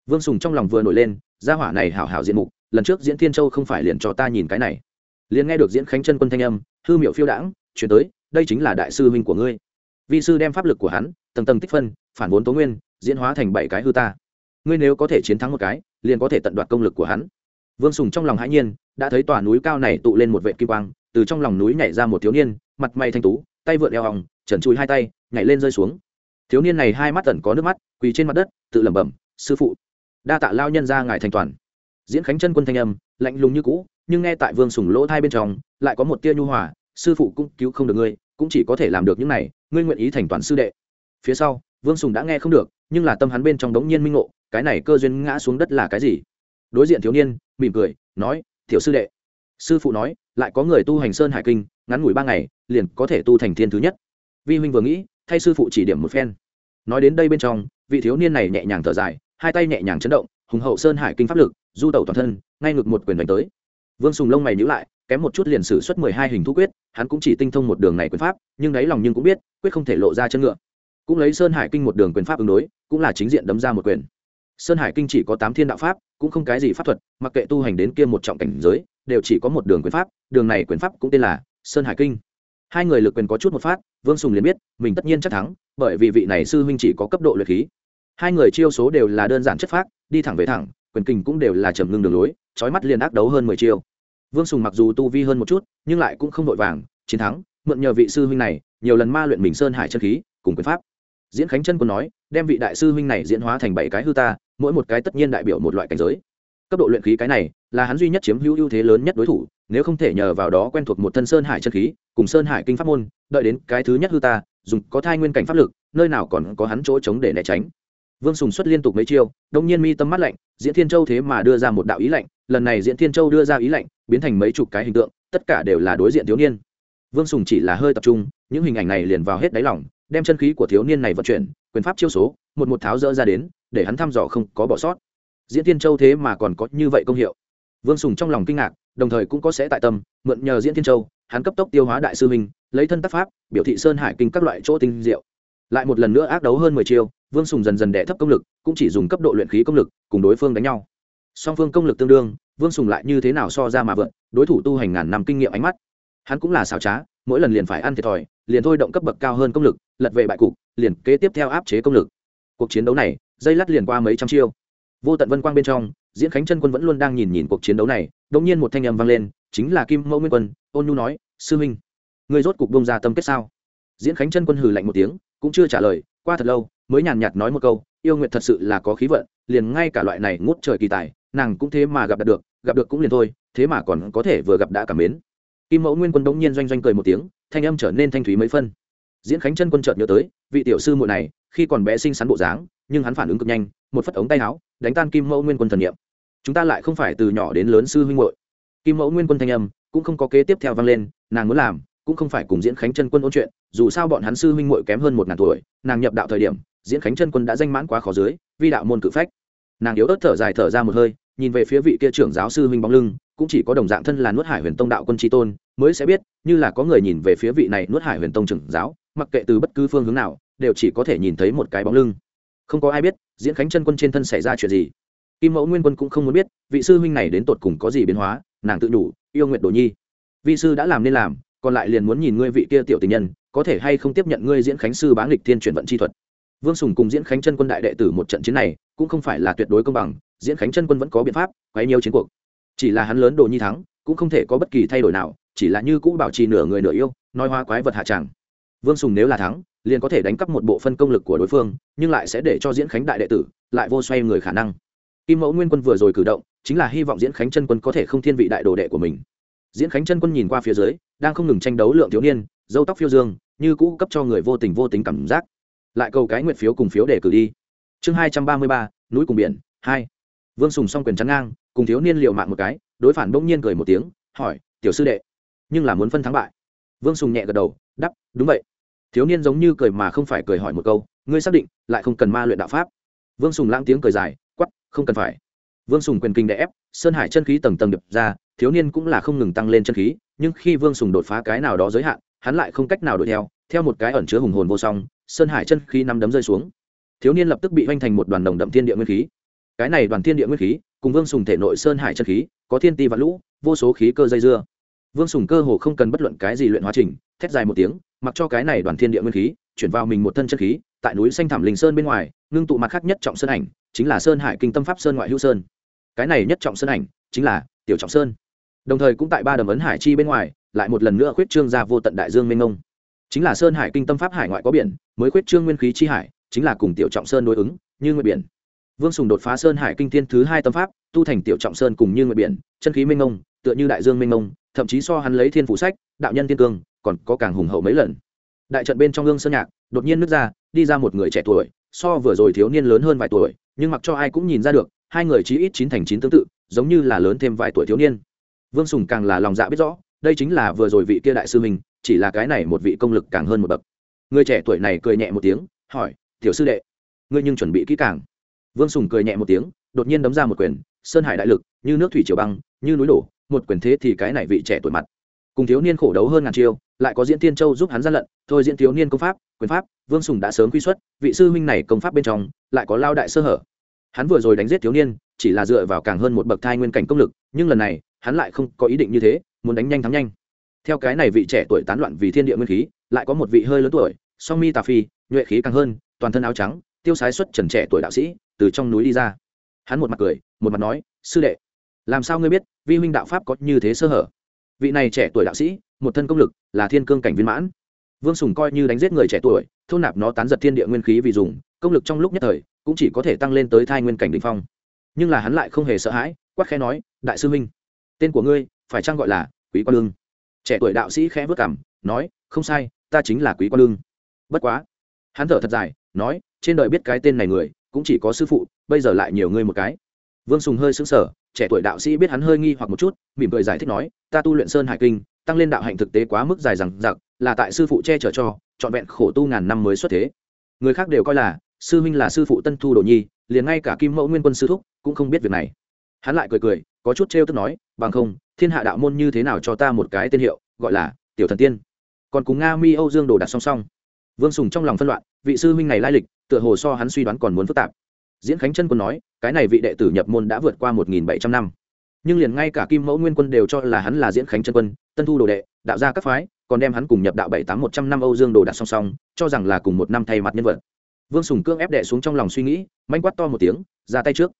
Vương sùng trong lòng vừa nổi lên, gia hỏa này hảo hảo diện mục, lần trước diễn thiên châu không phải liền cho ta nhìn cái này liền nghe được diễn khánh chân quân thanh âm, hư miệu phiêu đãng, chuyển tới, đây chính là đại sư huynh của ngươi. Vi sư đem pháp lực của hắn, tầng tầng tích phân, phản vốn tố nguyên, diễn hóa thành bảy cái hư ta. Ngươi nếu có thể chiến thắng một cái, liền có thể tận đoạt công lực của hắn. Vương sùng trong lòng hãi nhiên, đã thấy tòa núi cao này tụ lên một vệ kim quang, từ trong lòng núi nhảy ra một thiếu niên, mặt mày thanh tú, tay vượn eo hòng, trần chui hai tay, nhảy lên rơi xuống. Thiếu niên này hai mắt tẩn có nước mắt, quỳ trên mặt đất, tự lẩm bẩm, sư phụ, đa tạ lao nhân ra ngài thành toàn. Diễn khánh chân quân thanh âm, lạnh lùng như cũ nhưng nghe tại vương sùng lỗ thai bên trong, lại có một tia nhu hòa, sư phụ cũng cứu không được ngươi, cũng chỉ có thể làm được những này, ngươi nguyện ý thành toàn sư đệ. Phía sau, vương sùng đã nghe không được, nhưng là tâm hắn bên trong đống nhiên minh ngộ, cái này cơ duyên ngã xuống đất là cái gì? Đối diện thiếu niên, mỉm cười, nói thiểu sư đệ. Sư phụ nói, lại có người tu hành sơn hải kinh, ngắn ngủi ba ngày, liền có thể tu thành thiên thứ nhất. Vi huynh vừa nghĩ, thay sư phụ chỉ điểm một phen. Nói đến đây bên trong, vị thiếu niên này nhẹ nhàng thở dài, hai tay nhẹ nhàng chấn động, hùng hậu sơn hải kinh pháp lực, du tẩu toàn thân, ngay ngực một quyền đánh tới vương sùng lông mày nhữ lại, kém một chút liền sử xuất mười hai hình thu quyết, hắn cũng chỉ tinh thông một đường này quyền pháp, nhưng đáy lòng nhưng cũng biết, quyết không thể lộ ra chân ngựa. Cũng lấy sơn hải kinh một đường quyền pháp ứng đối, cũng là chính diện đấm ra một quyền. Sơn hải kinh chỉ có tám thiên đạo pháp, cũng không cái gì pháp thuật, mặc kệ tu hành đến kia một trọng cảnh giới, đều chỉ có một đường quyền pháp, đường này quyền pháp cũng tên là sơn hải kinh. Hai người lực quyền có chút một phát, vương sùng liền biết, mình tất nhiên chắc thắng, bởi vì vị này sư huynh chỉ có cấp độ luyện khí. Hai người chiêu số đều là đơn giản chất phác, đi thẳng về thẳng quyền kình cũng đều là trầm ngưng đường lối, trói mắt liền ác đấu hơn mười chiêu. Vương sùng mặc dù tu vi hơn một chút, nhưng lại cũng không vội vàng, chiến thắng, mượn nhờ vị sư huynh này, nhiều lần ma luyện mình sơn hải chân khí, cùng quyền pháp. Diễn khánh chân còn nói, đem vị đại sư huynh này diễn hóa thành bảy cái hư ta, mỗi một cái tất nhiên đại biểu một loại cảnh giới. Cấp độ luyện khí cái này, là hắn duy nhất chiếm hữu ưu thế lớn nhất đối thủ, nếu không thể nhờ vào đó quen thuộc một thân sơn hải chân khí, cùng sơn hải kinh pháp môn, đợi đến cái thứ nhất hư ta, dùng có thai nguyên cảnh pháp lực, nơi nào còn có hắn chỗ chống để né tránh vương sùng xuất liên tục mấy chiêu, đông nhiên mi tâm mắt lạnh, diễn thiên châu thế mà đưa ra một đạo ý lạnh, lần này diễn thiên châu đưa ra ý lạnh, biến thành mấy chục cái hình tượng, tất cả đều là đối diện thiếu niên. Vương sùng chỉ là hơi tập trung, những hình ảnh này liền vào hết đáy lòng, đem chân khí của thiếu niên này vận chuyển, quyền pháp chiêu số, một một tháo rỡ ra đến, để hắn thăm dò không có bỏ sót. Diễn Thiên châu thế mà còn có như vậy công hiệu. Vương sùng trong lòng kinh ngạc, đồng thời cũng có sẽ tại tâm, mượn nhờ diễn Thiên châu, hắn cấp tốc tiêu hóa đại sư minh lấy thân tác pháp, biểu thị sơn hải kinh các loại chỗ tinh diệu. Lại một lần nữa ác đấu hơn mười chiêu vương sùng dần dần đẻ thấp công lực, cũng chỉ dùng cấp độ luyện khí công lực, cùng đối phương đánh nhau. Song phương công lực tương đương, vương sùng lại như thế nào so ra mà vượn, đối thủ tu hành ngàn năm kinh nghiệm ánh mắt. Hắn cũng là xảo trá, mỗi lần liền phải ăn thiệt thòi, liền thôi động cấp bậc cao hơn công lực, lật về bại cục, liền kế tiếp theo áp chế công lực. Cuộc chiến đấu này, dây lắt liền qua mấy trăm chiêu. Vô tận vân quang bên trong, diễn khánh chân quân vẫn luôn đang nhìn nhìn cuộc chiến đấu này, đột nhiên một thanh âm vang lên, chính là kim mẫu nguyên quân, ôn nhu nói, sư huynh người rốt cục bông ra tâm kết sao? Diễn khánh chân quân hừ lạnh một tiếng, cũng chưa trả lời, qua thật lâu mới nhàn nhạt nói một câu, yêu nguyện thật sự là có khí vận, liền ngay cả loại này ngút trời kỳ tài, nàng cũng thế mà gặp được gặp được cũng liền thôi, thế mà còn có thể vừa gặp đã cảm mến. Kim mẫu nguyên quân đống nhiên doanh doanh cười một tiếng, thanh âm trở nên thanh thúy mấy phân. Diễn khánh chân quân chợt nhớ tới, vị tiểu sư muội này, khi còn bé sinh sắn bộ dáng, nhưng hắn phản ứng cực nhanh, một phất ống tay áo, đánh tan kim mẫu nguyên quân thần niệm. Chúng ta lại không phải từ nhỏ đến lớn sư huynh muội. Kim mẫu nguyên quân thanh âm cũng không có kế tiếp theo vang lên, nàng muốn làm cũng không phải cùng diễn khánh chân quân ôn chuyện, dù sao bọn hắn sư huynh muội kém hơn một ngàn tuổi, nàng nhập đạo thời điểm diễn khánh chân quân đã danh mãn quá khó dưới, vi đạo môn cự phách. Nàng yếu ớt thở dài thở ra một hơi, nhìn về phía vị kia trưởng giáo sư huynh bóng lưng, cũng chỉ có đồng dạng thân là nuốt hải huyền tông đạo quân tri tôn, mới sẽ biết, như là có người nhìn về phía vị này nuốt hải huyền tông trưởng giáo, mặc kệ từ bất cứ phương hướng nào, đều chỉ có thể nhìn thấy một cái bóng lưng. Không có ai biết, diễn khánh chân quân trên thân xảy ra chuyện gì. Kim mẫu nguyên quân cũng không muốn biết, vị sư huynh này đến tột cùng có gì biến hóa, nàng tự đủ, yêu nguyện đồ nhi. Vị sư đã làm nên làm, còn lại liền muốn nhìn ngươi vị kia tiểu tình nhân, có thể hay không tiếp nhận ngươi diễn khánh sư bá nghịch thiên chuyển vận chi thuật vương sùng cùng diễn khánh chân quân đại đệ tử một trận chiến này, cũng không phải là tuyệt đối công bằng, diễn khánh chân quân vẫn có biện pháp, quấy nhiều chiến cuộc. Chỉ là hắn lớn đồ nhi thắng, cũng không thể có bất kỳ thay đổi nào, chỉ là như cũ bảo trì nửa người nửa yêu, nói hoa quái vật hạ tràng vương sùng nếu là thắng, liền có thể đánh cắp một bộ phân công lực của đối phương, nhưng lại sẽ để cho diễn khánh đại đệ tử lại vô xoay người khả năng. Kim mẫu nguyên quân vừa rồi cử động, chính là hy vọng diễn khánh chân quân có thể không thiên vị đại đồ đệ của mình. Diễn khánh chân quân nhìn qua phía dưới, đang không ngừng tranh đấu lượng thiếu niên, dâu tóc phiêu dương, như cũ cấp cho người vô tình vô tính cảm giác lại cầu cái nguyện phiếu cùng phiếu để cử đi. Chương hai trăm ba mươi ba, núi cùng biển, hai. Vương sùng s o n g quyền trắng ngang, cùng thiếu niên liệu mạng một cái, đối phản bỗng nhiên cười một tiếng, hỏi, tiểu sư đệ, nhưng là muốn phân thắng bại? Vương sùng nhẹ gật đầu đắp đúng vậy. Thiếu niên giống như cười mà không phải cười hỏi một câu, ngươi xác định lại không cần ma luyện đạo pháp? Vương sùng lãng tiếng cười dài quắp không cần phải. Vương sùng quyền kinh đẻ ép, sơn hải chân khí tầng tầng đập ra, thiếu niên cũng là không ngừng tăng lên chân khí, nhưng khi vương sùng đột phá cái nào đó giới hạn, hắn lại không cách nào đuổi theo theo một cái ẩn chứa hùng hồn vô song sơn hải chân khí nắm đấm rơi xuống. Thiếu niên lập tức bị hoành thành một đoàn đồng đậm thiên địa nguyên khí. Cái này đoàn thiên địa nguyên khí, cùng vương sùng thể nội sơn hải chân khí, có thiên ti và lũ, vô số khí cơ dây dưa. Vương sùng cơ hồ không cần bất luận cái gì luyện hóa trình, thét dài một tiếng, mặc cho cái này đoàn thiên địa nguyên khí, chuyển vào mình một thân chân khí, tại núi xanh thảm linh sơn bên ngoài, ngưng tụ mặt khác nhất trọng sơn ảnh, chính là sơn hải kinh tâm pháp sơn ngoại hữu sơn. Cái này nhất trọng sơn ảnh, chính là tiểu trọng sơn. Đồng thời cũng tại ba đầm ấn hải chi bên ngoài, lại một lần nữa khuyết trương ra vô tận đại dương mênh ngông chính là sơn hải kinh tâm pháp hải ngoại có biển, mới khuyết trương nguyên khí chi hải, chính là cùng tiểu trọng sơn đối ứng, như nguyệt biển. Vương sùng đột phá sơn hải kinh thiên thứ hai tâm pháp, tu thành tiểu trọng sơn cùng như nguyệt biển, chân khí minh ông tựa như đại dương minh ông thậm chí so hắn lấy thiên phủ sách, đạo nhân thiên cương, còn có càng hùng hậu mấy lần. Đại trận bên trong gương sơn nhạc, đột nhiên nứt ra, đi ra một người trẻ tuổi, so vừa rồi thiếu niên lớn hơn vài tuổi, nhưng mặc cho ai cũng nhìn ra được, hai người chí ít chín thành chín tương tự, giống như là lớn thêm vài tuổi thiếu niên. Vương sùng càng là lòng dạ biết rõ, đây chính là vừa rồi vị kia đại sư mình chỉ là cái này một vị công lực càng hơn một bậc. Người trẻ tuổi này cười nhẹ một tiếng, hỏi, tiểu sư đệ, ngươi nhưng chuẩn bị kỹ càng. Vương sùng cười nhẹ một tiếng, đột nhiên đấm ra một quyền, sơn hải đại lực, như nước thủy triều băng, như núi đổ, một quyền thế thì cái này vị trẻ tuổi mặt. Cùng thiếu niên khổ đấu hơn ngàn chiêu, lại có diễn tiên châu giúp hắn gian lận, thôi diễn thiếu niên công pháp, quyền pháp, vương sùng đã sớm quy xuất, vị sư huynh này công pháp bên trong, lại có lao đại sơ hở. Hắn vừa rồi đánh giết thiếu niên, chỉ là dựa vào càng hơn một bậc thai nguyên cảnh công lực, nhưng lần này, hắn lại không có ý định như thế, muốn đánh nhanh thắng nhanh theo cái này vị trẻ tuổi tán loạn vì thiên địa nguyên khí, lại có một vị hơi lớn tuổi, song mi tà phi, nhuệ khí càng hơn, toàn thân áo trắng, tiêu sái xuất trần trẻ tuổi đạo sĩ, từ trong núi đi ra. Hắn một mặt cười, một mặt nói, sư đệ, làm sao ngươi biết vi huynh đạo pháp có như thế sơ hở? Vị này trẻ tuổi đạo sĩ, một thân công lực, là thiên cương cảnh viên mãn. Vương sùng coi như đánh giết người trẻ tuổi, thôn nạp nó tán giật thiên địa nguyên khí vì dùng, công lực trong lúc nhất thời, cũng chỉ có thể tăng lên tới thai nguyên cảnh đ ỉ n h phong. Nhưng là hắn lại không hề sợ hãi quắc khẽ nói, đại sư minh tên của ngươi phải chăng gọi là quý quan lương? Trẻ tuổi đạo sĩ khẽ vất cảm nói, không sai, ta chính là quý quan lương. Bất quá, hắn thở thật dài, nói, trên đời biết cái tên này người, cũng chỉ có sư phụ, bây giờ lại nhiều ngươi một cái. Vương sùng hơi xứng sở trẻ tuổi đạo sĩ biết hắn hơi nghi hoặc một chút, mỉm cười giải thích nói, ta tu luyện sơn hải kinh, tăng lên đạo hạnh thực tế quá mức dài rằng giặc là tại sư phụ che chở cho, trọn vẹn khổ tu ngàn năm mới xuất thế. Người khác đều coi là, sư huynh là sư phụ tân thu đồ nhi, liền ngay cả kim mẫu nguyên quân sư thúc cũng không biết việc này. Hắn lại cười cười, có chút trêu tức nói bằng không, thiên hạ đạo môn như thế nào cho ta một cái tên hiệu, gọi là tiểu thần tiên. Còn cùng nga mi âu dương đồ đặt song song. Vương sùng trong lòng phân loạn, vị sư huynh này lai lịch, tựa hồ so hắn suy đoán còn muốn phức tạp. Diễn khánh chân quân nói, cái này vị đệ tử nhập môn đã vượt qua một nghìn bảy trăm năm. Nhưng liền ngay cả kim mẫu nguyên quân đều cho là hắn là diễn khánh chân quân, tân thu đồ đệ, đạo gia các phái, còn đem hắn cùng nhập đạo bảy tám một trăm năm âu dương đồ đặt song song, cho rằng là cùng một năm thay mặt nhân vật. Vương sùng cương ép đệ xuống trong lòng suy nghĩ, manh quát to một tiếng, ra tay trước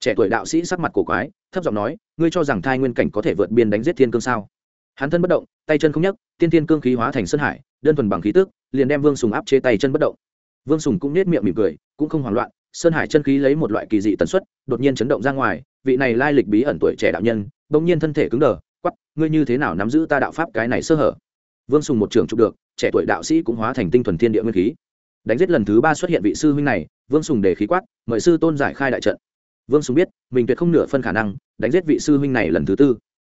trẻ tuổi đạo sĩ sắc mặt cổ quái, thấp giọng nói, ngươi cho rằng thai nguyên cảnh có thể vượt biên đánh giết thiên cương sao? Hắn thân bất động, tay chân không nhấc, tiên thiên cương khí hóa thành sơn hải, đơn thuần bằng khí tước liền đem vương sùng áp chế tay chân bất động. Vương sùng cũng nết miệng mỉm cười, cũng không hoảng loạn, sơn hải chân khí lấy một loại kỳ dị tần suất, đột nhiên chấn động ra ngoài, vị này lai lịch bí ẩn tuổi trẻ đạo nhân, bỗng nhiên thân thể cứng đờ quắp ngươi như thế nào nắm giữ ta đạo pháp cái này sơ hở? Vương sùng một trường trục được, trẻ tuổi đạo sĩ cũng hóa thành tinh thuần thiên địa nguyên khí. Đánh giết lần thứ ba xuất hiện vị sư huynh này, vương sùng để khí quát, mời sư tôn giải khai đại trận vương sùng biết, mình tuyệt không nửa phân khả năng đánh giết vị sư huynh này lần thứ tư.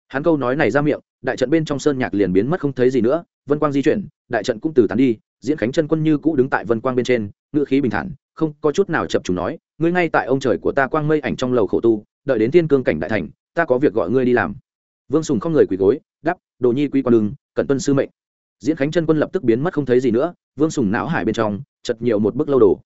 Hắn câu nói này ra miệng, đại trận bên trong sơn nhạc liền biến mất không thấy gì nữa, vân quang di chuyển, đại trận cũng từ tán đi, diễn khánh chân quân như cũ đứng tại vân quang bên trên ngự khí bình thản, không có chút nào chập chúng nói, ngươi ngay tại ông trời của ta quang mây ảnh trong lầu khổ tu, đợi đến thiên cương cảnh đại thành, ta có việc gọi ngươi đi làm. Vương sùng không người quỳ gối đắp đồ nhi quý quan đường cận tuân sư mệnh. Diễn khánh chân quân lập tức biến mất không thấy gì nữa, vương sùng não hải bên trong chật nhiều một bức lâu đồ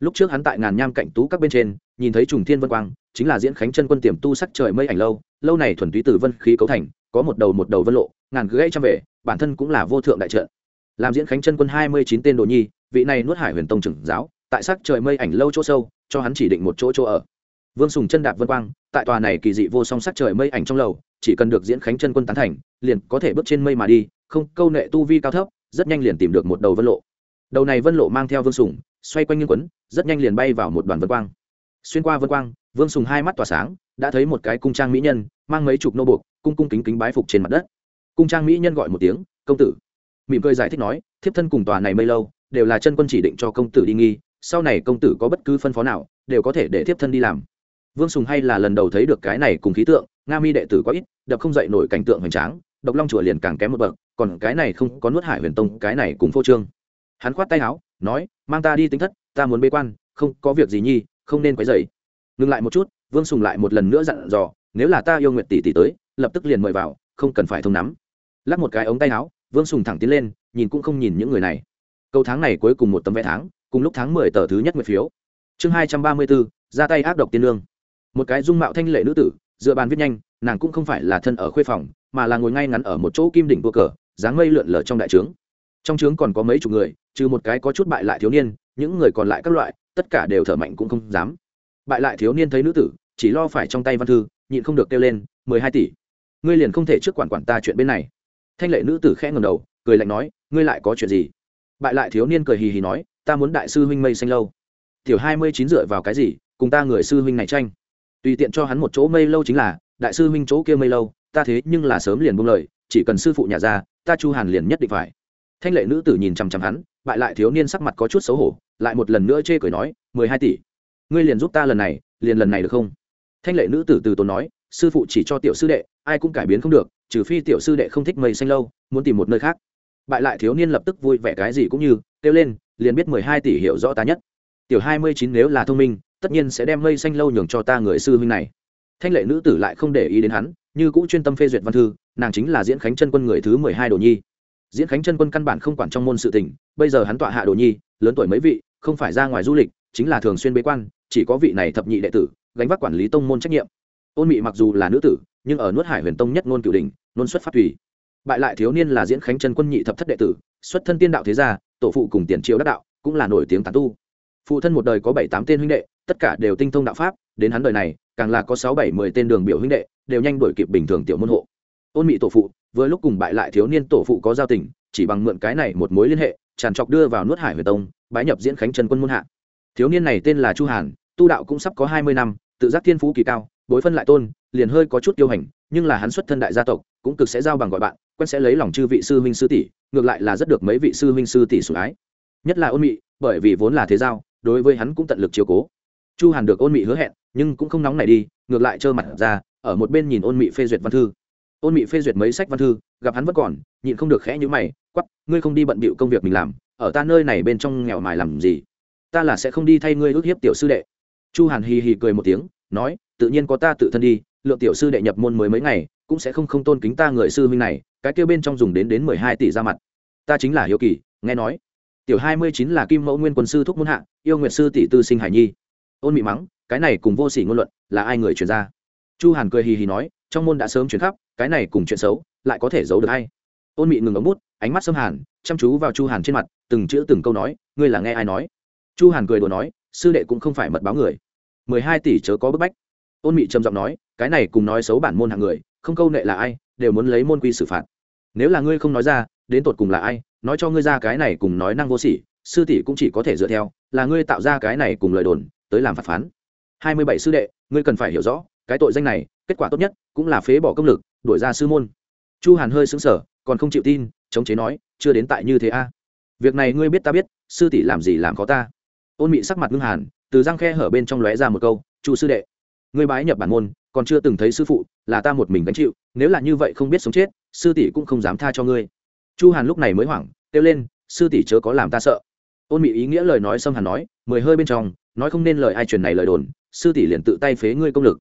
lúc trước hắn tại ngàn nham cạnh tú các bên trên, nhìn thấy trùng thiên vân quang, chính là diễn khánh chân quân tiềm tu sắc trời mây ảnh lâu lâu này thuần túy từ vân khí cấu thành, có một đầu một đầu vân lộ, ngàn gãy trăm về bản thân cũng là vô thượng đại trợ làm diễn khánh chân quân hai mươi chín tên đồ nhi, vị này nuốt hải huyền tông trưởng giáo, tại sắc trời mây ảnh lâu chỗ sâu, cho hắn chỉ định một chỗ chỗ ở. Vương sùng chân đạp vân quang, tại tòa này kỳ dị vô song sắc trời mây ảnh trong lầu, chỉ cần được diễn khánh chân quân tán thành, liền có thể bước trên mây mà đi, không, câu nệ tu vi cao thấp, rất nhanh liền tìm được một đầu vân lộ. Đầu này vân lộ mang theo vương sùng xoay quanh nghiêng quấn, rất nhanh liền bay vào một đoàn vân quang. Xuyên qua vân quang, vương sùng hai mắt tỏa sáng, đã thấy một cái cung trang mỹ nhân, mang mấy chục nô buộc, cung cung kính kính bái phục trên mặt đất. Cung trang mỹ nhân gọi một tiếng, công tử. Mỉm cười giải thích nói, thiếp thân cùng tòa này mây lâu, đều là chân quân chỉ định cho công tử đi nghi, sau này công tử có bất cứ phân phó nào, đều có thể để thiếp thân đi làm. Vương sùng hay là lần đầu thấy được cái này cùng khí tượng, nga mi đệ tử có ít, đập không dậy nổi cảnh tượng hoành tráng, độc long chùa liền càng kém một bậc, còn cái này không có nuốt hải huyền tông, cái này cùng phô trương. Hắn khoát tay áo nói, mang ta đi tính thất, ta muốn bế quan, không có việc gì nhi, không nên quấy dày ngừng lại một chút, vương sùng lại một lần nữa dặn dò, nếu là ta yêu nguyện tỷ tỷ tới, lập tức liền mời vào, không cần phải thông nắm. Lắp một cái ống tay áo, vương sùng thẳng tiến lên, nhìn cũng không nhìn những người này. Câu tháng này cuối cùng một tấm vé tháng, cùng lúc tháng mười tờ thứ nhất nguyệt phiếu. Chương hai trăm ba mươi bốn, ra tay ác độc tiên lương. Một cái dung mạo thanh lệ nữ tử, dựa bàn viết nhanh, nàng cũng không phải là thân ở khuê phòng, mà là ngồi ngay ngắn ở một chỗ kim đỉnh tua cờ, dáng mây lượn lờ trong đại trướng. Trong trướng còn có mấy chục người trừ một cái có chút bại lại thiếu niên, những người còn lại các loại, tất cả đều thở mạnh cũng không dám. Bại lại thiếu niên thấy nữ tử, chỉ lo phải trong tay văn thư, nhịn không được kêu lên, mười hai tỷ, ngươi liền không thể trước quản quản ta chuyện bên này. Thanh lệ nữ tử khẽ ngầm đầu, cười lạnh nói, ngươi lại có chuyện gì? Bại lại thiếu niên cười hì hì nói, ta muốn đại sư huynh mây xanh lâu. Tiểu hai mươi chín dựa vào cái gì, cùng ta người sư huynh này tranh? Tùy tiện cho hắn một chỗ mây lâu chính là, đại sư huynh chỗ kia mây lâu, ta thế nhưng là sớm liền buông lời, chỉ cần sư phụ nhà ra, ta chu hàn liền nhất định phải thanh lệ nữ tử nhìn chằm chằm hắn, bại lại thiếu niên sắc mặt có chút xấu hổ, lại một lần nữa chê cười nói, mười hai tỷ, ngươi liền giúp ta lần này, liền lần này được không? Thanh lệ nữ tử từ tốn nói, sư phụ chỉ cho tiểu sư đệ, ai cũng cải biến không được, trừ phi tiểu sư đệ không thích mây xanh lâu, muốn tìm một nơi khác. Bại lại thiếu niên lập tức vui vẻ cái gì cũng như, kêu lên, liền biết mười hai tỷ hiểu rõ ta nhất. Tiểu hai mươi chín nếu là thông minh, tất nhiên sẽ đem mây xanh lâu nhường cho ta người sư huynh này. Thanh lệ nữ tử lại không để ý đến hắn, như cũ chuyên tâm phê duyệt văn thư, nàng chính là diễn khánh chân quân người thứ mười hai đồ nhi diễn khánh chân quân căn bản không quản trong môn sự tình, bây giờ hắn tọa hạ đồ nhi, lớn tuổi mấy vị, không phải ra ngoài du lịch, chính là thường xuyên bế quan, chỉ có vị này thập nhị đệ tử, gánh vác quản lý tông môn trách nhiệm. Ôn mị mặc dù là nữ tử, nhưng ở nuốt hải huyền tông nhất ngôn cửu đình nôn xuất phát thủy bại lại thiếu niên là diễn khánh chân quân nhị thập thất đệ tử, xuất thân tiên đạo thế gia, tổ phụ cùng tiền triều đắc đạo, cũng là nổi tiếng tán tu. Phụ thân một đời có bảy tám tên huynh đệ, tất cả đều tinh thông đạo pháp, đến hắn đời này, càng là có sáu bảy mười tên đường biểu huynh đệ, đều nhanh đổi kịp bình thường tiểu môn hộ. Ôn mị tổ phụ vừa lúc cùng bại lại thiếu niên tổ phụ có giao tình, chỉ bằng mượn cái này một mối liên hệ, tràn trọc đưa vào nuốt hải huyền tông, bái nhập diễn khánh chân quân môn hạ. Thiếu niên này tên là chu hàn, tu đạo cũng sắp có hai mươi năm, tự giác thiên phú kỳ cao, bối phân lại tôn, liền hơi có chút tiêu hành, nhưng là hắn xuất thân đại gia tộc, cũng cực sẽ giao bằng gọi bạn, quen sẽ lấy lòng chư vị sư huynh sư tỷ, ngược lại là rất được mấy vị sư huynh sư tỷ sủng ái. Nhất là ôn mị, bởi vì vốn là thế giao, đối với hắn cũng tận lực chiếu cố. Chu hàn được ôn mị hứa hẹn, nhưng cũng không nóng này đi, ngược lại trơ mặt ra, ở một bên nhìn ôn mị phê duyệt văn thư ôn mị phê duyệt mấy sách văn thư, gặp hắn vẫn còn, nhịn không được khẽ như mày quắp ngươi không đi bận bịu công việc mình làm, ở ta nơi này bên trong nghèo mài làm gì? Ta là sẽ không đi thay ngươi ước hiếp tiểu sư đệ. Chu hàn hì hì cười một tiếng, nói, tự nhiên có ta tự thân đi, lượng tiểu sư đệ nhập môn mới mấy ngày, cũng sẽ không không tôn kính ta người sư huynh này, cái kêu bên trong dùng đến đến mười hai tỷ ra mặt. Ta chính là hiếu kỳ, nghe nói, tiểu hai mươi chín là kim mẫu nguyên quân sư thúc muôn hạ, yêu nguyệt sư tỷ tư sinh hải nhi. Ôn mị mắng, cái này cùng vô sỉ ngôn luận, là ai người truyền ra? Chu hàn cười hì hì nói trong môn đã sớm chuyển khắp, cái này cùng chuyện xấu lại có thể giấu được hay ôn mị ngừng ống bút, ánh mắt xâm hàn, chăm chú vào chu hàn trên mặt, từng chữ từng câu nói, ngươi là nghe ai nói? Chu hàn cười đùa nói, sư đệ cũng không phải mật báo người. Mười hai tỷ chớ có bức bách. Ôn mị trầm giọng nói, cái này cùng nói xấu bản môn hạng người, không câu nệ là ai, đều muốn lấy môn quy xử phạt. Nếu là ngươi không nói ra, đến tột cùng là ai, nói cho ngươi ra cái này cùng nói năng vô sỉ, sư tỷ cũng chỉ có thể dựa theo, là ngươi tạo ra cái này cùng lời đồn, tới làm phạt phán. Hai mươi bảy sư đệ, ngươi cần phải hiểu rõ, cái tội danh này kết quả tốt nhất cũng là phế bỏ công lực, đuổi ra sư môn. Chu hàn hơi xứng sở còn không chịu tin, chống chế nói, chưa đến tại như thế a. Việc này ngươi biết ta biết, sư tỷ làm gì làm khó ta. Ôn mị sắc mặt ngưng hàn, từ răng khe hở bên trong lóe ra một câu, chu sư đệ, ngươi bái nhập bản môn, còn chưa từng thấy sư phụ, là ta một mình gánh chịu, nếu là như vậy không biết sống chết, sư tỷ cũng không dám tha cho ngươi. Chu hàn lúc này mới hoảng, kêu lên, sư tỷ chớ có làm ta sợ. Ôn mị ý nghĩa lời nói xâm hàn nói, mười hơi bên trong, nói không nên lời ai truyền này lời đồn, sư tỷ liền tự tay phế ngươi công lực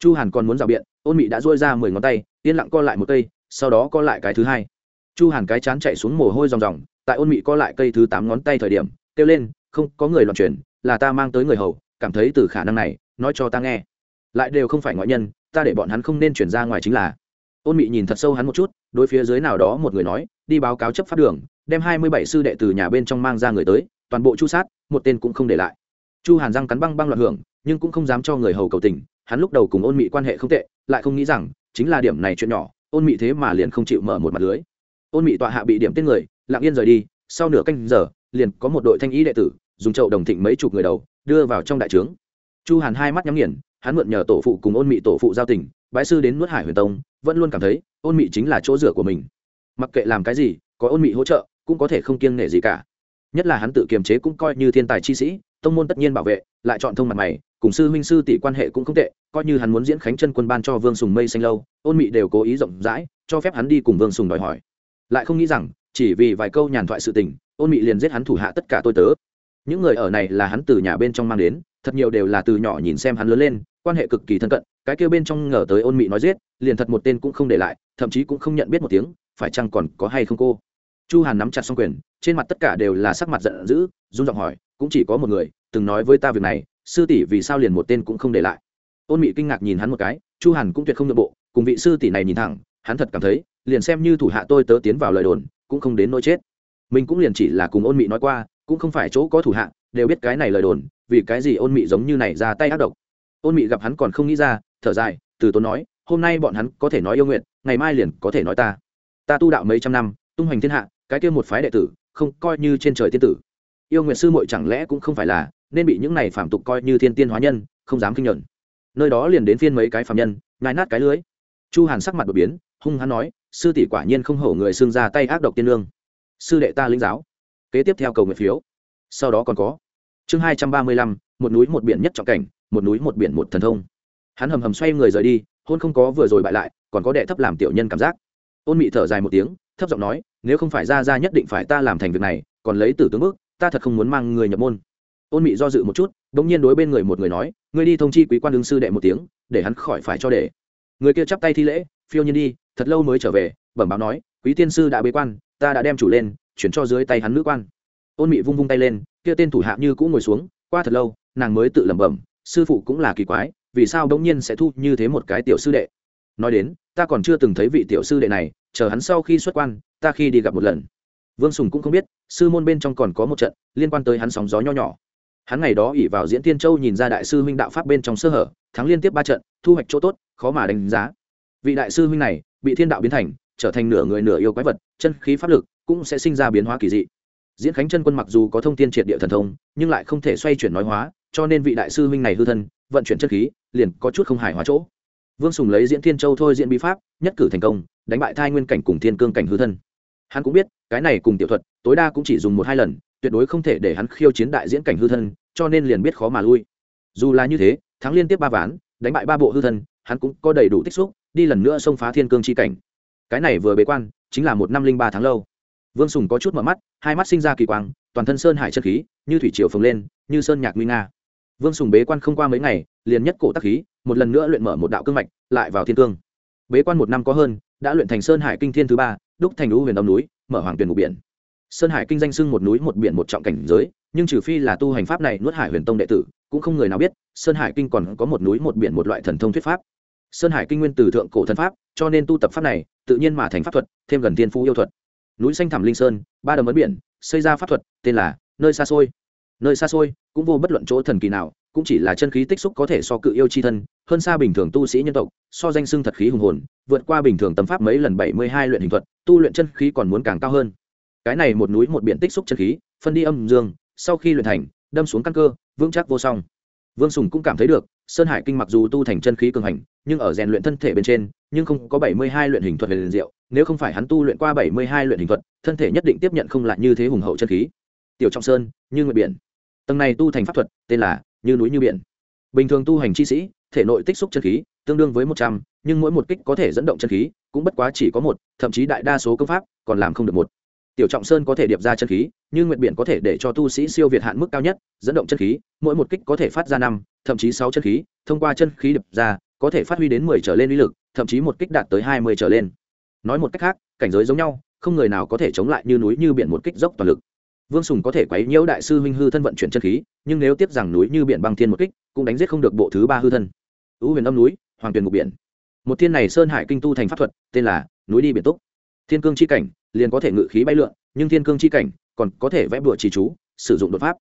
chu hàn còn muốn rào biện, ôn mị đã dôi ra mười ngón tay, yên lặng co lại một cây, sau đó co lại cái thứ hai. Chu hàn cái chán chạy xuống mồ hôi ròng ròng, tại ôn mị co lại cây thứ tám ngón tay thời điểm, kêu lên, không, có người loạn truyền là ta mang tới người hầu, cảm thấy từ khả năng này, nói cho ta nghe. Lại đều không phải ngoại nhân, ta để bọn hắn không nên chuyển ra ngoài chính là. Ôn mị nhìn thật sâu hắn một chút, đối phía dưới nào đó một người nói, đi báo cáo chấp pháp đường, đem hai mươi bảy sư đệ từ nhà bên trong mang ra người tới, toàn bộ chu sát, một tên cũng không để lại. Chu hàn răng cắn băng băng loạn hưởng, nhưng cũng không dám cho người hầu cầu tình hắn lúc đầu cùng ôn mị quan hệ không tệ, lại không nghĩ rằng chính là điểm này chuyện nhỏ, ôn mị thế mà liền không chịu mở một mặt lưới. Ôn mị tọa hạ bị điểm tên người, lặng yên rời đi, sau nửa canh giờ, liền có một đội thanh ý đệ tử, dùng chậu đồng thịnh mấy chục người đầu, đưa vào trong đại trướng. Chu hàn hai mắt nhắm nghiền, hắn mượn nhờ tổ phụ cùng ôn mị tổ phụ giao tình, bái sư đến nuốt hải huyền tông, vẫn luôn cảm thấy ôn mị chính là chỗ rửa của mình. Mặc kệ làm cái gì, có ôn mị hỗ trợ, cũng có thể không kiêng nể gì cả. Nhất là hắn tự kiềm chế cũng coi như thiên tài chi sĩ, tông môn tất nhiên bảo vệ, lại chọn thông mặt mày, cùng sư huynh sư tỷ quan hệ cũng không tệ coi như hắn muốn diễn khánh chân quân ban cho vương sùng mây xanh lâu, ôn mị đều cố ý rộng rãi, cho phép hắn đi cùng vương sùng đòi hỏi. Lại không nghĩ rằng, chỉ vì vài câu nhàn thoại sự tình, ôn mị liền giết hắn thủ hạ tất cả tôi tớ. Những người ở này là hắn từ nhà bên trong mang đến, thật nhiều đều là từ nhỏ nhìn xem hắn lớn lên, quan hệ cực kỳ thân cận, cái kêu bên trong ngờ tới ôn mị nói giết, liền thật một tên cũng không để lại, thậm chí cũng không nhận biết một tiếng, phải chăng còn có hay không cô? Chu hàn nắm chặt xong quyền, trên mặt tất cả đều là sắc mặt giận dữ, run giọng hỏi, cũng chỉ có một người, từng nói với ta việc này, sư tỷ vì sao liền một tên cũng không để lại? Ôn mị kinh ngạc nhìn hắn một cái, chu hàn cũng tuyệt không nội bộ, cùng vị sư tỷ này nhìn thẳng, hắn thật cảm thấy, liền xem như thủ hạ tôi tớ tiến vào lời đồn, cũng không đến nỗi chết. Mình cũng liền chỉ là cùng ôn mị nói qua, cũng không phải chỗ có thủ hạ, đều biết cái này lời đồn, vì cái gì ôn mị giống như này ra tay ác độc. Ôn mị gặp hắn còn không nghĩ ra, thở dài, từ tốn nói, hôm nay bọn hắn có thể nói yêu nguyện, ngày mai liền có thể nói ta. Ta tu đạo mấy trăm năm, tung hoành thiên hạ, cái kia một phái đệ tử, không coi như trên trời tiên tử. Yêu nguyện sư muội chẳng lẽ cũng không phải là, nên bị những này phạm tục coi như thiên tiên hóa nhân, không dám kinh nhận nơi đó liền đến phiên mấy cái phạm nhân ngài nát cái lưới. Chu hàn sắc mặt đột biến, hung hắn nói, sư tỷ quả nhiên không hổ người xương ra tay ác độc tiên lương. Sư đệ ta linh giáo. Kế tiếp theo cầu nguyện phiếu. Sau đó còn có. Chương hai trăm ba mươi lăm, một núi một biển nhất trọng cảnh, một núi một biển một thần thông. Hắn hầm hầm xoay người rời đi, hôn không có vừa rồi bại lại, còn có đệ thấp làm tiểu nhân cảm giác. Ôn mị thở dài một tiếng, thấp giọng nói, nếu không phải ra ra nhất định phải ta làm thành việc này, còn lấy tử tướng bước ta thật không muốn mang người nhập môn ôn mị do dự một chút đ ỗ n g nhiên đối bên người một người nói, ngươi đi thông chi quý quan đương sư đệ một tiếng, để hắn khỏi phải cho để. Người kia chắp tay thi lễ, phiêu nhiên đi, thật lâu mới trở về, bẩm báo nói, quý tiên sư đã bế quan, ta đã đem chủ lên, chuyển cho dưới tay hắn nữ quan. Ôn mị vung vung tay lên, kia tên thủ hạ như cũ ngồi xuống, qua thật lâu, nàng mới tự lẩm bẩm, sư phụ cũng là kỳ quái, vì sao đ ỗ n g nhiên sẽ thu như thế một cái tiểu sư đệ? Nói đến, ta còn chưa từng thấy vị tiểu sư đệ này, chờ hắn sau khi xuất quan, ta khi đi gặp một lần. Vương sùng cũng không biết, sư môn bên trong còn có một trận liên quan tới hắn sóng gió nho nhỏ hắn ngày đó ỉ vào diễn tiên châu nhìn ra đại sư huynh đạo pháp bên trong sơ hở, thắng liên tiếp ba trận, thu hoạch chỗ tốt, khó mà đánh giá. Vị đại sư huynh này, bị thiên đạo biến thành, trở thành nửa người nửa yêu quái vật, chân khí pháp lực cũng sẽ sinh ra biến hóa kỳ dị. Diễn khánh chân quân mặc dù có thông tin triệt địa thần thông, nhưng lại không thể xoay chuyển nói hóa, cho nên vị đại sư huynh này hư thân, vận chuyển chân khí, liền có chút không hài hóa chỗ. Vương sùng lấy diễn thiên châu thôi diễn bí pháp, nhất cử thành công, đánh bại thai nguyên cảnh cùng thiên cương cảnh hư thân. Hắn cũng biết, cái này cùng tiểu thuật, tối đa cũng chỉ dùng một hai lần tuyệt đối không thể để hắn khiêu chiến đại diễn cảnh hư thân, cho nên liền biết khó mà lui. Dù là như thế, thắng liên tiếp ba ván, đánh bại ba bộ hư thân, hắn cũng có đầy đủ tích xúc, đi lần nữa xông phá thiên cương chi cảnh. Cái này vừa bế quan, chính là một năm linh ba tháng lâu. Vương sùng có chút mở mắt, hai mắt sinh ra kỳ quang, toàn thân sơn hải chân khí, như thủy triều phồng lên, như sơn nhạc nguy nga. Vương sùng bế quan không qua mấy ngày, liền nhất cổ tắc khí, một lần nữa luyện mở một đạo cương mạch, lại vào thiên cương. Bế quan một năm có hơn, đã luyện thành sơn hải kinh thiên thứ ba, đúc thành lũ huyền đông núi, mở hoàng tuyển ngục biển sơn hải kinh danh sưng một núi, một biển, một trọng cảnh giới, nhưng trừ phi là tu hành pháp này nuốt hải huyền tông đệ tử, cũng không người nào biết, sơn hải kinh còn có một núi, một biển, một loại thần thông thuyết pháp. Sơn hải kinh nguyên từ thượng cổ thần pháp, cho nên tu tập pháp này, tự nhiên mà thành pháp thuật, thêm gần tiên phú yêu thuật. Núi xanh thẳm linh sơn, ba đầm ấn biển, xây ra pháp thuật, tên là nơi xa xôi. Nơi xa xôi, cũng vô bất luận chỗ thần kỳ nào, cũng chỉ là chân khí tích xúc có thể so cự yêu chi thân, hơn xa bình thường tu sĩ nhân tộc, so danh xưng thật khí hùng hồn, vượt qua bình thường tầm pháp mấy lần bảy mươi hai luyện hình thuật, tu luyện chân khí còn muốn càng cao hơn cái này một núi một biển tích xúc chân khí, phân đi âm dương, sau khi luyện thành, đâm xuống căn cơ, vững chắc vô song. Vương sùng cũng cảm thấy được, sơn hải kinh mặc dù tu thành chân khí cường hành, nhưng ở rèn luyện thân thể bên trên, nhưng không có bảy mươi hai luyện hình thuật về liền diệu, nếu không phải hắn tu luyện qua bảy mươi hai luyện hình thuật, thân thể nhất định tiếp nhận không lại như thế hùng hậu chân khí. Tiểu trọng sơn, như nguyệt biển. Tầng này tu thành pháp thuật, tên là như núi như biển. Bình thường tu hành chi sĩ, thể nội tích xúc chân khí, tương đương với một trăm, nhưng mỗi một kích có thể dẫn động chân khí, cũng bất quá chỉ có một, thậm chí đại đa số công pháp còn làm không được một tiểu trọng sơn có thể điệp ra chân khí nhưng nguyệt biển có thể để cho tu sĩ siêu việt hạn mức cao nhất, dẫn động chân khí, mỗi một kích có thể phát ra năm, thậm chí sáu chân khí, thông qua chân khí điệp ra, có thể phát huy đến mười trở lên uy lực, thậm chí một kích đạt tới hai mươi trở lên. Nói một cách khác, cảnh giới giống nhau, không người nào có thể chống lại như núi như biển một kích dốc toàn lực. Vương sùng có thể quấy nhiễu đại sư huynh hư thân vận chuyển chân khí, nhưng nếu tiếp rằng núi như biển băng thiên một kích, cũng đánh giết không được bộ thứ ba hư thân. Ưu huyền âm núi, hoàng tuyền ngục biển. Một thiên này sơn hải kinh tu thành pháp thuật, tên là núi đi biển túc thiên cương c h i cảnh, liền có thể ngự khí bay lượn, nhưng thiên cương c h i cảnh còn có thể vẽ bụa trì chú, sử dụng đột pháp.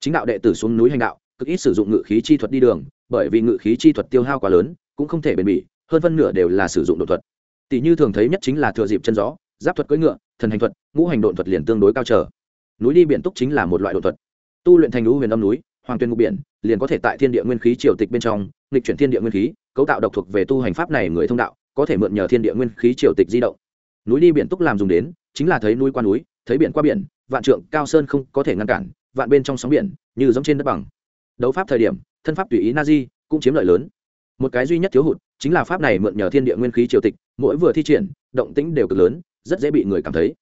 Chính đạo đệ tử xuống núi hành đạo, cực ít sử dụng ngự khí chi thuật đi đường, bởi vì ngự khí chi thuật tiêu hao quá lớn, cũng không thể bền bỉ, hơn phân nửa đều là sử dụng đột thuật. Tỷ như thường thấy nhất chính là thừa dịp chân gió, giáp thuật cưỡi ngựa, thần hành thuật, ngũ hành đột thuật liền tương đối cao trở. Núi đi biển túc chính là một loại đột thuật. Tu luyện thành lũ huyền âm núi, hoàng tuyên ngục biển, liền có thể tại thiên địa nguyên khí triều tịch bên trong, nghịch chuyển thiên địa nguyên khí, cấu tạo độc thuộc về tu hành pháp này người thông đạo, có thể mượn nhờ thiên địa nguyên khí triều tịch di động núi đi biển túc làm dùng đến, chính là thấy núi qua núi, thấy biển qua biển, vạn trượng cao sơn không có thể ngăn cản, vạn bên trong sóng biển, như giống trên đất bằng. Đấu pháp thời điểm, thân pháp tùy ý na di cũng chiếm lợi lớn. Một cái duy nhất thiếu hụt, chính là pháp này mượn nhờ thiên địa nguyên khí triều tịch, mỗi vừa thi triển, động tĩnh đều cực lớn, rất dễ bị người cảm thấy.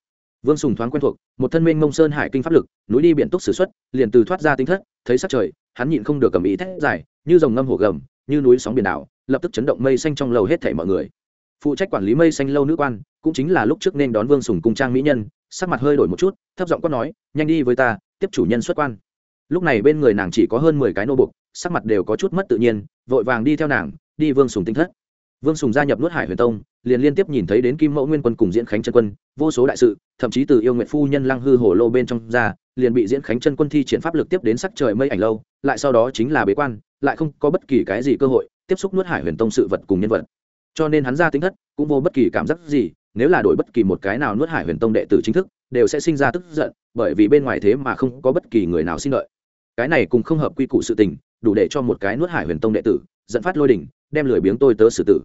Vương sùng thoáng quen thuộc, một thân minh mông sơn hải kinh pháp lực, núi đi biển túc s ử x u ấ t liền từ thoát ra tính thất, thấy sắc trời, hắn nhịn không được cầm ý thét dài, như dòng ngâm hổ gầm, như núi sóng biển đảo, lập tức chấn động mây xanh trong lầu hết thảy mọi người phụ trách quản lý mây xanh lâu nữ quan, cũng chính là lúc trước nên đón vương sùng cung trang mỹ nhân, sắc mặt hơi đổi một chút, thấp giọng quát nói, nhanh đi với ta, tiếp chủ nhân xuất quan. Lúc này bên người nàng chỉ có hơn mười cái nô bục, sắc mặt đều có chút mất tự nhiên, vội vàng đi theo nàng, đi vương sùng tinh thất. Vương sùng gia nhập nuốt hải huyền tông, liền liên tiếp nhìn thấy đến kim mẫu nguyên quân cùng diễn khánh chân quân, vô số đại sự, thậm chí từ yêu nguyện phu nhân lăng hư hổ lô bên trong ra, liền bị diễn khánh chân quân thi triển pháp lực tiếp đến sắc trời mây ảnh lâu, lại sau đó chính là bế quan, lại không có bất kỳ cái gì cơ hội tiếp xúc nuốt hải huyền tông sự vật cùng nhân vật cho nên hắn ra tính thất, cũng vô bất kỳ cảm giác gì, nếu là đổi bất kỳ một cái nào nuốt hải huyền tông đệ tử chính thức, đều sẽ sinh ra tức giận, bởi vì bên ngoài thế mà không có bất kỳ người nào xin lợi. Cái này cũng không hợp quy củ sự tình, đủ để cho một cái nuốt hải huyền tông đệ tử, dẫn phát lôi đỉnh, đem lười biếng tôi tớ xử tử.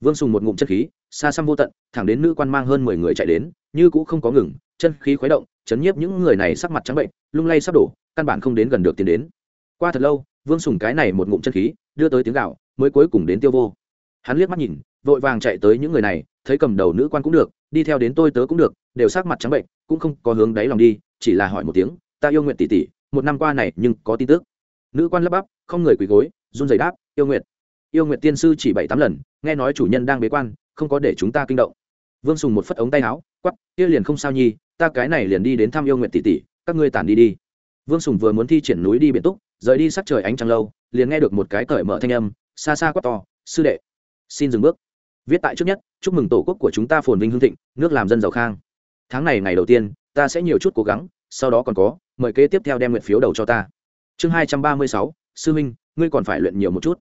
Vương sùng một ngụm chân khí, xa xăm vô tận, thẳng đến nữ quan mang hơn mười người chạy đến, như cũ không có ngừng, chân khí khuấy động, chấn nhiếp những người này sắc mặt trắng bệnh, lung lay sắp đổ, căn bản không đến gần được tiến đến. Qua thật lâu, vương sùng cái này một ngụm chân khí, đưa tới tiếng gạo mới cuối cùng đến tiêu vô hắn liếc mắt nhìn, vội vàng chạy tới những người này, thấy cầm đầu nữ quan cũng được, đi theo đến tôi tớ cũng được, đều sắc mặt trắng bệnh, cũng không có hướng đáy lòng đi, chỉ là hỏi một tiếng, ta yêu nguyện tỷ tỷ, một năm qua này nhưng có tin tức. Nữ quan lắp bắp, không người quỳ gối, run giày đáp, yêu nguyện yêu nguyện tiên sư chỉ bảy tám lần, nghe nói chủ nhân đang bế quan, không có để chúng ta kinh động. Vương sùng một phất ống tay áo quắp kia liền không sao nhi, ta cái này liền đi đến thăm yêu nguyện tỷ tỷ, các ngươi tản đi đi. Vương sùng vừa muốn thi triển núi đi biển túc, rời đi sắc trời ánh trăng lâu, liền nghe được một cái cởi mở thanh âm, xa xa quắp to, sư đệ xin dừng bước. Viết tại trước nhất, chúc mừng tổ quốc của chúng ta phồn vinh hương thịnh, nước làm dân giàu khang. Tháng này ngày đầu tiên, ta sẽ nhiều chút cố gắng, sau đó còn có, mời kế tiếp theo đem nguyện phiếu đầu cho ta. Chương hai trăm ba mươi sáu, sư minh ngươi còn phải luyện nhiều một chút.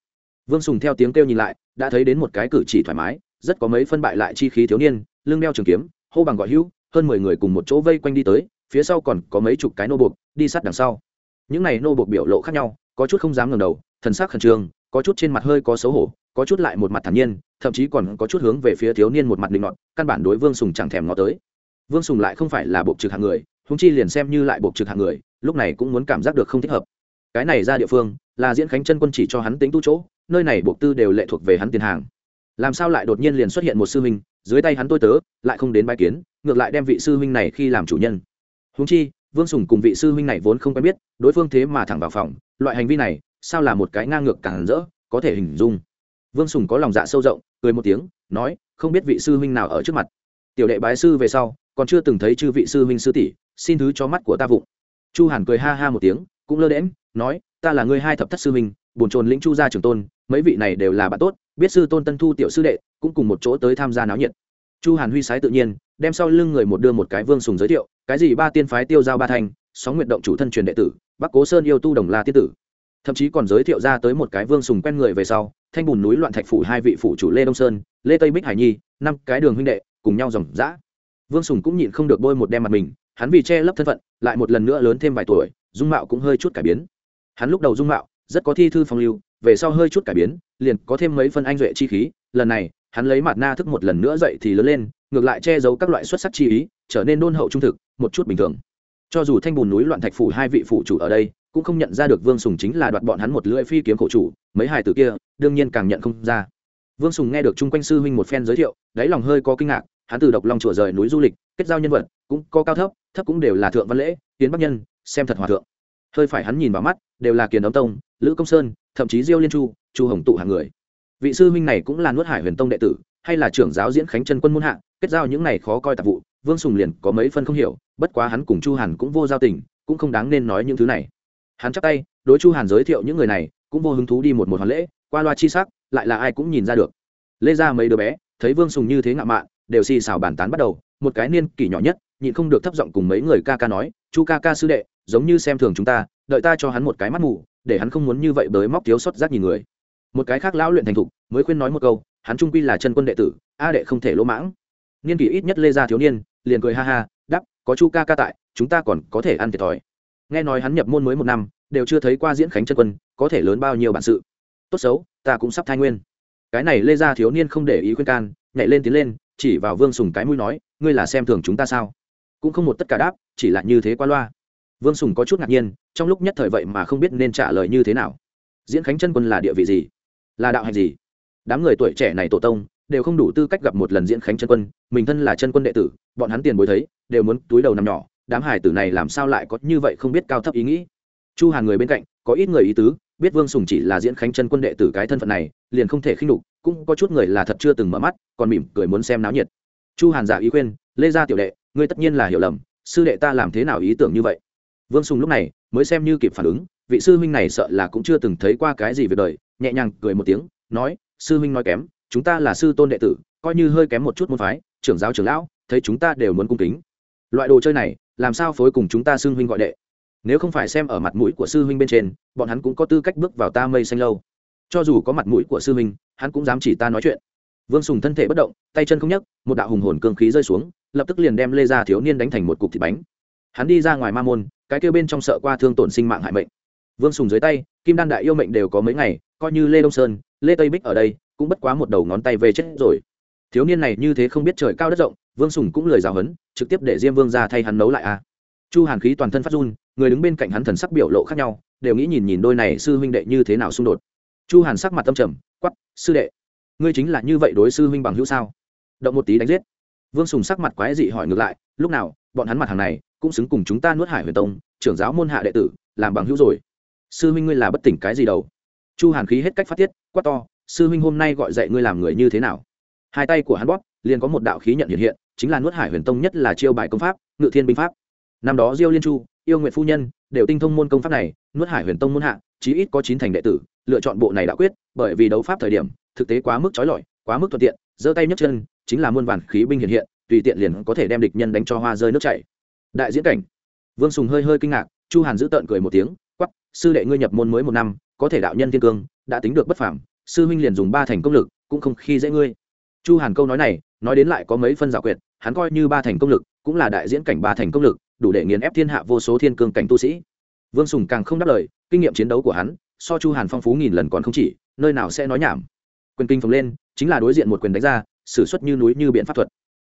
Vương sùng theo tiếng kêu nhìn lại, đã thấy đến một cái cử chỉ thoải mái, rất có mấy phân bại lại chi khí thiếu niên, lưng đeo trường kiếm, hô bằng gọi hữu, hơn mười người cùng một chỗ vây quanh đi tới, phía sau còn có mấy chục cái nô buộc, đi sát đằng sau. Những này nô buộc biểu lộ khác nhau, có chút không dám ngẩng đầu, thần sắc khẩn trương có chút trên mặt hơi có xấu hổ, có chút lại một mặt thản nhiên, thậm chí còn có chút hướng về phía thiếu niên một mặt định nọt, căn bản đối vương sùng chẳng thèm ngó tới. Vương sùng lại không phải là bộ trực hạng người húng chi liền xem như lại bộ trực hạng người, lúc này cũng muốn cảm giác được không thích hợp. Cái này ra địa phương, là diễn khánh chân quân chỉ cho hắn tính tu chỗ, nơi này buộc tư đều lệ thuộc về hắn tiền hàng. Làm sao lại đột nhiên liền xuất hiện một sư huynh, dưới tay hắn tôi tớ, lại không đến bài kiến, ngược lại đem vị sư huynh này khi làm chủ nhân. Húng chi, vương sùng cùng vị sư huynh này vốn không quen biết, đối phương thế mà thẳng vào phòng, loại hành vi này sao là một cái ngang ngược càng rỡ, có thể hình dung. Vương sùng có lòng dạ sâu rộng, cười một tiếng, nói, không biết vị sư huynh nào ở trước mặt. Tiểu đệ bái sư về sau, còn chưa từng thấy chư vị sư huynh sư tỷ, xin thứ cho mắt của ta vụng. Chu hàn cười ha ha một tiếng, cũng lơ đễm nói, ta là người hai thập thất sư huynh bồn trồn lĩnh chu gia trường tôn, mấy vị này đều là bạn tốt, biết sư tôn tân thu tiểu sư đệ, cũng cùng một chỗ tới tham gia náo nhiệt. Chu hàn huy sái tự nhiên, đem sau lưng người một đưa một cái vương sùng giới thiệu, cái gì ba tiên phái tiêu giao ba thanh sóng nguyện động chủ thân truyền đệ tử, bắc cố sơn yêu tu đồng la tiên tử thậm chí còn giới thiệu ra tới một cái vương sùng quen người về sau, thanh bùn núi loạn thạch phủ hai vị phủ chủ lê đông sơn, lê tây bích hải nhi, năm cái đường huynh đệ, cùng nhau dòng dã vương sùng cũng nhịn không được bôi một đem mặt mình, hắn vì che lấp thân phận, lại một lần nữa lớn thêm vài tuổi, dung mạo cũng hơi chút cải biến. Hắn lúc đầu dung mạo, rất có thi thư phong lưu, về sau hơi chút cải biến, liền có thêm mấy phân anh duệ chi khí, lần này, hắn lấy mặt na thức một lần nữa dậy thì lớn lên, ngược lại che giấu các loại xuất sắc chi ý, trở nên đôn hậu trung thực, một chút bình thường. Cho dù thanh bùn núi loạn thạch phủ hai vị phụ chủ ở đây cũng không nhận ra được vương sùng chính là đoạt bọn hắn một lưỡi phi kiếm khổ chủ, mấy hài tử kia, đương nhiên càng nhận không ra. Vương sùng nghe được chung quanh sư huynh một phen giới thiệu, đáy lòng hơi có kinh ngạc, hắn từ độc lòng chùa rời núi du lịch, kết giao nhân vật, cũng có cao thấp thấp cũng đều là thượng văn lễ, tiến bắc nhân, xem thật hòa thượng. Hơi phải hắn nhìn vào mắt, đều là kiền ấm tông, lữ công sơn, thậm chí diêu liên chu chu hồng tụ hàng người. Vị sư huynh này cũng là nuốt hải huyền tông đệ tử, hay là trưởng giáo diễn khánh chân quân muôn hạ, kết giao những này khó coi tạp vụ, vương sùng liền có mấy phân không hiểu, bất quá hắn cùng chu hàn cũng vô giao tình, cũng không đáng nên nói những thứ này hắn chắc tay, đối chu hàn giới thiệu những người này, cũng vô hứng thú đi một một hoàn lễ, qua loa chi sắc, lại là ai cũng nhìn ra được. Lê ra mấy đứa bé, thấy vương sùng như thế ngạo mạn, đều xì xào bàn tán bắt đầu, một cái niên kỷ nhỏ nhất, nhịn không được thấp giọng cùng mấy người ca ca nói, chu ca ca sư đệ, giống như xem thường chúng ta, đợi ta cho hắn một cái mắt mù, để hắn không muốn như vậy bới móc thiếu sót rác nhìn người. Một cái khác lão luyện thành thục, mới khuyên nói một câu, hắn trung quy là chân quân đệ tử, a đệ không thể lỗ mãng. Niên kỷ ít nhất lê gia thiếu niên, liền cười ha ha đắp có chu ca ca tại, chúng ta còn có thể ăn thiệt thòi nghe nói hắn nhập môn mới một năm, đều chưa thấy qua diễn khánh chân quân, có thể lớn bao nhiêu bản sự. Tốt xấu, ta cũng sắp thai nguyên. Cái này lê gia thiếu niên không để ý khuyên can, nhảy lên tiến lên, chỉ vào vương sùng cái mũi nói, ngươi là xem thường chúng ta sao? Cũng không một tất cả đáp, chỉ là như thế qua loa. Vương sùng có chút ngạc nhiên, trong lúc nhất thời vậy mà không biết nên trả lời như thế nào. Diễn khánh chân quân là địa vị gì? Là đạo hạnh gì? Đám người tuổi trẻ này tổ tông, đều không đủ tư cách gặp một lần diễn khánh chân quân, mình thân là chân quân đệ tử, bọn hắn tiền bối thấy, đều muốn túi đầu nằm nhỏ đám hải tử này làm sao lại có như vậy không biết cao thấp ý nghĩ? Chu hàn người bên cạnh, có ít người ý tứ, biết vương sùng chỉ là diễn khánh chân quân đệ tử cái thân phận này, liền không thể khinh đục cũng có chút người là thật chưa từng mở mắt, còn mỉm cười muốn xem náo nhiệt. Chu hàn giả ý khuyên, lê gia tiểu đệ, ngươi tất nhiên là hiểu lầm, sư đệ ta làm thế nào ý tưởng như vậy? Vương sùng lúc này mới xem như kịp phản ứng, vị sư huynh này sợ là cũng chưa từng thấy qua cái gì về đời, nhẹ nhàng cười một tiếng, nói, sư huynh nói kém, chúng ta là sư tôn đệ tử, coi như hơi kém một chút môn phái, trưởng giáo trưởng lão, thấy chúng ta đều muốn cung kính loại đồ chơi này, làm sao phối cùng chúng ta sư huynh gọi đệ? Nếu không phải xem ở mặt mũi của sư huynh bên trên, bọn hắn cũng có tư cách bước vào ta mây xanh lâu. Cho dù có mặt mũi của sư huynh, hắn cũng dám chỉ ta nói chuyện. Vương sùng thân thể bất động, tay chân không nhấc, một đạo hùng hồn cương khí rơi xuống, lập tức liền đem lê ra thiếu niên đánh thành một cục thịt bánh. Hắn đi ra ngoài ma môn, cái kêu bên trong sợ qua thương tổn sinh mạng hại mệnh. Vương sùng dưới tay, kim đan đại yêu mệnh đều có mấy ngày, coi như lê đông sơn, lê tây bích ở đây, cũng bất quá một đầu ngón tay về chết rồi. Thiếu niên này như thế không biết trời cao đất rộng vương sùng cũng lời giáo hấn, trực tiếp để diêm vương ra thay hắn nấu lại a. Chu hàn khí toàn thân phát run, người đứng bên cạnh hắn thần sắc biểu lộ khác nhau, đều nghĩ nhìn nhìn đôi này sư huynh đệ như thế nào xung đột. Chu hàn sắc mặt tâm trầm quắp sư đệ, ngươi chính là như vậy đối sư huynh bằng hữu sao? Động một tí đánh giết. Vương sùng sắc mặt quái dị hỏi ngược lại, lúc nào, bọn hắn mặt hàng này cũng xứng cùng chúng ta nuốt hải huyền tông, trưởng giáo môn hạ đệ tử, làm bằng hữu rồi. Sư huynh ngươi là bất tỉnh cái gì đâu? Chu hàn khí hết cách phát tiết, quát to, sư huynh hôm nay gọi dạy ngươi làm người như thế nào? Hai tay của hắn bóp, liền có một đạo khí nhận hiện hiện chính là nuốt hải huyền tông nhất là chiêu bài công pháp, ngự thiên binh pháp. Năm đó diêu liên chu, yêu nguyện phu nhân, đều tinh thông môn công pháp này, nuốt hải huyền tông môn hạ, chí ít có chín thành đệ tử, lựa chọn bộ này đã quyết, bởi vì đấu pháp thời điểm, thực tế quá mức trói lọi, quá mức thuận tiện, giơ tay nhấc chân, chính là muôn vàn khí binh hiện hiện, tùy tiện liền có thể đem địch nhân đánh cho hoa rơi nước chảy. Đại diễn cảnh. Vương sùng hơi hơi kinh ngạc, chu hàn giữ tợn cười một tiếng quắp sư đệ ngươi nhập môn mới một năm, có thể đạo nhân thiên cương, đã tính được bất phảm sư huynh liền dùng ba thành công lực, cũng không khi dễ ngươi. Chu hàn câu nói này nói đến lại có mấy phân giả quyệt, hắn coi như ba thành công lực, cũng là đại diễn cảnh ba thành công lực, đủ để nghiền ép thiên hạ vô số thiên cương cảnh tu sĩ. Vương sùng càng không đáp lời, kinh nghiệm chiến đấu của hắn, so chu hàn phong phú nghìn lần còn không chỉ, nơi nào sẽ nói nhảm. Quyền kinh phồng lên, chính là đối diện một quyền đánh ra s ử suất như núi như biện pháp thuật.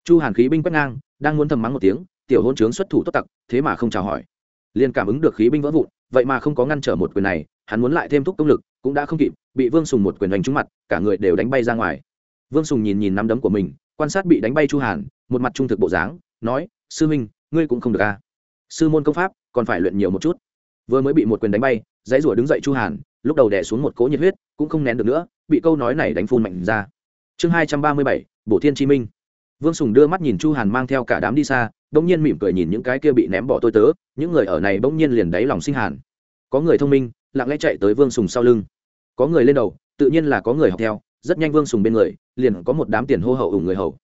Chu hàn khí binh quét ngang, đang muốn thầm mắng một tiếng, tiểu hôn trướng xuất thủ tốt tặc, thế mà không chào hỏi. Liền cảm ứng được khí binh vỡ vụn, vậy mà không có ngăn trở một quyền này, hắn muốn lại thêm thúc công lực, cũng đã không kịp, bị vương sùng một quyền đánh trúng mặt, cả người đều đánh bay ra ngoài. Vương sùng nhìn nhìn nắm đấm của mình quan sát bị đánh bay chu hàn, một mặt trung thực bộ dáng, nói, sư minh ngươi cũng không được a sư môn công pháp, còn phải luyện nhiều một chút. Vừa mới bị một quyền đánh bay, dãy rủa đứng dậy chu hàn, lúc đầu đẻ xuống một cỗ nhiệt huyết, cũng không nén được nữa, bị câu nói này đánh phun mạnh ra. Chương hai trăm ba mươi bảy, bổ thiên chi minh. Vương sùng đưa mắt nhìn chu hàn mang theo cả đám đi xa, bỗng nhiên mỉm cười nhìn những cái kia bị ném bỏ tôi tớ, những người ở này bỗng nhiên liền đáy lòng sinh hàn. Có người thông minh, lặng lẽ chạy tới vương sùng sau lưng. Có người lên đầu, tự nhiên là có người học theo rất nhanh vương sùng bên người, liền có một đám tiền hô hậu ủng người hầu.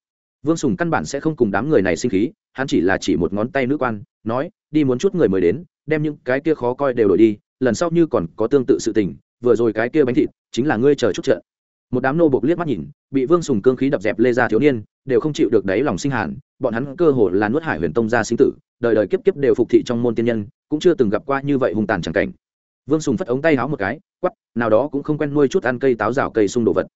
Vương sùng căn bản sẽ không cùng đám người này sinh khí, hắn chỉ là chỉ một ngón tay nữ quan, nói, đi muốn chút người mới đến, đem những cái kia khó coi đều đổi đi, lần sau như còn có tương tự sự tình, vừa rồi cái kia bánh thịt, chính là ngươi chờ chút trận. Một đám nô bộc liếc mắt nhìn, bị vương sùng cương khí đập dẹp lê ra thiếu niên, đều không chịu được đáy lòng sinh hàn, bọn hắn cơ hồ là nuốt hải huyền tông ra sinh tử, đời đời kiếp kiếp đều phục thị trong môn tiên nhân, cũng chưa từng gặp qua như vậy hung tàn chẳng cảnh. Vương sùng phất ống tay háo một cái quắp nào đó cũng không quen nuôi chút ăn cây táo rào cây sung đồ vật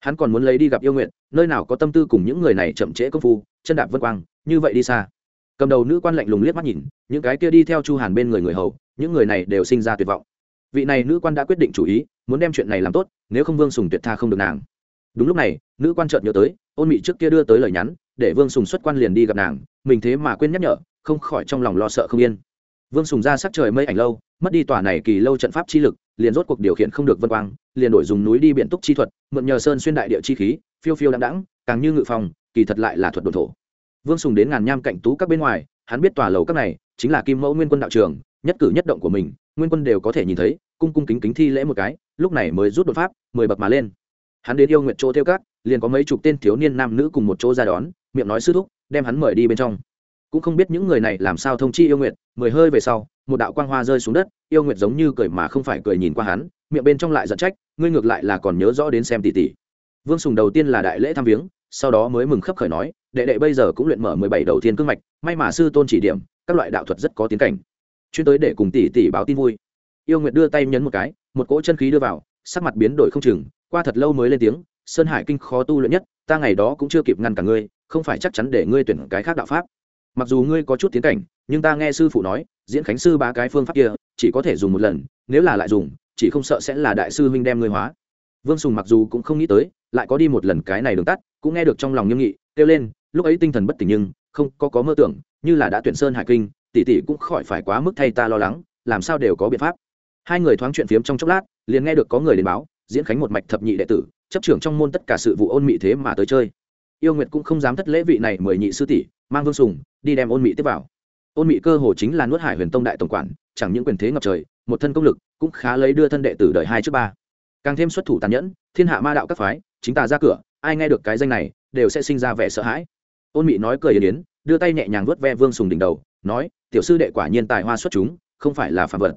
hắn còn muốn lấy đi gặp yêu nguyện nơi nào có tâm tư cùng những người này chậm trễ công phu, chân đạp vân quang, như vậy đi xa. Cầm đầu nữ quan lạnh lùng liếc mắt nhìn, những cái kia đi theo chu hàn bên người người hầu, những người này đều sinh ra tuyệt vọng. Vị này nữ quan đã quyết định chủ ý, muốn đem chuyện này làm tốt, nếu không vương sùng tuyệt tha không được nàng. Đúng lúc này, nữ quan chợt nhớ tới, ôn mị trước kia đưa tới lời nhắn, để vương sùng xuất quan liền đi gặp nàng, mình thế mà quên nhắc nhở, không khỏi trong lòng lo sợ không yên vương sùng ra sắc trời mây ảnh lâu, mất đi tòa này kỳ lâu trận pháp chi lực, liền rốt cuộc điều khiển không được vân quang, liền đổi dùng núi đi biện túc chi thuật, mượn nhờ sơn xuyên đại địa chi khí, phiêu phiêu đáng đãng, càng như ngự phòng kỳ thật lại là thuật đồn thổ. Vương sùng đến ngàn nham cạnh tú các bên ngoài, hắn biết tòa lầu các này chính là kim mẫu nguyên quân đạo trường, nhất cử nhất động của mình, nguyên quân đều có thể nhìn thấy, cung cung kính kính thi lễ một cái, lúc này mới rút đột pháp, mười bậc mà lên. Hắn đến yêu nguyện chỗ theo các, liền có mấy chục tên thiếu niên nam nữ cùng một chỗ ra đón, miệng nói sư thúc, đem hắn mời đi bên trong cũng không biết những người này làm sao thông chi yêu nguyệt, mười hơi về sau, một đạo quang hoa rơi xuống đất, yêu nguyệt giống như cười mà không phải cười nhìn qua hắn, miệng bên trong lại giận trách, ngươi ngược lại là còn nhớ rõ đến xem tỷ tỷ. Vương sùng đầu tiên là đại lễ thăm viếng, sau đó mới mừng khấp khởi nói, đệ đệ bây giờ cũng luyện mở mười bảy đầu tiên cương mạch, may mà sư tôn chỉ điểm, các loại đạo thuật rất có tiến cảnh. Chuyên tới để cùng tỷ tỷ báo tin vui. Yêu nguyệt đưa tay nhấn một cái, một cỗ chân khí đưa vào, sắc mặt biến đổi không chừng, qua thật lâu mới lên tiếng, sơn hải kinh khó tu luyện nhất, ta ngày đó cũng chưa kịp ngăn cả ngươi, không phải chắc chắn để ngươi tuyển cái khác đạo pháp mặc dù ngươi có chút tiến cảnh, nhưng ta nghe sư phụ nói, diễn khánh sư ba cái phương pháp kia, chỉ có thể dùng một lần, nếu là lại dùng, chỉ không sợ sẽ là đại sư huynh đem ngươi hóa. Vương sùng mặc dù cũng không nghĩ tới, lại có đi một lần cái này đường tắt, cũng nghe được trong lòng nghiêm nghị, kêu lên, lúc ấy tinh thần bất tỉnh nhưng, không có có mơ tưởng, như là đã tuyển sơn hải kinh, tỷ tỷ cũng khỏi phải quá mức thay ta lo lắng, làm sao đều có biện pháp. Hai người thoáng chuyện phiếm trong chốc lát, liền nghe được có người đến báo, diễn khánh một mạch thập nhị đệ tử, chấp trưởng trong môn tất cả sự vụ ôn mị thế mà tới chơi. Yêu nguyệt cũng không dám thất lễ vị này mời nhị sư tỷ mang vương sùng, đi đem ôn mị tiếp vào. Ôn mị cơ hồ chính là nuốt hải huyền tông đại tổng quản, chẳng những quyền thế ngập trời, một thân công lực, cũng khá lấy đưa thân đệ tử đời hai trước ba. Càng thêm xuất thủ tàn nhẫn, thiên hạ ma đạo các phái, chính ta ra cửa, ai nghe được cái danh này, đều sẽ sinh ra vẻ sợ hãi. Ôn mị nói cười yên yến, đưa tay nhẹ nhàng vuốt ve vương sùng đỉnh đầu, nói, tiểu sư đệ quả nhiên tài hoa xuất chúng, không phải là phạm vật.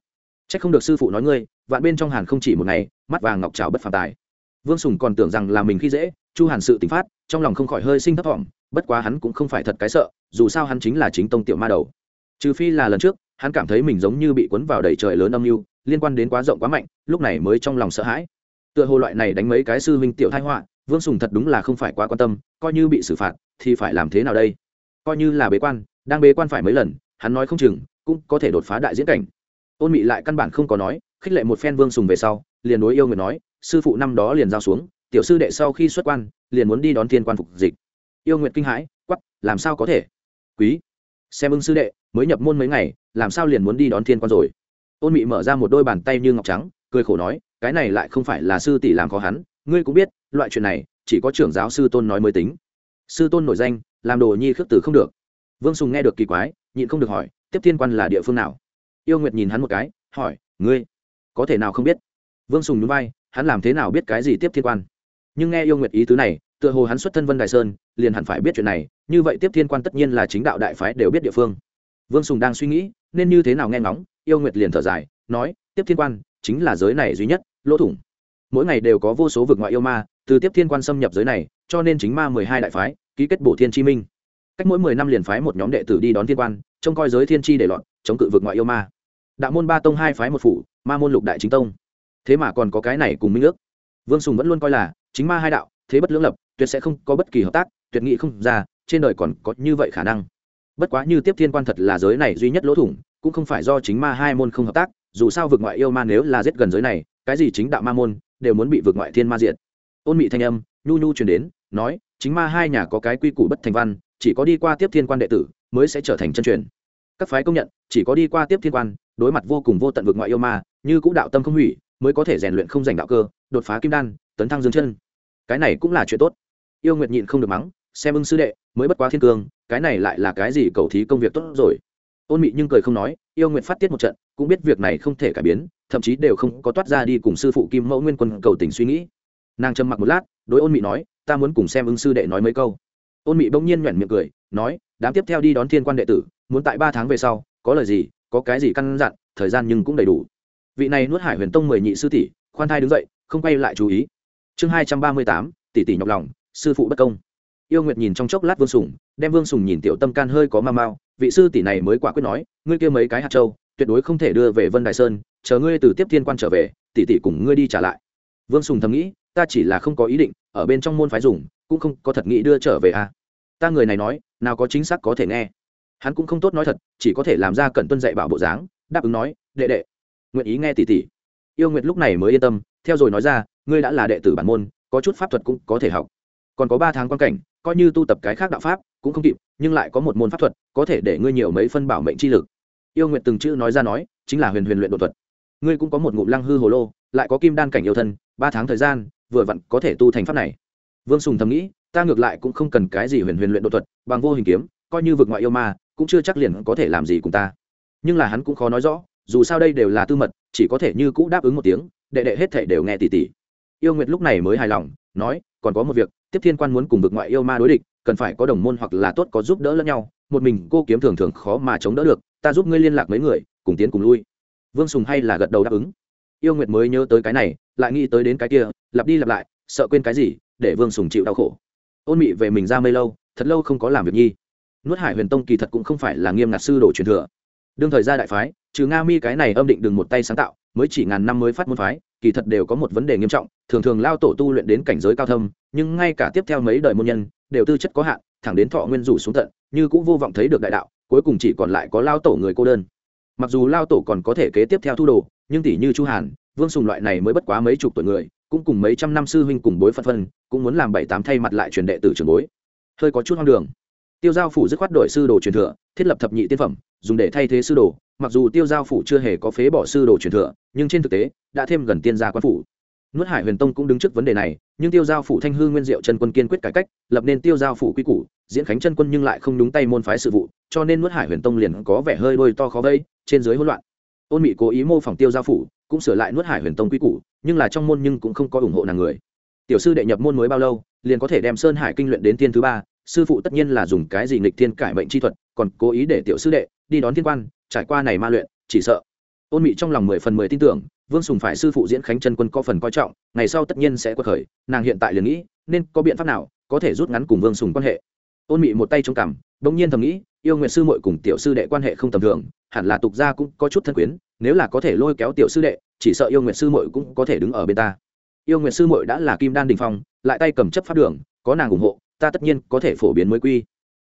C h ắ c không được sư phụ nói ngươi, vạn bên trong hàn không chỉ một ngày, mắt vàng ngọc trào bất phàm tài. Vương sùng còn tưởng rằng là mình khi dễ, chu hàn sự t phát, trong lòng không khỏi hơi sinh thấp t bất quá hắn cũng không phải thật cái sợ, dù sao hắn chính là chính tông tiểu ma đầu. Trừ phi là lần trước, hắn cảm thấy mình giống như bị cuốn vào đầy trời lớn âm mưu, liên quan đến quá rộng quá mạnh, lúc này mới trong lòng sợ hãi. Tựa hồ loại này đánh mấy cái sư huynh tiểu thái họa, vương sùng thật đúng là không phải quá quan tâm, coi như bị xử phạt, thì phải làm thế nào đây? Coi như là bế quan, đang bế quan phải mấy lần, hắn nói không chừng, cũng có thể đột phá đại diễn cảnh. Ôn mị lại căn bản không có nói, khích lệ một phen vương sùng về sau, liền đối yêu người nói, sư phụ năm đó liền giao xuống, tiểu sư đệ sau khi xuất quan, liền muốn đi đón thiên quan phục dịch yêu nguyện kinh hãi quắp làm sao có thể? Quý, xem ưng sư đệ, mới nhập môn mấy ngày, làm sao liền muốn đi đón thiên quan rồi? Ôn mị mở ra một đôi bàn tay như ngọc trắng, cười khổ nói, cái này lại không phải là sư tỷ làm khó hắn, ngươi cũng biết, loại chuyện này, chỉ có trưởng giáo sư tôn nói mới tính. Sư tôn nổi danh, làm đồ nhi khước từ không được. Vương sùng nghe được kỳ quái, nhịn không được hỏi, tiếp thiên quan là địa phương nào? Yêu nguyệt nhìn hắn một cái, hỏi, ngươi, có thể nào không biết? Vương sùng núi vai, hắn làm thế nào biết cái gì tiếp thiên quan? Nhưng nghe yêu nguyệt ý tứ này tựa hồ hắn xuất thân vân đài sơn, liền hẳn phải biết chuyện này, như vậy tiếp thiên quan tất nhiên là chính đạo đại phái đều biết địa phương. Vương sùng đang suy nghĩ, nên như thế nào nghe ngóng, yêu nguyệt liền thở dài, nói, tiếp thiên quan, chính là giới này duy nhất, lỗ thủng. Mỗi ngày đều có vô số vực ngoại yêu ma, từ tiếp thiên quan xâm nhập giới này, cho nên chính ma mười hai đại phái, ký kết bổ thiên chi minh. Cách mỗi mười năm liền phái một nhóm đệ tử đi đón thiên quan, trông coi giới thiên chi để lọt chống cự vực ngoại yêu ma. Đạo môn ba tông hai phái một phủ, ma môn lục đại chính tông. Thế mà còn có cái này cùng minh ước. Vương sùng vẫn luôn coi là, chính ma hai đạo, thế bất lưỡng lập tuyệt sẽ không có bất kỳ hợp tác, tuyệt nghị không ra, trên đời còn có như vậy khả năng. Bất quá như tiếp thiên quan thật là giới này duy nhất lỗ thủng, cũng không phải do chính ma hai môn không hợp tác, dù sao vực ngoại yêu ma nếu là giết gần giới này, cái gì chính đạo ma môn đều muốn bị vực ngoại thiên ma diệt. Ôn mị thanh âm, nhu nhu truyền đến, nói, chính ma hai nhà có cái quy củ bất thành văn, chỉ có đi qua tiếp thiên quan đệ tử mới sẽ trở thành chân truyền. Các phái công nhận, chỉ có đi qua tiếp thiên quan, đối mặt vô cùng vô tận vực ngoại yêu ma, như cũ đạo tâm không hủy, mới có thể rèn luyện không giành đạo cơ, đột phá kim đan, tấn thăng dương chân. Cái này cũng là chuyện tốt yêu nguyệt nhịn không được mắng, xem ưng sư đệ, mới bất quá thiên cương, cái này lại là cái gì cầu thí công việc tốt rồi? Ôn mị nhưng cười không nói, yêu nguyệt phát tiết một trận, cũng biết việc này không thể cải biến, thậm chí đều không có toát ra đi cùng sư phụ kim mẫu nguyên quân cầu tình suy nghĩ. Nàng trầm mặc một lát, đối ôn mị nói, ta muốn cùng xem ưng sư đệ nói mấy câu. Ôn mị bỗng nhiên nhoẻn miệng cười, nói, đám tiếp theo đi đón thiên quan đệ tử, muốn tại ba tháng về sau, có lời gì, có cái gì căn dặn, thời gian nhưng cũng đầy đủ. Vị này nuốt hải huyền tông mười nhị sư tỷ, khoan thai đứng dậy, không quay lại chú ý. Chương hai trăm ba mươi tám, tỷ tỷ nhọc lòng sư phụ bất công. Yêu nguyệt nhìn trong chốc lát vương sùng, đem vương sùng nhìn tiểu tâm can hơi có ma mau vị sư tỷ này mới quả quyết nói, ngươi kia mấy cái hạt châu, tuyệt đối không thể đưa về vân đài sơn, chờ ngươi từ tiếp thiên quan trở về, tỷ tỷ cùng ngươi đi trả lại. Vương sùng thầm nghĩ, ta chỉ là không có ý định, ở bên trong môn phái dùng, cũng không có thật nghĩ đưa trở về à. Ta người này nói, nào có chính xác có thể nghe. Hắn cũng không tốt nói thật, chỉ có thể làm ra cẩn tuân dạy bảo bộ dáng, đáp ứng nói, đệ đệ. Nguyện ý nghe tỷ tỷ. Yêu nguyệt lúc này mới yên tâm, theo rồi nói ra, ngươi đã là đệ tử bản môn, có chút pháp thuật cũng có thể học còn có ba tháng quan cảnh, coi như tu tập cái khác đạo pháp, cũng không kịp, nhưng lại có một môn pháp thuật, có thể để ngươi nhiều mấy phân bảo mệnh chi lực. Yêu nguyện từng chữ nói ra nói, chính là huyền huyền luyện đột thuật. Ngươi cũng có một ngụm lăng hư hồ lô, lại có kim đan cảnh yêu thân, ba tháng thời gian, vừa vặn có thể tu thành pháp này. Vương sùng thầm nghĩ, ta ngược lại cũng không cần cái gì huyền huyền luyện đột thuật, bằng vô hình kiếm, coi như vực ngoại yêu ma, cũng chưa chắc liền có thể làm gì cùng ta. Nhưng là hắn cũng khó nói rõ, dù sao đây đều là tư mật, chỉ có thể như cũ đáp ứng một tiếng, đệ đệ hết thể đều nghe tỉ tỉ. Yêu nguyệt lúc này mới hài lòng, nói, còn có một việc tiếp thiên quan muốn cùng vực ngoại yêu ma đối địch, cần phải có đồng môn hoặc là tốt có giúp đỡ lẫn nhau, một mình cô kiếm thường thường khó mà chống đỡ được, ta giúp ngươi liên lạc mấy người, cùng tiến cùng lui. Vương sùng hay là gật đầu đáp ứng. Yêu nguyệt mới nhớ tới cái này, lại nghĩ tới đến cái kia, lặp đi lặp lại, sợ quên cái gì, để vương sùng chịu đau khổ. Ôn mị về mình ra mây lâu, thật lâu không có làm việc nhi. Nuốt hải huyền tông kỳ thật cũng không phải là nghiêm ngặt sư đồ truyền thừa. Đương thời gia đại phái trừ nga mi cái này âm định đừng một tay sáng tạo, mới chỉ ngàn năm mới phát môn phái, kỳ thật đều có một vấn đề nghiêm trọng, thường thường lao tổ tu luyện đến cảnh giới cao thâm, nhưng ngay cả tiếp theo mấy đời môn nhân, đều tư chất có hạn, thẳng đến thọ nguyên rủ xuống tận, như cũng vô vọng thấy được đại đạo, cuối cùng chỉ còn lại có lao tổ người cô đơn. Mặc dù lao tổ còn có thể kế tiếp theo thu đồ, nhưng tỷ như chu hàn, vương sùng loại này mới bất quá mấy chục tuổi người, cũng cùng mấy trăm năm sư huynh cùng bối phân phân, cũng muốn làm bảy tám thay mặt lại truyền đệ tử trường bối. Hơi có chút hoang đường. Tiêu giao phủ dứt khoát đổi sư đồ truyền thừa, thiết lập thập nhị tiên phẩm, dùng để thay thế sư đồ mặc dù tiêu giao phủ chưa hề có phế bỏ sư đồ truyền thừa, nhưng trên thực tế, đã thêm gần tiên gia quan phủ. Nuốt hải huyền tông cũng đứng trước vấn đề này, nhưng tiêu giao phủ thanh hư nguyên diệu chân quân kiên quyết cải cách, lập nên tiêu giao phủ quy củ, diễn khánh chân quân nhưng lại không đúng tay môn phái sự vụ, cho nên nuốt hải huyền tông liền có vẻ hơi đôi to khó vây, trên dưới hỗn loạn. Ôn mị cố ý mô phỏng tiêu giao phủ, cũng sửa lại nuốt hải huyền tông quy củ, nhưng là trong môn nhưng cũng không có ủng hộ nàng người. Tiểu sư đệ nhập môn mới bao lâu, liền có thể đem sơn hải kinh luyện đến tiên thứ ba sư phụ tất nhiên là dùng cái gì nghịch thiên cải mệnh chi thuật, còn cố ý để tiểu sư đệ đi đón thiên quan, trải qua này ma luyện, chỉ sợ. Ôn mị trong lòng mười phần mười tin tưởng, vương sùng phải sư phụ diễn khánh chân quân có phần coi trọng, ngày sau tất nhiên sẽ quật khởi, nàng hiện tại liền nghĩ, nên có biện pháp nào có thể rút ngắn cùng vương sùng quan hệ. Ôn mị một tay trong cằm, bỗng nhiên thầm nghĩ, yêu nguyện sư muội cùng tiểu sư đệ quan hệ không tầm thường, hẳn là tục gia cũng có chút thân quyến, nếu là có thể lôi kéo tiểu sư đệ, chỉ sợ yêu nguyện sư muội cũng có thể đứng ở bên ta. Yêu nguyện sư muội đã là kim đan đình phong, lại tay cầm chấp pháp đường, có nàng ủng hộ ta tất nhiên có thể phổ biến mới quy.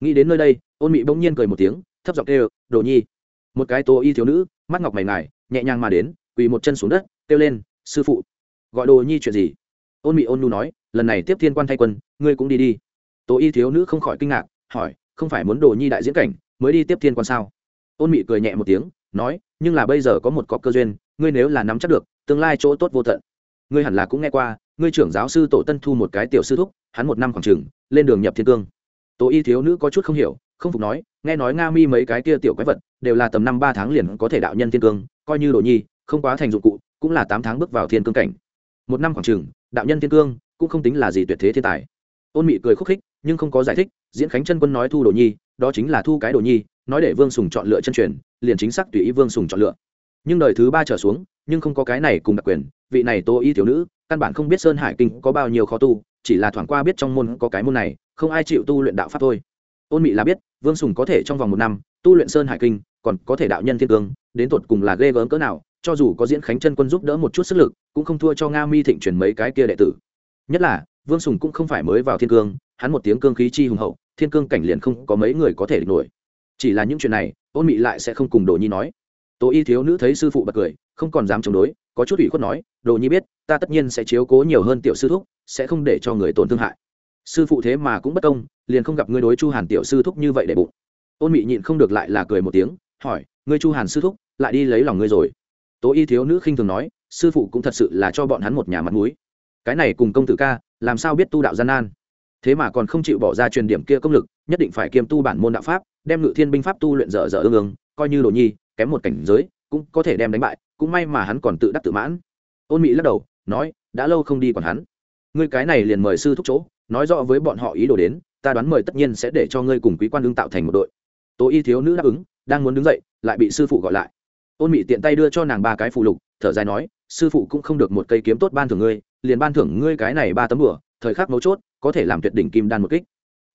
Nghĩ đến nơi đây, ôn mị bỗng nhiên cười một tiếng, thấp giọng kêu, đồ nhi. Một cái tô y thiếu nữ, mắt ngọc mày ngài, nhẹ nhàng mà đến, quỳ một chân xuống đất, kêu lên, sư phụ. Gọi đồ nhi chuyện gì? Ôn mị ôn nu nói, lần này tiếp thiên quan thay quân, ngươi cũng đi đi. Tô y thiếu nữ không khỏi kinh ngạc, hỏi, không phải muốn đồ nhi đại diễn cảnh, mới đi tiếp thiên quan sao? Ôn mị cười nhẹ một tiếng, nói, nhưng là bây giờ có một cọc cơ duyên, ngươi nếu là nắm chắc được, tương lai chỗ tốt vô tận. Ngươi hẳn là cũng nghe qua ngươi trưởng giáo sư tổ tân thu một cái tiểu sư thúc hắn một năm khoảng trường, lên đường nhập thiên cương. Tố y thiếu nữ có chút không hiểu không phục nói nghe nói nga mi mấy cái kia tiểu quái vật đều là tầm năm ba tháng liền có thể đạo nhân thiên cương coi như đồ nhi không quá thành dụng cụ cũng là tám tháng bước vào thiên cương cảnh. Một năm khoảng trường, đạo nhân thiên cương cũng không tính là gì tuyệt thế thiên tài. Ôn mị cười khúc khích nhưng không có giải thích diễn khánh chân quân nói thu đồ nhi đó chính là thu cái đồ nhi nói để vương sùng chọn lựa chân truyền liền chính xác tùy ý vương sùng chọn lựa nhưng đời thứ ba trở xuống, nhưng không có cái này cùng đặc quyền, vị này tô y thiếu nữ, căn bản không biết sơn hải kinh có bao nhiêu khó tu, chỉ là thoảng qua biết trong môn có cái môn này, không ai chịu tu luyện đạo pháp thôi. Ôn mị là biết, vương sùng có thể trong vòng một năm, tu luyện sơn hải kinh, còn có thể đạo nhân thiên cương, đến tột cùng là ghê gớm cỡ nào, cho dù có diễn khánh chân quân giúp đỡ một chút sức lực, cũng không thua cho nga mi thịnh truyền mấy cái kia đệ tử. Nhất là, vương sùng cũng không phải mới vào thiên cương, hắn một tiếng cương khí chi hùng hậu, thiên cương cảnh liền không có mấy người có thể địch nổi. Chỉ là những chuyện này, ôn mị lại sẽ không cùng đồ nhi nói tố y thiếu nữ thấy sư phụ bật cười, không còn dám chống đối, có chút ủy khuất nói, đồ nhi biết, ta tất nhiên sẽ chiếu cố nhiều hơn tiểu sư thúc, sẽ không để cho người tổn thương hại. Sư phụ thế mà cũng bất công, liền không gặp ngươi đối chu hàn tiểu sư thúc như vậy để bụng. Ôn mị nhịn không được lại là cười một tiếng, hỏi, ngươi chu hàn sư thúc, lại đi lấy lòng ngươi rồi? Tố y thiếu nữ khinh thường nói, sư phụ cũng thật sự là cho bọn hắn một nhà mặt mũi. Cái này cùng công tử ca, làm sao biết tu đạo gian nan? Thế mà còn không chịu bỏ ra truyền điểm kia công lực, nhất định phải kiêm tu bản môn đạo pháp, đem ngự thiên binh pháp tu luyện dở dở ương ương, coi như đồ nhi kém một cảnh giới, cũng có thể đem đánh bại, cũng may mà hắn còn tự đắc tự mãn. Ôn mỹ lắc đầu, nói, đã lâu không đi còn hắn. Ngươi cái này liền mời sư thúc chỗ, nói rõ với bọn họ ý đồ đến, ta đoán mời tất nhiên sẽ để cho ngươi cùng quý quan đương tạo thành một đội. Tố y thiếu nữ đáp ứng, đang muốn đứng dậy, lại bị sư phụ gọi lại. Ôn mị tiện tay đưa cho nàng ba cái phụ lục, thở dài nói, sư phụ cũng không được một cây kiếm tốt ban thưởng ngươi, liền ban thưởng ngươi cái này ba tấm bửa thời khắc mấu chốt, có thể làm tuyệt đỉnh kim đan một kích.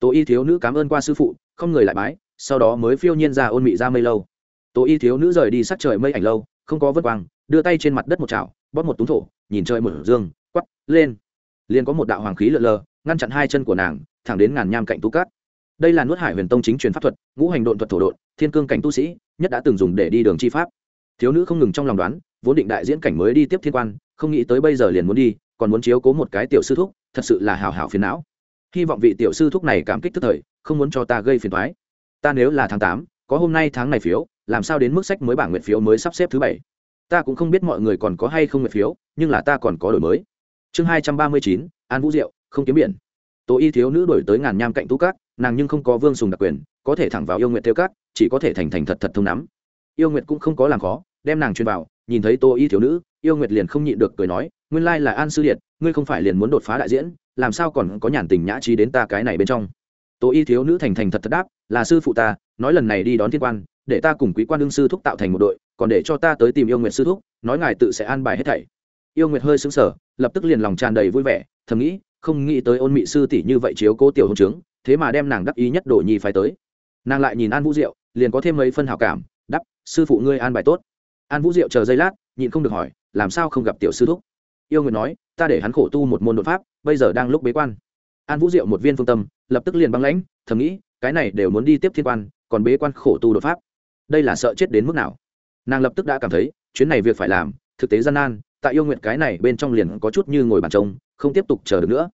Tố y thiếu nữ cảm ơn qua sư phụ, không người lại bái, sau đó mới phiêu nhiên ra ôn mị ra mây lâu tố y thiếu nữ rời đi sát trời mây ảnh lâu, không có vân quang, đưa tay trên mặt đất một chảo, bóp một túng thổ, nhìn trời một dương quắp lên. Liền có một đạo hoàng khí lợn lờ, ngăn chặn hai chân của nàng, thẳng đến ngàn nham cạnh tú cát. Đây là nuốt hải huyền tông chính truyền pháp thuật, ngũ hành độn thuật thổ độn, thiên cương cảnh tu sĩ, nhất đã từng dùng để đi đường chi pháp. Thiếu nữ không ngừng trong lòng đoán, vốn định đại diễn cảnh mới đi tiếp thiên quan, không nghĩ tới bây giờ liền muốn đi, còn muốn chiếu cố một cái tiểu sư thúc, thật sự là hào hào phiền não. Hy vọng vị tiểu sư thúc này cảm kích tức thời, không muốn cho ta gây phiền thoái ta nếu là tháng tám, có hôm nay tháng này phiếu làm sao đến mức sách mới bảng nguyện phiếu mới sắp xếp thứ bảy? Ta cũng không biết mọi người còn có hay không nguyện phiếu, nhưng là ta còn có đổi mới. Chương hai trăm ba mươi chín, an vũ diệu, không kiếm biển. Tố y thiếu nữ đổi tới ngàn nham cạnh tú cát, nàng nhưng không có vương sùng đặc quyền, có thể thẳng vào yêu nguyện tiêu cát, chỉ có thể thành thành thật thật thông nắm. Yêu nguyện cũng không có làm khó, đem nàng truyền vào, nhìn thấy tô y thiếu nữ, yêu nguyệt liền không nhịn được cười nói, nguyên lai là an sư điện ngươi không phải liền muốn đột phá đại diễn, làm sao còn có nhàn tình nhã trí đến ta cái này bên trong? Tô y thiếu nữ thành thành thật thật đáp, là sư phụ ta, nói lần này đi đón thiên quan để ta cùng quý quan đương sư thúc tạo thành một đội, còn để cho ta tới tìm yêu nguyệt sư thúc, nói ngài tự sẽ an bài hết thảy. Yêu nguyệt hơi sững sờ, lập tức liền lòng tràn đầy vui vẻ, thầm nghĩ, không nghĩ tới ôn mị sư tỷ như vậy chiếu cố tiểu hôn trướng, thế mà đem nàng đắc ý nhất đổ nhi phải tới. Nàng lại nhìn an vũ diệu, liền có thêm mấy phân hảo cảm đắp sư phụ ngươi an bài tốt. An vũ diệu chờ giây lát, nhịn không được hỏi, làm sao không gặp tiểu sư thúc? Yêu nguyệt nói, ta để hắn khổ tu một môn đột pháp, bây giờ đang lúc bế quan. An vũ diệu một viên phương tâm, lập tức liền băng lãnh, thầm nghĩ, cái này đều muốn đi tiếp thiên quan, còn bế quan khổ tu đột pháp đây là sợ chết đến mức nào? Nàng lập tức đã cảm thấy, chuyến này việc phải làm, thực tế gian nan, tại yêu nguyện cái này bên trong liền có chút như ngồi bàn trông, không tiếp tục chờ được nữa.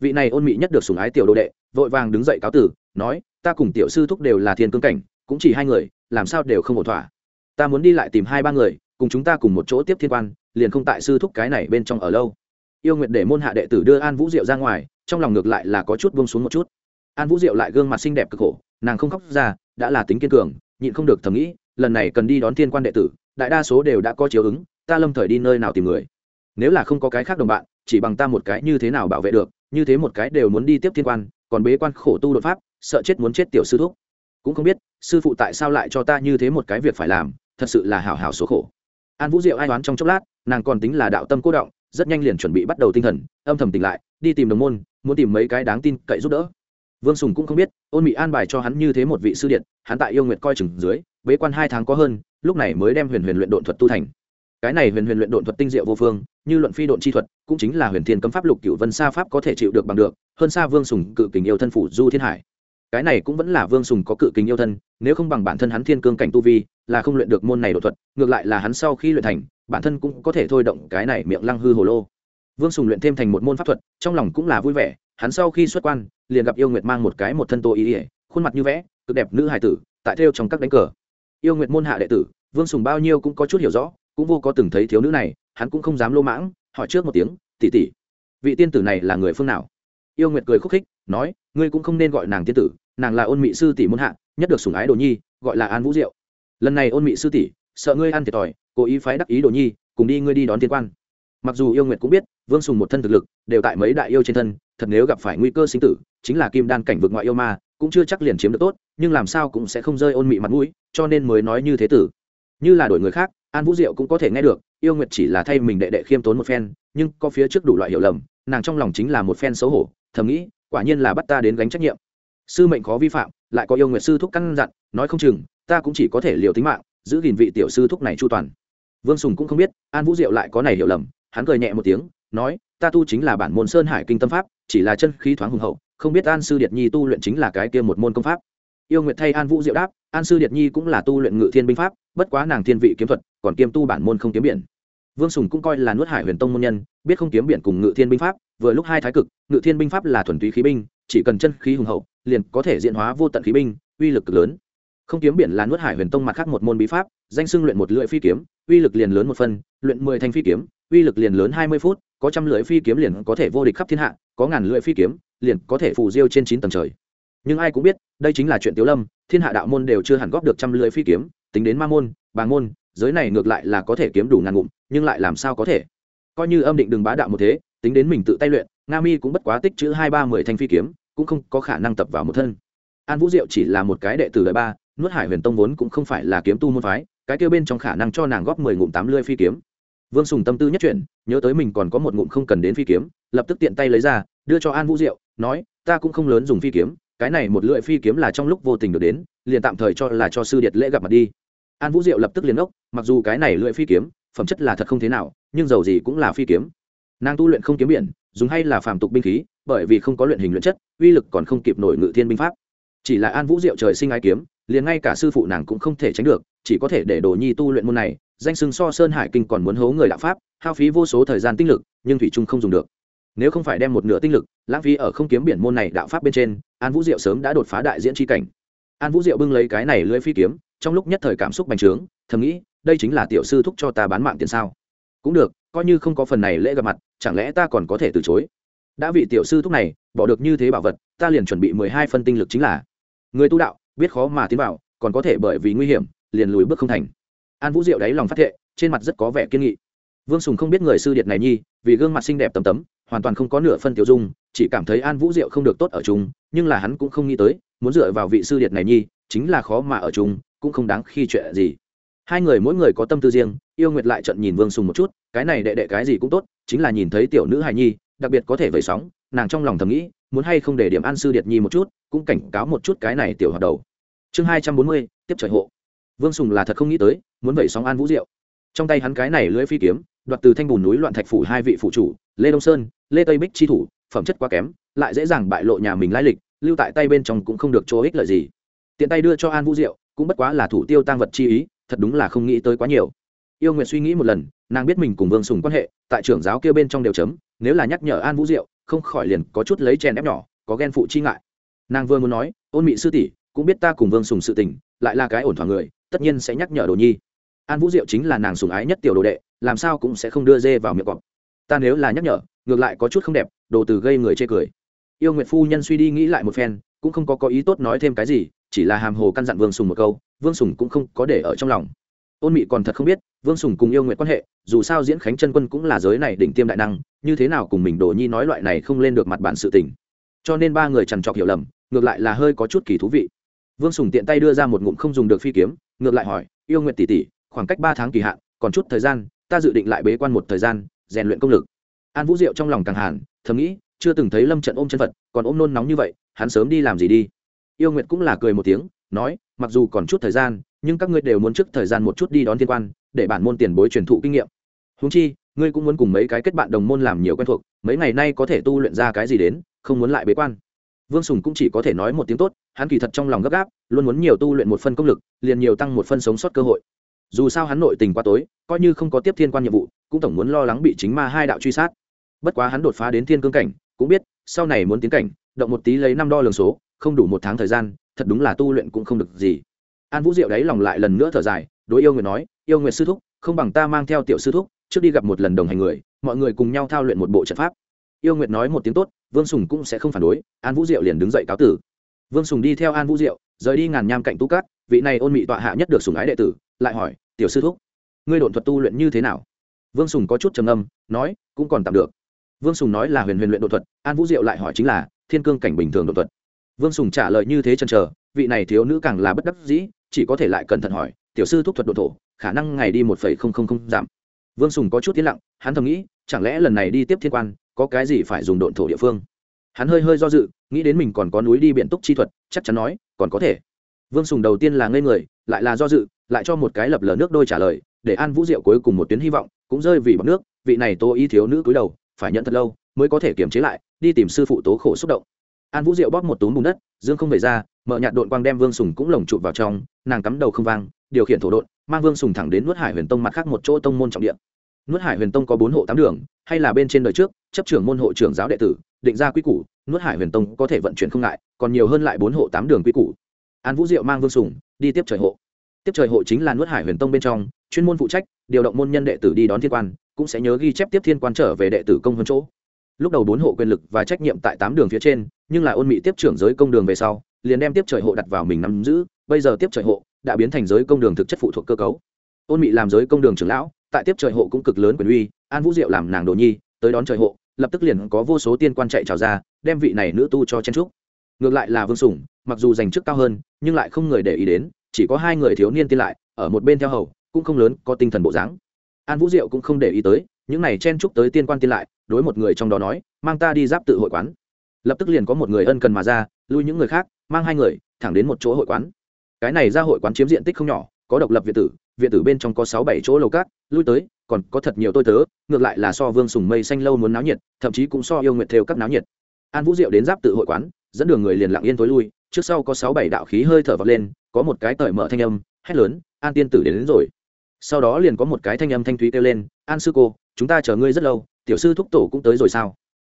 Vị này ôn mị nhất được sùng ái tiểu đô đệ, vội vàng đứng dậy cáo tử, nói, ta cùng tiểu sư thúc đều là thiên cương cảnh, cũng chỉ hai người, làm sao đều không ổn thỏa. Ta muốn đi lại tìm hai ba người, cùng chúng ta cùng một chỗ tiếp thiên quan, liền không tại sư thúc cái này bên trong ở lâu. Yêu nguyện để môn hạ đệ tử đưa an vũ diệu ra ngoài, trong lòng ngược lại là có chút buông xuống một chút. An vũ diệu lại gương mặt xinh đẹp cực khổ, nàng không khóc ra, đã là tính kiên cường nhịn không được thầm nghĩ, lần này cần đi đón thiên quan đệ tử, đại đa số đều đã có chiếu ứng, ta lâm thời đi nơi nào tìm người? Nếu là không có cái khác đồng bạn, chỉ bằng ta một cái như thế nào bảo vệ được, như thế một cái đều muốn đi tiếp thiên quan, còn bế quan khổ tu đột pháp, sợ chết muốn chết tiểu sư thúc. Cũng không biết, sư phụ tại sao lại cho ta như thế một cái việc phải làm, thật sự là hào hào số khổ. An vũ diệu ai đoán trong chốc lát, nàng còn tính là đạo tâm cố động, rất nhanh liền chuẩn bị bắt đầu tinh thần, âm thầm tỉnh lại, đi tìm đồng môn, muốn tìm mấy cái đáng tin cậy giúp đỡ vương sùng cũng không biết, ôn mỹ an bài cho hắn như thế một vị sư điện, hắn tại yêu nguyệt coi chừng dưới, bế quan hai tháng có hơn, lúc này mới đem huyền huyền luyện độn thuật tu thành. Cái này huyền huyền luyện độn thuật tinh diệu vô phương, như luận phi độn chi thuật, cũng chính là huyền thiên cấm pháp lục cựu vân sa pháp có thể chịu được bằng được, hơn xa vương sùng cự kình yêu thân phủ du thiên hải. Cái này cũng vẫn là vương sùng có cự kính yêu thân, nếu không bằng bản thân hắn thiên cương cảnh tu vi, là không luyện được môn này đột thuật, ngược lại là hắn sau khi luyện thành, bản thân cũng có thể thôi động cái này miệng lăng hư hồ lô. Vương sùng luyện thêm thành một môn pháp thuật, trong lòng cũng là vui vẻ hắn sau khi xuất quan, liền gặp yêu nguyệt mang một cái một thân tô ý ỉa khuôn mặt như vẽ, cực đẹp nữ hải tử, tại theo trong các đánh cờ. Yêu nguyệt môn hạ đệ tử, vương sùng bao nhiêu cũng có chút hiểu rõ, cũng vô có từng thấy thiếu nữ này, hắn cũng không dám lô mãng, hỏi trước một tiếng tỉ tỉ vị tiên tử này là người phương nào? Yêu nguyệt cười khúc khích, nói, ngươi cũng không nên gọi nàng tiên tử, nàng là ôn mị sư tỷ môn hạ, nhất được sùng ái đồ nhi, gọi là an vũ diệu. Lần này ôn mị sư tỷ, sợ ngươi ăn thiệt thòi, cố ý phái đắc ý đồ nhi, cùng đi ngươi đi đón tiên quan. Mặc dù yêu nguyệt cũng biết, vương sùng một thân thực lực, đều tại mấy đại yêu trên thân thật nếu gặp phải nguy cơ sinh tử, chính là kim đan cảnh vực ngoại yêu ma, cũng chưa chắc liền chiếm được tốt, nhưng làm sao cũng sẽ không rơi ôn mị mặt mũi, cho nên mới nói như thế tử. Như là đổi người khác, an vũ diệu cũng có thể nghe được, yêu nguyệt chỉ là thay mình đệ đệ khiêm tốn một phen, nhưng có phía trước đủ loại hiểu lầm, nàng trong lòng chính là một phen xấu hổ, thầm nghĩ, quả nhiên là bắt ta đến gánh trách nhiệm. Sư mệnh khó vi phạm, lại có yêu nguyệt sư thúc căn dặn, nói không chừng, ta cũng chỉ có thể liều tính mạng, giữ gìn vị tiểu sư thúc này chu toàn. Vương sùng cũng không biết, an vũ diệu lại có này hiểu lầm, hắn cười nhẹ một tiếng, nói ta tu chính là bản môn sơn hải kinh tâm pháp, chỉ là chân khí thoáng hùng hậu, không biết an sư điệt nhi tu luyện chính là cái kia một môn công pháp. Yêu nguyệt thay an vũ diệu đáp, an sư điệt nhi cũng là tu luyện ngự thiên binh pháp, bất quá nàng thiên vị kiếm thuật, còn kiêm tu bản môn không kiếm biển. Vương sùng cũng coi là nuốt hải huyền tông môn nhân, biết không kiếm biển cùng ngự thiên binh pháp, vừa lúc hai thái cực, ngự thiên binh pháp là thuần túy khí binh, chỉ cần chân khí hùng hậu, liền có thể diễn hóa vô tận khí binh, uy lực cực lớn. Không kiếm biển là nuốt hải huyền tông mặt khác một môn bí pháp, danh xưng luyện một lưỡi phi kiếm, uy lực liền lớn một phân luyện mười thanh phi kiếm, uy lực liền lớn hai mươi phút có trăm lưỡi phi kiếm liền có thể vô địch khắp thiên hạ, có ngàn lưỡi phi kiếm liền có thể phù diêu trên chín tầng trời. Nhưng ai cũng biết, đây chính là chuyện tiếu lâm, thiên hạ đạo môn đều chưa hẳn góp được trăm lưỡi phi kiếm, tính đến ma môn, bàng môn, giới này ngược lại là có thể kiếm đủ ngàn ngụm, nhưng lại làm sao có thể? Coi như âm định đừng bá đạo một thế, tính đến mình tự tay luyện, nga mi cũng bất quá tích chữ hai ba mười thanh phi kiếm, cũng không có khả năng tập vào một thân. An vũ diệu chỉ là một cái đệ tử đời ba, nuốt hải huyền tông vốn cũng không phải là kiếm tu môn phái, cái kêu bên trong khả năng cho nàng góp mười ngụm tám lưỡi phi kiếm vương sùng tâm tư nhất chuyển, nhớ tới mình còn có một ngụm không cần đến phi kiếm, lập tức tiện tay lấy ra, đưa cho an vũ diệu, nói, ta cũng không lớn dùng phi kiếm, cái này một lưỡi phi kiếm là trong lúc vô tình được đến, liền tạm thời cho là cho sư điệt lễ gặp mặt đi. An vũ diệu lập tức liền ốc, mặc dù cái này lưỡi phi kiếm, phẩm chất là thật không thế nào, nhưng dầu gì cũng là phi kiếm. Nàng tu luyện không kiếm biển, dùng hay là phàm tục binh khí, bởi vì không có luyện hình luyện chất, uy lực còn không kịp nổi ngự thiên binh pháp. Chỉ là an vũ diệu trời sinh ái kiếm, liền ngay cả sư phụ nàng cũng không thể tránh được, chỉ có thể để đồ nhi tu luyện môn này danh sừng so sơn hải kinh còn muốn hố người đạo pháp, hao phí vô số thời gian tinh lực, nhưng thủy trung không dùng được. Nếu không phải đem một nửa tinh lực, lãng phí ở không kiếm biển môn này đạo pháp bên trên, an vũ diệu sớm đã đột phá đại diễn tri cảnh. An vũ diệu bưng lấy cái này lưỡi phi kiếm, trong lúc nhất thời cảm xúc bành trướng, thầm nghĩ, đây chính là tiểu sư thúc cho ta bán mạng tiền sao? Cũng được, coi như không có phần này lễ gặp mặt, chẳng lẽ ta còn có thể từ chối? Đã vị tiểu sư thúc này, bỏ được như thế bảo vật, ta liền chuẩn bị mười hai phân tinh lực chính là. Người tu đạo, biết khó mà tiến vào, còn có thể bởi vì nguy hiểm, liền lùi bước không thành an vũ diệu đáy lòng phát thệ, trên mặt rất có vẻ kiên nghị. Vương sùng không biết người sư điệt này nhi, vì gương mặt xinh đẹp tầm tấm, hoàn toàn không có nửa phân tiểu dung, chỉ cảm thấy an vũ diệu không được tốt ở chung, nhưng là hắn cũng không nghĩ tới, muốn dựa vào vị sư điệt này nhi, chính là khó mà ở chung, cũng không đáng khi chuyện gì. Hai người mỗi người có tâm tư riêng, yêu nguyệt lại trận nhìn vương sùng một chút, cái này đệ đệ cái gì cũng tốt, chính là nhìn thấy tiểu nữ hài nhi, đặc biệt có thể vẩy sóng, nàng trong lòng thầm nghĩ, muốn hay không để điểm an sư điệt nhi một chút, cũng cảnh cáo một chút cái này tiểu hoạt đầu. Chương hai trăm bốn mươi, tiếp trời hộ. Vương sùng là thật không nghĩ tới muốn vẩy sóng an vũ diệu. Trong tay hắn cái này lưỡi phi kiếm, đoạt từ thanh bùn núi loạn thạch phủ hai vị phụ chủ, lê đông sơn, lê tây bích chi thủ, phẩm chất quá kém, lại dễ dàng bại lộ nhà mình lai lịch, lưu tại tay bên trong cũng không được chỗ ích lợi gì. Tiện tay đưa cho an vũ diệu, cũng bất quá là thủ tiêu tăng vật chi ý, thật đúng là không nghĩ tới quá nhiều. Yêu nguyện suy nghĩ một lần, nàng biết mình cùng vương sùng quan hệ, tại trưởng giáo kêu bên trong đều chấm, nếu là nhắc nhở an vũ diệu, không khỏi liền có chút lấy chèn ép nhỏ, có ghen phụ chi ngại. Nàng vừa muốn nói, ôn mị sư tỷ, cũng biết ta cùng vương sùng sự tình, lại là cái ổn thỏa người, tất nhiên sẽ nhắc nhở đồ nhi an vũ diệu chính là nàng sùng ái nhất tiểu đồ đệ, làm sao cũng sẽ không đưa dê vào miệng cọp. Ta nếu là nhắc nhở, ngược lại có chút không đẹp, đồ từ gây người chê cười. Yêu nguyệt phu nhân suy đi nghĩ lại một phen, cũng không có có ý tốt nói thêm cái gì, chỉ là hàm hồ căn dặn vương sùng một câu, vương sùng cũng không có để ở trong lòng. Ôn mị còn thật không biết, vương sùng cùng yêu nguyện quan hệ, dù sao diễn khánh chân quân cũng là giới này đỉnh tiêm đại năng, như thế nào cùng mình đồ nhi nói loại này không lên được mặt bản sự tình. Cho nên ba người trằn trọc hiểu lầm, ngược lại là hơi có chút kỳ thú vị. Vương sùng tiện tay đưa ra một ngụm không dùng được phi kiếm, ngược lại hỏi, yêu nguyện tỷ tỷ khoảng cách ba tháng kỳ hạn, còn chút thời gian, ta dự định lại bế quan một thời gian, rèn luyện công lực. An vũ diệu trong lòng càng hàn, thầm nghĩ, chưa từng thấy lâm trận ôm chân phật, còn ôm nôn nóng như vậy, hắn sớm đi làm gì đi? Yêu nguyệt cũng là cười một tiếng, nói, mặc dù còn chút thời gian, nhưng các ngươi đều muốn trước thời gian một chút đi đón thiên quan, để bản môn tiền bối truyền thụ kinh nghiệm. Húng chi, ngươi cũng muốn cùng mấy cái kết bạn đồng môn làm nhiều quen thuộc, mấy ngày nay có thể tu luyện ra cái gì đến, không muốn lại bế quan. Vương sùng cũng chỉ có thể nói một tiếng tốt, hắn kỳ thật trong lòng gấp gáp, luôn muốn nhiều tu luyện một phân công lực, liền nhiều tăng một phân sống sót cơ hội dù sao hắn nội tình quá tối, coi như không có tiếp thiên quan nhiệm vụ, cũng tổng muốn lo lắng bị chính ma hai đạo truy sát. Bất quá hắn đột phá đến thiên cương cảnh, cũng biết, sau này muốn tiến cảnh, động một tí lấy năm đo lường số, không đủ một tháng thời gian, thật đúng là tu luyện cũng không được gì. An vũ diệu đáy lòng lại lần nữa thở dài, đối yêu nguyệt nói, yêu nguyệt sư thúc, không bằng ta mang theo tiểu sư thúc, trước đi gặp một lần đồng hành người, mọi người cùng nhau thao luyện một bộ trận pháp. Yêu nguyệt nói một tiếng tốt, vương sùng cũng sẽ không phản đối, an vũ diệu liền đứng dậy cáo tử. Vương sùng đi theo an vũ diệu, rời đi ngàn nham cạnh tú cát, vị này ôn mị tọa hạ nhất được sùng ái đệ tử lại hỏi, tiểu sư thúc, ngươi độn thuật tu luyện như thế nào? Vương sùng có chút trầm âm nói, cũng còn tạm được. Vương sùng nói là huyền huyền luyện đột thuật, an vũ diệu lại hỏi chính là, thiên cương cảnh bình thường đột thuật? Vương sùng trả lời như thế chân chờ, vị này thiếu nữ càng là bất đắc dĩ, chỉ có thể lại cẩn thận hỏi, tiểu sư thúc thuật độ thổ, khả năng ngày đi một phẩy không không không giảm? Vương sùng có chút tiến lặng, hắn thầm nghĩ, chẳng lẽ lần này đi tiếp thiên quan, có cái gì phải dùng độn thổ địa phương? Hắn hơi hơi do dự, nghĩ đến mình còn có núi đi biện túc chi thuật, chắc chắn nói, còn có thể. Vương sùng đầu tiên là ngây người, lại là do dự lại cho một cái lập lờ nước đôi trả lời, để an vũ diệu cuối cùng một tuyến hy vọng, cũng rơi vì bọc nước, vị này tô y thiếu nữ cúi đầu, phải nhận thật lâu, mới có thể kiềm chế lại, đi tìm sư phụ tố khổ xúc động. An vũ diệu bóp một túm bùn đất, dương không về ra, mợ nhạt đội quang đem vương sùng cũng lồng chụp vào trong, nàng cắm đầu không vang, điều khiển thổ đội mang vương sùng thẳng đến nuốt hải huyền tông mặt khác một chỗ tông môn trọng điện nuốt hải huyền tông có bốn hộ tám đường, hay là bên trên đời trước, chấp trưởng môn hộ trưởng giáo đệ tử, định ra quy củ, nuốt hải huyền tông có thể vận chuyển không ngại, còn nhiều hơn lại bốn hộ tám đường quy củ. An vũ diệu mang vương sùng, đi tiếp trời hộ tiếp trời hộ chính là nuốt hải huyền tông bên trong, chuyên môn phụ trách điều động môn nhân đệ tử đi đón thiên quan, cũng sẽ nhớ ghi chép tiếp thiên quan trở về đệ tử công hơn chỗ. Lúc đầu bốn hộ quyền lực và trách nhiệm tại tám đường phía trên, nhưng là ôn mị tiếp trưởng giới công đường về sau, liền đem tiếp trời hộ đặt vào mình nắm giữ, bây giờ tiếp trời hộ đã biến thành giới công đường thực chất phụ thuộc cơ cấu. Ôn mị làm giới công đường trưởng lão, tại tiếp trời hộ cũng cực lớn quyền uy, an vũ diệu làm nàng đồ nhi, tới đón trời hộ, lập tức liền có vô số tiên quan chạy trào ra, đem vị này nữ tu cho chen trúc ngược lại là vương sủng, mặc dù giành chức cao hơn, nhưng lại không người để ý đến chỉ có hai người thiếu niên tiên lại, ở một bên theo hầu, cũng không lớn, có tinh thần bộ dáng. An vũ diệu cũng không để ý tới, những này chen chúc tới tiên quan tiên lại, đối một người trong đó nói, mang ta đi giáp tự hội quán. Lập tức liền có một người ân cần mà ra, lui những người khác, mang hai người, thẳng đến một chỗ hội quán. Cái này ra hội quán chiếm diện tích không nhỏ, có độc lập viện tử viện tử bên trong có sáu bảy chỗ lầu cát, lui tới, còn có thật nhiều tôi tớ, ngược lại là so vương sùng mây xanh lâu muốn náo nhiệt, thậm chí cũng so yêu nguyện theo các náo nhiệt. An vũ diệu đến giáp tự hội quán, dẫn đường người liền lặng yên tối lui, trước sau có sáu bảy đạo khí hơi thở vọt lên có một cái cởi mở thanh âm hét lớn an tiên tử đến, đến rồi. Sau đó liền có một cái thanh âm thanh thúy kêu lên an sư cô chúng ta chờ ngươi rất lâu tiểu sư thúc tổ cũng tới rồi sao?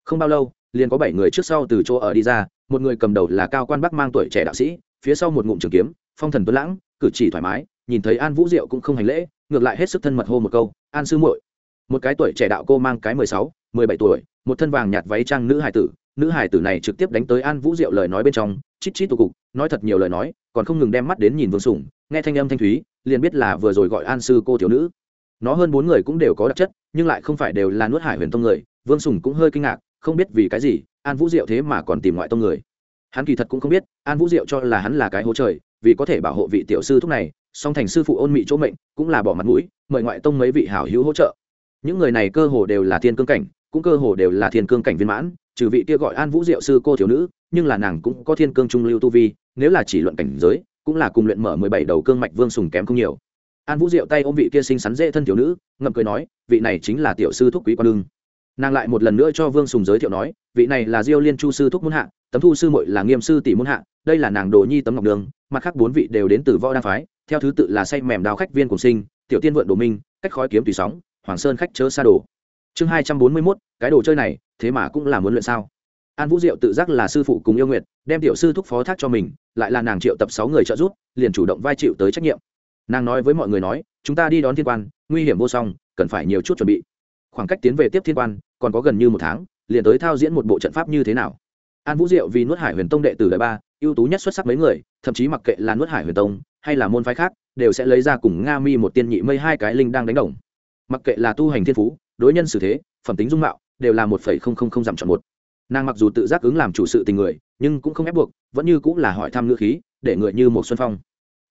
Không bao lâu liền có bảy người trước sau từ chỗ ở đi ra một người cầm đầu là cao quan bắc mang tuổi trẻ đạo sĩ phía sau một ngụm trường kiếm phong thần tuấn lãng cử chỉ thoải mái nhìn thấy an vũ diệu cũng không hành lễ ngược lại hết sức thân mật hô một câu an sư muội. Một cái tuổi trẻ đạo cô mang cái mười sáu mười bảy tuổi một thân vàng nhạt váy trang nữ hải tử nữ hải tử này trực tiếp đánh tới an vũ diệu lời nói bên trong, chít chít tụ cục, nói thật nhiều lời nói, còn không ngừng đem mắt đến nhìn vương sủng nghe thanh âm thanh thúy, liền biết là vừa rồi gọi an sư cô thiếu nữ. Nó hơn bốn người cũng đều có đặc chất, nhưng lại không phải đều là nuốt hải huyền tông người, vương sùng cũng hơi kinh ngạc, không biết vì cái gì, an vũ diệu thế mà còn tìm ngoại tông người. Hắn kỳ thật cũng không biết, an vũ diệu cho là hắn là cái hố trời, vì có thể bảo hộ vị tiểu sư thúc này, song thành sư phụ ôn mị chỗ mệnh, cũng là bỏ mặt mũi, mời ngoại tông mấy vị hảo hữu hỗ trợ. Những người này cơ hồ đều là thiên cương cảnh, cũng cơ hồ đều là thiên cương cảnh viên mãn trừ vị kia gọi an vũ diệu sư cô thiếu nữ, nhưng là nàng cũng có thiên cương trung lưu tu vi, nếu là chỉ luận cảnh giới, cũng là cùng luyện mở mười bảy đầu cương mạch vương sùng kém không nhiều. An vũ diệu tay ôm vị kia xinh xắn dễ thân thiếu nữ, ngậm cười nói, vị này chính là tiểu sư thúc quý quan lương nàng lại một lần nữa cho vương sùng giới thiệu nói, vị này là diêu liên chu sư thúc muôn hạ, tấm thu sư mội là nghiêm sư tỷ muôn hạ, đây là nàng đồ nhi tấm ngọc đường, mặt khác bốn vị đều đến từ võ đa phái, theo thứ tự là say mềm đào khách viên cùng sinh, tiểu tiên vượn đồ minh, cách khói kiếm tùy sóng, hoàng sơn khách chớ xa đồ chương hai trăm bốn mươi mốt, cái đồ chơi này, thế mà cũng là muốn luyện sao? An vũ diệu tự giác là sư phụ cùng yêu nguyện đem tiểu sư thúc phó thác cho mình, lại là nàng triệu tập sáu người trợ giúp, liền chủ động vai chịu tới trách nhiệm. Nàng nói với mọi người nói, chúng ta đi đón thiên quan, nguy hiểm vô song, cần phải nhiều chút chuẩn bị. Khoảng cách tiến về tiếp thiên quan, còn có gần như một tháng, liền tới thao diễn một bộ trận pháp như thế nào? An vũ diệu vì nuốt hải huyền tông đệ tử đời ba, ưu tú nhất xuất sắc mấy người, thậm chí mặc kệ là nuốt hải huyền tông, hay là môn phái khác, đều sẽ lấy ra cùng nga mi một tiên nhị mây hai cái linh đang đánh đồng. Mặc kệ là tu hành thiên phú đối nhân xử thế, phẩm tính dung mạo đều là một phẩy không không không dặm chọn một. Nàng mặc dù tự giác ứng làm chủ sự tình người, nhưng cũng không ép buộc, vẫn như cũng là hỏi thăm ngữ khí, để người như một xuân phong.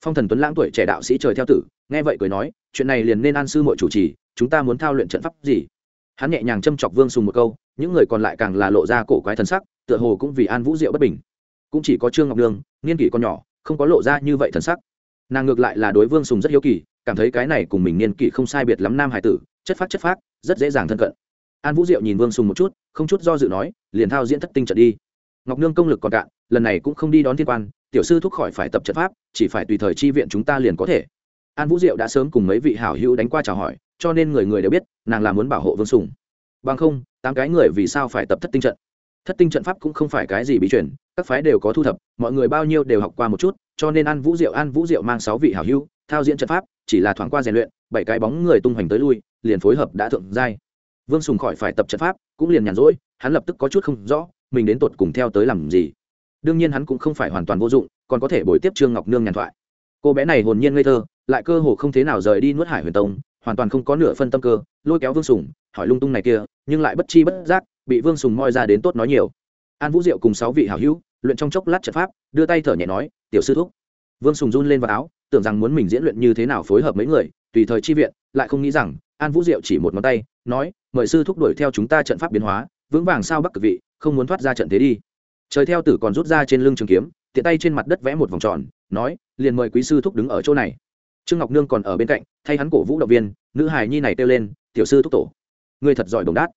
Phong thần tuấn lãng tuổi trẻ đạo sĩ trời theo tử, nghe vậy cười nói, chuyện này liền nên an sư mọi chủ trì, chúng ta muốn thao luyện trận pháp gì? Hắn nhẹ nhàng châm chọc vương sùng một câu, những người còn lại càng là lộ ra cổ quái thần sắc, tựa hồ cũng vì an vũ diệu bất bình. Cũng chỉ có trương ngọc đường niên kỷ còn nhỏ, không có lộ ra như vậy thần sắc. Nàng ngược lại là đối vương sùng rất hiếu kỳ, cảm thấy cái này cùng mình niên kỷ không sai biệt lắm nam hải tử chất phát chất phát, rất dễ dàng thân cận. An vũ diệu nhìn vương sùng một chút, không chút do dự nói, liền thao diễn thất tinh trận đi. Ngọc nương công lực còn cạn, lần này cũng không đi đón thiên quan, tiểu sư thúc khỏi phải tập trận pháp, chỉ phải tùy thời chi viện chúng ta liền có thể. An vũ diệu đã sớm cùng mấy vị hảo hữu đánh qua chào hỏi, cho nên người người đều biết, nàng là muốn bảo hộ vương sùng. Bằng không, tám cái người vì sao phải tập thất tinh trận? Thất tinh trận pháp cũng không phải cái gì bí chuyển các phái đều có thu thập, mọi người bao nhiêu đều học qua một chút, cho nên an vũ diệu, an vũ diệu mang sáu vị hảo hữu, thao diễn trận pháp, chỉ là thoảng qua rèn luyện bảy cái bóng người tung hoành tới lui, liền phối hợp đã thượng giai. Vương sùng khỏi phải tập trận pháp, cũng liền nhàn rỗi, hắn lập tức có chút không rõ, mình đến tột cùng theo tới làm gì. Đương nhiên hắn cũng không phải hoàn toàn vô dụng, còn có thể bồi tiếp trương ngọc nương nhàn thoại. Cô bé này hồn nhiên ngây thơ, lại cơ hồ không thế nào rời đi nuốt hải huyền tông, hoàn toàn không có nửa phân tâm cơ, lôi kéo vương sùng, hỏi lung tung này kia, nhưng lại bất chi bất giác, bị vương sùng moi ra đến tốt nói nhiều. An vũ diệu cùng sáu vị hảo hữu, luyện trong chốc lát trận pháp, đưa tay thở nhẹ nói, tiểu sư thúc. Vương sùng run lên vào áo, tưởng rằng muốn mình diễn luyện như thế nào phối hợp mấy người tùy thời chi viện, lại không nghĩ rằng, an vũ diệu chỉ một ngón tay, nói, mời sư thúc đuổi theo chúng ta trận pháp biến hóa, vững vàng sao bắc cực vị, không muốn thoát ra trận thế đi. Trời theo tử còn rút ra trên lưng trường kiếm, tiện tay trên mặt đất vẽ một vòng tròn, nói, liền mời quý sư thúc đứng ở chỗ này. Trương ngọc nương còn ở bên cạnh, thay hắn cổ vũ động viên, nữ hài nhi này kêu lên, tiểu sư thúc tổ người thật giỏi đồng đát.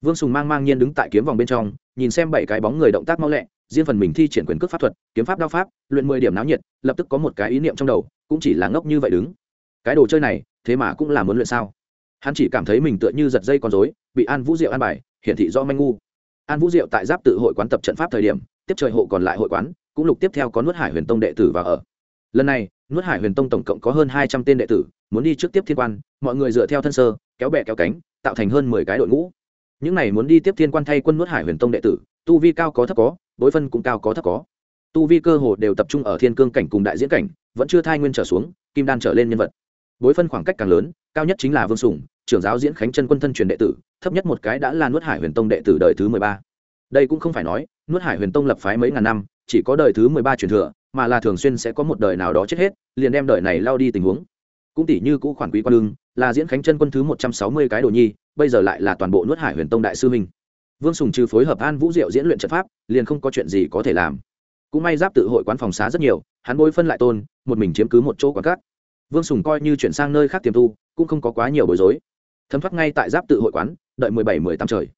Vương sùng mang mang nhiên đứng tại kiếm vòng bên trong, nhìn xem bảy cái bóng người động tác mau lẹ, riêng phần mình thi triển quyền cước pháp thuật, kiếm pháp đao pháp, luyện mười điểm náo nhiệt, lập tức có một cái ý niệm trong đầu, cũng chỉ là ngốc như vậy đứng cái đồ chơi này, thế mà cũng là muốn luyện sao? Hắn chỉ cảm thấy mình tựa như giật dây con dối bị an vũ diệu an bài, hiển thị do manh ngu. An vũ diệu tại giáp tự hội quán tập trận pháp thời điểm, tiếp trời hộ còn lại hội quán, cũng lục tiếp theo có nuốt hải huyền tông đệ tử vào ở. Lần này, nuốt hải huyền tông tổng cộng có hơn hai trăm tên đệ tử, muốn đi trước tiếp thiên quan, mọi người dựa theo thân sơ, kéo bè kéo cánh, tạo thành hơn mười cái đội ngũ. Những này muốn đi tiếp thiên quan thay quân nuốt hải huyền tông đệ tử, tu vi cao có thấp có, đối phân cũng cao có thấp có. Tu vi cơ hồ đều tập trung ở thiên cương cảnh cùng đại diễn cảnh, vẫn chưa thai nguyên trở xuống, kim đan trở lên nhân vật bối phân khoảng cách càng lớn, cao nhất chính là vương sùng, trưởng giáo diễn khánh chân quân thân truyền đệ tử, thấp nhất một cái đã là nuốt hải huyền tông đệ tử đời thứ mười ba. Đây cũng không phải nói, nuốt hải huyền tông lập phái mấy ngàn năm, chỉ có đời thứ mười ba truyền thừa, mà là thường xuyên sẽ có một đời nào đó chết hết, liền đem đời này lao đi tình huống. Cũng tỷ như cũ khoản quý quan lương, là diễn khánh chân quân thứ một trăm sáu mươi cái đồ nhi, bây giờ lại là toàn bộ nuốt hải huyền tông đại sư minh vương sùng trừ phối hợp an vũ diệu diễn luyện trận pháp, liền không có chuyện gì có thể làm. Cũng may giáp tự hội quán phòng xá rất nhiều, hắn bôi phân lại tôn, một mình chiếm cứ một chỗ quán cát vương sùng coi như chuyển sang nơi khác tiềm tu, cũng không có quá nhiều bối rối. Thấm thoát ngay tại giáp tự hội quán, đợi mười bảy mười tám trời.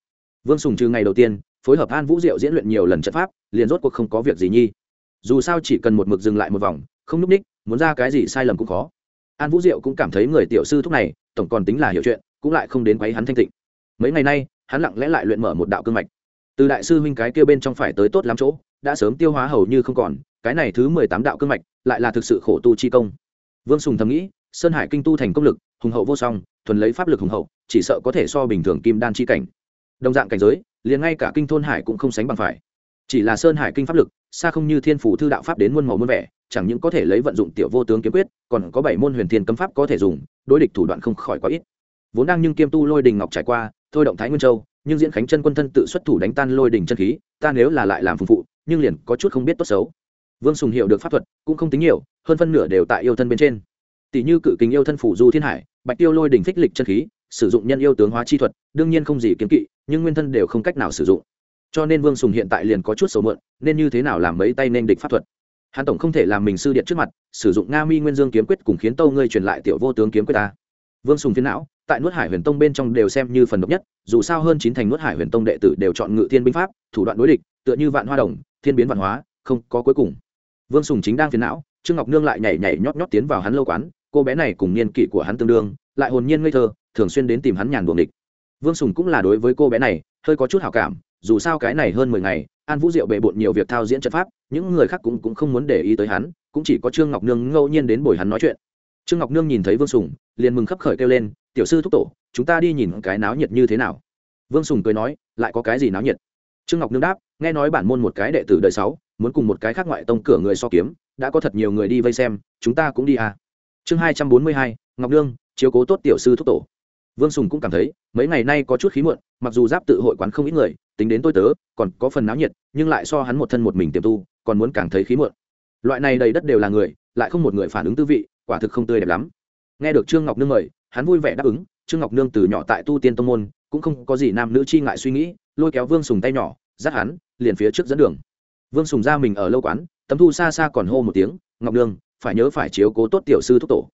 Vương sùng trừ ngày đầu tiên, phối hợp an vũ diệu diễn luyện nhiều lần trận pháp, liền rốt cuộc không có việc gì nhi. Dù sao chỉ cần một mực dừng lại một vòng, không núp ních, muốn ra cái gì sai lầm cũng khó. An vũ diệu cũng cảm thấy người tiểu sư thúc này, tổng còn tính là hiểu chuyện, cũng lại không đến quấy hắn thanh tịnh. Mấy ngày nay, hắn lặng lẽ lại luyện mở một đạo cương mạch. Từ đại sư huynh cái kia bên trong phải tới tốt lắm chỗ, đã sớm tiêu hóa hầu như không còn, cái này thứ mười tám đạo cương mạch, lại là thực sự khổ tu chi công vương sùng thầm nghĩ, sơn hải kinh tu thành công lực, hùng hậu vô song, thuần lấy pháp lực hùng hậu, chỉ sợ có thể so bình thường kim đan chi cảnh. Đồng dạng cảnh giới, liền ngay cả kinh thôn hải cũng không sánh bằng phải. Chỉ là sơn hải kinh pháp lực, xa không như thiên phủ thư đạo pháp đến muôn màu muôn vẻ, chẳng những có thể lấy vận dụng tiểu vô tướng kiếm quyết, còn có bảy môn huyền thiên cấm pháp có thể dùng, đối địch thủ đoạn không khỏi quá ít. Vốn đang nhưng kiêm tu lôi đình ngọc trải qua, thôi động thái nguyên châu, nhưng diễn khánh chân quân thân tự xuất thủ đánh tan lôi đình chân khí, ta nếu là lại làm phục vụ nhưng liền có chút không biết tốt xấu vương sùng hiểu được pháp thuật, cũng không tính nhiều, hơn phân nửa đều tại yêu thân bên trên. Tỷ như cự kính yêu thân phủ du thiên hải, bạch tiêu lôi đỉnh phích lịch chân khí, sử dụng nhân yêu tướng hóa chi thuật, đương nhiên không gì kiếm kỵ, nhưng nguyên thân đều không cách nào sử dụng. Cho nên vương sùng hiện tại liền có chút sầu mượn nên như thế nào làm mấy tay nên địch pháp thuật. Hàn tổng không thể làm mình sư điện trước mặt, sử dụng nga mi nguyên dương kiếm quyết cùng khiến tâu ngươi truyền lại tiểu vô tướng kiếm quyết ta. Vương sùng phiến não, tại nuốt hải huyền tông bên trong đều xem như phần độc nhất, dù sao hơn chín thành nuốt hải huyền tông đệ tử đều chọn ngự thiên binh pháp, thủ đoạn đối địch, tựa như vạn hoa đồng, thiên biến văn hóa, không có cuối cùng vương sùng chính đang phiền não trương ngọc nương lại nhảy nhảy nhót nhót tiến vào hắn lâu quán cô bé này cùng niên kỷ của hắn tương đương lại hồn nhiên ngây thơ thường xuyên đến tìm hắn nhàn buồng địch vương sùng cũng là đối với cô bé này hơi có chút hảo cảm dù sao cái này hơn mười ngày an vũ diệu bề bộn nhiều việc thao diễn trận pháp những người khác cũng, cũng không muốn để ý tới hắn cũng chỉ có trương ngọc nương ngẫu nhiên đến bồi hắn nói chuyện. Trương ngọc nương nhìn thấy vương sùng liền mừng khấp khởi kêu lên tiểu sư thúc tổ chúng ta đi nhìn cái náo nhiệt như thế nào? Vương sùng cười nói lại có cái gì náo nhiệt? Trương ngọc nương đáp, nghe nói bản môn một cái đệ tử đời sáu, muốn cùng một cái khác ngoại tông cửa người so kiếm, đã có thật nhiều người đi vây xem, chúng ta cũng đi à. Chương hai trăm bốn mươi hai, ngọc nương, chiếu cố tốt tiểu sư thúc tổ. Vương sùng cũng cảm thấy, mấy ngày nay có chút khí muộn, mặc dù giáp tự hội quán không ít người, tính đến tôi tớ, còn có phần náo nhiệt, nhưng lại so hắn một thân một mình tiềm tu, còn muốn càng thấy khí muộn. Loại này đầy đất đều là người, lại không một người phản ứng tư vị, quả thực không tươi đẹp lắm. Nghe được trương ngọc nương mời, hắn vui vẻ đáp ứng, trương ngọc nương từ nhỏ tại tu tiên tông môn, cũng không có gì nam nữ chi ngại suy nghĩ lôi kéo vương sùng tay nhỏ, dắt hắn, liền phía trước dẫn đường. Vương sùng ra mình ở lâu quán, tấm thu xa xa còn hô một tiếng, ngọc nương phải nhớ phải chiếu cố tốt tiểu sư thúc tổ.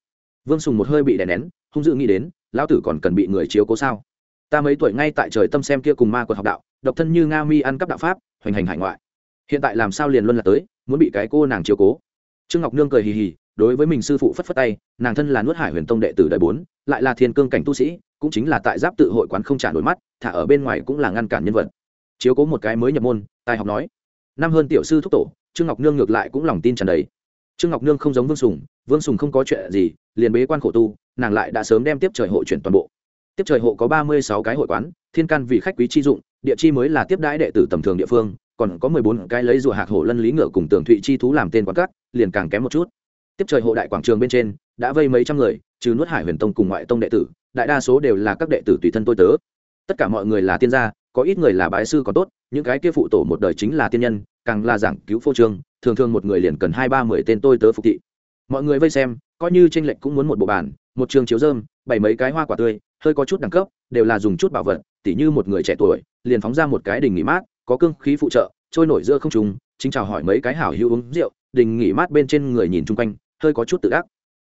Vương sùng một hơi bị đè nén, hung dự nghĩ đến, lão tử còn cần bị người chiếu cố sao? Ta mấy tuổi ngay tại trời tâm xem kia cùng ma quật học đạo, độc thân như nga mi ăn cắp đạo pháp, hoành hành hải ngoại. Hiện tại làm sao liền luân là tới, muốn bị cái cô nàng chiếu cố? Trương ngọc nương cười hì hì đối với mình sư phụ phất phất tay, nàng thân là nuốt hải huyền tông đệ tử đời bốn, lại là thiên cương cảnh tu sĩ, cũng chính là tại giáp tự hội quán không trả nổi mắt, thả ở bên ngoài cũng là ngăn cản nhân vật. Chiếu cố một cái mới nhập môn, tài học nói. Năm hơn tiểu sư thúc tổ, trương ngọc nương ngược lại cũng lòng tin tràn đầy. Trương ngọc nương không giống vương sùng vương sùng không có chuyện gì, liền bế quan khổ tu, nàng lại đã sớm đem tiếp trời hội chuyển toàn bộ. Tiếp trời hộ có ba mươi sáu cái hội quán, thiên căn vì khách quý chi dụng, địa chi mới là tiếp đãi đệ tử tầm thường địa phương, còn có mười bốn cái lấy rùa hạc hổ lân lý ngựa cùng tường thụy chi thú làm tên quán cắt liền càng kém một chút tiếp trời hộ đại quảng trường bên trên, đã vây mấy trăm người, trừ nuốt hải huyền tông cùng ngoại tông đệ tử, đại đa số đều là các đệ tử tùy thân tôi tớ. Tất cả mọi người là tiên gia, có ít người là bái sư có tốt, những cái kia phụ tổ một đời chính là tiên nhân, càng là giảng cứu phô trương, thường thường một người liền cần hai ba mười tên tôi tớ phục thị. Mọi người vây xem, coi như tranh lệch cũng muốn một bộ bàn, một trường chiếu dơm bảy mấy cái hoa quả tươi, hơi có chút đẳng cấp, đều là dùng chút bảo vật, tỉ như một người trẻ tuổi, liền phóng ra một cái đình nghỉ mát, có cương khí phụ trợ, trôi nổi giữa không trùng chính chào hỏi mấy cái hảo hữu uống rượu, đình nghỉ mát bên trên người nhìn chung quanh hơi có chút tự ác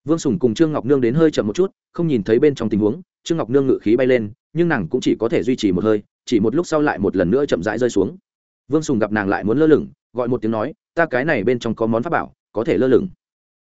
vương sùng cùng trương ngọc nương đến hơi chậm một chút, không nhìn thấy bên trong tình huống, trương ngọc nương ngự khí bay lên, nhưng nàng cũng chỉ có thể duy trì một hơi, chỉ một lúc sau lại một lần nữa chậm rãi rơi xuống. Vương sùng gặp nàng lại muốn lơ lửng, gọi một tiếng nói, ta cái này bên trong có món pháp bảo, có thể lơ lửng.